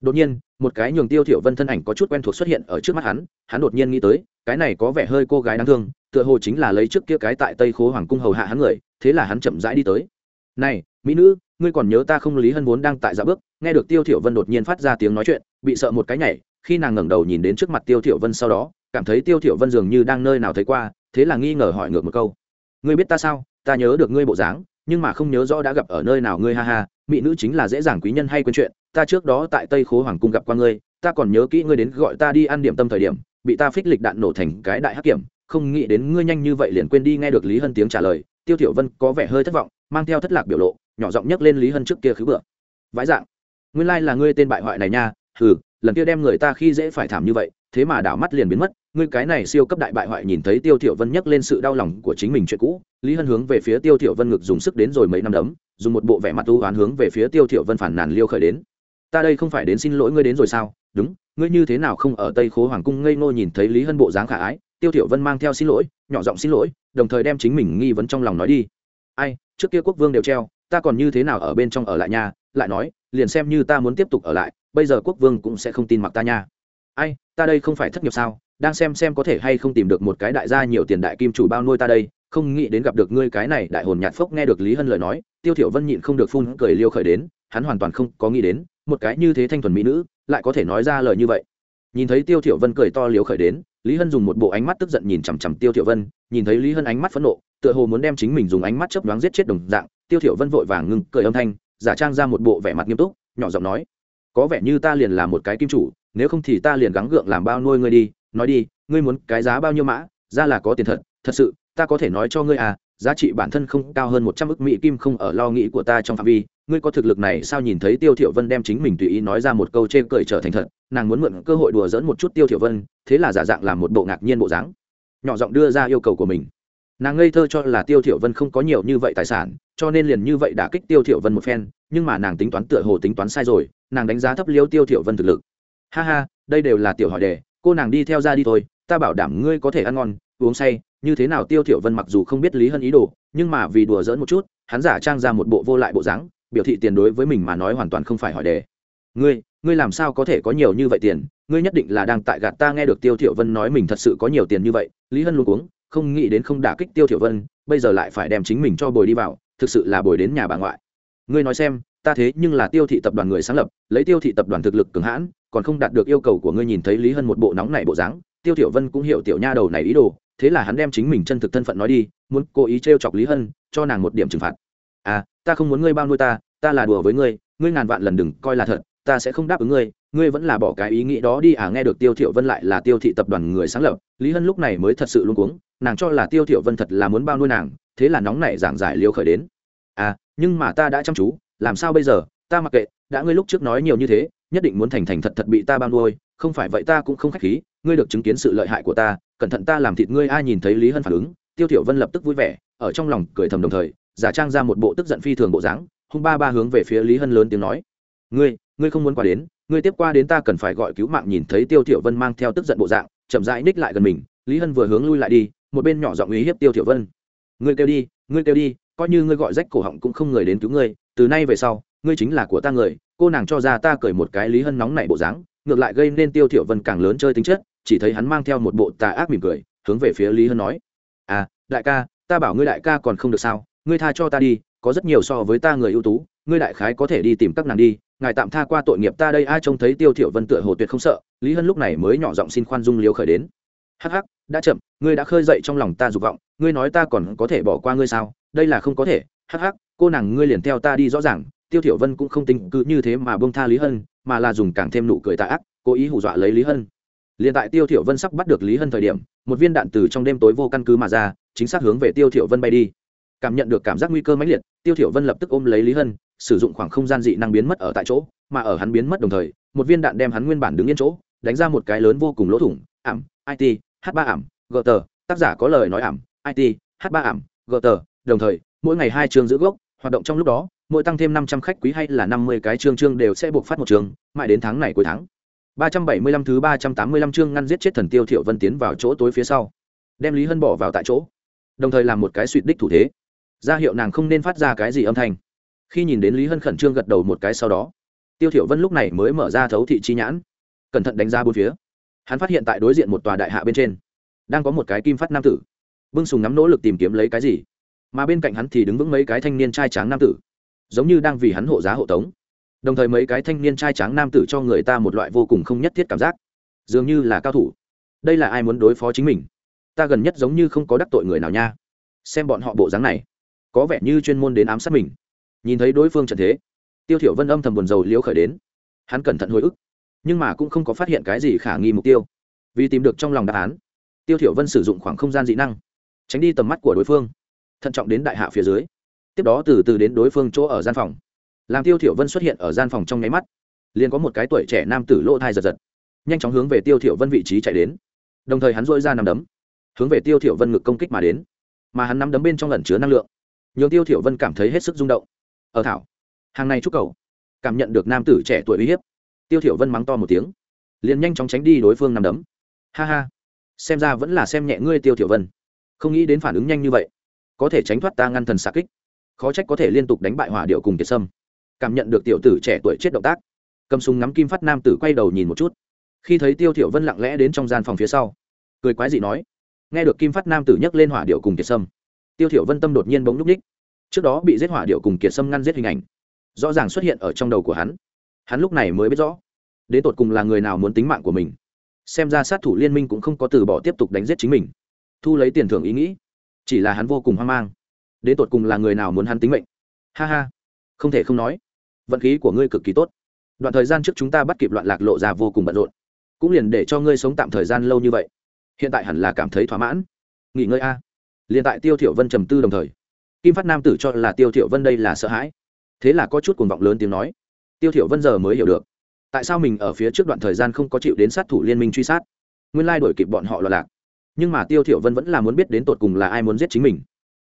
S1: Đột nhiên một cái nhường tiêu thiểu vân thân ảnh có chút quen thuộc xuất hiện ở trước mắt hắn hắn đột nhiên nghĩ tới, cái này có vẻ hơi cô gái đáng thương, tựa hồ chính là lấy trước kia cái tại tây khố hoàng cung hầu hạ hắn người, thế là hắn chậm rãi đi tới. Này, mỹ nữ, ngươi còn nhớ ta không lý hân vốn đang tại dạ bước? Nghe được tiêu thiểu vân đột nhiên phát ra tiếng nói chuyện, bị sợ một cái nhảy, khi nàng ngẩng đầu nhìn đến trước mặt tiêu thiểu vân sau đó, cảm thấy tiêu thiểu vân dường như đang nơi nào thấy qua, thế là nghi ngờ hỏi ngược một câu. Ngươi biết ta sao? Ta nhớ được ngươi bộ dáng nhưng mà không nhớ rõ đã gặp ở nơi nào ngươi, ha ha, mỹ nữ chính là dễ dàng quý nhân hay quên chuyện, ta trước đó tại tây khố hoàng cung gặp qua ngươi, ta còn nhớ kỹ ngươi đến gọi ta đi ăn điểm tâm thời điểm, bị ta phích lịch đạn nổ thành cái đại hắc kiểm, không nghĩ đến ngươi nhanh như vậy liền quên đi nghe được lý hân tiếng trả lời, tiêu thiểu vân có vẻ hơi thất vọng, mang theo thất lạc biểu lộ, nhỏ giọng nhắc lên lý hân trước kia khứ bựa vãi dạng, nguyên lai like là ngươi tên bại hoại này nha, hừ lần kia đem người ta khi dễ phải thảm như vậy, thế mà đảo mắt liền biến mất, ngươi cái này siêu cấp đại bại hoại nhìn thấy tiêu thiểu vân nhắc lên sự đau lòng của chính mình chuyện cũ, lý hân hướng về phía tiêu thiểu vân ngực dùng sức đến rồi mấy năm đấm, dùng một bộ vẻ mặt u ám hướng về phía tiêu thiểu vân phản nàn liêu khởi đến. Ta đây không phải đến xin lỗi ngươi đến rồi sao? Đúng, ngươi như thế nào không ở tây khố hoàng cung ngây ngô nhìn thấy lý hân bộ dáng khả ái, tiêu thiểu vân mang theo xin lỗi, nhỏ giọng xin lỗi, đồng thời đem chính mình nghi vấn trong lòng nói đi. Ai, trước kia quốc vương đều treo, ta còn như thế nào ở bên trong ở lại nhà? Lại nói, liền xem như ta muốn tiếp tục ở lại bây giờ quốc vương cũng sẽ không tin mặc ta nha. Ai, ta đây không phải thất nghiệp sao? Đang xem xem có thể hay không tìm được một cái đại gia nhiều tiền đại kim chủ bao nuôi ta đây. Không nghĩ đến gặp được ngươi cái này đại hồn nhạt phốc nghe được lý hân lời nói, tiêu thiểu vân nhịn không được phun cười liêu khởi đến, hắn hoàn toàn không có nghĩ đến, một cái như thế thanh thuần mỹ nữ, lại có thể nói ra lời như vậy. Nhìn thấy tiêu thiểu vân cười to liêu khởi đến, lý hân dùng một bộ ánh mắt tức giận nhìn chằm chằm tiêu thiểu vân, nhìn thấy lý hân ánh mắt phẫn nộ, tựa hồ muốn đem chính mình dùng ánh mắt chớp nhoáng giết chết đồng dạng, tiêu thiểu vân vội vàng ngưng cười âm thanh, giả trang ra một bộ vẻ mặt nghiêm túc, nhỏ giọng nói có vẻ như ta liền là một cái kim chủ, nếu không thì ta liền gắng gượng làm bao nuôi ngươi đi. Nói đi, ngươi muốn cái giá bao nhiêu mã? Ra là có tiền thật thật sự, ta có thể nói cho ngươi à giá trị bản thân không cao hơn một trăm ức mỹ kim không ở lo nghĩ của ta trong phạm vi. Ngươi có thực lực này sao nhìn thấy tiêu thiệu vân đem chính mình tùy ý nói ra một câu chê cười trở thành thật? Nàng muốn mượn cơ hội đùa dỡn một chút tiêu thiệu vân, thế là giả dạng làm một bộ ngạc nhiên bộ dáng. Nhỏ giọng đưa ra yêu cầu của mình. Nàng ngây thơ cho là tiêu thiệu vân không có nhiều như vậy tài sản, cho nên liền như vậy đã kích tiêu thiệu vân một phen, nhưng mà nàng tính toán tựa hồ tính toán sai rồi nàng đánh giá thấp liêu tiêu thiểu vân thực lực. Ha ha, đây đều là tiểu hỏi đề, cô nàng đi theo ra đi thôi, ta bảo đảm ngươi có thể ăn ngon, uống say, như thế nào tiêu thiểu vân mặc dù không biết lý hân ý đồ, nhưng mà vì đùa giỡn một chút, hắn giả trang ra một bộ vô lại bộ dáng, biểu thị tiền đối với mình mà nói hoàn toàn không phải hỏi đề. Ngươi ngươi làm sao có thể có nhiều như vậy tiền, ngươi nhất định là đang tại gạt ta nghe được tiêu thiểu vân nói mình thật sự có nhiều tiền như vậy, lý hân luôn uống, không nghĩ đến không đả kích tiêu thiểu vân, bây giờ lại phải đem chính mình cho bồi đi vào, thực sự là bồi đến nhà bà ngoại. Ngươi nói xem ta thế nhưng là tiêu thị tập đoàn người sáng lập, lấy tiêu thị tập đoàn thực lực cường hãn, còn không đạt được yêu cầu của ngươi nhìn thấy lý hân một bộ nóng này bộ dáng, tiêu tiểu vân cũng hiểu tiểu nha đầu này ý đồ, thế là hắn đem chính mình chân thực thân phận nói đi, muốn cố ý trêu chọc lý hân, cho nàng một điểm trừng phạt. À ta không muốn ngươi bao nuôi ta ta là đùa với ngươi ngươi ngàn vạn lần đừng coi là thật, ta sẽ không đáp ứng ngươi ngươi vẫn là bỏ cái ý nghĩ đó đi à nghe được tiêu thiệu vân lại là tiêu thị tập đoàn người sáng lập, lý hân lúc này mới thật sự luống cuống, nàng cho là tiêu thiệu vân thật là muốn bao nuôi nàng, thế là nóng nảy giảng giải liêu khởi đến. À nhưng mà ta đã chăm chú làm sao bây giờ? Ta mặc kệ, đã ngươi lúc trước nói nhiều như thế, nhất định muốn thành thành thật thật bị ta bao nuôi, không phải vậy ta cũng không khách khí, ngươi được chứng kiến sự lợi hại của ta, cẩn thận ta làm thịt ngươi, ai nhìn thấy lý hân phản ứng, tiêu thiểu vân lập tức vui vẻ, ở trong lòng cười thầm đồng thời, giả trang ra một bộ tức giận phi thường bộ dáng, hung ba ba hướng về phía lý hân lớn tiếng nói, ngươi ngươi không muốn qua đến, ngươi tiếp qua đến ta cần phải gọi cứu mạng nhìn thấy tiêu thiểu vân mang theo tức giận bộ dạng, chậm rãi ních lại gần mình, lý hân vừa hướng lui lại đi, một bên nhỏ giọng uy hiếp tiêu thiểu vân, ngươi kêu đi, ngươi kêu đi, coi như ngươi gọi rách cổ họng cũng không người đến cứu ngươi từ nay về sau, ngươi chính là của ta người, cô nàng cho ra ta cởi một cái lý hân nóng nảy bộ dáng, ngược lại gây nên tiêu thiểu vân càng lớn chơi tính chất, chỉ thấy hắn mang theo một bộ tà ác mỉm cười, hướng về phía lý hân nói. À đại ca, ta bảo ngươi đại ca còn không được sao, ngươi tha cho ta đi, có rất nhiều so với ta người ưu tú, ngươi đại khái có thể đi tìm các nàng đi, ngài tạm tha qua tội nghiệp ta đây, ai trông thấy tiêu thiểu vân tựa hồ tuyệt không sợ, lý hân lúc này mới nhỏ giọng xin khoan dung liếu khởi đến. Hắc hắc, đã chậm, ngươi đã khơi dậy trong lòng ta dục vọng, ngươi nói ta còn có thể bỏ qua ngươi sao, đây là không có thể, hắc hắc cô nàng ngươi liền theo ta đi rõ ràng, tiêu thiểu vân cũng không tính cứ như thế mà buông tha lý hân, mà là dùng càng thêm nụ cười tà ác, cố ý hù dọa lấy lý hân. Liền tại tiêu thiểu vân sắp bắt được lý hân thời điểm, một viên đạn từ trong đêm tối vô căn cứ mà ra, chính xác hướng về tiêu thiểu vân bay đi. Cảm nhận được cảm giác nguy cơ mãnh liệt, tiêu thiểu vân lập tức ôm lấy lý hân, sử dụng khoảng không gian dị năng biến mất ở tại chỗ, mà ở hắn biến mất đồng thời, một viên đạn đem hắn nguyên bản đứng yên chỗ, đánh ra một cái lớn vô cùng lỗ thủng, ảm it h 3 ảm, gờ tờ, tác giả có lời nói ảm it h 3 ảm, gờ tờ, đồng thời, mỗi ngày hai chương giữ gốc hoạt động trong lúc đó, mỗi tăng thêm năm trăm khách quý hay là năm mươi cái chương chương đều sẽ buộc phát một trường mãi đến tháng này cuối tháng. ba trăm bảy mươi lăm thứ ba trăm tám mươi lăm chương ngăn giết chết thần tiêu thiệu vân tiến vào chỗ tối phía sau. Đem lý hân bỏ vào tại chỗ. Đồng thời làm một cái suỵt đích thủ thế. Ra hiệu nàng không nên phát ra cái gì âm thanh. Khi nhìn đến lý hân khẩn trương gật đầu một cái sau đó, tiêu thiểu vân lúc này mới mở ra thấu thị chi nhãn. Cẩn thận đánh ra bốn phía. Hắn phát hiện tại đối diện một tòa đại hạ bên trên, đang có một cái kim phát nam tử. Bưng sùng nắm nỗ lực tìm kiếm lấy cái gì? Mà bên cạnh hắn thì đứng vững mấy cái thanh niên trai tráng nam tử, giống như đang vì hắn hộ giá hộ tống. Đồng thời mấy cái thanh niên trai tráng nam tử cho người ta một loại vô cùng không nhất thiết cảm giác, dường như là cao thủ. Đây là ai muốn đối phó chính mình? Ta gần nhất giống như không có đắc tội người nào nha. Xem bọn họ bộ dáng này, có vẻ như chuyên môn đến ám sát mình. Nhìn thấy đối phương trận thế, tiêu thiểu vân âm thầm buồn rầu liếu khởi đến. Hắn cẩn thận hồi ức, nhưng mà cũng không có phát hiện cái gì khả nghi mục tiêu. Vì tìm được trong lòng đáp án, tiêu thiểu vân sử dụng khoảng không gian dị năng, tránh đi tầm mắt của đối phương thận trọng đến đại hạ phía dưới. Tiếp đó từ từ đến đối phương chỗ ở gian phòng. Làm tiêu thiểu vân xuất hiện ở gian phòng trong nháy mắt, liền có một cái tuổi trẻ nam tử lỗ thai giật giật, nhanh chóng hướng về tiêu thiểu vân vị trí chạy đến. Đồng thời hắn duỗi ra nằm đấm, hướng về tiêu thiểu vân ngực công kích mà đến. Mà hắn nắm đấm bên trong ẩn chứa năng lượng, nhường tiêu thiểu vân cảm thấy hết sức rung động. Ở thảo, hàng này chúc cầu, cảm nhận được nam tử trẻ tuổi uy hiếp, tiêu thiểu vân mắng to một tiếng, liền nhanh chóng tránh đi đối phương nằm đấm. Ha ha, xem ra vẫn là xem nhẹ ngươi tiêu thiểu vân. Không nghĩ đến phản ứng nhanh như vậy có thể tránh thoát ta ngăn thần xạ kích. Khó trách có thể liên tục đánh bại hỏa điệu cùng kiệt sâm. Cảm nhận được tiểu tử trẻ tuổi chết động tác, cầm súng ngắm kim phát nam tử quay đầu nhìn một chút. Khi thấy tiêu thiểu vân lặng lẽ đến trong gian phòng phía sau, cười quái dị nói, nghe được kim phát nam tử nhắc lên hỏa điệu cùng kiệt sâm. Tiêu thiểu vân tâm đột nhiên bỗng núp ních. Trước đó bị giết hỏa điệu cùng kiệt sâm ngăn giết hình ảnh, rõ ràng xuất hiện ở trong đầu của hắn. Hắn lúc này mới biết rõ, đến tột cùng là người nào muốn tính mạng của mình. Xem ra sát thủ liên minh cũng không có từ bỏ tiếp tục đánh giết chính mình. Thu lấy tiền thưởng ý nghĩ chỉ là hắn vô cùng hoang mang. Đến tột cùng là người nào muốn hắn tính mệnh? Ha ha. Không thể không nói, vận khí của ngươi cực kỳ tốt. Đoạn thời gian trước chúng ta bắt kịp loạn lạc lộ ra vô cùng bận rộn. Cũng liền để cho ngươi sống tạm thời gian lâu như vậy. Hiện tại hẳn là cảm thấy thỏa mãn. Nghỉ ngơi a. Liền tại tiêu thiểu vân trầm tư đồng thời, kim phát nam tử cho là tiêu thiểu vân đây là sợ hãi. Thế là có chút cuồng vọng lớn tiếng nói, tiêu thiểu vân giờ mới hiểu được, tại sao mình ở phía trước đoạn thời gian không có chịu đến sát thủ liên minh truy sát? Nguyên lai đuổi kịp bọn họ loạn lạc nhưng mà tiêu thiểu vân vẫn là muốn biết đến tột cùng là ai muốn giết chính mình.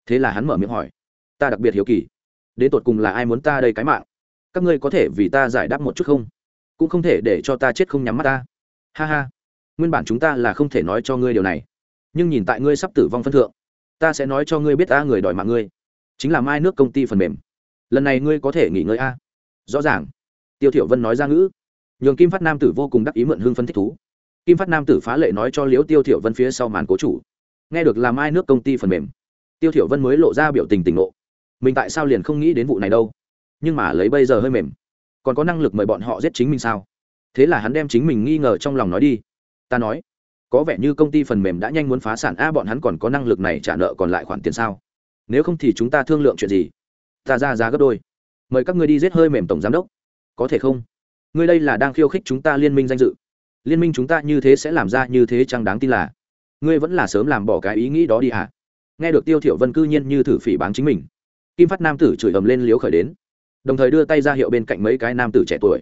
S1: Thế là hắn mở miệng hỏi, ta đặc biệt hiếu kỳ, đến tột cùng là ai muốn ta đây cái mạng? Các ngươi có thể vì ta giải đáp một chút không? Cũng không thể để cho ta chết không nhắm mắt ta. Ha ha, nguyên bản chúng ta là không thể nói cho ngươi điều này, nhưng nhìn tại ngươi sắp tử vong phân thượng, ta sẽ nói cho ngươi biết ta người đòi mạng ngươi, chính là mai nước công ty phần mềm. Lần này ngươi có thể nghỉ ngơi a. Rõ ràng. Tiêu thiểu vân nói ra ngữ, nhường kim phát nam tử vô cùng đắc ý mượn hương phân thích thú kim phát nam tử phá lệ nói cho liễu tiêu thiểu vân phía sau màn cố chủ. Nghe được làm ai nước công ty phần mềm, tiêu thiểu vân mới lộ ra biểu tình tỉnh ngộ. Mình tại sao liền không nghĩ đến vụ này đâu? Nhưng mà lấy bây giờ hơi mềm. Còn có năng lực mời bọn họ giết chính mình sao? Thế là hắn đem chính mình nghi ngờ trong lòng nói đi. Ta nói, có vẻ như công ty phần mềm đã nhanh muốn phá sản, a, bọn hắn còn có năng lực này trả nợ còn lại khoản tiền sao? Nếu không thì chúng ta thương lượng chuyện gì? Ta ra giá gấp đôi. Mời các ngươi đi giết hơi mềm tổng giám đốc. Có thể không? Ngươi đây là đang khiêu khích chúng ta liên minh danh dự liên minh chúng ta như thế sẽ làm ra như thế chẳng đáng tin là? Ngươi vẫn là sớm làm bỏ cái ý nghĩ đó đi hả? À? nghe được tiêu thiểu vân cư nhiên như thử phỉ báng chính mình. Kim phát nam tử chửi ầm lên liếu khởi đến. Đồng thời đưa tay ra hiệu bên cạnh mấy cái nam tử trẻ tuổi.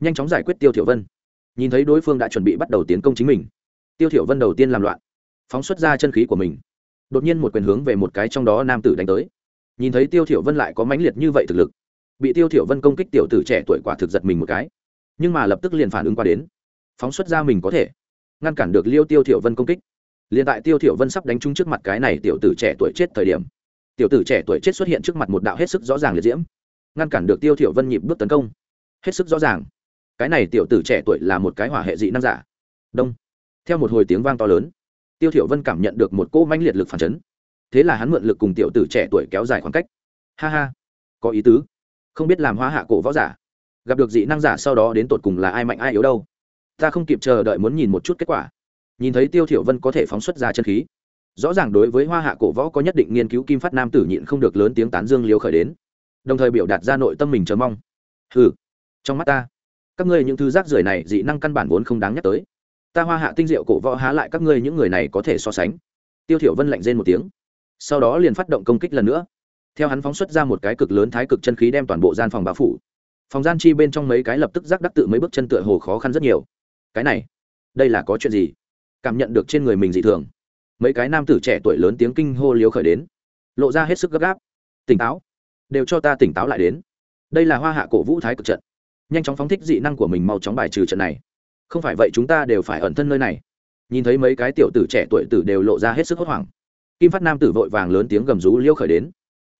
S1: Nhanh chóng giải quyết tiêu thiểu vân. Nhìn thấy đối phương đã chuẩn bị bắt đầu tiến công chính mình, tiêu thiểu vân đầu tiên làm loạn, phóng xuất ra chân khí của mình. Đột nhiên một quyền hướng về một cái trong đó nam tử đánh tới. Nhìn thấy tiêu thiểu vân lại có mãnh liệt như vậy thực lực, bị tiêu thiểu vân công kích tiểu tử trẻ tuổi quả thực giật mình một cái. Nhưng mà lập tức liền phản ứng qua đến phóng xuất ra mình có thể ngăn cản được liêu tiêu thiểu vân công kích. Liền tại tiêu thiểu vân sắp đánh trúng trước mặt cái này tiểu tử trẻ tuổi chết thời điểm, tiểu tử trẻ tuổi chết xuất hiện trước mặt một đạo hết sức rõ ràng liệt diễm, ngăn cản được tiêu thiểu vân nhịp bước tấn công. Hết sức rõ ràng. Cái này tiểu tử trẻ tuổi là một cái hỏa hệ dị năng giả. Đông. Theo một hồi tiếng vang to lớn, tiêu thiểu vân cảm nhận được một cỗ mãnh liệt lực phản chấn. Thế là hắn mượn lực cùng tiểu tử trẻ tuổi kéo dài khoảng cách. Ha ha. Có ý tứ. Không biết làm hóa hạ cổ võ giả. Gặp được dị năng giả sau đó đến tột cùng là ai mạnh ai yếu đâu ta không kịp chờ đợi muốn nhìn một chút kết quả. Nhìn thấy tiêu thiểu vân có thể phóng xuất ra chân khí. Rõ ràng đối với hoa hạ cổ võ có nhất định nghiên cứu kim phát nam tử nhịn không được lớn tiếng tán dương liêu khởi đến. Đồng thời biểu đạt ra nội tâm mình chờ mong. Hừ, trong mắt ta, các ngươi những thứ rác rưởi này dị năng căn bản vốn không đáng nhắc tới. Ta hoa hạ tinh diệu cổ võ há lại các ngươi những người này có thể so sánh. Tiêu thiểu vân lạnh rên một tiếng. Sau đó liền phát động công kích lần nữa. Theo hắn phóng xuất ra một cái cực lớn thái cực chân khí đem toàn bộ gian phòng bao phủ. Phòng gian chi bên trong mấy cái lập tức rắc đắc tự mấy bước chân tựa hồ khó khăn rất nhiều cái này, đây là có chuyện gì? Cảm nhận được trên người mình dị thường. Mấy cái nam tử trẻ tuổi lớn tiếng kinh hô liếu khởi đến. Lộ ra hết sức gấp gáp. Tỉnh táo. Đều cho ta tỉnh táo lại đến. Đây là hoa hạ cổ vũ thái cực trận. Nhanh chóng phóng thích dị năng của mình mau chóng bài trừ trận này. Không phải vậy chúng ta đều phải ẩn thân nơi này. Nhìn thấy mấy cái tiểu tử trẻ tuổi tử đều lộ ra hết sức hốt hoảng. Kim phát nam tử vội vàng lớn tiếng gầm rú liêu khởi đến.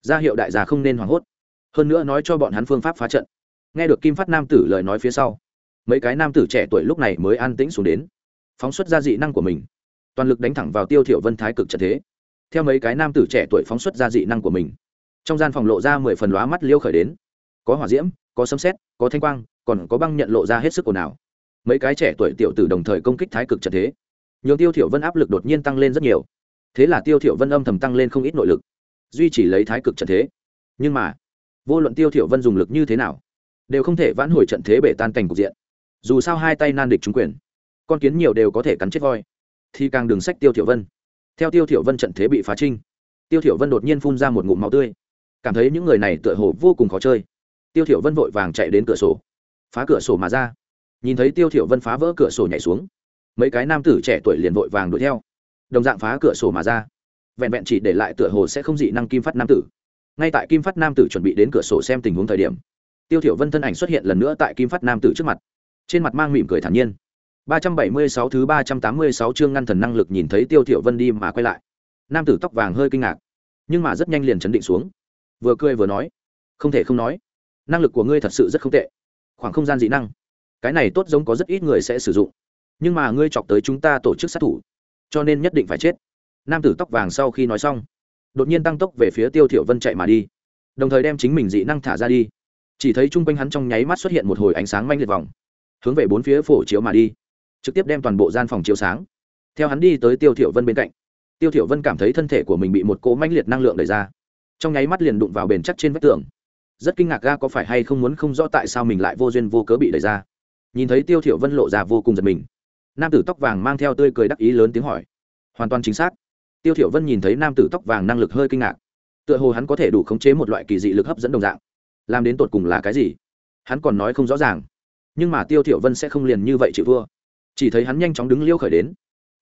S1: Ra hiệu đại gia không nên hoảng hốt. Hơn nữa nói cho bọn hắn phương pháp phá trận. Nghe được kim phát nam tử lời nói phía sau mấy cái nam tử trẻ tuổi lúc này mới an tĩnh xuống đến. Phóng xuất ra dị năng của mình. Toàn lực đánh thẳng vào tiêu thiểu vân thái cực trận thế. Theo mấy cái nam tử trẻ tuổi phóng xuất ra dị năng của mình, trong gian phòng lộ ra mười phần lóa mắt liêu khởi đến. Có hỏa diễm, có sấm sét, có thanh quang, còn có băng nhận lộ ra hết sức ồn ào. Mấy cái trẻ tuổi tiểu tử đồng thời công kích thái cực trận thế. Nhường tiêu thiểu vân áp lực đột nhiên tăng lên rất nhiều. Thế là tiêu thiểu vân âm thầm tăng lên không ít nội lực, duy trì lấy thái cực trận thế. Nhưng mà, vô luận tiêu thiểu vân dùng lực như thế nào, đều không thể vãn hồi trận thế bể tan cảnh cục diện dù sao hai tay nan địch trúng quyền, con kiến nhiều đều có thể cắn chết voi, thì càng đường sách tiêu thiểu vân. Theo tiêu thiểu vân trận thế bị phá trinh, tiêu thiểu vân đột nhiên phun ra một ngụm máu tươi. Cảm thấy những người này tựa hồ vô cùng khó chơi. Tiêu thiểu vân vội vàng chạy đến cửa sổ, phá cửa sổ mà ra. Nhìn thấy tiêu thiểu vân phá vỡ cửa sổ nhảy xuống, mấy cái nam tử trẻ tuổi liền vội vàng đuổi theo, đồng dạng phá cửa sổ mà ra. Vẹn vẹn chỉ để lại tựa hồ sẽ không dị năng kim phát nam tử. Ngay tại kim phát nam tử chuẩn bị đến cửa sổ xem tình huống thời điểm, tiêu thiểu vân thân ảnh xuất hiện lần nữa tại kim phát nam tử trước mặt trên mặt mang mỉm cười thản nhiên. 376 thứ 386 chương ngăn thần năng lực nhìn thấy tiêu thiểu vân đi mà quay lại. Nam tử tóc vàng hơi kinh ngạc, nhưng mà rất nhanh liền chấn định xuống. Vừa cười vừa nói, không thể không nói, năng lực của ngươi thật sự rất không tệ. Khoảng không gian dị năng, cái này tốt giống có rất ít người sẽ sử dụng. Nhưng mà ngươi chọc tới chúng ta tổ chức sát thủ, cho nên nhất định phải chết. Nam tử tóc vàng sau khi nói xong, đột nhiên tăng tốc về phía tiêu thiểu vân chạy mà đi, đồng thời đem chính mình dị năng thả ra đi. Chỉ thấy trung quanh hắn trong nháy mắt xuất hiện một hồi ánh sáng manh liệt vòng hướng về bốn phía phổ chiếu mà đi, trực tiếp đem toàn bộ gian phòng chiếu sáng. Theo hắn đi tới tiêu thiểu vân bên cạnh, tiêu thiểu vân cảm thấy thân thể của mình bị một cỗ mãnh liệt năng lượng đẩy ra. Trong nháy mắt liền đụng vào bền chắc trên vách tường. Rất kinh ngạc ga có phải hay không muốn không rõ tại sao mình lại vô duyên vô cớ bị đẩy ra. Nhìn thấy tiêu thiểu vân lộ ra vô cùng giật mình. Nam tử tóc vàng mang theo tươi cười đắc ý lớn tiếng hỏi. Hoàn toàn chính xác. Tiêu thiểu vân nhìn thấy nam tử tóc vàng năng lực hơi kinh ngạc. Tựa hồ hắn có thể đủ khống chế một loại kỳ dị lực hấp dẫn đồng dạng. Làm đến tột cùng là cái gì? Hắn còn nói không rõ ràng nhưng mà tiêu thiểu vân sẽ không liền như vậy chịu thua. Chỉ thấy hắn nhanh chóng đứng liêu khởi đến,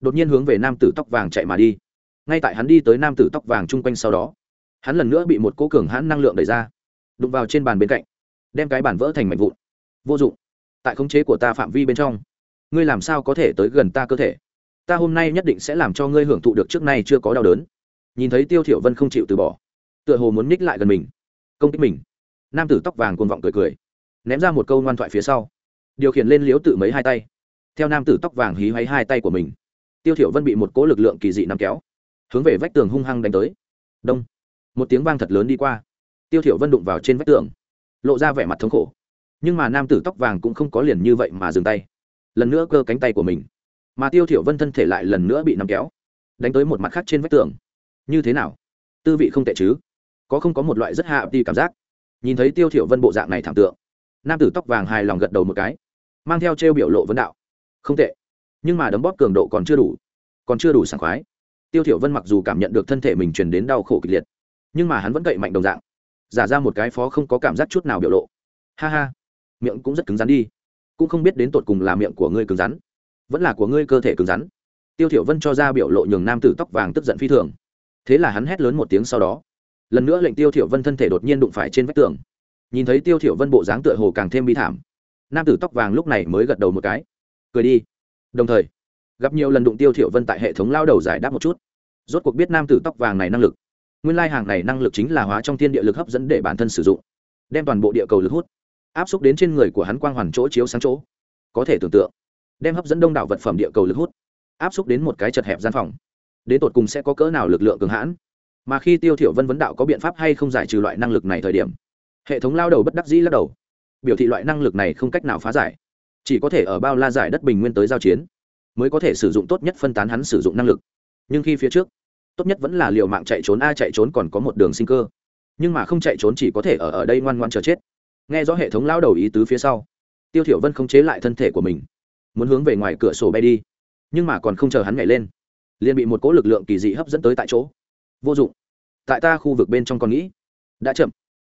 S1: đột nhiên hướng về nam tử tóc vàng chạy mà đi. Ngay tại hắn đi tới nam tử tóc vàng chung quanh sau đó, hắn lần nữa bị một cố cường hãn năng lượng đẩy ra, đụng vào trên bàn bên cạnh, đem cái bàn vỡ thành mảnh vụn. Vô dụng, tại khống chế của ta phạm vi bên trong, ngươi làm sao có thể tới gần ta cơ thể? Ta hôm nay nhất định sẽ làm cho ngươi hưởng thụ được trước nay chưa có đau đớn. Nhìn thấy tiêu thiểu vân không chịu từ bỏ, tựa hồ muốn ních lại gần mình, công kích mình, nam tử tóc vàng cuồng vọng cười cười, ném ra một câu ngoan thoại phía sau điều khiển lên liếu tự mấy hai tay. Theo nam tử tóc vàng hí hoáy hai tay của mình, tiêu thiểu vân bị một cỗ lực lượng kỳ dị nắm kéo, hướng về vách tường hung hăng đánh tới. Đông. Một tiếng vang thật lớn đi qua. Tiêu thiểu vân đụng vào trên vách tường, lộ ra vẻ mặt thống khổ. Nhưng mà nam tử tóc vàng cũng không có liền như vậy mà dừng tay, lần nữa cơ cánh tay của mình. Mà tiêu thiểu vân thân thể lại lần nữa bị nắm kéo, đánh tới một mặt khác trên vách tường. Như thế nào? Tư vị không tệ chứ? Có không có một loại rất hạ đi cảm giác? Nhìn thấy tiêu thiểu vân bộ dạng này thảm tượng, nam tử tóc vàng hài lòng gật đầu một cái mang theo trêu biểu lộ vấn đạo. Không tệ. Nhưng mà đấm bóp cường độ còn chưa đủ. Còn chưa đủ sảng khoái. Tiêu thiểu vân mặc dù cảm nhận được thân thể mình truyền đến đau khổ kịch liệt, nhưng mà hắn vẫn cậy mạnh đồng dạng. Giả ra một cái phó không có cảm giác chút nào biểu lộ. Ha ha. Miệng cũng rất cứng rắn đi. Cũng không biết đến tột cùng là miệng của ngươi cứng rắn, vẫn là của ngươi cơ thể cứng rắn. Tiêu thiểu vân cho ra biểu lộ nhường nam tử tóc vàng tức giận phi thường. Thế là hắn hét lớn một tiếng sau đó. Lần nữa lệnh tiêu thiểu vân thân thể đột nhiên đụng phải trên vách tường. Nhìn thấy tiêu thiểu vân bộ dáng tựa hồ càng thêm bi thảm nam tử tóc vàng lúc này mới gật đầu một cái. Cười đi. Đồng thời, gặp nhiều lần đụng tiêu thiểu vân tại hệ thống lao đầu giải đáp một chút. Rốt cuộc biết nam tử tóc vàng này năng lực. Nguyên lai hàng này năng lực chính là hóa trong thiên địa lực hấp dẫn để bản thân sử dụng. Đem toàn bộ địa cầu lực hút. Áp xúc đến trên người của hắn quang hoàn chỗ chiếu sáng chỗ. Có thể tưởng tượng, đem hấp dẫn đông đảo vật phẩm địa cầu lực hút. Áp xúc đến một cái chật hẹp gian phòng. Đến tột cùng sẽ có cỡ nào lực lượng cường hãn. Mà khi tiêu thiểu vân vấn đạo có biện pháp hay không giải trừ loại năng lực này thời điểm, hệ thống lao đầu bất đắc dĩ lắc đầu biểu thị loại năng lực này không cách nào phá giải. Chỉ có thể ở bao la giải đất bình nguyên tới giao chiến, mới có thể sử dụng tốt nhất phân tán hắn sử dụng năng lực. Nhưng khi phía trước, tốt nhất vẫn là liều mạng chạy trốn, a, chạy trốn còn có một đường sinh cơ. Nhưng mà không chạy trốn chỉ có thể ở ở đây ngoan ngoan chờ chết. Nghe rõ hệ thống lao đầu ý tứ phía sau, tiêu thiểu vân không chế lại thân thể của mình, muốn hướng về ngoài cửa sổ bay đi, nhưng mà còn không chờ hắn nhảy lên, liền bị một cỗ lực lượng kỳ dị hấp dẫn tới tại chỗ. Vô dụng. Tại ta khu vực bên trong còn nghĩ. Đã chậm.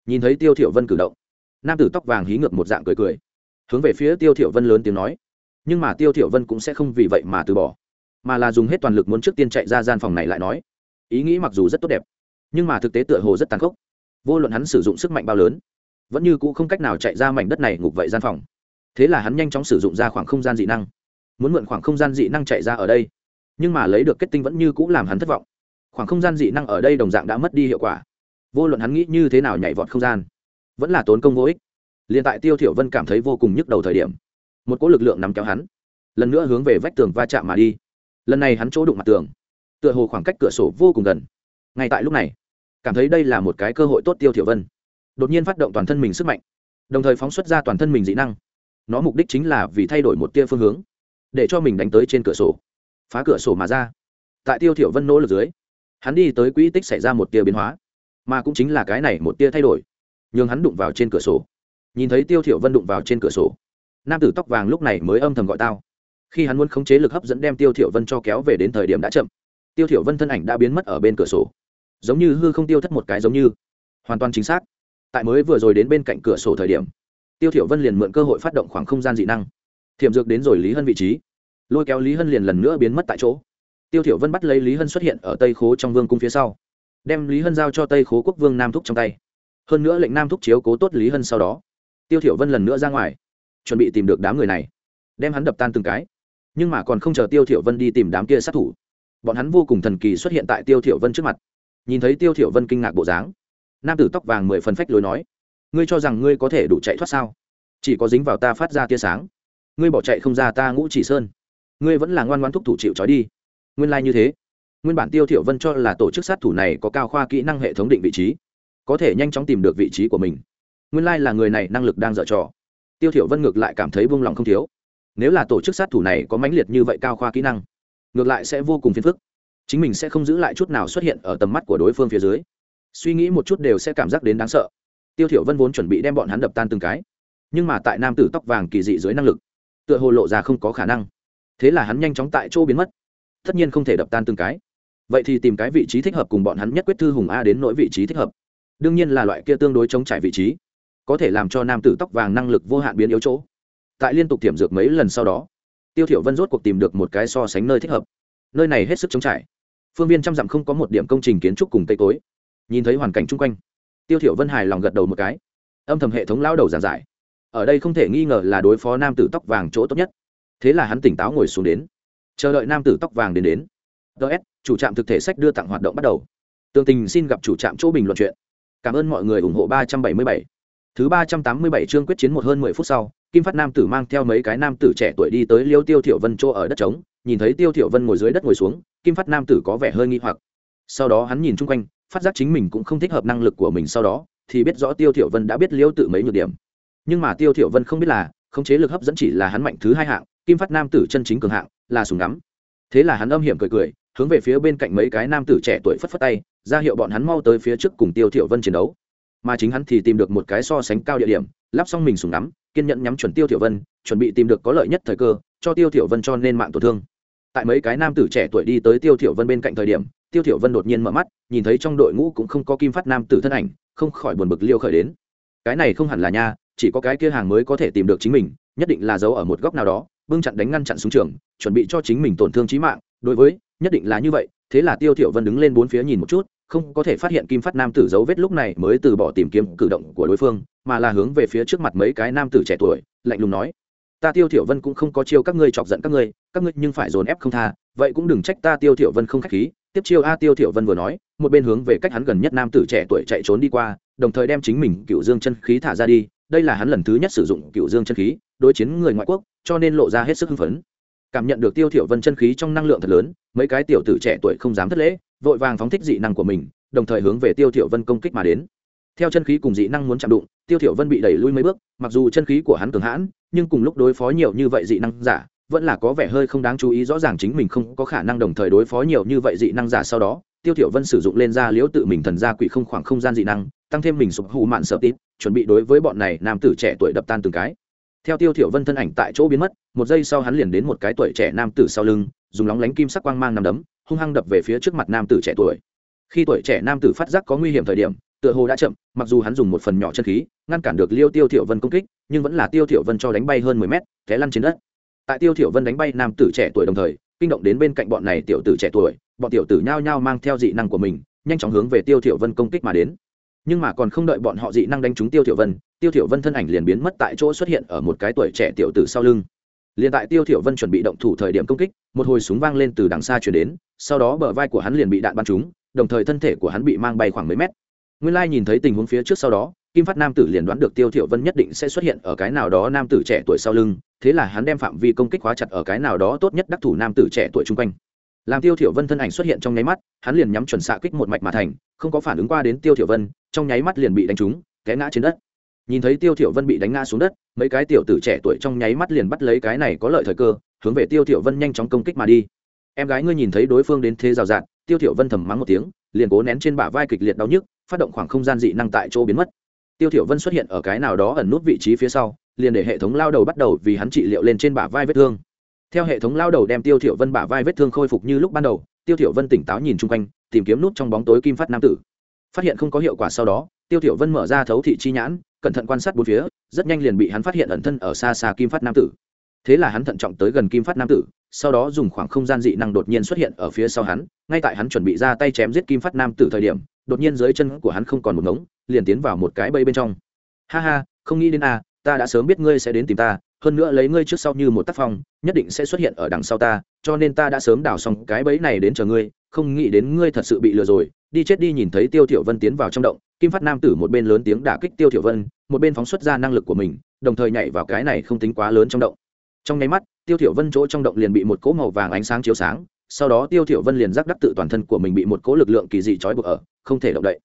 S1: Nhìn thấy tiêu thiểu vân cử động nam tử tóc vàng hí ngược một dạng cười cười, hướng về phía tiêu thiểu vân lớn tiếng nói. Nhưng mà tiêu thiểu vân cũng sẽ không vì vậy mà từ bỏ, mà là dùng hết toàn lực muốn trước tiên chạy ra gian phòng này lại nói, ý nghĩ mặc dù rất tốt đẹp, nhưng mà thực tế tựa hồ rất tàn khốc. Vô luận hắn sử dụng sức mạnh bao lớn, vẫn như cũ không cách nào chạy ra mảnh đất này ngục vậy gian phòng. Thế là hắn nhanh chóng sử dụng ra khoảng không gian dị năng, muốn mượn khoảng không gian dị năng chạy ra ở đây, nhưng mà lấy được kết tinh vẫn như cũ làm hắn thất vọng. Khoảng không gian dị năng ở đây đồng dạng đã mất đi hiệu quả. Vô luận hắn nghĩ như thế nào nhảy vọt không gian vẫn là tốn công vô ích. Liền tại tiêu thiểu vân cảm thấy vô cùng nhức đầu thời điểm, một cỗ lực lượng nắm kéo hắn, lần nữa hướng về vách tường va chạm mà đi. Lần này hắn chỗ đụng mặt tường, tựa hồ khoảng cách cửa sổ vô cùng gần. Ngay tại lúc này, cảm thấy đây là một cái cơ hội tốt tiêu thiểu vân. Đột nhiên phát động toàn thân mình sức mạnh, đồng thời phóng xuất ra toàn thân mình dị năng. Nó mục đích chính là vì thay đổi một tia phương hướng, để cho mình đánh tới trên cửa sổ, phá cửa sổ mà ra. Tại tiêu thiểu vân nỗ lực dưới, hắn đi tới quỹ tích xảy ra một tia biến hóa, mà cũng chính là cái này một tia thay đổi nhưng hắn đụng vào trên cửa sổ. Nhìn thấy tiêu thiểu vân đụng vào trên cửa sổ, nam tử tóc vàng lúc này mới âm thầm gọi tao. Khi hắn muốn khống chế lực hấp dẫn đem tiêu thiểu vân cho kéo về đến thời điểm đã chậm, tiêu thiểu vân thân ảnh đã biến mất ở bên cửa sổ. Giống như hư không tiêu thất một cái giống như. Hoàn toàn chính xác. Tại mới vừa rồi đến bên cạnh cửa sổ thời điểm, tiêu thiểu vân liền mượn cơ hội phát động khoảng không gian dị năng. Thiểm dược đến rồi lý hân vị trí. Lôi kéo lý hân liền lần nữa biến mất tại chỗ. Tiêu thiểu vân bắt lấy lý hân xuất hiện ở tây khố trong vương cung phía sau, đem lý hân giao cho tây khố quốc vương nam thúc trong tay hơn nữa lệnh nam thúc chiếu cố tốt lý hân sau đó. Tiêu thiểu vân lần nữa ra ngoài, chuẩn bị tìm được đám người này, đem hắn đập tan từng cái. Nhưng mà còn không chờ tiêu thiểu vân đi tìm đám kia sát thủ, bọn hắn vô cùng thần kỳ xuất hiện tại tiêu thiểu vân trước mặt. Nhìn thấy tiêu thiểu vân kinh ngạc bộ dáng, nam tử tóc vàng mười phần phách lối nói, ngươi cho rằng ngươi có thể đủ chạy thoát sao? Chỉ có dính vào ta phát ra tia sáng. Ngươi bỏ chạy không ra ta ngũ chỉ sơn. Ngươi vẫn là ngoan ngoãn thúc thủ chịu trói đi. Nguyên lai like như thế. Nguyên bản tiêu thiểu vân cho là tổ chức sát thủ này có cao khoa kỹ năng hệ thống định vị trí có thể nhanh chóng tìm được vị trí của mình. Nguyên lai là người này năng lực đang dở trò. Tiêu thiểu vân ngược lại cảm thấy buông lòng không thiếu. Nếu là tổ chức sát thủ này có mãnh liệt như vậy cao khoa kỹ năng, ngược lại sẽ vô cùng phiền phức. Chính mình sẽ không giữ lại chút nào xuất hiện ở tầm mắt của đối phương phía dưới. Suy nghĩ một chút đều sẽ cảm giác đến đáng sợ. Tiêu thiểu vân vốn chuẩn bị đem bọn hắn đập tan từng cái, nhưng mà tại nam tử tóc vàng kỳ dị dưới năng lực, tựa hồ lộ ra không có khả năng. Thế là hắn nhanh chóng tại chỗ biến mất. Tất nhiên không thể đập tan từng cái. Vậy thì tìm cái vị trí thích hợp cùng bọn hắn nhất quyết thư hùng a đến nỗi vị trí thích hợp đương nhiên là loại kia tương đối chống trải vị trí, có thể làm cho nam tử tóc vàng năng lực vô hạn biến yếu chỗ. Tại liên tục tiềm dược mấy lần sau đó, tiêu thiểu vân rốt cuộc tìm được một cái so sánh nơi thích hợp. Nơi này hết sức chống trải. Phương viên trăm dặm không có một điểm công trình kiến trúc cùng cây cối. Nhìn thấy hoàn cảnh chung quanh, tiêu thiểu vân hài lòng gật đầu một cái. Âm thầm hệ thống lao đầu giảng giải. Ở đây không thể nghi ngờ là đối phó nam tử tóc vàng chỗ tốt nhất. Thế là hắn tỉnh táo ngồi xuống đến. Chờ đợi nam tử tóc vàng đến đến. Ts chủ trạm thực thể sách đưa tặng hoạt động bắt đầu. Tương tình xin gặp chủ trạm chỗ bình luận chuyện cảm ơn mọi người ủng hộ ba trăm bảy mươi bảy. Thứ ba trăm tám mươi bảy chương quyết chiến một hơn mười phút sau, kim phát nam tử mang theo mấy cái nam tử trẻ tuổi đi tới liêu tiêu thiểu vân chỗ ở đất trống, nhìn thấy tiêu thiểu vân ngồi dưới đất ngồi xuống, kim phát nam tử có vẻ hơi nghi hoặc. Sau đó hắn nhìn chung quanh, phát giác chính mình cũng không thích hợp năng lực của mình sau đó, thì biết rõ tiêu thiểu vân đã biết liêu tự mấy nhược điểm. Nhưng mà tiêu thiểu vân không biết là, khống chế lực hấp dẫn chỉ là hắn mạnh thứ hai hạng, kim phát nam tử chân chính cường hạng, là súng ngắm. Thế là hắn âm hiểm cười cười, hướng về phía bên cạnh mấy cái nam tử trẻ tuổi phất phất tay ra hiệu bọn hắn mau tới phía trước cùng tiêu thiểu vân chiến đấu. Mà chính hắn thì tìm được một cái so sánh cao địa điểm, lắp xong mình súng ngắm, kiên nhẫn nhắm chuẩn tiêu thiểu vân, chuẩn bị tìm được có lợi nhất thời cơ, cho tiêu thiểu vân cho nên mạng tổn thương. Tại mấy cái nam tử trẻ tuổi đi tới tiêu thiểu vân bên cạnh thời điểm, tiêu thiểu vân đột nhiên mở mắt, nhìn thấy trong đội ngũ cũng không có kim phát nam tử thân ảnh, không khỏi buồn bực liêu khởi đến. Cái này không hẳn là nha, chỉ có cái kia hàng mới có thể tìm được chính mình, nhất định là giấu ở một góc nào đó, bưng chặn đánh ngăn chặn xuống trường, chuẩn bị cho chính mình tổn thương chí mạng, đối với, nhất định là như vậy thế là tiêu thiểu vân đứng lên bốn phía nhìn một chút, không có thể phát hiện kim phát nam tử dấu vết lúc này mới từ bỏ tìm kiếm cử động của đối phương, mà là hướng về phía trước mặt mấy cái nam tử trẻ tuổi, lạnh lùng nói, ta tiêu thiểu vân cũng không có chiêu các ngươi chọc giận các ngươi các ngươi nhưng phải dồn ép không tha, vậy cũng đừng trách ta tiêu thiểu vân không khách khí. Tiếp chiêu a tiêu thiểu vân vừa nói, một bên hướng về cách hắn gần nhất nam tử trẻ tuổi chạy trốn đi qua, đồng thời đem chính mình cựu dương chân khí thả ra đi, đây là hắn lần thứ nhất sử dụng cựu dương chân khí, đối chiến người ngoại quốc, cho nên lộ ra hết sức hưng phấn cảm nhận được tiêu thiểu vân chân khí trong năng lượng thật lớn, mấy cái tiểu tử trẻ tuổi không dám thất lễ, vội vàng phóng thích dị năng của mình, đồng thời hướng về tiêu thiểu vân công kích mà đến. Theo chân khí cùng dị năng muốn chạm đụng, tiêu thiểu vân bị đẩy lui mấy bước, mặc dù chân khí của hắn cường hãn, nhưng cùng lúc đối phó nhiều như vậy dị năng giả, vẫn là có vẻ hơi không đáng chú ý, rõ ràng chính mình không có khả năng đồng thời đối phó nhiều như vậy dị năng giả sau đó, tiêu thiểu vân sử dụng lên ra liễu tự mình thần gia quỷ không khoảng không gian dị năng, tăng thêm mình sụp hù mạn sợ tít, chuẩn bị đối với bọn này nam tử trẻ tuổi đập tan từng cái theo tiêu thiểu vân thân ảnh tại chỗ biến mất, một giây sau hắn liền đến một cái tuổi trẻ nam tử sau lưng, dùng lóng lánh kim sắc quang mang nằm đấm, hung hăng đập về phía trước mặt nam tử trẻ tuổi. Khi tuổi trẻ nam tử phát giác có nguy hiểm thời điểm, tựa hồ đã chậm, mặc dù hắn dùng một phần nhỏ chân khí, ngăn cản được liêu tiêu thiểu vân công kích, nhưng vẫn là tiêu thiểu vân cho đánh bay hơn 10 mét, té lăn trên đất. Tại tiêu thiểu vân đánh bay nam tử trẻ tuổi đồng thời, kinh động đến bên cạnh bọn này tiểu tử trẻ tuổi, bọn tiểu tử nhao nhao mang theo dị năng của mình, nhanh chóng hướng về tiêu thiểu vân công kích mà đến. Nhưng mà còn không đợi bọn họ dị năng đánh trúng tiêu thiểu vân tiêu thiểu vân thân ảnh liền biến mất tại chỗ xuất hiện ở một cái tuổi trẻ tiểu tử sau lưng. Liền tại tiêu thiểu vân chuẩn bị động thủ thời điểm công kích, một hồi súng vang lên từ đằng xa truyền đến, sau đó bờ vai của hắn liền bị đạn bắn trúng, đồng thời thân thể của hắn bị mang bay khoảng mấy mét. Nguyên lai nhìn thấy tình huống phía trước sau đó, kim phát nam tử liền đoán được tiêu thiểu vân nhất định sẽ xuất hiện ở cái nào đó nam tử trẻ tuổi sau lưng, thế là hắn đem phạm vi công kích khóa chặt ở cái nào đó tốt nhất đắc thủ nam tử trẻ tuổi trung quanh. Làm tiêu thiểu vân thân ảnh xuất hiện trong nháy mắt, hắn liền nhắm chuẩn xạ kích một mạch mà thành, không có phản ứng qua đến tiêu thiểu vân, trong nháy mắt liền bị đánh trúng, té ngã trên đất nhìn thấy tiêu thiểu vân bị đánh ngã xuống đất, mấy cái tiểu tử trẻ tuổi trong nháy mắt liền bắt lấy cái này có lợi thời cơ, hướng về tiêu thiểu vân nhanh chóng công kích mà đi. Em gái ngươi nhìn thấy đối phương đến thế rào rạt, tiêu thiểu vân thầm mắng một tiếng, liền cố nén trên bả vai kịch liệt đau nhức, phát động khoảng không gian dị năng tại chỗ biến mất. Tiêu thiểu vân xuất hiện ở cái nào đó ẩn nút vị trí phía sau, liền để hệ thống lao đầu bắt đầu vì hắn trị liệu lên trên bả vai vết thương. Theo hệ thống lao đầu đem tiêu thiểu vân bả vai vết thương khôi phục như lúc ban đầu, tiêu thiểu vân tỉnh táo nhìn chung quanh, tìm kiếm nút trong bóng tối kim phát nam tử. Phát hiện không có hiệu quả sau đó, tiêu thiểu vân mở ra thấu thị chi nhãn cẩn thận quan sát bốn phía rất nhanh liền bị hắn phát hiện ẩn thân ở xa xa kim phát nam tử. Thế là hắn thận trọng tới gần kim phát nam tử sau đó dùng khoảng không gian dị năng đột nhiên xuất hiện ở phía sau hắn ngay tại hắn chuẩn bị ra tay chém giết kim phát nam tử thời điểm đột nhiên dưới chân của hắn không còn một ngống liền tiến vào một cái bẫy bên trong. Ha ha không nghĩ đến a à, ta đã sớm biết ngươi sẽ đến tìm ta hơn nữa lấy ngươi trước sau như một tác phong nhất định sẽ xuất hiện ở đằng sau ta cho nên ta đã sớm đào xong cái bẫy này đến chờ ngươi không nghĩ đến ngươi thật sự bị lừa rồi đi chết đi nhìn thấy tiêu tiểu vân tiến vào trong động kim phát nam tử một bên lớn tiếng đả kích tiêu thiểu vân, một bên phóng xuất ra năng lực của mình, đồng thời nhảy vào cái này không tính quá lớn trong động. Trong nháy mắt, tiêu thiểu vân chỗ trong động liền bị một cỗ màu vàng ánh sáng chiếu sáng, sau đó tiêu thiểu vân liền giác đắc tự toàn thân của mình bị một cỗ lực lượng kỳ dị trói buộc ở, không thể động đậy.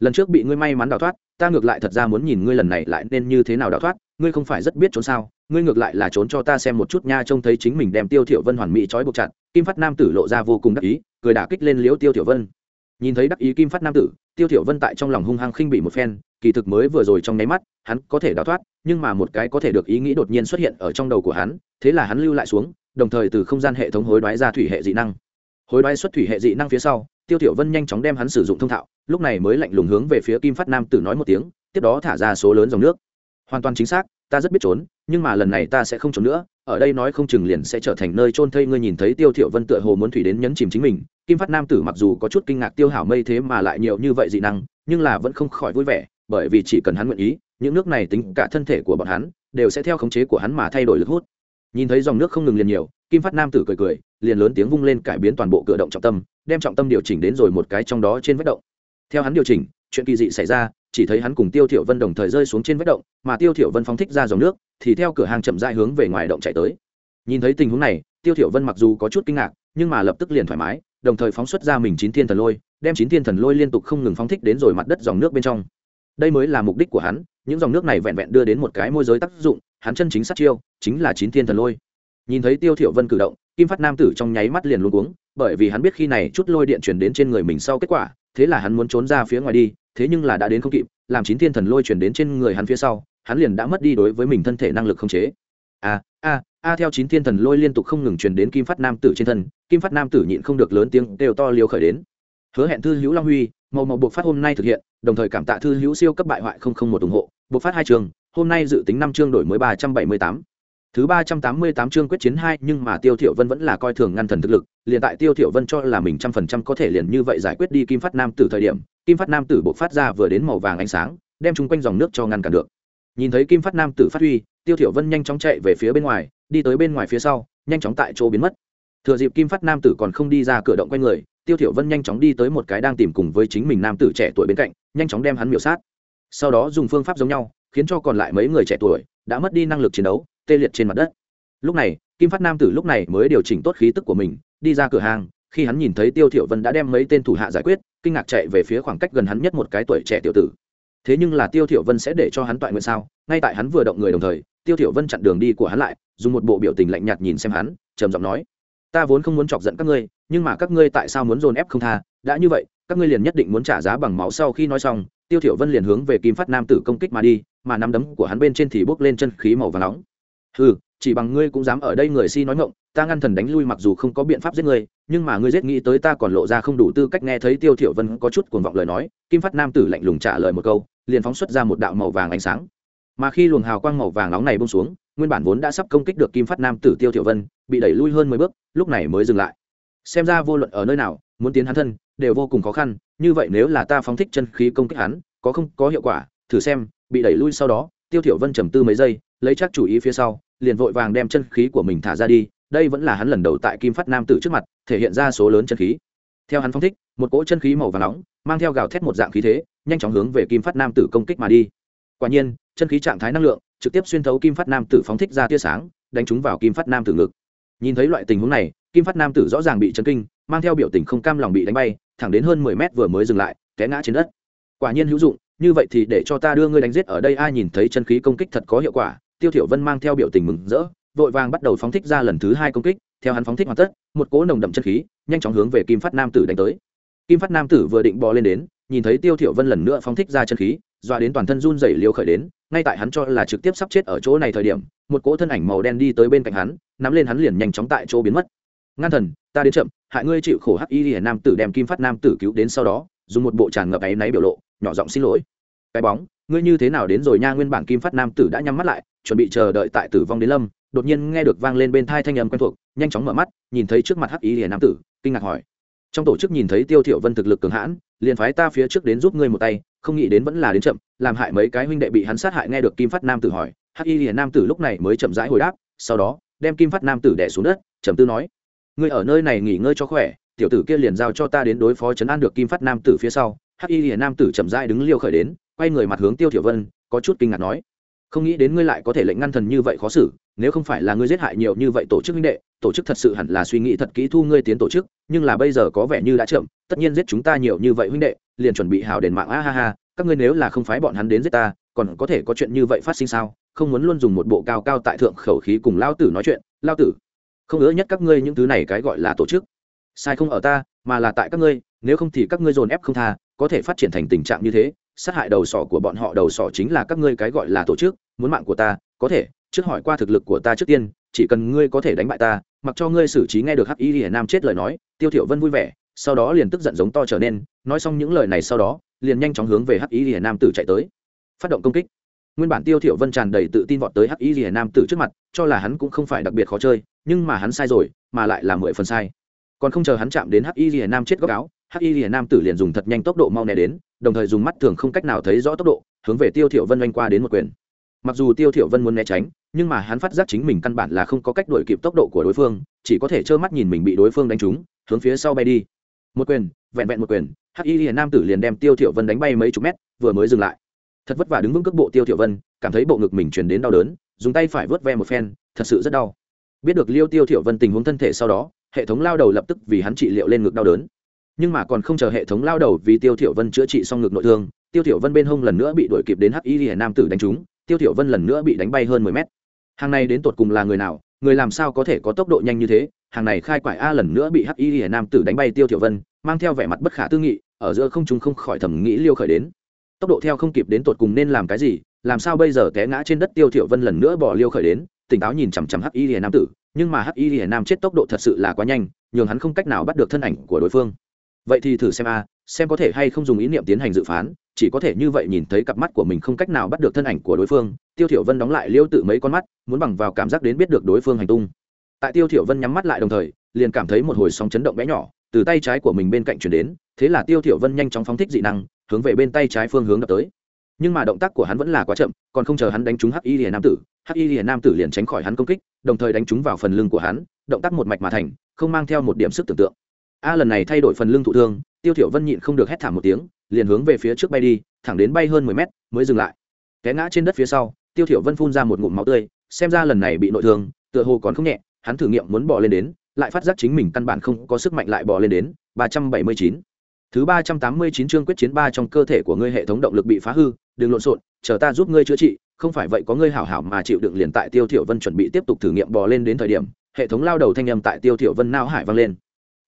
S1: Lần trước bị ngươi may mắn đào thoát, ta ngược lại thật ra muốn nhìn ngươi lần này lại nên như thế nào đào thoát, ngươi không phải rất biết trốn sao, ngươi ngược lại là trốn cho ta xem một chút nha, trông thấy chính mình đem tiêu thiểu vân hoàn mỹ trói buộc chặt, kim phát nam tử lộ ra vô cùng đắc ý, cười đả kích lên liễu tiêu thiểu vân nhìn thấy đắc ý kim phát nam tử, tiêu thiểu vân tại trong lòng hung hăng khinh bị một phen, kỳ thực mới vừa rồi trong nháy mắt, hắn có thể đào thoát, nhưng mà một cái có thể được ý nghĩ đột nhiên xuất hiện ở trong đầu của hắn, thế là hắn lưu lại xuống, đồng thời từ không gian hệ thống hối đoái ra thủy hệ dị năng. Hối đoái xuất thủy hệ dị năng phía sau, tiêu thiểu vân nhanh chóng đem hắn sử dụng thông thạo, lúc này mới lạnh lùng hướng về phía kim phát nam tử nói một tiếng, tiếp đó thả ra số lớn dòng nước hoàn toàn chính xác, ta rất biết trốn, nhưng mà lần này ta sẽ không trốn nữa, ở đây nói không chừng liền sẽ trở thành nơi trôn thây ngươi nhìn thấy tiêu thiểu vân tựa hồ muốn thủy đến nhấn chìm chính mình, kim phát nam tử mặc dù có chút kinh ngạc tiêu hảo mây thế mà lại nhiều như vậy dị năng, nhưng là vẫn không khỏi vui vẻ, bởi vì chỉ cần hắn nguyện ý, những nước này tính cả thân thể của bọn hắn, đều sẽ theo khống chế của hắn mà thay đổi lực hút. Nhìn thấy dòng nước không ngừng liền nhiều, kim phát nam tử cười cười, liền lớn tiếng vung lên cải biến toàn bộ cửa động trọng tâm, đem trọng tâm điều chỉnh đến rồi một cái trong đó trên vách động. Theo hắn điều chỉnh chuyện kỳ dị xảy ra, chỉ thấy hắn cùng tiêu thiểu vân đồng thời rơi xuống trên vách động, mà tiêu thiểu vân phóng thích ra dòng nước, thì theo cửa hàng chậm rãi hướng về ngoài động chạy tới. Nhìn thấy tình huống này, tiêu thiểu vân mặc dù có chút kinh ngạc, nhưng mà lập tức liền thoải mái, đồng thời phóng xuất ra mình chín thiên thần lôi, đem chín thiên thần lôi liên tục không ngừng phóng thích đến rồi mặt đất dòng nước bên trong. Đây mới là mục đích của hắn, những dòng nước này vẹn vẹn đưa đến một cái môi giới tác dụng, hắn chân chính sát chiêu, chính là chín thiên thần lôi. Nhìn thấy tiêu thiểu vân cử động, kim phát nam tử trong nháy mắt liền luống cuống, bởi vì hắn biết khi này chút lôi điện truyền đến trên người mình sau kết quả thế là hắn muốn trốn ra phía ngoài đi, thế nhưng là đã đến không kịp, làm chín thiên thần lôi truyền đến trên người hắn phía sau, hắn liền đã mất đi đối với mình thân thể năng lực không chế. A a a, theo chín thiên thần lôi liên tục không ngừng truyền đến kim phát nam tử trên thân, kim phát nam tử nhịn không được lớn tiếng đều to liều khởi đến. Hứa hẹn thư hữu long huy, màu màu buộc phát hôm nay thực hiện, đồng thời cảm tạ thư hữu siêu cấp bại hoại không không một ủng hộ. Buộc phát hai trường, hôm nay dự tính năm chương đổi mới ba trăm bảy mươi tám thứ ba trăm tám mươi tám chương quyết chiến hai, nhưng mà tiêu thiểu vân vẫn là coi thường ngăn thần thực lực, liền tại tiêu thiểu vân cho là mình trăm phần trăm có thể liền như vậy giải quyết đi kim phát nam tử thời điểm, kim phát nam tử bộc phát ra vừa đến màu vàng ánh sáng, đem chúng quanh dòng nước cho ngăn cản được. Nhìn thấy kim phát nam tử phát huy, tiêu thiểu vân nhanh chóng chạy về phía bên ngoài, đi tới bên ngoài phía sau, nhanh chóng tại chỗ biến mất. Thừa dịp kim phát nam tử còn không đi ra cửa động quanh người, tiêu thiểu vân nhanh chóng đi tới một cái đang tìm cùng với chính mình nam tử trẻ tuổi bên cạnh, nhanh chóng đem hắn miểu sát. Sau đó dùng phương pháp giống nhau, khiến cho còn lại mấy người trẻ tuổi đã mất đi năng lực chiến đấu tê liệt trên mặt đất. Lúc này, kim phát nam tử lúc này mới điều chỉnh tốt khí tức của mình, đi ra cửa hàng, khi hắn nhìn thấy tiêu thiểu vân đã đem mấy tên thủ hạ giải quyết, kinh ngạc chạy về phía khoảng cách gần hắn nhất một cái tuổi trẻ tiểu tử. Thế nhưng là tiêu thiểu vân sẽ để cho hắn toại nguyện sao? Ngay tại hắn vừa động người đồng thời, tiêu thiểu vân chặn đường đi của hắn lại, dùng một bộ biểu tình lạnh nhạt nhìn xem hắn, trầm giọng nói, ta vốn không muốn chọc giận các ngươi, nhưng mà các ngươi tại sao muốn dồn ép không tha? Đã như vậy, các ngươi liền nhất định muốn trả giá bằng máu sau khi nói xong. Tiêu thiểu vân liền hướng về kim phát nam tử công kích mà đi, mà nắm đấm của hắn bên trên thì bốc lên chân khí màu vàng nóng hừ, chỉ bằng ngươi cũng dám ở đây người si nói ngọng, ta ngăn thần đánh lui mặc dù không có biện pháp giết ngươi, nhưng mà ngươi giết nghĩ tới ta còn lộ ra không đủ tư cách nghe thấy tiêu thiểu vân có chút cuồng vọng lời nói, kim phát nam tử lạnh lùng trả lời một câu, liền phóng xuất ra một đạo màu vàng ánh sáng. Mà khi luồng hào quang màu vàng nóng này buông xuống, nguyên bản vốn đã sắp công kích được kim phát nam tử tiêu thiểu vân, bị đẩy lui hơn mười bước, lúc này mới dừng lại. Xem ra vô luận ở nơi nào, muốn tiến hắn thân, đều vô cùng khó khăn, như vậy nếu là ta phóng thích chân khí công kích hắn, có không có hiệu quả, thử xem, bị đẩy lui sau đó, tiêu thiểu vân trầm tư mấy giây lấy chắc chủ ý phía sau, liền vội vàng đem chân khí của mình thả ra đi, đây vẫn là hắn lần đầu tại kim phát nam tử trước mặt, thể hiện ra số lớn chân khí. Theo hắn phóng thích, một cỗ chân khí màu vàng nóng, mang theo gào thét một dạng khí thế, nhanh chóng hướng về kim phát nam tử công kích mà đi. Quả nhiên, chân khí trạng thái năng lượng, trực tiếp xuyên thấu kim phát nam tử phóng thích ra tia sáng, đánh trúng vào kim phát nam tử ngực. Nhìn thấy loại tình huống này, kim phát nam tử rõ ràng bị chấn kinh, mang theo biểu tình không cam lòng bị đánh bay, thẳng đến hơn mười mét vừa mới dừng lại, té ngã trên đất. Quả nhiên hữu dụng, như vậy thì để cho ta đưa ngươi đánh giết ở đây, ai nhìn thấy chân khí công kích thật có hiệu quả tiêu thiểu vân mang theo biểu tình mừng rỡ, vội vàng bắt đầu phóng thích ra lần thứ hai công kích, theo hắn phóng thích hoàn tất, một cỗ nồng đậm chân khí, nhanh chóng hướng về kim phát nam tử đánh tới. Kim phát nam tử vừa định bò lên đến, nhìn thấy tiêu thiểu vân lần nữa phóng thích ra chân khí, dọa đến toàn thân run rẩy liều khởi đến, ngay tại hắn cho là trực tiếp sắp chết ở chỗ này thời điểm, một cỗ thân ảnh màu đen đi tới bên cạnh hắn, nắm lên hắn liền nhanh chóng tại chỗ biến mất. Ngăn thần, ta đến chậm, hại ngươi chịu khổ hắc y hiển nam tử đem kim phát nam tử cứu đến sau đó, dùng một bộ tràn ngập áy náy biểu lộ, nhỏ giọng xin lỗi. Cái bóng, ngươi như thế nào đến rồi nha, nguyên bản kim phát nam tử đã nhắm mắt lại chuẩn bị chờ đợi tại tử vong đến lâm, đột nhiên nghe được vang lên bên thai thanh âm quen thuộc, nhanh chóng mở mắt, nhìn thấy trước mặt hắc y hiền nam tử, kinh ngạc hỏi. Trong tổ chức nhìn thấy tiêu thiểu vân thực lực cường hãn, liền phái ta phía trước đến giúp ngươi một tay, không nghĩ đến vẫn là đến chậm, làm hại mấy cái huynh đệ bị hắn sát hại nghe được kim phát nam tử hỏi. Hắc y hiền nam tử lúc này mới chậm rãi hồi đáp, sau đó, đem kim phát nam tử đè xuống đất, trầm tư nói. Ngươi ở nơi này nghỉ ngơi cho khỏe, tiểu tử kia liền giao cho ta đến đối phó chấn an được kim phát nam tử phía sau. Hắc y hiền nam tử chậm rãi đứng liêu khởi đến, quay người mặt hướng tiêu thiểu vân, có chút kinh ngạc nói không nghĩ đến ngươi lại có thể lệnh ngăn thần như vậy khó xử, nếu không phải là ngươi giết hại nhiều như vậy tổ chức minh đệ, tổ chức thật sự hẳn là suy nghĩ thật kỹ thu ngươi tiến tổ chức, nhưng là bây giờ có vẻ như đã chậm, tất nhiên giết chúng ta nhiều như vậy huynh đệ, liền chuẩn bị hào đền mạng, a ha ha, các ngươi nếu là không phái bọn hắn đến giết ta, còn có thể có chuyện như vậy phát sinh sao? Không muốn luôn dùng một bộ cao cao tại thượng khẩu khí cùng lao tử nói chuyện, lao tử, không ứa nhất các ngươi những thứ này cái gọi là tổ chức. Sai không ở ta, mà là tại các ngươi, nếu không thì các ngươi dồn ép không tha, có thể phát triển thành tình trạng như thế, sát hại đầu sỏ của bọn họ, đầu sỏ chính là các ngươi cái gọi là tổ chức muốn mạng của ta, có thể, trước hỏi qua thực lực của ta trước tiên, chỉ cần ngươi có thể đánh bại ta, mặc cho ngươi xử trí nghe được hắc y hiển nam chết lời nói, tiêu thiểu vân vui vẻ, sau đó liền tức giận giống to trở nên, nói xong những lời này sau đó, liền nhanh chóng hướng về hắc y hiển nam tử chạy tới. Phát động công kích. Nguyên bản tiêu thiểu vân tràn đầy tự tin vọt tới hắc y hiển nam tử trước mặt, cho là hắn cũng không phải đặc biệt khó chơi, nhưng mà hắn sai rồi, mà lại là mười phần sai. Còn không chờ hắn chạm đến hắc y hiển nam chết góc áo, hắc y hiển nam tử liền dùng thật nhanh tốc độ mau né đến, đồng thời dùng mắt thường không cách nào thấy rõ tốc độ, hướng về tiêu thiểu vân oanh qua đến một quyền mặc dù tiêu thiểu vân muốn né tránh, nhưng mà hắn phát giác chính mình căn bản là không có cách đuổi kịp tốc độ của đối phương, chỉ có thể trơ mắt nhìn mình bị đối phương đánh trúng, hướng phía sau bay đi. Một quyền, vẹn vẹn một quyền, hắc y liền nam tử liền đem tiêu thiểu vân đánh bay mấy chục mét, vừa mới dừng lại. Thật vất vả đứng vững cước bộ tiêu thiểu vân, cảm thấy bộ ngực mình truyền đến đau đớn, dùng tay phải vớt ve một phen, thật sự rất đau. Biết được liêu tiêu thiểu vân tình huống thân thể sau đó, hệ thống lao đầu lập tức vì hắn trị liệu lên ngực đau đớn. Nhưng mà còn không chờ hệ thống lao đầu vì tiêu thiểu vân chữa trị xong ngực nội thương, tiêu thiểu vân bên hông lần nữa bị đuổi kịp đến hắc y liền nam tử đánh trúng tiêu thiểu vân lần nữa bị đánh bay hơn 10 mét. Hàng này đến tột cùng là người nào, người làm sao có thể có tốc độ nhanh như thế? Hàng này khai quải a lần nữa bị hắc y liền nam tử đánh bay tiêu thiểu vân, mang theo vẻ mặt bất khả tư nghị, ở giữa không trung không khỏi thầm nghĩ liêu khởi đến. Tốc độ theo không kịp đến tột cùng nên làm cái gì? Làm sao bây giờ té ngã trên đất tiêu thiểu vân lần nữa bỏ liêu khởi đến? Tỉnh táo nhìn chằm chằm hắc y liền nam tử, nhưng mà hắc y liền nam chết tốc độ thật sự là quá nhanh, nhường hắn không cách nào bắt được thân ảnh của đối phương. Vậy thì thử xem a xem có thể hay không dùng ý niệm tiến hành dự phán, chỉ có thể như vậy nhìn thấy cặp mắt của mình không cách nào bắt được thân ảnh của đối phương, tiêu thiểu vân đóng lại liêu tự mấy con mắt, muốn bằng vào cảm giác đến biết được đối phương hành tung. Tại tiêu thiểu vân nhắm mắt lại đồng thời, liền cảm thấy một hồi sóng chấn động bé nhỏ, từ tay trái của mình bên cạnh truyền đến, thế là tiêu thiểu vân nhanh chóng phóng thích dị năng, hướng về bên tay trái phương hướng đập tới. Nhưng mà động tác của hắn vẫn là quá chậm, còn không chờ hắn đánh trúng hắc y liền nam tử, hắc y liền nam tử liền tránh khỏi hắn công kích, đồng thời đánh trúng vào phần lưng của hắn, động tác một mạch mà thành, không mang theo một điểm sức tưởng tượng a lần này thay đổi phần lưng thụ thương, tiêu thiểu vân nhịn không được hét thảm một tiếng, liền hướng về phía trước bay đi, thẳng đến bay hơn 10 mét, mới dừng lại. Té ngã trên đất phía sau, tiêu thiểu vân phun ra một ngụm máu tươi, xem ra lần này bị nội thương, tựa hồ còn không nhẹ, hắn thử nghiệm muốn bò lên đến, lại phát giác chính mình căn bản không có sức mạnh lại bò lên đến 379 thứ 389 chương quyết chiến ba trong cơ thể của ngươi hệ thống động lực bị phá hư, đừng lộn xộn, chờ ta giúp ngươi chữa trị, không phải vậy có ngươi hảo hảo mà chịu đựng liền tại tiêu thiểu vân chuẩn bị tiếp tục thử nghiệm bò lên đến thời điểm, hệ thống lao đầu thanh âm tại tiêu thiểu vân nao hải vang lên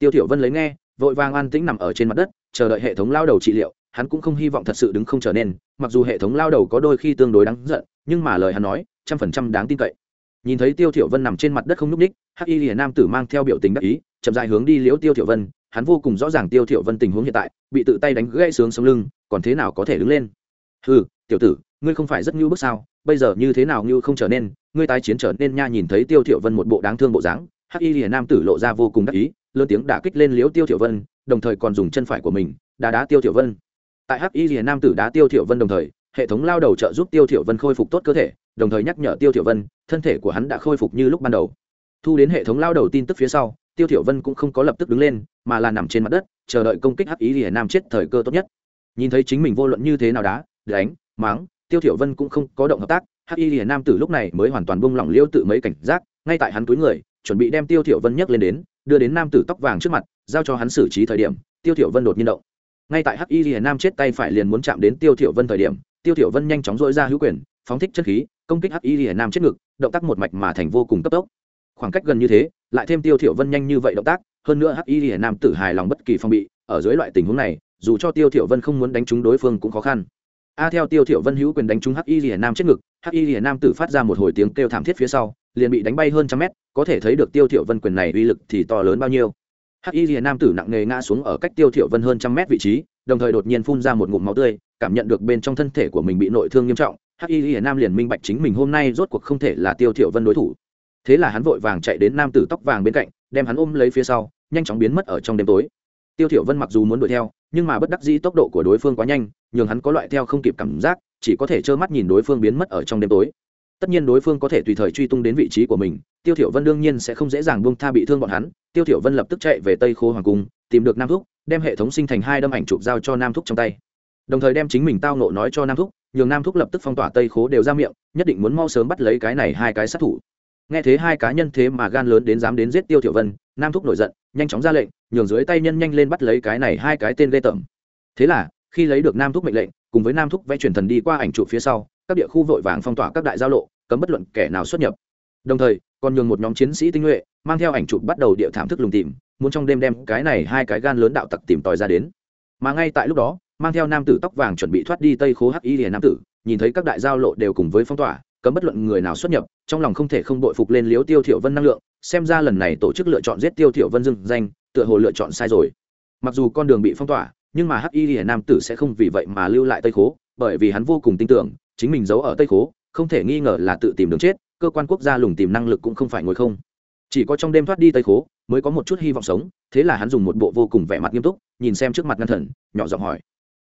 S1: tiêu thiểu vân lấy nghe, vội vàng an tĩnh nằm ở trên mặt đất, chờ đợi hệ thống lao đầu trị liệu, hắn cũng không hy vọng thật sự đứng không trở nên, mặc dù hệ thống lao đầu có đôi khi tương đối đáng giận, nhưng mà lời hắn nói, trăm phần trăm đáng tin cậy. Nhìn thấy tiêu thiểu vân nằm trên mặt đất không nhúc ních hắc y lìa nam tử mang theo biểu tình đắc ý, chậm rãi hướng đi liễu tiêu thiểu vân, hắn vô cùng rõ ràng tiêu thiểu vân tình huống hiện tại, bị tự tay đánh gãy xương sống lưng, còn thế nào có thể đứng lên? Hừ, tiểu tử, ngươi không phải rất nhu bức sao? Bây giờ như thế nào như không trở nên? Ngươi tái chiến trở nên nha. Nhìn thấy tiêu thiểu vân một bộ đáng thương bộ dáng, hắc y lìa nam tử lộ ra vô cùng đắc ý lớn tiếng đả kích lên liễu tiêu thiểu vân, đồng thời còn dùng chân phải của mình, đá đá tiêu thiểu vân. Tại hắc y lìa nam tử đá tiêu thiểu vân đồng thời, hệ thống lao đầu trợ giúp tiêu thiểu vân khôi phục tốt cơ thể, đồng thời nhắc nhở tiêu thiểu vân, thân thể của hắn đã khôi phục như lúc ban đầu. Thu đến hệ thống lao đầu tin tức phía sau, tiêu thiểu vân cũng không có lập tức đứng lên, mà là nằm trên mặt đất, chờ đợi công kích hắc y lìa nam chết thời cơ tốt nhất. Nhìn thấy chính mình vô luận như thế nào đá, đánh, mắng, tiêu thiểu vân cũng không có động hợp tác, hắc y lìa nam tử lúc này mới hoàn toàn buông lỏng liêu tự mấy cảnh giác, ngay tại hắn túi người, chuẩn bị đem tiêu thiểu vân nhấc lên đến đưa đến nam tử tóc vàng trước mặt, giao cho hắn xử trí thời điểm, tiêu thiểu vân đột nhiên động. Ngay tại hắc y lìa nam chết tay phải liền muốn chạm đến tiêu thiểu vân thời điểm, tiêu thiểu vân nhanh chóng dội ra hữu quyền, phóng thích chân khí, công kích hắc y lìa nam chết ngực, động tác một mạch mà thành vô cùng cấp tốc. Khoảng cách gần như thế, lại thêm tiêu thiểu vân nhanh như vậy động tác, hơn nữa hắc y lìa nam tử hài lòng bất kỳ phong bị, ở dưới loại tình huống này, dù cho tiêu thiểu vân không muốn đánh trúng đối phương cũng khó khăn. A theo tiêu thiểu vân hữu quyền đánh trúng hắc y lìa nam chết ngực, hắc y lìa nam tử phát ra một hồi tiếng kêu thảm thiết phía sau liền bị đánh bay hơn trăm mét, có thể thấy được tiêu thiểu vân quyền này uy lực thì to lớn bao nhiêu. Hắc y lìa nam tử nặng nề ngã xuống ở cách tiêu thiểu vân hơn trăm mét vị trí, đồng thời đột nhiên phun ra một ngụm máu tươi, cảm nhận được bên trong thân thể của mình bị nội thương nghiêm trọng. Hắc y lìa nam liền minh bạch chính mình hôm nay rốt cuộc không thể là tiêu thiểu vân đối thủ. Thế là hắn vội vàng chạy đến nam tử tóc vàng bên cạnh, đem hắn ôm lấy phía sau, nhanh chóng biến mất ở trong đêm tối. Tiêu thiểu vân mặc dù muốn đuổi theo, nhưng mà bất đắc dĩ tốc độ của đối phương quá nhanh, nhường hắn có loại theo không kịp cảm giác, chỉ có thể trơ mắt nhìn đối phương biến mất ở trong đêm tối tất nhiên đối phương có thể tùy thời truy tung đến vị trí của mình, tiêu thiểu vân đương nhiên sẽ không dễ dàng buông tha bị thương bọn hắn. Tiêu thiểu vân lập tức chạy về tây khô hoàng cung, tìm được nam thúc, đem hệ thống sinh thành hai đâm ảnh chụp giao cho nam thúc trong tay. Đồng thời đem chính mình tao nộ nói cho nam thúc, nhường nam thúc lập tức phong tỏa tây khố đều ra miệng, nhất định muốn mau sớm bắt lấy cái này hai cái sát thủ. Nghe thế hai cá nhân thế mà gan lớn đến dám đến giết tiêu thiểu vân, nam thúc nổi giận, nhanh chóng ra lệnh, nhường dưới tay nhân nhanh lên bắt lấy cái này hai cái tên lê tẩm. thế là, khi lấy được nam thúc mệnh lệnh, cùng với nam thúc vẽ truyền thần đi qua ảnh chụp phía sau các địa khu vội vàng phong tỏa các đại giao lộ, cấm bất luận kẻ nào xuất nhập. Đồng thời, còn nhường một nhóm chiến sĩ tinh nhuệ, mang theo ảnh chụp bắt đầu địa thảm thức lùng tìm, muốn trong đêm đem cái này hai cái gan lớn đạo tặc tìm tòi ra đến. Mà ngay tại lúc đó, mang theo nam tử tóc vàng chuẩn bị thoát đi tây khố hắc y liền nam tử, nhìn thấy các đại giao lộ đều cùng với phong tỏa, cấm bất luận người nào xuất nhập, trong lòng không thể không đội phục lên liếu tiêu thiểu vân năng lượng, xem ra lần này tổ chức lựa chọn giết tiêu thiểu vân dưng danh, tựa hồ lựa chọn sai rồi. Mặc dù con đường bị phong tỏa, nhưng mà hắc y liền nam tử sẽ không vì vậy mà lưu lại tây khố, bởi vì hắn vô cùng tin tưởng chính mình giấu ở tây khố, không thể nghi ngờ là tự tìm đường chết, cơ quan quốc gia lùng tìm năng lực cũng không phải ngồi không. Chỉ có trong đêm thoát đi tây khố, mới có một chút hy vọng sống, thế là hắn dùng một bộ vô cùng vẻ mặt nghiêm túc, nhìn xem trước mặt ngăn thần, nhỏ giọng hỏi.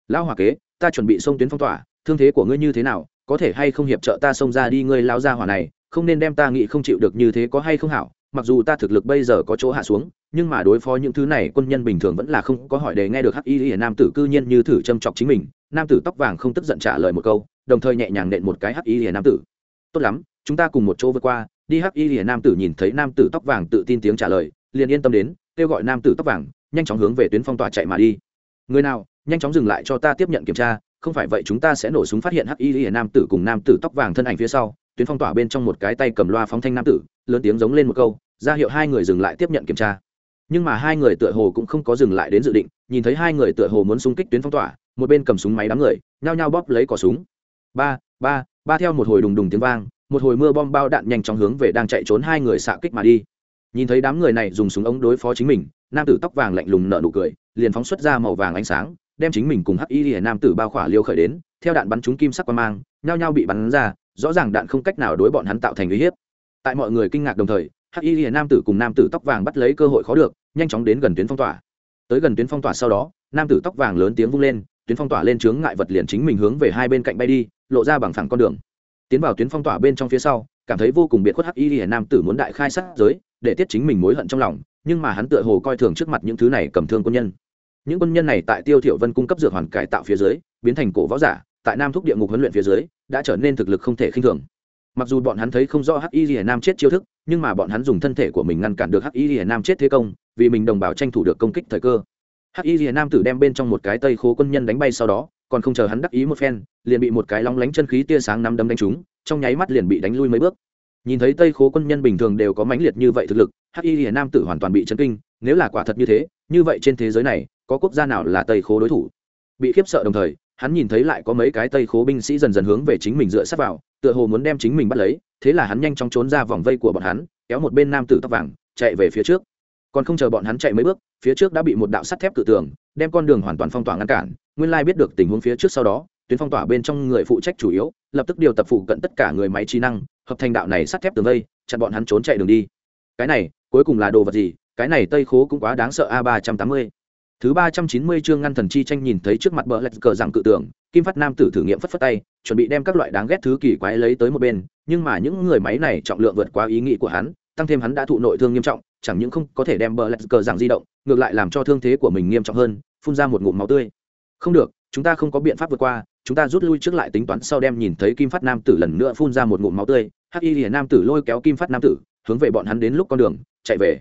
S1: Lão hòa kế, ta chuẩn bị xông tuyến phong tỏa, thương thế của ngươi như thế nào, có thể hay không hiệp trợ ta xông ra đi ngươi lao ra hỏa này, không nên đem ta nghĩ không chịu được như thế có hay không hảo, mặc dù ta thực lực bây giờ có chỗ hạ xuống, nhưng mà đối phó những thứ này quân nhân bình thường vẫn là không có hỏi để nghe được hắc y hiển nam tử cư nhiên như thử châm chọc chính mình, nam tử tóc vàng không tức giận trả lời một câu đồng thời nhẹ nhàng nện một cái hắc y lìa nam tử. Tốt lắm, chúng ta cùng một chỗ vượt qua, đi hắc y lìa nam tử nhìn thấy nam tử tóc vàng tự tin tiếng trả lời, liền yên tâm đến, kêu gọi nam tử tóc vàng, nhanh chóng hướng về tuyến phong tỏa chạy mà đi. Người nào, nhanh chóng dừng lại cho ta tiếp nhận kiểm tra, không phải vậy chúng ta sẽ nổ súng phát hiện hắc y lìa nam tử cùng nam tử tóc vàng thân ảnh phía sau. Tuyến phong tỏa bên trong một cái tay cầm loa phóng thanh nam tử, lớn tiếng giống lên một câu, ra hiệu hai người dừng lại tiếp nhận kiểm tra. Nhưng mà hai người tựa hồ cũng không có dừng lại đến dự định, nhìn thấy hai người tựa hồ muốn xung kích tuyến phong tỏa, một bên cầm súng máy đám người, nhao nhao bóp lấy cỏ súng ba ba ba theo một hồi đùng đùng tiếng vang, một hồi mưa bom bao đạn nhanh chóng hướng về đang chạy trốn hai người xạ kích mà đi. Nhìn thấy đám người này dùng súng ống đối phó chính mình, nam tử tóc vàng lạnh lùng nở nụ cười, liền phóng xuất ra màu vàng ánh sáng, đem chính mình cùng hắc y nam tử bao khỏa liêu khởi đến, theo đạn bắn trúng kim sắc qua mang, nhao nhao bị bắn ra, rõ ràng đạn không cách nào đối bọn hắn tạo thành uy hiếp. Tại mọi người kinh ngạc đồng thời, hắc y nam tử cùng nam tử tóc vàng bắt lấy cơ hội khó được, nhanh chóng đến gần tuyến phong tỏa. Tới gần tuyến phong tỏa sau đó, nam tử tóc vàng lớn tiếng vung lên, tuyến phong tỏa lên chướng ngại vật liền chính mình hướng về hai bên cạnh bay đi lộ ra bằng phẳng con đường. Tiến vào tuyến phong tỏa bên trong phía sau, cảm thấy vô cùng biệt khuất hắc y nam tử muốn đại khai sát giới, để tiết chính mình mối hận trong lòng, nhưng mà hắn tựa hồ coi thường trước mặt những thứ này cầm thương quân nhân. Những quân nhân này tại tiêu thiểu vân cung cấp dược hoàn cải tạo phía dưới, biến thành cổ võ giả, tại nam thúc địa ngục huấn luyện phía dưới, đã trở nên thực lực không thể khinh thường. Mặc dù bọn hắn thấy không rõ hắc y rìa nam chết chiêu thức, nhưng mà bọn hắn dùng thân thể của mình ngăn cản được hắc y rìa nam chết thế công, vì mình đồng bào tranh thủ được công kích thời cơ. Hắc y rìa nam tử đem bên trong một cái tây khố quân nhân đánh bay sau đó còn không chờ hắn đắc ý một phen, liền bị một cái lóng lánh chân khí tia sáng nắm đấm đánh trúng, trong nháy mắt liền bị đánh lui mấy bước. Nhìn thấy tây khố quân nhân bình thường đều có mãnh liệt như vậy thực lực, hắc y nam tử hoàn toàn bị chấn kinh, nếu là quả thật như thế, như vậy trên thế giới này, có quốc gia nào là tây khố đối thủ? Bị khiếp sợ đồng thời, hắn nhìn thấy lại có mấy cái tây khố binh sĩ dần dần hướng về chính mình dựa sát vào, tựa hồ muốn đem chính mình bắt lấy, thế là hắn nhanh chóng trốn ra vòng vây của bọn hắn, kéo một bên nam tử tóc vàng, chạy về phía trước. Còn không chờ bọn hắn chạy mấy bước, phía trước đã bị một đạo sắt thép cự tường đem con đường hoàn toàn phong tỏa ngăn cản, nguyên lai biết được tình huống phía trước sau đó, tuyến phong tỏa bên trong người phụ trách chủ yếu, lập tức điều tập phụ cận tất cả người máy trí năng, hợp thành đạo này sắt thép tường vây, chặn bọn hắn trốn chạy đường đi. Cái này, cuối cùng là đồ vật gì? Cái này tây khố cũng quá đáng sợ a, ba trăm tám mươi. Thứ ba trăm chín mươi chương ngăn thần chi tranh nhìn thấy trước mặt bờ lạch cờ rằng cự tưởng, kim phát nam tử thử nghiệm phất phất tay, chuẩn bị đem các loại đáng ghét thứ kỳ quái lấy tới một bên, nhưng mà những người máy này trọng lượng vượt quá ý nghĩ của hắn, tăng thêm hắn đã thụ nội thương nghiêm trọng, chẳng những không có thể đem bờ lạch cờ rằng di động ngược lại làm cho thương thế của mình nghiêm trọng hơn, phun ra một ngụm máu tươi. Không được, chúng ta không có biện pháp vượt qua, chúng ta rút lui trước lại tính toán sau đem nhìn thấy kim phát nam tử lần nữa phun ra một ngụm máu tươi. Hắc y lìa nam tử lôi kéo kim phát nam tử, hướng về bọn hắn đến lúc con đường, chạy về.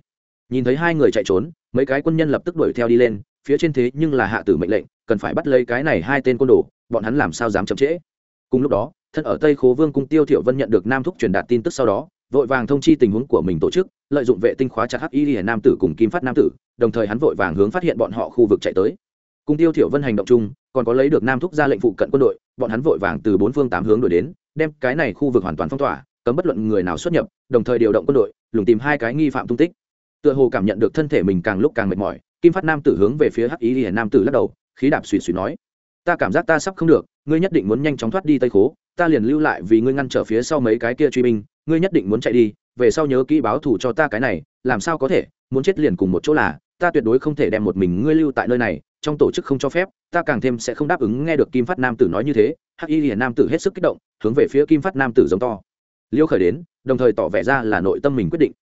S1: Nhìn thấy hai người chạy trốn, mấy cái quân nhân lập tức đuổi theo đi lên, phía trên thế nhưng là hạ tử mệnh lệnh, cần phải bắt lấy cái này hai tên côn đồ, bọn hắn làm sao dám chậm trễ? Cùng lúc đó, thân ở tây khố vương cung tiêu thiểu vân nhận được nam thúc truyền đạt tin tức sau đó vội vàng thông chi tình huống của mình tổ chức, lợi dụng vệ tinh khóa chặt hắc y hiển nam tử cùng kim phát nam tử, đồng thời hắn vội vàng hướng phát hiện bọn họ khu vực chạy tới. Cùng tiêu thiểu vân hành động chung, còn có lấy được nam thúc ra lệnh phụ cận quân đội, bọn hắn vội vàng từ bốn phương tám hướng đuổi đến, đem cái này khu vực hoàn toàn phong tỏa, cấm bất luận người nào xuất nhập, đồng thời điều động quân đội, lùng tìm hai cái nghi phạm tung tích. Tựa hồ cảm nhận được thân thể mình càng lúc càng mệt mỏi, kim phát nam tử hướng về phía hắc Y hiển nam tử lắc đầu, khí đạp suy suy nói, ta cảm giác ta sắp không được, ngươi nhất định muốn nhanh chóng thoát đi tây khố, ta liền lưu lại vì ngươi ngăn trở phía sau mấy cái kia truy binh ngươi nhất định muốn chạy đi, về sau nhớ kỹ báo thù cho ta cái này, làm sao có thể, muốn chết liền cùng một chỗ là, ta tuyệt đối không thể đem một mình ngươi lưu tại nơi này, trong tổ chức không cho phép, ta càng thêm sẽ không đáp ứng nghe được kim phát nam tử nói như thế, hắc y hiển nam tử hết sức kích động, hướng về phía kim phát nam tử giống to. Liêu khởi đến, đồng thời tỏ vẻ ra là nội tâm mình quyết định.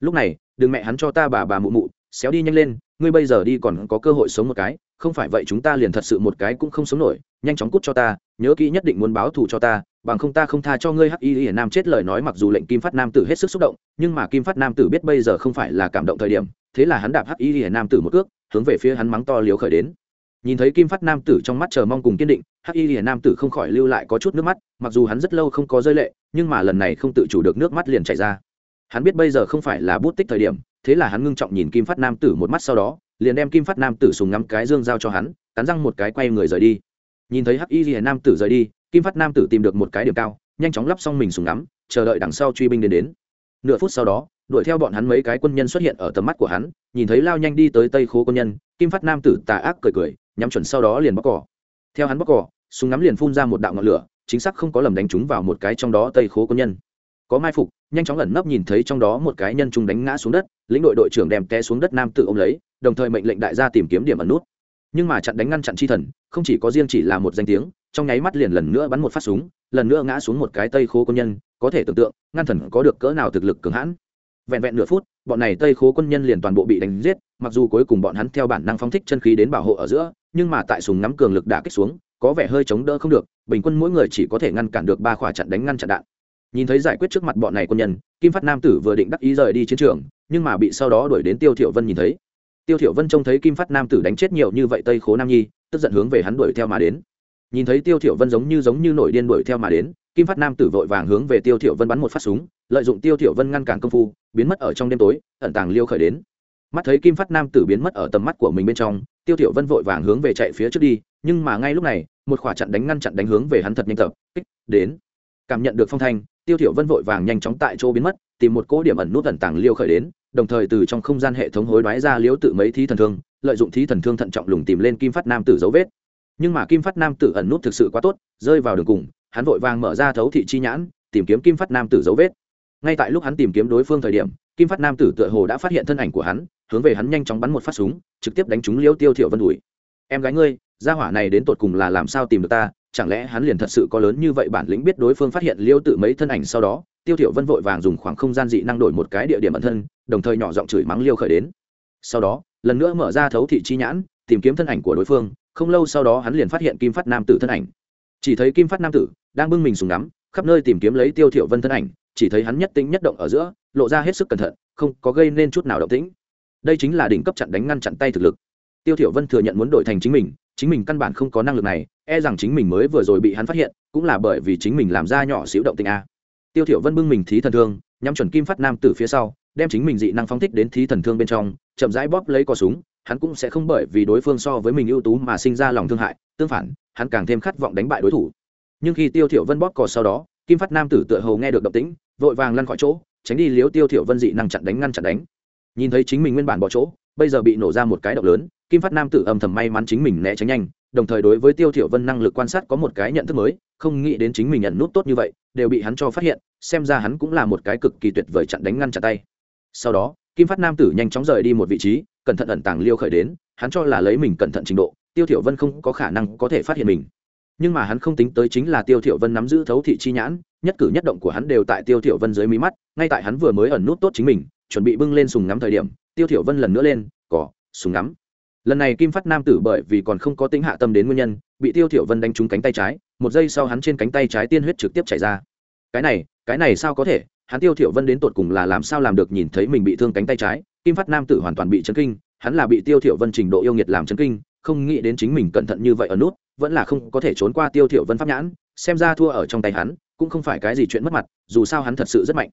S1: Lúc này, đừng mẹ hắn cho ta bà bà mụ mụ, xéo đi nhanh lên, ngươi bây giờ đi còn có cơ hội sống một cái, không phải vậy chúng ta liền thật sự một cái cũng không sống nổi, nhanh chóng cút cho ta, nhớ kỹ nhất định muốn báo thù cho ta bằng không ta không tha cho ngươi hắc y hiển nam chết lời nói mặc dù lệnh kim phát nam tử hết sức xúc động, nhưng mà kim phát nam tử biết bây giờ không phải là cảm động thời điểm, thế là hắn đạp hắc y hiển nam tử một cước, hướng về phía hắn mắng to liều khởi đến. Nhìn thấy kim phát nam tử trong mắt chờ mong cùng kiên định, hắc y hiển nam tử không khỏi lưu lại có chút nước mắt, mặc dù hắn rất lâu không có rơi lệ, nhưng mà lần này không tự chủ được nước mắt liền chảy ra. Hắn biết bây giờ không phải là bút tích thời điểm, thế là hắn ngưng trọng nhìn kim phát nam tử một mắt sau đó, liền đem kim phát nam tử sùng ngắm cái dương giao cho hắn, cắn răng một cái quay người rời đi. Nhìn thấy hắc y hiển nam tử rời đi kim phát nam tử tìm được một cái điểm cao, nhanh chóng lắp xong mình súng ngắm, chờ đợi đằng sau truy binh đến đến. Nửa phút sau đó, đuổi theo bọn hắn mấy cái quân nhân xuất hiện ở tầm mắt của hắn, nhìn thấy lao nhanh đi tới tây khố quân nhân, kim phát nam tử tà ác cười cười, nhắm chuẩn sau đó liền bóc cỏ. Theo hắn bóc cỏ, súng ngắm liền phun ra một đạo ngọn lửa, chính xác không có lầm đánh trúng vào một cái trong đó tây khố quân nhân. Có mai phục, nhanh chóng ẩn nấp nhìn thấy trong đó một cái nhân trung đánh ngã xuống đất, lĩnh đội đội trưởng đem té xuống đất nam tự ôm lấy, đồng thời mệnh lệnh đại gia tìm kiếm điểm ẩn nút nhưng mà chặn đánh ngăn chặn chi thần, không chỉ có riêng chỉ là một danh tiếng, trong nháy mắt liền lần nữa bắn một phát súng, lần nữa ngã xuống một cái tây khố quân nhân, có thể tưởng tượng, ngăn thần có được cỡ nào thực lực cường hãn. Vẹn vẹn nửa phút, bọn này tây khố quân nhân liền toàn bộ bị đánh giết, mặc dù cuối cùng bọn hắn theo bản năng phóng thích chân khí đến bảo hộ ở giữa, nhưng mà tại súng ngắm cường lực đã kích xuống, có vẻ hơi chống đỡ không được, bình quân mỗi người chỉ có thể ngăn cản được ba khỏa chặn đánh ngăn chặn đạn. Nhìn thấy giải quyết trước mặt bọn này quân nhân, kim phát nam tử vừa định đắc ý rời đi chiến trường, nhưng mà bị sau đó đuổi đến tiêu thiệu vân nhìn thấy tiêu thiểu vân trông thấy kim phát nam tử đánh chết nhiều như vậy tây khố nam nhi, tức giận hướng về hắn đuổi theo mà đến. Nhìn thấy tiêu thiểu vân giống như giống như nổi điên đuổi theo mà đến, kim phát nam tử vội vàng hướng về tiêu thiểu vân bắn một phát súng, lợi dụng tiêu thiểu vân ngăn cản công phu, biến mất ở trong đêm tối, ẩn tàng liêu khởi đến. Mắt thấy kim phát nam tử biến mất ở tầm mắt của mình bên trong, tiêu thiểu vân vội vàng hướng về chạy phía trước đi, nhưng mà ngay lúc này, một khỏa chặn đánh ngăn chặn đánh hướng về hắn thật nhanh tập, kích, đến. Cảm nhận được phong thanh, tiêu thiểu vân vội vàng nhanh chóng tại chỗ biến mất, tìm một cố điểm ẩn nút ẩn tàng liêu khởi đến đồng thời từ trong không gian hệ thống hối đoái ra liếu tự mấy thí thần thương, lợi dụng thí thần thương thận trọng lùng tìm lên kim phát nam tử dấu vết. Nhưng mà kim phát nam tử ẩn nút thực sự quá tốt, rơi vào đường cùng, hắn vội vàng mở ra thấu thị chi nhãn, tìm kiếm kim phát nam tử dấu vết. Ngay tại lúc hắn tìm kiếm đối phương thời điểm, kim phát nam tử tựa hồ đã phát hiện thân ảnh của hắn, hướng về hắn nhanh chóng bắn một phát súng, trực tiếp đánh trúng liêu tiêu thiểu vân đuổi em gái ngươi, gia hỏa này đến tột cùng là làm sao tìm được ta, chẳng lẽ hắn liền thật sự có lớn như vậy bản lĩnh biết đối phương phát hiện liêu tự mấy thân ảnh sau đó tiêu thiểu vân vội vàng dùng khoảng không gian dị năng đổi một cái địa điểm ẩn thân, đồng thời nhỏ giọng chửi mắng liêu khởi đến. Sau đó, lần nữa mở ra thấu thị chi nhãn, tìm kiếm thân ảnh của đối phương, không lâu sau đó hắn liền phát hiện kim phát nam tử thân ảnh. Chỉ thấy kim phát nam tử đang bưng mình súng ngắm, khắp nơi tìm kiếm lấy tiêu thiểu vân thân ảnh, chỉ thấy hắn nhất tĩnh nhất động ở giữa, lộ ra hết sức cẩn thận, không có gây nên chút nào động tĩnh. Đây chính là đỉnh cấp chặn đánh ngăn chặn tay thực lực. Tiêu thiểu vân thừa nhận muốn đổi thành chính mình chính mình căn bản không có năng lực này e rằng chính mình mới vừa rồi bị hắn phát hiện, cũng là bởi vì chính mình làm ra nhỏ xíu động tình a tiêu thiểu vân bưng mình thí thần thương, nhắm chuẩn kim phát nam tử phía sau, đem chính mình dị năng phóng thích đến thí thần thương bên trong, chậm rãi bóp lấy cò súng, hắn cũng sẽ không bởi vì đối phương so với mình ưu tú mà sinh ra lòng thương hại, tương phản, hắn càng thêm khát vọng đánh bại đối thủ. Nhưng khi tiêu thiểu vân bóp cò sau đó, kim phát nam tử tựa hồ nghe được động tĩnh, vội vàng lăn khỏi chỗ, tránh đi liếu tiêu thiểu vân dị năng chặn đánh ngăn chặn đánh. Nhìn thấy chính mình nguyên bản bỏ chỗ, bây giờ bị nổ ra một cái động lớn, kim phát nam tử âm thầm may mắn chính mình né tránh nhanh, đồng thời đối với tiêu thiểu vân năng lực quan sát có một cái nhận thức mới không nghĩ đến chính mình nhận nút tốt như vậy, đều bị hắn cho phát hiện, xem ra hắn cũng là một cái cực kỳ tuyệt vời chặn đánh ngăn chặn tay. Sau đó, kim phát nam tử nhanh chóng rời đi một vị trí, cẩn thận ẩn tàng liêu khởi đến, hắn cho là lấy mình cẩn thận trình độ, tiêu thiểu vân không có khả năng có thể phát hiện mình. Nhưng mà hắn không tính tới chính là tiêu thiểu vân nắm giữ thấu thị chi nhãn, nhất cử nhất động của hắn đều tại tiêu thiểu vân dưới mí mắt, ngay tại hắn vừa mới ẩn nút tốt chính mình, chuẩn bị bưng lên sùng ngắm thời điểm, tiêu thiểu vân lần nữa lên cỏ sùng ngắm. Lần này kim phát nam tử bởi vì còn không có tính hạ tâm đến nguyên nhân, bị tiêu thiểu vân đánh trúng cánh tay trái một giây sau hắn trên cánh tay trái tiên huyết trực tiếp chảy ra. Cái này cái này sao có thể? Hắn tiêu thiểu vân đến tột cùng là làm sao làm được nhìn thấy mình bị thương cánh tay trái, kim phát nam tử hoàn toàn bị chấn kinh, hắn là bị tiêu thiểu vân trình độ yêu nghiệt làm chấn kinh, không nghĩ đến chính mình cẩn thận như vậy ở nút, vẫn là không có thể trốn qua tiêu thiểu vân pháp nhãn, xem ra thua ở trong tay hắn, cũng không phải cái gì chuyện mất mặt, dù sao hắn thật sự rất mạnh.